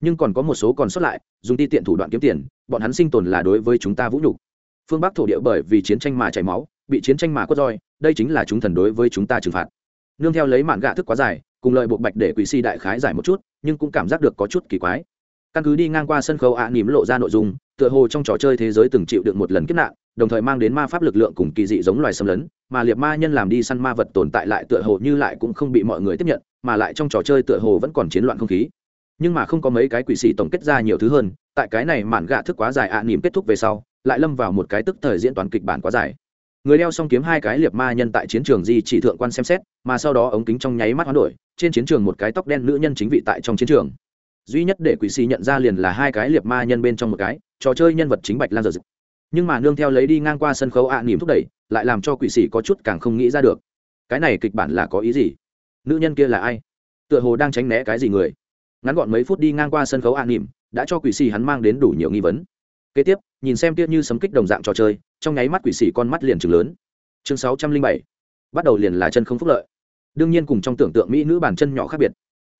Nhưng còn có một số còn sót lại, dùng ti tiện thủ đoạn kiếm tiền, bọn hắn sinh tồn là đối với chúng ta vũ nhục. Phương bắc thổ địa bởi vì chiến tranh mà chảy máu, bị chiến tranh mà quất roi, đây chính là chúng thần đối với chúng ta trừng phạt. Nương theo lấy mạn gạ thức quá dài cùng lợi buộc bạch để quỷ si đại khái giải một chút nhưng cũng cảm giác được có chút kỳ quái. Căn cứ đi ngang qua sân khấu ạ à nỉm lộ ra nội dung tựa hồ trong trò chơi thế giới từng chịu được một lần kiếp nạn đồng thời mang đến ma pháp lực lượng cùng kỳ dị giống loài xâm lấn mà liệt ma nhân làm đi săn ma vật tồn tại lại tựa hồ như lại cũng không bị mọi người tiếp nhận mà lại trong trò chơi tựa hồ vẫn còn chiến loạn không khí. Nhưng mà không có mấy cái quỷ sĩ tổng kết ra nhiều thứ hơn tại cái này mạn gạ thức quá dài ạ à, nỉm kết thúc về sau lại lâm vào một cái tức thời diễn toàn kịch bản quá dài người đeo xong kiếm hai cái liệt ma nhân tại chiến trường di chỉ thượng quan xem xét mà sau đó ống kính trong nháy mắt hoán đổi trên chiến trường một cái tóc đen nữ nhân chính vị tại trong chiến trường. Duy nhất để quỷ sĩ nhận ra liền là hai cái liệt ma nhân bên trong một cái trò chơi nhân vật chính bạch lan dở nhưng mà nương theo lấy đi ngang qua sân khấu ạ à, nỉm thúc đẩy lại làm cho quỷ sĩ có chút càng không nghĩ ra được. Cái này kịch bản là có ý gì? Nữ nhân kia là ai? Tựa hồ đang tránh né cái gì người? Ngắn gọn mấy phút đi ngang qua sân khấu an nỉm đã cho quỷ sĩ hắn mang đến đủ nhiều nghi vấn kế tiếp, nhìn xem kia như sấm kích đồng dạng trò chơi, trong nháy mắt quỷ sĩ con mắt liền chừng lớn. Chương sáu trăm linh bảy, bắt đầu liền là chân không phúc lợi. Đương nhiên cùng trong tưởng tượng mỹ nữ bàn chân nhỏ khác biệt.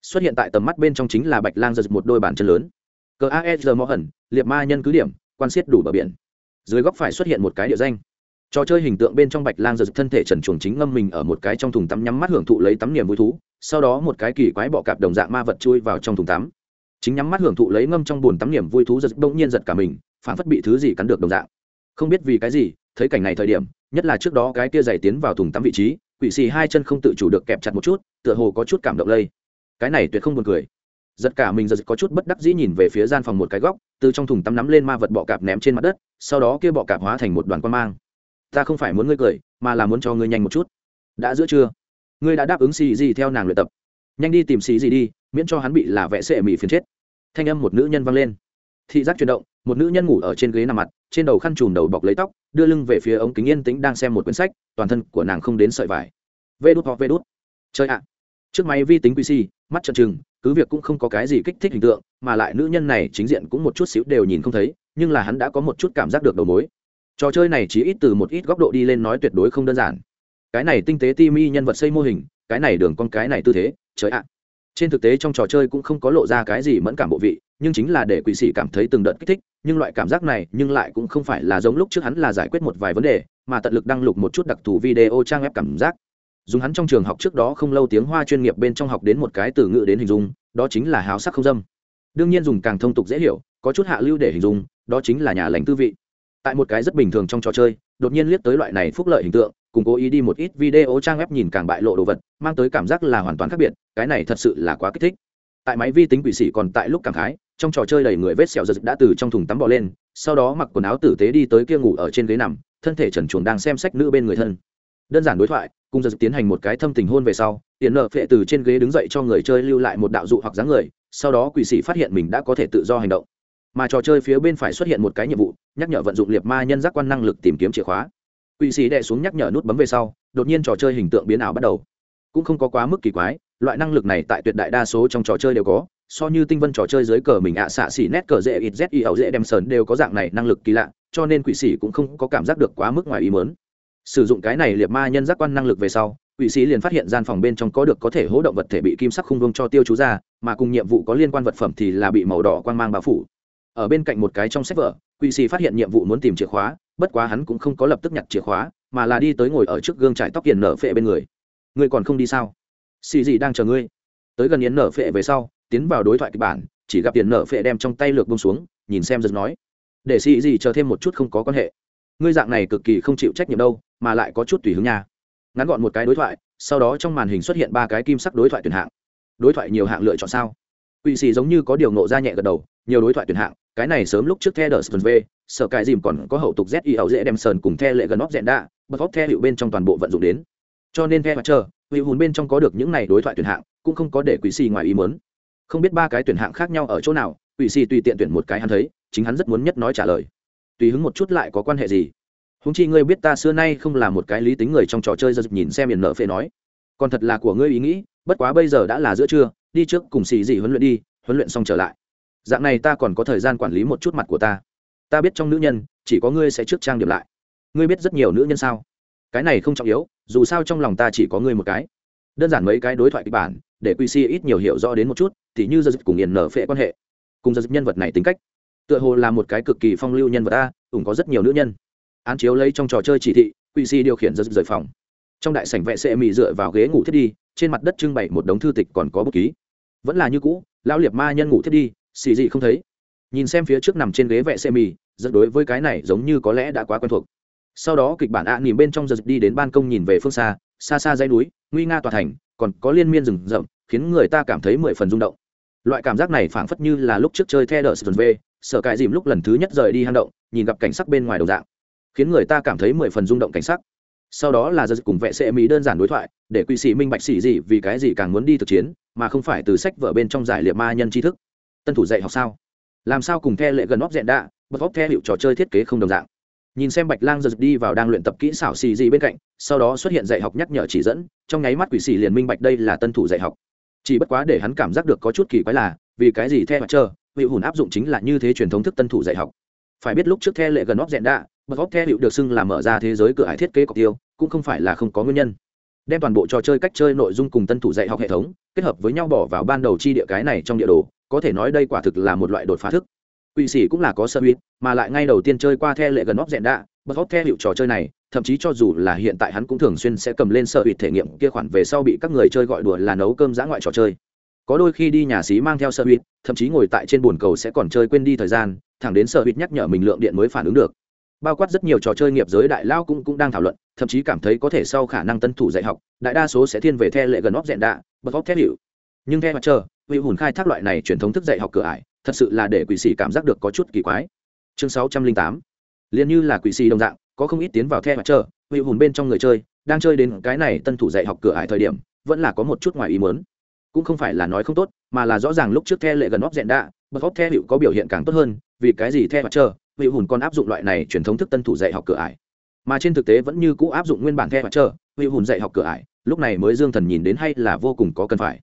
Xuất hiện tại tầm mắt bên trong chính là bạch lang giật một đôi bàn chân lớn. Cờ aesr mò hẩn, liệt ma nhân cứ điểm, quan siết đủ bờ biển. Dưới góc phải xuất hiện một cái địa danh. Trò chơi hình tượng bên trong bạch lang giật thân thể trần chuồng chính ngâm mình ở một cái trong thùng tắm nhắm mắt hưởng thụ lấy tắm niềm vui thú, sau đó một cái kỳ quái bọ cạp đồng dạng ma vật chui vào trong thùng tắm. Chính nhắm mắt hưởng thụ lấy ngâm trong bồn tắm niềm vui thú giật bỗng nhiên giật cả mình phản phất bị thứ gì cắn được đồng dạng. Không biết vì cái gì, thấy cảnh này thời điểm, nhất là trước đó cái kia giày tiến vào thùng tắm vị trí, quỷ xì hai chân không tự chủ được kẹp chặt một chút, tựa hồ có chút cảm động lây. Cái này tuyệt không buồn cười. Giật cả mình giật có chút bất đắc dĩ nhìn về phía gian phòng một cái góc, từ trong thùng tắm nắm lên ma vật bọ cạp ném trên mặt đất, sau đó kia bọ cạp hóa thành một đoàn quan mang. Ta không phải muốn ngươi cười, mà là muốn cho ngươi nhanh một chút. Đã giữa trưa, ngươi đã đáp ứng xì gì theo nàng luyện tập. Nhanh đi tìm xì gì đi, miễn cho hắn bị là vẽ sệ mỹ phiền chết. Thanh âm một nữ nhân vang lên. Thị giác chuyển động một nữ nhân ngủ ở trên ghế nằm mặt, trên đầu khăn trùm đầu bọc lấy tóc, đưa lưng về phía ống kính yên tĩnh đang xem một quyển sách, toàn thân của nàng không đến sợi vải. Vê đút hoặc vê đút. Chơi ạ. Trước máy vi tính pc mắt chợt trừng, cứ việc cũng không có cái gì kích thích hình tượng, mà lại nữ nhân này chính diện cũng một chút xíu đều nhìn không thấy, nhưng là hắn đã có một chút cảm giác được đầu mối. Trò chơi này chỉ ít từ một ít góc độ đi lên nói tuyệt đối không đơn giản. Cái này tinh tế ti mi nhân vật xây mô hình, cái này đường con, cái này tư thế, trời ạ. Trên thực tế trong trò chơi cũng không có lộ ra cái gì mẫn cảm bộ vị nhưng chính là để quỷ sĩ cảm thấy từng đợt kích thích, nhưng loại cảm giác này nhưng lại cũng không phải là giống lúc trước hắn là giải quyết một vài vấn đề, mà tận lực đăng lục một chút đặc thù video trang web cảm giác. Dùng hắn trong trường học trước đó không lâu tiếng hoa chuyên nghiệp bên trong học đến một cái từ ngữ đến hình dung, đó chính là háo sắc không dâm. Đương nhiên dùng càng thông tục dễ hiểu, có chút hạ lưu để hình dung, đó chính là nhà lành tư vị. Tại một cái rất bình thường trong trò chơi, đột nhiên liếc tới loại này phúc lợi hình tượng, cùng cố ý đi một ít video trang web nhìn càng bại lộ đồ vật, mang tới cảm giác là hoàn toàn khác biệt, cái này thật sự là quá kích thích. Tại máy vi tính quỷ sĩ còn tại lúc cảm khái trong trò chơi đầy người vết sẹo giật đã từ trong thùng tắm bò lên, sau đó mặc quần áo tử tế đi tới kia ngủ ở trên ghế nằm, thân thể trần chuồng đang xem sách nữ bên người thân. Đơn giản đối thoại, cùng giật tiến hành một cái thâm tình hôn về sau tiền nợ phệ từ trên ghế đứng dậy cho người chơi lưu lại một đạo dụ hoặc dáng người, sau đó quỷ sĩ phát hiện mình đã có thể tự do hành động. Mà trò chơi phía bên phải xuất hiện một cái nhiệm vụ, nhắc nhở vận dụng liệt ma nhân giác quan năng lực tìm kiếm chìa khóa. Quỷ sĩ đệ xuống nhắc nhở nút bấm về sau, đột nhiên trò chơi hình tượng biến ảo bắt đầu. Cũng không có quá mức kỳ quái, loại năng lực này tại tuyệt đại đa số trong trò chơi đều có so như tinh vân trò chơi dưới cờ mình ạ, xạ xỉ nét cờ dễ, ít z i ẩu dễ đem sờn đều có dạng này năng lực kỳ lạ, cho nên quỷ sĩ cũng không có cảm giác được quá mức ngoài ý mớn sử dụng cái này liệt ma nhân giác quan năng lực về sau, quỷ sĩ liền phát hiện gian phòng bên trong có được có thể hỗ động vật thể bị kim sắc khung vương cho tiêu chú ra, mà cùng nhiệm vụ có liên quan vật phẩm thì là bị màu đỏ quan mang bao phủ. Ở bên cạnh một cái trong sách vở, quỷ sĩ phát hiện nhiệm vụ muốn tìm chìa khóa, bất quá hắn cũng không có lập tức nhặt chìa khóa, mà là đi tới ngồi ở trước gương trải tóc kiền nở phệ bên người. Ngươi còn không đi sao? Xì gì đang chờ ngươi. Tới gần yến nở phệ về sau tiến vào đối thoại kịch bản, chỉ gặp tiền nợ phệ đem trong tay lược bông xuống, nhìn xem giật nói, để xì gì chờ thêm một chút không có quan hệ. Ngươi dạng này cực kỳ không chịu trách nhiệm đâu, mà lại có chút tùy hứng nha. Ngắn gọn một cái đối thoại, sau đó trong màn hình xuất hiện ba cái kim sắc đối thoại tuyển hạng. Đối thoại nhiều hạng lựa chọn sao? Quỵ xì giống như có điều nộ ra nhẹ gật đầu, nhiều đối thoại tuyển hạng, cái này sớm lúc trước the đờ sơn v, sở cái dìm còn có hậu tục z i ẩu dễ đem sơn cùng the lệ gần óc dẹn đạ, bật óc the hiệu bên trong toàn bộ vận dụng đến. Cho nên the mặt chờ hữu hùn bên trong có được những này đối thoại tuyển hạng, cũng không có để quỵ xì ngoài ý muốn không biết ba cái tuyển hạng khác nhau ở chỗ nào ủy xì tùy tiện tuyển một cái hắn thấy, chính hắn rất muốn nhất nói trả lời. Tùy hứng một chút lại có quan hệ gì? Húng chi ngươi biết ta xưa nay không là một cái lý tính người trong trò chơi giật nhìn xem miền nợ phê nói. Còn thật là của ngươi ý nghĩ, bất quá bây giờ đã là giữa trưa, đi trước cùng xì gì huấn luyện đi, huấn luyện xong trở lại. Dạng này ta còn có thời gian quản lý một chút mặt của ta. Ta biết trong nữ nhân, chỉ có ngươi sẽ trước trang điểm lại. Ngươi biết rất nhiều nữ nhân sao? Cái này không trọng yếu, dù sao trong lòng ta chỉ có ngươi một cái. Đơn giản mấy cái đối thoại kịch bản, để qc si ít nhiều hiểu rõ đến một chút thì như giờ dịch cùng nghiền nở phệ quan hệ. Cùng giờ dịch nhân vật này tính cách tựa hồ là một cái cực kỳ phong lưu nhân vật ta ủng có rất nhiều nữ nhân. Án chiếu lấy trong trò chơi chỉ thị quỵ si điều khiển giờ dịch rời phòng. Trong đại sảnh vệ sẽ mị dựa vào ghế ngủ thiết đi trên mặt đất trưng bày một đống thư tịch còn có bút ký. Vẫn là như cũ lão liệt ma nhân ngủ thiết đi xì gì không thấy. Nhìn xem phía trước nằm trên ghế vệ xe mì rất đối với cái này giống như có lẽ đã quá quen thuộc. Sau đó kịch bản ạ à, bên trong giật đi đến ban công nhìn về phương xa xa xa dãy núi nguy nga tòa thành còn có liên miên rừng rậm khiến người ta cảm thấy mười phần rung động loại cảm giác này phảng phất như là lúc trước chơi the đờ sơn v sợ cãi dìm lúc lần thứ nhất rời đi hang động, nhìn gặp cảnh sắc bên ngoài đồng dạng, khiến người ta cảm thấy mười phần rung động cảnh sắc. Sau đó là giật cùng vệ sĩ mỹ đơn giản đối thoại, để quỵ sĩ minh bạch sĩ gì vì cái gì càng muốn đi thực chiến, mà không phải từ sách vở bên trong giải liệt ma nhân tri thức. Tân thủ dạy học sao? Làm sao cùng the lệ gần óc dẹn đạ, bật óc theo hiệu trò chơi thiết kế không đồng dạng? Nhìn xem bạch lang giật đi vào đang luyện tập kỹ xảo xì gì bên cạnh, sau đó xuất hiện dạy học nhắc nhở chỉ dẫn, trong nháy mắt quỷ xì liền minh bạch đây là tân thủ dạy học chỉ bất quá để hắn cảm giác được có chút kỳ quái là, vì cái gì theo mặt trơ vị hùn áp dụng chính là như thế truyền thống thức tân thủ dạy học. Phải biết lúc trước theo lệ gần óc dẹn đạ, bật óc theo hiệu được xưng là mở ra thế giới cửa hải thiết kế cọc tiêu, cũng không phải là không có nguyên nhân. Đem toàn bộ trò chơi cách chơi nội dung cùng tân thủ dạy học hệ thống, kết hợp với nhau bỏ vào ban đầu chi địa cái này trong địa đồ, có thể nói đây quả thực là một loại đột phá thức. Quỷ sĩ cũng là có sơ huyết mà lại ngay đầu tiên chơi qua the lệ gần óc dẹn đạ, bật óc theo hiệu trò chơi này thậm chí cho dù là hiện tại hắn cũng thường xuyên sẽ cầm lên sợ huyết thể nghiệm kia khoản về sau bị các người chơi gọi đùa là nấu cơm giã ngoại trò chơi. Có đôi khi đi nhà xí mang theo sợ huyết thậm chí ngồi tại trên bồn cầu sẽ còn chơi quên đi thời gian, thẳng đến sợ huyết nhắc nhở mình lượng điện mới phản ứng được. Bao quát rất nhiều trò chơi nghiệp giới đại lao cũng cũng đang thảo luận, thậm chí cảm thấy có thể sau khả năng tân thủ dạy học, đại đa số sẽ thiên về the lệ gần óc dẹn đạ, bật óc thép hiệu. Nhưng theo mặt chờ vị hùn khai thác loại này truyền thống thức dạy học cửa ải, thật sự là để quỷ sĩ cảm giác được có chút kỳ quái. Chương sáu trăm linh tám, liền như là quỷ sĩ đồng dạng có không ít tiến vào theo mặt chờ vị hùn bên trong người chơi, đang chơi đến cái này tân thủ dạy học cửa ải thời điểm, vẫn là có một chút ngoài ý muốn. Cũng không phải là nói không tốt, mà là rõ ràng lúc trước the lệ gần óc dẹn đạ, bật óc the hiệu có biểu hiện càng tốt hơn, vì cái gì the mặt chờ vị hùn còn áp dụng loại này truyền thống thức tân thủ dạy học cửa ải? Mà trên thực tế vẫn như cũ áp dụng nguyên bản the mặt chờ vị hùn dạy học cửa ải, lúc này mới dương thần nhìn đến hay là vô cùng có cần phải.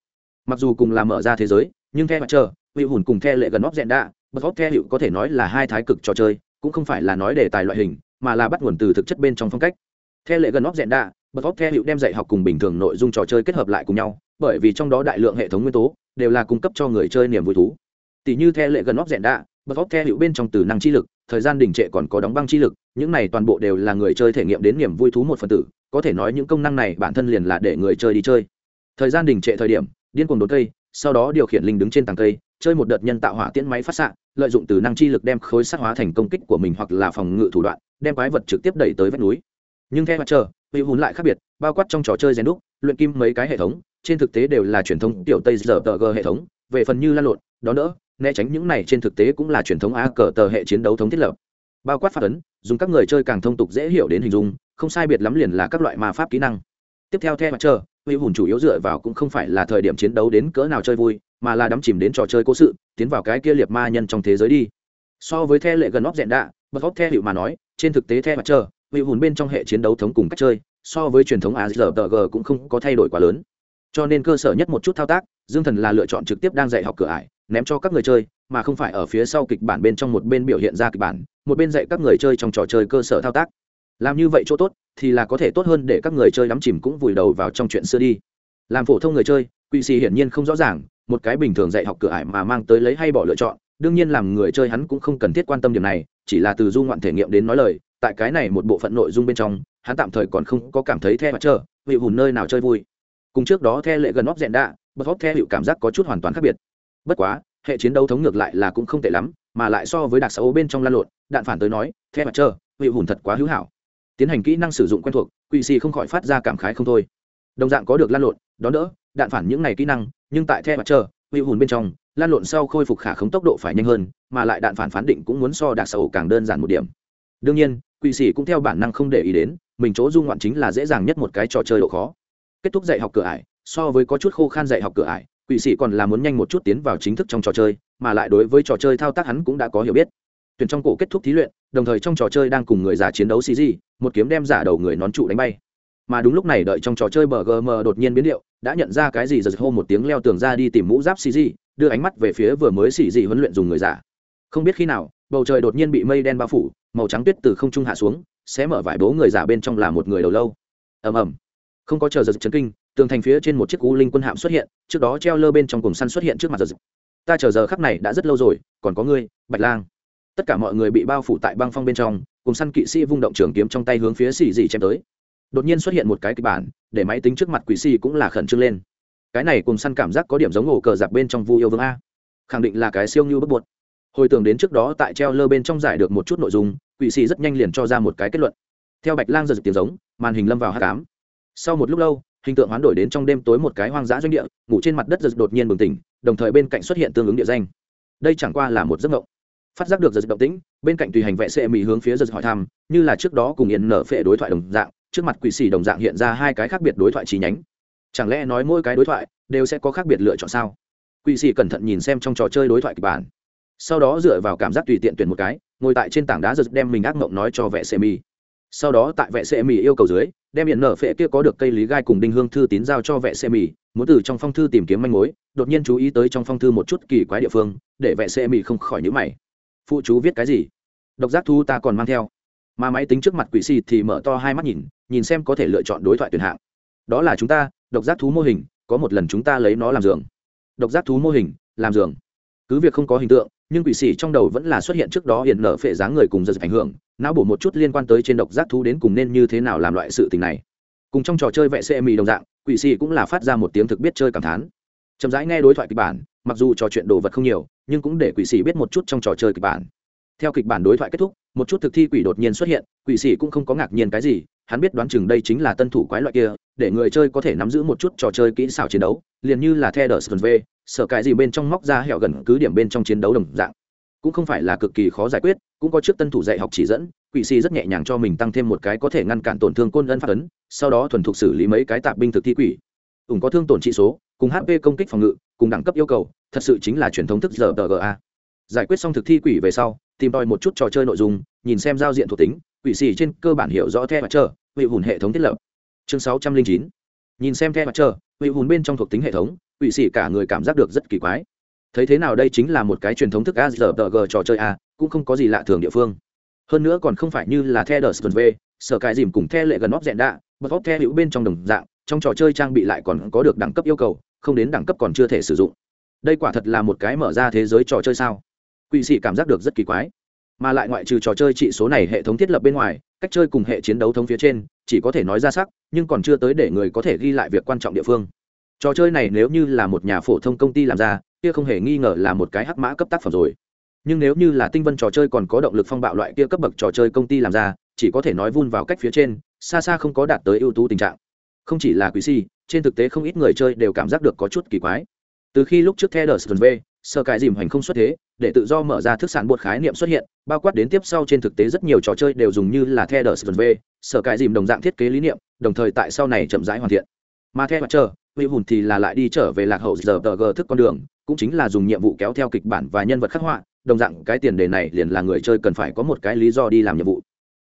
Mặc dù cùng là mở ra thế giới, nhưng the mặt chờ vị hùn cùng the lệ gần óc dẹn đạ, bật óc the hiệu có thể nói là hai thái cực trò chơi, cũng không phải là nói đề tài loại hình mà là bắt nguồn từ thực chất bên trong phong cách. Theo lệ gần óc dẹn đạ, bật óc theo hiệu đem dạy học cùng bình thường nội dung trò chơi kết hợp lại cùng nhau, bởi vì trong đó đại lượng hệ thống nguyên tố đều là cung cấp cho người chơi niềm vui thú. Tỷ như theo lệ gần óc dẹn đạ, bật óc theo hiệu bên trong từ năng chi lực, thời gian đình trệ còn có đóng băng chi lực, những này toàn bộ đều là người chơi thể nghiệm đến niềm vui thú một phần tử, có thể nói những công năng này bản thân liền là để người chơi đi chơi. Thời gian đình trệ thời điểm, điên cuồng đốn cây, sau đó điều khiển linh đứng trên tàng cây, chơi một đợt nhân tạo hỏa tiễn máy phát xạ, lợi dụng từ năng chi lực đem khối sát hóa thành công kích của mình hoặc là phòng ngự thủ đoạn đem quái vật trực tiếp đẩy tới vách núi. Nhưng theo mặt trời huy hùn lại khác biệt, bao quát trong trò chơi rèn đúc, luyện kim mấy cái hệ thống, trên thực tế đều là truyền thống tiểu tây giờ tờ g hệ thống, về phần như lan lộn, đó nữa, né tránh những này trên thực tế cũng là truyền thống a cờ tờ hệ chiến đấu thống thiết lập. Bao quát phát ấn, dùng các người chơi càng thông tục dễ hiểu đến hình dung, không sai biệt lắm liền là các loại ma pháp kỹ năng. Tiếp theo theo mặt trời huy hùn chủ yếu dựa vào cũng không phải là thời điểm chiến đấu đến cỡ nào chơi vui, mà là đắm chìm đến trò chơi cố sự, tiến vào cái kia liệt ma nhân trong thế giới đi. So với the lệ gần óc dẹn đạ bật vóc theo hiệu mà nói, trên thực tế theo mặt trời vị hùn bên trong hệ chiến đấu thống cùng cách chơi, so với truyền thống azrg cũng không có thay đổi quá lớn. Cho nên cơ sở nhất một chút thao tác, dương thần là lựa chọn trực tiếp đang dạy học cửa ải, ném cho các người chơi, mà không phải ở phía sau kịch bản bên trong một bên biểu hiện ra kịch bản, một bên dạy các người chơi trong trò chơi cơ sở thao tác. Làm như vậy chỗ tốt, thì là có thể tốt hơn để các người chơi đắm chìm cũng vùi đầu vào trong chuyện xưa đi. Làm phổ thông người chơi quỵ sĩ hiển nhiên không rõ ràng, một cái bình thường dạy học cửa ải mà mang tới lấy hay bỏ lựa chọn đương nhiên làm người chơi hắn cũng không cần thiết quan tâm điểm này, chỉ là từ du ngoạn thể nghiệm đến nói lời, tại cái này một bộ phận nội dung bên trong, hắn tạm thời còn không có cảm thấy the mặt chờ vị hùn nơi nào chơi vui. Cùng trước đó the lệ gần óc dẹn đạ bất hóc theo hiệu cảm giác có chút hoàn toàn khác biệt. Bất quá, hệ chiến đấu thống ngược lại là cũng không tệ lắm, mà lại so với đặc xã bên trong lan lộn, đạn phản tới nói, the mặt chờ vị hùn thật quá hữu hảo. Tiến hành kỹ năng sử dụng quen thuộc quỵ xì không khỏi phát ra cảm khái không thôi. Đồng dạng có được lan lộn đó đỡ, đạn phản những này kỹ năng, nhưng tại the mặt chờ vị hùn bên trong lan lộn sau khôi phục khả khống tốc độ phải nhanh hơn, mà lại đạn phản phán định cũng muốn so đặc xã càng đơn giản một điểm. Đương nhiên quỵ sĩ cũng theo bản năng không để ý đến, mình chỗ dung ngoạn chính là dễ dàng nhất một cái trò chơi độ khó. Kết thúc dạy học cửa ải, so với có chút khô khan dạy học cửa ải quỵ sĩ còn là muốn nhanh một chút tiến vào chính thức trong trò chơi, mà lại đối với trò chơi thao tác hắn cũng đã có hiểu biết. Tuyển trong cổ kết thúc thí luyện, đồng thời trong trò chơi đang cùng người già chiến đấu cg một kiếm đem giả đầu người nón trụ đánh bay. Mà đúng lúc này đợi trong trò chơi bgm đột nhiên biến điệu, đã nhận ra cái gì giật hô một tiếng leo tường ra đi tìm mũ giáp cg đưa ánh mắt về phía vừa mới xì dị huấn luyện dùng người giả. Không biết khi nào, bầu trời đột nhiên bị mây đen bao phủ, màu trắng tuyết từ không trung hạ xuống sẽ mở vải bố người giả bên trong là một người đầu lâu. Ầm ầm. Không có chờ giật chấn kinh, tường thành phía trên một chiếc cú linh quân hạm xuất hiện, trước đó treo lơ bên trong cùng săn xuất hiện trước mặt giật. Ta chờ giờ khắc này đã rất lâu rồi, còn có ngươi, bạch lang. Tất cả mọi người bị bao phủ tại băng phong bên trong, cùng săn kỵ sĩ vung động trường kiếm trong tay hướng phía xì dị chém tới. Đột nhiên xuất hiện một cái kịch bản, để máy tính trước mặt quỷ xì cũng là khẩn trương lên cái này cùng săn cảm giác có điểm giống ổ cờ giặc bên trong vu yêu vương a. Khẳng định là cái siêu như bất bột hồi tưởng đến trước đó tại treo lơ bên trong giải được một chút nội dung, quỷ sĩ rất nhanh liền cho ra một cái kết luận. Theo bạch lang giật tiếng giống, màn hình lâm vào h tám sau một lúc lâu, hình tượng hoán đổi đến trong đêm tối một cái hoang dã doanh địa, ngủ trên mặt đất giật đột nhiên bừng tỉnh, đồng thời bên cạnh xuất hiện tương ứng địa danh. Đây chẳng qua là một giấc mộng. Phát giác được giật động tĩnh, bên cạnh tùy hành vệ sệ mỹ hướng phía giật hỏi thăm, như là trước đó cùng yên nở phệ đối thoại đồng dạng, trước mặt quỷ sĩ đồng dạng hiện ra hai cái khác biệt đối thoại chi nhánh chẳng lẽ nói mỗi cái đối thoại đều sẽ có khác biệt lựa chọn sao? Quỵ sĩ cẩn thận nhìn xem trong trò chơi đối thoại kịch bản. Sau đó dựa vào cảm giác tùy tiện tuyển một cái ngồi tại trên tảng đá giật đem mình ác mộng nói cho vệ sệ mì. sau đó tại vệ sệ mì yêu cầu dưới đem hiện nở phệ kia có được cây lý gai cùng đinh hương thư tín giao cho vệ sệ mì, muốn từ trong phong thư tìm kiếm manh mối đột nhiên chú ý tới trong phong thư một chút kỳ quái địa phương để vệ sệ mì không khỏi nhữ mày. Phụ chú viết cái gì? Độc giác thu ta còn mang theo. Mà máy tính trước mặt quỷ xì thì mở to hai mắt nhìn nhìn xem có thể lựa chọn đối thoại tuyển hạng. Đó là chúng ta độc giác thú mô hình, có một lần chúng ta lấy nó làm giường. Độc giác thú mô hình, làm giường. Cứ việc không có hình tượng, nhưng quỷ sĩ trong đầu vẫn là xuất hiện trước đó hiện nở phệ dáng người cùng giật ảnh hưởng, não bổ một chút liên quan tới trên độc giác thú đến cùng nên như thế nào làm loại sự tình này. Cùng trong trò chơi vệ xe mì đồng dạng, quỷ sĩ cũng là phát ra một tiếng thực biết chơi cảm thán. Chậm rãi nghe đối thoại kịch bản, mặc dù trò chuyện đồ vật không nhiều, nhưng cũng để quỷ sĩ biết một chút trong trò chơi kịch bản. Theo kịch bản đối thoại kết thúc, một chút thực thi quỷ đột nhiên xuất hiện, quỷ sĩ cũng không có ngạc nhiên cái gì, hắn biết đoán chừng đây chính là tân thủ quái loại kia để người chơi có thể nắm giữ một chút trò chơi kỹ xảo chiến đấu, liền như là theo đờ sơn v sở cái gì bên trong móc ra hẹo gần cứ điểm bên trong chiến đấu đồng dạng. Cũng không phải là cực kỳ khó giải quyết, cũng có trước tân thủ dạy học chỉ dẫn, quỷ sĩ rất nhẹ nhàng cho mình tăng thêm một cái có thể ngăn cản tổn thương côn ân phát ấn, sau đó thuần thục xử lý mấy cái tạp binh thực thi quỷ. Ủng có thương tổn trị số, cùng hp công kích phòng ngự, cùng đẳng cấp yêu cầu, thật sự chính là truyền thống thức giờ tờ giải quyết xong thực thi quỷ về sau, tìm tòi một chút trò chơi nội dung, nhìn xem giao diện thuộc tính, quỷ xì trên cơ bản hiểu rõ the và chờ vị hùn hệ thống thiết lập chương sáu trăm linh chín. Nhìn xem theo mặt trời ủy hùn bên trong thuộc tính hệ thống, quỷ sĩ cả người cảm giác được rất kỳ quái. Thấy thế nào đây chính là một cái truyền thống thức a g trò chơi a, cũng không có gì lạ thường địa phương. Hơn nữa còn không phải như là the đờ v, sở cài dìm cùng the lệ gần óc dẹn đạ bật óc the hữu bên trong đồng dạng, trong trò chơi trang bị lại còn có được đẳng cấp yêu cầu, không đến đẳng cấp còn chưa thể sử dụng. Đây quả thật là một cái mở ra thế giới trò chơi sao? Quỵ sĩ cảm giác được rất kỳ quái. Mà lại ngoại trừ trò chơi trị số này hệ thống thiết lập bên ngoài cách chơi cùng hệ chiến đấu thống phía trên, chỉ có thể nói ra sắc, nhưng còn chưa tới để người có thể ghi lại việc quan trọng địa phương. Trò chơi này nếu như là một nhà phổ thông công ty làm ra, kia không hề nghi ngờ là một cái hắc mã cấp tác phẩm rồi. Nhưng nếu như là tinh vân trò chơi còn có động lực phong bạo loại kia cấp bậc trò chơi công ty làm ra, chỉ có thể nói vun vào cách phía trên, xa xa không có đạt tới ưu tú tình trạng. Không chỉ là quý si, trên thực tế không ít người chơi đều cảm giác được có chút kỳ quái. Từ khi lúc trước theo đờ sờ v sơ cãi dìm hành không xuất thế để tự do mở ra thức sản bột khái niệm xuất hiện, bao quát đến tiếp sau trên thực tế rất nhiều trò chơi đều dùng như là the đờ sơn v, sở cải dìm đồng dạng thiết kế lý niệm, đồng thời tại sau này chậm rãi hoàn thiện. Mà theo mặt chờ vị hùn thì là lại đi trở về lạc hậu giờ tờ g thức con đường, cũng chính là dùng nhiệm vụ kéo theo kịch bản và nhân vật khắc họa, đồng dạng cái tiền đề này liền là người chơi cần phải có một cái lý do đi làm nhiệm vụ.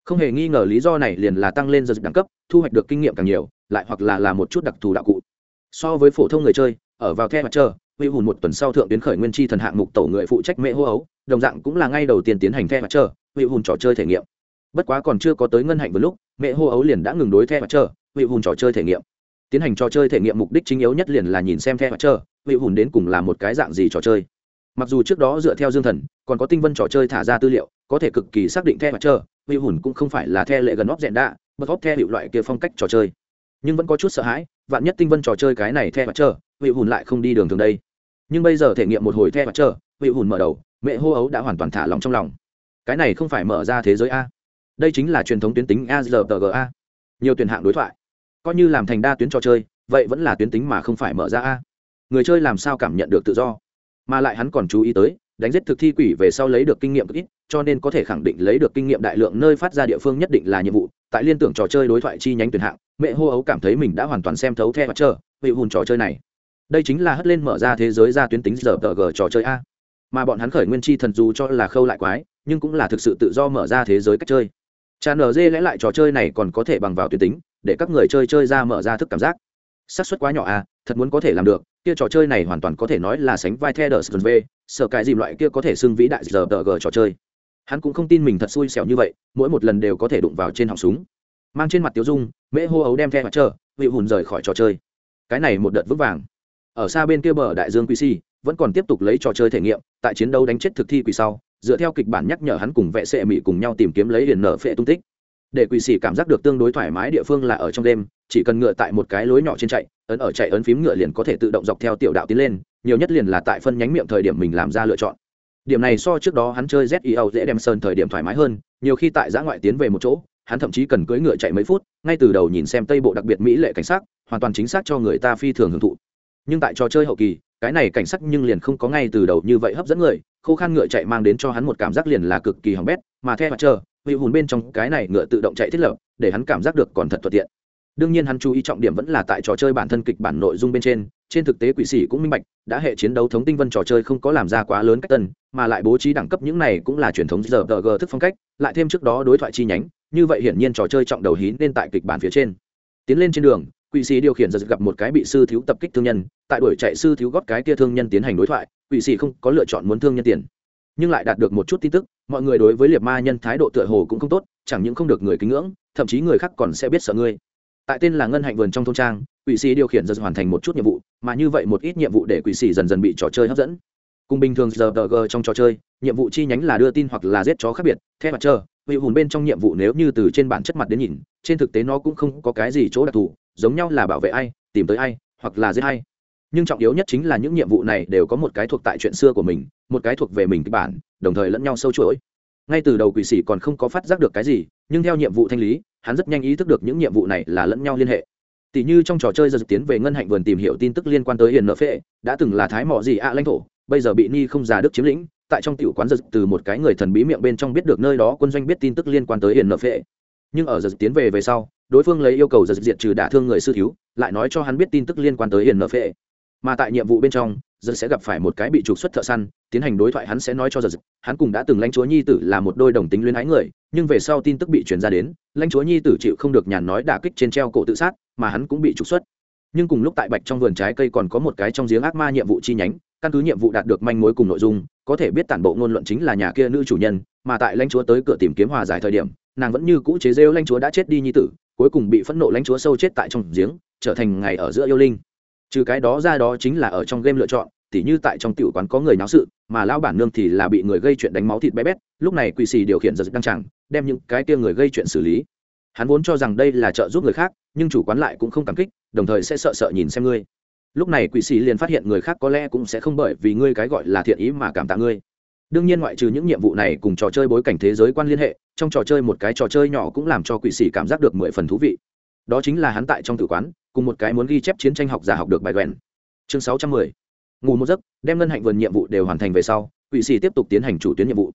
Không hề nghi ngờ lý do này liền là tăng lên giờ đẳng cấp, thu hoạch được kinh nghiệm càng nhiều, lại hoặc là là một chút đặc thù đạo cụ. So với phổ thông người chơi, ở vào the mặt chờ huy hùn một tuần sau thượng tiến khởi nguyên chi thần hạng mục tổ người phụ trách mễ hô ấu đồng dạng cũng là ngay đầu tiên tiến hành theo mặt chờ huy hùn trò chơi thể nghiệm. Bất quá còn chưa có tới ngân hạnh vừa lúc, mẹ hô ấu liền đã ngừng đối theo mặt chờ huy hùn trò chơi thể nghiệm. Tiến hành trò chơi thể nghiệm mục đích chính yếu nhất liền là nhìn xem theo mặt chờ huy hùn đến cùng là một cái dạng gì trò chơi. Mặc dù trước đó dựa theo dương thần, còn có tinh vân trò chơi thả ra tư liệu, có thể cực kỳ xác định theo mặt chờ huy hùn cũng không phải là theo lệ gần óc dẹn đạ bật óc theo hiệu loại kia phong cách trò chơi. Nhưng vẫn có chút sợ hãi, vạn nhất tinh vân trò chơi cái này theo mặt chờ vị hùn lại không đi đường thường đây nhưng bây giờ thể nghiệm một hồi theo và chờ, vị hùn mở đầu, mẹ hô ấu đã hoàn toàn thả lòng trong lòng. Cái này không phải mở ra thế giới a. Đây chính là truyền thống tuyến tính a a. Nhiều tuyển hạng đối thoại. Coi như làm thành đa tuyến trò chơi, vậy vẫn là tuyến tính mà không phải mở ra a. Người chơi làm sao cảm nhận được tự do? Mà lại hắn còn chú ý tới, đánh giết thực thi quỷ về sau lấy được kinh nghiệm ít, cho nên có thể khẳng định lấy được kinh nghiệm đại lượng nơi phát ra địa phương nhất định là nhiệm vụ. Tại liên tưởng trò chơi đối thoại chi nhánh tuyển hạng, mẹ hô ấu cảm thấy mình đã hoàn toàn xem thấu theo và chờ, vị hùn trò chơi này đây chính là hất lên mở ra thế giới ra tuyến tính giờ tờ g trò chơi a. Mà bọn hắn khởi nguyên chi thần dù cho là khâu lại quái, nhưng cũng là thực sự tự do mở ra thế giới cách chơi. Cha nở dê lẽ lại trò chơi này còn có thể bằng vào tuyến tính, để các người chơi chơi ra mở ra thức cảm giác. Xác suất quá nhỏ a, thật muốn có thể làm được, kia trò chơi này hoàn toàn có thể nói là sánh vai theo đờ v, sợ cái dìm loại kia có thể xưng vĩ đại giờ tờ g trò chơi. Hắn cũng không tin mình thật xui xẻo như vậy, mỗi một lần đều có thể đụng vào trên họng súng. Mang trên mặt tiếu dung, mễ hô ấu đem theo mặt trơ vị hùn rời khỏi trò chơi. Cái này một đợt vững vàng ở xa bên kia bờ đại dương quỷ si vẫn còn tiếp tục lấy trò chơi thể nghiệm, tại chiến đấu đánh chết thực thi quỷ sau, dựa theo kịch bản nhắc nhở hắn cùng vệ sệ mỹ cùng nhau tìm kiếm lấy hiền nở phệ tung tích. Để quỷ sĩ cảm giác được tương đối thoải mái địa phương là ở trong đêm, chỉ cần ngựa tại một cái lối nhỏ trên chạy, ấn ở chạy ấn phím ngựa liền có thể tự động dọc theo tiểu đạo tiến lên, nhiều nhất liền là tại phân nhánh miệng thời điểm mình làm ra lựa chọn. Điểm này so trước đó hắn chơi ZEO dễ đem sơn thời điểm thoải mái hơn, nhiều khi tại giã ngoại tiến về một chỗ, hắn thậm chí cần cưỡi ngựa chạy mấy phút, ngay từ đầu nhìn xem tây bộ đặc biệt mỹ lệ cảnh sát hoàn toàn chính xác cho người ta phi thường hưởng thụ nhưng tại trò chơi hậu kỳ, cái này cảnh sắc nhưng liền không có ngay từ đầu như vậy hấp dẫn người, khô khan ngựa chạy mang đến cho hắn một cảm giác liền là cực kỳ hỏng bét, mà theo mặt chờ vị hùn bên trong cái này ngựa tự động chạy thiết lập, để hắn cảm giác được còn thật thuận tiện. Đương nhiên hắn chú ý trọng điểm vẫn là tại trò chơi bản thân kịch bản nội dung bên trên trên thực tế quỷ sĩ cũng minh bạch, đã hệ chiến đấu thống tinh vân trò chơi không có làm ra quá lớn cách tân, mà lại bố trí đẳng cấp những này cũng là truyền thống giờ g thức phong cách, lại thêm trước đó đối thoại chi nhánh, như vậy hiển nhiên trò chơi trọng đầu hí nên tại kịch bản phía trên. Tiến lên trên đường quỷ sĩ điều khiển giật gặp một cái bị sư thiếu tập kích thương nhân, tại đuổi chạy sư thiếu góp cái kia thương nhân tiến hành đối thoại, quỷ sĩ không có lựa chọn muốn thương nhân tiền. Nhưng lại đạt được một chút tin tức, mọi người đối với liệt ma nhân thái độ tựa hồ cũng không tốt, chẳng những không được người kính ngưỡng, thậm chí người khác còn sẽ biết sợ ngươi. Tại tên là ngân hạnh vườn trong thôn trang, quỷ sĩ điều khiển dần hoàn thành một chút nhiệm vụ, mà như vậy một ít nhiệm vụ để quỷ sĩ dần dần bị trò chơi hấp dẫn. Cùng bình thường giờ g trong trò chơi, nhiệm vụ chi nhánh là đưa tin hoặc là giết chó khác biệt, theo mặt trơ vị hùn bên trong nhiệm vụ nếu như từ trên bản chất mặt đến nhìn, trên thực tế nó cũng không có cái gì chỗ đặc thù giống nhau là bảo vệ ai, tìm tới ai, hoặc là giết ai. Nhưng trọng yếu nhất chính là những nhiệm vụ này đều có một cái thuộc tại chuyện xưa của mình, một cái thuộc về mình kịch bản, đồng thời lẫn nhau sâu chuỗi. Ngay từ đầu quỷ sĩ còn không có phát giác được cái gì, nhưng theo nhiệm vụ thanh lý, hắn rất nhanh ý thức được những nhiệm vụ này là lẫn nhau liên hệ. Tỷ như trong trò chơi giật tiến về ngân hạnh vườn tìm hiểu tin tức liên quan tới hiền nợ phệ, đã từng là thái mỏ gì ạ lãnh thổ, bây giờ bị ni không già đức chiếm lĩnh, tại trong tiểu quán giật từ một cái người thần bí miệng bên trong biết được nơi đó quân doanh biết tin tức liên quan tới hiền nợ phệ nhưng ở giật tiến về về sau, đối phương lấy yêu cầu giật diệt trừ đả thương người sư thiếu, lại nói cho hắn biết tin tức liên quan tới hiền nợ phệ. Mà tại nhiệm vụ bên trong, giật sẽ gặp phải một cái bị trục xuất thợ săn, tiến hành đối thoại hắn sẽ nói cho giật, hắn cùng đã từng lãnh chúa nhi tử là một đôi đồng tính luyến ái người, nhưng về sau tin tức bị truyền ra đến, lãnh chúa nhi tử chịu không được nhàn nói đả kích trên treo cổ tự sát, mà hắn cũng bị trục xuất. Nhưng cùng lúc tại bạch trong vườn trái cây còn có một cái trong giếng ác ma nhiệm vụ chi nhánh, căn cứ nhiệm vụ đạt được manh mối cùng nội dung, có thể biết tản bộ ngôn luận chính là nhà kia nữ chủ nhân, mà tại lãnh chúa tới cửa tìm kiếm hòa giải thời điểm nàng vẫn như cũ chế rêu lãnh chúa đã chết đi nhi tử, cuối cùng bị phẫn nộ lãnh chúa sâu chết tại trong giếng, trở thành ngày ở giữa yêu linh. Trừ cái đó ra đó chính là ở trong game lựa chọn, tỉ như tại trong tiểu quán có người náo sự, mà lão bản nương thì là bị người gây chuyện đánh máu thịt bé bét, lúc này quỷ xì điều khiển giật đăng chẳng, đem những cái kia người gây chuyện xử lý. Hắn vốn cho rằng đây là trợ giúp người khác, nhưng chủ quán lại cũng không cảm kích, đồng thời sẽ sợ sợ nhìn xem ngươi. Lúc này quỷ sĩ liền phát hiện người khác có lẽ cũng sẽ không bởi vì ngươi cái gọi là thiện ý mà cảm tạ ngươi đương nhiên ngoại trừ những nhiệm vụ này cùng trò chơi bối cảnh thế giới quan liên hệ, trong trò chơi một cái trò chơi nhỏ cũng làm cho quỷ sĩ cảm giác được mười phần thú vị. Đó chính là hắn tại trong tử quán, cùng một cái muốn ghi chép chiến tranh học giả học được bài quen. Chương sáu trăm mười. Ngủ một giấc, đem ngân hạnh vườn nhiệm vụ đều hoàn thành về sau, quỷ sĩ tiếp tục tiến hành chủ tuyến nhiệm vụ.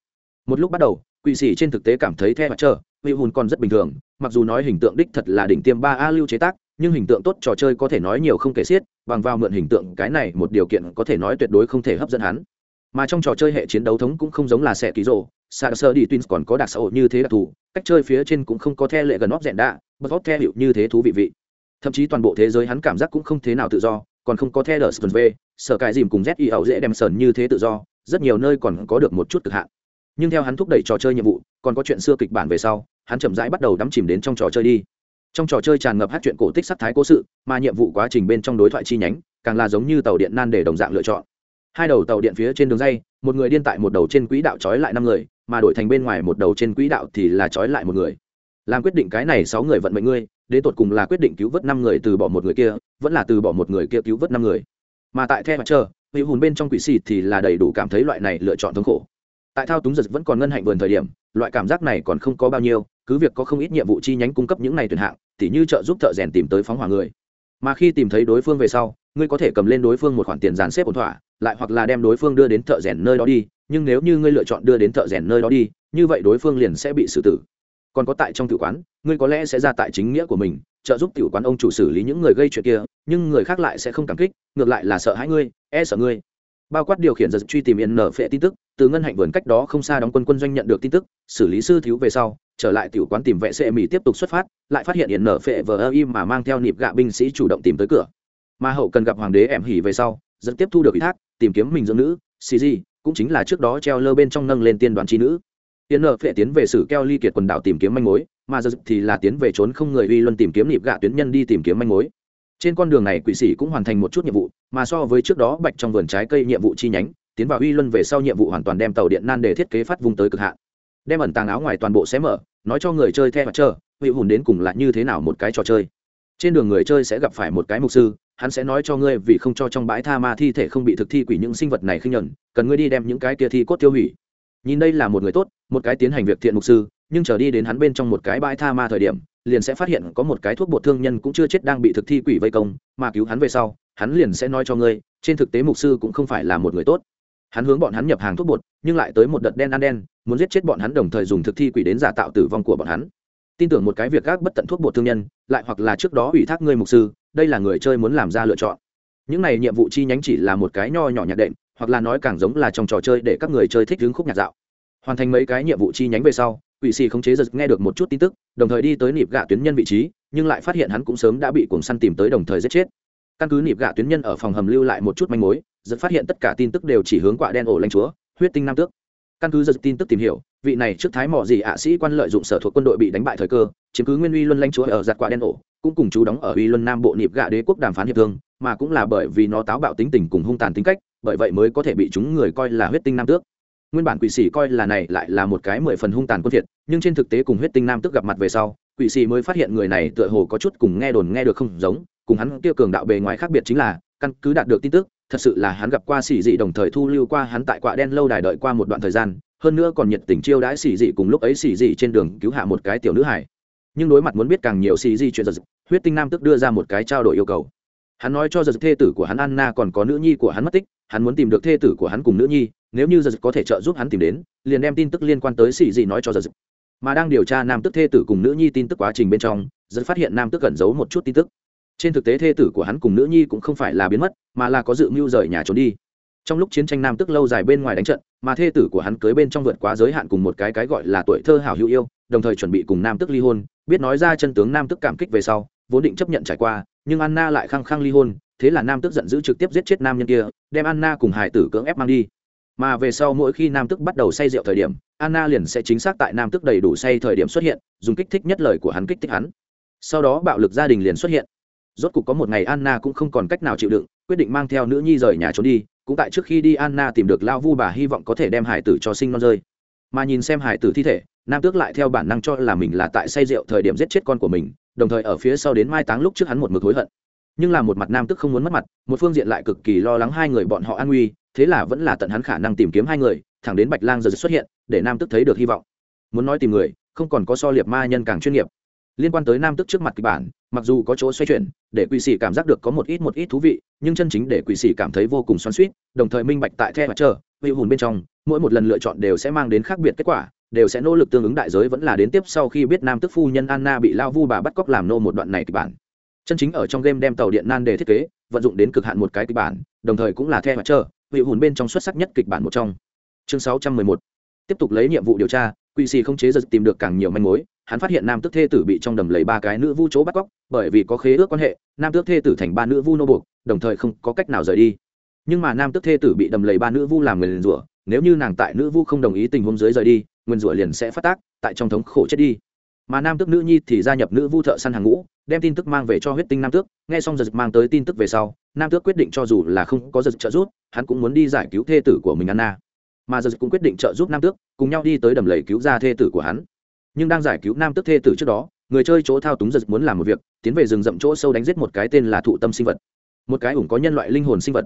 Một lúc bắt đầu, quỷ sĩ trên thực tế cảm thấy theo mặt trơ vị hùn còn rất bình thường, mặc dù nói hình tượng đích thật là đỉnh tiêm ba a lưu chế tác, nhưng hình tượng tốt trò chơi có thể nói nhiều không kể xiết, bằng vào mượn hình tượng cái này một điều kiện có thể nói tuyệt đối không thể hấp dẫn hắn mà trong trò chơi hệ chiến đấu thống cũng không giống là xe ký rộ xa sơ đi twins còn có đặc xã hội như thế đặc thù, cách chơi phía trên cũng không có the lệ gần óc rẽn đạ, bất óc the hiệu như thế thú vị vị. Thậm chí toàn bộ thế giới hắn cảm giác cũng không thế nào tự do, còn không có the đờ sơn v, sở cài dìm cùng z y ẩu dễ đem sơn như thế tự do, rất nhiều nơi còn có được một chút cực hạn. Nhưng theo hắn thúc đẩy trò chơi nhiệm vụ, còn có chuyện xưa kịch bản về sau, hắn chậm rãi bắt đầu đắm chìm đến trong trò chơi đi. Trong trò chơi tràn ngập hát chuyện cổ tích sắc thái cố sự, mà nhiệm vụ quá trình bên trong đối thoại chi nhánh, càng là giống như tàu điện nan để đồng dạng lựa chọn hai đầu tàu điện phía trên đường dây một người điên tại một đầu trên quỹ đạo trói lại năm người mà đổi thành bên ngoài một đầu trên quỹ đạo thì là trói lại một người. Làm quyết định cái này sáu người vận mệnh ngươi đến tột cùng là quyết định cứu vớt năm người từ bỏ một người kia vẫn là từ bỏ một người kia cứu vớt năm người. Mà tại theo mặt trời, vị hùn bên trong quỷ xì thì là đầy đủ cảm thấy loại này lựa chọn thống khổ. Tại thao túng giật vẫn còn ngân hạnh vườn thời điểm loại cảm giác này còn không có bao nhiêu cứ việc có không ít nhiệm vụ chi nhánh cung cấp những này tuyển hạng tỉ như trợ giúp thợ rèn tìm tới phóng hỏa người. Mà khi tìm thấy đối phương về sau ngươi có thể cầm lên đối phương một khoản tiền dàn xếp ổn thỏa lại hoặc là đem đối phương đưa đến thợ rèn nơi đó đi, nhưng nếu như ngươi lựa chọn đưa đến thợ rèn nơi đó đi, như vậy đối phương liền sẽ bị xử tử. Còn có tại trong tử quán, ngươi có lẽ sẽ ra tại chính nghĩa của mình, trợ giúp tiểu quán ông chủ xử lý những người gây chuyện kia, nhưng người khác lại sẽ không cảm kích, ngược lại là sợ hãi ngươi e sợ ngươi. Bao quát điều khiển giật truy tìm yên nở phệ tin tức, từ ngân hạnh vườn cách đó không xa đóng quân quân doanh nhận được tin tức, xử lý sư thiếu về sau, trở lại tiểu quán tìm vệ xe mỹ tiếp tục xuất phát, lại phát hiện yên nở phệ vờ ơ im mà mang theo nịp gạ binh sĩ chủ động tìm tới cửa. Mà hậu cần gặp hoàng đế em hỉ về sau, dẫn tiếp thu được ý thác tìm kiếm mình dưỡng nữ cg cũng chính là trước đó treo lơ bên trong nâng lên tiên đoàn trí nữ. Tiến nở phệ tiến về sử keo ly kiệt quần đảo tìm kiếm manh mối, mà giờ thì là tiến về trốn không người uy luân tìm kiếm nịp gạ tuyến nhân đi tìm kiếm manh mối. Trên con đường này, quỷ sĩ cũng hoàn thành một chút nhiệm vụ, mà so với trước đó bạch trong vườn trái cây nhiệm vụ chi nhánh, tiến vào uy luân về sau nhiệm vụ hoàn toàn đem tàu điện nan để thiết kế phát vùng tới cực hạn. Đem ẩn tàng áo ngoài toàn bộ sẽ mở, nói cho người chơi theo mặt chờ, vị hùn đến cùng là như thế nào một cái trò chơi. Trên đường người chơi sẽ gặp phải một cái mục sư hắn sẽ nói cho ngươi vì không cho trong bãi tha ma thi thể không bị thực thi quỷ những sinh vật này khinh nhẫn cần ngươi đi đem những cái kia thi cốt tiêu hủy. Nhìn đây là một người tốt, một cái tiến hành việc thiện mục sư, nhưng chờ đi đến hắn bên trong một cái bãi tha ma thời điểm, liền sẽ phát hiện có một cái thuốc bột thương nhân cũng chưa chết đang bị thực thi quỷ vây công, mà cứu hắn về sau, hắn liền sẽ nói cho ngươi, trên thực tế mục sư cũng không phải là một người tốt. Hắn hướng bọn hắn nhập hàng thuốc bột, nhưng lại tới một đợt đen ăn đen, muốn giết chết bọn hắn đồng thời dùng thực thi quỷ đến giả tạo tử vong của bọn hắn. Tin tưởng một cái việc gác bất tận thuốc bột thương nhân, lại hoặc là trước đó ủy thác ngươi mục sư đây là người chơi muốn làm ra lựa chọn. Những này nhiệm vụ chi nhánh chỉ là một cái nho nhỏ nhạc đệm, hoặc là nói càng giống là trong trò chơi để các người chơi thích hứng khúc nhạc dạo. Hoàn thành mấy cái nhiệm vụ chi nhánh về sau, quỷ xì khống chế giật nghe được một chút tin tức, đồng thời đi tới nịp gạ tuyến nhân vị trí, nhưng lại phát hiện hắn cũng sớm đã bị cuồng săn tìm tới đồng thời giết chết. Căn cứ nịp gạ tuyến nhân ở phòng hầm lưu lại một chút manh mối, giật phát hiện tất cả tin tức đều chỉ hướng quạ đen ổ lanh chúa, huyết tinh nam tước. Căn cứ giật tin tức tìm hiểu, vị này trước thái mỏ gì ạ sĩ quan lợi dụng sở thuộc quân đội bị đánh bại thời cơ, chiếm cứ nguyên uy luân lanh chúa ở giặt quạ đen ổ cũng cùng chú đóng ở uy luân nam bộ nịp gạ đế quốc đàm phán hiệp thương, mà cũng là bởi vì nó táo bạo tính tình cùng hung tàn tính cách, bởi vậy mới có thể bị chúng người coi là huyết tinh nam tước. Nguyên bản quỷ sĩ coi là này lại là một cái mười phần hung tàn quân thiệt nhưng trên thực tế cùng huyết tinh nam tước gặp mặt về sau, quỷ sĩ mới phát hiện người này tựa hồ có chút cùng nghe đồn nghe được không giống, cùng hắn kia cường đạo bề ngoài khác biệt chính là, căn cứ đạt được tin tức, thật sự là hắn gặp qua sĩ dị đồng thời thu lưu qua hắn tại quạ đen lâu đài đợi qua một đoạn thời gian, hơn nữa còn nhiệt tình chiêu đãi sĩ dị cùng lúc ấy sĩ dị trên đường cứu hạ một cái tiểu nữ hải nhưng đối mặt muốn biết càng nhiều xỉ dị chuyện giật huyết tinh nam tức đưa ra một cái trao đổi yêu cầu. Hắn nói cho giật thê tử của hắn anna còn có nữ nhi của hắn mất tích, hắn muốn tìm được thê tử của hắn cùng nữ nhi, nếu như giật có thể trợ giúp hắn tìm đến, liền đem tin tức liên quan tới xì gì nói cho giật mà đang điều tra nam tức thê tử cùng nữ nhi tin tức quá trình bên trong, giật phát hiện nam tức cẩn giấu một chút tin tức. Trên thực tế thê tử của hắn cùng nữ nhi cũng không phải là biến mất, mà là có dự mưu rời nhà trốn đi. Trong lúc chiến tranh nam tức lâu dài bên ngoài đánh trận, mà thê tử của hắn cưới bên trong vượt quá giới hạn cùng một cái cái gọi là tuổi thơ hảo hữu yêu đồng thời chuẩn bị cùng nam tức ly hôn, biết nói ra chân tướng nam tức cảm kích về sau, vốn định chấp nhận trải qua, nhưng anna lại khăng khăng ly hôn, thế là nam tức giận dữ trực tiếp giết chết nam nhân kia, đem anna cùng hải tử cưỡng ép mang đi. Mà về sau mỗi khi nam tức bắt đầu say rượu thời điểm, anna liền sẽ chính xác tại nam tức đầy đủ say thời điểm xuất hiện, dùng kích thích nhất lời của hắn kích thích hắn. Sau đó bạo lực gia đình liền xuất hiện. Rốt cục có một ngày anna cũng không còn cách nào chịu đựng, quyết định mang theo nữ nhi rời nhà trốn đi, cũng tại trước khi đi anna tìm được lao vu bà hy vọng có thể đem hải tử cho sinh non rơi mà nhìn xem hải tử thi thể, nam tước lại theo bản năng cho là mình là tại say rượu thời điểm giết chết con của mình, đồng thời ở phía sau đến mai táng lúc trước hắn một mực hối hận. Nhưng là một mặt nam tức không muốn mất mặt, một phương diện lại cực kỳ lo lắng hai người bọn họ an nguy, thế là vẫn là tận hắn khả năng tìm kiếm hai người, thẳng đến bạch lang giờ xuất hiện, để nam tức thấy được hy vọng. Muốn nói tìm người, không còn có so liệt ma nhân càng chuyên nghiệp. Liên quan tới nam tức trước mặt kịch bản, mặc dù có chỗ xoay chuyển, để quỷ sĩ cảm giác được có một ít một ít thú vị, nhưng chân chính để quỷ sĩ cảm thấy vô cùng xoắn suýt đồng thời minh bạch tại the và chờ vị hùn bên trong mỗi một lần lựa chọn đều sẽ mang đến khác biệt kết quả, đều sẽ nỗ lực tương ứng đại giới vẫn là đến tiếp sau khi biết nam tức phu nhân anna bị lao vu bà bắt cóc làm nô một đoạn này kịch bản. Chân chính ở trong game đem tàu điện nan đề thiết kế, vận dụng đến cực hạn một cái kịch bản, đồng thời cũng là the mặt trơ vị hùn bên trong xuất sắc nhất kịch bản một trong. Chương 611 tiếp tục lấy nhiệm vụ điều tra, quỷ xì không chế giật tìm được càng nhiều manh mối, hắn phát hiện nam tước thê tử bị trong đầm lấy ba cái nữ vu chỗ bắt cóc, bởi vì có khế ước quan hệ, nam tước thê tử thành ba nữ vu nô buộc, đồng thời không có cách nào rời đi. Nhưng mà nam tước thê tử bị đầm lầy ba nữ vu làm người liền rủa nếu như nàng tại nữ vu không đồng ý tình huống dưới rời đi, nguyên rủa liền sẽ phát tác, tại trong thống khổ chết đi. Mà nam tước nữ nhi thì gia nhập nữ vu thợ săn hàng ngũ, đem tin tức mang về cho huyết tinh nam tước, nghe xong giật mang tới tin tức về sau, nam tước quyết định cho dù là không có giật trợ giúp, hắn cũng muốn đi giải cứu thê tử của mình anna. Mà giật cũng quyết định trợ giúp nam tước, cùng nhau đi tới đầm lầy cứu ra thê tử của hắn. Nhưng đang giải cứu nam tước thê tử trước đó, người chơi chỗ thao túng giật muốn làm một việc, tiến về rừng rậm chỗ sâu đánh giết một cái tên là thụ tâm sinh vật. Một cái ủng có nhân loại linh hồn sinh vật.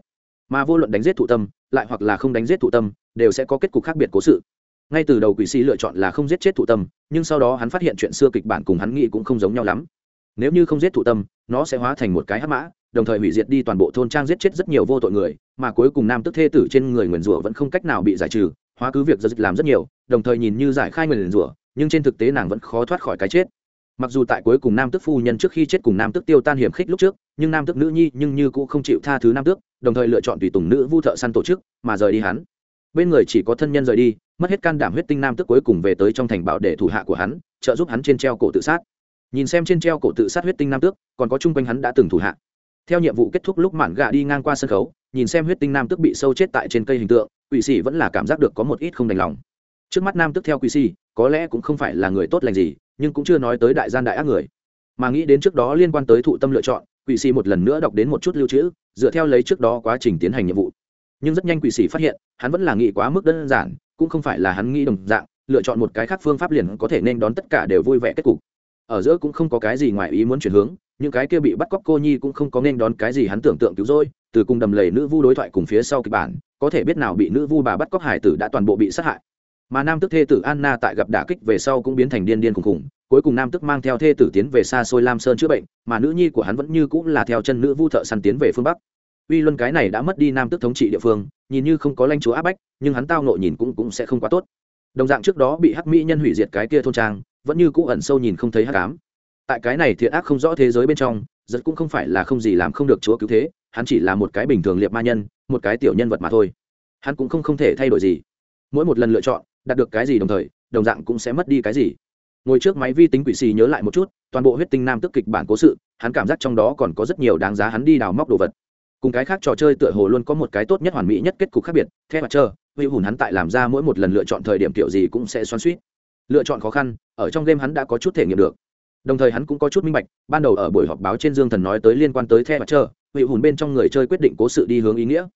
Mà vô luận đánh giết thụ tâm, lại hoặc là không đánh giết thụ tâm đều sẽ có kết cục khác biệt cố sự. Ngay từ đầu quỷ sĩ lựa chọn là không giết chết thụ tâm, nhưng sau đó hắn phát hiện chuyện xưa kịch bản cùng hắn nghĩ cũng không giống nhau lắm. Nếu như không giết thụ tâm, nó sẽ hóa thành một cái hắc mã, đồng thời hủy diệt đi toàn bộ thôn trang giết chết rất nhiều vô tội người, mà cuối cùng nam tức thê tử trên người nguyền rủa vẫn không cách nào bị giải trừ, hóa cứ việc giật làm rất nhiều, đồng thời nhìn như giải khai nguyền rủa, nhưng trên thực tế nàng vẫn khó thoát khỏi cái chết. Mặc dù tại cuối cùng nam tức phu nhân trước khi chết cùng nam tức tiêu tan hiểm khích lúc trước, nhưng nam tức nữ nhi nhưng như cũng không chịu tha thứ nam tước, đồng thời lựa chọn tùy tùng nữ vu thợ săn tổ chức, mà rời đi hắn bên người chỉ có thân nhân rời đi, mất hết can đảm huyết tinh nam tức cuối cùng về tới trong thành bảo để thủ hạ của hắn, trợ giúp hắn trên treo cổ tự sát. Nhìn xem trên treo cổ tự sát huyết tinh nam tước còn có chung quanh hắn đã từng thủ hạ. Theo nhiệm vụ kết thúc lúc mạn gà đi ngang qua sân khấu, nhìn xem huyết tinh nam tước bị sâu chết tại trên cây hình tượng, quỷ sĩ vẫn là cảm giác được có một ít không đành lòng. Trước mắt nam tước theo quỷ sĩ, có lẽ cũng không phải là người tốt lành gì, nhưng cũng chưa nói tới đại gian đại ác người. Mà nghĩ đến trước đó liên quan tới thụ tâm lựa chọn, quỷ sĩ một lần nữa đọc đến một chút lưu trữ, dựa theo lấy trước đó quá trình tiến hành nhiệm vụ nhưng rất nhanh quỷ sĩ phát hiện, hắn vẫn là nghĩ quá mức đơn giản, cũng không phải là hắn nghĩ đồng dạng, lựa chọn một cái khác phương pháp liền có thể nên đón tất cả đều vui vẻ kết cục. Ở giữa cũng không có cái gì ngoài ý muốn chuyển hướng, những cái kia bị bắt cóc cô nhi cũng không có nên đón cái gì hắn tưởng tượng cứu rỗi, từ cùng đầm lầy nữ vu đối thoại cùng phía sau kịch bản, có thể biết nào bị nữ vu bà bắt cóc hải tử đã toàn bộ bị sát hại. Mà nam tức thê tử anna tại gặp đả kích về sau cũng biến thành điên điên khùng khùng cuối cùng nam tức mang theo thê tử tiến về xa xôi lam sơn chữa bệnh, mà nữ nhi của hắn vẫn như cũng là theo chân nữ vu thợ săn tiến về phương bắc uy luân cái này đã mất đi nam tước thống trị địa phương, nhìn như không có lãnh chúa áp bách, nhưng hắn tao nội nhìn cũng cũng sẽ không quá tốt. Đồng dạng trước đó bị hắc mỹ nhân hủy diệt cái kia thôn trang, vẫn như cũ ẩn sâu nhìn không thấy hắc ám. Tại cái này thiện ác không rõ thế giới bên trong, giật cũng không phải là không gì làm không được chúa cứu thế, hắn chỉ là một cái bình thường liệt ma nhân, một cái tiểu nhân vật mà thôi. Hắn cũng không không thể thay đổi gì. Mỗi một lần lựa chọn, đạt được cái gì đồng thời, đồng dạng cũng sẽ mất đi cái gì. Ngồi trước máy vi tính quỷ xì nhớ lại một chút, toàn bộ huyết tinh nam tức kịch bản cố sự, hắn cảm giác trong đó còn có rất nhiều đáng giá hắn đi đào móc đồ vật cùng cái khác trò chơi tựa hồ luôn có một cái tốt nhất hoàn mỹ nhất kết cục khác biệt, theo mặt trơ hữu hùn hắn tại làm ra mỗi một lần lựa chọn thời điểm kiểu gì cũng sẽ xoắn suýt lựa chọn khó khăn, ở trong game hắn đã có chút thể nghiệm được. Đồng thời hắn cũng có chút minh bạch, ban đầu ở buổi họp báo trên dương thần nói tới liên quan tới theo mặt trơ hữu hùn bên trong người chơi quyết định cố sự đi hướng ý nghĩa.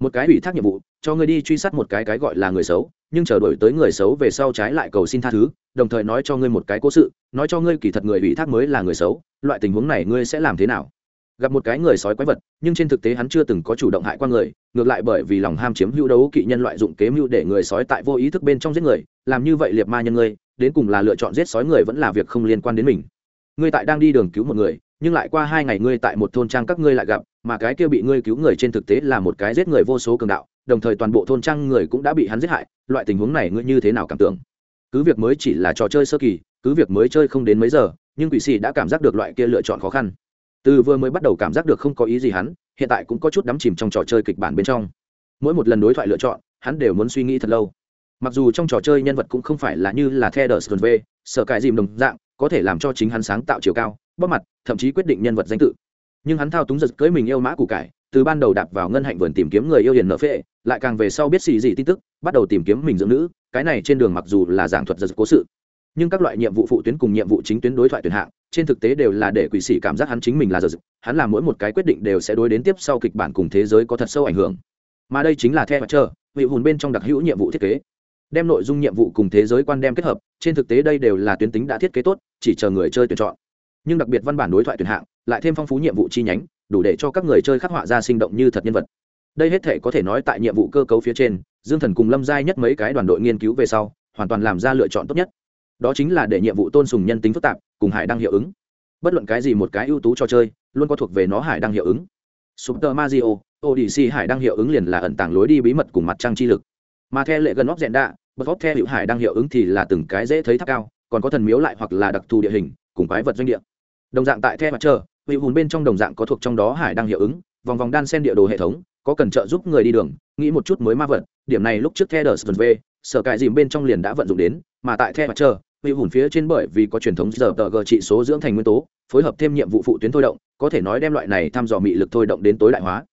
Một cái ủy thác nhiệm vụ, cho ngươi đi truy sát một cái cái gọi là người xấu, nhưng chờ đổi tới người xấu về sau trái lại cầu xin tha thứ, đồng thời nói cho ngươi một cái cố sự, nói cho ngươi kỳ thật người ủy thác mới là người xấu, loại tình huống này ngươi sẽ làm thế nào? Gặp một cái người sói quái vật, nhưng trên thực tế hắn chưa từng có chủ động hại qua người, ngược lại bởi vì lòng ham chiếm hữu đấu kỵ nhân loại dụng kế mưu để người sói tại vô ý thức bên trong giết người, làm như vậy liệt ma nhân ngươi, đến cùng là lựa chọn giết sói người vẫn là việc không liên quan đến mình. Ngươi tại đang đi đường cứu một người, nhưng lại qua hai ngày ngươi tại một thôn trang các ngươi lại gặp, mà cái kia bị ngươi cứu người trên thực tế là một cái giết người vô số cường đạo, đồng thời toàn bộ thôn trang người cũng đã bị hắn giết hại, loại tình huống này ngươi như thế nào cảm tưởng? Cứ việc mới chỉ là trò chơi sơ kỳ, cứ việc mới chơi không đến mấy giờ, nhưng quỷ sĩ đã cảm giác được loại kia lựa chọn khó khăn từ vừa mới bắt đầu cảm giác được không có ý gì hắn, hiện tại cũng có chút đắm chìm trong trò chơi kịch bản bên trong. Mỗi một lần đối thoại lựa chọn, hắn đều muốn suy nghĩ thật lâu. Mặc dù trong trò chơi nhân vật cũng không phải là như là the đờ v sợ cải dìm đồng dạng, có thể làm cho chính hắn sáng tạo chiều cao, bóp mặt, thậm chí quyết định nhân vật danh tự. Nhưng hắn thao túng giật cưới mình yêu mã củ cải, từ ban đầu đạp vào ngân hạnh vườn tìm kiếm người yêu hiền nợ phệ, lại càng về sau biết xì gì tin tức, bắt đầu tìm kiếm mình dưỡng nữ, cái này trên đường mặc dù là giảng thuật giật cố sự. Nhưng các loại nhiệm vụ phụ tuyến cùng nhiệm vụ chính tuyến đối thoại tuyển hạng trên thực tế đều là để quỷ sĩ cảm giác hắn chính mình là giật hắn làm mỗi một cái quyết định đều sẽ đối đến tiếp sau kịch bản cùng thế giới có thật sâu ảnh hưởng. Mà đây chính là theo mặt trơ vị hùn bên trong đặc hữu nhiệm vụ thiết kế. Đem nội dung nhiệm vụ cùng thế giới quan đem kết hợp, trên thực tế đây đều là tuyến tính đã thiết kế tốt, chỉ chờ người chơi tuyển chọn. Nhưng đặc biệt văn bản đối thoại tuyển hạng, lại thêm phong phú nhiệm vụ chi nhánh, đủ để cho các người chơi khắc họa ra sinh động như thật nhân vật. Đây hết thể có thể nói tại nhiệm vụ cơ cấu phía trên, dương thần cùng lâm giai nhất mấy cái đoàn đội nghiên cứu về sau, hoàn toàn làm ra lựa chọn tốt nhất đó chính là để nhiệm vụ tôn sùng nhân tính phức tạp, cùng hải đăng hiệu ứng. Bất luận cái gì một cái ưu tú cho chơi, luôn có thuộc về nó hải đăng hiệu ứng. Super mario, odyssey hải đăng hiệu ứng liền là ẩn tàng lối đi bí mật cùng mặt trăng chi lực. Mà theo lệ gần óc dẹn đạ bật óc theo hiệu hải đăng hiệu ứng thì là từng cái dễ thấy tháp cao, còn có thần miếu lại hoặc là đặc thù địa hình, cùng quái vật doanh địa. Đồng dạng tại the mặt trời vị hùn bên trong đồng dạng có thuộc trong đó hải đăng hiệu ứng, vòng vòng đan sen địa đồ hệ thống, có cần trợ giúp người đi đường, nghĩ một chút mới ma vật, điểm này lúc trước theo đờ v, sở cài dìm bên trong liền đã vận dụng đến, mà tại the mặt trời vị hùn phía trên bởi vì có truyền thống giờ tờ g trị số dưỡng thành nguyên tố, phối hợp thêm nhiệm vụ phụ tuyến thôi động, có thể nói đem loại này thăm dò mị lực thôi động đến tối đại hóa.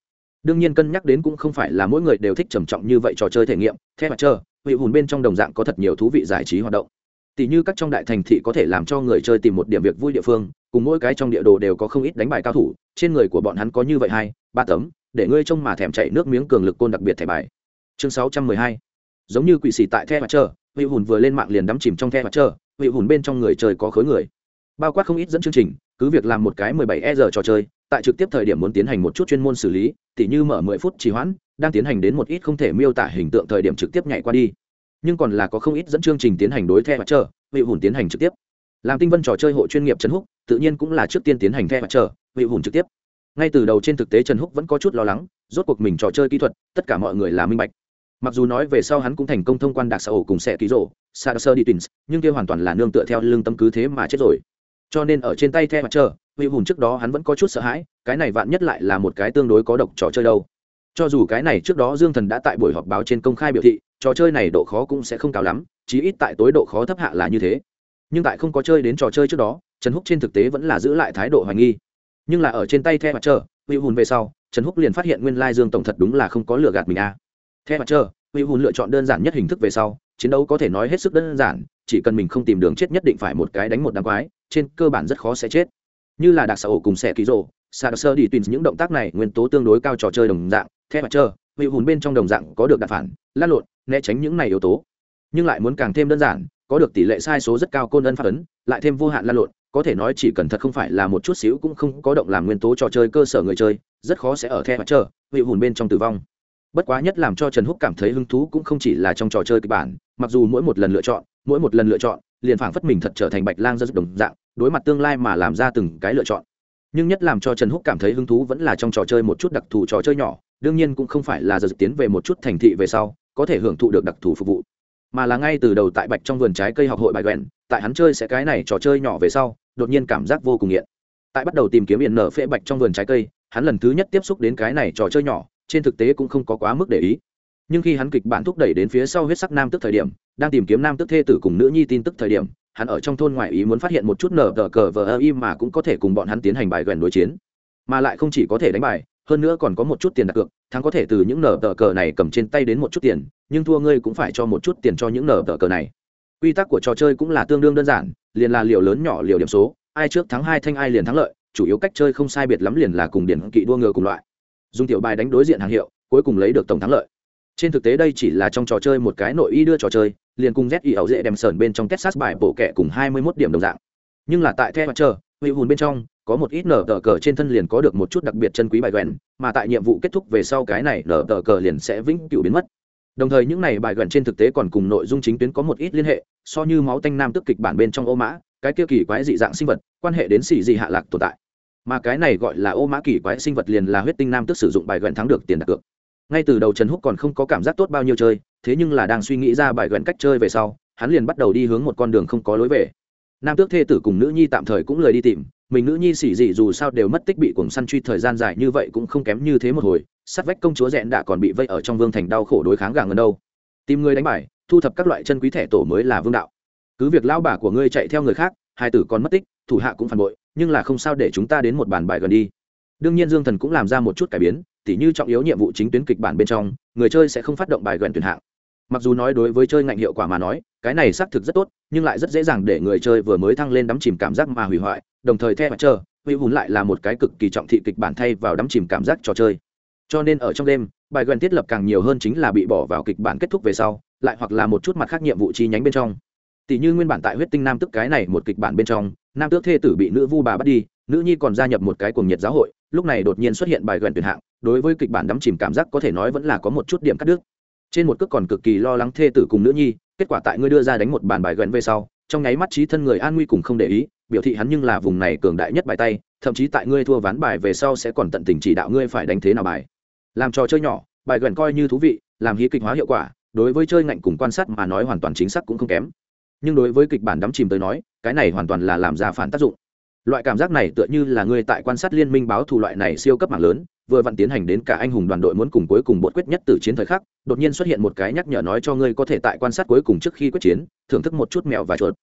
Đương nhiên cân nhắc đến cũng không phải là mỗi người đều thích trầm trọng như vậy trò chơi thể nghiệm, theo mặt trời vị hùn bên trong đồng dạng có thật nhiều thú vị giải trí hoạt động. Tỷ như các trong đại thành thị có thể làm cho người chơi tìm một điểm việc vui địa phương, cùng mỗi cái trong địa đồ đều có không ít đánh bài cao thủ, trên người của bọn hắn có như vậy hai, ba tấm, để ngươi trông mà thèm chảy nước miếng cường lực côn đặc biệt thẻ bài. Chương sáu trăm mười hai. Giống như quỷ xì tại the mặt trơ vị hùn vừa lên mạng liền đắm chìm trong the mặt chờ. vị hùn bên trong người chơi có khối người. Bao quát không ít dẫn chương trình cứ việc làm một cái mười bảy e giờ trò chơi tại trực tiếp thời điểm muốn tiến hành một chút chuyên môn xử lý tỉ như mở mười phút trì hoãn đang tiến hành đến một ít không thể miêu tả hình tượng thời điểm trực tiếp nhảy qua đi. Nhưng còn là có không ít dẫn chương trình tiến hành đối the mặt chờ, vị hùn tiến hành trực tiếp. Làm tinh vân trò chơi hội chuyên nghiệp trần húc tự nhiên cũng là trước tiên tiến hành the mặt chờ, vị hùn trực tiếp. Ngay từ đầu trên thực tế trần húc vẫn có chút lo lắng rốt cuộc mình trò chơi kỹ thuật tất cả mọi người là minh bạch mặc dù nói về sau hắn cũng thành công thông quan đặc xã ổ cùng xe ký rổ xa sơ đi tins nhưng kia hoàn toàn là nương tựa theo lương tâm cứ thế mà chết rồi. Cho nên ở trên tay the mặt trời huy hùn trước đó hắn vẫn có chút sợ hãi, cái này vạn nhất lại là một cái tương đối có độc trò chơi đâu. Cho dù cái này trước đó dương thần đã tại buổi họp báo trên công khai biểu thị, trò chơi này độ khó cũng sẽ không cao lắm, chí ít tại tối độ khó thấp hạ là như thế. Nhưng tại không có chơi đến trò chơi trước đó, trần húc trên thực tế vẫn là giữ lại thái độ hoài nghi. Nhưng là ở trên tay the mặt trời huy hùn về sau, trần húc liền phát hiện nguyên lai dương tổng thật đúng là không có lừa gạt mình a à. Theo mặt trơ vị hùn lựa chọn đơn giản nhất hình thức về sau, chiến đấu có thể nói hết sức đơn giản, chỉ cần mình không tìm đường chết nhất định phải một cái đánh một đám quái, trên cơ bản rất khó sẽ chết. Như là đặc xã ổ cùng xẻ ký rồ xa đặc sơ đi tùy những động tác này nguyên tố tương đối cao trò chơi đồng dạng, Theo mặt trơ vị hùn bên trong đồng dạng có được đạn phản lăn lộn, né tránh những này yếu tố. Nhưng lại muốn càng thêm đơn giản, có được tỷ lệ sai số rất cao côn ân phát ấn, lại thêm vô hạn lan lộn, có thể nói chỉ cần thật không phải là một chút xíu cũng không có động làm nguyên tố trò chơi cơ sở người chơi, rất khó sẽ ở the mặt trơ vị hùn bên trong tử vong bất quá nhất làm cho trần húc cảm thấy hứng thú cũng không chỉ là trong trò chơi kịch bản, mặc dù mỗi một lần lựa chọn, mỗi một lần lựa chọn, liền phảng phất mình thật trở thành bạch lang dân đồng dạng, đối mặt tương lai mà làm ra từng cái lựa chọn. Nhưng nhất làm cho trần húc cảm thấy hứng thú vẫn là trong trò chơi một chút đặc thù trò chơi nhỏ, đương nhiên cũng không phải là giờ tiến về một chút thành thị về sau, có thể hưởng thụ được đặc thù phục vụ. Mà là ngay từ đầu tại bạch trong vườn trái cây học hội bài quẹn tại hắn chơi sẽ cái này trò chơi nhỏ về sau, đột nhiên cảm giác vô cùng nghiện. Tại bắt đầu tìm kiếm hiện nở phễ bạch trong vườn trái cây, hắn lần thứ nhất tiếp xúc đến cái này trò chơi nhỏ trên thực tế cũng không có quá mức để ý. Nhưng khi hắn kịch bản thúc đẩy đến phía sau huyết sắc nam tức thời điểm, đang tìm kiếm nam tức thê tử cùng nữ nhi tin tức thời điểm, hắn ở trong thôn ngoại ý muốn phát hiện một chút nở tờ cờ vờ ơ im mà cũng có thể cùng bọn hắn tiến hành bài gần đối chiến. Mà lại không chỉ có thể đánh bài, hơn nữa còn có một chút tiền đặt cược, thắng có thể từ những nở tờ cờ này cầm trên tay đến một chút tiền, nhưng thua ngươi cũng phải cho một chút tiền cho những nở tờ cờ này. Quy tắc của trò chơi cũng là tương đương đơn giản, liền là liều lớn nhỏ liều điểm số, ai trước thắng hai thanh ai liền thắng lợi, chủ yếu cách chơi không sai biệt lắm liền là cùng điển kỵ đua ngựa cùng loại dùng tiểu bài đánh đối diện hàng hiệu, cuối cùng lấy được tổng thắng lợi. Trên thực tế đây chỉ là trong trò chơi một cái nội y đưa trò chơi, liền cùng z y ẩu dễ đem sờn bên trong texas bài bổ kẹ cùng hai mươi 21 điểm đồng dạng. Nhưng là tại theo mặt chờ vị hùn bên trong, có một ít nở tờ cờ trên thân liền có được một chút đặc biệt chân quý bài quèn mà tại nhiệm vụ kết thúc về sau cái này nở tờ cờ liền sẽ vĩnh cửu biến mất. Đồng thời những này bài quèn trên thực tế còn cùng nội dung chính tuyến có một ít liên hệ, so như máu tanh nam tức kịch bản bên trong ô mã, cái kia kỳ quái dị dạng sinh vật, quan hệ đến xỉ dị hạ lạc tồn tại mà cái này gọi là ô mã kỳ quái sinh vật liền là huyết tinh nam tức sử dụng bài gần thắng được tiền đặt cược. Ngay từ đầu trần húc còn không có cảm giác tốt bao nhiêu chơi, thế nhưng là đang suy nghĩ ra bài gần cách chơi về sau, hắn liền bắt đầu đi hướng một con đường không có lối về. Nam tước thê tử cùng nữ nhi tạm thời cũng lời đi tìm, mình nữ nhi xỉ dị dù sao đều mất tích bị cuồng săn truy thời gian dài như vậy cũng không kém như thế một hồi, sát vách công chúa rẽn đã còn bị vây ở trong vương thành đau khổ đối kháng gàng gần đâu. Tìm người đánh bài, thu thập các loại chân quý thẻ tổ mới là vương đạo. Cứ việc lao bà của ngươi chạy theo người khác, hai tử còn mất tích, thủ hạ cũng phản bội nhưng là không sao để chúng ta đến một bàn bài gần đi. Đương nhiên dương thần cũng làm ra một chút cải biến, tỉ như trọng yếu nhiệm vụ chính tuyến kịch bản bên trong, người chơi sẽ không phát động bài gần tuyển hạng. Mặc dù nói đối với chơi ngạnh hiệu quả mà nói, cái này xác thực rất tốt, nhưng lại rất dễ dàng để người chơi vừa mới thăng lên đắm chìm cảm giác mà hủy hoại, đồng thời theo mặt chờ hủy hùn lại là một cái cực kỳ trọng thị kịch bản thay vào đắm chìm cảm giác trò chơi. Cho nên ở trong đêm, bài gần thiết lập càng nhiều hơn chính là bị bỏ vào kịch bản kết thúc về sau, lại hoặc là một chút mặt khác nhiệm vụ chi nhánh bên trong tỷ như nguyên bản tại huyết tinh nam tức cái này một kịch bản bên trong, nam tước thê tử bị nữ vu bà bắt đi, nữ nhi còn gia nhập một cái cuồng nhiệt giáo hội, lúc này đột nhiên xuất hiện bài gần tuyển hạng, đối với kịch bản đắm chìm cảm giác có thể nói vẫn là có một chút điểm cắt đứt. Trên một cước còn cực kỳ lo lắng thê tử cùng nữ nhi, kết quả tại ngươi đưa ra đánh một bàn bài gần về sau, trong nháy mắt trí thân người an nguy cùng không để ý, biểu thị hắn nhưng là vùng này cường đại nhất bài tay, thậm chí tại ngươi thua ván bài về sau sẽ còn tận tình chỉ đạo ngươi phải đánh thế nào bài. Làm trò chơi nhỏ, bài gần coi như thú vị, làm hí kịch hóa hiệu quả, đối với chơi ngạnh cùng quan sát mà nói hoàn toàn chính xác cũng không kém nhưng đối với kịch bản đắm chìm tới nói, cái này hoàn toàn là làm ra phản tác dụng. Loại cảm giác này tựa như là người tại quan sát liên minh báo thù loại này siêu cấp mạng lớn, vừa vặn tiến hành đến cả anh hùng đoàn đội muốn cùng cuối cùng bột quyết nhất từ chiến thời khắc, đột nhiên xuất hiện một cái nhắc nhở nói cho ngươi có thể tại quan sát cuối cùng trước khi quyết chiến, thưởng thức một chút mèo và chuột.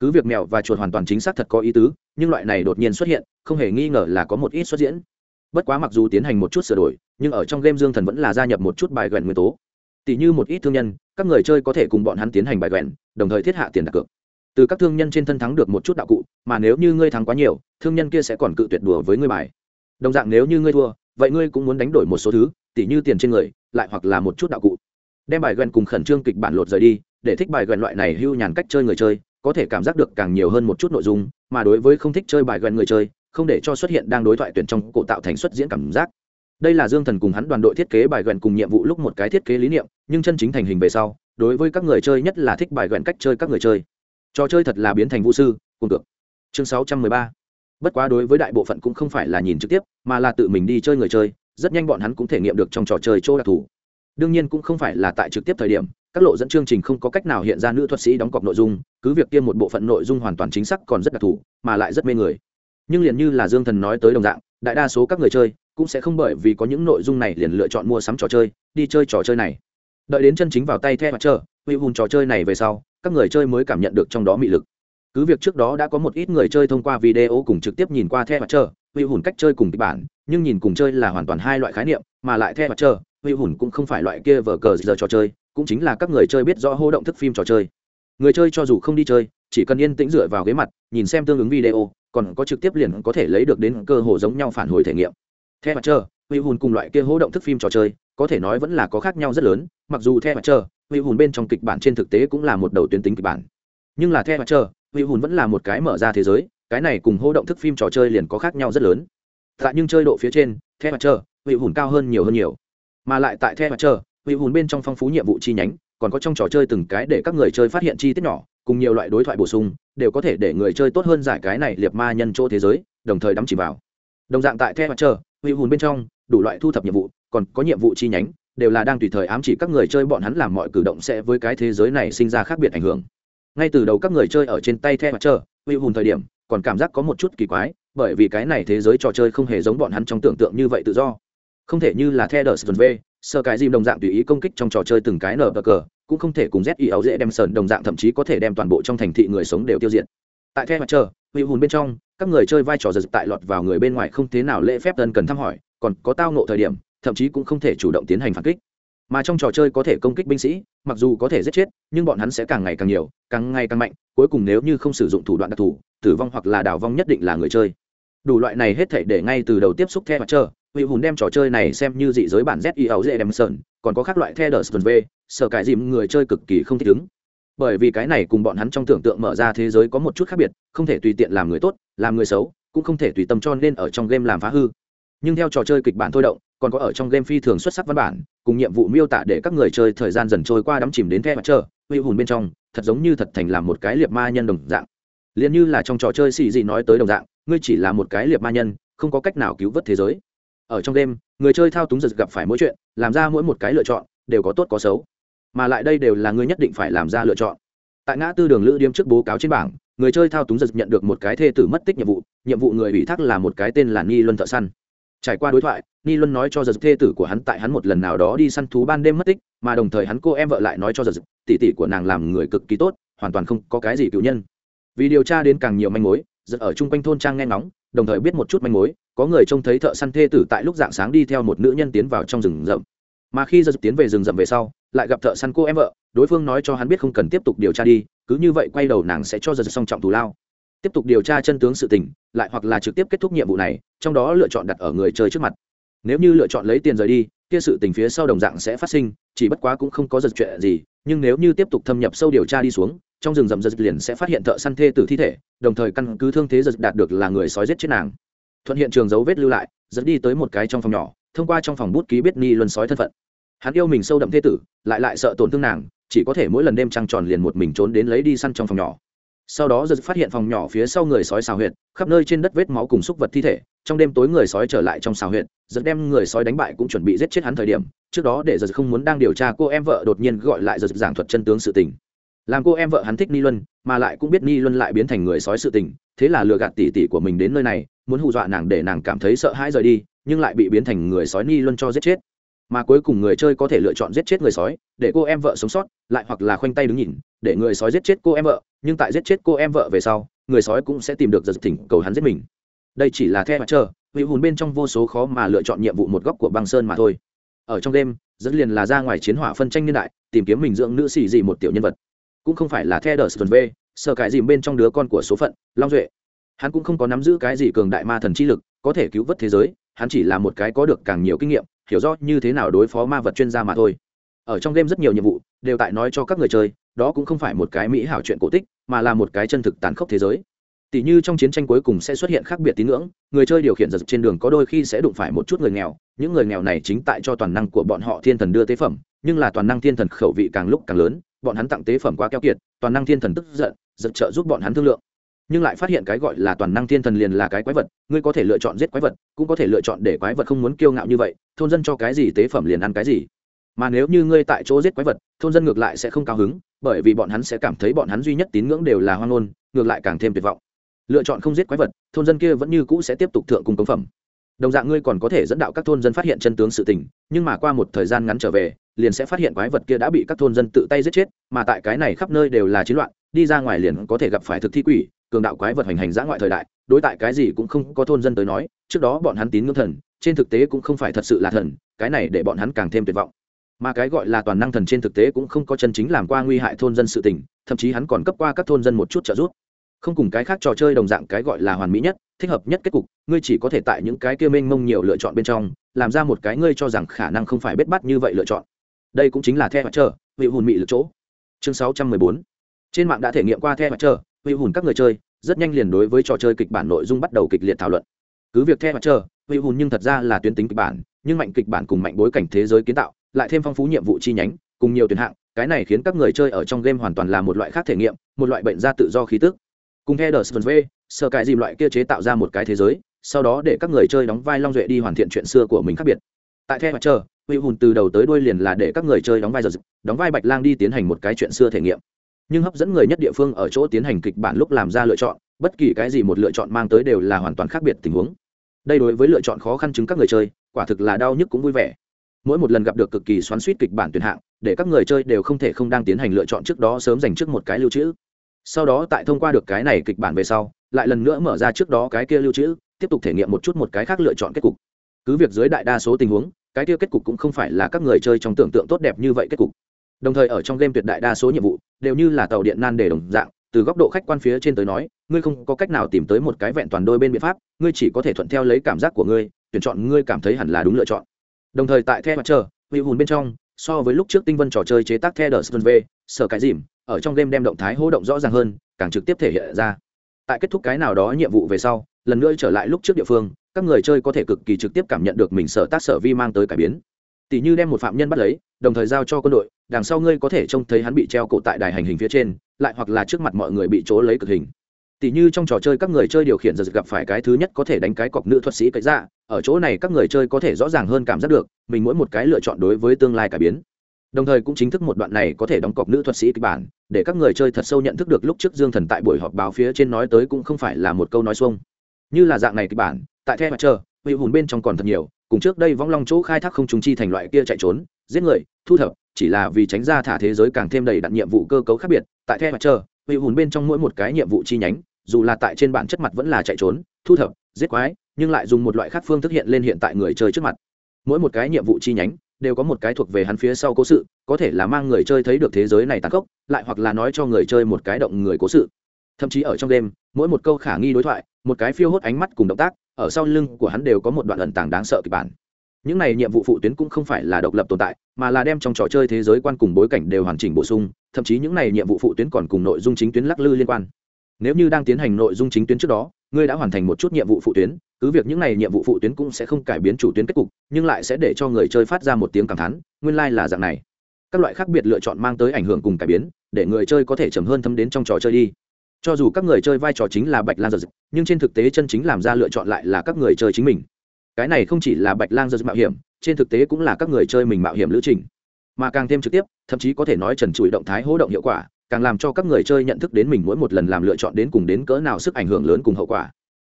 Cứ việc mèo và chuột hoàn toàn chính xác thật có ý tứ, nhưng loại này đột nhiên xuất hiện, không hề nghi ngờ là có một ít xuất diễn. Bất quá mặc dù tiến hành một chút sửa đổi, nhưng ở trong game dương thần vẫn là gia nhập một chút bài gần nguyên tố tỉ như một ít thương nhân, các người chơi có thể cùng bọn hắn tiến hành bài quẹn, đồng thời thiết hạ tiền đặt cược. Từ các thương nhân trên thân thắng được một chút đạo cụ, mà nếu như ngươi thắng quá nhiều, thương nhân kia sẽ còn cự tuyệt đùa với ngươi bài. Đồng dạng nếu như ngươi thua, vậy ngươi cũng muốn đánh đổi một số thứ, tỉ như tiền trên người, lại hoặc là một chút đạo cụ. Đem bài gần cùng khẩn trương kịch bản lột rời đi, để thích bài gần loại này hưu nhàn cách chơi người chơi, có thể cảm giác được càng nhiều hơn một chút nội dung, mà đối với không thích chơi bài gần người chơi, không để cho xuất hiện đang đối thoại tuyển trong cổ tạo thành xuất diễn cảm giác. Đây là dương thần cùng hắn đoàn đội thiết kế bài gần cùng nhiệm vụ lúc một cái thiết kế lý niệm nhưng chân chính thành hình về sau, đối với các người chơi nhất là thích bài gần cách chơi các người chơi. Trò chơi thật là biến thành vũ sư cùng cực chương sáu trăm mười ba. Bất quá đối với đại bộ phận cũng không phải là nhìn trực tiếp, mà là tự mình đi chơi người chơi, rất nhanh bọn hắn cũng thể nghiệm được trong trò chơi chỗ đặc thù. Đương nhiên cũng không phải là tại trực tiếp thời điểm, các lộ dẫn chương trình không có cách nào hiện ra nữ thuật sĩ đóng cọc nội dung, cứ việc tiêm một bộ phận nội dung hoàn toàn chính xác còn rất đặc thù, mà lại rất mê người. Nhưng liền như là dương thần nói tới đồng dạng, đại đa số các người chơi cũng sẽ không bởi vì có những nội dung này liền lựa chọn mua sắm trò chơi, đi chơi trò chơi này đợi đến chân chính vào tay theo mặt trời, huy hùn trò chơi này về sau các người chơi mới cảm nhận được trong đó mị lực. Cứ việc trước đó đã có một ít người chơi thông qua video cùng trực tiếp nhìn qua theo mặt trời, huy hùn cách chơi cùng kịch bản nhưng nhìn cùng chơi là hoàn toàn hai loại khái niệm mà lại theo mặt trời, huy hùn cũng không phải loại kia vở cờ giờ trò chơi cũng chính là các người chơi biết rõ hô động thức phim trò chơi. Người chơi cho dù không đi chơi chỉ cần yên tĩnh dựa vào ghế mặt nhìn xem tương ứng video còn có trực tiếp liền có thể lấy được đến cơ hồ giống nhau phản hồi thể nghiệm. Theo mặt trời, huy hùn cùng loại kia hô động thức phim trò chơi có thể nói vẫn là có khác nhau rất lớn mặc dù theo mặt chờ hồn hùn bên trong kịch bản trên thực tế cũng là một đầu tuyến tính kịch bản. Nhưng là theo mặt chờ hồn hùn vẫn là một cái mở ra thế giới, cái này cùng hô động thức phim trò chơi liền có khác nhau rất lớn. Tại nhưng chơi độ phía trên theo mặt chờ hồn hùn cao hơn nhiều hơn nhiều. Mà lại tại the mặt chờ vị hùn bên trong phong phú nhiệm vụ chi nhánh, còn có trong trò chơi từng cái để các người chơi phát hiện chi tiết nhỏ, cùng nhiều loại đối thoại bổ sung, đều có thể để người chơi tốt hơn giải cái này liệt ma nhân chỗ thế giới, đồng thời đắm chìm vào. Đồng dạng tại the mặt chờ vị hùn bên trong, đủ loại thu thập nhiệm vụ, còn có nhiệm vụ chi nhánh đều là đang tùy thời ám chỉ các người chơi, bọn hắn làm mọi cử động sẽ với cái thế giới này sinh ra khác biệt ảnh hưởng. Ngay từ đầu các người chơi ở trên tay theo mặt chờ vị hùn thời điểm, còn cảm giác có một chút kỳ quái, bởi vì cái này thế giới trò chơi không hề giống bọn hắn trong tưởng tượng như vậy tự do. Không thể như là the đờ v sơ cái dìm đồng dạng tùy ý công kích trong trò chơi từng cái nở bờ cờ, cũng không thể cùng z y ấu dễ đem sờn đồng dạng thậm chí có thể đem toàn bộ trong thành thị người sống đều tiêu diệt. Tại the mặt trời hữu hùn bên trong, các người chơi vai trò giật tại lọt vào người bên ngoài không thế nào lễ phép thân cần thăm hỏi, còn có tao nộ thời điểm thậm chí cũng không thể chủ động tiến hành phản kích. Mà trong trò chơi có thể công kích binh sĩ, mặc dù có thể giết chết, nhưng bọn hắn sẽ càng ngày càng nhiều, càng ngày càng mạnh, cuối cùng nếu như không sử dụng thủ đoạn đặc thù, tử vong hoặc là đảo vong nhất định là người chơi. Đủ loại này hết thể để ngay từ đầu tiếp xúc theo mặt trời vị hùn đem trò chơi này xem như dị giới bản z i ấu dễ đem sơn còn có các loại the đờ v sở cải dìm người chơi cực kỳ không thích ứng. Bởi vì cái này cùng bọn hắn trong tưởng tượng mở ra thế giới có một chút khác biệt, không thể tùy tiện làm người tốt, làm người xấu, cũng không thể tùy tâm cho nên ở trong game làm phá hư. Nhưng theo trò chơi kịch bản thôi động còn có ở trong game phi thường xuất sắc văn bản, cùng nhiệm vụ miêu tả để các người chơi thời gian dần trôi qua đắm chìm đến the mặt trời hữu hùn bên trong, thật giống như thật thành làm một cái liệt ma nhân đồng dạng. Liền như là trong trò chơi xì gì nói tới đồng dạng, ngươi chỉ là một cái liệt ma nhân, không có cách nào cứu vớt thế giới. Ở trong đêm người chơi thao túng giật gặp phải mỗi chuyện, làm ra mỗi một cái lựa chọn, đều có tốt có xấu. Mà lại đây đều là ngươi nhất định phải làm ra lựa chọn. Tại ngã tư đường lữ điếm trước bố cáo trên bảng, người chơi thao túng giật nhận được một cái thê tử mất tích nhiệm vụ nhiệm vụ người ủy thác là một cái tên là ni luân thợ săn trải qua đối thoại ni luân nói cho giật thê tử của hắn tại hắn một lần nào đó đi săn thú ban đêm mất tích, mà đồng thời hắn cô em vợ lại nói cho giật tỷ tỷ của nàng làm người cực kỳ tốt, hoàn toàn không có cái gì cựu nhân. Vì điều tra đến càng nhiều manh mối, giật ở chung quanh thôn trang nghe ngóng, đồng thời biết một chút manh mối, có người trông thấy thợ săn thê tử tại lúc dạng sáng đi theo một nữ nhân tiến vào trong rừng rậm. Mà khi giật tiến về rừng rậm về sau, lại gặp thợ săn cô em vợ, đối phương nói cho hắn biết không cần tiếp tục điều tra đi, cứ như vậy quay đầu nàng sẽ cho giật xong trọng thù lao tiếp tục điều tra chân tướng sự tình, lại hoặc là trực tiếp kết thúc nhiệm vụ này, trong đó lựa chọn đặt ở người chơi trước mặt. Nếu như lựa chọn lấy tiền rời đi, kia sự tình phía sau đồng dạng sẽ phát sinh, chỉ bất quá cũng không có giật chuyện gì, nhưng nếu như tiếp tục thâm nhập sâu điều tra đi xuống, trong rừng rậm giật liền sẽ phát hiện thợ săn thê tử thi thể, đồng thời căn cứ thương thế giật đạt được là người sói giết chết nàng. Thuận hiện trường dấu vết lưu lại, dẫn đi tới một cái trong phòng nhỏ, thông qua trong phòng bút ký biết ni luân sói thân phận. Hắn yêu mình sâu đậm thê tử, lại lại sợ tổn thương nàng, chỉ có thể mỗi lần đêm trăng tròn liền một mình trốn đến lấy đi săn trong phòng nhỏ sau đó giật phát hiện phòng nhỏ phía sau người sói xào huyệt, khắp nơi trên đất vết máu cùng xúc vật thi thể. Trong đêm tối người sói trở lại trong xào huyệt, giật đem người sói đánh bại cũng chuẩn bị giết chết hắn thời điểm. Trước đó để giật không muốn đang điều tra, cô em vợ đột nhiên gọi lại giật giảng thuật chân tướng sự tình. Làm cô em vợ hắn thích ni luân, mà lại cũng biết ni luân lại biến thành người sói sự tình, thế là lừa gạt tỉ tỉ của mình đến nơi này, muốn hù dọa nàng để nàng cảm thấy sợ hãi rời đi, nhưng lại bị biến thành người sói ni luân cho giết chết mà cuối cùng người chơi có thể lựa chọn giết chết người sói, để cô em vợ sống sót, lại hoặc là khoanh tay đứng nhìn, để người sói giết chết cô em vợ, nhưng tại giết chết cô em vợ về sau, người sói cũng sẽ tìm được giật thỉnh cầu hắn giết mình. Đây chỉ là the mặt chờ hữu hùn bên trong vô số khó mà lựa chọn nhiệm vụ một góc của băng sơn mà thôi. Ở trong đêm dẫn liền là ra ngoài chiến hỏa phân tranh niên đại, tìm kiếm mình dưỡng nữ xì gì một tiểu nhân vật. Cũng không phải là the đờ sơn v, sợ cái dìm bên trong đứa con của số phận, long duệ. Hắn cũng không có nắm giữ cái gì cường đại ma thần chi lực, có thể cứu vớt thế giới, hắn chỉ là một cái có được càng nhiều kinh nghiệm hiểu rõ như thế nào đối phó ma vật chuyên gia mà thôi. Ở trong game rất nhiều nhiệm vụ đều tại nói cho các người chơi, đó cũng không phải một cái mỹ hảo chuyện cổ tích, mà là một cái chân thực tàn khốc thế giới. Tỷ như trong chiến tranh cuối cùng sẽ xuất hiện khác biệt tín ngưỡng, người chơi điều khiển giật trên đường có đôi khi sẽ đụng phải một chút người nghèo, những người nghèo này chính tại cho toàn năng của bọn họ thiên thần đưa tế phẩm, nhưng là toàn năng thiên thần khẩu vị càng lúc càng lớn, bọn hắn tặng tế phẩm quá keo kiệt, toàn năng thiên thần tức giận, giật trợ giúp bọn hắn thương lượng nhưng lại phát hiện cái gọi là toàn năng thiên thần liền là cái quái vật, ngươi có thể lựa chọn giết quái vật, cũng có thể lựa chọn để quái vật không muốn kiêu ngạo như vậy, thôn dân cho cái gì tế phẩm liền ăn cái gì. Mà nếu như ngươi tại chỗ giết quái vật, thôn dân ngược lại sẽ không cao hứng, bởi vì bọn hắn sẽ cảm thấy bọn hắn duy nhất tín ngưỡng đều là hoang ngôn, ngược lại càng thêm tuyệt vọng. Lựa chọn không giết quái vật, thôn dân kia vẫn như cũ sẽ tiếp tục thượng cung cống phẩm. Đồng dạng ngươi còn có thể dẫn đạo các thôn dân phát hiện chân tướng sự tình, nhưng mà qua một thời gian ngắn trở về, liền sẽ phát hiện quái vật kia đã bị các thôn dân tự tay giết chết, mà tại cái này khắp nơi đều là chiến loạn, đi ra ngoài liền có thể gặp phải thực thi quỷ cường đạo quái vật hành hành giã ngoại thời đại, đối tại cái gì cũng không có thôn dân tới nói, trước đó bọn hắn tín ngưỡng thần, trên thực tế cũng không phải thật sự là thần, cái này để bọn hắn càng thêm tuyệt vọng. Mà cái gọi là toàn năng thần trên thực tế cũng không có chân chính làm qua nguy hại thôn dân sự tình, thậm chí hắn còn cấp qua các thôn dân một chút trợ giúp. Không cùng cái khác trò chơi đồng dạng cái gọi là hoàn mỹ nhất, thích hợp nhất kết cục, ngươi chỉ có thể tại những cái kia mênh mông nhiều lựa chọn bên trong, làm ra một cái ngươi cho rằng khả năng không phải bết bắt như vậy lựa chọn. Đây cũng chính là the mặt trơ vị hùn mị lựa chỗ. Chương 614 trên mạng đã thể nghiệm qua the mặt trơ vị hùn các người chơi rất nhanh liền đối với trò chơi kịch bản nội dung bắt đầu kịch liệt thảo luận. Cứ việc theo mặt trời vị hùn nhưng thật ra là tuyến tính kịch bản, nhưng mạnh kịch bản cùng mạnh bối cảnh thế giới kiến tạo, lại thêm phong phú nhiệm vụ chi nhánh, cùng nhiều tuyển hạng, cái này khiến các người chơi ở trong game hoàn toàn là một loại khác thể nghiệm, một loại bệnh da tự do khí tức. Cùng theo đờ v sơ cải dìm loại kia chế tạo ra một cái thế giới, sau đó để các người chơi đóng vai long duệ đi hoàn thiện chuyện xưa của mình khác biệt. Tại theo mặt trời, huy hùn từ đầu tới đuôi liền là để các người chơi đóng vai giật đóng vai bạch lang đi tiến hành một cái chuyện xưa thể nghiệm nhưng hấp dẫn người nhất địa phương ở chỗ tiến hành kịch bản lúc làm ra lựa chọn, bất kỳ cái gì một lựa chọn mang tới đều là hoàn toàn khác biệt tình huống. Đây đối với lựa chọn khó khăn chứng các người chơi, quả thực là đau nhức cũng vui vẻ. Mỗi một lần gặp được cực kỳ xoắn suýt kịch bản tuyển hạng, để các người chơi đều không thể không đang tiến hành lựa chọn trước đó sớm dành trước một cái lưu trữ. Sau đó tại thông qua được cái này kịch bản về sau, lại lần nữa mở ra trước đó cái kia lưu trữ, tiếp tục thể nghiệm một chút một cái khác lựa chọn kết cục. Cứ việc dưới đại đa số tình huống, cái kia kết cục cũng không phải là các người chơi trong tưởng tượng tốt đẹp như vậy kết cục. Đồng thời ở trong game tuyệt đại đa số nhiệm vụ đều như là tàu điện nan để đồng dạng, từ góc độ khách quan phía trên tới nói, ngươi không có cách nào tìm tới một cái vẹn toàn đôi bên biện pháp, ngươi chỉ có thể thuận theo lấy cảm giác của ngươi, tuyển chọn ngươi cảm thấy hẳn là đúng lựa chọn. Đồng thời tại the mặt trời vị hùn bên trong, so với lúc trước tinh vân trò chơi chế tác the đờ v, sở cái dìm, ở trong game đem động thái hô động rõ ràng hơn, càng trực tiếp thể hiện ra. Tại kết thúc cái nào đó nhiệm vụ về sau, lần nữa trở lại lúc trước địa phương, các người chơi có thể cực kỳ trực tiếp cảm nhận được mình sở tác sở vi mang tới cải biến tỷ như đem một phạm nhân bắt lấy, đồng thời giao cho quân đội, đằng sau ngươi có thể trông thấy hắn bị treo cổ tại đài hành hình phía trên, lại hoặc là trước mặt mọi người bị chỗ lấy cực hình. Tỷ như trong trò chơi các người chơi điều khiển giật gặp phải cái thứ nhất có thể đánh cái cọc nữ thuật sĩ cậy ra ở chỗ này các người chơi có thể rõ ràng hơn cảm giác được, mình mỗi một cái lựa chọn đối với tương lai cải biến. Đồng thời cũng chính thức một đoạn này có thể đóng cọc nữ thuật sĩ kịch bản, để các người chơi thật sâu nhận thức được lúc trước dương thần tại buổi họp báo phía trên nói tới cũng không phải là một câu nói xuông. Như là dạng này kịch bản, tại the mặt trời hữu hùn bên trong còn thật nhiều cùng trước đây vong long chỗ khai thác không trùng chi thành loại kia chạy trốn, giết người, thu thập, chỉ là vì tránh ra thả thế giới càng thêm đầy đặn nhiệm vụ cơ cấu khác biệt, tại the mặt trời bị hùn bên trong mỗi một cái nhiệm vụ chi nhánh, dù là tại trên bản chất mặt vẫn là chạy trốn, thu thập, giết quái, nhưng lại dùng một loại khác phương thức hiện lên hiện tại người chơi trước mặt. Mỗi một cái nhiệm vụ chi nhánh đều có một cái thuộc về hắn phía sau cố sự, có thể là mang người chơi thấy được thế giới này tàn khốc, lại hoặc là nói cho người chơi một cái động người cố sự. Thậm chí ở trong đêm, mỗi một câu khả nghi đối thoại, một cái phiêu hốt ánh mắt cùng động tác ở sau lưng của hắn đều có một đoạn ẩn tàng đáng sợ kịch bản. Những này nhiệm vụ phụ tuyến cũng không phải là độc lập tồn tại, mà là đem trong trò chơi thế giới quan cùng bối cảnh đều hoàn chỉnh bổ sung, thậm chí những này nhiệm vụ phụ tuyến còn cùng nội dung chính tuyến lắc lư liên quan. Nếu như đang tiến hành nội dung chính tuyến trước đó, ngươi đã hoàn thành một chút nhiệm vụ phụ tuyến, cứ việc những này nhiệm vụ phụ tuyến cũng sẽ không cải biến chủ tuyến kết cục, nhưng lại sẽ để cho người chơi phát ra một tiếng cảm thán, nguyên lai、like、là dạng này. Các loại khác biệt lựa chọn mang tới ảnh hưởng cùng cải biến, để người chơi có thể chấm hơn thâm đến trong trò chơi đi cho dù các người chơi vai trò chính là bạch lang giật nhưng trên thực tế chân chính làm ra lựa chọn lại là các người chơi chính mình. Cái này không chỉ là bạch lang giật mạo hiểm, trên thực tế cũng là các người chơi mình mạo hiểm lữ trình. Mà càng thêm trực tiếp, thậm chí có thể nói trần trụi động thái hỗ động hiệu quả, càng làm cho các người chơi nhận thức đến mình mỗi một lần làm lựa chọn đến cùng đến cỡ nào sức ảnh hưởng lớn cùng hậu quả.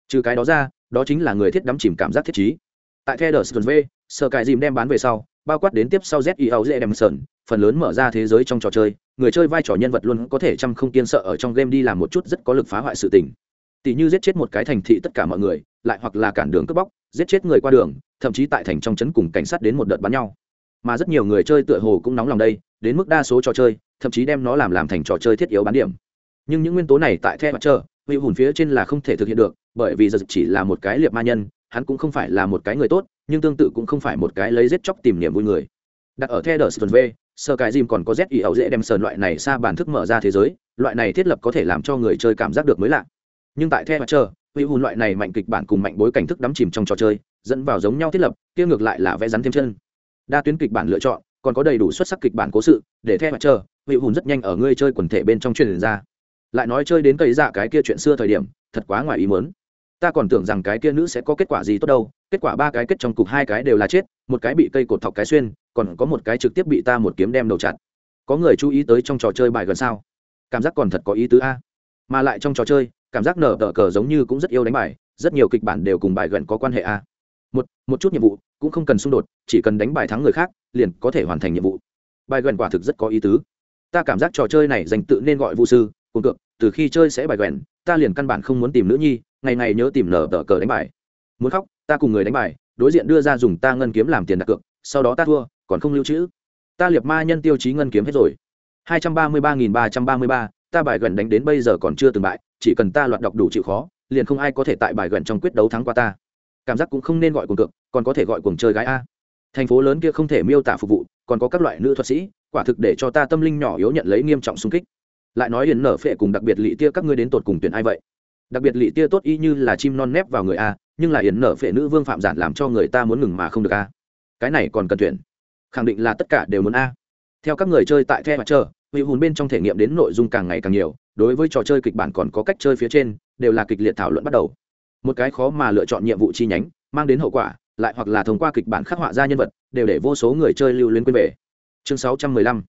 Trừ cái đó ra, đó chính là người thiết đắm chìm cảm giác thiết trí. Tại the đờ v sơ cài dìm đem bán về sau, bao quát đến tiếp sau zio edemson phần lớn mở ra thế giới trong trò chơi người chơi vai trò nhân vật luôn có thể chăm không kiên sợ ở trong game đi làm một chút rất có lực phá hoại sự tình. Tỷ như giết chết một cái thành thị tất cả mọi người, lại hoặc là cản đường cướp bóc, giết chết người qua đường, thậm chí tại thành trong trấn cùng cảnh sát đến một đợt bắn nhau. Mà rất nhiều người chơi tựa hồ cũng nóng lòng đây, đến mức đa số trò chơi, thậm chí đem nó làm làm thành trò chơi thiết yếu bán điểm. Nhưng những nguyên tố này tại the mặt trơ huy hùn phía trên là không thể thực hiện được, bởi vì giật chỉ là một cái liệp ma nhân, hắn cũng không phải là một cái người tốt, nhưng tương tự cũng không phải một cái lấy giết chóc tìm niềm vui người. Đặt ở the đờ v sơ cái dìm còn có z ý ẩu dễ đem sờn loại này xa bản thức mở ra thế giới, loại này thiết lập có thể làm cho người chơi cảm giác được mới lạ. Nhưng tại the mặt trơ hữu hùn loại này mạnh kịch bản cùng mạnh bối cảnh thức đắm chìm trong trò chơi, dẫn vào giống nhau thiết lập, kia ngược lại là vẽ rắn thêm chân. Đa tuyến kịch bản lựa chọn, còn có đầy đủ xuất sắc kịch bản cố sự, để theo mặt chờ hữu hùn rất nhanh ở ngươi chơi quần thể bên trong truyền ra. Lại nói chơi đến cây dạ cái kia chuyện xưa thời điểm, thật quá ngoài ý mớn ta còn tưởng rằng cái kia nữ sẽ có kết quả gì tốt đâu, kết quả ba cái kết trong cục hai cái đều là chết, một cái bị cây cột thọc cái xuyên còn có một cái trực tiếp bị ta một kiếm đem đầu chặt. Có người chú ý tới trong trò chơi bài gần sao? Cảm giác còn thật có ý tứ a. Mà lại trong trò chơi, cảm giác nở tờ cờ giống như cũng rất yêu đánh bài, rất nhiều kịch bản đều cùng bài gần có quan hệ a. Một một chút nhiệm vụ cũng không cần xung đột, chỉ cần đánh bài thắng người khác, liền có thể hoàn thành nhiệm vụ. Bài gần quả thực rất có ý tứ. Ta cảm giác trò chơi này dành tự nên gọi vũ sư cùng cược từ khi chơi sẽ bài gần, ta liền căn bản không muốn tìm nữ nhi, ngày ngày nhớ tìm nở tờ cờ đánh bài. Muốn khóc, ta cùng người đánh bài, đối diện đưa ra dùng ta ngân kiếm làm tiền đặt cược, sau đó ta thua còn không lưu trữ. Ta liệt ma nhân tiêu chí ngân kiếm hết rồi. Hai trăm ba mươi ba nghìn ba trăm ba mươi ba, ta bài gần đánh đến bây giờ còn chưa từng bại, chỉ cần ta loạt đọc đủ chịu khó, liền không ai có thể tại bài gần trong quyết đấu thắng qua ta. Cảm giác cũng không nên gọi cuồng cược còn có thể gọi cuồng chơi gái a. Thành phố lớn kia không thể miêu tả phục vụ, còn có các loại nữ thuật sĩ, quả thực để cho ta tâm linh nhỏ yếu nhận lấy nghiêm trọng xung kích. Lại nói hiền nở phệ cùng đặc biệt lị tia các ngươi đến tột cùng tuyển ai vậy? Đặc biệt lị tia tốt y như là chim non nép vào người a, nhưng là hiền nở phệ nữ vương phạm giản làm cho người ta muốn ngừng mà không được a. Cái này còn cần tuyển khẳng định là tất cả đều muốn a. Theo các người chơi tại the mặt chờ vị hùn bên trong thể nghiệm đến nội dung càng ngày càng nhiều, đối với trò chơi kịch bản còn có cách chơi phía trên, đều là kịch liệt thảo luận bắt đầu. Một cái khó mà lựa chọn nhiệm vụ chi nhánh, mang đến hậu quả, lại hoặc là thông qua kịch bản khắc họa ra nhân vật, đều để vô số người chơi lưu luyến quên về. Chương 615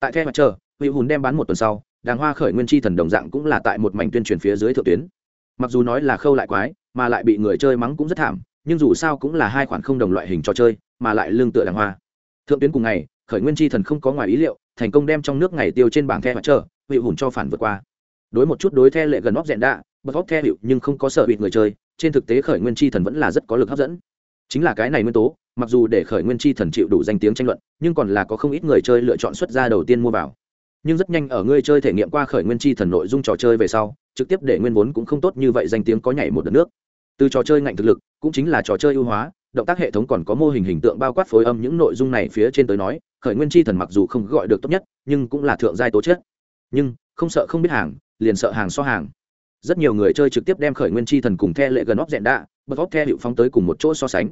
tại the mặt chờ vị hùn đem bán một tuần sau, đàng hoa khởi nguyên chi thần đồng dạng cũng là tại một mảnh tuyên truyền phía dưới thượng tuyến. Mặc dù nói là khâu lại quái, mà lại bị người chơi mắng cũng rất thảm, nhưng dù sao cũng là hai khoản không đồng loại hình trò chơi, mà lại lương tựa đàng hoa thượng tuyến cùng ngày, khởi nguyên chi thần không có ngoài ý liệu, thành công đem trong nước ngày tiêu trên bảng the mặt chờ vị hùn cho phản vượt qua. Đối một chút đối the lệ gần óc rẽn đạ bật óc the hiệu nhưng không có sợ bị người chơi, trên thực tế khởi nguyên chi thần vẫn là rất có lực hấp dẫn. Chính là cái này nguyên tố, mặc dù để khởi nguyên chi thần chịu đủ danh tiếng tranh luận, nhưng còn là có không ít người chơi lựa chọn xuất ra đầu tiên mua vào. Nhưng rất nhanh ở người chơi thể nghiệm qua khởi nguyên chi thần nội dung trò chơi về sau, trực tiếp để nguyên vốn cũng không tốt như vậy danh tiếng có nhảy một đợt nước. Từ trò chơi ngạnh thực lực, cũng chính là trò chơi ưu hóa động tác hệ thống còn có mô hình hình tượng bao quát phối âm những nội dung này phía trên tới nói, khởi nguyên chi thần mặc dù không gọi được tốt nhất, nhưng cũng là thượng giai tố chất. Nhưng, không sợ không biết hàng, liền sợ hàng so hàng. Rất nhiều người chơi trực tiếp đem khởi nguyên chi thần cùng the lệ gần óc dẹn đạ, bật óc the hiệu phóng tới cùng một chỗ so sánh.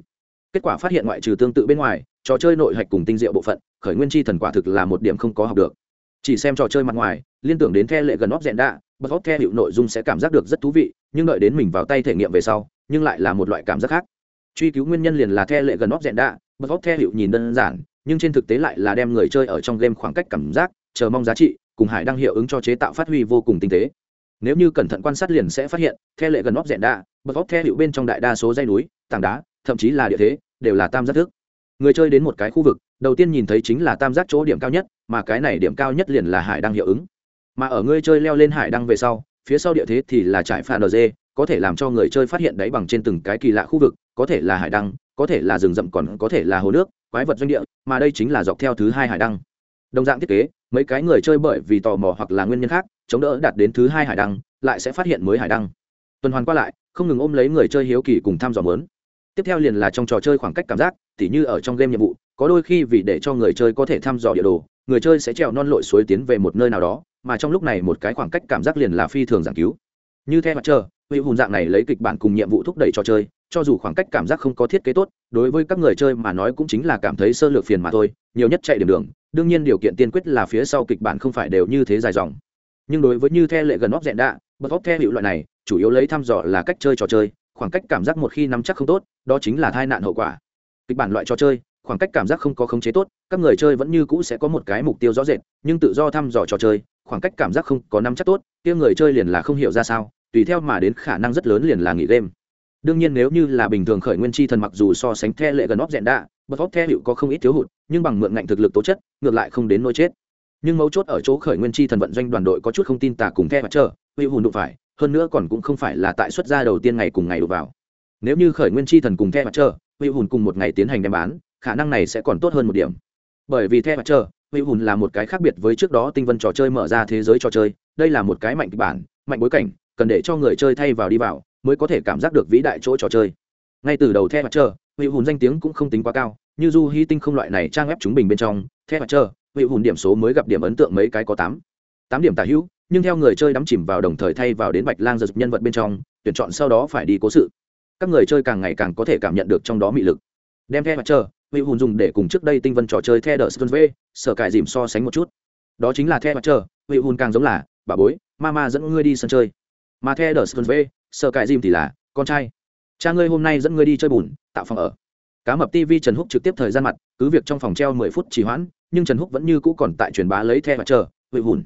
Kết quả phát hiện ngoại trừ tương tự bên ngoài, trò chơi nội hạch cùng tinh diệu bộ phận, khởi nguyên chi thần quả thực là một điểm không có học được. Chỉ xem trò chơi mặt ngoài, liên tưởng đến the lệ gần óc dẹn đạ, bật óc the hiệu nội dung sẽ cảm giác được rất thú vị, nhưng đợi đến mình vào tay thể nghiệm về sau, nhưng lại là một loại cảm giác khác truy cứu nguyên nhân liền là the lệ gần óc dẹn đạ, bật óc the hiệu nhìn đơn giản, nhưng trên thực tế lại là đem người chơi ở trong game khoảng cách cảm giác, chờ mong giá trị, cùng hải đăng hiệu ứng cho chế tạo phát huy vô cùng tinh tế. Nếu như cẩn thận quan sát liền sẽ phát hiện theo lệ gần óc dẹn đa bật óc theo hiệu bên trong đại đa số dây núi, tảng đá, thậm chí là địa thế, đều là tam giác thức. Người chơi đến một cái khu vực, đầu tiên nhìn thấy chính là tam giác chỗ điểm cao nhất, mà cái này điểm cao nhất liền là hải đăng hiệu ứng. Mà ở người chơi leo lên hải đăng về sau, phía sau địa thế thì là trải pha nd có thể làm cho người chơi phát hiện đáy bằng trên từng cái kỳ lạ khu vực, có thể là hải đăng, có thể là rừng rậm, còn có thể là hồ nước, quái vật doanh địa, mà đây chính là dọc theo thứ hai hải đăng. Đồng dạng thiết kế, mấy cái người chơi bởi vì tò mò hoặc là nguyên nhân khác, chống đỡ đạt đến thứ hai hải đăng, lại sẽ phát hiện mới hải đăng. Tuần hoàn qua lại, không ngừng ôm lấy người chơi hiếu kỳ cùng thăm dò mớn. Tiếp theo liền là trong trò chơi khoảng cách cảm giác, tỉ như ở trong game nhiệm vụ, có đôi khi vì để cho người chơi có thể thăm dò địa đồ, người chơi sẽ trèo non lội suối tiến về một nơi nào đó, mà trong lúc này một cái khoảng cách cảm giác liền là phi thường giảng cứu. Như theo mặt trời hữu hùng dạng này lấy kịch bản cùng nhiệm vụ thúc đẩy trò chơi, cho dù khoảng cách cảm giác không có thiết kế tốt, đối với các người chơi mà nói cũng chính là cảm thấy sơ lược phiền mà thôi, nhiều nhất chạy điểm đường, đương nhiên điều kiện tiên quyết là phía sau kịch bản không phải đều như thế dài dòng. Nhưng đối với như the lệ gần óc dẹn đạ, bật óc the hiệu loại này, chủ yếu lấy thăm dò là cách chơi trò chơi, khoảng cách cảm giác một khi nắm chắc không tốt, đó chính là tai nạn hậu quả. Kịch bản loại trò chơi, khoảng cách cảm giác không có khống chế tốt, các người chơi vẫn như cũ sẽ có một cái mục tiêu rõ rệt, nhưng tự do thăm dò trò chơi, khoảng cách cảm giác không có nắm chắc tốt, kia người chơi liền là không hiểu ra sao tùy theo mà đến khả năng rất lớn liền là nghỉ game. Đương nhiên nếu như là bình thường khởi nguyên chi thần mặc dù so sánh the lệ gần óc dẹn đạ bật óc the hiệu có không ít thiếu hụt, nhưng bằng mượn ngạnh thực lực tố chất, ngược lại không đến nỗi chết. Nhưng mấu chốt ở chỗ khởi nguyên chi thần vận doanh đoàn đội có chút không tin tà cùng the mặt chờ hữu hùn đụng phải, hơn nữa còn cũng không phải là tại xuất gia đầu tiên ngày cùng ngày đụng vào. Nếu như khởi nguyên chi thần cùng the mặt chờ hữu hùn cùng một ngày tiến hành đem bán, khả năng này sẽ còn tốt hơn một điểm. Bởi vì the mặt chờ hữu hùn là một cái khác biệt với trước đó tinh vân trò chơi mở ra thế giới trò chơi, đây là một cái mạnh kịch bản, mạnh bối cảnh cần để cho người chơi thay vào đi vào, mới có thể cảm giác được vĩ đại chỗ trò chơi. Ngay từ đầu theo mặt trời hữu hùn danh tiếng cũng không tính quá cao, như du hy tinh không loại này trang ép chúng bình bên trong, theo mặt trời hữu hùn điểm số mới gặp điểm ấn tượng mấy cái có tám. Tám điểm tả hữu, nhưng theo người chơi đắm chìm vào đồng thời thay vào đến bạch lang giật nhân vật bên trong, tuyển chọn sau đó phải đi cố sự. Các người chơi càng ngày càng có thể cảm nhận được trong đó mị lực. Đem theo mặt trời hữu hùn dùng để cùng trước đây tinh vân trò chơi theo đờ sơn v, sở cải dìm so sánh một chút. Đó chính là theo mặt trời hữu hùn càng giống là, bà bối, ma ma dẫn ngươi đi sân chơi mà theo đờ sơn v sở cải dìm thì là, con trai, cha ngươi hôm nay dẫn ngươi đi chơi bùn, tạo phòng ở. Cá mập tv trần húc trực tiếp thời gian mặt, cứ việc trong phòng treo mười phút trì hoãn, nhưng trần húc vẫn như cũ còn tại truyền bá lấy theo và chờ, vị hùn.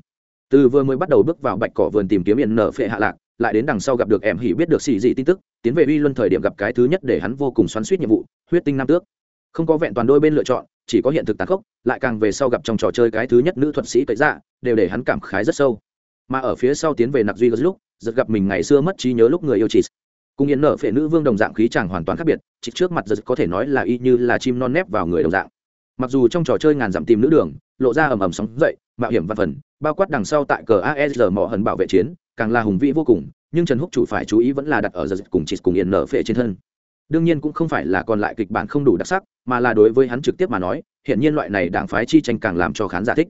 Từ vừa mới bắt đầu bước vào bạch cỏ vườn tìm kiếm yên nở phệ hạ lạc, lại đến đằng sau gặp được em hỉ biết được xì dị tin tức, tiến về uy luân thời điểm gặp cái thứ nhất để hắn vô cùng xoắn suýt nhiệm vụ, huyết tinh nam tước. Không có vẹn toàn đôi bên lựa chọn, chỉ có hiện thực tàn khốc, lại càng về sau gặp trong trò chơi cái thứ nhất nữ thuật sĩ cậy dạ đều để hắn cảm khái rất sâu mà ở phía sau tiến về nặc duy lúc, giật gặp mình ngày xưa mất trí nhớ lúc người yêu chị cùng yên nở phệ nữ vương đồng dạng khí chàng hoàn toàn khác biệt, chỉ trước mặt giật có thể nói là y như là chim non nép vào người đồng dạng. Mặc dù trong trò chơi ngàn dặm tìm nữ đường, lộ ra ầm ầm sóng dậy, mạo hiểm văn phần, bao quát đằng sau tại cờ asr mỏ hần bảo vệ chiến, càng là hùng vĩ vô cùng, nhưng trần húc chủ phải chú ý vẫn là đặt ở giật cùng chỉ cùng yên nở phệ trên thân. Đương nhiên cũng không phải là còn lại kịch bản không đủ đặc sắc, mà là đối với hắn trực tiếp mà nói hiện nhiên loại này đảng phái chi tranh càng làm cho khán giả thích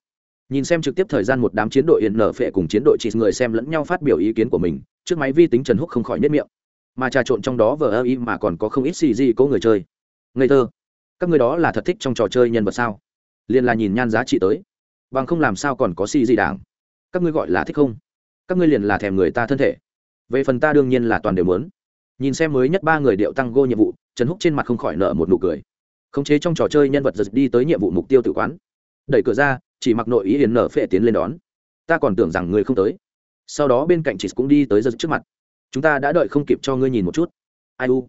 nhìn xem trực tiếp thời gian một đám chiến đội yên nở phệ cùng chiến đội chỉ người xem lẫn nhau phát biểu ý kiến của mình trước máy vi tính trần húc không khỏi nhất miệng. Mà trà trộn trong đó vờ ơ y mà còn có không ít xì gì có người chơi. Ngây thơ, các người đó là thật thích trong trò chơi nhân vật sao? Liền là nhìn nhan giá trị tới. Bằng không làm sao còn có xì gì đảng? Các ngươi gọi là thích không? Các ngươi liền là thèm người ta thân thể. Về phần ta đương nhiên là toàn đều muốn. Nhìn xem mới nhất ba người điệu tăng gô nhiệm vụ, trần húc trên mặt không khỏi nợ một nụ cười. Khống chế trong trò chơi nhân vật giật đi tới nhiệm vụ mục tiêu tự quán. Đẩy cửa ra chỉ mặc nội ý hiền nở phệ tiến lên đón. Ta còn tưởng rằng người không tới. Sau đó bên cạnh chị cũng đi tới giật trước mặt. Chúng ta đã đợi không kịp cho ngươi nhìn một chút. Ai u?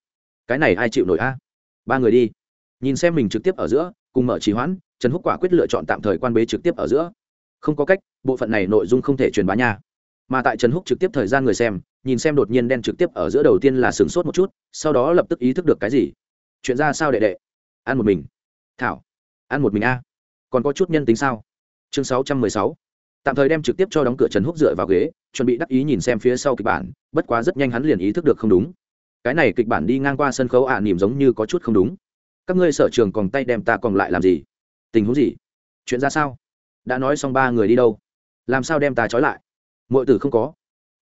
Cái này ai chịu nổi a? Ba người đi. Nhìn xem mình trực tiếp ở giữa, cùng mở trì hoãn, trần húc quả quyết lựa chọn tạm thời quan bế trực tiếp ở giữa. Không có cách, bộ phận này nội dung không thể truyền bá nha. Mà tại trần húc trực tiếp thời gian người xem, nhìn xem đột nhiên đen trực tiếp ở giữa đầu tiên là sửng sốt một chút, sau đó lập tức ý thức được cái gì. Chuyện ra sao đệ đệ? Ăn một mình. Thảo. Ăn một mình a. Còn có chút nhân tính sao? Chương sáu trăm mười sáu. Tạm thời đem trực tiếp cho đóng cửa trần húc dựa vào ghế chuẩn bị đắc ý nhìn xem phía sau kịch bản bất quá rất nhanh hắn liền ý thức được không đúng. Cái này kịch bản đi ngang qua sân khấu ạ à, nỉm giống như có chút không đúng. Các ngươi sở trường còn tay đem ta còn lại làm gì? Tình huống gì? Chuyện ra sao? Đã nói xong ba người đi đâu? Làm sao đem ta trói lại? Mọi tử không có.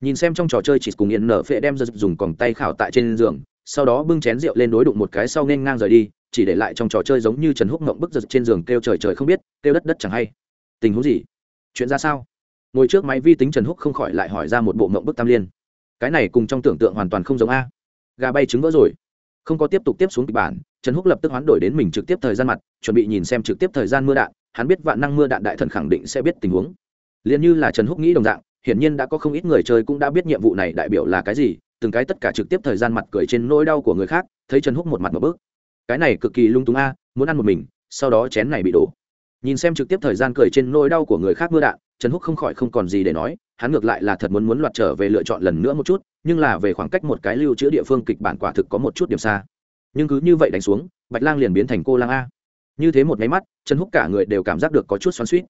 Nhìn xem trong trò chơi chỉ cùng yên nở phệ đem giật dùng còng tay khảo tại trên giường sau đó bưng chén rượu lên đối đụng một cái sau nên ngang rời đi chỉ để lại trong trò chơi giống như trần húc ngậm bức giật trên giường kêu trời trời không biết kêu đất đất chẳng hay tình huống gì? Chuyện ra sao? Ngồi trước máy vi tính trần húc không khỏi lại hỏi ra một bộ mộng bức tam liên. Cái này cùng trong tưởng tượng hoàn toàn không giống a. Gà bay trứng vỡ rồi. Không có tiếp tục tiếp xuống kịch bản, trần húc lập tức hoán đổi đến mình trực tiếp thời gian mặt, chuẩn bị nhìn xem trực tiếp thời gian mưa đạn, hắn biết vạn năng mưa đạn đại thần khẳng định sẽ biết tình huống. Liền như là trần húc nghĩ đồng dạng, hiển nhiên đã có không ít người chơi cũng đã biết nhiệm vụ này đại biểu là cái gì, từng cái tất cả trực tiếp thời gian mặt cười trên nỗi đau của người khác, thấy trần húc một mặt một bước. Cái này cực kỳ lung túng a, muốn ăn một mình, sau đó chén này bị đổ nhìn xem trực tiếp thời gian cười trên nỗi đau của người khác mưa đạn, trần húc không khỏi không còn gì để nói, hắn ngược lại là thật muốn muốn loạt trở về lựa chọn lần nữa một chút, nhưng là về khoảng cách một cái lưu trữ địa phương kịch bản quả thực có một chút điểm xa. Nhưng cứ như vậy đánh xuống, bạch lang liền biến thành cô lang a. Như thế một máy mắt, trần húc cả người đều cảm giác được có chút xoắn suýt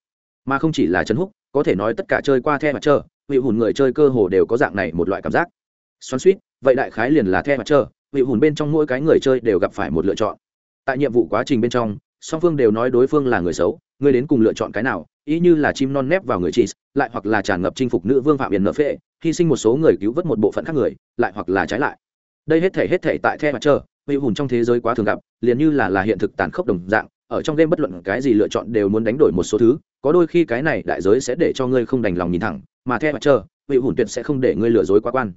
mà không chỉ là trần húc, có thể nói tất cả chơi qua the mặt trơ vị hùn người chơi cơ hồ đều có dạng này một loại cảm giác. Xoắn suýt vậy đại khái liền là the mặt trơ vị hùn bên trong mỗi cái người chơi đều gặp phải một lựa chọn. Tại nhiệm vụ quá trình bên trong song phương đều nói đối phương là người xấu, ngươi đến cùng lựa chọn cái nào? Ý như là chim non nép vào người chị lại hoặc là tràn ngập chinh phục nữ vương phạm biển nợ phệ, hy sinh một số người cứu vớt một bộ phận khác người, lại hoặc là trái lại. Đây hết thể hết thể tại the mặt trơ vị hùn trong thế giới quá thường gặp, liền như là là hiện thực tàn khốc đồng dạng, ở trong game bất luận cái gì lựa chọn đều muốn đánh đổi một số thứ, có đôi khi cái này đại giới sẽ để cho ngươi không đành lòng nhìn thẳng, mà the mặt trơ vị hùn tuyệt sẽ không để ngươi lừa dối quá quan.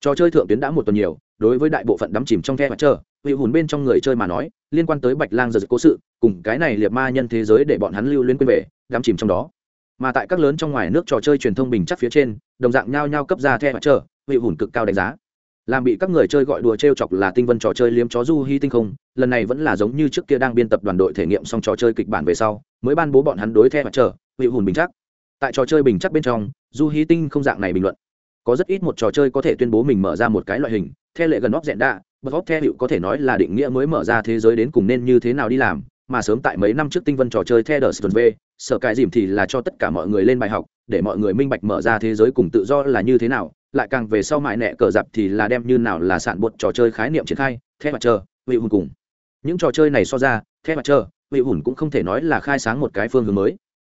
Trò chơi thượng tuyến đã một tuần nhiều, đối với đại bộ phận đắm chìm trong the mặt trơ vị hùn bên trong người chơi mà nói liên quan tới bạch lang giật cố sự, cùng cái này liệt ma nhân thế giới để bọn hắn lưu liên quên về, đắm chìm trong đó. Mà tại các lớn trong ngoài nước trò chơi truyền thông bình chắc phía trên, đồng dạng nhao nhao cấp ra theo mặt trời vị hùn cực cao đánh giá. Làm bị các người chơi gọi đùa t r e o chọc là tinh vân trò chơi liếm chó du hy tinh không, lần này vẫn là giống như trước kia đang biên tập đoàn đội thể nghiệm xong trò chơi kịch bản về sau, mới ban bố bọn hắn đối theo mặt trở vị hùn bình chắc. Tại trò chơi bình chắc bên trong, du hy tinh không dạng này bình luận. Có rất ít một trò chơi có thể tuyên bố mình mở ra một cái loại hình theo lệ gần óc rẽn đạ, bật óc theo hiệu có thể nói là định nghĩa mới mở ra thế giới đến cùng nên như thế nào đi làm, mà sớm tại mấy năm trước tinh vân trò chơi theo đờ v sở cài dìm thì là cho tất cả mọi người lên bài học, để mọi người minh bạch mở ra thế giới cùng tự do là như thế nào, lại càng về sau mại nẹ cờ dạp thì là đem như nào là sản bột trò chơi khái niệm triển khai theo mặt chờ vị hùn cùng. Những trò chơi này so ra theo mặt chờ vị hùn cũng không thể nói là khai sáng một cái phương hướng mới.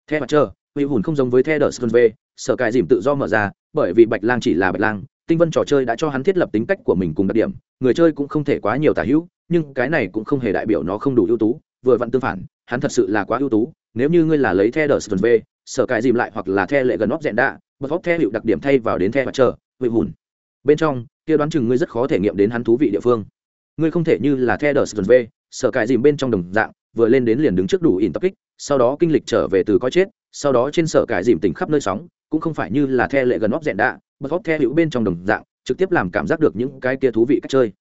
Theo mặt chờ vị hùn không giống với theo đờ sờ v sở cài dìm tự do mở ra, bởi vì bạch lang chỉ là bạch lang tinh vân trò chơi đã cho hắn thiết lập tính cách của mình cùng đặc điểm, người chơi cũng không thể quá nhiều tả hữu, nhưng cái này cũng không hề đại biểu nó không đủ ưu tú. Vừa vặn tương phản, hắn thật sự là quá ưu tú. Nếu như ngươi là lấy the đờ sơn v sở cài dìm lại hoặc là theo lệ gần óc dẹn đạ bật óc theo hiệu đặc điểm thay vào đến theo mặt chờ vị hùn. Bên trong, kia đoán chừng ngươi rất khó thể nghiệm đến hắn thú vị địa phương. Ngươi không thể như là the đờ sơn v sở cài dìm bên trong đồng dạng, vừa lên đến liền đứng trước đủ ỉn tập kích, sau đó kinh lịch trở về từ coi chết sau đó trên sở cải dìm tỉnh khắp nơi sóng, cũng không phải như là the lệ gần óc dẹn đạ, bật óc theo hữu bên trong đồng dạng, trực tiếp làm cảm giác được những cái kia thú vị cách chơi.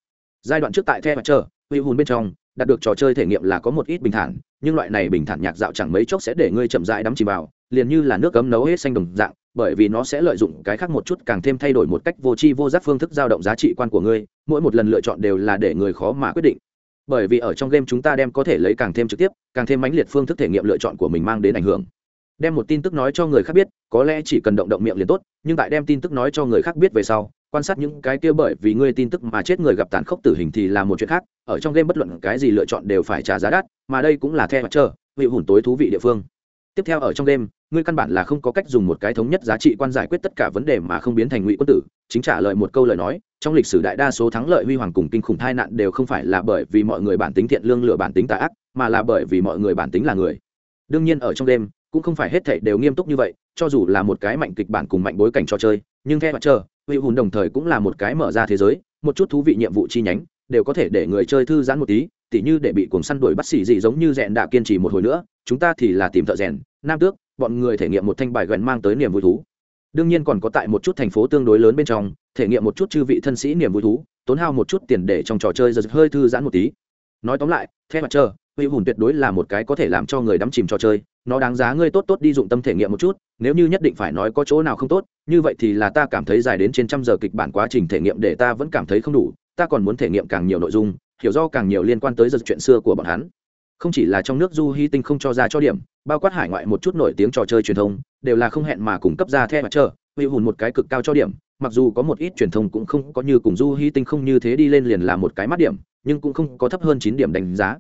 Giai đoạn trước tại the và chờ, hữu hùn bên trong, đạt được trò chơi thể nghiệm là có một ít bình thản, nhưng loại này bình thản nhạc dạo chẳng mấy chốc sẽ để ngươi chậm rãi đắm chìm vào, liền như là nước cấm nấu hết xanh đồng dạng, bởi vì nó sẽ lợi dụng cái khác một chút càng thêm thay đổi một cách vô tri vô giác phương thức dao động giá trị quan của ngươi, mỗi một lần lựa chọn đều là để người khó mà quyết định. Bởi vì ở trong game chúng ta đem có thể lấy càng thêm trực tiếp, càng thêm mãnh liệt phương thức thể nghiệm lựa chọn của mình mang đến ảnh hưởng đem một tin tức nói cho người khác biết, có lẽ chỉ cần động động miệng liền tốt, nhưng tại đem tin tức nói cho người khác biết về sau, quan sát những cái kia bởi vì ngươi tin tức mà chết người gặp tàn khốc tử hình thì là một chuyện khác, ở trong game bất luận cái gì lựa chọn đều phải trả giá đắt, mà đây cũng là theo mặt trơ vị hùn tối thú vị địa phương. Tiếp theo ở trong game, ngươi căn bản là không có cách dùng một cái thống nhất giá trị quan giải quyết tất cả vấn đề mà không biến thành ngụy quân tử, chính trả lời một câu lời nói, trong lịch sử đại đa số thắng lợi huy hoàng cùng kinh khủng tai nạn đều không phải là bởi vì mọi người bản tính thiện lương lựa bản tính tà ác, mà là bởi vì mọi người bản tính là người. Đương nhiên ở trong đêm cũng không phải hết thảy đều nghiêm túc như vậy, cho dù là một cái mạnh kịch bản cùng mạnh bối cảnh cho chơi, nhưng theo mặt chờ vị hùn đồng thời cũng là một cái mở ra thế giới, một chút thú vị nhiệm vụ chi nhánh, đều có thể để người chơi thư giãn một tí, tỉ như để bị cuồng săn đuổi bắt xỉ gì giống như rèn đã kiên trì một hồi nữa, chúng ta thì là tìm thợ rèn, nam tước, bọn người thể nghiệm một thanh bài gần mang tới niềm vui thú. Đương nhiên còn có tại một chút thành phố tương đối lớn bên trong, thể nghiệm một chút chư vị thân sĩ niềm vui thú, tốn hao một chút tiền để trong trò chơi giật hơi thư giãn một tí nói tóm lại theo mặt trời, huy hùn tuyệt đối là một cái có thể làm cho người đắm chìm trò chơi. Nó đáng giá ngươi tốt tốt đi dụng tâm thể nghiệm một chút nếu như nhất định phải nói có chỗ nào không tốt như vậy thì là ta cảm thấy dài đến trên trăm giờ kịch bản quá trình thể nghiệm để ta vẫn cảm thấy không đủ ta còn muốn thể nghiệm càng nhiều nội dung hiểu do càng nhiều liên quan tới giật chuyện xưa của bọn hắn. Không chỉ là trong nước du hy tinh không cho ra cho điểm bao quát hải ngoại một chút nổi tiếng trò chơi truyền thông đều là không hẹn mà cung cấp ra theo mặt trời, huy hùn một cái cực cao cho điểm mặc dù có một ít truyền thông cũng không có như cùng du hy tinh không như thế đi lên liền là một cái mắt điểm nhưng cũng không có thấp hơn chín điểm đánh giá.